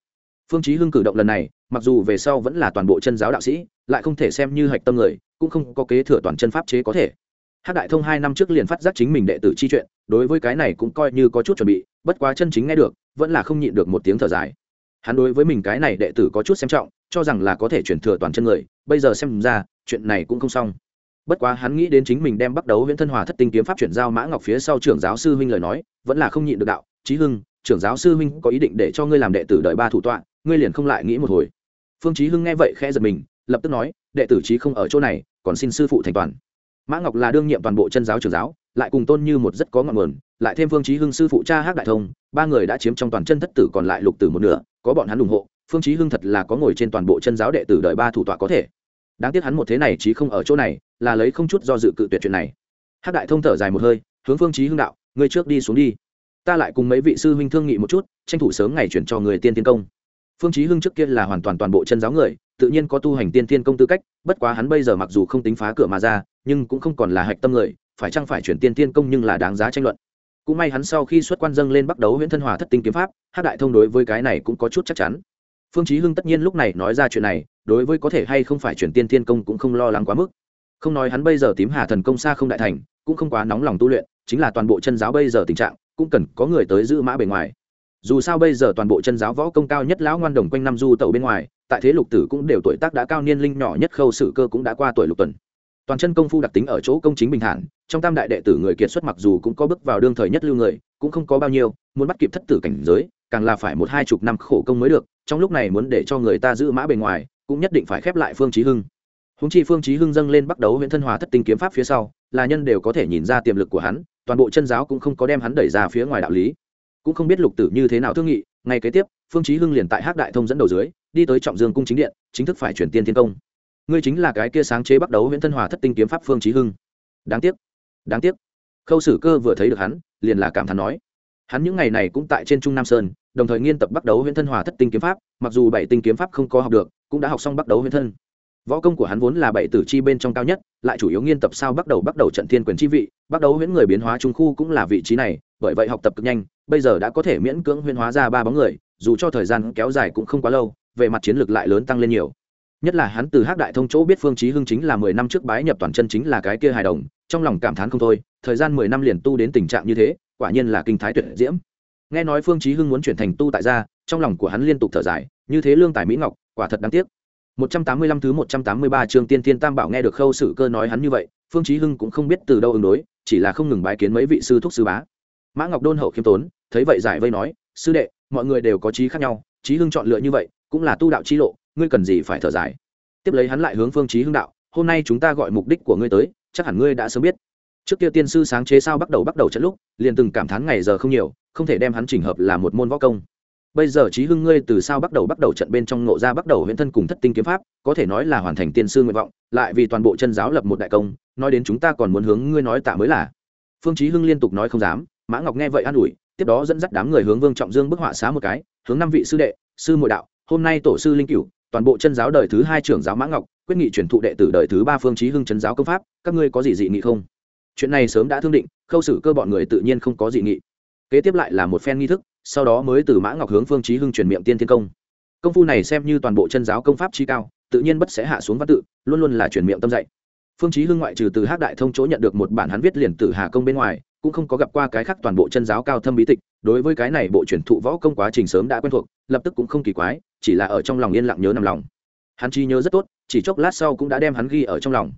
Phương chí hưng cử động lần này, mặc dù về sau vẫn là toàn bộ chân giáo đạo sĩ, lại không thể xem như hạch tâm người, cũng không có kế thừa toàn chân pháp chế có thể. Hắc đại thông hai năm trước liền phát giác chính mình đệ tử chi chuyện, đối với cái này cũng coi như có chút chuẩn bị, bất quá chân chính nghe được, vẫn là không nhịn được một tiếng thở dài. Hắn đối với mình cái này đệ tử có chút xem trọng, cho rằng là có thể chuyển thừa toàn chân người, bây giờ xem ra, chuyện này cũng không xong bất quá hắn nghĩ đến chính mình đem bắt đầu viễn thân hòa thất tinh kiếm pháp chuyển giao mã ngọc phía sau trưởng giáo sư huynh lời nói, vẫn là không nhịn được đạo trí hưng, trưởng giáo sư huynh có ý định để cho ngươi làm đệ tử đợi ba thủ tọa, ngươi liền không lại nghĩ một hồi. Phương trí hưng nghe vậy khẽ giật mình, lập tức nói, đệ tử trí không ở chỗ này, còn xin sư phụ thành toàn. Mã ngọc là đương nhiệm toàn bộ chân giáo trưởng giáo, lại cùng tôn như một rất có ngọn nguồn, lại thêm phương chí hưng sư phụ cha hắc đại thông, ba người đã chiếm trong toàn chân thất tử còn lại lục tử một nửa, có bọn hắn ủng hộ, phương chí hưng thật là có ngồi trên toàn bộ chân giáo đệ tử đợi ba thủ tọa có thể đáng tiếc hắn một thế này chí không ở chỗ này, là lấy không chút do dự cự tuyệt chuyện này. Hát đại thông thở dài một hơi, hướng phương chí hưng đạo, ngươi trước đi xuống đi. Ta lại cùng mấy vị sư huynh thương nghị một chút, tranh thủ sớm ngày chuyển cho người tiên tiên công. Phương chí hưng trước kia là hoàn toàn toàn bộ chân giáo người, tự nhiên có tu hành tiên tiên công tư cách, bất quá hắn bây giờ mặc dù không tính phá cửa mà ra, nhưng cũng không còn là hạch tâm người, phải chăng phải chuyển tiên tiên công nhưng là đáng giá tranh luận. Cũng may hắn sau khi xuất quan dâng lên bắt đấu huyễn thân hòa thất tinh kiếm pháp hát đại thông đối với cái này cũng có chút chắc chắn phương chí hưng tất nhiên lúc này nói ra chuyện này, đối với có thể hay không phải chuyển tiên thiên công cũng không lo lắng quá mức. Không nói hắn bây giờ tím hà thần công xa không đại thành, cũng không quá nóng lòng tu luyện, chính là toàn bộ chân giáo bây giờ tình trạng, cũng cần có người tới giữ mã bề ngoài. Dù sao bây giờ toàn bộ chân giáo võ công cao nhất lão ngoan đồng quanh năm du tẩu bên ngoài, tại thế lục tử cũng đều tuổi tác đã cao niên linh nhỏ nhất khâu sử cơ cũng đã qua tuổi lục tuần. Toàn chân công phu đặc tính ở chỗ công chính bình thản, trong tam đại đệ tử người kiệt xuất mặc dù cũng có bước vào đương thời nhất lưu người, cũng không có bao nhiêu, muốn bắt kịp thất tử cảnh giới, càng là phải một hai chục năm khổ công mới được trong lúc này muốn để cho người ta giữ mã bề ngoài, cũng nhất định phải khép lại phương chí hưng. Húng chi phương chí hưng dâng lên bắt đầu huyện thân hòa thất tinh kiếm pháp phía sau, là nhân đều có thể nhìn ra tiềm lực của hắn, toàn bộ chân giáo cũng không có đem hắn đẩy ra phía ngoài đạo lý. Cũng không biết lục tử như thế nào thương nghị, ngay kế tiếp, phương chí hưng liền tại hắc đại thông dẫn đầu dưới, đi tới trọng dương cung chính điện, chính thức phải chuyển tiên thiên công. Ngươi chính là cái kia sáng chế bắt đầu huyện thân hòa thất tinh kiếm pháp phương chí hưng. Đáng tiếc đáng tiếc. Khâu sử cơ vừa thấy được hắn, liền là cảm thán nói. Hắn những ngày này cũng tại trên trung nam sơn đồng thời nghiên tập bắt đầu huyễn thân hòa thất tinh kiếm pháp, mặc dù bảy tinh kiếm pháp không có học được, cũng đã học xong bắt đầu huyễn thân. Võ công của hắn vốn là bảy tử chi bên trong cao nhất, lại chủ yếu nghiên tập sao bắt đầu bắt đầu trận thiên quyền chi vị bắt đầu huyễn người biến hóa trung khu cũng là vị trí này, bởi vậy học tập cực nhanh, bây giờ đã có thể miễn cưỡng huyễn hóa ra ba bóng người, dù cho thời gian kéo dài cũng không quá lâu, về mặt chiến lược lại lớn tăng lên nhiều. Nhất là hắn từ hắc đại thông chỗ biết phương chí hưng chính là mười năm trước bái nhập toàn chân chính là cái kia hài đồng, trong lòng cảm thán không thôi, thời gian mười năm liền tu đến tình trạng như thế, quả nhiên là kinh thái tuyệt diễm nghe nói phương chí hưng muốn chuyển thành tu tại gia trong lòng của hắn liên tục thở dài như thế lương tài mỹ ngọc quả thật đáng tiếc 185 thứ 183 chương Tiên Tiên Tam Bảo nghe được Khâu Sử Cơ nói hắn như vậy, Phương Chí Hưng cũng không biết từ đâu ứng đối, chỉ là không ngừng bái kiến mấy vị sư thúc sư bá. Mã Ngọc Đôn hậu khiêm tốn, thấy vậy giải vây nói, sư đệ, mọi người đều có chí khác nhau, Chí Hưng chọn lựa như vậy, cũng là tu đạo chi lộ, ngươi cần gì phải thở dài. Tiếp lấy hắn lại hướng Phương Chí Hưng đạo, hôm nay chúng ta gọi mục đích của ngươi tới, chắc hẳn ngươi đã sớm biết. Trước kia tiên sư sáng chế sao bắt đầu bắt đầu trận lúc, liền từng cảm thán ngày giờ không nhiều, không thể đem hắn chỉnh hợp là một môn võ công. Bây giờ trí hưng ngươi từ sao bắt đầu bắt đầu trận bên trong nộ ra bắt đầu huyễn thân cùng thất tinh kiếm pháp có thể nói là hoàn thành tiên sư nguyện vọng lại vì toàn bộ chân giáo lập một đại công nói đến chúng ta còn muốn hướng ngươi nói tạ mới là. Phương trí hưng liên tục nói không dám mã ngọc nghe vậy an ủi tiếp đó dẫn dắt đám người hướng vương trọng dương bức họa xá một cái hướng năm vị sư đệ sư mội đạo hôm nay tổ sư linh cửu toàn bộ chân giáo đời thứ hai trưởng giáo mã ngọc quyết nghị truyền thụ đệ tử đời thứ ba phương trí hưng chân giáo công pháp các ngươi có gì dị nghị không? Chuyện này sớm đã thương định, khâu xử cơ bọn người tự nhiên không có dị nghị. Kế tiếp lại là một phen nghi thức, sau đó mới từ mã ngọc hướng phương chí hưng truyền miệng tiên thiên công. Công phu này xem như toàn bộ chân giáo công pháp chi cao, tự nhiên bất sẽ hạ xuống văn tự, luôn luôn là truyền miệng tâm dạy. Phương chí hưng ngoại trừ từ hắc đại thông chỗ nhận được một bản hắn viết liền tử hà công bên ngoài, cũng không có gặp qua cái khác toàn bộ chân giáo cao thâm bí tịch, đối với cái này bộ truyền thụ võ công quá trình sớm đã quen thuộc, lập tức cũng không kỳ quái, chỉ là ở trong lòng yên lặng nhớ nằm lòng. Hắn chi nhớ rất tốt, chỉ chốc lát sau cũng đã đem hắn ghi ở trong lòng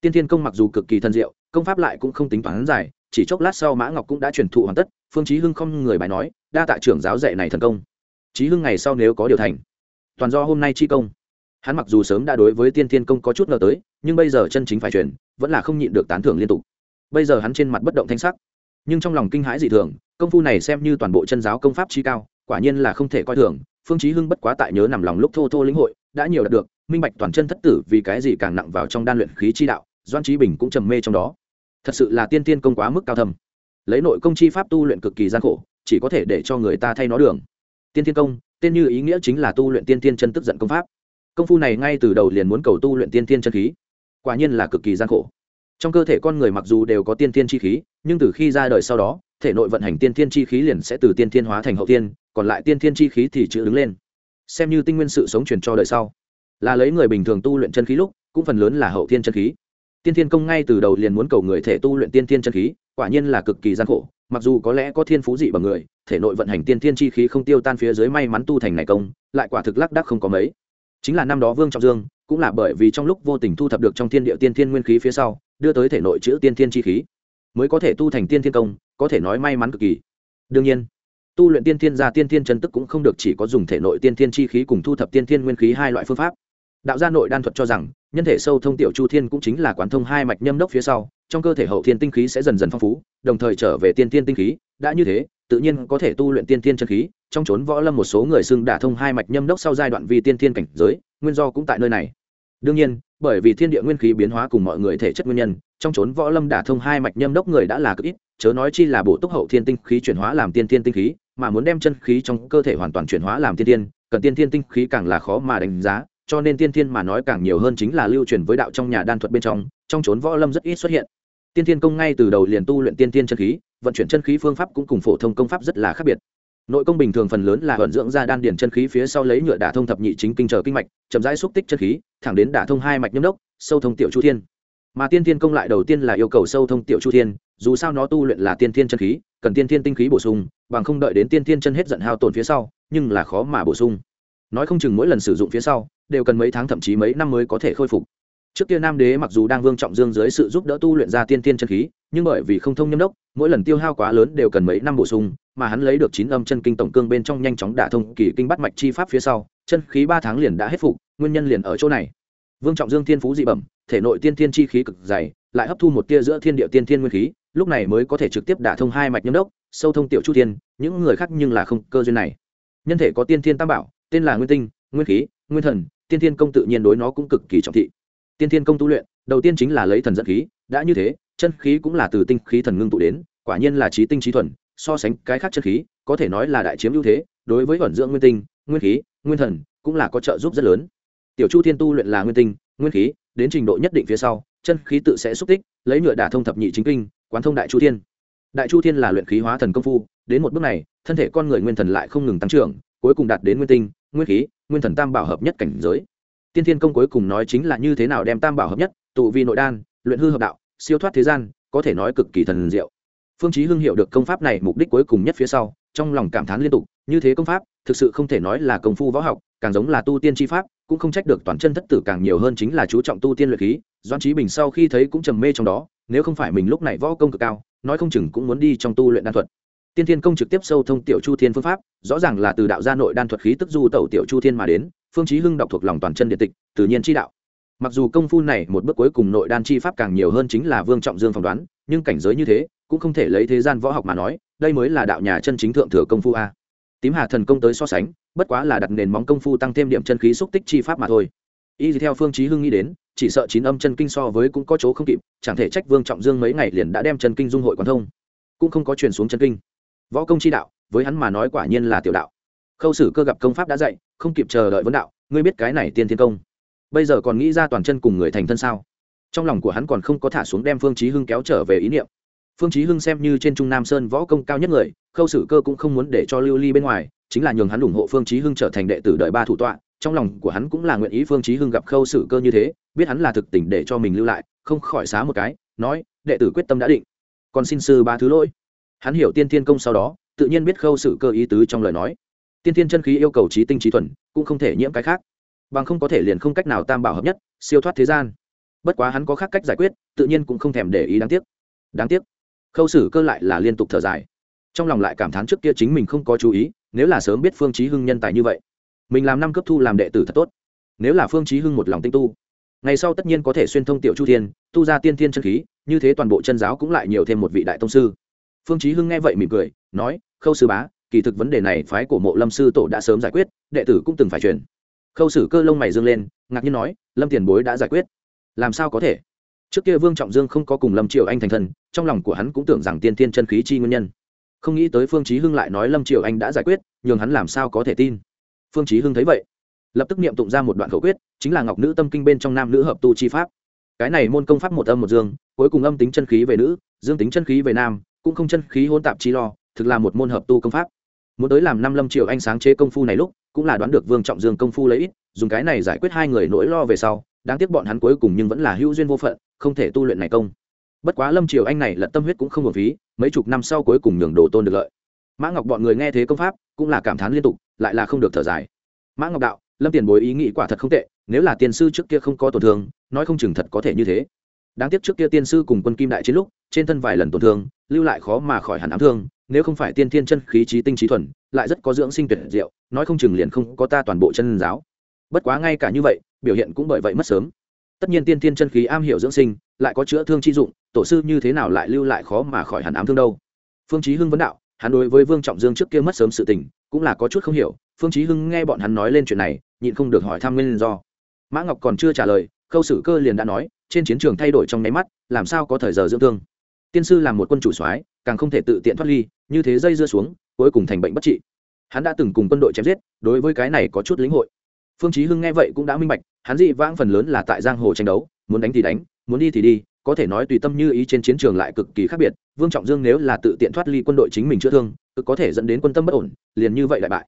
tiên thiên công mặc dù cực kỳ thân diệu, công pháp lại cũng không tính toán dài, chỉ chốc lát sau mã ngọc cũng đã truyền thụ hoàn tất, phương chí hưng không người bài nói, đa tạ trưởng giáo dạy này thần công. Chí hưng ngày sau nếu có điều thành, toàn do hôm nay chi công. Hắn mặc dù sớm đã đối với tiên thiên công có chút ngờ tới, nhưng bây giờ chân chính phải truyền, vẫn là không nhịn được tán thưởng liên tục. Bây giờ hắn trên mặt bất động thanh sắc, nhưng trong lòng kinh hãi dị thường, công phu này xem như toàn bộ chân giáo công pháp chi cao, quả nhiên là không thể coi thường, phương chí hưng bất quá tại nhớ nằm lòng lúc thô thô lĩnh hội, đã nhiều đạt được minh bạch toàn chân thất tử vì cái gì càng nặng vào trong đan luyện khí chi đạo doan trí bình cũng trầm mê trong đó. Thật sự là tiên tiên công quá mức cao thầm lấy nội công chi pháp tu luyện cực kỳ gian khổ, chỉ có thể để cho người ta thay nó đường. Tiên tiên công, tên như ý nghĩa chính là tu luyện tiên tiên chân tức giận công pháp. Công phu này ngay từ đầu liền muốn cầu tu luyện tiên tiên chân khí. Quả nhiên là cực kỳ gian khổ. Trong cơ thể con người mặc dù đều có tiên tiên chi khí, nhưng từ khi ra đời sau đó, thể nội vận hành tiên tiên chi khí liền sẽ từ tiên tiên hóa thành hậu tiên, còn lại tiên tiên chi khí thì chữ đứng lên. Xem như tinh nguyên sự sống truyền cho đời sau là lấy người bình thường tu luyện chân khí lúc, cũng phần lớn là hậu thiên chân khí. Tiên thiên công ngay từ đầu liền muốn cầu người thể tu luyện tiên thiên chân khí, quả nhiên là cực kỳ gian khổ, mặc dù có lẽ có thiên phú dị bằng người, thể nội vận hành tiên thiên chi khí không tiêu tan phía dưới may mắn tu thành này công, lại quả thực lắc đắc không có mấy. Chính là năm đó vương trọng dương, cũng là bởi vì trong lúc vô tình thu thập được trong thiên địa tiên thiên nguyên khí phía sau, đưa tới thể nội chữ tiên thiên chi khí, mới có thể tu thành tiên thiên công, có thể nói may mắn cực kỳ. Đương nhiên, tu luyện tiên thiên ra tiên thiên chân tức cũng không được chỉ có dùng thể nội tiên thiên chi khí cùng thu thập tiên thiên nguyên khí hai loại phương pháp đạo gia nội đan thuật cho rằng, nhân thể sâu thông tiểu chu thiên cũng chính là quán thông hai mạch nhâm đốc phía sau, trong cơ thể hậu thiên tinh khí sẽ dần dần phong phú, đồng thời trở về tiên tiên tinh khí, đã như thế, tự nhiên có thể tu luyện tiên tiên chân khí, trong chốn võ lâm một số người xưng đả thông hai mạch nhâm đốc sau giai đoạn vi tiên tiên cảnh giới, nguyên do cũng tại nơi này. Đương nhiên, bởi vì thiên địa nguyên khí biến hóa cùng mọi người thể chất nguyên nhân, trong chốn võ lâm đả thông hai mạch nhâm đốc người đã là cực ít, chớ nói chi là bổ túc hậu thiên tinh khí chuyển hóa làm tiên tiên tinh khí, mà muốn đem chân khí trong cơ thể hoàn toàn chuyển hóa làm tiên tiên cần tiên tiên tinh khí càng là khó mà đánh giá cho nên tiên thiên mà nói càng nhiều hơn chính là lưu truyền với đạo trong nhà đan thuật bên trong trong trốn võ lâm rất ít xuất hiện. Tiên thiên công ngay từ đầu liền tu luyện tiên thiên chân khí, vận chuyển chân khí phương pháp cũng cùng phổ thông công pháp rất là khác biệt. Nội công bình thường phần lớn là vận dưỡng ra đan điền chân khí phía sau lấy nhựa đả thông thập nhị chính kinh trở kinh mạch, chậm rãi xúc tích chân khí, thẳng đến đả thông hai mạch nhâm đốc, sâu thông tiểu chu thiên. Mà tiên thiên công lại đầu tiên là yêu cầu sâu thông tiểu chu thiên, dù sao nó tu luyện là tiên thiên chân khí, cần tiên thiên tinh khí bổ sung, bằng không đợi đến tiên thiên chân hết giận hao tổn phía sau, nhưng là khó mà bổ sung. Nói không chừng mỗi lần sử dụng phía sau đều cần mấy tháng thậm chí mấy năm mới có thể khôi phục. Trước kia nam đế mặc dù đang vương trọng dương dưới sự giúp đỡ tu luyện ra tiên tiên chân khí, nhưng bởi vì không thông nhâm đốc, mỗi lần tiêu hao quá lớn đều cần mấy năm bổ sung, mà hắn lấy được chín âm chân kinh tổng cương bên trong nhanh chóng đả thông kỳ kinh bắt mạch chi pháp phía sau, chân khí ba tháng liền đã hết phục, nguyên nhân liền ở chỗ này. Vương trọng dương thiên phú dị bẩm, thể nội tiên thiên chi khí cực dày, lại hấp thu một tia giữa thiên địa tiên thiên nguyên khí, lúc này mới có thể trực tiếp đả thông hai mạch nhâm đốc, sâu thông tiểu chu tiên những người khác nhưng là không cơ duyên này. Nhân thể có tiên thiên tam bảo, tên là nguyên tinh, nguyên khí, nguyên thần tiên thiên công tự nhiên đối nó cũng cực kỳ trọng thị. Tiên thiên công tu luyện, đầu tiên chính là lấy thần dẫn khí, đã như thế, chân khí cũng là từ tinh khí thần ngưng tụ đến, quả nhiên là trí tinh trí thuần, so sánh cái khác chân khí, có thể nói là đại chiếm ưu thế, đối với vận dưỡng nguyên tinh, nguyên khí, nguyên thần cũng là có trợ giúp rất lớn. Tiểu chu thiên tu luyện là nguyên tinh, nguyên khí, đến trình độ nhất định phía sau, chân khí tự sẽ xúc tích, lấy nhựa đả thông thập nhị chính kinh, quán thông đại chu thiên. Đại chu thiên là luyện khí hóa thần công phu, đến một bước này, thân thể con người nguyên thần lại không ngừng tăng trưởng cuối cùng đạt đến nguyên tinh, nguyên khí, nguyên thần tam bảo hợp nhất cảnh giới. Tiên thiên công cuối cùng nói chính là như thế nào đem tam bảo hợp nhất, tụ vi nội đan, luyện hư hợp đạo, siêu thoát thế gian, có thể nói cực kỳ thần diệu. Phương chí hưng hiểu được công pháp này mục đích cuối cùng nhất phía sau, trong lòng cảm thán liên tục, như thế công pháp, thực sự không thể nói là công phu võ học, càng giống là tu tiên chi pháp, cũng không trách được toàn chân thất tử càng nhiều hơn chính là chú trọng tu tiên luyện khí, doãn trí bình sau khi thấy cũng trầm mê trong đó, nếu không phải mình lúc này võ công cực cao, nói không chừng cũng muốn đi trong tu luyện đan thuật tiên thiên công trực tiếp sâu thông tiểu chu thiên phương pháp, rõ ràng là từ đạo gia nội đan thuật khí tức du tẩu tiểu chu thiên mà đến, phương chí hưng đọc thuộc lòng toàn chân điện tịch, tự nhiên chi đạo. Mặc dù công phu này một bước cuối cùng nội đan chi pháp càng nhiều hơn chính là vương trọng dương phỏng đoán, nhưng cảnh giới như thế, cũng không thể lấy thế gian võ học mà nói, đây mới là đạo nhà chân chính thượng thừa công phu a. Tím hà thần công tới so sánh, bất quá là đặt nền móng công phu tăng thêm điểm chân khí xúc tích chi pháp mà thôi. Y theo phương chí hưng nghĩ đến, chỉ sợ chín âm chân kinh so với cũng có chỗ không kịp, chẳng thể trách vương trọng dương mấy ngày liền đã đem chân kinh dung hội quan thông. Cũng không có truyền xuống chân kinh võ công chi đạo, với hắn mà nói quả nhiên là tiểu đạo. Khâu sử cơ gặp công pháp đã dạy, không kịp chờ đợi vấn đạo, ngươi biết cái này tiên thiên công? Bây giờ còn nghĩ ra toàn chân cùng người thành thân sao? Trong lòng của hắn còn không có thả xuống đem phương chí hưng kéo trở về ý niệm. Phương chí hưng xem như trên trung nam sơn võ công cao nhất người, khâu sử cơ cũng không muốn để cho lưu ly bên ngoài, chính là nhường hắn ủng hộ phương chí hưng trở thành đệ tử đợi ba thủ tọa. Trong lòng của hắn cũng là nguyện ý phương chí hưng gặp khâu sử cơ như thế, biết hắn là thực tình để cho mình lưu lại, không khỏi xá một cái, nói, đệ tử quyết tâm đã định, còn xin sư ba thứ lỗi hắn hiểu tiên thiên công sau đó, tự nhiên biết khâu sử cơ ý tứ trong lời nói. Tiên thiên chân khí yêu cầu trí tinh trí thuần, cũng không thể nhiễm cái khác. Bằng không có thể liền không cách nào tam bảo hợp nhất, siêu thoát thế gian. Bất quá hắn có khác cách giải quyết, tự nhiên cũng không thèm để ý đáng tiếc. Đáng tiếc. Khâu sử cơ lại là liên tục thở dài. Trong lòng lại cảm thán trước kia chính mình không có chú ý, nếu là sớm biết phương chí hưng nhân tài như vậy, mình làm năm cấp thu làm đệ tử thật tốt. Nếu là phương chí hưng một lòng tinh tu, ngày sau tất nhiên có thể xuyên thông tiểu chu thiên, tu ra tiên thiên chân khí, như thế toàn bộ chân giáo cũng lại nhiều thêm một vị đại tông sư phương chí hưng nghe vậy mỉm cười, nói, khâu sư bá, kỳ thực vấn đề này phái của mộ lâm sư tổ đã sớm giải quyết, đệ tử cũng từng phải truyền. Khâu sử cơ lông mày dương lên, ngạc nhiên nói, lâm tiền bối đã giải quyết. Làm sao có thể? Trước kia vương trọng dương không có cùng lâm triều anh thành thần trong lòng của hắn cũng tưởng rằng tiên tiên chân khí chi nguyên nhân. Không nghĩ tới phương chí hưng lại nói lâm triều anh đã giải quyết, nhường hắn làm sao có thể tin. Phương chí hưng thấy vậy, lập tức niệm tụng ra một đoạn khẩu quyết, chính là ngọc nữ tâm kinh bên trong nam nữ hợp tu chi pháp. Cái này môn công pháp một âm một dương, cuối cùng âm tính chân khí về nữ, dương tính chân khí về nam cũng không chân khí hỗn tạp chi lo, thực là một môn hợp tu công pháp. Muốn tới làm năm lâm triều anh sáng chế công phu này lúc, cũng là đoán được vương trọng dương công phu lấy ít, dùng cái này giải quyết hai người nỗi lo về sau, đáng tiếc bọn hắn cuối cùng nhưng vẫn là hữu duyên vô phận, không thể tu luyện này công. Bất quá lâm triều anh này lận tâm huyết cũng không hợp phí, mấy chục năm sau cuối cùng nhường đồ tôn được lợi. Mã ngọc bọn người nghe thế công pháp, cũng là cảm thán liên tục, lại là không được thở dài. Mã ngọc đạo, lâm tiền bối ý nghĩ quả thật không tệ, nếu là tiền sư trước kia không có tổn thương, nói không chừng thật có thể như thế. Đáng tiếc trước kia tiên sư cùng quân kim đại chiến lúc, trên thân vài lần tổn thương lưu lại khó mà khỏi hẳn ám thương, nếu không phải tiên thiên chân khí trí tinh trí thuần, lại rất có dưỡng sinh tuyệt diệu, nói không chừng liền không có ta toàn bộ chân giáo. Bất quá ngay cả như vậy, biểu hiện cũng bởi vậy mất sớm. Tất nhiên tiên thiên chân khí am hiểu dưỡng sinh, lại có chữa thương chi dụng, tổ sư như thế nào lại lưu lại khó mà khỏi hẳn ám thương đâu? Phương chí hưng vấn đạo, hắn đối với vương trọng dương trước kia mất sớm sự tình, cũng là có chút không hiểu, phương chí hưng nghe bọn hắn nói lên chuyện này, nhịn không được hỏi thăm nguyên do. Mã ngọc còn chưa trả lời, khâu sử cơ liền đã nói, trên chiến trường thay đổi trong nháy mắt, làm sao có thời giờ dưỡng thương? Tiên sư làm một quân chủ soái, càng không thể tự tiện thoát ly, như thế dây dưa xuống, cuối cùng thành bệnh bất trị. Hắn đã từng cùng quân đội chém giết, đối với cái này có chút lĩnh hội. Phương chí hưng nghe vậy cũng đã minh bạch, hắn dị vãng phần lớn là tại giang hồ tranh đấu, muốn đánh thì đánh, muốn đi thì đi, có thể nói tùy tâm như ý trên chiến trường lại cực kỳ khác biệt. Vương trọng dương nếu là tự tiện thoát ly quân đội chính mình chữa thương cực có thể dẫn đến quân tâm bất ổn, liền như vậy đại bại.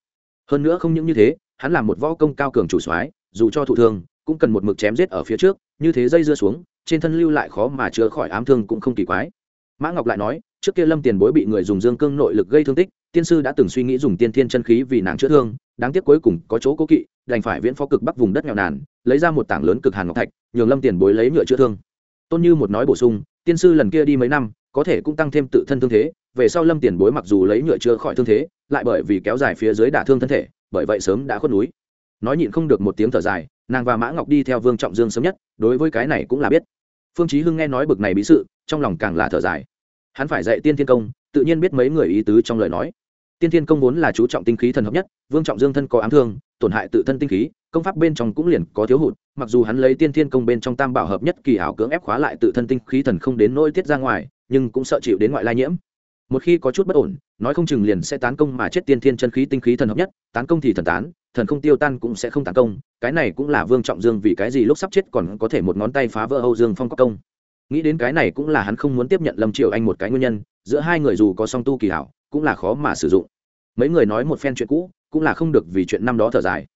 Hơn nữa không những như thế, hắn làm một võ công cao cường chủ soái, dù cho thụ thương, cũng cần một mực chém giết ở phía trước, như thế dây dưa xuống, trên thân lưu lại khó mà chữa khỏi ám thương cũng không kỳ quái mã ngọc lại nói, trước kia lâm tiền bối bị người dùng dương cương nội lực gây thương tích, tiên sư đã từng suy nghĩ dùng tiên thiên chân khí vì nàng chữa thương, đáng tiếc cuối cùng có chỗ cố kỵ, đành phải viễn phó cực bắc vùng đất nghèo nàn, lấy ra một tảng lớn cực hàn ngọc thạch, nhường lâm tiền bối lấy nhựa chữa thương. Tôn như một nói bổ sung, tiên sư lần kia đi mấy năm, có thể cũng tăng thêm tự thân thương thế, về sau lâm tiền bối mặc dù lấy nhựa chữa khỏi thương thế, lại bởi vì kéo dài phía dưới đả thương thân thể, bởi vậy sớm đã khuất núi. Nói nhịn không được một tiếng thở dài, nàng và mã ngọc đi theo vương trọng dương sớm nhất, đối với cái này cũng là biết. Phương chí hưng nghe nói bực này bí sự trong lòng càng là thở dài. Hắn phải dạy tiên thiên công, tự nhiên biết mấy người ý tứ trong lời nói. Tiên thiên công vốn là chú trọng tinh khí thần hợp nhất, vương trọng dương thân có ám thương, tổn hại tự thân tinh khí, công pháp bên trong cũng liền có thiếu hụt, mặc dù hắn lấy tiên thiên công bên trong tam bảo hợp nhất kỳ ảo cưỡng ép khóa lại tự thân tinh khí thần không đến nỗi tiết ra ngoài, nhưng cũng sợ chịu đến ngoại lai nhiễm. Một khi có chút bất ổn, nói không chừng liền sẽ tán công mà chết tiên thiên chân khí tinh khí thần hợp nhất, tán công thì thần tán, thần không tiêu tan cũng sẽ không tán công, cái này cũng là vương trọng dương vì cái gì lúc sắp chết còn có thể một ngón tay phá vỡ âu dương phong có công nghĩ đến cái này cũng là hắn không muốn tiếp nhận lâm triều anh một cái nguyên nhân, giữa hai người dù có song tu kỳ hảo, cũng là khó mà sử dụng. Mấy người nói một phen chuyện cũ, cũng là không được vì chuyện năm đó thở dài.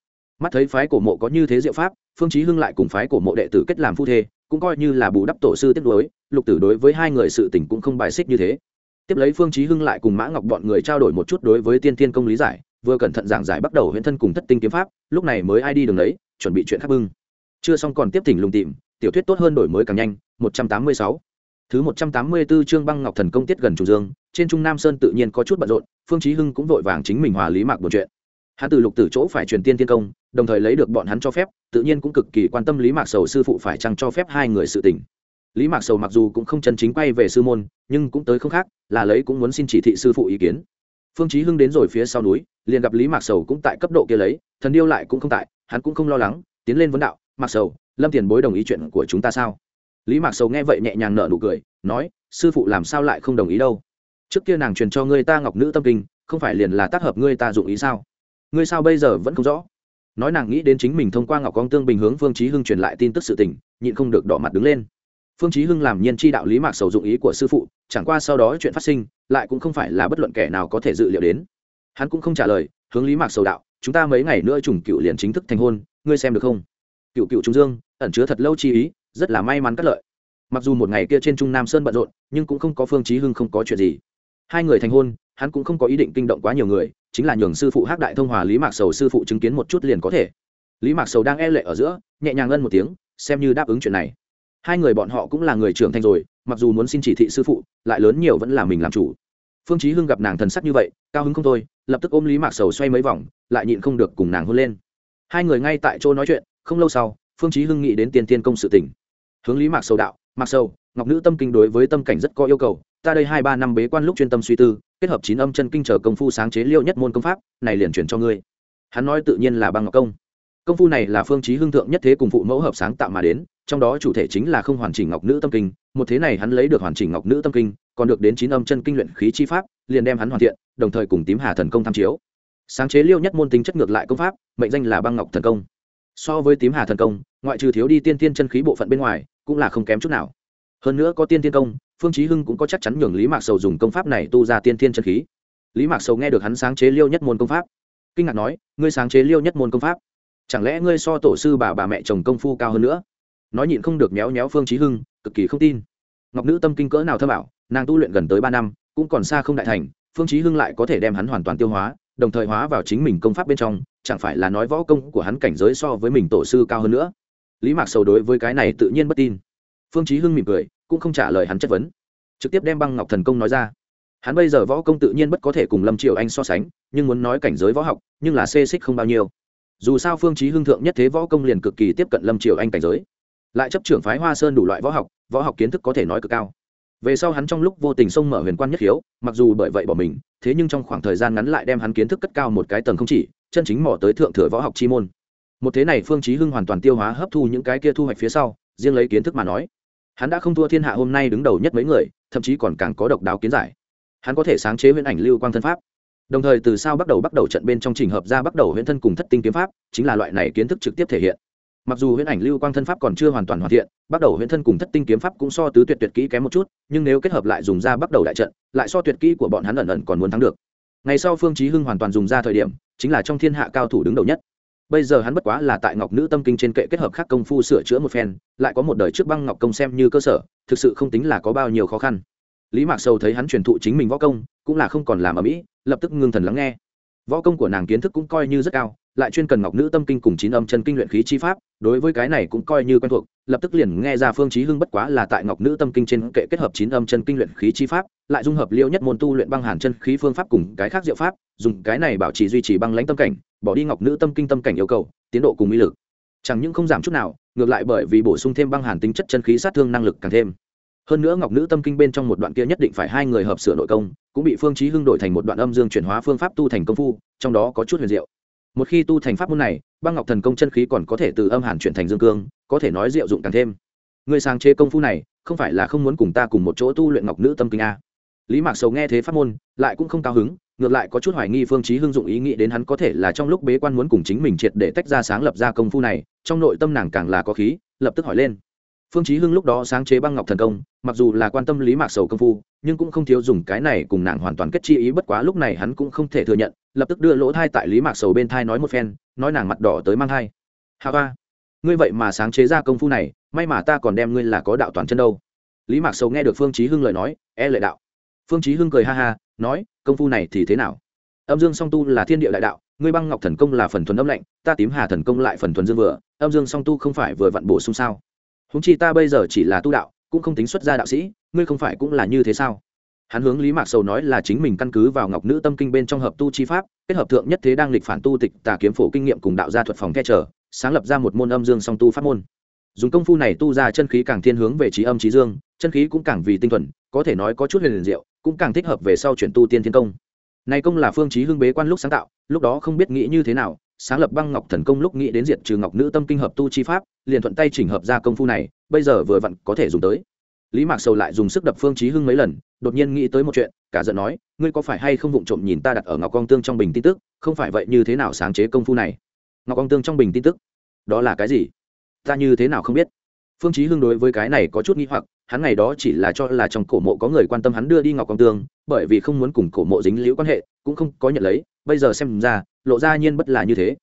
Mắt thấy phái cổ mộ có như thế diệu pháp, phương chí hưng lại cùng phái cổ mộ đệ tử kết làm phu thê, cũng coi như là bù đắp tổ sư tiếp đối lục tử đối với hai người sự tình cũng không bài xích như thế. Tiếp lấy phương chí hưng lại cùng mã ngọc bọn người trao đổi một chút đối với tiên tiên công lý giải, vừa cẩn thận giảng giải bắt đầu huyễn thân cùng thất tinh kiếm pháp, lúc này mới ai đi đường đấy, chuẩn bị chuyện khác bưng. Chưa xong còn tiếp thỉnh lùng tìm, tiểu thuyết tốt hơn đổi mới càng nhanh 186 thứ 184 chương băng ngọc thần công tiết gần chủ dương, trên trung nam sơn tự nhiên có chút bận rộn, phương chí hưng cũng vội vàng chính mình hòa lý mạc bộ chuyện. Hắn từ lục tử chỗ phải truyền tiên tiên công, đồng thời lấy được bọn hắn cho phép, tự nhiên cũng cực kỳ quan tâm lý mạc sầu sư phụ phải chăng cho phép hai người sự tình. Lý mạc sầu mặc dù cũng không chân chính quay về sư môn, nhưng cũng tới không khác, là lấy cũng muốn xin chỉ thị sư phụ ý kiến. Phương chí hưng đến rồi phía sau núi, liền gặp lý mạc sầu cũng tại cấp độ kia lấy, thần điêu lại cũng không tại, hắn cũng không lo lắng, tiến lên vấn đạo, mạc sầu, lâm tiền bối đồng ý chuyện của chúng ta sao? Lý mạc sầu nghe vậy nhẹ nhàng nở nụ cười, nói, sư phụ làm sao lại không đồng ý đâu? Trước kia nàng truyền cho ngươi ta ngọc nữ tâm kinh, không phải liền là tác hợp ngươi ta dụng ý sao? Ngươi sao bây giờ vẫn không rõ? Nói nàng nghĩ đến chính mình thông qua ngọc quang tương bình hướng phương chí hưng truyền lại tin tức sự tình, nhịn không được đỏ mặt đứng lên. Phương chí hưng làm nhiên chi đạo lý mạc sầu dụng ý của sư phụ, chẳng qua sau đó chuyện phát sinh, lại cũng không phải là bất luận kẻ nào có thể dự liệu đến. Hắn cũng không trả lời, hướng lý mạc sầu đạo, chúng ta mấy ngày nữa trùng cựu liền chính thức thành hôn, ngươi xem được không? Cựu cựu trung dương, ẩn chứa thật lâu chi ý rất là may mắn cắt lợi. Mặc dù một ngày kia trên trung nam sơn bận rộn, nhưng cũng không có phương chí hưng không có chuyện gì. Hai người thành hôn, hắn cũng không có ý định kinh động quá nhiều người, chính là nhường sư phụ hắc đại thông hòa lý mạc sầu sư phụ chứng kiến một chút liền có thể. Lý mạc sầu đang e lệ ở giữa, nhẹ nhàng ngân một tiếng, xem như đáp ứng chuyện này. Hai người bọn họ cũng là người trưởng thành rồi, mặc dù muốn xin chỉ thị sư phụ, lại lớn nhiều vẫn là mình làm chủ. Phương chí hưng gặp nàng thần sắc như vậy, cao hứng không thôi, lập tức ôm lý mạc sầu xoay mấy vòng, lại nhịn không được cùng nàng hôn lên. Hai người ngay tại chỗ nói chuyện, không lâu sau, phương chí hưng nghĩ đến tiền tiên công sự tình hướng lý mạc sầu đạo, mạc sầu, ngọc nữ tâm kinh đối với tâm cảnh rất có yêu cầu. Ta đây hai ba năm bế quan lúc chuyên tâm suy tư, kết hợp chín âm chân kinh trở công phu sáng chế liêu nhất môn công pháp, này liền chuyển cho ngươi. Hắn nói tự nhiên là băng ngọc công. Công phu này là phương chí hưng thượng nhất thế cùng phụ mẫu hợp sáng tạo mà đến, trong đó chủ thể chính là không hoàn chỉnh ngọc nữ tâm kinh. Một thế này hắn lấy được hoàn chỉnh ngọc nữ tâm kinh, còn được đến chín âm chân kinh luyện khí chi pháp, liền đem hắn hoàn thiện, đồng thời cùng tím hà thần công tham chiếu. Sáng chế liêu nhất môn tính chất ngược lại công pháp, mệnh danh là băng ngọc thần công. So với tím hà thần công, ngoại trừ thiếu đi tiên tiên chân khí bộ phận bên ngoài cũng là không kém chút nào. Hơn nữa có tiên tiên công, phương chí hưng cũng có chắc chắn nhường lý mạc sầu dùng công pháp này tu ra tiên tiên chân khí. Lý mạc sầu nghe được hắn sáng chế liêu nhất môn công pháp, kinh ngạc nói, ngươi sáng chế liêu nhất môn công pháp? Chẳng lẽ ngươi so tổ sư bà bà mẹ chồng công phu cao hơn nữa? Nói nhịn không được méo méo phương chí hưng, cực kỳ không tin. Ngọc nữ tâm kinh cỡ nào thơ bảo nàng tu luyện gần tới ba năm, cũng còn xa không đại thành, phương chí hưng lại có thể đem hắn hoàn toàn tiêu hóa, đồng thời hóa vào chính mình công pháp bên trong, chẳng phải là nói võ công của hắn cảnh giới so với mình tổ sư cao hơn nữa? Lý mạc sầu đối với cái này tự nhiên bất tin. Phương chí hưng mỉm cười, cũng không trả lời hắn chất vấn. Trực tiếp đem băng ngọc thần công nói ra. Hắn bây giờ võ công tự nhiên bất có thể cùng lâm triều anh so sánh, nhưng muốn nói cảnh giới võ học, nhưng là xê xích không bao nhiêu. Dù sao phương chí hưng thượng nhất thế võ công liền cực kỳ tiếp cận lâm triều anh cảnh giới. Lại chấp trưởng phái hoa sơn đủ loại võ học võ học kiến thức có thể nói cực cao. Về sau hắn trong lúc vô tình xông mở huyền quan nhất hiếu, mặc dù bởi vậy bỏ mình, thế nhưng trong khoảng thời gian ngắn lại đem hắn kiến thức cất cao một cái tầng không chỉ, chân chính mò tới thượng thừa võ học chi môn một thế này phương chí hưng hoàn toàn tiêu hóa hấp thu những cái kia thu hoạch phía sau, riêng lấy kiến thức mà nói, hắn đã không thua thiên hạ hôm nay đứng đầu nhất mấy người, thậm chí còn càng có độc đáo kiến giải. Hắn có thể sáng chế huyễn ảnh lưu quang thân pháp. Đồng thời từ sau bắt đầu bắt đầu trận bên trong trình hợp ra bắt đầu huyễn thân cùng thất tinh kiếm pháp, chính là loại này kiến thức trực tiếp thể hiện. Mặc dù huyễn ảnh lưu quang thân pháp còn chưa hoàn toàn hoàn thiện, bắt đầu huyễn thân cùng thất tinh kiếm pháp cũng so tứ tuyệt tuyệt kỹ kém một chút, nhưng nếu kết hợp lại dùng ra bắt đầu đại trận, lại so tuyệt kỹ của bọn hắn ẩn ẩn còn muốn thắng được. Ngày sau phương chí hưng hoàn toàn dùng ra thời điểm, chính là trong thiên hạ cao thủ đứng đầu nhất bây giờ hắn bất quá là tại ngọc nữ tâm kinh trên kệ kết hợp khắc công phu sửa chữa một phen, lại có một đời trước băng ngọc công xem như cơ sở, thực sự không tính là có bao nhiêu khó khăn. Lý mạc sầu thấy hắn truyền thụ chính mình võ công, cũng là không còn làm ở mỹ, lập tức ngưng thần lắng nghe. Võ công của nàng kiến thức cũng coi như rất cao lại chuyên cần ngọc nữ tâm kinh cùng chín âm chân kinh luyện khí chi pháp, đối với cái này cũng coi như quen thuộc, lập tức liền nghe ra phương chí hưng bất quá là tại ngọc nữ tâm kinh trên kệ kết hợp chín âm chân kinh luyện khí chi pháp, lại dung hợp liêu nhất môn tu luyện băng hàn chân khí phương pháp cùng cái khác diệu pháp, dùng cái này bảo trì duy trì băng lãnh tâm cảnh, bỏ đi ngọc nữ tâm kinh tâm cảnh yêu cầu, tiến độ cùng uy lực. Chẳng những không giảm chút nào, ngược lại bởi vì bổ sung thêm băng hàn tính chất chân khí sát thương năng lực càng thêm. Hơn nữa ngọc nữ tâm kinh bên trong một đoạn kia nhất định phải hai người hợp sửa nội công, cũng bị phương chí hưng đổi thành một đoạn âm dương chuyển hóa phương pháp tu thành công phu, trong đó có chút huyền diệu một khi tu thành pháp môn này, băng ngọc thần công chân khí còn có thể từ âm hàn chuyển thành dương cương, có thể nói diệu dụng càng thêm. Người sáng chế công phu này, không phải là không muốn cùng ta cùng một chỗ tu luyện ngọc nữ tâm kinh a. Lý mạc sầu nghe thế pháp môn, lại cũng không cao hứng, ngược lại có chút hoài nghi phương chí hưng dụng ý nghĩ đến hắn có thể là trong lúc bế quan muốn cùng chính mình triệt để tách ra sáng lập ra công phu này, trong nội tâm nàng càng là có khí, lập tức hỏi lên phương chí hưng lúc đó sáng chế băng ngọc thần công, mặc dù là quan tâm lý mạc sầu công phu, nhưng cũng không thiếu dùng cái này cùng nàng hoàn toàn kết chi ý, bất quá lúc này hắn cũng không thể thừa nhận, lập tức đưa lỗ thai tại lý mạc sầu bên thai nói một phen, nói nàng mặt đỏ tới mang thai. Hà ba ngươi vậy mà sáng chế ra công phu này, may mà ta còn đem ngươi là có đạo toàn chân đâu. Lý mạc sầu nghe được phương chí hưng lời nói e lệ đạo. Phương chí hưng cười ha ha, nói, công phu này thì thế nào? Âm dương song tu là thiên địa đại đạo, ngươi băng ngọc thần công là phần thuần âm lạnh, ta tím hà thần công lại phần thuần dương vừa, âm dương song tu không phải vừa vặn bổ sung sao? Húng chi ta bây giờ chỉ là tu đạo, cũng không tính xuất gia đạo sĩ, ngươi không phải cũng là như thế sao? Hắn hướng lý mạc sầu nói là chính mình căn cứ vào ngọc nữ tâm kinh bên trong hợp tu chi pháp, kết hợp thượng nhất thế đang lịch phản tu tịch tà kiếm phổ kinh nghiệm cùng đạo gia thuật phòng khe trở sáng lập ra một môn âm dương song tu pháp môn. Dùng công phu này tu ra chân khí càng thiên hướng về trí âm trí dương, chân khí cũng càng vì tinh thuần, có thể nói có chút huyền diệu, cũng càng thích hợp về sau chuyển tu tiên thiên công. Này công là phương chí hưng bế quan lúc sáng tạo, lúc đó không biết nghĩ như thế nào sáng lập băng ngọc thần công lúc nghĩ đến diệt trừ ngọc nữ tâm kinh hợp tu chi pháp, liền thuận tay chỉnh hợp ra công phu này, bây giờ vừa vặn có thể dùng tới. Lý mạc sầu lại dùng sức đập phương trí hưng mấy lần, đột nhiên nghĩ tới một chuyện, cả giận nói, ngươi có phải hay không vụng trộm nhìn ta đặt ở ngọc quang tương trong bình tin tức, không phải vậy như thế nào sáng chế công phu này? Ngọc quang tương trong bình tin tức? Đó là cái gì? Ta như thế nào không biết? Phương trí hưng đối với cái này có chút nghi hoặc hắn ngày đó chỉ là cho là trong cổ mộ có người quan tâm hắn đưa đi ngọc quang tương, bởi vì không muốn cùng cổ mộ dính liễu quan hệ, cũng không có nhận lấy, bây giờ xem ra, lộ ra nhiên bất là như thế.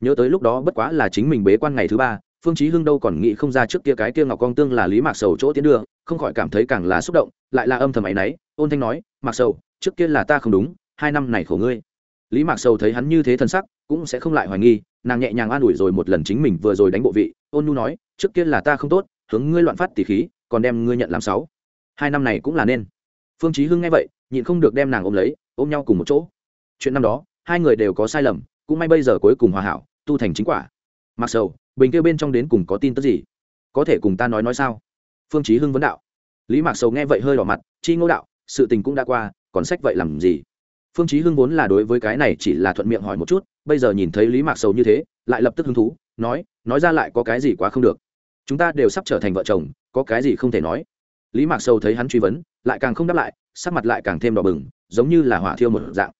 Nhớ tới lúc đó bất quá là chính mình bế quan ngày thứ ba, phương chí hưng đâu còn nghĩ không ra trước kia cái kia ngọc quang tương là lý mạc sầu chỗ tiến đưa không khỏi cảm thấy càng là xúc động, lại là âm thầm ấy nấy, ôn thanh nói, mạc sầu, trước kia là ta không đúng, hai năm này khổ ngươi. Lý mạc sầu thấy hắn như thế thân sắc, cũng sẽ không lại hoài nghi, nàng nhẹ nhàng an ủi rồi một lần chính mình vừa rồi đánh bộ vị, ôn nhu nói, trước kia là ta không tốt, hướng ngươi loạn phát tỉ khí còn đem ngươi nhận làm sáu. Hai năm này cũng là nên. Phương chí hưng nghe vậy, nhịn không được đem nàng ôm lấy, ôm nhau cùng một chỗ. Chuyện năm đó, hai người đều có sai lầm, cũng may bây giờ cuối cùng hòa hảo, tu thành chính quả. Mặc sầu, bình kia bên trong đến cùng có tin tức gì? Có thể cùng ta nói nói sao? Phương chí hưng vấn đạo. Lý mạc sầu nghe vậy hơi đỏ mặt, chi ngô đạo, sự tình cũng đã qua, còn sách vậy làm gì? Phương chí hưng vốn là đối với cái này chỉ là thuận miệng hỏi một chút, bây giờ nhìn thấy lý mạc sầu như thế, lại lập tức hứng thú, nói nói ra lại có cái gì quá không được chúng ta đều sắp trở thành vợ chồng, có cái gì không thể nói. Lý mạc sầu thấy hắn truy vấn, lại càng không đáp lại, sắc mặt lại càng thêm đỏ bừng, giống như là hỏa thiêu một dạng.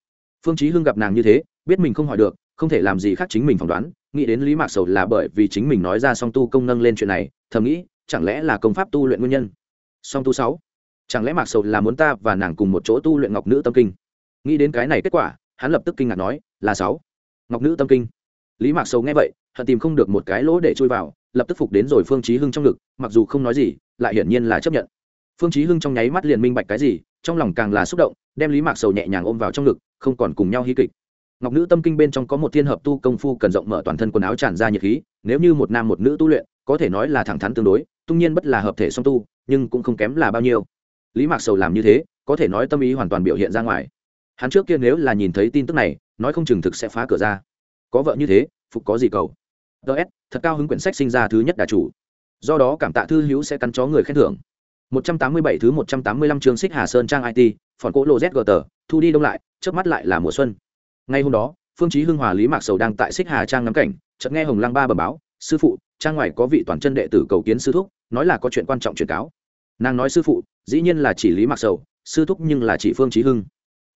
Phương chí hưng gặp nàng như thế, biết mình không hỏi được, không thể làm gì khác chính mình phỏng đoán, nghĩ đến lý mạc sầu là bởi vì chính mình nói ra song tu công nâng lên chuyện này, thầm nghĩ, chẳng lẽ là công pháp tu luyện nguyên nhân? Song tu sáu. Chẳng lẽ mạc sầu là muốn ta và nàng cùng một chỗ tu luyện ngọc nữ tâm kinh? Nghĩ đến cái này kết quả, hắn lập tức kinh ngạc nói, là sáu. Ngọc nữ tâm kinh. Lý mạc sầu nghe vậy, hận tìm không được một cái lỗ để chui vào lập tức phục đến rồi phương chí hưng trong ngực, mặc dù không nói gì, lại hiển nhiên là chấp nhận. Phương chí hưng trong nháy mắt liền minh bạch cái gì, trong lòng càng là xúc động, đem lý mạc sầu nhẹ nhàng ôm vào trong ngực, không còn cùng nhau hy kịch. Ngọc nữ tâm kinh bên trong có một thiên hợp tu công phu cần rộng mở toàn thân quần áo tràn ra nhiệt khí, nếu như một nam một nữ tu luyện, có thể nói là thẳng thắn tương đối, tung nhiên bất là hợp thể song tu, nhưng cũng không kém là bao nhiêu. Lý mạc sầu làm như thế, có thể nói tâm ý hoàn toàn biểu hiện ra ngoài. Hắn trước kia nếu là nhìn thấy tin tức này, nói không chừng thực sẽ phá cửa ra. Có vợ như thế, phục có gì cầu? Ts thật cao hứng quyển sách sinh ra thứ nhất đà chủ do đó cảm tạ thư hữu sẽ cắn chó người khen thưởng 187 thứ 185 chương xích Hà Sơn trang IT, phòn cỗ lô ZGT, thu đi đông lại, trước mắt lại là mùa xuân. Ngay hôm đó, Phương Chí Hưng Hòa Lý Mạc Sầu đang tại xích Hà trang ngắm cảnh, chợt nghe Hồng Lăng Ba bẩm báo, sư phụ, trang ngoài có vị toàn chân đệ tử cầu kiến sư thúc, nói là có chuyện quan trọng truyền cáo. Nàng nói sư phụ, dĩ nhiên là chỉ Lý Mạc Sầu, sư thúc nhưng là chỉ Phương Chí Hưng.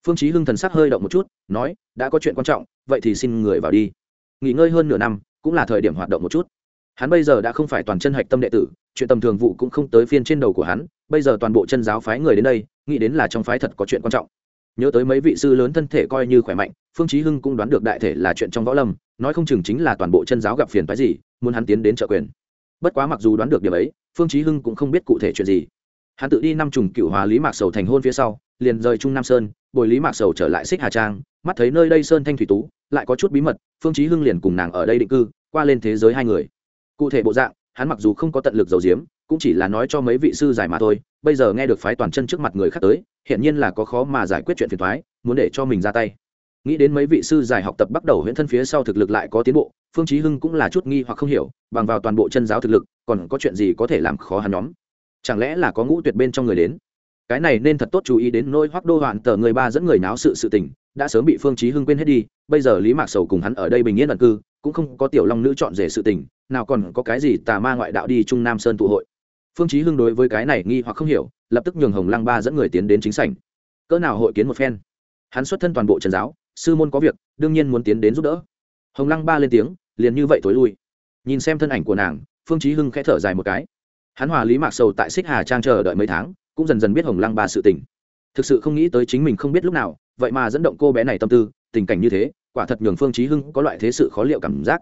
Phương Chí Hưng thần sắc hơi động một chút, nói, đã có chuyện quan trọng, vậy thì xin người vào đi. Nghỉ ngơi hơn nửa năm, cũng là thời điểm hoạt động một chút. Hắn bây giờ đã không phải toàn chân hạch tâm đệ tử, chuyện tầm thường vụ cũng không tới phiên trên đầu của hắn, bây giờ toàn bộ chân giáo phái người đến đây, nghĩ đến là trong phái thật có chuyện quan trọng. Nhớ tới mấy vị sư lớn thân thể coi như khỏe mạnh, phương chí hưng cũng đoán được đại thể là chuyện trong võ lâm, nói không chừng chính là toàn bộ chân giáo gặp phiền phái gì, muốn hắn tiến đến trợ quyền. Bất quá mặc dù đoán được điểm ấy, phương chí hưng cũng không biết cụ thể chuyện gì. Hắn tự đi năm trùng cửu hòa lý mạc sầu thành hôn phía sau, liền rời trung nam sơn bồi lý mạc sầu trở lại xích hà trang, mắt thấy nơi đây sơn thanh thủy tú, lại có chút bí mật, phương chí hưng liền cùng nàng ở đây định cư, qua lên thế giới hai người. Cụ thể bộ dạng, hắn mặc dù không có tận lực giấu giếm, cũng chỉ là nói cho mấy vị sư giải mà thôi, bây giờ nghe được phái toàn chân trước mặt người khác tới hiện nhiên là có khó mà giải quyết chuyện phiền toái, muốn để cho mình ra tay. Nghĩ đến mấy vị sư giải học tập bắt đầu huyễn thân phía sau thực lực lại có tiến bộ, phương chí hưng cũng là chút nghi hoặc không hiểu, bằng vào toàn bộ chân giáo thực lực, còn có chuyện gì có thể làm khó hắn nhóm? Chẳng lẽ là có ngũ tuyệt bên trong người đến? Cái này nên thật tốt chú ý đến nỗi hoắc đô hoạn tờ người ba dẫn người náo sự sự tình, đã sớm bị phương chí hưng quên hết đi, bây giờ lý mạc sầu cùng hắn ở đây bình yên ẩn cư, cũng không có tiểu long nữ chọn rể sự tình, nào còn có cái gì tà ma ngoại đạo đi trung nam sơn tụ hội. Phương chí hưng đối với cái này nghi hoặc không hiểu, lập tức nhường hồng lăng ba dẫn người tiến đến chính sảnh. Cỡ nào hội kiến một phen? Hắn xuất thân toàn bộ trần giáo, sư môn có việc, đương nhiên muốn tiến đến giúp đỡ. Hồng lăng ba lên tiếng, liền như vậy tối lui. Nhìn xem thân ảnh của nàng, phương chí hưng khẽ thở dài một cái. Hắn hòa lý mạc sầu tại xích hà trang chờ đợi mấy tháng cũng dần dần biết hồng lăng ba sự tình. Thực sự không nghĩ tới chính mình không biết lúc nào, vậy mà dẫn động cô bé này tâm tư, tình cảnh như thế, quả thật nhường phương trí hưng có loại thế sự khó liệu cảm giác.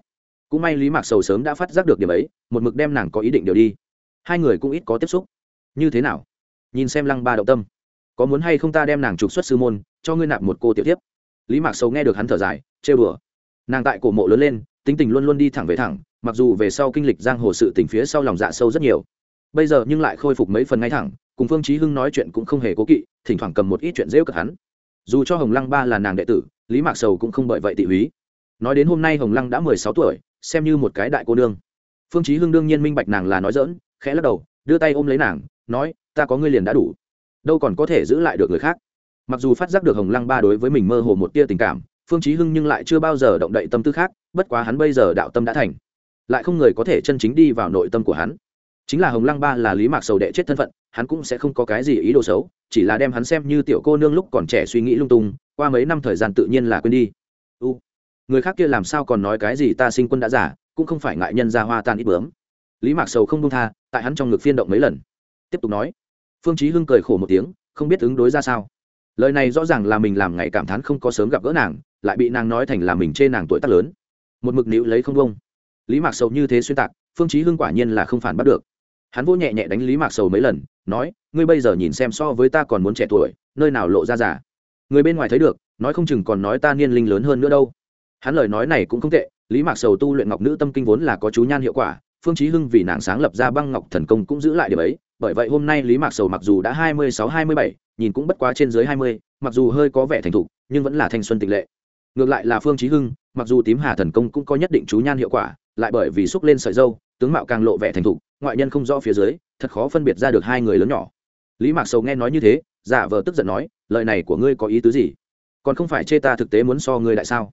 Cũng may lý mạc sầu sớm đã phát giác được điểm ấy, một mực đem nàng có ý định điều đi. Hai người cũng ít có tiếp xúc. Như thế nào? Nhìn xem lăng ba động tâm. Có muốn hay không ta đem nàng trục xuất sư môn, cho ngươi nạp một cô tiểu tiếp lý mạc sầu nghe được hắn thở dài, trêu đùa. Nàng tại cổ mộ lớn lên, tính tình luôn luôn đi thẳng về thẳng, mặc dù về sau kinh lịch giang hồ sự tình phía sau lòng dạ sâu rất nhiều. Bây giờ nhưng lại khôi phục mấy phần ngay thẳng cùng phương chí hưng nói chuyện cũng không hề cố kỵ, thỉnh thoảng cầm một ít chuyện rêu cợt hắn. Dù cho hồng lăng ba là nàng đệ tử, lý mạc sầu cũng không bởi vậy tị húy. Nói đến hôm nay hồng lăng đã mười sáu tuổi, xem như một cái đại cô nương. Phương chí hưng đương nhiên minh bạch nàng là nói dỡn khẽ lắc đầu, đưa tay ôm lấy nàng, nói, ta có ngươi liền đã đủ. Đâu còn có thể giữ lại được người khác. Mặc dù phát giác được hồng lăng ba đối với mình mơ hồ một tia tình cảm, phương chí hưng nhưng lại chưa bao giờ động đậy tâm tư khác, bất quá hắn bây giờ đạo tâm đã thành. Lại không người có thể chân chính đi vào nội tâm của hắn. Chính là hồng lăng ba là lý mạc sầu đệ chết thân phận hắn cũng sẽ không có cái gì ý đồ xấu, chỉ là đem hắn xem như tiểu cô nương lúc còn trẻ suy nghĩ lung tung, qua mấy năm thời gian tự nhiên là quên đi. U, người khác kia làm sao còn nói cái gì ta sinh quân đã giả cũng không phải ngại nhân ra hoa tan ít bướm. Lý mạc sầu không đông tha, tại hắn trong ngực phiên động mấy lần. Tiếp tục nói, phương chí hưng cười khổ một tiếng, không biết ứng đối ra sao. Lời này rõ ràng là mình làm ngày cảm thán không có sớm gặp gỡ nàng, lại bị nàng nói thành là mình chê nàng tuổi tác lớn. Một mực níu lấy không bông lý mạc sầu như thế xuyên tạc, phương chí hưng quả nhiên là không phản bắt được. Hắn vô nhẹ nhẹ đánh lý mạc sầu mấy lần nói, ngươi bây giờ nhìn xem so với ta còn muốn trẻ tuổi, nơi nào lộ ra giả người bên ngoài thấy được, nói không chừng còn nói ta niên linh lớn hơn nữa đâu. Hắn lời nói này cũng không tệ, lý mạc sầu tu luyện ngọc nữ tâm kinh vốn là có chú nhan hiệu quả, phương chí hưng vì nàng sáng lập ra băng ngọc thần công cũng giữ lại điều ấy, bởi vậy hôm nay lý mạc sầu mặc dù đã hai mươi sáu hai mươi bảy, nhìn cũng bất quá trên dưới hai mươi, mặc dù hơi có vẻ thành thục, nhưng vẫn là thanh xuân tịch lệ. Ngược lại là phương chí hưng, mặc dù tím hà thần công cũng có nhất định chú nhan hiệu quả, lại bởi vì xúc lên sợi dâu, tướng mạo càng lộ vẻ thành thục, ngoại nhân không rõ phía dưới thật khó phân biệt ra được hai người lớn nhỏ. Lý mạc sầu nghe nói như thế, giả vờ tức giận nói, lời này của ngươi có ý tứ gì? Còn không phải chê ta thực tế muốn so ngươi lại sao?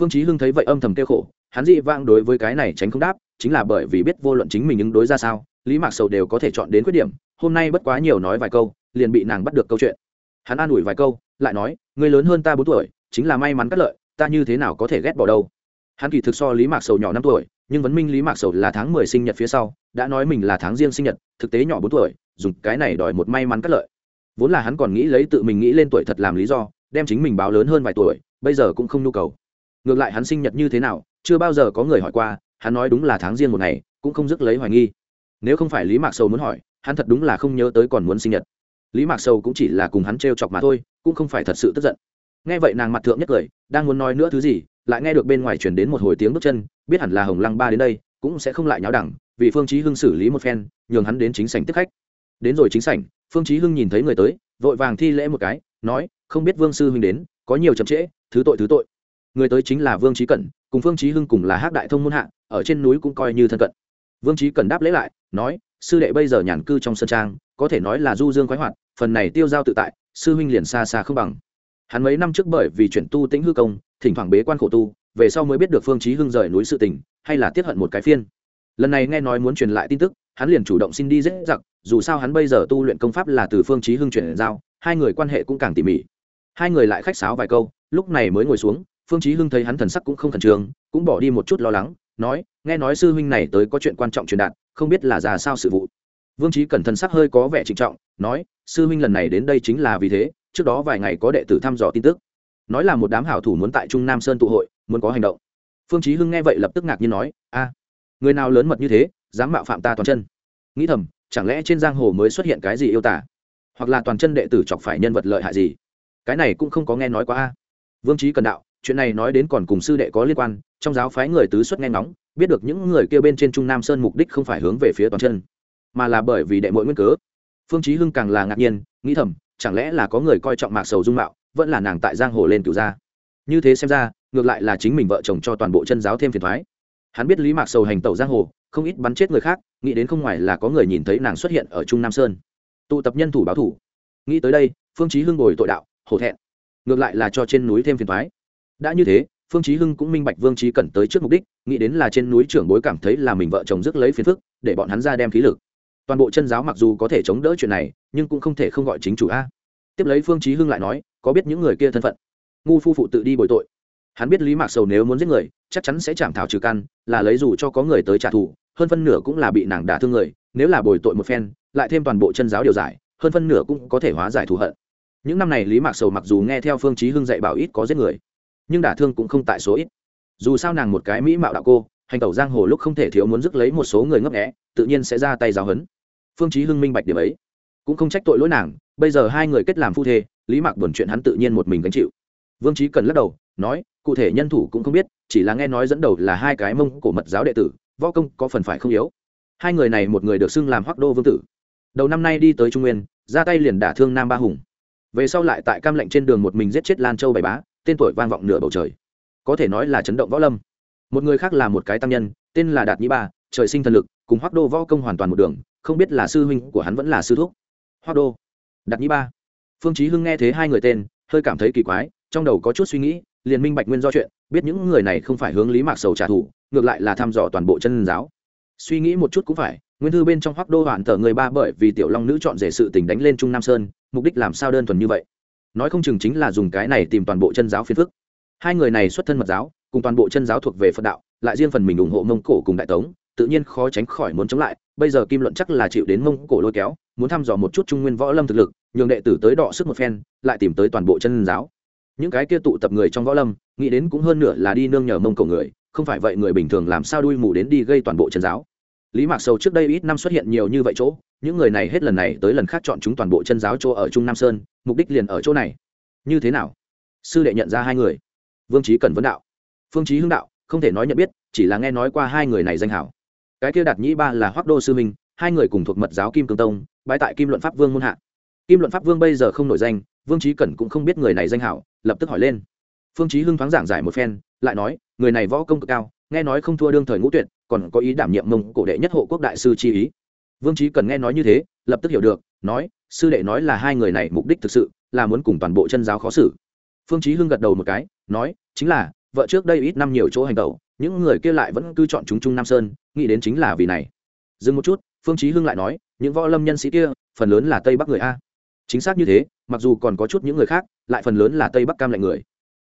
Phương chí hưng thấy vậy âm thầm tiêu khổ, hắn dị vang đối với cái này tránh không đáp, chính là bởi vì biết vô luận chính mình ứng đối ra sao, lý mạc sầu đều có thể chọn đến khuyết điểm, hôm nay bất quá nhiều nói vài câu, liền bị nàng bắt được câu chuyện. Hắn an ủi vài câu, lại nói, ngươi lớn hơn ta bốn tuổi, chính là may mắn cắt lợi, ta như thế nào có thể ghét bỏ đâu? Hắn kỳ thực so lý mạc sầu nhỏ năm tuổi nhưng vấn minh lý mạc sầu là tháng mười sinh nhật phía sau, đã nói mình là tháng riêng sinh nhật, thực tế nhỏ bốn tuổi, dùng cái này đòi một may mắn cắt lợi. Vốn là hắn còn nghĩ lấy tự mình nghĩ lên tuổi thật làm lý do, đem chính mình báo lớn hơn vài tuổi, bây giờ cũng không nhu cầu. Ngược lại hắn sinh nhật như thế nào, chưa bao giờ có người hỏi qua, hắn nói đúng là tháng riêng một ngày, cũng không dứt lấy hoài nghi. Nếu không phải lý mạc sầu muốn hỏi, hắn thật đúng là không nhớ tới còn muốn sinh nhật. Lý mạc sầu cũng chỉ là cùng hắn t chọc mà thôi, cũng không phải thật sự tức giận. Nghe vậy nàng mặt thượng nhất cười, đang muốn nói nữa thứ gì, lại nghe được bên ngoài chuyển đến một hồi tiếng bước chân biết hẳn là hồng lăng ba đến đây, cũng sẽ không lại nháo đẳng, vì phương chí hưng xử lý một phen, nhường hắn đến chính sảnh tiếp khách. Đến rồi chính sảnh, phương chí hưng nhìn thấy người tới, vội vàng thi lễ một cái, nói, không biết vương sư huynh đến, có nhiều chậm trễ, thứ tội thứ tội. Người tới chính là vương chí cẩn, cùng phương chí hưng cùng là hắc đại thông môn hạ, ở trên núi cũng coi như thân cận. Vương chí cẩn đáp lễ lại, nói, sư đệ bây giờ nhàn cư trong sân trang, có thể nói là du dương khoái hoạt, phần này tiêu giao tự tại, sư huynh liền xa xa không bằng. Hắn mấy năm trước bởi vì chuyển tu tĩnh hư công, thỉnh thoảng bế quan khổ tu về sau mới biết được phương chí hưng rời núi sự tình, hay là tiết hận một cái phiên. Lần này nghe nói muốn truyền lại tin tức, hắn liền chủ động xin đi dễ dặc dù sao hắn bây giờ tu luyện công pháp là từ phương chí hưng chuyển giao, hai người quan hệ cũng càng tỉ mỉ. Hai người lại khách sáo vài câu, lúc này mới ngồi xuống, phương chí hưng thấy hắn thần sắc cũng không khẩn trương, cũng bỏ đi một chút lo lắng, nói, nghe nói sư huynh này tới có chuyện quan trọng truyền đạt, không biết là ra sao sự vụ. Vương chí cẩn thần sắc hơi có vẻ trịnh trọng, nói, sư huynh lần này đến đây chính là vì thế, trước đó vài ngày có đệ tử thăm dò tin tức. Nói là một đám hảo thủ muốn tại trung nam sơn tụ hội muốn có hành động. Phương chí hưng nghe vậy lập tức ngạc nhiên nói, a, người nào lớn mật như thế, dám mạo phạm ta toàn chân? Nghĩ thầm, chẳng lẽ trên giang hồ mới xuất hiện cái gì yêu tả? Hoặc là toàn chân đệ tử chọc phải nhân vật lợi hại gì? Cái này cũng không có nghe nói quá a. Vương trí cần đạo, chuyện này nói đến còn cùng sư đệ có liên quan, trong giáo phái người tứ xuất nghe ngóng, biết được những người kia bên trên trung nam sơn mục đích không phải hướng về phía toàn chân, mà là bởi vì đệ mỗi nguyên cớ. Phương chí hưng càng là ngạc nhiên, nghĩ thầm, chẳng lẽ là có người coi trọng mạc sầu dung mạo, vẫn là nàng tại giang hồ lên cửu gia? Như thế xem ra ngược lại là chính mình vợ chồng cho toàn bộ chân giáo thêm phiền thoái. Hắn biết lý mạc sầu hành tẩu giang hồ, không ít bắn chết người khác, nghĩ đến không ngoài là có người nhìn thấy nàng xuất hiện ở trung nam sơn. Tụ tập nhân thủ báo thủ. Nghĩ tới đây, phương chí hưng ngồi tội đạo, hổ thẹn. Ngược lại là cho trên núi thêm phiền thoái. Đã như thế, phương chí hưng cũng minh bạch vương Chí cẩn tới trước mục đích, nghĩ đến là trên núi trưởng bối cảm thấy là mình vợ chồng rước lấy phiền phức, để bọn hắn ra đem khí lực. Toàn bộ chân giáo mặc dù có thể chống đỡ chuyện này, nhưng cũng không thể không gọi chính chủ a. Tiếp lấy phương chí hưng lại nói, có biết những người kia thân phận? Ngu phu phụ tự đi bồi tội hắn biết lý mạc sầu nếu muốn giết người, chắc chắn sẽ chạm thảo trừ căn, là lấy dù cho có người tới trả thù, hơn phân nửa cũng là bị nàng đả thương người, nếu là bồi tội một phen, lại thêm toàn bộ chân giáo điều giải, hơn phân nửa cũng có thể hóa giải thù hận. Những năm này lý mạc sầu mặc dù nghe theo phương chí hưng dạy bảo ít có giết người, nhưng đả thương cũng không tại số ít. Dù sao nàng một cái mỹ mạo đạo cô, hành tẩu giang hồ lúc không thể thiếu muốn dứt lấy một số người ngấp nghé, tự nhiên sẽ ra tay giáo hấn phương chí hưng minh bạch điểm ấy. Cũng không trách tội lỗi nàng, bây giờ hai người kết làm phu thê, lý mạc buồn chuyện hắn tự nhiên một mình gánh chịu. Vương chí cần lắc đầu nói, cụ thể nhân thủ cũng không biết, chỉ là nghe nói dẫn đầu là hai cái mông cổ mật giáo đệ tử, võ công có phần phải không yếu. Hai người này một người được xưng làm hoắc đô vương tử. Đầu năm nay đi tới trung nguyên, ra tay liền đả thương nam ba hùng. Về sau lại tại cam lệnh trên đường một mình giết chết lan châu bảy bá, tên tuổi vang vọng nửa bầu trời. Có thể nói là chấn động võ lâm. Một người khác là một cái tăng nhân, tên là đạt nhĩ ba, trời sinh thần lực, cùng hoắc đô võ công hoàn toàn một đường, không biết là sư huynh của hắn vẫn là sư thúc. Hoắc đô, đạt nhĩ ba. Phương chí hưng nghe thế hai người tên, hơi cảm thấy kỳ quái, trong đầu có chút suy nghĩ liền minh bạch nguyên do chuyện, biết những người này không phải hướng lý mạc sầu trả thù, ngược lại là thăm dò toàn bộ chân giáo. Suy nghĩ một chút cũng phải, nguyên thư bên trong hoác đô hoạn tờ người ba bởi vì tiểu long nữ chọn rể sự tình đánh lên trung nam sơn, mục đích làm sao đơn thuần như vậy? Nói không chừng chính là dùng cái này tìm toàn bộ chân giáo phiền phức. Hai người này xuất thân mật giáo, cùng toàn bộ chân giáo thuộc về phật đạo, lại riêng phần mình ủng hộ mông cổ cùng đại tống, tự nhiên khó tránh khỏi muốn chống lại, bây giờ kim luận chắc là chịu đến mông cổ lôi kéo, muốn thăm dò một chút trung nguyên võ lâm thực lực, nhường đệ tử tới đọ sức một phen, lại tìm tới toàn bộ chân giáo những cái kia tụ tập người trong võ lâm, nghĩ đến cũng hơn nửa là đi nương nhờ mông cổ người, không phải vậy người bình thường làm sao đuôi mù đến đi gây toàn bộ chân giáo. Lý mạc sầu trước đây ít năm xuất hiện nhiều như vậy chỗ, những người này hết lần này tới lần khác chọn chúng toàn bộ chân giáo chỗ ở trung nam sơn, mục đích liền ở chỗ này. Như thế nào? Sư đệ nhận ra hai người. Vương trí cần vấn đạo. Phương trí hưng đạo, không thể nói nhận biết, chỉ là nghe nói qua hai người này danh hảo. Cái kia đạt nhĩ ba là hoác đô sư minh, hai người cùng thuộc mật giáo kim cương tông bãi tại kim luận pháp vương muôn hạ. Kim luận pháp vương bây giờ không nổi danh, vương trí cẩn cũng không biết người này danh hảo lập tức hỏi lên. Phương chí hưng thoáng giảng giải một phen, lại nói, người này võ công cực cao, nghe nói không thua đương thời ngũ tuyệt, còn có ý đảm nhiệm mông cổ đệ nhất hộ quốc đại sư chi ý. Vương chí cần nghe nói như thế, lập tức hiểu được, nói, sư đệ nói là hai người này mục đích thực sự, là muốn cùng toàn bộ chân giáo khó xử. Phương chí hưng gật đầu một cái, nói, chính là, vợ trước đây ít năm nhiều chỗ hành tẩu, những người kia lại vẫn cứ chọn chúng trung nam sơn, nghĩ đến chính là vì này. Dừng một chút, phương chí hưng lại nói, những võ lâm nhân sĩ kia, phần lớn là tây bắc người a chính xác như thế, mặc dù còn có chút những người khác, lại phần lớn là tây bắc cam lạnh người.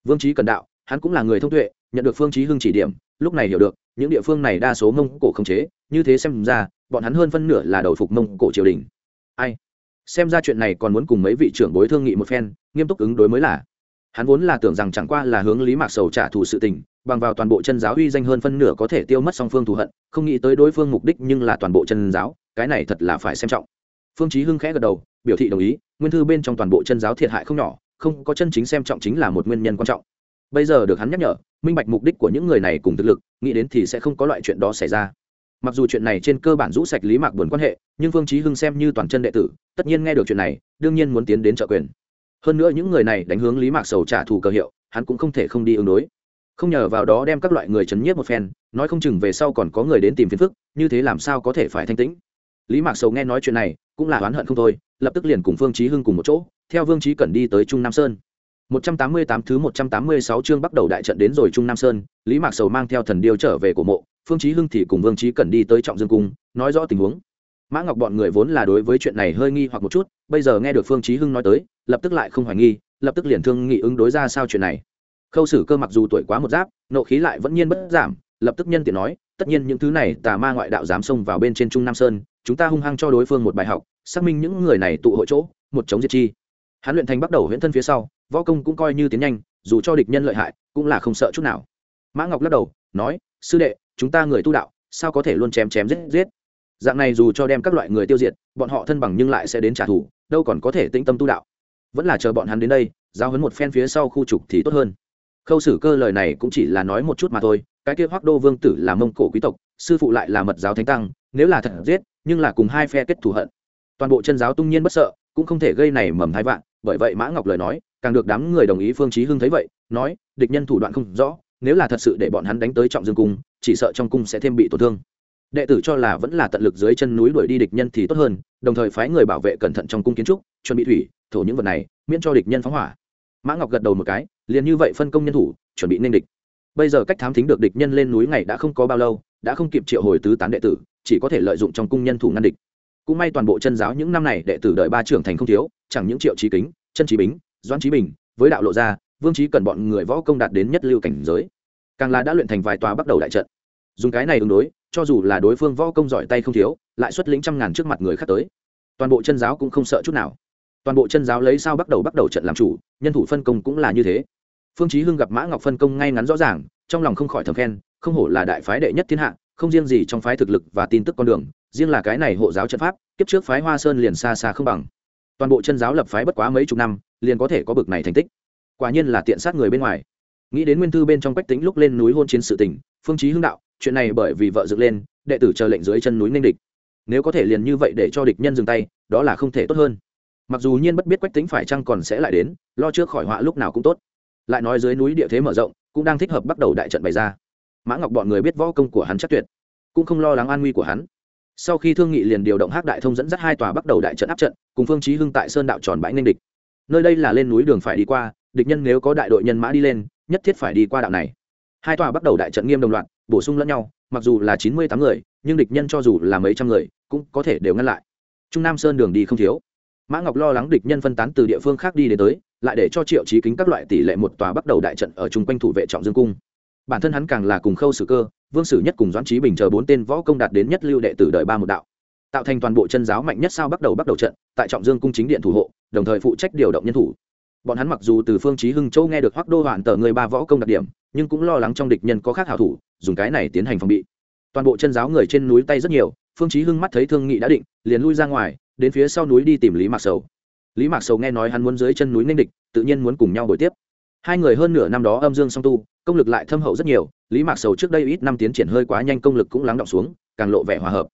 Vương trí cần đạo, hắn cũng là người thông tuệ, nhận được phương trí hưng chỉ điểm, lúc này hiểu được, những địa phương này đa số mông cổ không chế, như thế xem ra, bọn hắn hơn phân nửa là đầu phục mông cổ triều đình. Ai? Xem ra chuyện này còn muốn cùng mấy vị trưởng bối thương nghị một phen, nghiêm túc ứng đối mới là. Hắn vốn là tưởng rằng chẳng qua là hướng lý mạc sầu trả thù sự tình, bằng vào toàn bộ chân giáo uy danh hơn phân nửa có thể tiêu mất song phương thù hận, không nghĩ tới đối phương mục đích nhưng là toàn bộ chân giáo, cái này thật là phải xem trọng phương chí hưng khẽ gật đầu, biểu thị đồng ý, nguyên thư bên trong toàn bộ chân giáo thiệt hại không nhỏ, không có chân chính xem trọng chính là một nguyên nhân quan trọng. Bây giờ được hắn nhắc nhở, minh bạch mục đích của những người này cùng thực lực, nghĩ đến thì sẽ không có loại chuyện đó xảy ra. Mặc dù chuyện này trên cơ bản rũ sạch lý mạc buồn quan hệ, nhưng phương chí hưng xem như toàn chân đệ tử, tất nhiên nghe được chuyện này, đương nhiên muốn tiến đến trợ quyền. Hơn nữa những người này đánh hướng lý mạc sầu trả thù cơ hiệu, hắn cũng không thể không đi ứng đối. Không nhờ vào đó đem các loại người chấn nhiếp một phen, nói không chừng về sau còn có người đến tìm phiền phức, như thế làm sao có thể phải thanh tĩnh. Lý mạc sầu nghe nói chuyện này cũng là oán hận không thôi lập tức liền cùng phương chí hưng cùng một chỗ theo vương chí cẩn đi tới trung nam sơn 188 thứ 186 chương bắt đầu đại trận đến rồi Trung Nam Sơn, Lý Mạc Sầu mang theo thần điêu trở về cổ mộ, Phương Chí Hưng thì cùng Vương Chí Cẩn đi tới Trọng Dương cung, nói rõ tình huống. Mã Ngọc bọn người vốn là đối với chuyện này hơi nghi hoặc một chút, bây giờ nghe được Phương Chí Hưng nói tới, lập tức lại không hoài nghi, lập tức liền thương nghị ứng đối ra sao chuyện này. Khâu Sử Cơ mặc dù tuổi quá một giáp, nộ khí lại vẫn nhiên bất giảm, lập tức nhân tiện nói, tất nhiên những thứ này tà ma ngoại đạo dám xông vào bên trên Trung Nam Sơn, chúng ta hung hăng cho đối phương một bài học, xác minh những người này tụ hội chỗ, một chống diệt chi. Hắn luyện thành bắt đầu huyễn thân phía sau võ công cũng coi như tiến nhanh dù cho địch nhân lợi hại cũng là không sợ chút nào. Mã ngọc lắc đầu nói sư đệ chúng ta người tu đạo sao có thể luôn chém chém giết giết? Dạng này dù cho đem các loại người tiêu diệt bọn họ thân bằng nhưng lại sẽ đến trả thù đâu còn có thể tĩnh tâm tu đạo. Vẫn là chờ bọn hắn đến đây giao hấn một phen phía sau khu trục thì tốt hơn khâu sử cơ lời này cũng chỉ là nói một chút mà thôi, cái kia hoác đô vương tử là mông cổ quý tộc, sư phụ lại là mật giáo thánh tăng, nếu là thật giết, nhưng là cùng hai phe kết thù hận. Toàn bộ chân giáo tung nhiên bất sợ, cũng không thể gây này mầm thái vạn, bởi vậy mã ngọc lời nói, càng được đám người đồng ý phương chí hưng thấy vậy, nói, địch nhân thủ đoạn không rõ, nếu là thật sự để bọn hắn đánh tới trọng dương cung, chỉ sợ trong cung sẽ thêm bị tổn thương. Đệ tử cho là vẫn là tận lực dưới chân núi đuổi đi địch nhân thì tốt hơn, đồng thời phái người bảo vệ cẩn thận trong cung kiến trúc, chuẩn bị thủy, thổ những vật này, miễn cho địch nhân phóng hỏa mã ngọc gật đầu một cái liền như vậy phân công nhân thủ chuẩn bị nên địch. Bây giờ cách thám thính được địch nhân lên núi ngày đã không có bao lâu đã không kịp triệu hồi tứ tán đệ tử chỉ có thể lợi dụng trong cung nhân thủ ngăn địch. Cũng may toàn bộ chân giáo những năm này đệ tử đợi ba trưởng thành không thiếu chẳng những triệu trí kính chân trí bính doãn trí bình với đạo lộ ra, vương trí cần bọn người võ công đạt đến nhất lưu cảnh giới. Càng là đã luyện thành vài tòa bắt đầu đại trận. Dùng cái này ứng đối cho dù là đối phương võ công giỏi tay không thiếu lại xuất lĩnh trăm ngàn trước mặt người khác tới. Toàn bộ chân giáo cũng không sợ chút nào. Toàn bộ chân giáo lấy sao bắt đầu bắt đầu trận làm chủ nhân thủ phân công cũng là như thế. Phương chí hưng gặp mã ngọc phân công ngay ngắn rõ ràng, trong lòng không khỏi thầm khen, không hổ là đại phái đệ nhất thiên hạ, không riêng gì trong phái thực lực và tin tức con đường, riêng là cái này hộ giáo trận pháp, kiếp trước phái hoa sơn liền xa xa không bằng. Toàn bộ chân giáo lập phái bất quá mấy chục năm, liền có thể có bực này thành tích. Quả nhiên là tiện sát người bên ngoài. Nghĩ đến nguyên thư bên trong quách tính lúc lên núi hôn chiến sự tình, phương chí hưng đạo, chuyện này bởi vì vợ dựng lên, đệ tử chờ lệnh dưới chân núi ninh địch. Nếu có thể liền như vậy để cho địch nhân dừng tay, đó là không thể tốt hơn mặc dù nhiên bất biết quách tính phải chăng còn sẽ lại đến, lo trước khỏi họa lúc nào cũng tốt. Lại nói dưới núi địa thế mở rộng, cũng đang thích hợp bắt đầu đại trận bày ra. Mã ngọc bọn người biết võ công của hắn chắc tuyệt, cũng không lo lắng an nguy của hắn. Sau khi thương nghị liền điều động hắc đại thông dẫn dắt hai tòa bắt đầu đại trận áp trận, cùng phương chí hưng tại sơn đạo tròn bãi ninh địch. Nơi đây là lên núi đường phải đi qua, địch nhân nếu có đại đội nhân mã đi lên, nhất thiết phải đi qua đạo này. Hai tòa bắt đầu đại trận nghiêm đồng loạt, bổ sung lẫn nhau, mặc dù là chín mươi tám người, nhưng địch nhân cho dù là mấy trăm người, cũng có thể đều ngăn lại. Trung nam sơn đường đi không thiếu mã ngọc lo lắng địch nhân phân tán từ địa phương khác đi đến tới, lại để cho triệu trí kính các loại tỷ lệ một tòa bắt đầu đại trận ở chung quanh thủ vệ trọng dương cung. Bản thân hắn càng là cùng khâu sử cơ, vương sử nhất cùng doãn trí bình chờ bốn tên võ công đạt đến nhất lưu đệ tử đời ba một đạo. Tạo thành toàn bộ chân giáo mạnh nhất sao bắt đầu bắt đầu trận, tại trọng dương cung chính điện thủ hộ, đồng thời phụ trách điều động nhân thủ. Bọn hắn mặc dù từ phương chí hưng châu nghe được hoắc đô hoàn tờ người ba võ công đặc điểm, nhưng cũng lo lắng trong địch nhân có khác hảo thủ, dùng cái này tiến hành phòng bị. Toàn bộ chân giáo người trên núi tay rất nhiều, phương chí hưng mắt thấy thương nghị đã định, liền lui ra ngoài đến phía sau núi đi tìm lý mạc sầu. Lý mạc sầu nghe nói hắn muốn dưới chân núi ninh địch, tự nhiên muốn cùng nhau buổi tiếp. Hai người hơn nửa năm đó âm dương song tu, công lực lại thâm hậu rất nhiều, lý mạc sầu trước đây ít năm tiến triển hơi quá nhanh, công lực cũng lắng động xuống, càng lộ vẻ hòa hợp.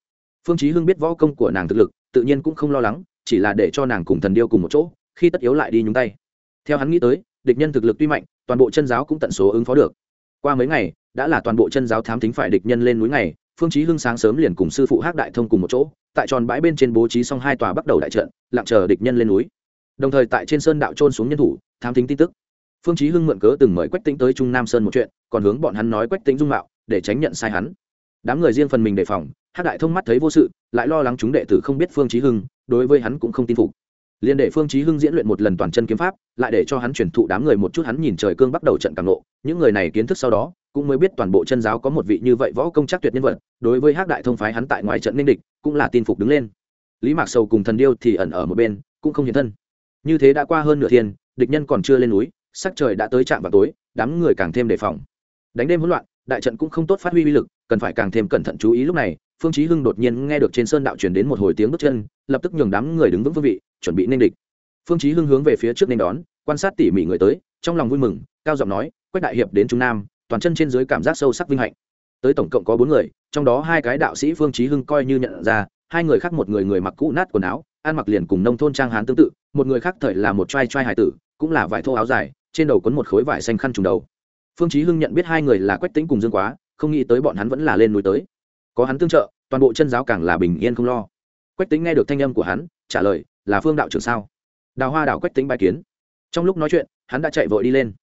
Phương chí hưng biết võ công của nàng thực lực, tự nhiên cũng không lo lắng, chỉ là để cho nàng cùng thần điêu cùng một chỗ, khi tất yếu lại đi nhúng tay. Theo hắn nghĩ tới, địch nhân thực lực tuy mạnh, toàn bộ chân giáo cũng tận số ứng phó được. Qua mấy ngày, đã là toàn bộ chân giáo thám thính phải địch nhân lên núi này. phương chí hưng sáng sớm liền cùng sư phụ hắc đại thông cùng một chỗ tại tròn bãi bên trên bố trí xong hai tòa bắt đầu đại trận, lặng chờ địch nhân lên núi. Đồng thời tại trên sơn đạo trôn xuống nhân thủ, thám thính tin tức. Phương chí hưng mượn cớ từng mời quách tĩnh tới trung nam sơn một chuyện, còn hướng bọn hắn nói quách tĩnh dung mạo, để tránh nhận sai hắn. Đám người riêng phần mình đề phòng, hắc đại thông mắt thấy vô sự, lại lo lắng chúng đệ tử không biết phương chí hưng, đối với hắn cũng không tin phục. Liền để phương chí hưng diễn luyện một lần toàn chân kiếm pháp, lại để cho hắn truyền thụ đám người một chút hắn nhìn trời cương bắt đầu trận càng nộ những người này kiến thức sau đó cũng mới biết toàn bộ chân giáo có một vị như vậy võ công chắc tuyệt nhân vật, đối với hắc đại thông phái hắn tại ngoài trận ninh địch, cũng là tin phục đứng lên. Lý mạc sầu cùng thần điêu thì ẩn ở một bên, cũng không hiện thân. Như thế đã qua hơn nửa thiên, địch nhân còn chưa lên núi, sắc trời đã tới trạm vào tối, đám người càng thêm đề phòng. Đánh đêm hỗn loạn, đại trận cũng không tốt phát huy uy lực, cần phải càng thêm cẩn thận chú ý lúc này, phương chí hưng đột nhiên nghe được trên sơn đạo truyền đến một hồi tiếng bước chân, lập tức nhường đám người đứng vững vương vị, chuẩn bị nên địch. Phương chí hưng hướng về phía trước nên đón, quan sát tỉ mỉ người tới, trong lòng vui mừng, cao giọng nói, quách đại hiệp đến trung nam toàn chân trên dưới cảm giác sâu sắc vinh hạnh. Tới tổng cộng có bốn người, trong đó hai cái đạo sĩ phương chí hưng coi như nhận ra, hai người khác một người người mặc cũ nát quần áo, ăn mặc liền cùng nông thôn trang hán tương tự, một người khác thời là một trai trai hải tử, cũng là vải thô áo dài, trên đầu quấn một khối vải xanh khăn trùng đầu. Phương chí hưng nhận biết hai người là quách tĩnh cùng dương quá, không nghĩ tới bọn hắn vẫn là lên núi tới. Có hắn tương trợ, toàn bộ chân giáo càng là bình yên không lo. Quách tĩnh nghe được thanh âm của hắn, trả lời, là phương đạo trưởng sao? Đào hoa đạo quách tĩnh bài kiến. Trong lúc nói chuyện, hắn đã chạy vội đi lên.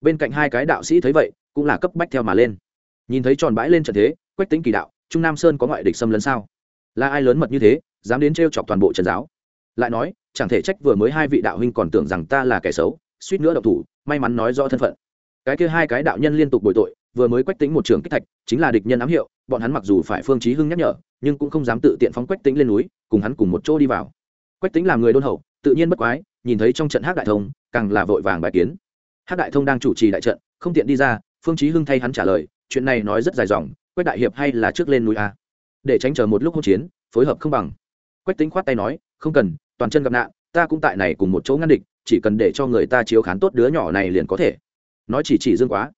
Bên cạnh hai cái đạo sĩ thấy vậy cũng là cấp bách theo mà lên. Nhìn thấy tròn bãi lên trận thế, quách tĩnh kỳ đạo, trung nam sơn có ngoại địch xâm lấn sao? Là ai lớn mật như thế, dám đến trêu chọc toàn bộ trần giáo? Lại nói, chẳng thể trách vừa mới hai vị đạo huynh còn tưởng rằng ta là kẻ xấu, suýt nữa độc thủ, may mắn nói rõ thân phận. Cái kia hai cái đạo nhân liên tục bồi tội, vừa mới quách tính một trường kích thạch, chính là địch nhân ám hiệu, bọn hắn mặc dù phải phương chí hưng nhắc nhở, nhưng cũng không dám tự tiện phóng quách tính lên núi, cùng hắn cùng một chỗ đi vào. Quách tính là người đôn hậu, tự nhiên bất quái, nhìn thấy trong trận hát đại thông, càng là vội vàng bài kiến. Hát đại thông đang chủ trì đại trận, không tiện đi ra phương chí hưng thay hắn trả lời, chuyện này nói rất dài dòng, quách đại hiệp hay là trước lên núi a. Để tránh chờ một lúc hỗn chiến, phối hợp không bằng. Quách tính khoát tay nói, không cần, toàn chân gặp nạn, ta cũng tại này cùng một chỗ ngăn địch, chỉ cần để cho người ta chiếu khán tốt đứa nhỏ này liền có thể. Nói chỉ chỉ dương quá.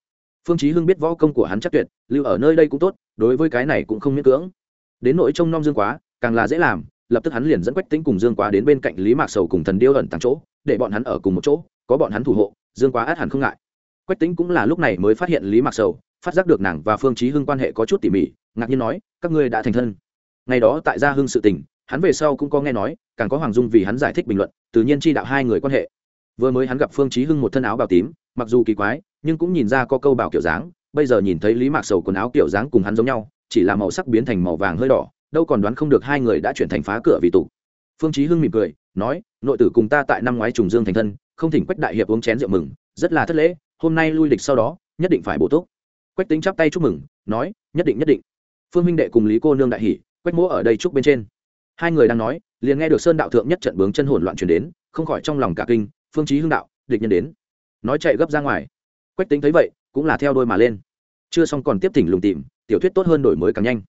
Phương chí hưng biết võ công của hắn chắc tuyệt, lưu ở nơi đây cũng tốt, đối với cái này cũng không miễn cưỡng. Đến nội trông nom dương quá, càng là dễ làm, lập tức hắn liền dẫn quách tính cùng dương quá đến bên cạnh lý mạc sầu cùng thần điêu ẩn tàng chỗ, để bọn hắn ở cùng một chỗ, có bọn hắn thủ hộ, dương quá át hẳn không ngại quách tính cũng là lúc này mới phát hiện lý mạc sầu, phát giác được nàng và phương chí hưng quan hệ có chút tỉ mỉ, ngạc nhiên nói, các ngươi đã thành thân. Ngày đó tại gia hưng sự tình, hắn về sau cũng có nghe nói, càng có hoàng dung vì hắn giải thích bình luận, tự nhiên chi đạo hai người quan hệ. Vừa mới hắn gặp phương chí hưng một thân áo bào tím, mặc dù kỳ quái, nhưng cũng nhìn ra có câu bảo kiểu dáng, bây giờ nhìn thấy lý mạc sầu quần áo kiểu dáng cùng hắn giống nhau, chỉ là màu sắc biến thành màu vàng hơi đỏ, đâu còn đoán không được hai người đã chuyển thành phá cửa vì tụ phương chí hưng mỉm cười, nói, nội tử cùng ta tại năm ngoái trùng dương thành thân, không thỉnh quách đại hiệp uống chén rượu mừng, rất là thất lễ hôm nay lui địch sau đó, nhất định phải bổ túc. Quách tính chắp tay chúc mừng, nói, nhất định nhất định. Phương minh đệ cùng lý cô nương đại hỉ, quách mỗ ở đây chúc bên trên. Hai người đang nói, liền nghe được sơn đạo thượng nhất trận bướng chân hỗn loạn truyền đến, không khỏi trong lòng cả kinh, phương chí hưng đạo, địch nhân đến. Nói chạy gấp ra ngoài. Quách tính thấy vậy, cũng là theo đôi mà lên. Chưa xong còn tiếp thỉnh lùng tìm, tiểu thuyết tốt hơn đổi mới càng nhanh.